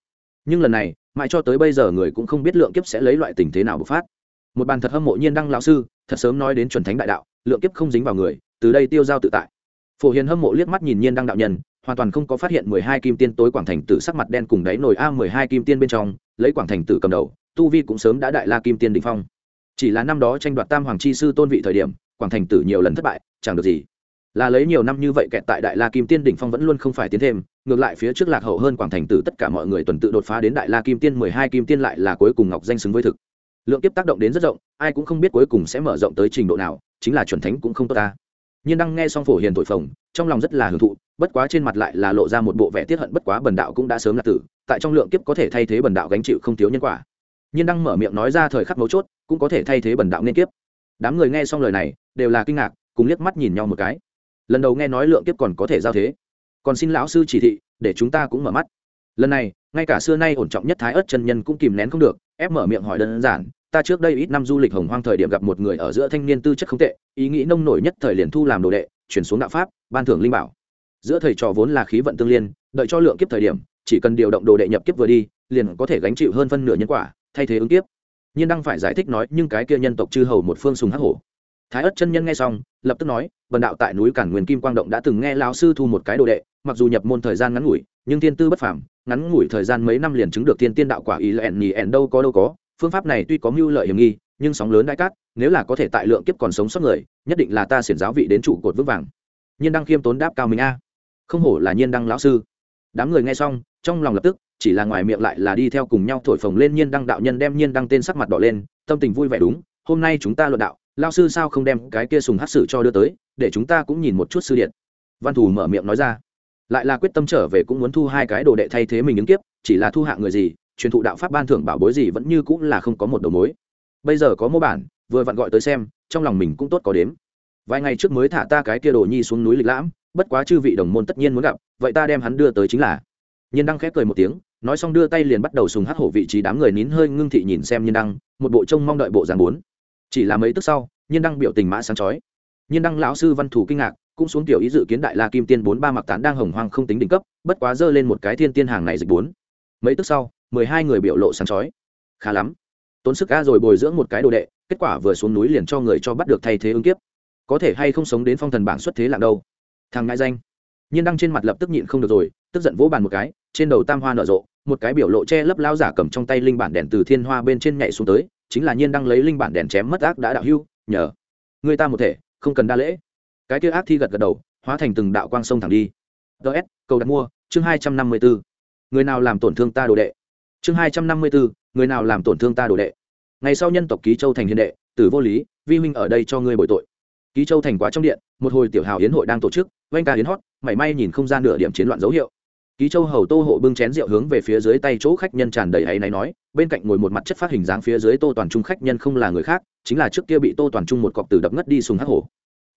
Speaker 1: Nhưng lần này, mãi cho tới bây giờ người cũng không biết lượng kiếp sẽ lấy loại tình thế nào bộc phát. Một bàn thật hâm mộ nhiên đăng lão sư, thật sớm nói đến chuẩn thánh đại đạo, lượng kiếp không dính vào người, từ đây tiêu giao tự tại. Phổ hiền hâm mộ liếc mắt nhìn nhiên đăng đạo nhân, hoàn toàn không có phát hiện mười hai kim tiên tối quảng thành tử sắc mặt đen cùng đáy nồi a mười hai kim tiên bên trong, lấy quảng thành tử cầm đầu tu vi cũng sớm đã đại la kim tiên đỉnh phong. Chỉ là năm đó tranh đoạt tam hoàng chi sư tôn vị thời điểm, quảng thành tử nhiều lần thất bại, chẳng được gì. Là lấy nhiều năm như vậy kẹt tại đại la kim tiên đỉnh phong vẫn luôn không phải tiến thêm, ngược lại phía trước lạc hậu hơn quảng thành tử tất cả mọi người tuần tự đột phá đến đại la kim tiên, mười hai kim tiên lại là cuối cùng ngọc danh xứng với thực. Lượng kiếp tác động đến rất rộng, ai cũng không biết cuối cùng sẽ mở rộng tới trình độ nào, chính là chuẩn thánh cũng không tốt ta. Nhiên đăng nghe xong phổ hiền thổi phồng, trong lòng rất là hưởng thụ, bất quá trên mặt lại là lộ ra một bộ vẻ tiết hận, bất quá bần đạo cũng đã sớm là tử, tại trong lượng kiếp có thể thay thế bần đạo gánh chịu không thiếu nhân quả nhiên đăng mở miệng nói ra thời khắc mấu chốt, cũng có thể thay thế bần đạo nên kiếp. Đám người nghe xong lời này, đều là kinh ngạc, cùng liếc mắt nhìn nhau một cái. Lần đầu nghe nói lượng kiếp còn có thể giao thế. Còn xin lão sư chỉ thị, để chúng ta cũng mở mắt. Lần này, ngay cả xưa nay ổn trọng nhất thái ớt chân nhân cũng kìm nén không được, ép mở miệng hỏi đơn giản, ta trước đây ít năm du lịch hồng hoang thời điểm gặp một người ở giữa thanh niên tư chất không tệ, ý nghĩ nông nổi nhất thời liền thu làm đồ đệ, chuyển xuống đạo pháp, ban thưởng linh bảo. Giữa thầy trò vốn là khí vận tương liên, đợi cho lượng kiếp thời điểm, chỉ cần điều động đồ đệ nhập kiếp vừa đi, liền có thể gánh chịu hơn phân nửa nhân quả thay thế ứng tiếp, nhiên đang phải giải thích nói nhưng cái kia nhân tộc chư hầu một phương sùng hắc hổ. Thái ất chân nhân nghe xong lập tức nói bần đạo tại núi cản nguyên kim quang động đã từng nghe lao sư thu một cái đồ đệ mặc dù nhập môn thời gian ngắn ngủi nhưng thiên tư bất phàm ngắn ngủi thời gian mấy năm liền chứng được thiên tiên đạo quả ý lẹn nhì ẹn đâu có đâu có. Phương pháp này tuy có mưu lợi hiểm nghi nhưng sóng lớn đại cát nếu là có thể tại lượng kiếp còn sống sót người nhất định là ta xiển giáo vị đến trụ cột vững vàng. Nhiên đăng khiêm tốn đáp cao mình a. Không hổ là nhiên đăng lão sư. Đám người nghe xong trong lòng lập tức chỉ là ngoài miệng lại là đi theo cùng nhau thổi phồng lên nhiên đăng đạo nhân đem nhiên đăng tên sắc mặt đỏ lên, tâm tình vui vẻ đúng, hôm nay chúng ta luận đạo lao sư sao không đem cái kia sùng hát sử cho đưa tới, để chúng ta cũng nhìn một chút sư điện. Văn thù mở miệng nói ra. Lại là quyết tâm trở về cũng muốn thu hai cái đồ đệ thay thế mình ứng kiếp, chỉ là thu hạng người gì, truyền thụ đạo pháp ban thưởng bảo bối gì vẫn như cũng là không có một đầu mối. Bây giờ có mô bản, vừa vặn gọi tới xem, trong lòng mình cũng tốt có đếm. Vài ngày trước mới thả ta cái kia đồ nhi xuống núi lịch lãm, bất quá chư vị đồng môn tất nhiên muốn gặp, vậy ta đem hắn đưa tới chính là. Nhiên đăng khép cười một tiếng nói xong đưa tay liền bắt đầu sùng hát hổ vị trí đám người nín hơi ngưng thị nhìn xem nhiên đăng, một bộ trông mong đợi bộ dàn bốn. Chỉ là mấy tức sau, nhiên đăng biểu tình mã sáng chói. Nhiên đăng lão sư văn thủ kinh ngạc, cũng xuống tiểu ý dự kiến đại la kim tiên bốn ba mặc tán đang hồng hoang không tính đỉnh cấp, bất quá dơ lên một cái thiên tiên hàng này dịch bốn. Mấy tức sau, mười hai người biểu lộ sáng chói. Khá lắm. Tốn sức ca rồi bồi dưỡng một cái đồ đệ, kết quả vừa xuống núi liền cho người cho bắt được thay thế ứng kiếp. Có thể hay không sống đến phong thần bảng xuất thế lạng đâu? Thằng ngại danh. Nhiên đăng trên mặt lập tức nhịn không được rồi, tức giận vỗ bàn một cái trên đầu tam hoa nở rộ, một cái biểu lộ che lấp lao giả cầm trong tay linh bản đèn từ thiên hoa bên trên nhảy xuống tới, chính là nhiên đang lấy linh bản đèn chém mất ác đã đạo hưu, nhờ. Người ta một thể, không cần đa lễ. Cái kia ác thi gật gật đầu, hóa thành từng đạo quang sông thẳng đi. Ts cầu đặt mua, chương hai trăm năm mươi bốn người nào làm tổn thương ta đồ đệ? Chương hai trăm năm mươi bốn người nào làm tổn thương ta đồ đệ? Ngày sau nhân tộc ký châu thành hiền đệ, tử vô lý, vi huynh ở đây cho ngươi bồi tội. Ký châu thành quá trong điện, một hồi tiểu hào hiến hội đang tổ chức oanh ca hiến hót mảy may nhìn không gian nửa điểm chiến loạn dấu hiệu ký châu hầu tô hộ bưng chén rượu hướng về phía dưới tay chỗ khách nhân tràn đầy hay náy nói, bên cạnh ngồi một mặt chất phát hình dáng phía dưới tô toàn trung khách nhân không là người khác, chính là trước kia bị tô toàn trung một cọc tử đập ngất đi sùng hắc hổ.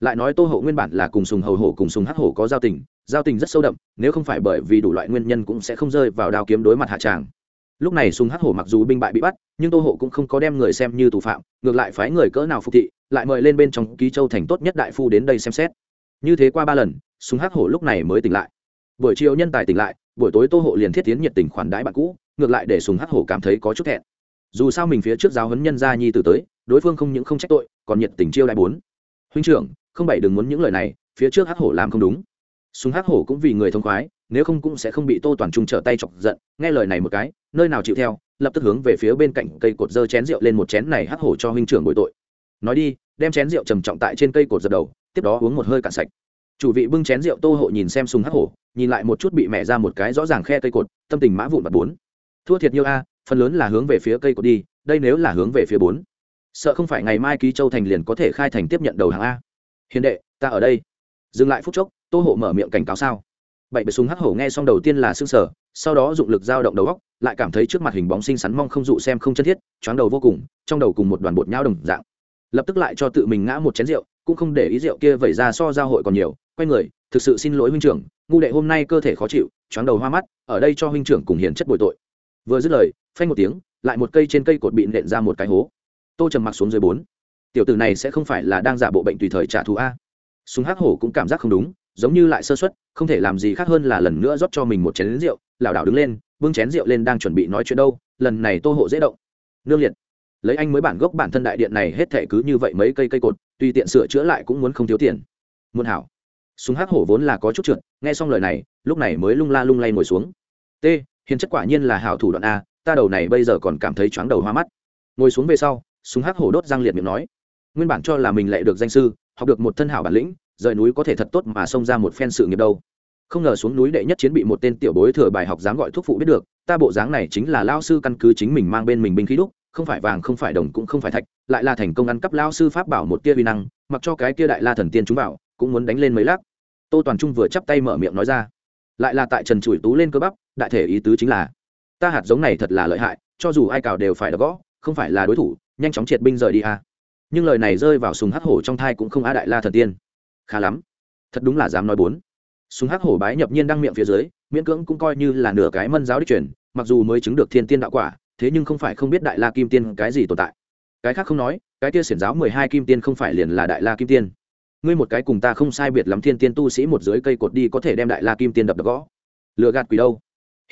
Speaker 1: Lại nói tô hậu nguyên bản là cùng sùng hầu hổ cùng sùng hắc hổ có giao tình giao tình rất sâu đậm, nếu không phải bởi vì đủ loại nguyên nhân cũng sẽ không rơi vào đao kiếm đối mặt hạ tràng. Lúc này sùng hắc hổ mặc dù binh bại bị bắt, nhưng tô hộ cũng không có đem người xem như tù phạm, ngược lại phái người cỡ nào phục thị, lại mời lên bên trong ký châu thành tốt nhất đại phu đến đây xem xét. Như thế qua ba lần, sùng hắc hổ lúc này mới tỉnh lại buổi chiều nhân tài tỉnh lại, buổi tối tô hộ liền thiết tiến nhiệt tình khoản đãi bạn cũ, ngược lại để sùng hắc hổ cảm thấy có chút thẹn. Dù sao mình phía trước giáo huấn nhân gia nhi tử tới, đối phương không những không trách tội, còn nhiệt tình chiêu đại bốn. Huynh trưởng, không bảy đừng muốn những lời này, phía trước hắc hổ làm không đúng. Sùng hắc hổ cũng vì người thông khoái, nếu không cũng sẽ không bị tô toàn trung trở tay chọc giận, nghe lời này một cái, nơi nào chịu theo, lập tức hướng về phía bên cạnh cây cột dơ chén rượu lên một chén này hắc hổ cho huynh trưởng bội tội. Nói đi, đem chén rượu trầm trọng tại trên cây cột giật đầu, tiếp đó uống một hơi cạn sạch chủ vị bưng chén rượu tô hộ nhìn xem sùng hắc hổ, nhìn lại một chút bị mẹ ra một cái rõ ràng khe cây cột, tâm tình mã vụn và bốn. Thua thiệt nhiêu a, phần lớn là hướng về phía cây cột đi, đây nếu là hướng về phía bốn. Sợ không phải ngày mai ký châu thành liền có thể khai thành tiếp nhận đầu hàng a. Hiền đệ, ta ở đây. Dừng lại phút chốc, tô hộ mở miệng cảnh cáo sao. Bảy bệ súng hắc hổ nghe xong đầu tiên là xương sở sau đó dụng lực dao động đầu góc, lại cảm thấy trước mặt hình bóng xinh xắn mong không dụ xem không chân thiết, choáng đầu vô cùng, trong đầu cùng một đoàn bột nhau đồng dạng. Lập tức lại cho tự mình ngã một chén rượu, cũng không để ý rượu kia vẩy ra so giao hội còn nhiều quay người, thực sự xin lỗi huynh trưởng, ngu đệ hôm nay cơ thể khó chịu chóng đầu hoa mắt, ở đây cho huynh trưởng cùng hiền chất bồi tội. Vừa dứt lời, phanh một tiếng, lại một cây trên cây cột bị nện ra một cái hố. Tô trầm mặc xuống dưới bốn. Tiểu tử này sẽ không phải là đang giả bộ bệnh tùy thời trả thù a. Súng hắc hổ cũng cảm giác không đúng, giống như lại sơ xuất không thể làm gì khác hơn là lần nữa rót cho mình một chén rượu, lảo đảo đứng lên bưng chén rượu lên đang chuẩn bị nói chuyện đâu, lần này tô hộ dễ động. Nương liệt. Lấy anh mới bản gốc bản thân đại điện này hết thể cứ như vậy mấy cây cây cột, tùy tiện sửa chữa lại cũng muốn không thiếu tiền. Muôn hảo súng hắc hổ vốn là có chút trượt, nghe xong lời này, lúc này mới lung la lung lay ngồi xuống. T, hiền chất quả nhiên là hảo thủ đoạn a, ta đầu này bây giờ còn cảm thấy chóng đầu hoa mắt. Ngồi xuống về sau, súng hắc hổ đốt răng liệt miệng nói, nguyên bản cho là mình lại được danh sư, học được một thân hảo bản lĩnh, rời núi có thể thật tốt mà xông ra một phen sự nghiệp đâu. Không ngờ xuống núi đệ nhất chiến bị một tên tiểu bối thừa bài học dám gọi thuốc phụ biết được, ta bộ dáng này chính là lao sư căn cứ chính mình mang bên mình binh khí đúc, không phải vàng, không phải đồng, cũng không phải thạch, lại là thành công ăn cắp lao sư pháp bảo một tia vi năng, mặc cho cái kia đại la thần tiên chúng bảo, cũng muốn đánh lên mấy lát tô toàn trung vừa chắp tay mở miệng nói ra. Lại là tại trần chùi tú lên cơ bắp, đại thể ý tứ chính là, ta hạt giống này thật là lợi hại, cho dù ai cào đều phải đập gõ, không phải là đối thủ, nhanh chóng triệt binh rời đi a nhưng lời này rơi vào sùng hắc hổ trong thai cũng không á đại la thần tiên. Khá lắm. Thật đúng là dám nói bốn. Sùng hắc hổ bái nhập nhiên đăng miệng phía dưới, miễn cưỡng cũng coi như là nửa cái mân giáo đích truyền, mặc dù mới chứng được thiên tiên đạo quả, thế nhưng không phải không biết đại la kim tiên cái gì tồn tại. Cái khác không nói, cái kia xiển giáo mười hai kim tiên không phải liền là đại la kim tiên ngươi một cái cùng ta không sai biệt lắm thiên tiên tu sĩ một dưới cây cột đi có thể đem đại la kim tiên đập đập gõ. Lừa gạt quỷ đâu?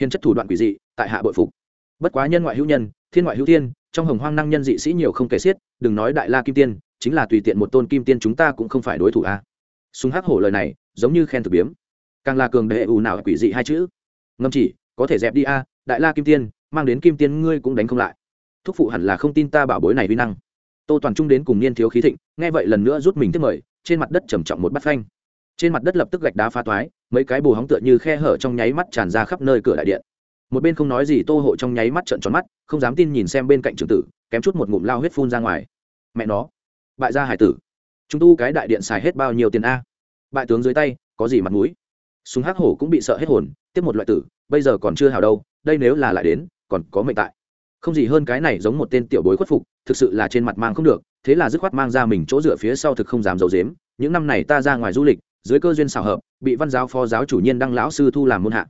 Speaker 1: Hiền chất thủ đoạn quỷ dị, tại hạ bội phục. Bất quá nhân ngoại hữu nhân, thiên ngoại hữu thiên, trong hồng hoang năng nhân dị sĩ nhiều không kể xiết, đừng nói đại la kim tiên, chính là tùy tiện một tôn kim tiên chúng ta cũng không phải đối thủ a súng hắc hổ lời này, giống như khen thực biếm. Càng là cường đệ ù nào quỷ dị hai chữ. Ngâm chỉ, có thể dẹp đi a, đại la kim tiên, mang đến kim tiên ngươi cũng đánh không lại. Thúc phụ hẳn là không tin ta bảo bối này vi năng. Tô toàn trung đến cùng niên thiếu khí thịnh, nghe vậy lần nữa rút mình tiếp mời trên mặt đất trầm trọng một bát phanh. Trên mặt đất lập tức gạch đá phá toái, mấy cái bù hóng tựa như khe hở trong nháy mắt tràn ra khắp nơi cửa đại điện. Một bên không nói gì tô hộ trong nháy mắt trợn tròn mắt, không dám tin nhìn xem bên cạnh trường tử, kém chút một ngụm lao huyết phun ra ngoài. Mẹ nó, bại gia hải tử, chúng tu cái đại điện xài hết bao nhiêu tiền a? Bại tướng dưới tay, có gì mặt mũi? Súng hắc hổ cũng bị sợ hết hồn, tiếp một loại tử, bây giờ còn chưa hào đâu, đây nếu là lại đến, còn có mệnh tại. Không gì hơn cái này giống một tên tiểu bối khuất phục, thực sự là trên mặt mang không được thế là dứt khoát mang ra mình chỗ dựa phía sau thực không dám giấu dếm những năm này ta ra ngoài du lịch, dưới cơ duyên xào hợp, bị văn giáo phó giáo chủ nhiên đăng lão sư thu làm môn hạ.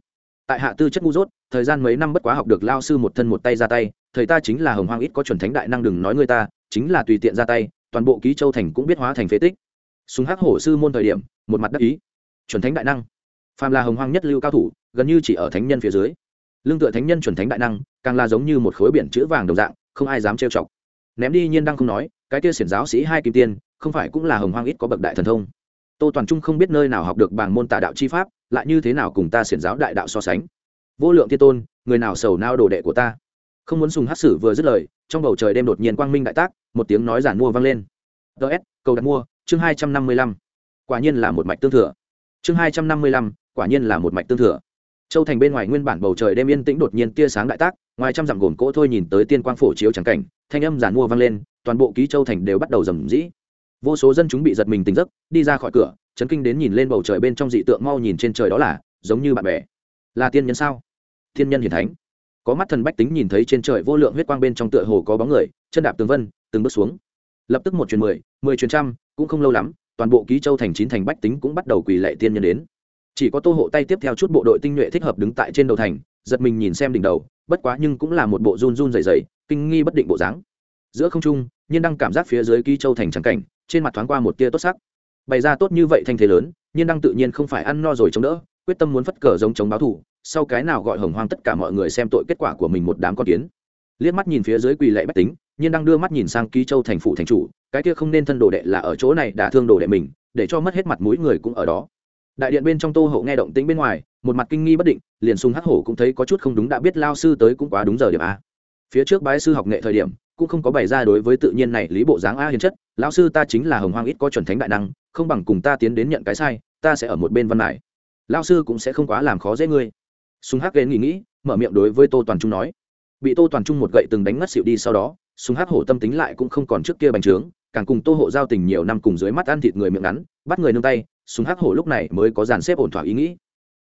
Speaker 1: Tại hạ tư chất ngu dốt, thời gian mấy năm bất quá học được lao sư một thân một tay ra tay thầy ta chính là hồng hoang ít có chuẩn thánh đại năng đừng nói người ta, chính là tùy tiện ra tay, toàn bộ ký châu thành cũng biết hóa thành phế tích. Súng hắc hổ sư môn thời điểm, một mặt đắc ý. Chuẩn thánh đại năng. Phàm là hồng hoang nhất lưu cao thủ, gần như chỉ ở thánh nhân phía dưới. Lương tựa thánh nhân chuẩn thánh đại năng, càng là giống như một khối biển chữ vàng đồng dạng, không ai dám trêu chọc ném đi nhiên đăng không nói, cái kia xiển giáo sĩ hai kim tiên, không phải cũng là hồng hoang ít có bậc đại thần thông. Tô toàn trung không biết nơi nào học được bảng môn tà đạo chi pháp, lại như thế nào cùng ta xiển giáo đại đạo so sánh. Vô lượng thiên tôn, người nào sầu nao đồ đệ của ta? Không muốn sùng hát sử vừa dứt lời, trong bầu trời đêm đột nhiên quang minh đại tác, một tiếng nói giản mua vang lên. Ts cầu đặt mua, chương hai trăm năm mươi lăm. Quả nhiên là một mạch tương thừa. Chương hai trăm năm mươi lăm, quả nhiên là một mạch tương thừa châu thành bên ngoài nguyên bản bầu trời đêm yên tĩnh đột nhiên tia sáng đại tác, ngoài trăm dặm gồm cỗ thôi nhìn tới tiên quang phổ chiếu trắng cảnh, thanh âm giản mua vang lên, toàn bộ ký châu thành đều bắt đầu rầm rĩ. Vô số dân chúng bị giật mình tỉnh giấc, đi ra khỏi cửa, chấn kinh đến nhìn lên bầu trời bên trong dị tượng mau nhìn trên trời đó là, giống như bạn bè. Là tiên nhân sao? Thiên nhân hiển thánh. Có mắt thần bách tính nhìn thấy trên trời vô lượng huyết quang bên trong tựa hồ có bóng người, chân đạp tường vân, từng bước xuống. Lập tức một truyền mười mười truyền trăm, cũng không lâu lắm, toàn bộ ký châu thành chín thành bách tính cũng bắt đầu quỳ lệ tiên nhân đến chỉ có tô hộ tay tiếp theo chút bộ đội tinh nhuệ thích hợp đứng tại trên đầu thành, giật mình nhìn xem đỉnh đầu, bất quá nhưng cũng là một bộ run run dày dày kinh nghi bất định bộ dáng. Giữa không trung, nhiên đang cảm giác phía dưới ký châu thành trắng cảnh, trên mặt thoáng qua một tia tốt sắc. Bày ra tốt như vậy thanh thế lớn, nhiên đang tự nhiên không phải ăn no rồi chống đỡ, quyết tâm muốn phất cờ giống chống báo thủ, sau cái nào gọi hồng hoang tất cả mọi người xem tội kết quả của mình một đám con kiến. Liếc mắt nhìn phía dưới quỳ lệ bách tính, nhiên đang đưa mắt nhìn sang ký châu thành phụ thành chủ, cái kia không nên thân đồ đệ là ở chỗ này đã thương đồ đệ mình, để cho mất hết mặt mũi người cũng ở đó đại điện bên trong tô hậu nghe động tĩnh bên ngoài, một mặt kinh nghi bất định, liền sung hắc hổ cũng thấy có chút không đúng đã biết lao sư tới cũng quá đúng giờ điểm a. Phía trước bái sư học nghệ thời điểm, cũng không có bày ra đối với tự nhiên này lý bộ dáng a hiền chất, lão sư ta chính là hồng hoang ít có chuẩn thánh đại năng, không bằng cùng ta tiến đến nhận cái sai, ta sẽ ở một bên văn lại. lao sư cũng sẽ không quá làm khó dễ ngươi. Sung hắc đến nghĩ nghĩ, mở miệng đối với tô toàn trung nói. Bị tô toàn trung một gậy từng đánh ngất xịu đi sau đó sung hắc hổ tâm tính lại cũng không còn trước kia bành trướng, càng cùng tô hộ giao tình nhiều năm cùng dưới mắt ăn thịt người miệng ngắn, bắt người nương tay súng hắc hổ lúc này mới có dàn xếp ổn thỏa ý nghĩ.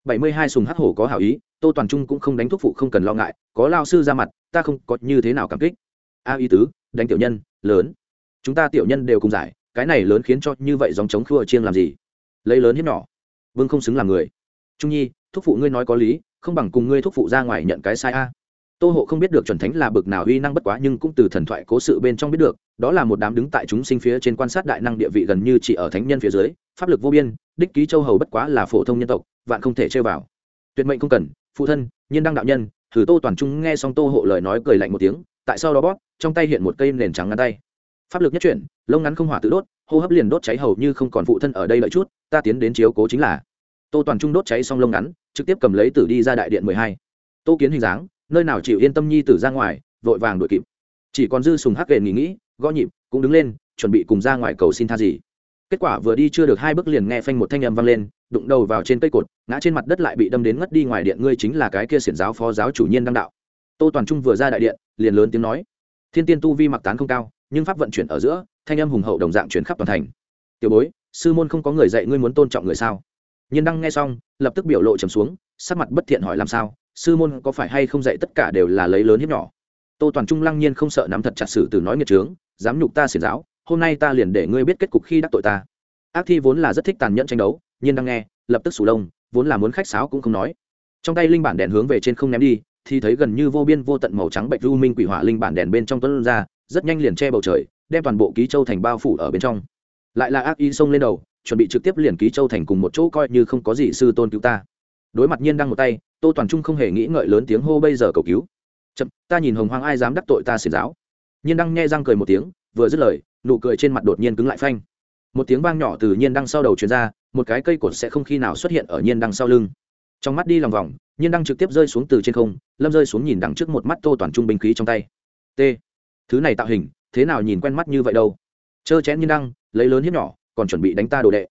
Speaker 1: Bảy mươi hai súng hắc hổ có hảo ý, tô toàn trung cũng không đánh thuốc phụ không cần lo ngại, có lao sư ra mặt, ta không có như thế nào cảm kích. A ý tứ, đánh tiểu nhân, lớn. Chúng ta tiểu nhân đều cùng giải, cái này lớn khiến cho như vậy dòng chống khua chiêng làm gì? Lấy lớn hiếp nhỏ. Vương không xứng làm người. Trung nhi, thuốc phụ ngươi nói có lý, không bằng cùng ngươi thuốc phụ ra ngoài nhận cái sai a tô hộ không biết được chuẩn thánh là bực nào uy năng bất quá nhưng cũng từ thần thoại cố sự bên trong biết được, đó là một đám đứng tại chúng sinh phía trên quan sát đại năng địa vị gần như chỉ ở thánh nhân phía dưới, pháp lực vô biên, đích ký châu hầu bất quá là phổ thông nhân tộc, vạn không thể chơi vào. Tuyệt mệnh không cần, phụ thân, nhiên đăng đạo nhân, thử tô toàn trung nghe xong tô hộ lời nói cười lạnh một tiếng, tại sau đó bóp, trong tay hiện một cây nền trắng ngắn tay. Pháp lực nhất chuyển, lông ngắn không hỏa tự đốt, hô hấp liền đốt cháy hầu như không còn phụ thân ở đây lợi chút, ta tiến đến chiếu cố chính là. Tô toàn trung đốt cháy xong lông ngắn, trực tiếp cầm lấy tử đi ra đại điện mười hai. Tô kiến hình dáng nơi nào chịu yên tâm nhi tử ra ngoài, vội vàng đuổi kịp. Chỉ còn dư sùng hắc kệ nghỉ nghĩ, gõ nhịp, cũng đứng lên, chuẩn bị cùng ra ngoài cầu xin tha gì. Kết quả vừa đi chưa được hai bước liền nghe phanh một thanh âm vang lên, đụng đầu vào trên cây cột, ngã trên mặt đất lại bị đâm đến ngất đi ngoài điện, ngươi chính là cái kia xiển giáo phó giáo chủ nhiên đăng đạo. Tô toàn trung vừa ra đại điện, liền lớn tiếng nói, thiên tiên tu vi mặc tán không cao, nhưng pháp vận chuyển ở giữa, thanh âm hùng hậu đồng dạng chuyển khắp toàn thành. Tiểu bối, sư môn không có người dạy ngươi muốn tôn trọng người sao? Nhiên đăng nghe xong, lập tức biểu lộ trầm xuống, sắc mặt bất thiện hỏi làm sao sư môn có phải hay không dạy tất cả đều là lấy lớn hiếp nhỏ? Tô toàn trung lăng nhiên không sợ nắm thật chặt sử từ nói nghiệt trướng, dám nhục ta xiển giáo, hôm nay ta liền để ngươi biết kết cục khi đắc tội ta. Ác thi vốn là rất thích tàn nhẫn tranh đấu, nhiên đang nghe, lập tức sủ lông, vốn là muốn khách sáo cũng không nói. Trong tay linh bản đèn hướng về trên không ném đi, thì thấy gần như vô biên vô tận màu trắng bệnh lưu minh quỷ hỏa linh bản đèn bên trong tuấn ra, rất nhanh liền che bầu trời, đem toàn bộ ký châu thành bao phủ ở bên trong. Lại là ác y xông lên đầu, chuẩn bị trực tiếp liền ký châu thành cùng một chỗ coi như không có gì sư tôn cứu ta đối mặt nhiên đang một tay, tô toàn trung không hề nghĩ ngợi lớn tiếng hô, bây giờ cầu cứu. Chậm, ta nhìn hồng hoang ai dám đắc tội ta xiển giáo. Nhiên đăng nghe răng cười một tiếng, vừa dứt lời, nụ cười trên mặt đột nhiên cứng lại phanh. Một tiếng vang nhỏ từ nhiên đăng sau đầu truyền ra, một cái cây cột sẽ không khi nào xuất hiện ở nhiên đăng sau lưng. Trong mắt đi lòng vòng, nhiên đăng trực tiếp rơi xuống từ trên không, lâm rơi xuống nhìn đằng trước một mắt tô toàn trung binh khí trong tay. T, thứ này tạo hình, thế nào nhìn quen mắt như vậy đâu? Trơ chén nhiên đăng lấy lớn hiếp nhỏ, còn chuẩn bị đánh ta đồ đệ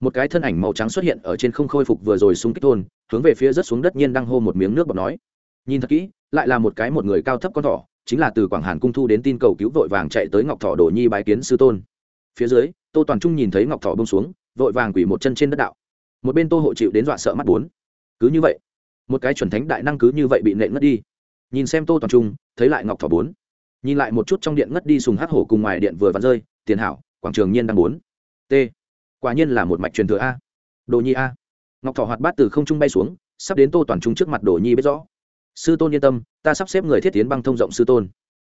Speaker 1: một cái thân ảnh màu trắng xuất hiện ở trên không khôi phục vừa rồi xung kích thôn, hướng về phía rớt xuống đất nhiên đang hô một miếng nước bọt nói. Nhìn thật kỹ, lại là một cái một người cao thấp con thỏ, chính là từ quảng hàn cung thu đến tin cầu cứu vội vàng chạy tới ngọc thỏ đồ nhi bái kiến sư tôn. Phía dưới, tô toàn trung nhìn thấy ngọc thỏ bông xuống, vội vàng quỷ một chân trên đất đạo. Một bên tô hộ chịu đến dọa sợ mắt bốn. Cứ như vậy, một cái chuẩn thánh đại năng cứ như vậy bị nện ngất đi. Nhìn xem tô toàn trung, thấy lại ngọc thỏ bốn. Nhìn lại một chút trong điện ngất đi sùng hắc hổ cùng ngoài điện vừa vặn rơi, tiền hảo, quảng trường nhiên đang bốn. T quả nhiên là một mạch truyền thừa a. Đồ nhi a. Ngọc thọ hoạt bát từ không trung bay xuống, sắp đến tô toàn trung trước mặt đồ nhi biết rõ. Sư tôn yên tâm, ta sắp xếp người thiết tiến băng thông rộng sư tôn.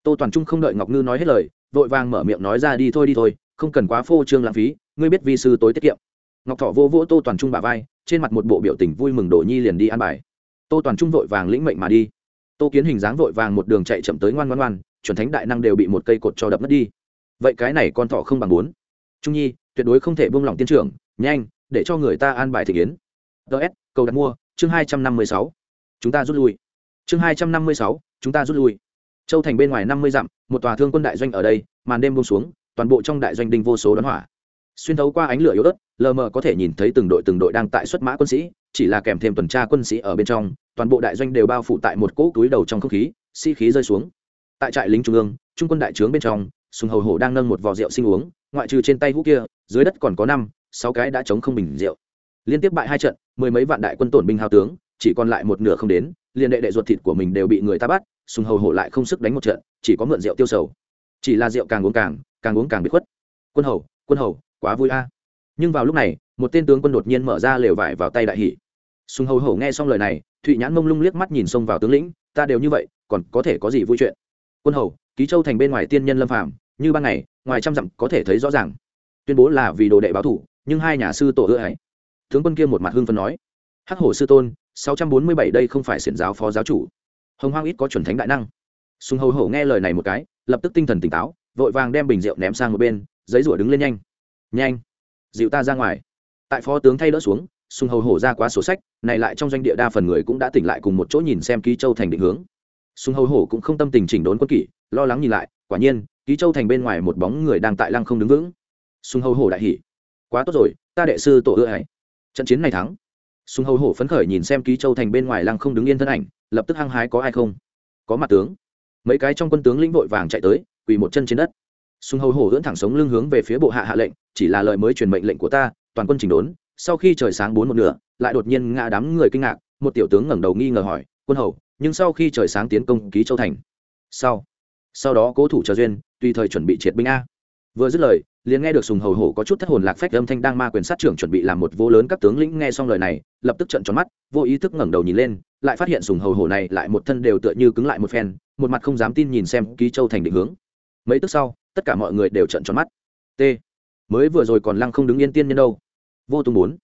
Speaker 1: Tô toàn trung không đợi ngọc ngư nói hết lời, vội vàng mở miệng nói ra đi thôi đi thôi, không cần quá phô trương lãng phí, ngươi biết vi sư tối tiết kiệm. Ngọc thọ vô vỗ tô toàn trung bà vai, trên mặt một bộ biểu tình vui mừng đồ nhi liền đi ăn bài. Tô toàn trung vội vàng lĩnh mệnh mà đi. Tô kiến hình dáng vội vàng một đường chạy chậm tới ngoan ngoan ngoan, chuẩn thánh đại năng đều bị một cây cột cho đập mất đi. Vậy cái này con thọ không bằng bốn trung nhi, tuyệt đối không thể buông lỏng tiên trưởng, nhanh, để cho người ta an bài thị kiến. Ts cầu đặt mua, chương hai trăm năm mươi sáu. Chúng ta rút lui. Chương hai trăm năm mươi sáu, chúng ta rút lui. Châu thành bên ngoài năm mươi dặm, một tòa thương quân đại doanh ở đây, màn đêm buông xuống, toàn bộ trong đại doanh đinh vô số đón hỏa. Xuyên thấu qua ánh lửa yếu ớt, lờ mờ có thể nhìn thấy từng đội từng đội đang tại xuất mã quân sĩ, chỉ là kèm thêm tuần tra quân sĩ ở bên trong, toàn bộ đại doanh đều bao phủ tại một cỗ túi đầu trong không khí, sĩ、si、khí rơi xuống. Tại trại lính trung ương, trung quân đại trướng bên trong sùng hầu hổ đang nâng một vò rượu sinh uống, ngoại trừ trên tay hũ kia, dưới đất còn có năm, sáu cái đã chống không bình rượu. Liên tiếp bại hai trận, mười mấy vạn đại quân tổn binh hao tướng, chỉ còn lại một nửa không đến, liền đệ đệ ruột thịt của mình đều bị người ta bắt, sùng hầu hổ lại không sức đánh một trận, chỉ có mượn rượu tiêu sầu. Chỉ là rượu càng uống càng càng uống càng bị khuất. Quân hầu quân hầu, quá vui a. Nhưng vào lúc này, một tên tướng quân đột nhiên mở ra lều vải vào tay đại hỷ. Sùng hầu hổ nghe xong lời này, thụy nhãn mông lung liếc mắt nhìn xông vào tướng lĩnh, ta đều như vậy, còn có thể có gì vui chuyện? Quân hầu, ký châu thành bên ngoài tiên nhân lâm phàm như ban ngày, ngoài trăm dặm có thể thấy rõ ràng. Tuyên bố là vì đồ đệ báo thủ, nhưng hai nhà sư tổ ưa ấy tướng quân kia một mặt hưng phấn nói, hắc hổ sư tôn, sáu trăm bốn mươi bảy đây không phải xiển giáo phó giáo chủ. Hồng hoang ít có chuẩn thánh đại năng. Sùng hầu hổ nghe lời này một cái, lập tức tinh thần tỉnh táo, vội vàng đem bình rượu ném sang một bên, giấy rủa đứng lên nhanh. Nhanh dịu ta ra ngoài. Tại phó tướng thay đỡ xuống, sùng hầu hổ ra quá sổ sách, này lại trong doanh địa đa phần người cũng đã tỉnh lại cùng một chỗ nhìn xem ký châu thành định hướng. Sùng hầu hổ cũng không tâm tình chỉnh đốn quân kỷ, lo lắng nhìn lại, quả nhiên ký châu thành bên ngoài một bóng người đang tại lăng không đứng vững. Sùng hầu hổ đại hỉ. Quá tốt rồi, ta đệ sư tổ ưa ấy trận chiến này thắng. Sùng hầu hổ phấn khởi nhìn xem ký châu thành bên ngoài lăng không đứng yên thân ảnh, lập tức hăng hái có ai không? Có mặt tướng. Mấy cái trong quân tướng lĩnh vội vàng chạy tới, quỳ một chân trên đất. Sùng hầu hổ ưỡn thẳng sống lưng hướng về phía bộ hạ hạ lệnh, chỉ là lời mới truyền mệnh lệnh của ta, toàn quân chỉnh đốn. Sau khi trời sáng bốn một nửa, lại đột nhiên ngã đám người kinh ngạc, một tiểu tướng ngẩng đầu nghi ngờ hỏi, quân hầu, nhưng sau khi trời sáng tiến công ký châu thành? Sau. Sau đó cố thủ chờ duyên tùy thời chuẩn bị triệt binh a. Vừa dứt lời, liền nghe được sùng hầu hổ có chút thất hồn lạc phách âm thanh đang ma quyền sát trưởng chuẩn bị làm một vô lớn các tướng lĩnh nghe xong lời này, lập tức trận tròn mắt, vô ý thức ngẩng đầu nhìn lên, lại phát hiện sùng hầu hổ này lại một thân đều tựa như cứng lại một phen, một mặt không dám tin nhìn xem ký châu thành định hướng. Mấy tức sau, tất cả mọi người đều trận tròn mắt. T. Mới vừa rồi còn lăng không đứng yên tiên nhân đâu. Vô tung bốn.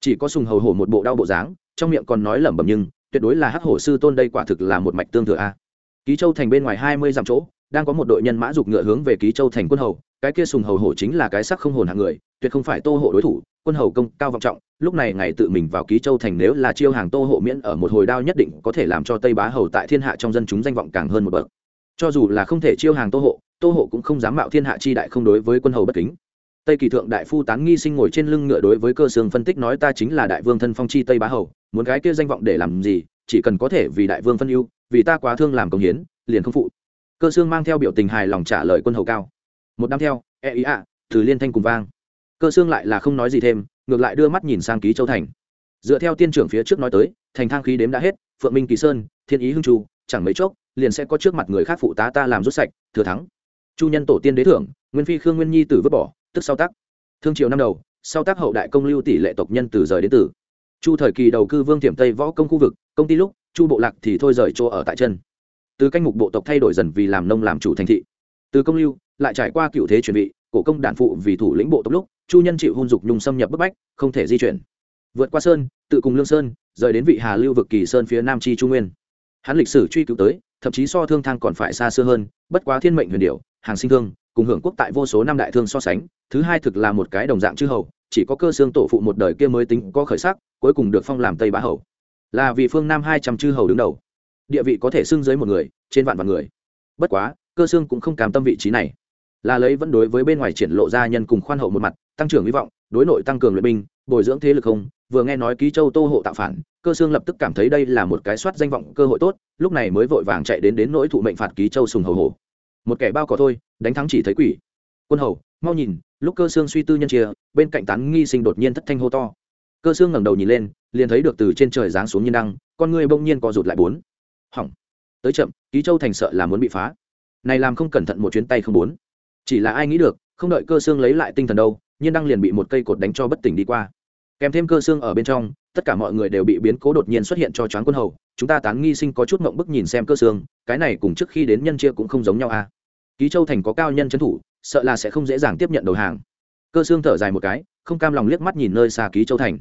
Speaker 1: Chỉ có sùng hầu hổ một bộ đau bộ dáng, trong miệng còn nói lẩm bẩm nhưng, tuyệt đối là hắc hổ sư tôn đây quả thực là một mạch tương thừa a. Ký châu thành bên ngoài hai mươi dặm chỗ đang có một đội nhân mã dục ngựa hướng về ký châu thành quân hầu, cái kia sùng hầu hổ chính là cái sắc không hồn hạng người, tuyệt không phải tô hộ đối thủ, quân hầu công cao vọng trọng, lúc này ngày tự mình vào ký châu thành nếu là chiêu hàng tô hộ miễn ở một hồi đao nhất định có thể làm cho tây bá hầu tại thiên hạ trong dân chúng danh vọng càng hơn một bậc. Cho dù là không thể chiêu hàng tô hộ tô hộ cũng không dám mạo thiên hạ chi đại không đối với quân hầu bất kính. Tây kỳ thượng đại phu tán nghi sinh ngồi trên lưng ngựa đối với cơ sương phân tích nói ta chính là đại vương thân phong chi tây bá hầu, muốn cái kia danh vọng để làm gì, chỉ cần có thể vì đại vương phân ưu, vì ta quá thương làm công hiến, liền không phụ cơ sương mang theo biểu tình hài lòng trả lời quân hầu cao. Một năm theo e ý ạ, từ liên thanh cùng vang. Cơ sương lại là không nói gì thêm, ngược lại đưa mắt nhìn sang ký châu thành. Dựa theo tiên trưởng phía trước nói tới, thành thang khí đếm đã hết, phượng minh kỳ sơn, thiên ý hưng chu chẳng mấy chốc, liền sẽ có trước mặt người khác phụ tá ta làm rút sạch, thừa thắng. Chu nhân tổ tiên đế thưởng, nguyên phi khương nguyên nhi tử vứt bỏ, tức sau tác. Thương triều năm đầu, sau tác hậu đại công lưu tỷ lệ tộc nhân từ rời đến tử. Chu thời kỳ đầu cư vương tiềm tây võ công khu vực, công ty lúc, chu bộ lạc thì thôi rời chỗ ở tại chân từ canh mục bộ tộc thay đổi dần vì làm nông làm chủ thành thị. Từ công lưu, lại trải qua cựu thế chuẩn bị cổ công đản phụ vì thủ lĩnh bộ tộc lúc, chu nhân chịu hôn dục nhung xâm nhập bức bách, không thể di chuyển. Vượt qua sơn, tự cùng lương sơn, rời đến vị hà lưu vực kỳ sơn phía nam chi trung nguyên. Hắn lịch sử truy cứu tới, thậm chí so thương thang còn phải xa xưa hơn, bất quá thiên mệnh huyền điệu hàng sinh thương, cùng hưởng quốc tại vô số năm đại thương so sánh, thứ hai thực là một cái đồng dạng chư hầu, chỉ có cơ xương tổ phụ một đời kia mới tính có khởi sắc, cuối cùng được phong làm tây bá hầu. Là vì phương nam hai trăm chư hầu đứng đầu địa vị có thể xưng dưới một người, trên vạn vạn người. Bất quá, cơ xương cũng không cảm tâm vị trí này. Là lấy vẫn đối với bên ngoài triển lộ ra nhân cùng khoan hậu một mặt, tăng trưởng hy vọng, đối nội tăng cường luyện binh, bồi dưỡng thế lực không, vừa nghe nói ký châu tô hộ tạo phản, cơ xương lập tức cảm thấy đây là một cái soát danh vọng cơ hội tốt, lúc này mới vội vàng chạy đến đến nỗi thụ mệnh phạt ký châu sùng hầu hổ. Một kẻ bao cỏ thôi, đánh thắng chỉ thấy quỷ. Quân hầu, mau nhìn, lúc cơ xương suy tư nhân chia, bên cạnh tán nghi sinh đột nhiên thất thanh hô to. Cơ xương ngẩng đầu nhìn lên, liền thấy được từ trên trời giáng xuống nhiên đăng, con người bỗng nhiên co rụt lại bốn hỏng. Tới chậm, ký châu thành sợ là muốn bị phá. Này làm không cẩn thận một chuyến tay không bốn chỉ là ai nghĩ được, không đợi cơ xương lấy lại tinh thần đâu, nhiên đăng liền bị một cây cột đánh cho bất tỉnh đi qua. Kèm thêm cơ xương ở bên trong, tất cả mọi người đều bị biến cố đột nhiên xuất hiện cho choáng quân hầu. Chúng ta tán nghi sinh có chút mộng bức nhìn xem cơ xương cái này cùng trước khi đến nhân chia cũng không giống nhau a à. ký châu thành có cao nhân trấn thủ, sợ là sẽ không dễ dàng tiếp nhận đầu hàng. Cơ xương thở dài một cái, không cam lòng liếc mắt nhìn nơi xa ký châu thành.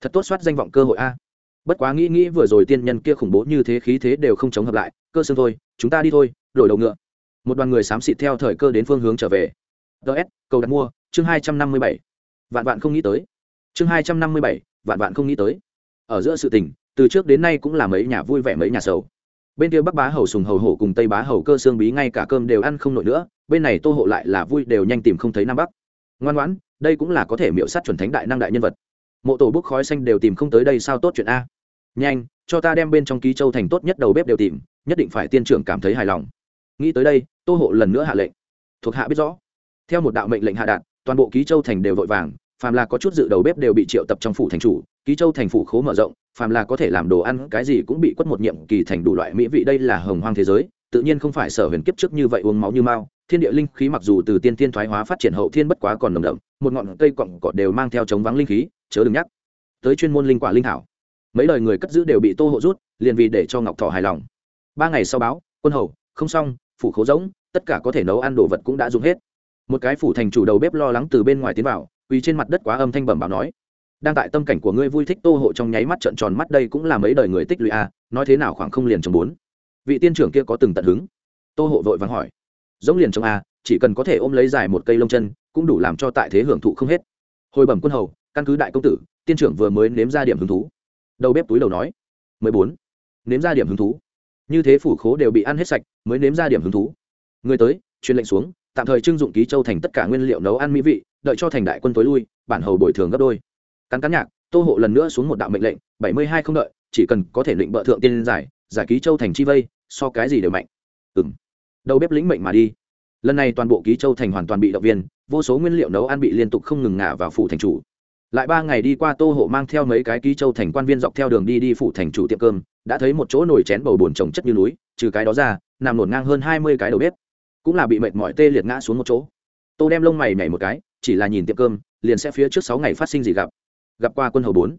Speaker 1: Thật tốt soát danh vọng cơ hội a bất quá nghĩ nghĩ vừa rồi tiên nhân kia khủng bố như thế khí thế đều không chống hợp lại, cơ xương thôi, chúng ta đi thôi, đổi đầu ngựa. Một đoàn người xám xịt theo thời cơ đến phương hướng trở về. Ts cầu đặt mua, chương hai trăm năm mươi bảy. Vạn vạn không nghĩ tới. Chương hai trăm năm mươi bảy, vạn vạn không nghĩ tới. Ở giữa sự tình, từ trước đến nay cũng là mấy nhà vui vẻ mấy nhà sầu. Bên kia bắc bá hầu sùng hầu hổ cùng tây bá hầu cơ xương bí ngay cả cơm đều ăn không nổi nữa, bên này tô hộ lại là vui đều nhanh tìm không thấy nam bắc. Ngoan ngoãn, đây cũng là có thể miễu sát chuẩn thánh đại năng đại nhân vật. Mộ tổ bốc khói xanh đều tìm không tới đây sao tốt chuyện a nhanh, cho ta đem bên trong ký châu thành tốt nhất đầu bếp đều tìm, nhất định phải tiên trưởng cảm thấy hài lòng. Nghĩ tới đây, tô hộ lần nữa hạ lệnh. Thuộc hạ biết rõ. Theo một đạo mệnh lệnh hạ đạt, toàn bộ ký châu thành đều vội vàng, phàm là có chút dự đầu bếp đều bị triệu tập trong phủ thành chủ, ký châu thành phủ khố mở rộng, phàm là có thể làm đồ ăn, cái gì cũng bị quất một nhiệm kỳ thành đủ loại mỹ vị, đây là hồng hoang thế giới, tự nhiên không phải sở huyền kiếp trước như vậy uống máu như mao thiên địa linh khí mặc dù từ tiên tiên thoái hóa phát triển hậu thiên bất quá còn nồng đậm, một ngọn cây cọng cọt đều mang theo chống vắng linh khí, chớ đừng nhắc. Tới chuyên môn linh quả linh thảo mấy lời người cất giữ đều bị tô hộ rút, liền vì để cho ngọc thọ hài lòng. Ba ngày sau báo, quân hầu, không xong, phủ khố rỗng, tất cả có thể nấu ăn đồ vật cũng đã dùng hết. Một cái phủ thành chủ đầu bếp lo lắng từ bên ngoài tiến vào, quỳ trên mặt đất quá âm thanh bẩm bảo nói, đang tại tâm cảnh của ngươi vui thích tô hộ trong nháy mắt trợn tròn mắt đây cũng là mấy đời người tích lũy a nói thế nào khoảng không liền chồng bốn. Vị tiên trưởng kia có từng tận hứng. Tô hộ vội vàng hỏi giống liền chồng a à, chỉ cần có thể ôm lấy dài một cây lông chân, cũng đủ làm cho tại thế hưởng thụ không hết. Hồi bẩm quân hầu, căn cứ đại công tử, tiên trưởng vừa mới nếm ra điểm hứng thú đầu bếp túi đầu nói, mười bốn, nếm ra điểm hứng thú. Như thế phủ khố đều bị ăn hết sạch mới nếm ra điểm hứng thú. Người tới, truyền lệnh xuống, tạm thời trưng dụng ký châu thành tất cả nguyên liệu nấu ăn mỹ vị, đợi cho thành đại quân tối lui, bản hầu bồi thường gấp đôi. Cắn cắn nhạc, tô hộ lần nữa xuống một đạo mệnh lệnh, bảy mươi hai không đợi, chỉ cần có thể định bợ thượng tiên giải giải ký châu thành chi vây, so cái gì đều mạnh. Ừng đầu bếp lĩnh mệnh mà đi. Lần này toàn bộ ký châu thành hoàn toàn bị động viên, vô số nguyên liệu nấu ăn bị liên tục không ngừng ngả vào phủ thành chủ lại ba ngày đi qua tô hộ mang theo mấy cái ký châu thành quan viên dọc theo đường đi đi phủ thành chủ tiệm cơm, đã thấy một chỗ nồi chén bầu bồn trồng chất như núi, trừ cái đó ra, nằm nổn ngang hơn hai mươi cái đầu bếp. Cũng là bị mệt mỏi tê liệt ngã xuống một chỗ. Tô đem lông mày nhảy một cái, chỉ là nhìn tiệm cơm, liền sẽ phía trước sáu ngày phát sinh gì gặp. Gặp qua quân hầu bốn.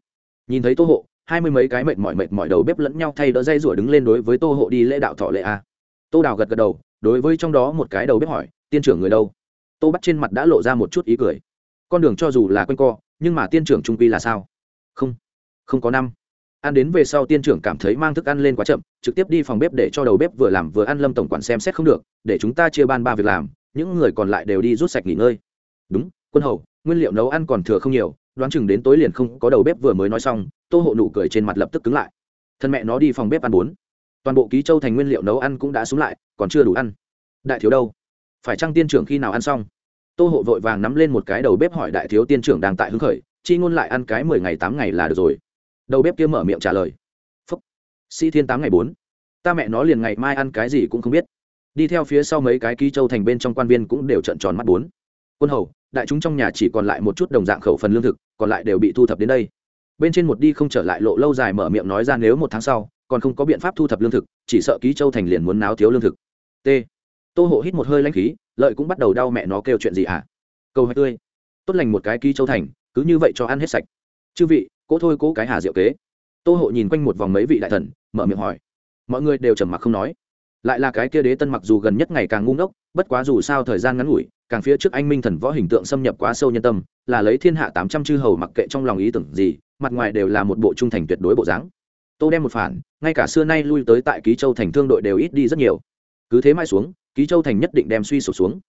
Speaker 1: Nhìn thấy tô hộ, hai mươi mấy cái mệt mỏi mệt mỏi đầu bếp lẫn nhau thay đỡ dây rủa đứng lên đối với tô hộ đi lễ đạo thọ lệ a. Tô đào gật gật đầu, đối với trong đó một cái đầu bếp hỏi, tiên trưởng người đâu? Tô bắt trên mặt đã lộ ra một chút ý cười. Con đường cho dù là q u a n co nhưng mà tiên trưởng trung quy là sao? Không không có năm. Ăn đến về sau tiên trưởng cảm thấy mang thức ăn lên quá chậm, trực tiếp đi phòng bếp để cho đầu bếp vừa làm vừa ăn lâm tổng quản xem xét không được, để chúng ta chia ban ba việc làm, những người còn lại đều đi rút sạch nghỉ ngơi. Đúng, quân hầu, nguyên liệu nấu ăn còn thừa không nhiều, đoán chừng đến tối liền không có đầu bếp vừa mới nói xong, tô hộ nụ cười trên mặt lập tức cứng lại. Thân mẹ nó đi phòng bếp ăn bốn. Toàn bộ ký châu thành nguyên liệu nấu ăn cũng đã xuống lại, còn chưa đủ ăn. Đại thiếu đâu? Phải chăng tiên trưởng khi nào ăn xong? Tô hộ vội vàng nắm lên một cái đầu bếp hỏi đại thiếu tiên trưởng đang tại hứng khởi, chi ngôn lại ăn cái mười ngày tám ngày là được rồi. Đầu bếp kia mở miệng trả lời. Phúc. Sĩ thiên tám ngày bốn. Ta mẹ nó liền ngày mai ăn cái gì cũng không biết. Đi theo phía sau mấy cái ký châu thành bên trong quan viên cũng đều trận tròn mắt bốn. Quân hầu, đại chúng trong nhà chỉ còn lại một chút đồng dạng khẩu phần lương thực, còn lại đều bị thu thập đến đây. Bên trên một đi không trở lại lộ lâu dài mở miệng nói ra nếu một tháng sau, còn không có biện pháp thu thập lương thực, chỉ sợ ký châu thành liền muốn náo thiếu lương thực. T tô hộ hít một hơi lanh khí, lợi cũng bắt đầu đau mẹ nó kêu chuyện gì hả? À? câu hỏi tươi. Tốt lành một cái ký châu thành, cứ như vậy cho ăn hết sạch. Chư vị, cố thôi cố cái hà diệu kế. Tô hộ nhìn quanh một vòng mấy vị đại thần, mở miệng hỏi. Mọi người đều trầm mặc không nói. Lại là cái kia đế tân mặc dù gần nhất ngày càng ngu ngốc, bất quá dù sao thời gian ngắn ngủi, càng phía trước anh minh thần võ hình tượng xâm nhập quá sâu nhân tâm, là lấy thiên hạ tám trăm chư hầu mặc kệ trong lòng ý tưởng gì, mặt ngoài đều là một bộ trung thành tuyệt đối bộ dáng. Tô đem một phản, ngay cả xưa nay lui tới tại ký châu thành thương đội đều ít đi rất nhiều. Cứ thế mai xuống ký châu thành nhất định đem suy sụp xuống.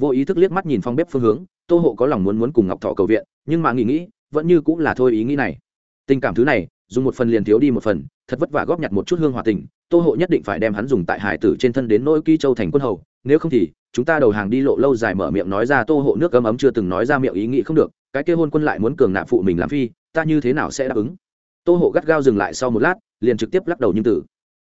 Speaker 1: Vô ý thức liếc mắt nhìn phong bếp phương hướng, tô hộ có lòng muốn muốn cùng ngọc thọ cầu viện, nhưng mà nghĩ nghĩ, vẫn như cũng là thôi ý nghĩ này. Tình cảm thứ này, dùng một phần liền thiếu đi một phần, thật vất vả góp nhặt một chút hương hòa tình, tô hộ nhất định phải đem hắn dùng tại hải tử trên thân đến nỗi ký châu thành quân hầu, nếu không thì, chúng ta đầu hàng đi lộ lâu dài mở miệng nói ra tô hộ nước ấm ấm chưa từng nói ra miệng ý nghĩ không được, cái kia hôn quân lại muốn cường nạp phụ mình làm phi, ta như thế nào sẽ đáp ứng? Tô hộ gắt gao dừng lại sau một lát, liền trực tiếp lắc đầu như tử.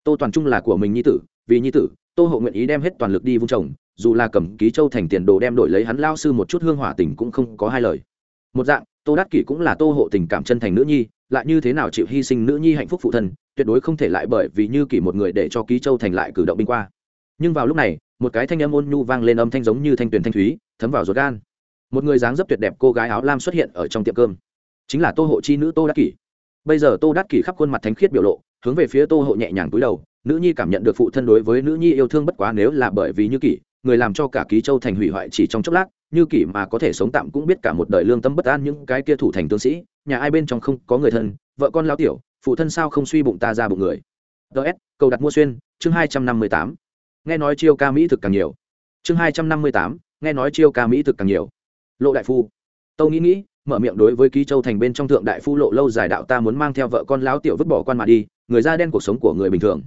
Speaker 1: Tô toàn trung là của mình nhi tử, vì nhi tử tô hộ nguyện ý đem hết toàn lực đi vung trồng dù là cầm ký châu thành tiền đồ đem đổi lấy hắn lao sư một chút hương hỏa tình cũng không có hai lời. Một dạng, tô đắc kỷ cũng là tô hộ tình cảm chân thành nữ nhi, lại như thế nào chịu hy sinh nữ nhi hạnh phúc phụ thân, tuyệt đối không thể lại bởi vì như kỷ một người để cho ký châu thành lại cử động binh qua. Nhưng vào lúc này, một cái thanh âm ôn nhu vang lên âm thanh giống như thanh tuyền thanh thúy, thấm vào ruột gan. Một người dáng dấp tuyệt đẹp cô gái áo lam xuất hiện ở trong tiệm cơm. Chính là tô hộ chi nữ tô đắc kỷ. Bây giờ tô đắc kỷ khắp khuôn mặt thánh khiết biểu lộ, hướng về phía tô hộ nhẹ nhàng cúi đầu nữ nhi cảm nhận được phụ thân đối với nữ nhi yêu thương bất quá nếu là bởi vì như kỷ, người làm cho cả ký châu thành hủy hoại chỉ trong chốc lát, như kỷ mà có thể sống tạm cũng biết cả một đời lương tâm bất an những cái kia thủ thành tướng sĩ, nhà ai bên trong không có người thân, vợ con lao tiểu, phụ thân sao không suy bụng ta ra bụng người. Ts cầu đặt mua xuyên, chương hai trăm năm mươi tám. Nghe nói chiêu ca mỹ thực càng nhiều. Chương hai trăm năm mươi tám, nghe nói chiêu ca mỹ thực càng nhiều. Lộ đại phu. Tâu nghĩ nghĩ, mở miệng đối với ký châu thành bên trong thượng đại phu lộ lâu dài đạo ta muốn mang theo vợ con lão tiểu vứt bỏ quan mà đi, người da đen cuộc sống của người bình thường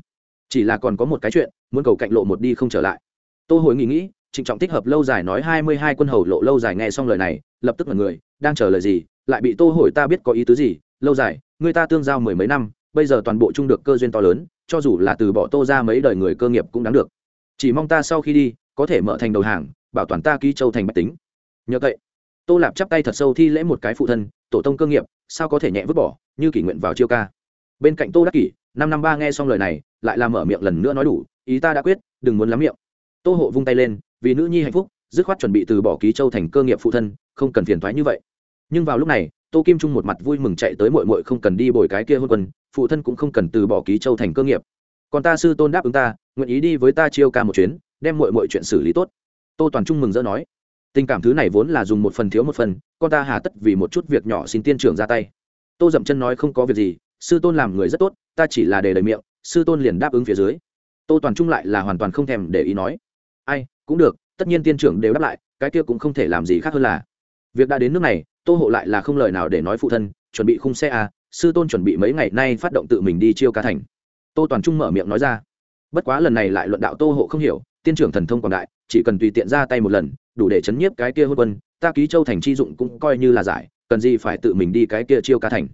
Speaker 1: chỉ là còn có một cái chuyện, muốn cầu cạnh lộ một đi không trở lại. Tô hồi nghĩ nghĩ, trịnh trọng thích hợp lâu dài nói hai mươi hai quân hầu lộ lâu dài nghe xong lời này, lập tức là người, đang chờ lời gì, lại bị tô hồi ta biết có ý tứ gì, lâu dài, người ta tương giao mười mấy năm, bây giờ toàn bộ chung được cơ duyên to lớn, cho dù là từ bỏ tô ra mấy đời người cơ nghiệp cũng đáng được. Chỉ mong ta sau khi đi, có thể mở thành đầu hàng, bảo toàn ta ký châu thành bách tính. Nhờ vậy, tô lạp chắp tay thật sâu thi lễ một cái phụ thân, tổ tông cơ nghiệp, sao có thể nhẹ vứt bỏ, như kỷ nguyện vào chiêu ca? Bên cạnh tô đắc kỷ năm năm ba nghe xong lời này, lại làm mở miệng lần nữa nói đủ, ý ta đã quyết, đừng muốn lắm miệng. Tô hộ vung tay lên, vì nữ nhi hạnh phúc, dứt khoát chuẩn bị từ bỏ ký châu thành cơ nghiệp phụ thân, không cần phiền thoái như vậy. Nhưng vào lúc này, tô kim trung một mặt vui mừng chạy tới mội mội không cần đi bồi cái kia hôn quân, phụ thân cũng không cần từ bỏ ký châu thành cơ nghiệp. Còn ta sư tôn đáp ứng ta, nguyện ý đi với ta chiêu ca một chuyến, đem mội mội chuyện xử lý tốt. Tô toàn trung mừng rỡ nói, tình cảm thứ này vốn là dùng một phần thiếu một phần, con ta hà tất vì một chút việc nhỏ xin tiên trưởng ra tay. Tô dậm chân nói không có việc gì sư tôn làm người rất tốt ta chỉ là để lời miệng sư tôn liền đáp ứng phía dưới. Tô toàn trung lại là hoàn toàn không thèm để ý nói ai cũng được tất nhiên tiên trưởng đều đáp lại cái kia cũng không thể làm gì khác hơn là việc đã đến nước này tô hộ lại là không lời nào để nói phụ thân chuẩn bị khung xe à, sư tôn chuẩn bị mấy ngày nay phát động tự mình đi chiêu ca thành. Tô toàn trung mở miệng nói ra bất quá lần này lại luận đạo tô hộ không hiểu tiên trưởng thần thông quảng đại chỉ cần tùy tiện ra tay một lần đủ để chấn nhiếp cái kia hôn quân ta ký châu thành chi dụng cũng coi như là giải cần gì phải tự mình đi cái kia chiêu ca thành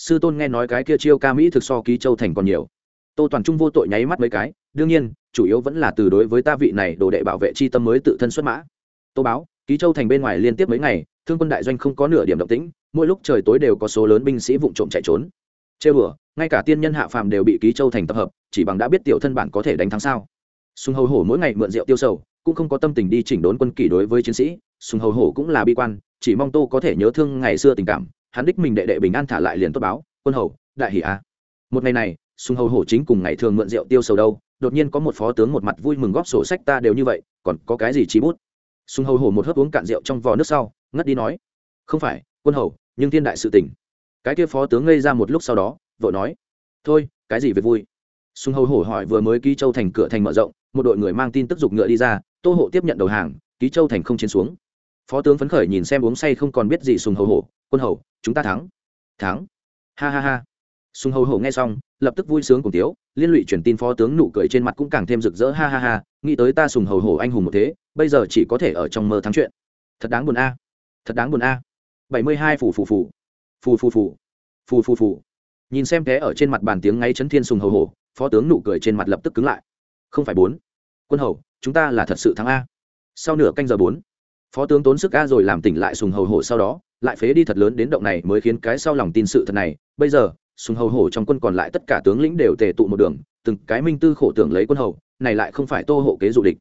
Speaker 1: sư tôn nghe nói cái kia chiêu ca mỹ thực so ký châu thành còn nhiều. Tô toàn trung vô tội nháy mắt mấy cái, đương nhiên, chủ yếu vẫn là từ đối với ta vị này đồ đệ bảo vệ chi tâm mới tự thân xuất mã. Tô báo, ký châu thành bên ngoài liên tiếp mấy ngày, thương quân đại doanh không có nửa điểm động tĩnh, mỗi lúc trời tối đều có số lớn binh sĩ vụng trộm chạy trốn. Chê bừa, ngay cả tiên nhân hạ phàm đều bị ký châu thành tập hợp, chỉ bằng đã biết tiểu thân bản có thể đánh thắng sao. Sùng hầu hổ mỗi ngày mượn rượu tiêu sầu, cũng không có tâm tình đi chỉnh đốn quân kỷ đối với chiến sĩ, sùng hầu hổ cũng là bi quan, chỉ mong tô có thể nhớ thương ngày xưa tình cảm hắn đích mình đệ đệ bình an thả lại liền tốt báo, quân hầu, đại hỷ a. Một ngày này, sùng hầu hổ chính cùng ngày thường mượn rượu tiêu sầu đâu, đột nhiên có một phó tướng một mặt vui mừng góp sổ sách ta đều như vậy, còn có cái gì chí bút? Sùng hầu hổ một hớp uống cạn rượu trong vò nước sau, ngất đi nói, không phải, quân hầu, nhưng thiên đại sự tình. Cái kia phó tướng ngây ra một lúc sau đó vợ nói, thôi, cái gì việc vui? Sùng hầu hổ hỏi vừa mới ký châu thành cửa thành mở rộng, một đội người mang tin tức dục ngựa đi ra, tô hộ tiếp nhận đầu hàng, ký châu thành không chiến xuống. Phó tướng phấn khởi nhìn xem uống say không còn biết gì sùng hầu hổ quân hầu, chúng ta thắng. Thắng. Ha ha ha. Sùng hầu hổ nghe xong, lập tức vui sướng cùng tiếu, liên lụy truyền tin phó tướng nụ cười trên mặt cũng càng thêm rực rỡ, ha ha ha, nghĩ tới ta sùng hầu hổ anh hùng một thế, bây giờ chỉ có thể ở trong mơ thắng chuyện. Thật đáng buồn a. Thật đáng buồn a. Bảy mươi hai phù phù phù. Phù phù phù. Phù phù phù. Nhìn xem thế ở trên mặt bàn tiếng ngáy chấn thiên sùng hầu hổ, phó tướng nụ cười trên mặt lập tức cứng lại. Không phải bốn. Quân hầu, chúng ta là thật sự thắng a. Sau nửa canh giờ bốn, phó tướng tốn sức a rồi làm tỉnh lại sùng hầu hổ sau đó lại phế đi thật lớn đến động này mới khiến cái sau lòng tin sự thật này. Bây giờ, sùng hầu hổ trong quân còn lại tất cả tướng lĩnh đều tề tụ một đường, từng cái minh tư khổ tưởng lấy quân hầu, này lại không phải tô hộ kế dụ địch.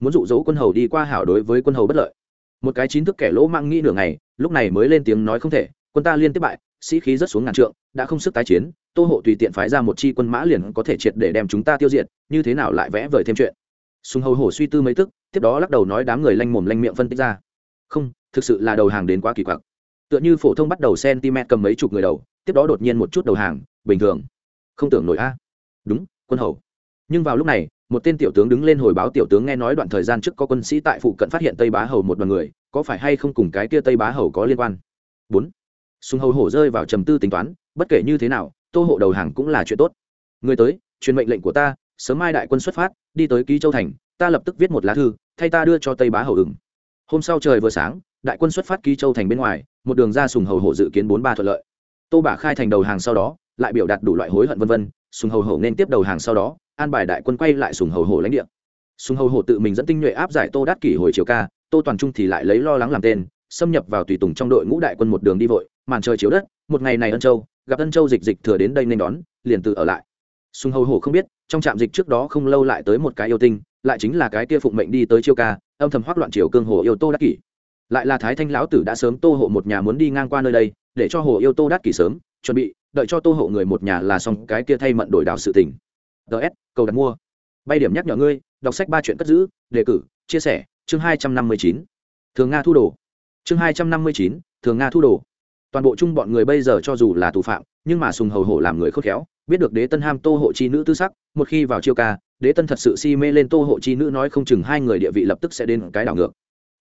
Speaker 1: Muốn dụ dỗ quân hầu đi qua hảo đối với quân hầu bất lợi. Một cái chín thức kẻ lỗ mang nghĩ nửa ngày, lúc này mới lên tiếng nói không thể, quân ta liên tiếp bại, sĩ khí rất xuống ngàn trượng, đã không sức tái chiến, tô hộ tùy tiện phái ra một chi quân mã liền có thể triệt để đem chúng ta tiêu diệt, như thế nào lại vẽ vời thêm chuyện. Sùng hầu hổ suy tư mấy tức, tiếp đó lắc đầu nói đám người lanh mồm lanh miệng phân tích ra. Không, thực sự là đầu hàng đến quá kỳ quặc tựa như phổ thông bắt đầu cm cầm mấy chục người đầu, tiếp đó đột nhiên một chút đầu hàng, bình thường. Không tưởng nổi a. Đúng, quân hầu. Nhưng vào lúc này, một tên tiểu tướng đứng lên hồi báo tiểu tướng nghe nói đoạn thời gian trước có quân sĩ tại phụ cận phát hiện tây bá hầu một đoàn người, có phải hay không cùng cái kia tây bá hầu có liên quan? Bốn. Sùng hầu hổ rơi vào trầm tư tính toán, bất kể như thế nào, tô hộ đầu hàng cũng là chuyện tốt. Người tới, truyền mệnh lệnh của ta, sớm mai đại quân xuất phát, đi tới ký châu thành, ta lập tức viết một lá thư, thay ta đưa cho tây bá hầu ừng hôm sau trời vừa sáng đại quân xuất phát ký châu thành bên ngoài, một đường ra sùng hầu hổ dự kiến bốn ba thuận lợi. Tô bả khai thành đầu hàng sau đó, lại biểu đạt đủ loại hối hận vân vân, sùng hầu hổ nên tiếp đầu hàng sau đó, an bài đại quân quay lại sùng hầu hổ lãnh địa. Sùng hầu hổ tự mình dẫn tinh nhuệ áp giải tô đát kỷ hồi chiều ca, tô toàn trung thì lại lấy lo lắng làm tên, xâm nhập vào tùy tùng trong đội ngũ đại quân một đường đi vội, màn trời chiếu đất, một ngày này ân châu, gặp ân châu dịch dịch thừa đến đây nên đón, liền tự ở lại. Sùng hầu hổ không biết, trong trạm dịch trước đó không lâu lại tới một cái yêu tinh, lại chính là cái kia phụng mệnh đi tới chiêu ca, âm thầm hoắc loạn triều cương hồ yêu tô đắc kỷ lại là thái thanh lão tử đã sớm tô hộ một nhà muốn đi ngang qua nơi đây, để cho hồ yêu tô đát kỷ sớm, chuẩn bị, đợi cho tô hộ người một nhà là xong cái kia thay mận đổi đảo sự tình. Ts cầu đặt mua. Bay điểm nhắc nhở ngươi, đọc sách ba chuyện cất giữ, đề cử, chia sẻ, chương hai trăm năm mươi chín. Thường nga thu đồ. Chương hai trăm năm mươi chín, thường nga thu đồ. Toàn bộ chung bọn người bây giờ cho dù là tù phạm, nhưng mà sùng hầu hổ làm người khôn khéo, biết được đế tân ham tô hộ chi nữ tư sắc, một khi vào chiêu ca, đế tân thật sự si mê lên tô hộ chi nữ nói không chừng hai người địa vị lập tức sẽ đến cái đảo ngược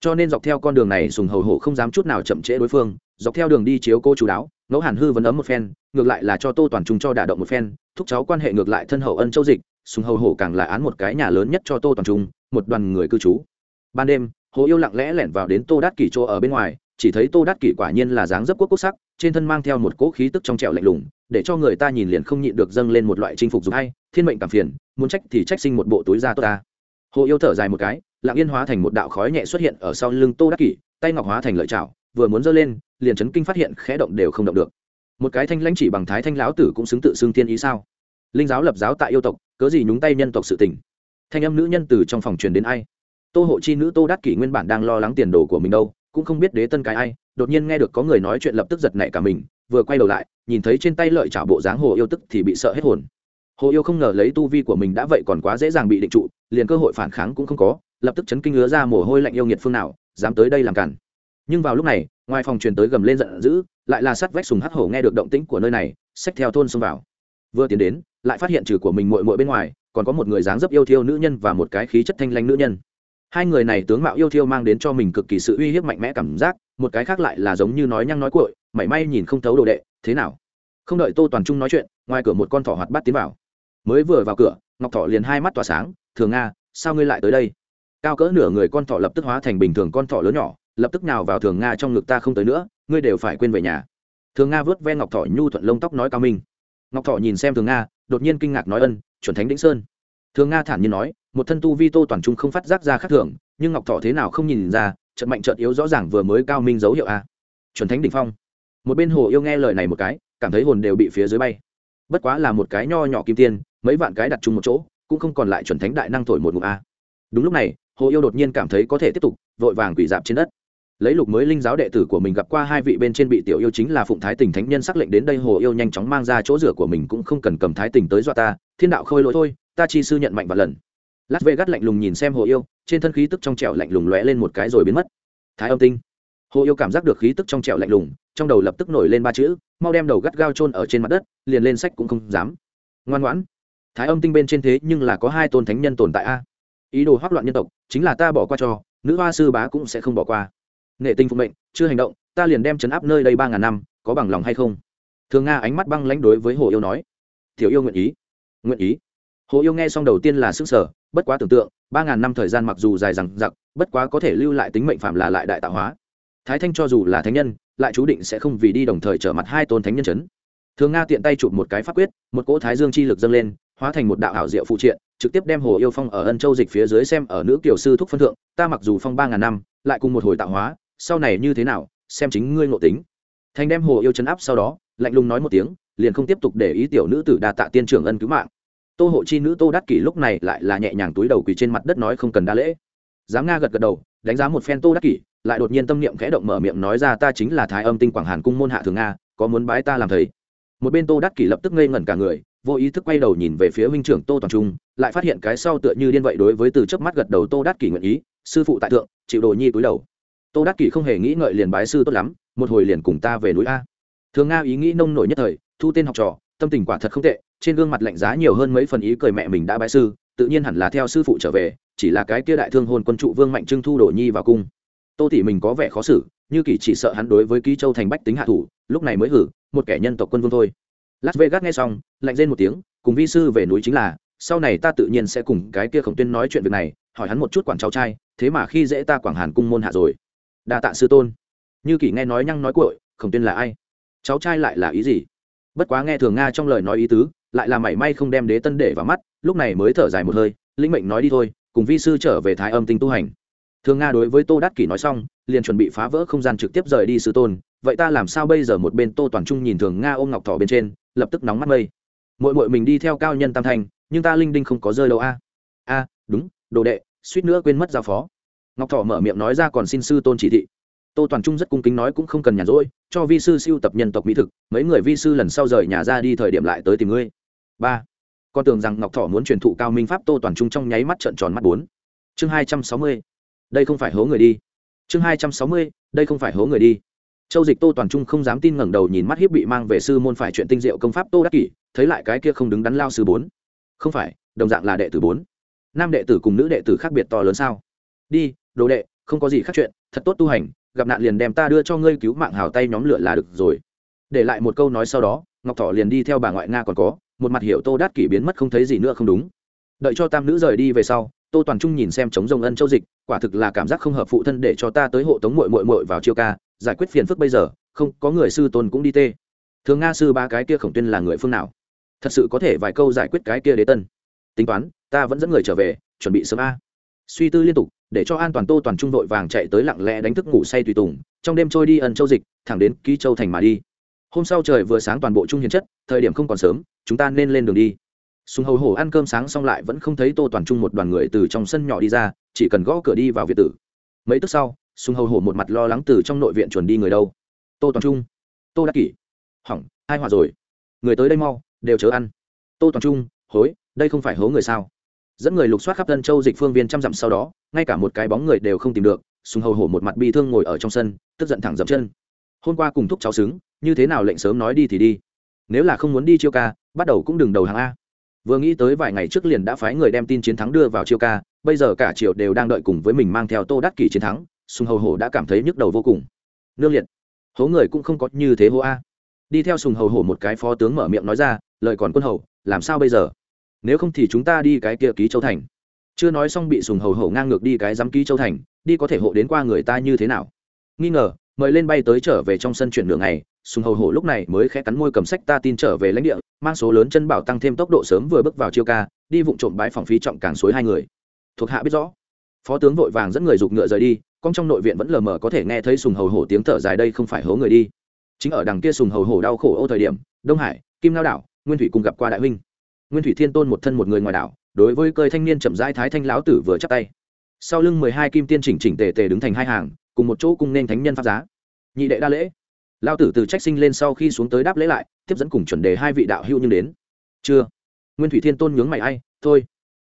Speaker 1: cho nên dọc theo con đường này sùng hầu hổ không dám chút nào chậm trễ đối phương, dọc theo đường đi chiếu cô chú đáo, ngẫu hàn hư vấn ấm một phen, ngược lại là cho tô toàn trung cho đả động một phen, thúc cháu quan hệ ngược lại thân hậu ân châu dịch, sùng hầu hổ càng là án một cái nhà lớn nhất cho tô toàn trung, một đoàn người cư trú. Ban đêm, hồ yêu lặng lẽ lẻn vào đến tô đát kỷ chỗ ở bên ngoài, chỉ thấy tô đát kỷ quả nhiên là dáng dấp quốc quốc sắc, trên thân mang theo một cỗ khí tức trong trẻo lạnh lùng, để cho người ta nhìn liền không nhịn được dâng lên một loại chinh phục dục hay, thiên mệnh cảm phiền, muốn trách thì trách sinh một bộ túi da tốt ta hồ yêu thở dài một cái, lặng yên hóa thành một đạo khói nhẹ xuất hiện ở sau lưng tô đắc kỷ, tay ngọc hóa thành lợi chảo, vừa muốn giơ lên, liền chấn kinh phát hiện khẽ động đều không động được. Một cái thanh lãnh chỉ bằng thái thanh lão tử cũng xứng tự xưng tiên ý sao? Linh giáo lập giáo tại yêu tộc, cớ gì nhúng tay nhân tộc sự tình? Thanh âm nữ nhân từ trong phòng truyền đến ai? Tô hộ chi nữ tô đắc kỷ nguyên bản đang lo lắng tiền đồ của mình đâu, cũng không biết đế tân cái ai, đột nhiên nghe được có người nói chuyện lập tức giật nảy cả mình, vừa quay đầu lại, nhìn thấy trên tay lợi chảo bộ dáng hồ yêu tức thì bị sợ hết hồn hồ yêu không ngờ lấy tu vi của mình đã vậy còn quá dễ dàng bị định trụ liền cơ hội phản kháng cũng không có lập tức chấn kinh ngứa ra mồ hôi lạnh yêu nghiệt phương nào dám tới đây làm cản. Nhưng vào lúc này ngoài phòng truyền tới gầm lên giận dữ lại là sắt vách sùng hắc hổ nghe được động tĩnh của nơi này xách theo thôn xông vào. Vừa tiến đến lại phát hiện trừ của mình muội muội bên ngoài còn có một người dáng dấp yêu thiêu nữ nhân và một cái khí chất thanh lanh nữ nhân. Hai người này tướng mạo yêu thiêu mang đến cho mình cực kỳ sự uy hiếp mạnh mẽ cảm giác một cái khác lại là giống như nói nhăng nói cuội, mảy may nhìn không thấu đồ đệ thế nào? Không đợi tô toàn trung nói chuyện ngoài cửa một con thỏ hoạt bát tiến vào mới vừa vào cửa, ngọc thọ liền hai mắt tỏa sáng, thường nga, sao ngươi lại tới đây? Cao cỡ nửa người con thọ lập tức hóa thành bình thường con thọ lớn nhỏ, lập tức nào vào thường nga trong ngực ta không tới nữa, ngươi đều phải quên về nhà. Thường nga vớt ven ngọc thọ nhu thuận lông tóc nói cao minh. Ngọc thọ nhìn xem thường nga, đột nhiên kinh ngạc nói ân, chuẩn thánh đĩnh sơn. Thường nga thản nhiên nói, một thân tu vi tô toàn trung không phát giác ra khác thường, nhưng ngọc thọ thế nào không nhìn ra, trận mạnh trận yếu rõ ràng vừa mới cao minh dấu hiệu a. Chuẩn thánh đỉnh phong. Một bên hồ yêu nghe lời này một cái, cảm thấy hồn đều bị phía dưới bay. Bất quá là một cái nho nhỏ kim tiên mấy vạn cái đặt chung một chỗ, cũng không còn lại chuẩn thánh đại năng thổi một ngụm a. Đúng lúc này, hồ yêu đột nhiên cảm thấy có thể tiếp tục, vội vàng quỷ dạp trên đất. Lấy lục mới linh giáo đệ tử của mình gặp qua hai vị bên trên bị tiểu yêu chính là phụng thái tình thánh nhân sắc lệnh đến đây, hồ yêu nhanh chóng mang ra chỗ rửa của mình cũng không cần cầm thái tình tới dọa ta, thiên đạo khôi lỗi thôi, ta chi sư nhận mạnh và lần. Lát vệ gắt lạnh lùng nhìn xem hồ yêu, trên thân khí tức trong trẻo lạnh lùng lóe lên một cái rồi biến mất. Thái âm tinh. Hồ yêu cảm giác được khí tức trong trẻo lạnh lùng, trong đầu lập tức nổi lên ba chữ, mau đem đầu gắt gao chôn ở trên mặt đất, liền lên sách cũng không dám. Ngoan ngoãn thái âm tinh bên trên thế nhưng là có hai tôn thánh nhân tồn tại a. Ý đồ hoác loạn nhân tộc, chính là ta bỏ qua cho, nữ hoa sư bá cũng sẽ không bỏ qua. Nghệ tinh phụ mệnh, chưa hành động, ta liền đem chấn áp nơi đây ba ngàn năm, có bằng lòng hay không? Thường nga ánh mắt băng lãnh đối với hồ yêu nói. Tiểu yêu nguyện ý. Nguyện ý. Hồ yêu nghe xong đầu tiên là sức sở bất quá tưởng tượng, ba ngàn năm thời gian mặc dù dài rằng giặc bất quá có thể lưu lại tính mệnh phạm là lại đại tạo hóa. Thái thanh cho dù là thánh nhân, lại chú định sẽ không vì đi đồng thời trở mặt hai tôn thánh nhân chấn thường nga tiện tay chụp một cái pháp quyết, một cỗ thái dương chi lực dâng lên hóa thành một đạo ảo diệu phụ triện, trực tiếp đem hồ yêu phong ở ân châu dịch phía dưới xem ở nữ kiều sư thúc phân thượng, ta mặc dù phong ba ngàn năm, lại cùng một hồi tạo hóa, sau này như thế nào, xem chính ngươi ngộ tính. Thành đem hồ yêu chấn áp sau đó, lạnh lùng nói một tiếng, liền không tiếp tục để ý tiểu nữ tử đa tạ tiên trưởng ân cứu mạng. Tô hộ chi nữ tô đắc kỷ lúc này lại là nhẹ nhàng túi đầu quỳ trên mặt đất nói không cần đa lễ. Dám nga gật gật đầu, đánh giá một phen tô đắc kỷ, lại đột nhiên tâm niệm khẽ động mở miệng nói ra ta chính là thái âm tinh quảng hàn cung môn hạ thường nga có muốn bái ta làm thầy. Một bên tô đắc kỷ lập tức ngây ngẩn cả người vô ý thức quay đầu nhìn về phía huynh trưởng tô toàn trung, lại phát hiện cái sau tựa như điên vậy đối với từ chớp mắt gật đầu tô đắc kỷ nguyện ý, sư phụ tại thượng, chịu đồ nhi túi đầu. Tô đắc kỷ không hề nghĩ ngợi liền bái sư tốt lắm, một hồi liền cùng ta về núi a. Thường nga ý nghĩ nông nổi nhất thời, thu tên học trò, tâm tình quả thật không tệ, trên gương mặt lạnh giá nhiều hơn mấy phần ý cười mẹ mình đã bái sư, tự nhiên hẳn là theo sư phụ trở về, chỉ là cái kia đại thương hôn quân trụ vương mạnh trưng thu đồ nhi vào cung. Tô tỷ mình có vẻ khó xử, như kỷ chỉ sợ hắn đối với ký châu thành bách tính hạ thủ, lúc này mới hử, một kẻ nhân tộc quân vương thôi las vegas nghe xong, lạnh rên một tiếng, cùng vi sư về núi chính là, sau này ta tự nhiên sẽ cùng cái kia khổng tuyên nói chuyện việc này, hỏi hắn một chút quản cháu trai, thế mà khi dễ ta quảng hàn cung môn hạ rồi. Đa tạ sư tôn. Như kỷ nghe nói nhăng nói cội khổng tuyên là ai? Cháu trai lại là ý gì? Bất quá nghe thường nga trong lời nói ý tứ, lại là mảy may không đem đế tân để vào mắt, lúc này mới thở dài một hơi, lĩnh mệnh nói đi thôi, cùng vi sư trở về thái âm tinh tu hành thường nga đối với tô đắc kỷ nói xong, liền chuẩn bị phá vỡ không gian trực tiếp rời đi sư tôn. Vậy ta làm sao bây giờ một bên tô toàn trung nhìn thường nga ôm ngọc thỏ bên trên, lập tức nóng mắt mây mội mội mình đi theo cao nhân tam thành, nhưng ta linh đinh không có rơi đâu a. A, đúng, đồ đệ, suýt nữa quên mất giao phó. Ngọc thỏ mở miệng nói ra còn xin sư tôn chỉ thị. Tô toàn trung rất cung kính nói cũng không cần nhàn rỗi, cho vi sư siêu tập nhân tộc mỹ thực, mấy người vi sư lần sau rời nhà ra đi thời điểm lại tới tìm ngươi. Ba, con tưởng rằng ngọc thỏ muốn truyền thụ cao minh pháp tô toàn trung trong nháy mắt trợn tròn mắt bốn. Chương hai trăm sáu mươi đây không phải hố người đi. Chương hai trăm sáu mươi, đây không phải hố người đi. Châu dịch tô toàn trung không dám tin ngẩng đầu nhìn mắt hiếp bị mang về sư môn phải chuyện tinh diệu công pháp tô đắc kỷ, thấy lại cái kia không đứng đắn lao sư bốn. Không phải, đồng dạng là đệ tử bốn. Nam đệ tử cùng nữ đệ tử khác biệt to lớn sao? Đi, đồ đệ, không có gì khác chuyện, thật tốt tu hành, gặp nạn liền đem ta đưa cho ngươi cứu mạng hào tay nhóm lửa là được rồi. Để lại một câu nói sau đó, ngọc thọ liền đi theo bà ngoại nga còn có, một mặt hiệu tô đát kỷ biến mất không thấy gì nữa không đúng. Đợi cho tam nữ rời đi về sau tô toàn trung nhìn xem chống rồng ân châu dịch, quả thực là cảm giác không hợp phụ thân để cho ta tới hộ tống mội mội mội vào chiêu ca, giải quyết phiền phức bây giờ, không, có người sư tôn cũng đi tê. Thường nga sư ba cái kia khổng tuyên là người phương nào? Thật sự có thể vài câu giải quyết cái kia đế tân. Tính toán, ta vẫn dẫn người trở về, chuẩn bị sớm a. Suy tư liên tục, để cho an toàn tô toàn trung đội vàng chạy tới lặng lẽ đánh thức ngủ say tùy tùng, trong đêm trôi đi ân châu dịch, thẳng đến ký châu thành mà đi. Hôm sau trời vừa sáng toàn bộ trung hiến chất, thời điểm không còn sớm, chúng ta nên lên đường đi sùng hầu hổ ăn cơm sáng xong lại vẫn không thấy tô toàn trung một đoàn người từ trong sân nhỏ đi ra, chỉ cần gõ cửa đi vào viện tử. Mấy tức sau sùng hầu hổ một mặt lo lắng từ trong nội viện chuẩn đi người đâu. Tô toàn trung, tô đắc kỷ, hỏng, hai hòa rồi. Người tới đây mau, đều chớ ăn. Tô toàn trung, hối, đây không phải hố người sao? Dẫn người lục soát khắp thân châu dịch phương viên trăm dặm sau đó, ngay cả một cái bóng người đều không tìm được sùng hầu hổ một mặt bi thương ngồi ở trong sân, tức giận thẳng dậm chân. Hôm qua cùng thúc cháu xứng, như thế nào lệnh sớm nói đi thì đi. Nếu là không muốn đi chiêu ca, bắt đầu cũng đừng đầu hàng a vừa nghĩ tới vài ngày trước liền đã phái người đem tin chiến thắng đưa vào chiêu ca, bây giờ cả triều đều đang đợi cùng với mình mang theo tô đắc kỷ chiến thắng, sùng hầu hổ đã cảm thấy nhức đầu vô cùng. Nương liệt. Hố người cũng không có như thế hố a. Đi theo sùng hầu hổ một cái phó tướng mở miệng nói ra, lời còn quân hầu, làm sao bây giờ? Nếu không thì chúng ta đi cái kia ký châu thành. Chưa nói xong bị sùng hầu hổ ngang ngược đi cái dám ký châu thành, đi có thể hộ đến qua người ta như thế nào? Nghi ngờ, mời lên bay tới trở về trong sân chuyển đường này sùng hầu hổ lúc này mới khẽ cắn môi cầm sách ta tin trở về lãnh địa, mang số lớn chân bảo tăng thêm tốc độ sớm vừa bước vào chiêu ca, đi vụ trộm bãi phòng phí trọng càng suối hai người. Thuộc hạ biết rõ. Phó tướng vội vàng dẫn người giục ngựa rời đi, con trong nội viện vẫn lờ mờ có thể nghe thấy sùng hầu hổ tiếng thở dài đây không phải hố người đi. Chính ở đằng kia sùng hầu hổ đau khổ ô thời điểm, đông hải, kim lao đảo, nguyên thủy cùng gặp qua đại huynh. Nguyên thủy thiên tôn một thân một người ngoài đảo, đối với cơi thanh niên chậm rãi thái thanh lão tử vừa chắp tay. Sau lưng mười hai kim tiên chỉnh chỉnh tề tề đứng thành hai hàng, cùng một chỗ cung nên thánh nhân pháp giá. Nhị đệ đa lễ lao tử từ trách sinh lên sau khi xuống tới đáp lễ lại, tiếp dẫn cùng chuẩn đề hai vị đạo hữu nhưng đến. Chưa. Nguyên thủy thiên tôn nhướng mày ai? Thôi.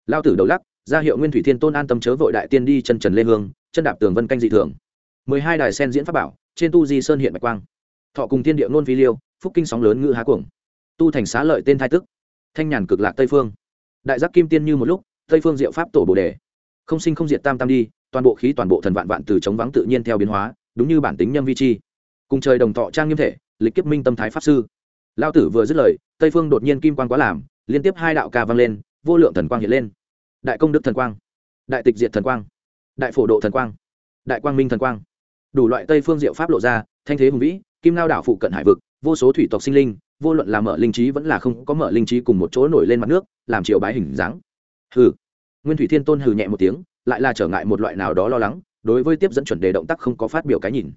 Speaker 1: Lao tử đầu lắc, ra hiệu nguyên thủy thiên tôn an tâm chớ vội đại tiên đi chân trần lê hương, chân đạp tường vân canh dị thường. Mười hai đài sen diễn pháp bảo, trên tu di sơn hiện bạch quang. Thọ cùng thiên địa ngôn phi liêu, phúc kinh sóng lớn ngự há cuồng. Tu thành xá lợi tên thai tức. Thanh nhàn cực lạc tây phương. Đại giác kim tiên như một lúc, tây phương diệu pháp tổ bồ đề. Không sinh không diệt tam tam đi, toàn bộ khí toàn bộ thần vạn vạn từ chống vắng tự nhiên theo biến hóa, đúng như bản tính nhâm vi chi cùng trời đồng thọ trang nghiêm thể, lịch kiếp minh tâm thái pháp sư. Lao tử vừa dứt lời, tây phương đột nhiên kim quang quá làm, liên tiếp hai đạo ca vang lên, vô lượng thần quang hiện lên. Đại công đức thần quang, đại tịch diệt thần quang, đại phổ độ thần quang, đại quang minh thần quang. Đủ loại tây phương diệu pháp lộ ra, thanh thế hùng vĩ, kim lao đảo phụ cận hải vực, vô số thủy tộc sinh linh, vô luận là mở linh trí vẫn là không có mở linh trí cùng một chỗ nổi lên mặt nước, làm chiều bái hình dáng. Hừ. Nguyên thủy thiên tôn hừ nhẹ một tiếng, lại là trở ngại một loại nào đó lo lắng, đối với tiếp dẫn chuẩn đề động tác không có phát biểu cái nhìn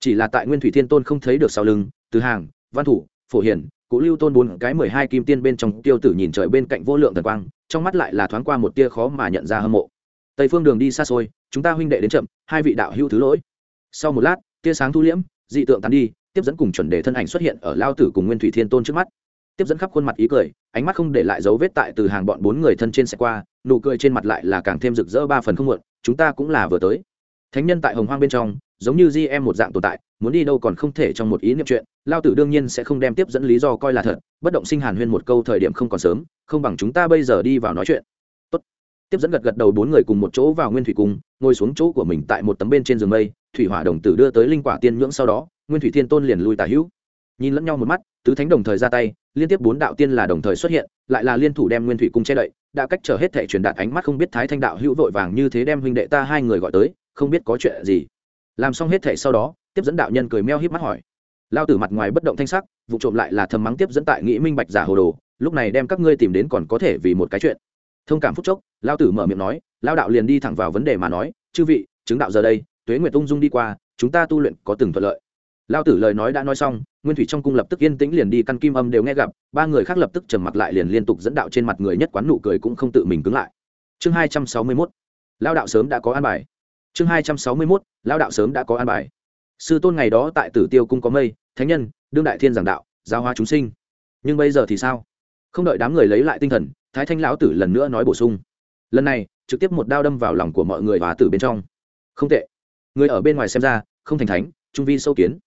Speaker 1: chỉ là tại nguyên thủy thiên tôn không thấy được sau lưng, từ hàng, văn thủ, phổ hiển cụ lưu tôn bốn cái mười hai kim tiên bên trong, tiêu tử nhìn trời bên cạnh vô lượng thần quang, trong mắt lại là thoáng qua một tia khó mà nhận ra hâm mộ. Tây phương đường đi xa xôi, chúng ta huynh đệ đến chậm, hai vị đạo hữu thứ lỗi. Sau một lát, tia sáng thu liễm, dị tượng tàn đi, tiếp dẫn cùng chuẩn đề thân ảnh xuất hiện ở lao tử cùng nguyên thủy thiên tôn trước mắt. Tiếp dẫn khắp khuôn mặt ý cười, ánh mắt không để lại dấu vết tại từ hàng bọn bốn người thân trên xe qua, nụ cười trên mặt lại là càng thêm rực rỡ ba phần không muộn, chúng ta cũng là vừa tới. Thánh nhân tại hồng hoang bên trong giống như gm một dạng tồn tại, muốn đi đâu còn không thể trong một ý niệm chuyện, lao tử đương nhiên sẽ không đem tiếp dẫn lý do coi là thật, bất động sinh hàn huyên một câu thời điểm không còn sớm, không bằng chúng ta bây giờ đi vào nói chuyện. Tốt. tiếp dẫn gật gật đầu bốn người cùng một chỗ vào nguyên thủy cung, ngồi xuống chỗ của mình tại một tấm bên trên giường mây, thủy hỏa đồng tử đưa tới linh quả tiên nhưỡng sau đó, nguyên thủy thiên tôn liền lui tả hữu. Nhìn lẫn nhau một mắt, tứ thánh đồng thời ra tay, liên tiếp bốn đạo tiên là đồng thời xuất hiện, lại là liên thủ đem nguyên thủy cung che đậy, đã cách trở hết thể truyền đạt ánh mắt không biết thái thanh đạo hữu vội vàng như thế đem huynh đệ ta hai người gọi tới, không biết có chuyện gì làm xong hết thể sau đó, tiếp dẫn đạo nhân cười meo híp mắt hỏi. Lao tử mặt ngoài bất động thanh sắc, vụ trộm lại là thầm mắng tiếp dẫn tại nghĩ minh bạch giả hồ đồ, lúc này đem các ngươi tìm đến còn có thể vì một cái chuyện. Thông cảm phúc chốc, lao tử mở miệng nói, lao đạo liền đi thẳng vào vấn đề mà nói, chư vị, chứng đạo giờ đây, tuế nguyệt ung dung đi qua, chúng ta tu luyện có từng thuận lợi. Lao tử lời nói đã nói xong, nguyên thủy trong cung lập tức yên tĩnh liền đi căn kim âm đều nghe gặp, ba người khác lập tức trầm mặt lại liền liên tục dẫn đạo trên mặt người nhất quán nụ cười cũng không tự mình cứng lại. Chương hai trăm sáu mươi mốt, lao đạo sớm đã có an bài chương hai trăm sáu mươi mốt, lão đạo sớm đã có an bài. Sư tôn ngày đó tại tử tiêu cung có mây, thánh nhân, đương đại thiên giảng đạo, giáo hóa chúng sinh. Nhưng bây giờ thì sao? Không đợi đám người lấy lại tinh thần, thái thanh lão tử lần nữa nói bổ sung. Lần này, trực tiếp một đao đâm vào lòng của mọi người và tử bên trong. Không tệ. Người ở bên ngoài xem ra, không thành thánh, trung vi sâu kiến.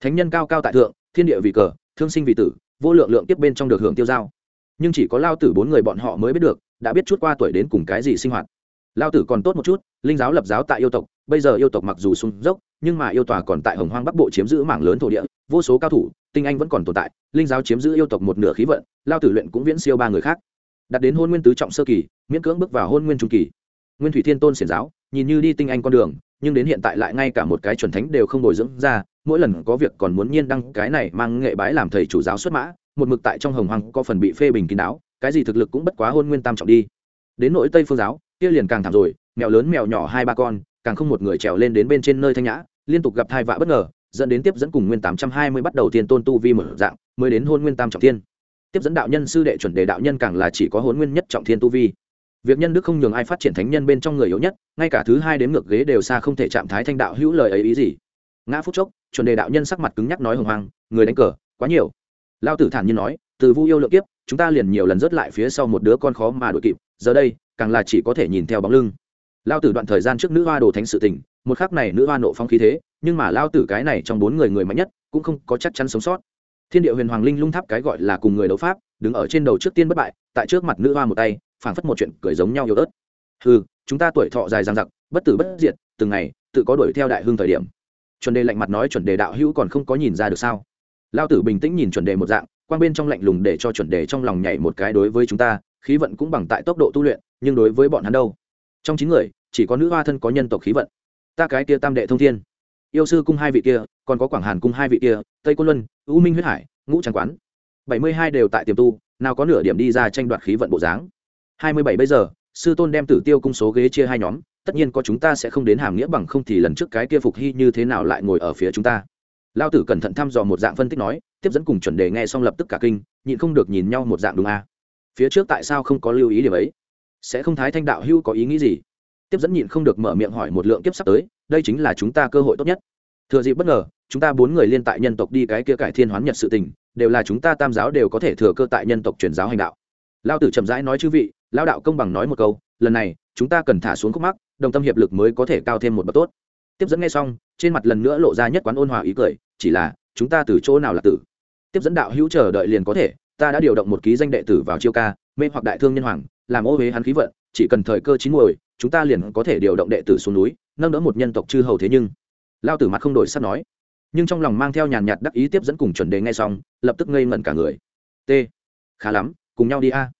Speaker 1: Thánh nhân cao cao tại thượng, thiên địa vì cờ, thương sinh vì tử, vô lượng lượng tiếp bên trong được hưởng tiêu giao. Nhưng chỉ có lao tử bốn người bọn họ mới biết được, đã biết chút qua tuổi đến cùng cái gì sinh hoạt lao tử còn tốt một chút, linh giáo lập giáo tại yêu tộc, bây giờ yêu tộc mặc dù sung dốc, nhưng mà yêu tòa còn tại hồng hoang bắc bộ chiếm giữ mảng lớn thổ địa, vô số cao thủ, tinh anh vẫn còn tồn tại, linh giáo chiếm giữ yêu tộc một nửa khí vận, lao tử luyện cũng viễn siêu ba người khác. Đặt đến hôn nguyên tứ trọng sơ kỳ, miễn cưỡng bước vào hôn nguyên trung kỳ. Nguyên thủy thiên tôn xiển giáo, nhìn như đi tinh anh con đường, nhưng đến hiện tại lại ngay cả một cái chuẩn thánh đều không bồi dưỡng ra, mỗi lần có việc còn muốn nhiên đăng cái này mang nghệ bái làm thầy chủ giáo xuất mã, một mực tại trong hồng hoàng có phần bị phê bình kín đáo, cái gì thực lực cũng bất quá hôn nguyên tam trọng đi. Đến nỗi tây phương giáo kia liền càng thảm rồi, mèo lớn mèo nhỏ hai ba con, càng không một người trèo lên đến bên trên nơi thanh nhã, liên tục gặp thai vạ bất ngờ, dẫn đến tiếp dẫn cùng nguyên tám trăm hai mươi bắt đầu tiên tôn tu vi mở dạng, mới đến hôn nguyên tam trọng thiên. Tiếp dẫn đạo nhân sư đệ chuẩn đề đạo nhân càng là chỉ có hôn nguyên nhất trọng thiên tu vi. Việc nhân đức không nhường ai phát triển thánh nhân bên trong người yếu nhất, ngay cả thứ hai đến ngược ghế đều xa không thể chạm thái thanh đạo hữu lời ấy ý gì. Ngã phúc chốc, chuẩn đề đạo nhân sắc mặt cứng nhắc nói hồng hoang, người đánh cờ, quá nhiều. Lao tử thản nhiên nói, từ vu yêu lượng kiếp, chúng ta liền nhiều lần rớt lại phía sau một đứa con khó mà đuổi kịp, giờ đây càng là chỉ có thể nhìn theo bóng lưng. Lao tử đoạn thời gian trước nữ hoa đồ thánh sự tình, một khắc này nữ hoa nộ phong khí thế, nhưng mà lao tử cái này trong bốn người người mạnh nhất, cũng không có chắc chắn sống sót. Thiên địa huyền hoàng linh lung tháp cái gọi là cùng người đấu pháp, đứng ở trên đầu trước tiên bất bại, tại trước mặt nữ hoa một tay, phảng phất một chuyện cười giống nhau yếu ớt. Ừ chúng ta tuổi thọ dài dằng dặc, bất tử bất diệt, từng ngày, tự có đuổi theo đại hương thời điểm. Chuẩn đề lạnh mặt nói chuẩn đề đạo hữu còn không có nhìn ra được sao? Lao tử bình tĩnh nhìn chuẩn đề một dạng quan bên trong lạnh lùng để cho chuẩn đề trong lòng nhảy một cái đối với chúng ta, khí vận cũng bằng tại tốc độ tu luyện nhưng đối với bọn hắn đâu? Trong chín người, chỉ có nữ hoa thân có nhân tộc khí vận. Ta cái kia tam đệ thông thiên. Yêu sư cung hai vị kia, còn có quảng hàn cung hai vị kia, tây côn luân, u minh huyết hải, ngũ tràng quán. Bảy mươi hai đều tại tiềm tu, nào có nửa điểm đi ra tranh đoạt khí vận bộ dáng. Hai mươi bảy bây giờ, sư tôn đem tử tiêu cung số ghế chia hai nhóm, tất nhiên có chúng ta sẽ không đến hàm nghĩa bằng không thì lần trước cái kia phục hy như thế nào lại ngồi ở phía chúng ta. Lao tử cẩn thận thăm dò một dạng phân tích nói, tiếp dẫn cùng chuẩn đề nghe xong lập tức cả kinh, nhịn không được nhìn nhau một dạng đúng a à. phía trước tại sao không có lưu ý điểm ấy? Sẽ không thái thanh đạo hưu có ý nghĩ gì? Tiếp dẫn nhịn không được mở miệng hỏi một lượng kiếp sắp tới, đây chính là chúng ta cơ hội tốt nhất. Thừa dịp bất ngờ, chúng ta bốn người liên tại nhân tộc đi cái kia cải thiên hoán nhật sự tình, đều là chúng ta tam giáo đều có thể thừa cơ tại nhân tộc truyền giáo hành đạo. Lao tử chậm rãi nói chư vị, lao đạo công bằng nói một câu, lần này, chúng ta cần thả xuống khúc mắc, đồng tâm hiệp lực mới có thể cao thêm một bậc tốt. Tiếp dẫn nghe xong, trên mặt lần nữa lộ ra nhất quán ôn hòa ý cười, chỉ là, chúng ta từ chỗ nào là tử? Tiếp dẫn đạo hữu chờ đợi liền có thể, ta đã điều động một ký danh đệ tử vào chiêu ca, mê hoặc đại thương nhân hoàng làm ô huế hắn khí vận, chỉ cần thời cơ chín muồi, chúng ta liền có thể điều động đệ tử xuống núi, nâng đỡ một nhân tộc chư hầu thế nhưng. Lao tử mặt không đổi sắp nói. Nhưng trong lòng mang theo nhàn nhạt đắc ý tiếp dẫn cùng chuẩn đề ngay xong, lập tức ngây ngẩn cả người. T. Khá lắm, cùng nhau đi a.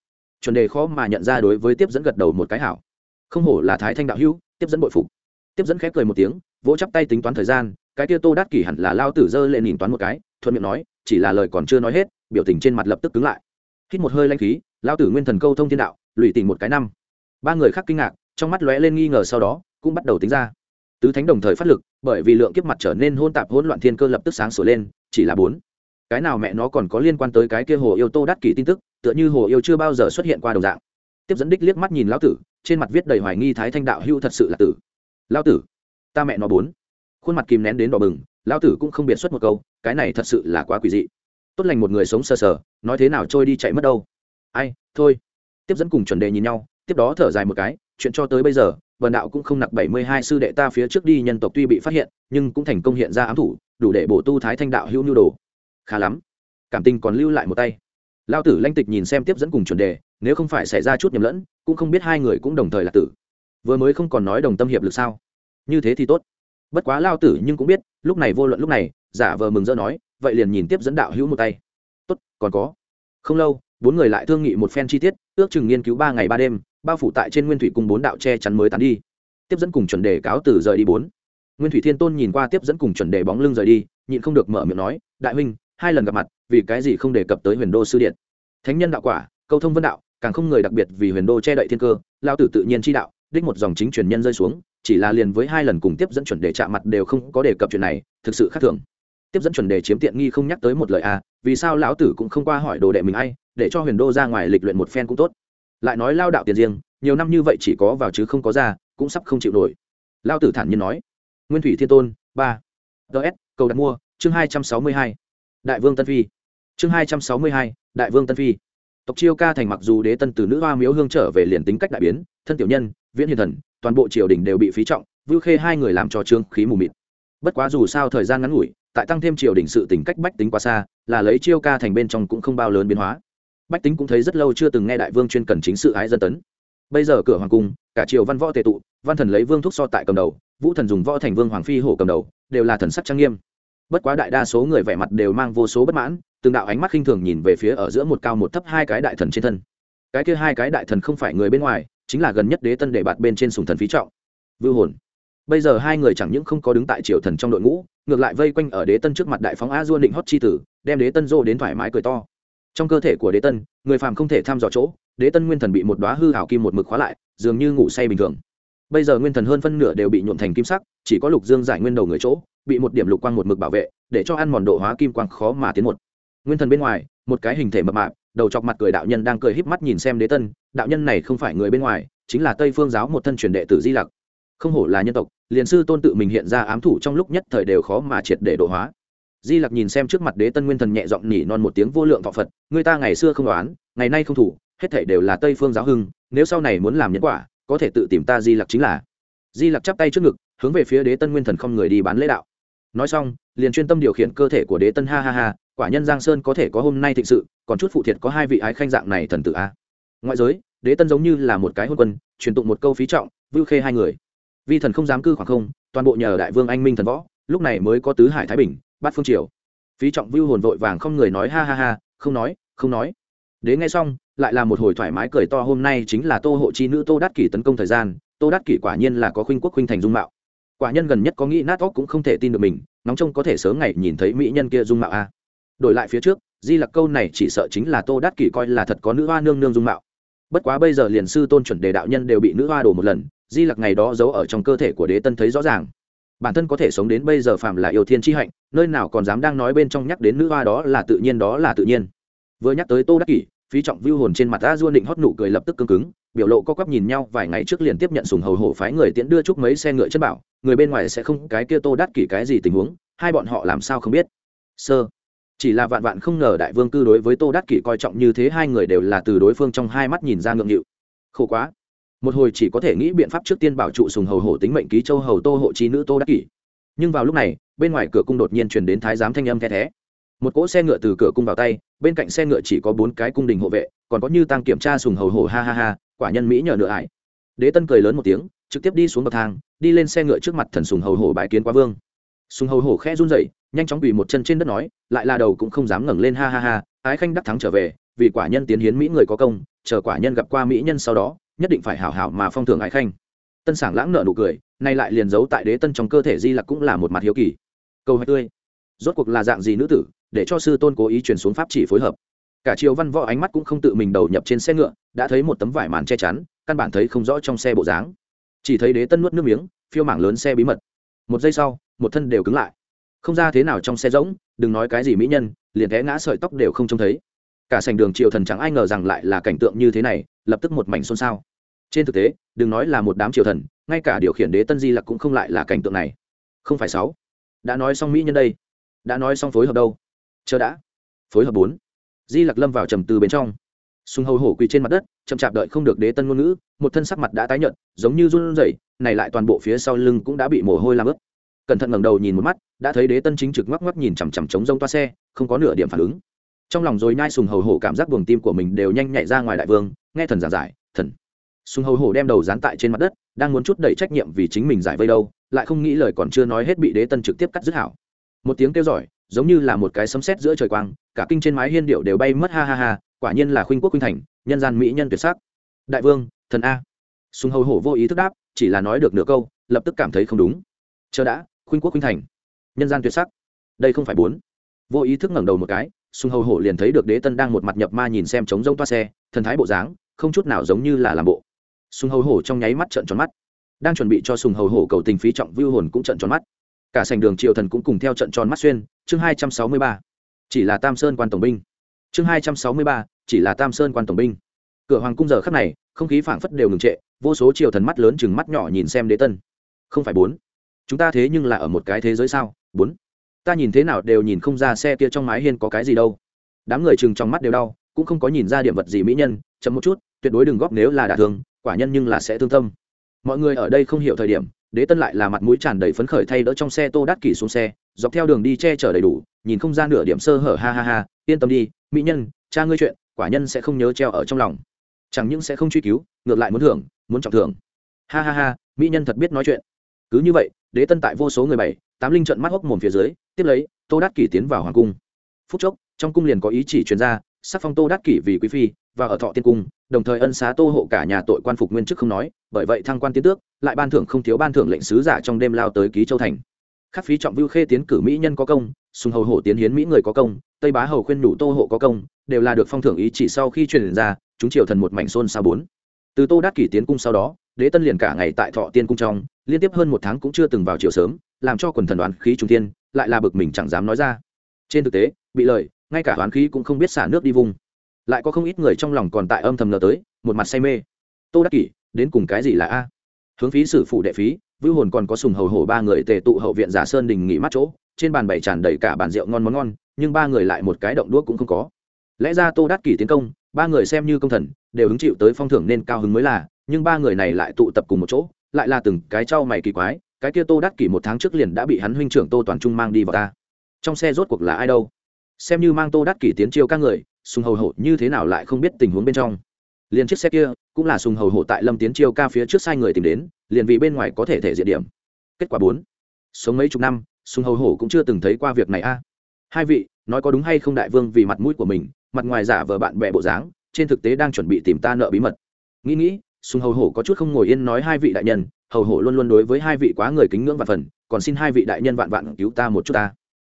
Speaker 1: Chuẩn đề khó mà nhận ra đối với tiếp dẫn gật đầu một cái hảo. Không hổ là thái thanh đạo hữu, tiếp dẫn bội phục. Tiếp dẫn khép cười một tiếng, vỗ chắp tay tính toán thời gian, cái kia tô đát kỷ hẳn là lao tử dơ lên nhìn toán một cái, thuận miệng nói, chỉ là lời còn chưa nói hết, biểu tình trên mặt lập tức cứng lại hít một hơi lanh khí lao tử nguyên thần câu thông thiên đạo lụy tình một cái năm. Ba người khác kinh ngạc, trong mắt lóe lên nghi ngờ sau đó, cũng bắt đầu tính ra. Tứ thánh đồng thời phát lực, bởi vì lượng kiếp mặt trở nên hôn tạp hỗn loạn thiên cơ lập tức sáng sửa lên, chỉ là bốn. Cái nào mẹ nó còn có liên quan tới cái kia hồ yêu tô đắt kỷ tin tức, tựa như hồ yêu chưa bao giờ xuất hiện qua đồng dạng. Tiếp dẫn đích liếc mắt nhìn lão tử, trên mặt viết đầy hoài nghi thái thanh đạo hưu thật sự là tử. Lão tử, ta mẹ nó bốn. Khuôn mặt kìm nén đến đỏ bừng, lão tử cũng không biệt xuất một câu, cái này thật sự là quá quỷ dị tốt lành một người sống sờ sờ, nói thế nào trôi đi chạy mất đâu. Ai, thôi. Tiếp dẫn cùng chuẩn đề nhìn nhau, tiếp đó thở dài một cái, chuyện cho tới bây giờ, vần đạo cũng không nặc bảy mươi hai sư đệ ta phía trước đi nhân tộc tuy bị phát hiện, nhưng cũng thành công hiện ra ám thủ, đủ để bổ tu thái thanh đạo hữu nhu đồ. Khá lắm. Cảm tình còn lưu lại một tay. Lao tử lanh tịch nhìn xem tiếp dẫn cùng chuẩn đề, nếu không phải xảy ra chút nhầm lẫn, cũng không biết hai người cũng đồng thời là tử. Vừa mới không còn nói đồng tâm hiệp lực sao? Như thế thì tốt. Bất quá lao tử nhưng cũng biết, lúc này vô luận lúc này, giả vờ mừng rỡ nói vậy liền nhìn tiếp dẫn đạo hữu một tay. Tốt, còn có. Không lâu, bốn người lại thương nghị một phen chi tiết, ước chừng nghiên cứu ba ngày ba đêm, bao phủ tại trên nguyên thủy cùng bốn đạo che chắn mới tán đi. Tiếp dẫn cùng chuẩn đề cáo từ rời đi bốn. Nguyên thủy thiên tôn nhìn qua tiếp dẫn cùng chuẩn đề bóng lưng rời đi, nhịn không được mở miệng nói, đại huynh, hai lần gặp mặt, vì cái gì không đề cập tới huyền đô sư điện? Thánh nhân đạo quả, câu thông vân đạo, càng không người đặc biệt vì huyền đô che đậy thiên cơ lao tử tự nhiên chi đạo, đích một dòng chính truyền nhân rơi xuống, chỉ là liền với hai lần cùng tiếp dẫn chuẩn đề chạm mặt đều không có đề cập chuyện này, thực sự khác thường tiếp dẫn chuẩn đề chiếm tiện nghi không nhắc tới một lời à vì sao lão tử cũng không qua hỏi đồ đệ mình ai, để cho huyền đô ra ngoài lịch luyện một phen cũng tốt. Lại nói lao đạo tiền riêng, nhiều năm như vậy chỉ có vào chứ không có ra, cũng sắp không chịu nổi. Lao tử thản nhiên nói. Nguyên thủy thiên tôn, ba. Ts cầu đặt mua, chương hai trăm sáu mươi hai. Đại vương tân phi. Chương hai trăm sáu mươi hai, đại vương tân phi. Tộc chiêu ca thành mặc dù đế tân từ nữ hoa miếu hương trở về liền tính cách đại biến, thân tiểu nhân, viễn hiền thần, toàn bộ triều đình đều bị phí trọng, vưu khê hai người làm cho trương khí mù mịt. Bất quá dù sao thời gian ngắn ngủi tại tăng thêm triều đình sự tỉnh cách bách tính quá xa, là lấy chiêu ca thành bên trong cũng không bao lớn biến hóa. Bách tính cũng thấy rất lâu chưa từng nghe đại vương chuyên cần chính sự ái dân tấn. Bây giờ cửa hoàng cung, cả triều văn võ tề tụ, văn thần lấy vương thúc so tại cầm đầu, vũ thần dùng võ thành vương hoàng phi hổ cầm đầu, đều là thần sắc trang nghiêm. Bất quá đại đa số người vẻ mặt đều mang vô số bất mãn, từng đạo ánh mắt khinh thường nhìn về phía ở giữa một cao một thấp hai cái đại thần trên thân. Cái kia hai cái đại thần không phải người bên ngoài, chính là gần nhất đế tân để bạt bên trên sùng thần phí trọng. Vưu hồn. Bây giờ hai người chẳng những không có đứng tại triều thần trong đội ngũ ngược lại vây quanh ở đế tân trước mặt đại phóng a dua định hót chi tử, đem đế tân dô đến thoải mái cười to. Trong cơ thể của đế tân, người phàm không thể thăm dò chỗ, đế tân nguyên thần bị một đoá hư hảo kim một mực khóa lại, dường như ngủ say bình thường. Bây giờ nguyên thần hơn phân nửa đều bị nhuộm thành kim sắc, chỉ có lục dương giải nguyên đầu người chỗ, bị một điểm lục quang một mực bảo vệ, để cho ăn mòn độ hóa kim quang khó mà tiến một. Nguyên thần bên ngoài, một cái hình thể mập mạp, đầu chọc mặt cười đạo nhân đang cười híp mắt nhìn xem đế tân, đạo nhân này không phải người bên ngoài, chính là tây phương giáo một thân truyền đệ tử di lặc. Không hổ là nhân tộc liền sư tôn tự mình hiện ra ám thủ trong lúc nhất thời đều khó mà triệt để độ hóa. Di lặc nhìn xem trước mặt đế tân nguyên thần nhẹ giọng nỉ non một tiếng vô lượng thọ phật, người ta ngày xưa không đoán, ngày nay không thủ, hết thể đều là tây phương giáo hưng, nếu sau này muốn làm nhân quả, có thể tự tìm ta di lặc chính là. Di lặc chắp tay trước ngực, hướng về phía đế tân nguyên thần không người đi bán lễ đạo. Nói xong, liền chuyên tâm điều khiển cơ thể của đế tân, ha ha ha, quả nhân giang sơn có thể có hôm nay thịnh sự, còn chút phụ thiệt có hai vị ái khanh dạng này thần tử a. Ngoại giới, đế tân giống như là một cái hôn quân, truyền tụng một câu phí trọng, vưu khê hai người vi thần không dám cư khoảng không, toàn bộ nhờ đại vương anh minh thần võ, lúc này mới có tứ hải thái bình, bát phương triều. Phí trọng vưu hồn vội vàng không người nói ha ha ha, không nói không nói. Đế nghe xong, lại là một hồi thoải mái cười to, hôm nay chính là tô hộ chi nữ tô đát kỷ tấn công thời gian, tô đát kỷ quả nhiên là có khuynh quốc khuynh thành dung mạo. Quả nhân gần nhất có nghĩ nát óc cũng không thể tin được mình nóng trông có thể sớm ngày nhìn thấy mỹ nhân kia dung mạo a. Đổi lại phía trước, di lặc câu này chỉ sợ chính là tô đát kỷ coi là thật có nữ hoa nương nương dung mạo. Bất quá bây giờ liền sư tôn chuẩn đề đạo nhân đều bị nữ hoa đổ một lần di lặc ngày đó giấu ở trong cơ thể của đế tân thấy rõ ràng. Bản thân có thể sống đến bây giờ phạm là yêu thiên tri hạnh, nơi nào còn dám đang nói bên trong nhắc đến nữ hoa đó là tự nhiên đó là tự nhiên. Vừa nhắc tới tô đắc kỷ, phí trọng vưu hồn trên mặt a duôn định hót nụ cười lập tức cứng cứng, biểu lộ co quắp nhìn nhau vài ngày trước liền tiếp nhận sùng hầu hổ phái người tiễn đưa chúc mấy xe ngựa chất bảo, người bên ngoài sẽ không cái kia tô đắc kỷ cái gì tình huống, hai bọn họ làm sao không biết. Sơ, chỉ là vạn vạn không ngờ đại vương cư đối với tô đắc kỷ coi trọng như thế hai người đều là từ đối phương trong hai mắt nhìn ra ngượng nghịu. Khổ quá một hồi chỉ có thể nghĩ biện pháp trước tiên bảo trụ sùng hầu hổ tính mệnh ký châu hầu tô hộ trí nữ tô đắc kỷ. Nhưng vào lúc này, bên ngoài cửa cung đột nhiên truyền đến thái giám thanh âm the thé. Một cỗ xe ngựa từ cửa cung vào tay, bên cạnh xe ngựa chỉ có bốn cái cung đình hộ vệ, còn có như tăng kiểm tra sùng hầu hổ ha ha ha, quả nhân mỹ nhờ nửa ải. Đế tân cười lớn một tiếng, trực tiếp đi xuống bậc thang, đi lên xe ngựa trước mặt thần sùng hầu hổ bãi kiến quá vương. Sùng hầu hổ khẽ run rẩy, nhanh chóng quỳ một chân trên đất nói, lại là đầu cũng không dám ngẩng lên ha ha ha, ái khanh đắc thắng trở về, vì quả nhân tiến hiến mỹ người có công, chờ quả nhân gặp qua mỹ nhân sau đó nhất định phải hảo hảo mà phong thường ái khanh. Tân sảng lãng nợ nụ cười, nay lại liền giấu tại đế tân trong cơ thể di lặc cũng là một mặt hiếu kỳ. Câu hỏi tươi. Rốt cuộc là dạng gì nữ tử, để cho sư tôn cố ý truyền xuống pháp chỉ phối hợp? Cả triều văn võ ánh mắt cũng không tự mình đầu nhập trên xe ngựa, đã thấy một tấm vải màn che chắn, căn bản thấy không rõ trong xe bộ dáng. Chỉ thấy đế tân nuốt nước miếng, phiêu mảng lớn xe bí mật. Một giây sau, một thân đều cứng lại. Không ra thế nào trong xe rỗng, đừng nói cái gì mỹ nhân, liền té ngã sợi tóc đều không trông thấy. Cả sành đường triều thần chẳng ai ngờ rằng lại là cảnh tượng như thế này, lập tức một mảnh xôn xao trên thực tế, đừng nói là một đám triều thần, ngay cả điều khiển đế tân di lặc cũng không lại là cảnh tượng này. Không phải sáu. Đã nói xong mỹ nhân đây. Đã nói xong phối hợp đâu? Chờ đã. Phối hợp bốn. Di lặc lâm vào trầm tư bên trong. Sùng hầu hổ quỳ trên mặt đất, chậm chạp đợi không được đế tân ngôn ngữ, một thân sắc mặt đã tái nhợt, giống như run rẩy, này lại toàn bộ phía sau lưng cũng đã bị mồ hôi làm ướt. Cẩn thận ngẩng đầu nhìn một mắt, đã thấy đế tân chính trực ngoắc ngoắc nhìn chằm chằm chống rông toa xe, không có nửa điểm phản ứng. Trong lòng rồi nhai sùng hầu hổ cảm giác buồng tim của mình đều nhanh nhảy ra ngoài đại vương, nghe thần giảng giải, thần sùng hầu hổ đem đầu dán tại trên mặt đất, đang muốn chút đẩy trách nhiệm vì chính mình giải vây đâu, lại không nghĩ lời còn chưa nói hết bị đế tân trực tiếp cắt dứt hảo. Một tiếng kêu giỏi, giống như là một cái sấm sét giữa trời quang, cả kinh trên mái hiên điệu đều bay mất ha ha ha, quả nhiên là khuynh quốc khuynh thành, nhân gian mỹ nhân tuyệt sắc. Đại vương, thần a. Sùng hầu hổ vô ý thức đáp, chỉ là nói được nửa câu, lập tức cảm thấy không đúng. Chờ đã, khuynh quốc khuynh thành, nhân gian tuyệt sắc. Đây không phải bốn. Vô ý thức ngẩng đầu một cái, sùng hầu hổ liền thấy được đế tân đang một mặt nhập ma nhìn xem trống rông toa xe, thần thái bộ dáng, không chút nào giống như là làm bộ sùng hầu hổ trong nháy mắt trợn tròn mắt. Đang chuẩn bị cho sùng hầu hổ cầu tình phí trọng vưu hồn cũng trợn tròn mắt. Cả sành đường triều thần cũng cùng theo trận tròn mắt xuyên. Chương hai trăm sáu mươi ba. Chỉ là tam sơn quan tổng binh. Chương hai trăm sáu mươi ba. Chỉ là tam sơn quan tổng binh. Cửa hoàng cung giờ khắc này, không khí phảng phất đều ngừng trệ, vô số triều thần mắt lớn chừng mắt nhỏ nhìn xem đế tân. Không phải bốn. Chúng ta thế nhưng là ở một cái thế giới sao? Bốn. Ta nhìn thế nào đều nhìn không ra xe kia trong mái hiên có cái gì đâu. Đám người chừng trong mắt đều đau, cũng không có nhìn ra điểm vật gì mỹ nhân, chậm một chút, tuyệt đối đừng góp nếu là đả thương quả nhân nhưng là sẽ thương tâm. Mọi người ở đây không hiểu thời điểm, đế tân lại là mặt mũi tràn đầy phấn khởi thay đỡ trong xe tô đát kỷ xuống xe, dọc theo đường đi che chở đầy đủ, nhìn không ra nửa điểm sơ hở, ha ha ha, yên tâm đi, mỹ nhân, cha ngươi chuyện, quả nhân sẽ không nhớ treo ở trong lòng. Chẳng những sẽ không truy cứu, ngược lại muốn thưởng, muốn trọng thưởng. Ha ha ha, mỹ nhân thật biết nói chuyện. Cứ như vậy, đế tân tại vô số người bảy tám linh trận mắt hốc mồm phía dưới, tiếp lấy, tô đát kỷ tiến vào hoàng cung. Phút chốc, trong cung liền có ý chỉ truyền ra, sắc phong tô đát kỷ vì quý phi và ở thọ tiên cung, đồng thời ân xá tô hộ cả nhà tội quan phục nguyên chức không nói, bởi vậy thăng quan tiến tước, lại ban thưởng không thiếu ban thưởng lệnh sứ giả trong đêm lao tới ký châu thành. Khắc phí trọng vưu khê tiến cử mỹ nhân có công, sùng hầu hổ tiến hiến mỹ người có công, tây bá hầu khuyên nhủ tô hộ có công, đều là được phong thưởng ý chỉ sau khi truyền ra, chúng triều thần một mảnh xôn xa bốn. Từ tô đát kỷ tiến cung sau đó, đế tân liền cả ngày tại thọ tiên cung trong, liên tiếp hơn một tháng cũng chưa từng vào chiều sớm, làm cho quần thần đoán khí trung tiên lại là bực mình chẳng dám nói ra. Trên thực tế, bị lời, ngay cả đoán khí cũng không biết xả nước đi vùng lại có không ít người trong lòng còn tại âm thầm ngờ tới, một mặt say mê. Tô đắc kỷ, đến cùng cái gì là a? Hướng phí sử phụ đệ phí, vưu hồn còn có sùng hầu hổ ba người tề tụ hậu viện giả sơn đình nghỉ mắt chỗ, trên bàn bày tràn đầy cả bàn rượu ngon món ngon, nhưng ba người lại một cái động đuốc cũng không có. Lẽ ra tô đắc kỷ tiến công, ba người xem như công thần, đều hứng chịu tới phong thưởng nên cao hứng mới là, nhưng ba người này lại tụ tập cùng một chỗ, lại là từng cái trao mày kỳ quái, cái kia tô đắc kỷ một tháng trước liền đã bị hắn huynh trưởng tô toàn trung mang đi vào ta. Trong xe rốt cuộc là ai đâu? Xem như mang tô đắc kỷ tiến chiêu các người sùng hầu hổ như thế nào lại không biết tình huống bên trong. Liền chiếc xe kia cũng là sùng hầu hổ tại lâm tiến chiêu ca phía trước sai người tìm đến, liền vì bên ngoài có thể thể diện điểm. Kết quả bốn. Sống mấy chục năm, sùng hầu hổ cũng chưa từng thấy qua việc này a. Hai vị, nói có đúng hay không đại vương vì mặt mũi của mình, mặt ngoài giả vờ bạn bè bộ dáng, trên thực tế đang chuẩn bị tìm ta nợ bí mật. Nghĩ nghĩ, sùng hầu hổ có chút không ngồi yên nói hai vị đại nhân, hầu hổ luôn luôn đối với hai vị quá người kính ngưỡng và phần, còn xin hai vị đại nhân vạn vạn cứu ta một chút ta.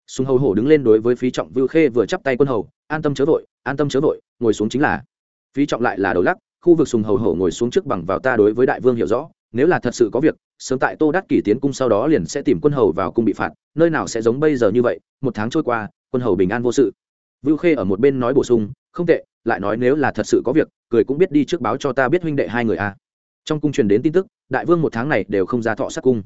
Speaker 1: Sùng hầu hổ đứng lên đối với phí trọng vưu khê vừa chắp tay quân hầu an tâm chớ vội, an tâm chớ vội, ngồi xuống chính là. Phí trọng lại là đầu lắc, khu vực sùng hầu hổ ngồi xuống trước bằng vào ta đối với đại vương hiểu rõ, nếu là thật sự có việc, sớm tại tô đắc kỷ tiến cung sau đó liền sẽ tìm quân hầu vào cung bị phạt, nơi nào sẽ giống bây giờ như vậy, một tháng trôi qua, quân hầu bình an vô sự. Vưu khê ở một bên nói bổ sung, không tệ, lại nói nếu là thật sự có việc, cười cũng biết đi trước báo cho ta biết huynh đệ hai người a trong cung truyền đến tin tức, đại vương một tháng này đều không ra thọ sát cung.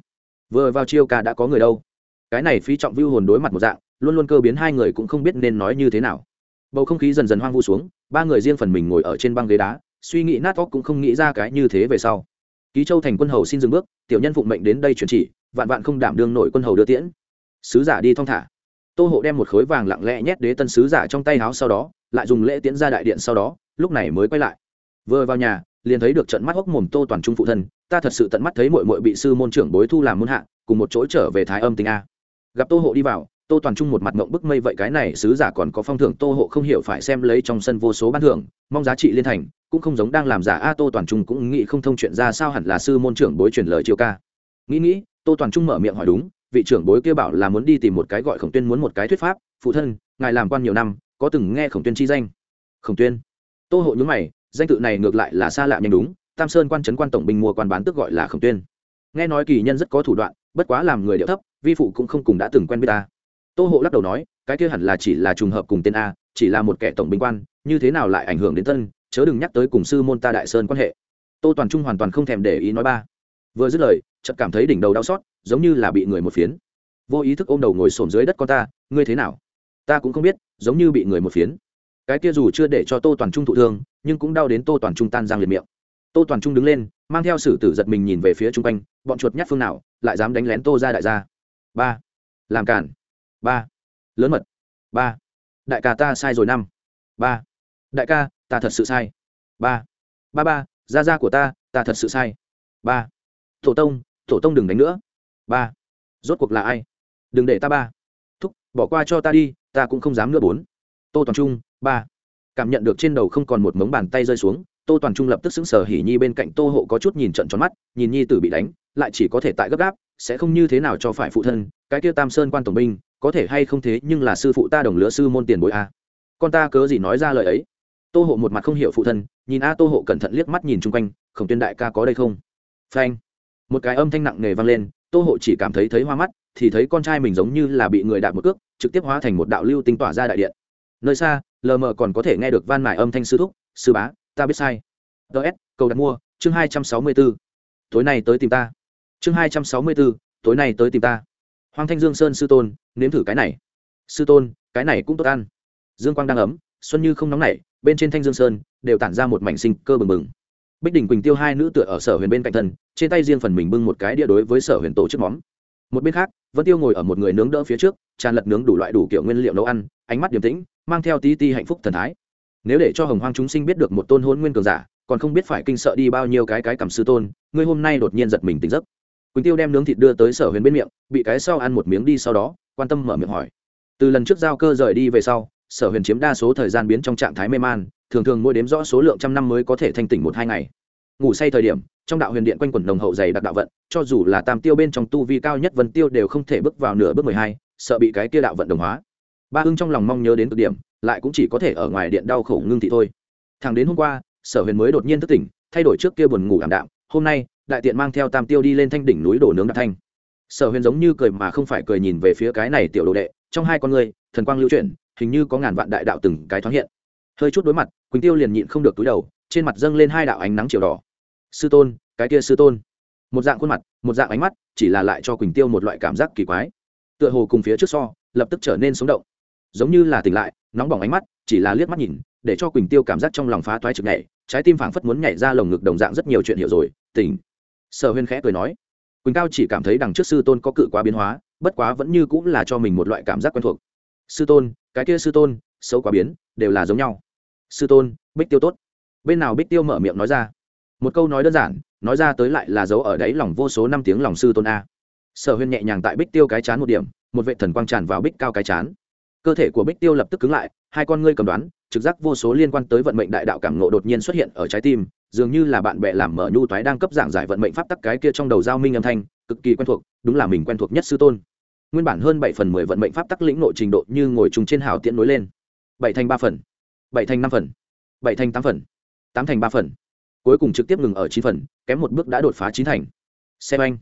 Speaker 1: Vừa vào chiêu ca đã có người đâu. Cái này phí trọng vưu hồn đối mặt một dạng, luôn luôn cơ biến hai người cũng không biết nên nói như thế nào bầu không khí dần dần hoang vu xuống, ba người riêng phần mình ngồi ở trên băng ghế đá, suy nghĩ nát óc cũng không nghĩ ra cái như thế về sau. Ký châu thành quân hầu xin dừng bước, tiểu nhân phụng mệnh đến đây chuyển chỉ, vạn vạn không đảm đương nổi quân hầu đưa tiễn. Sứ giả đi thong thả. Tô hộ đem một khối vàng lặng lẽ nhét đế tân sứ giả trong tay áo sau đó, lại dùng lễ tiễn ra đại điện sau đó, lúc này mới quay lại. Vừa vào nhà, liền thấy được trận mắt hốc mồm tô toàn trung phụ thân, ta thật sự tận mắt thấy mội mội bị sư môn trưởng bối thu làm môn hạ, cùng một chỗ trở về thái âm tinh a. Gặp tô hộ đi vào tô toàn trung một mặt ngộng bức mây vậy cái này sứ giả còn có phong thưởng tô hộ không hiểu phải xem lấy trong sân vô số ban thưởng, mong giá trị liên thành, cũng không giống đang làm giả a tô toàn trung cũng nghĩ không thông chuyện ra sao hẳn là sư môn trưởng bối truyền lời chiêu ca. Nghĩ nghĩ, tô toàn trung mở miệng hỏi đúng, vị trưởng bối kia bảo là muốn đi tìm một cái gọi khổng tuyên muốn một cái thuyết pháp, phụ thân, ngài làm quan nhiều năm, có từng nghe khổng tuyên chi danh? Khổng tuyên? Tô hộ nhúng mày, danh tự này ngược lại là xa lạ nhanh đúng, tam sơn quan trấn quan tổng binh mua quan bán tức gọi là khổng tuyên. Nghe nói kỳ nhân rất có thủ đoạn, bất quá làm người điệu thấp, vi phụ cũng không cùng đã từng quen biết ta tô hộ lắc đầu nói, cái kia hẳn là chỉ là trùng hợp cùng tên a, chỉ là một kẻ tổng binh quan, như thế nào lại ảnh hưởng đến tân chớ đừng nhắc tới cùng sư môn ta đại sơn quan hệ. Tô toàn trung hoàn toàn không thèm để ý nói ba. Vừa dứt lời, chợt cảm thấy đỉnh đầu đau xót, giống như là bị người một phiến. Vô ý thức ôm đầu ngồi xổm dưới đất con ta, ngươi thế nào? Ta cũng không biết, giống như bị người một phiến. Cái kia dù chưa để cho tô toàn trung thụ thương, nhưng cũng đau đến tô toàn trung tan giang liệt miệng. Tô toàn trung đứng lên, mang theo sử tử giật mình nhìn về phía chung quanh, bọn chuột nhát phương nào, lại dám đánh lén tô ra đại gia? Ba, làm cản ba. Lớn mật. Ba. Đại ca ta sai rồi năm. Ba. Đại ca, ta thật sự sai. Ba. Ba ba, gia gia của ta ta thật sự sai. Ba. Tổ tông tổ tông đừng đánh nữa. Ba. Rốt cuộc là ai? Đừng để ta ba. Thúc, bỏ qua cho ta đi, ta cũng không dám nữa bốn. Tô toàn trung, ba. Cảm nhận được trên đầu không còn một mống bàn tay rơi xuống, tô toàn trung lập tức xứng sở hỉ nhi bên cạnh tô hộ có chút nhìn trận tròn mắt, nhìn nhi tử bị đánh, lại chỉ có thể tại gấp gáp, sẽ không như thế nào cho phải phụ thân, cái kia tam sơn quan tổng binh có thể hay không thế nhưng là sư phụ ta đồng lứa sư môn tiền bối a. Con ta cớ gì nói ra lời ấy? Tô hộ một mặt không hiểu phụ thân, nhìn a tô hộ cẩn thận liếc mắt nhìn chung quanh, khổng tuyên đại ca có đây không? Phanh. Một cái âm thanh nặng nề vang lên, tô hộ chỉ cảm thấy thấy hoa mắt, thì thấy con trai mình giống như là bị người đạp một cước, trực tiếp hóa thành một đạo lưu tinh tỏa ra đại điện. Nơi xa, lờ mờ còn có thể nghe được van mải âm thanh sư thúc, sư bá, ta biết sai. Ts cầu đặt mua, chương hai trăm sáu mươi b ố tối nay tới tìm ta. Chương hai trăm sáu mươi b ố tối nay tới tìm ta hoàng thanh dương sơn sư tôn, nếm thử cái này. Sư tôn, cái này cũng tốt ăn. Dương quang đang ấm, xuân như không nóng nảy, bên trên thanh dương sơn đều tản ra một mảnh sinh cơ bừng bừng. Bích đình quỳnh tiêu hai nữ tựa ở sở huyền bên cạnh thân, trên tay riêng phần mình bưng một cái đĩa đối với sở huyền tổ chức móm. Một bên khác, vân tiêu ngồi ở một người nướng đỡ phía trước, tràn lật nướng đủ loại đủ kiểu nguyên liệu nấu ăn, ánh mắt điềm tĩnh, mang theo tí ti hạnh phúc thần thái. Nếu để cho hồng hoang chúng sinh biết được một tôn hôn nguyên cường giả, còn không biết phải kinh sợ đi bao nhiêu cái cái cảm sư tôn ngươi hôm nay đột nhiên giật mình tỉnh giấc quỳnh tiêu đem nướng thịt đưa tới sở huyền bên miệng bị cái sau ăn một miếng đi sau đó quan tâm mở miệng hỏi từ lần trước giao cơ rời đi về sau sở huyền chiếm đa số thời gian biến trong trạng thái mê man thường thường mỗi đếm rõ số lượng trăm năm mới có thể thanh tỉnh một hai ngày ngủ say thời điểm trong đạo huyền điện quanh quẩn nồng hậu dày đặc đạo vận cho dù là tam tiêu bên trong tu vi cao nhất vân tiêu đều không thể bước vào nửa bước mười hai sợ bị cái kia đạo vận đồng hóa ba hưng trong lòng mong nhớ đến cực điểm lại cũng chỉ có thể ở ngoài điện đau khổ ngưng thị thôi thằng đến hôm qua sở huyền mới đột nhiên thức tỉnh thay đổi trước kia buồn ngủ ảm đạm hôm nay đại tiện mang theo tam tiêu đi lên thanh đỉnh núi đổ nướng đạp thanh. Sở huyền giống như cười mà không phải cười nhìn về phía cái này tiểu đồ đệ, trong hai con người thần quang lưu chuyển, hình như có ngàn vạn đại đạo từng cái thoáng hiện. Hơi chút đối mặt, quỳnh tiêu liền nhịn không được túi đầu, trên mặt dâng lên hai đạo ánh nắng chiều đỏ. Sư tôn, cái kia sư tôn. Một dạng khuôn mặt, một dạng ánh mắt, chỉ là lại cho quỳnh tiêu một loại cảm giác kỳ quái. Tựa hồ cùng phía trước so, lập tức trở nên sống động. Giống như là tỉnh lại, nóng bỏng ánh mắt, chỉ là liếc mắt nhìn, để cho quỳnh tiêu cảm giác trong lòng phá toái trực nhảy, trái tim phảng phất muốn nhảy ra lồng ngực đồng dạng rất nhiều chuyện hiểu rồi, tỉnh sở huyên khẽ cười nói, quỳnh cao chỉ cảm thấy đằng trước sư tôn có cự quá biến hóa, bất quá vẫn như cũng là cho mình một loại cảm giác quen thuộc. Sư tôn, cái kia sư tôn, xấu quá biến, đều là giống nhau. Sư tôn, bích tiêu tốt. Bên nào bích tiêu mở miệng nói ra? Một câu nói đơn giản, nói ra tới lại là dấu ở đáy lòng vô số năm tiếng lòng sư tôn a. Sở huyên nhẹ nhàng tại bích tiêu cái chán một điểm, một vệ thần quang tràn vào bích cao cái chán. Cơ thể của bích tiêu lập tức cứng lại, hai con ngươi cầm đoán, trực giác vô số liên quan tới vận mệnh đại đạo cảm nộ đột nhiên xuất hiện ở trái tim dường như là bạn bè làm mở nhu toái đang cấp giảng giải vận mệnh pháp tắc cái kia trong đầu giao minh âm thanh, cực kỳ quen thuộc, đúng là mình quen thuộc nhất sư tôn. Nguyên bản hơn bảy phần mười vận mệnh pháp tắc lĩnh nội trình độ như ngồi trùng trên hào tiễn nối lên. Bảy thành ba phần. Bảy thành năm phần. Bảy thành tám phần. Tám thành ba phần. Cuối cùng trực tiếp ngừng ở chín phần, kém một bước đã đột phá chín thành. Xem anh.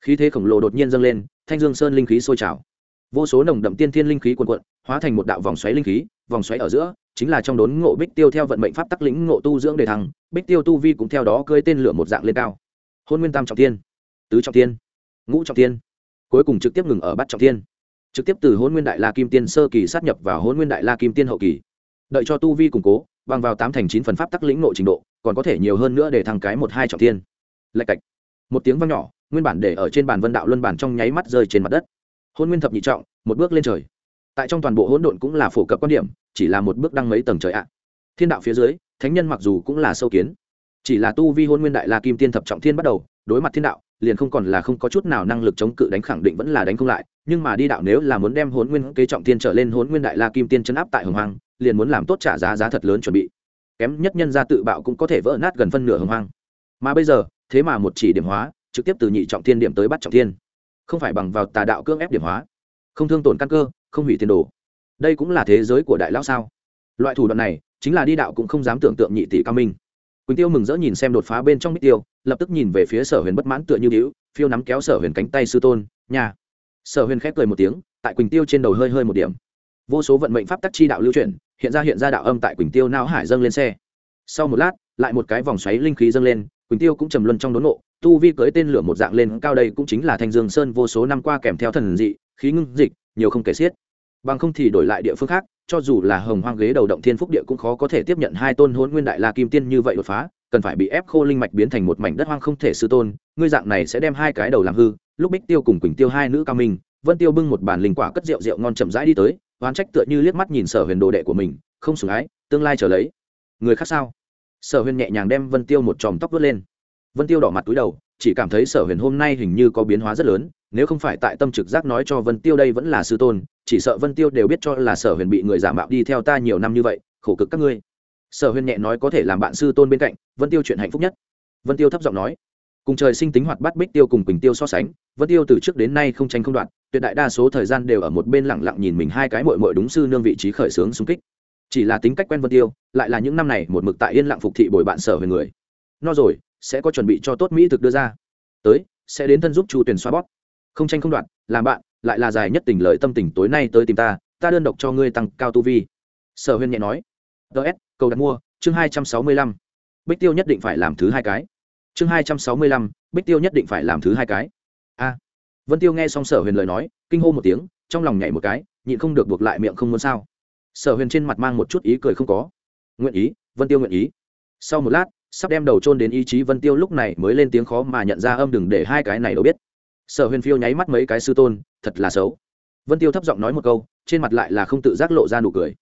Speaker 1: Khí thế khổng lồ đột nhiên dâng lên, thanh dương sơn linh khí sôi trào. Vô số nồng đậm tiên thiên linh khí quần quận hóa thành một đạo vòng xoáy linh khí vòng xoáy ở giữa, chính là trong đốn ngộ bích tiêu theo vận mệnh pháp tắc lĩnh ngộ tu dưỡng đề thăng, bích tiêu tu vi cũng theo đó cơi tên lửa một dạng lên cao. Hôn nguyên tam trọng tiên tứ trọng tiên ngũ trọng tiên cuối cùng trực tiếp ngừng ở bát trọng tiên trực tiếp từ hôn nguyên đại la kim tiên sơ kỳ sát nhập vào hôn nguyên đại la kim tiên hậu kỳ. Đợi cho tu vi củng cố, bằng vào tám thành chín phần pháp tắc lĩnh nội trình độ, còn có thể nhiều hơn nữa để thăng cái một hai trọng tiên lạch cạch. Một tiếng vang nhỏ, nguyên bản để ở trên bàn vân đạo luân bản trong nháy mắt rơi trên mặt đất. Hôn nguyên thập nhị trọng, một bước lên trời tại trong toàn bộ hỗn độn cũng là phổ cập quan điểm, chỉ là một bước đăng mấy tầng trời ạ. Thiên đạo phía dưới, thánh nhân mặc dù cũng là sâu kiến, chỉ là tu vi hôn nguyên đại la kim tiên thập trọng thiên bắt đầu, đối mặt thiên đạo, liền không còn là không có chút nào năng lực chống cự đánh khẳng định vẫn là đánh không lại, nhưng mà đi đạo nếu là muốn đem hôn nguyên kế trọng tiên trở lên hôn nguyên đại la kim tiên chấn áp tại hồng hoang, liền muốn làm tốt trả giá giá thật lớn chuẩn bị. Kém nhất nhân gia tự bạo cũng có thể vỡ nát gần phân nửa hồng hoang. Mà bây giờ, thế mà một chỉ điểm hóa, trực tiếp từ nhị trọng thiên điểm tới bắt trọng thiên. Không phải bằng vào tà đạo cưỡng ép điểm hóa không thương tổn căn cơ, không hủy tiền đồ. Đây cũng là thế giới của đại lão sao? Loại thủ đoạn này, chính là đi đạo cũng không dám tưởng tượng nhị tỷ cao minh. Quỳnh tiêu mừng rỡ nhìn xem đột phá bên trong bích tiêu, lập tức nhìn về phía sở huyền bất mãn tựa như hữu phiêu nắm kéo sở huyền cánh tay sư tôn nhà sở huyền khép cười một tiếng, tại quỳnh tiêu trên đầu hơi hơi một điểm. Vô số vận mệnh pháp tắc chi đạo lưu chuyển, hiện ra hiện ra đạo âm tại quỳnh tiêu não hải dâng lên xe. Sau một lát, lại một cái vòng xoáy linh khí dâng lên quỳnh tiêu cũng trầm luân trong đốn nộ tu vi cưới tên lửa một dạng lên cao đây cũng chính là thanh dương sơn vô số năm qua kèm theo thần dị, khí ngưng dịch, nhiều không kể xiết. Bằng không thì đổi lại địa phương khác, cho dù là hồng hoang ghế đầu động thiên phúc địa cũng khó có thể tiếp nhận hai tôn hôn nguyên đại la kim tiên như vậy đột phá, cần phải bị ép khô linh mạch biến thành một mảnh đất hoang không thể sư tôn, ngươi dạng này sẽ đem hai cái đầu làm hư. Lúc bích tiêu cùng quỳnh tiêu hai nữ cao minh, vân tiêu bưng một bàn linh quả cất rượu rượu ngon chậm rãi đi tới, oán trách tựa như liếc mắt nhìn sở huyền đồ đệ của mình, không sủng ái, tương lai trở lấy. Người khác sao? Sở huyền nhẹ nhàng đem vân tiêu một chòm tóc vớt lên. Vân tiêu đỏ mặt túi đầu, chỉ cảm thấy sở huyền hôm nay hình như có biến hóa rất lớn, nếu không phải tại tâm trực giác nói cho vân tiêu đây vẫn là sư tôn, chỉ sợ vân tiêu đều biết cho là sở huyền bị người giả mạo đi theo ta nhiều năm như vậy, khổ cực các ngươi. Sở huyền nhẹ nói có thể làm bạn sư tôn bên cạnh, vân tiêu chuyện hạnh phúc nhất. Vân tiêu thấp giọng nói, cùng trời sinh tính hoạt bát bích tiêu cùng quỳnh tiêu so sánh, vân tiêu từ trước đến nay không tranh không đoạn tuyệt đại đa số thời gian đều ở một bên lẳng lặng nhìn mình hai cái mội mội đúng sư nương vị trí khởi xướng xung kích chỉ là tính cách quen vân tiêu, lại là những năm này một mực tại yên lặng phục thị bồi bạn sở về người. No rồi, sẽ có chuẩn bị cho tốt mỹ thực đưa ra. Tới, sẽ đến thân giúp chu tuyền xoa bót không tranh không đoạn làm bạn, lại là dài nhất tình lợi tâm tình tối nay tới tìm ta ta đơn độc cho ngươi tăng cao tu vi. Sở huyền nhẹ nói. Ts cầu đặt mua, chương hai trăm sáu mươi lăm. Bích tiêu nhất định phải làm thứ hai cái. Chương hai trăm sáu mươi lăm, bích tiêu nhất định phải làm thứ hai cái. A. Vân tiêu nghe xong sở huyền lời nói, kinh hô một tiếng, trong lòng nhảy một cái, nhịn không được buộc lại miệng không muốn sao sở huyền trên mặt mang một chút ý cười không có. Nguyện ý, vân tiêu nguyện ý. Sau một lát, sắp đem đầu trôn đến ý chí vân tiêu lúc này mới lên tiếng khó mà nhận ra âm đừng để hai cái này đâu biết. Sở huyền phiêu nháy mắt mấy cái sư tôn, thật là xấu. Vân tiêu thấp giọng nói một câu, trên mặt lại là không tự giác lộ ra nụ cười.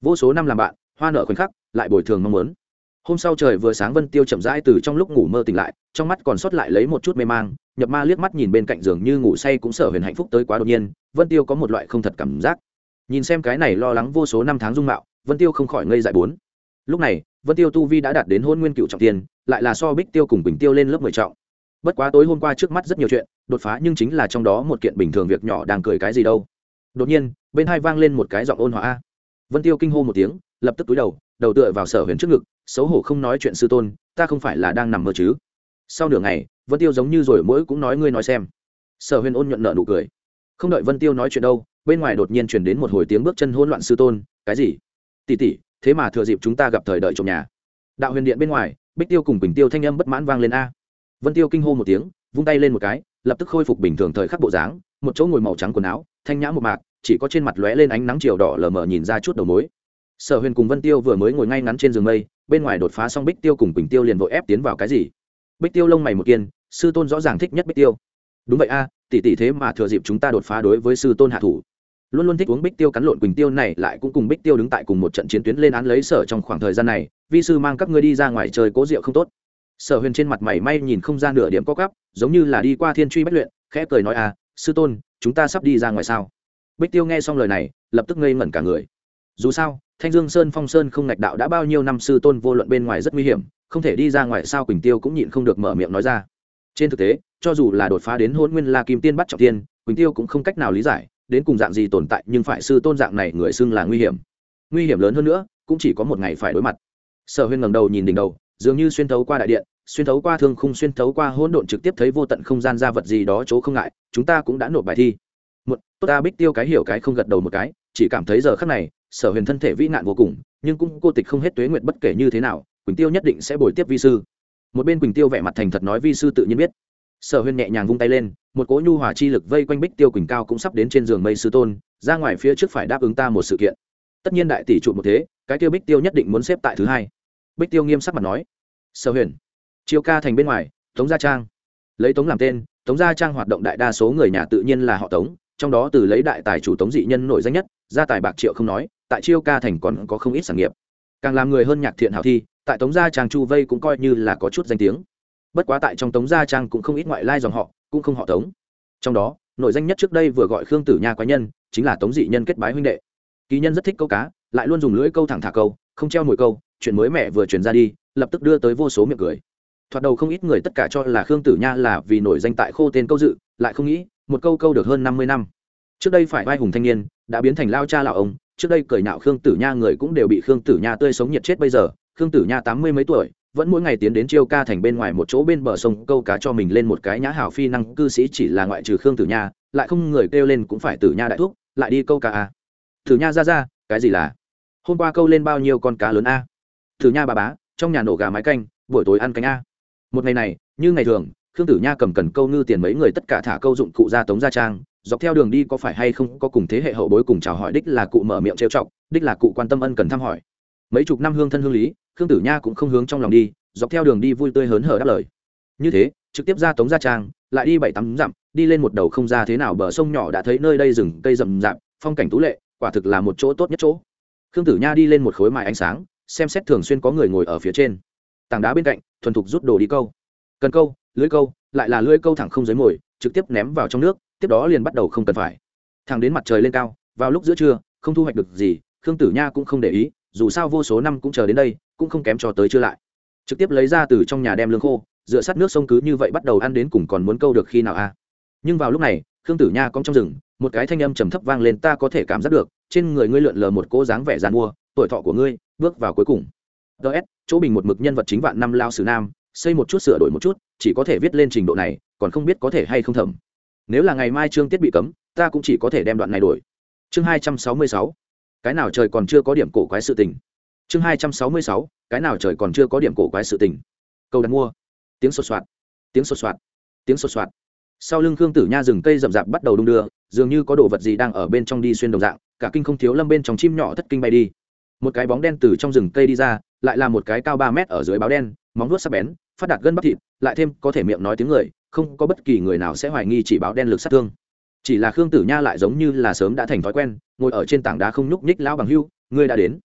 Speaker 1: Vô số năm làm bạn, hoa nợ khoảnh khắc, lại bồi thường mong muốn. Hôm sau trời vừa sáng vân tiêu chậm rãi từ trong lúc ngủ mơ tỉnh lại, trong mắt còn sót lại lấy một chút mê mang, nhập ma liếc mắt nhìn bên cạnh giường như ngủ say cũng sở huyền hạnh phúc tới quá đột nhiên, vân tiêu có một loại không thật cảm giác nhìn xem cái này lo lắng vô số năm tháng dung mạo, vân tiêu không khỏi ngây dại bốn. Lúc này, vân tiêu tu vi đã đạt đến hôn nguyên cựu trọng tiền lại là so bích tiêu cùng bình tiêu lên lớp mười trọng. Bất quá tối hôm qua trước mắt rất nhiều chuyện, đột phá nhưng chính là trong đó một kiện bình thường việc nhỏ đang cười cái gì đâu. Đột nhiên, bên hai vang lên một cái giọng ôn hòa vân tiêu kinh hô một tiếng, lập tức túi đầu đầu tựa vào sở huyền trước ngực, xấu hổ không nói chuyện sư tôn, ta không phải là đang nằm mơ chứ. Sau nửa ngày, vân tiêu giống như rồi mỗi cũng nói ngươi nói xem. Sở huyền ôn nhuận nợ nụ cười không đợi vân tiêu nói chuyện đâu, bên ngoài đột nhiên chuyển đến một hồi tiếng bước chân hỗn loạn sư tôn, cái gì? Tỉ tỉ thế mà thừa dịp chúng ta gặp thời đợi trong nhà. Đạo huyền điện bên ngoài, bích tiêu cùng bình tiêu thanh âm bất mãn vang lên a. Vân tiêu kinh hô một tiếng, vung tay lên một cái, lập tức khôi phục bình thường thời khắc bộ dáng, một chỗ ngồi màu trắng quần áo, thanh nhã một mạc, chỉ có trên mặt lóe lên ánh nắng chiều đỏ lờ mờ nhìn ra chút đầu mối. Sở huyền cùng vân tiêu vừa mới ngồi ngay ngắn trên giường mây, bên ngoài đột phá xong bích tiêu cùng Bình tiêu liền vội ép tiến vào cái gì. Bích tiêu lông mày một kiên, sư tôn rõ ràng thích nhất bích tiêu. Đúng vậy a tỷ tỷ thế mà thừa dịp chúng ta đột phá đối với sư tôn hạ thủ. Luôn luôn thích uống bích tiêu cắn lộn quỳnh tiêu này, lại cũng cùng bích tiêu đứng tại cùng một trận chiến tuyến lên án lấy sở trong khoảng thời gian này. Vi sư mang các ngươi đi ra ngoài chơi cố rượu không tốt. Sở huyền trên mặt mày may nhìn không ra nửa điểm có cắp giống như là đi qua thiên truy bách luyện, khẽ cười nói à sư tôn, chúng ta sắp đi ra ngoài sao? Bích tiêu nghe xong lời này, lập tức ngây ngẩn cả người. Dù sao, thanh dương sơn, phong sơn không ngạch đạo đã bao nhiêu năm sư tôn vô luận bên ngoài rất nguy hiểm, không thể đi ra ngoài sao quỳnh tiêu cũng nhịn không được mở miệng nói ra. Trên thực tế cho dù là đột phá đến hôn nguyên la kim tiên bắt trọng tiên quỳnh tiêu cũng không cách nào lý giải, đến cùng dạng gì tồn tại nhưng phải sư tôn dạng này người xưng là nguy hiểm. Nguy hiểm lớn hơn nữa, cũng chỉ có một ngày phải đối mặt. Sở huyên ngẩng đầu nhìn đỉnh đầu, dường như xuyên thấu qua đại điện, xuyên thấu qua thương khung, xuyên thấu qua hỗn độn trực tiếp thấy vô tận không gian ra vật gì đó chỗ không ngại, chúng ta cũng đã nộp bài thi. Một, tốt ta bích tiêu cái hiểu cái không gật đầu một cái, chỉ cảm thấy giờ khắc này, sở huyền thân thể vĩ nạn vô cùng, nhưng cũng cô tịch không hết tuế nguyện bất kể như thế nào, quỳnh tiêu nhất định sẽ bồi tiếp vi sư. Một bên quỳnh tiêu vẻ mặt thành thật nói vi sư tự nhiên biết sở huyền nhẹ nhàng vung tay lên, một cỗ nhu hòa chi lực vây quanh bích tiêu quỳnh cao cũng sắp đến trên giường mây sư tôn, ra ngoài phía trước phải đáp ứng ta một sự kiện. Tất nhiên đại tỷ trụ một thế, cái tiêu bích tiêu nhất định muốn xếp tại thứ hai. Bích tiêu nghiêm sắc mặt nói, sở huyền chiêu ca thành bên ngoài, tống gia trang. Lấy tống làm tên, tống gia trang hoạt động đại đa số người nhà tự nhiên là họ tống, trong đó từ lấy đại tài chủ tống dị nhân nổi danh nhất, gia tài bạc triệu không nói, tại chiêu ca thành còn có không ít sản nghiệp. Càng làm người hơn nhạc thiện hảo thi, tại tống gia trang chu vây cũng coi như là có chút danh tiếng bất quá tại trong tống gia trang cũng không ít ngoại lai dòng họ, cũng không họ tống. Trong đó nội danh nhất trước đây vừa gọi khương tử nha quái nhân, chính là tống dị nhân kết bái huynh đệ. Kỳ nhân rất thích câu cá, lại luôn dùng lưỡi câu thẳng thả câu, không treo mồi câu, chuyện mới mẹ vừa truyền ra đi, lập tức đưa tới vô số miệng cười. Thoạt đầu không ít người tất cả cho là khương tử nha là vì nổi danh tại khô tên câu dự, lại không nghĩ, một câu câu được hơn năm mươi năm. Trước đây phải vai hùng thanh niên, đã biến thành lao cha lão ông, trước đây cười nạo khương tử nha người cũng đều bị khương tử nha tươi sống nhiệt chết bây giờ, khương tử nha tám mươi mấy tuổi vẫn mỗi ngày tiến đến chiêu ca thành bên ngoài một chỗ bên bờ sông, câu cá cho mình lên một cái nhã hảo phi năng, cư sĩ chỉ là ngoại trừ khương tử nha, lại không người kêu lên cũng phải tử nha đại thúc, lại đi câu cá à. tử nha ra ra, cái gì là? Hôm qua câu lên bao nhiêu con cá lớn a? Tử nha bà bá, trong nhà nổ gà mái canh, buổi tối ăn canh a. Một ngày này, như ngày thường, khương tử nha cầm cần câu ngư tiền mấy người tất cả thả câu dụng cụ ra tống gia trang, dọc theo đường đi có phải hay không có cùng thế hệ hậu bối cùng chào hỏi đích là cụ mở miệng trêu chọc, đích là cụ quan tâm ân cần thăm hỏi. Mấy chục năm hương thân hương lý khương tử nha cũng không hướng trong lòng đi, dọc theo đường đi vui tươi hớn hở đáp lời. Như thế, trực tiếp ra tống gia trang, lại đi bảy tắm dặm, đi lên một đầu không ra thế nào bờ sông nhỏ đã thấy nơi đây rừng cây rậm rạp, phong cảnh tú lệ, quả thực là một chỗ tốt nhất chỗ. Khương tử nha đi lên một khối mài ánh sáng, xem xét thường xuyên có người ngồi ở phía trên. Tảng đá bên cạnh, thuần thục rút đồ đi câu. Cần câu, lưới câu, lại là lưới câu thẳng không dưới mồi, trực tiếp ném vào trong nước, tiếp đó liền bắt đầu không cần phải. Thẳng đến mặt trời lên cao, vào lúc giữa trưa, không thu hoạch được gì, khương tử nha cũng không để ý, dù sao vô số năm cũng chờ đến đây cũng không kém cho tới chưa lại. Trực tiếp lấy ra từ trong nhà đem lương khô dựa sát nước sông cứ như vậy bắt đầu ăn đến cùng còn muốn câu được khi nào a? À? nhưng vào lúc này, khương tử nha cong trong rừng, một cái thanh âm trầm thấp vang lên, ta có thể cảm giác được, trên người ngươi lượn lờ một cỗ dáng vẻ dàn mua tuổi thọ của ngươi, bước vào cuối cùng. Ts chỗ bình một mực nhân vật chính vạn năm lao sử nam, xây một chút sửa đổi một chút, chỉ có thể viết lên trình độ này, còn không biết có thể hay không thẩm. Nếu là ngày mai trương tiết bị cấm, ta cũng chỉ có thể đem đoạn này đổi. Chương hai trăm sáu mươi sáu. Cái nào trời còn chưa có điểm cổ quái sự tình chương hai trăm sáu mươi sáu, cái nào trời còn chưa có điểm cổ quái sự tình. Câu đặt mua. Tiếng sột soạt. Tiếng sột soạt. Tiếng sột soạt. Sau lưng khương tử nha rừng cây rậm rạp bắt đầu đung đưa, dường như có đồ vật gì đang ở bên trong đi xuyên đồng dạng, cả kinh không thiếu lâm bên trong chim nhỏ thất kinh bay đi. Một cái bóng đen từ trong rừng cây đi ra, lại là một cái cao ba mét ở dưới báo đen, móng nuốt sắc bén, phát đạt gân bắp thịt, lại thêm có thể miệng nói tiếng người, không có bất kỳ người nào sẽ hoài nghi chỉ báo đen lực sát thương. Chỉ là khương tử nha lại giống như là sớm đã thành thói quen, ngồi ở trên tảng đá không nhúc nhích lão bằng hưu, ngươi đã đến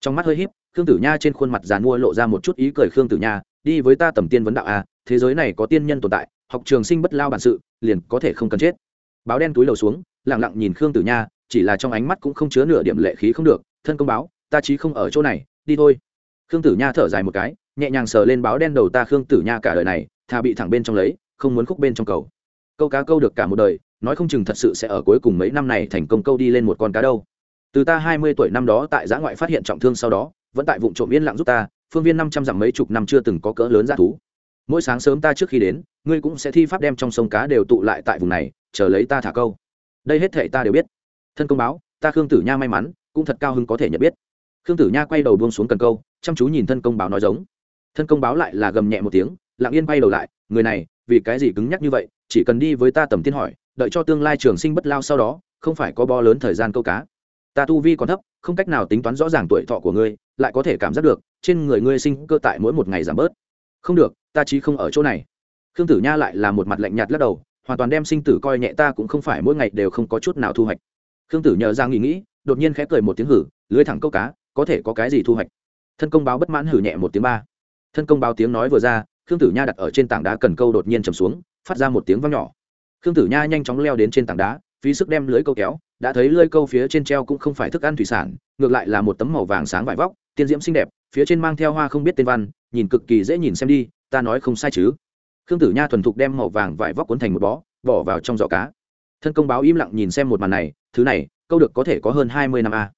Speaker 1: trong mắt hơi híp, khương tử nha trên khuôn mặt giàn mua lộ ra một chút ý cười khương tử nha, đi với ta tầm tiên vấn đạo a thế giới này có tiên nhân tồn tại, học trường sinh bất lao bản sự, liền có thể không cần chết. Báo đen túi lầu xuống, lặng lặng nhìn khương tử nha, chỉ là trong ánh mắt cũng không chứa nửa điểm lệ khí không được, thân công báo, ta chí không ở chỗ này, đi thôi. Khương tử nha thở dài một cái, nhẹ nhàng sờ lên báo đen đầu ta khương tử nha cả đời này, thà bị thẳng bên trong lấy, không muốn khúc bên trong cầu. Câu cá câu được cả một đời, nói không chừng thật sự sẽ ở cuối cùng mấy năm này thành công câu đi lên một con cá đâu từ ta hai mươi tuổi năm đó tại giã ngoại phát hiện trọng thương sau đó, vẫn tại vụ trộm yên lặng giúp ta, phương viên năm trăm dặm mấy chục năm chưa từng có cỡ lớn g thú. Mỗi sáng sớm ta trước khi đến, ngươi cũng sẽ thi pháp đem trong sông cá đều tụ lại tại vùng này, chờ lấy ta thả câu. Đây hết thể ta đều biết. Thân công báo, ta khương tử nha may mắn, cũng thật cao hứng có thể nhận biết. Khương tử nha quay đầu buông xuống cần câu, chăm chú nhìn thân công báo nói giống. Thân công báo lại là gầm nhẹ một tiếng, lặng yên quay đầu lại, người này, vì cái gì cứng nhắc như vậy, chỉ cần đi với ta tầm tiên hỏi, đợi cho tương lai trường sinh bất lao sau đó, không phải có bo lớn thời gian câu cá ta tu vi còn thấp, không cách nào tính toán rõ ràng tuổi thọ của ngươi, lại có thể cảm giác được, trên người ngươi sinh cơ tại mỗi một ngày giảm bớt. Không được, ta chí không ở chỗ này. Khương tử nha lại là một mặt lạnh nhạt lắc đầu, hoàn toàn đem sinh tử coi nhẹ ta cũng không phải mỗi ngày đều không có chút nào thu hoạch. Khương tử nhờ ra nghĩ nghĩ, đột nhiên khẽ cười một tiếng hử, lưới thẳng câu cá, có thể có cái gì thu hoạch? Thân công báo bất mãn hử nhẹ một tiếng ba. Thân công báo tiếng nói vừa ra, khương tử nha đặt ở trên tảng đá cần câu đột nhiên chầm xuống, phát ra một tiếng vang nhỏ. Khương tử nha nhanh chóng leo đến trên tảng đá, phí sức đem lưới câu kéo đã thấy lưới câu phía trên treo cũng không phải thức ăn thủy sản, ngược lại là một tấm màu vàng sáng vải vóc, tiên diễm xinh đẹp, phía trên mang theo hoa không biết tên văn, nhìn cực kỳ dễ nhìn xem đi, ta nói không sai chứ. Khương tử nha thuần thục đem màu vàng vải vóc cuốn thành một bó, bỏ vào trong giỏ cá. Thân công báo im lặng nhìn xem một màn này, thứ này, câu được có thể có hơn hai mươi năm a.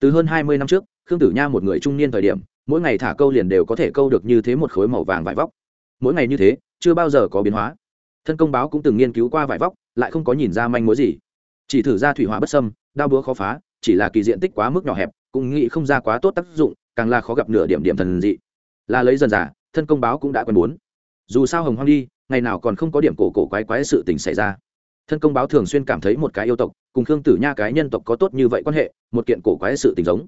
Speaker 1: Từ hơn hai mươi năm trước, khương tử nha một người trung niên thời điểm, mỗi ngày thả câu liền đều có thể câu được như thế một khối màu vàng vải vóc. Mỗi ngày như thế, chưa bao giờ có biến hóa. Thân công báo cũng từng nghiên cứu qua vải vóc, lại không có nhìn ra manh mối gì chỉ thử ra thủy hỏa bất sâm đao búa khó phá, chỉ là kỳ diện tích quá mức nhỏ hẹp, cũng nghĩ không ra quá tốt tác dụng, càng là khó gặp nửa điểm điểm thần dị. Là lấy dần giả, thân công báo cũng đã quen muốn. Dù sao hồng hoang đi, ngày nào còn không có điểm cổ cổ quái quái sự tình xảy ra. Thân công báo thường xuyên cảm thấy một cái yêu tộc, cùng khương tử nha cái nhân tộc có tốt như vậy quan hệ, một kiện cổ quái sự tình giống.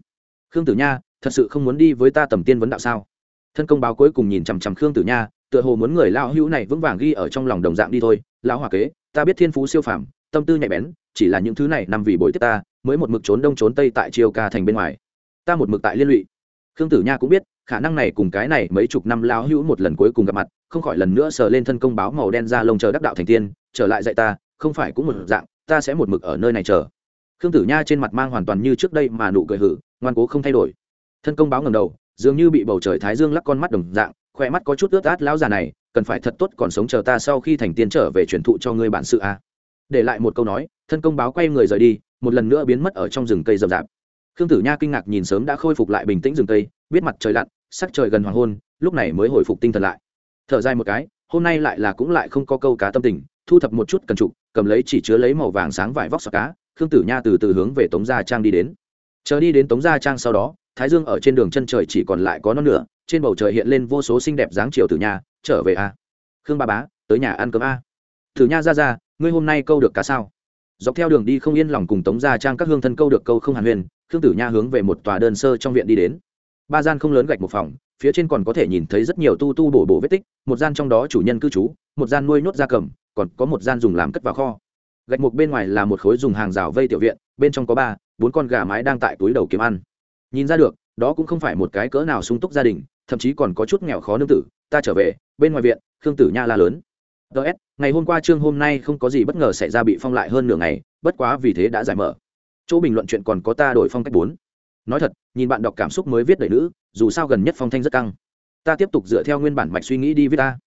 Speaker 1: Khương tử nha, thật sự không muốn đi với ta tầm tiên vấn đạo sao? Thân công báo cuối cùng nhìn chằm chằm khương tử nha, tựa hồ muốn người lao hữu này vững vàng ghi ở trong lòng đồng dạng đi thôi. Lão hòa kế, ta biết thiên phú siêu phàm tâm tư nhạy bén, chỉ là những thứ này nằm vì bồi tiếp ta, mới một mực trốn đông trốn tây tại chiêu ca thành bên ngoài. Ta một mực tại liên lụy. Khương tử nha cũng biết, khả năng này cùng cái này mấy chục năm lao hữu một lần cuối cùng gặp mặt, không khỏi lần nữa sờ lên thân công báo màu đen ra lông chờ đắc đạo thành tiên, trở lại dạy ta, không phải cũng một dạng, ta sẽ một mực ở nơi này chờ. Khương tử nha trên mặt mang hoàn toàn như trước đây mà nụ cười hử, ngoan cố không thay đổi. Thân công báo ngầm đầu, dường như bị bầu trời thái dương lắc con mắt đồng dạng khoe mắt có chút ướt át, lão già này, cần phải thật tốt còn sống chờ ta sau khi thành tiên trở về truyền thụ cho ngươi bản sự a để lại một câu nói thân công báo quay người rời đi một lần nữa biến mất ở trong rừng cây rậm rạp. Khương tử nha kinh ngạc nhìn sớm đã khôi phục lại bình tĩnh rừng cây biết mặt trời lặn sắc trời gần hoàng hôn lúc này mới hồi phục tinh thần lại. Thở dài một cái hôm nay lại là cũng lại không có câu cá tâm tình thu thập một chút cần trục cầm lấy chỉ chứa lấy màu vàng sáng vải vóc sọt cá khương tử nha từ từ hướng về tống gia trang đi đến. Chờ đi đến tống gia trang sau đó thái dương ở trên đường chân trời chỉ còn lại có non nửa trên bầu trời hiện lên vô số xinh đẹp dáng chiều tử nha, trở về a. Khương ba bá tới nhà ăn cơm a. Tử nha ra ra ngươi hôm nay câu được cá sao? Dọc theo đường đi không yên lòng cùng tống gia trang các hương thân câu được câu không hàn huyền, khương tử nha hướng về một tòa đơn sơ trong viện đi đến. Ba gian không lớn gạch một phòng, phía trên còn có thể nhìn thấy rất nhiều tu tu bổ bổ vết tích, một gian trong đó chủ nhân cư trú, một gian nuôi nhốt gia cầm, còn có một gian dùng làm cất vào kho. Gạch mục bên ngoài là một khối dùng hàng rào vây tiểu viện, bên trong có ba, bốn con gà mái đang tại túi đầu kiếm ăn. Nhìn ra được, đó cũng không phải một cái cỡ nào sung túc gia đình, thậm chí còn có chút nghèo khó nương tử, ta trở về, bên ngoài viện, khương tử nha la lớn ts ngày hôm qua chương hôm nay không có gì bất ngờ xảy ra bị phong lại hơn nửa ngày, bất quá vì thế đã giải mở. Chỗ bình luận chuyện còn có ta đổi phong cách bốn. Nói thật, nhìn bạn đọc cảm xúc mới viết đầy nữ, dù sao gần nhất phong thanh rất căng. Ta tiếp tục dựa theo nguyên bản mạch suy nghĩ đi viết ta.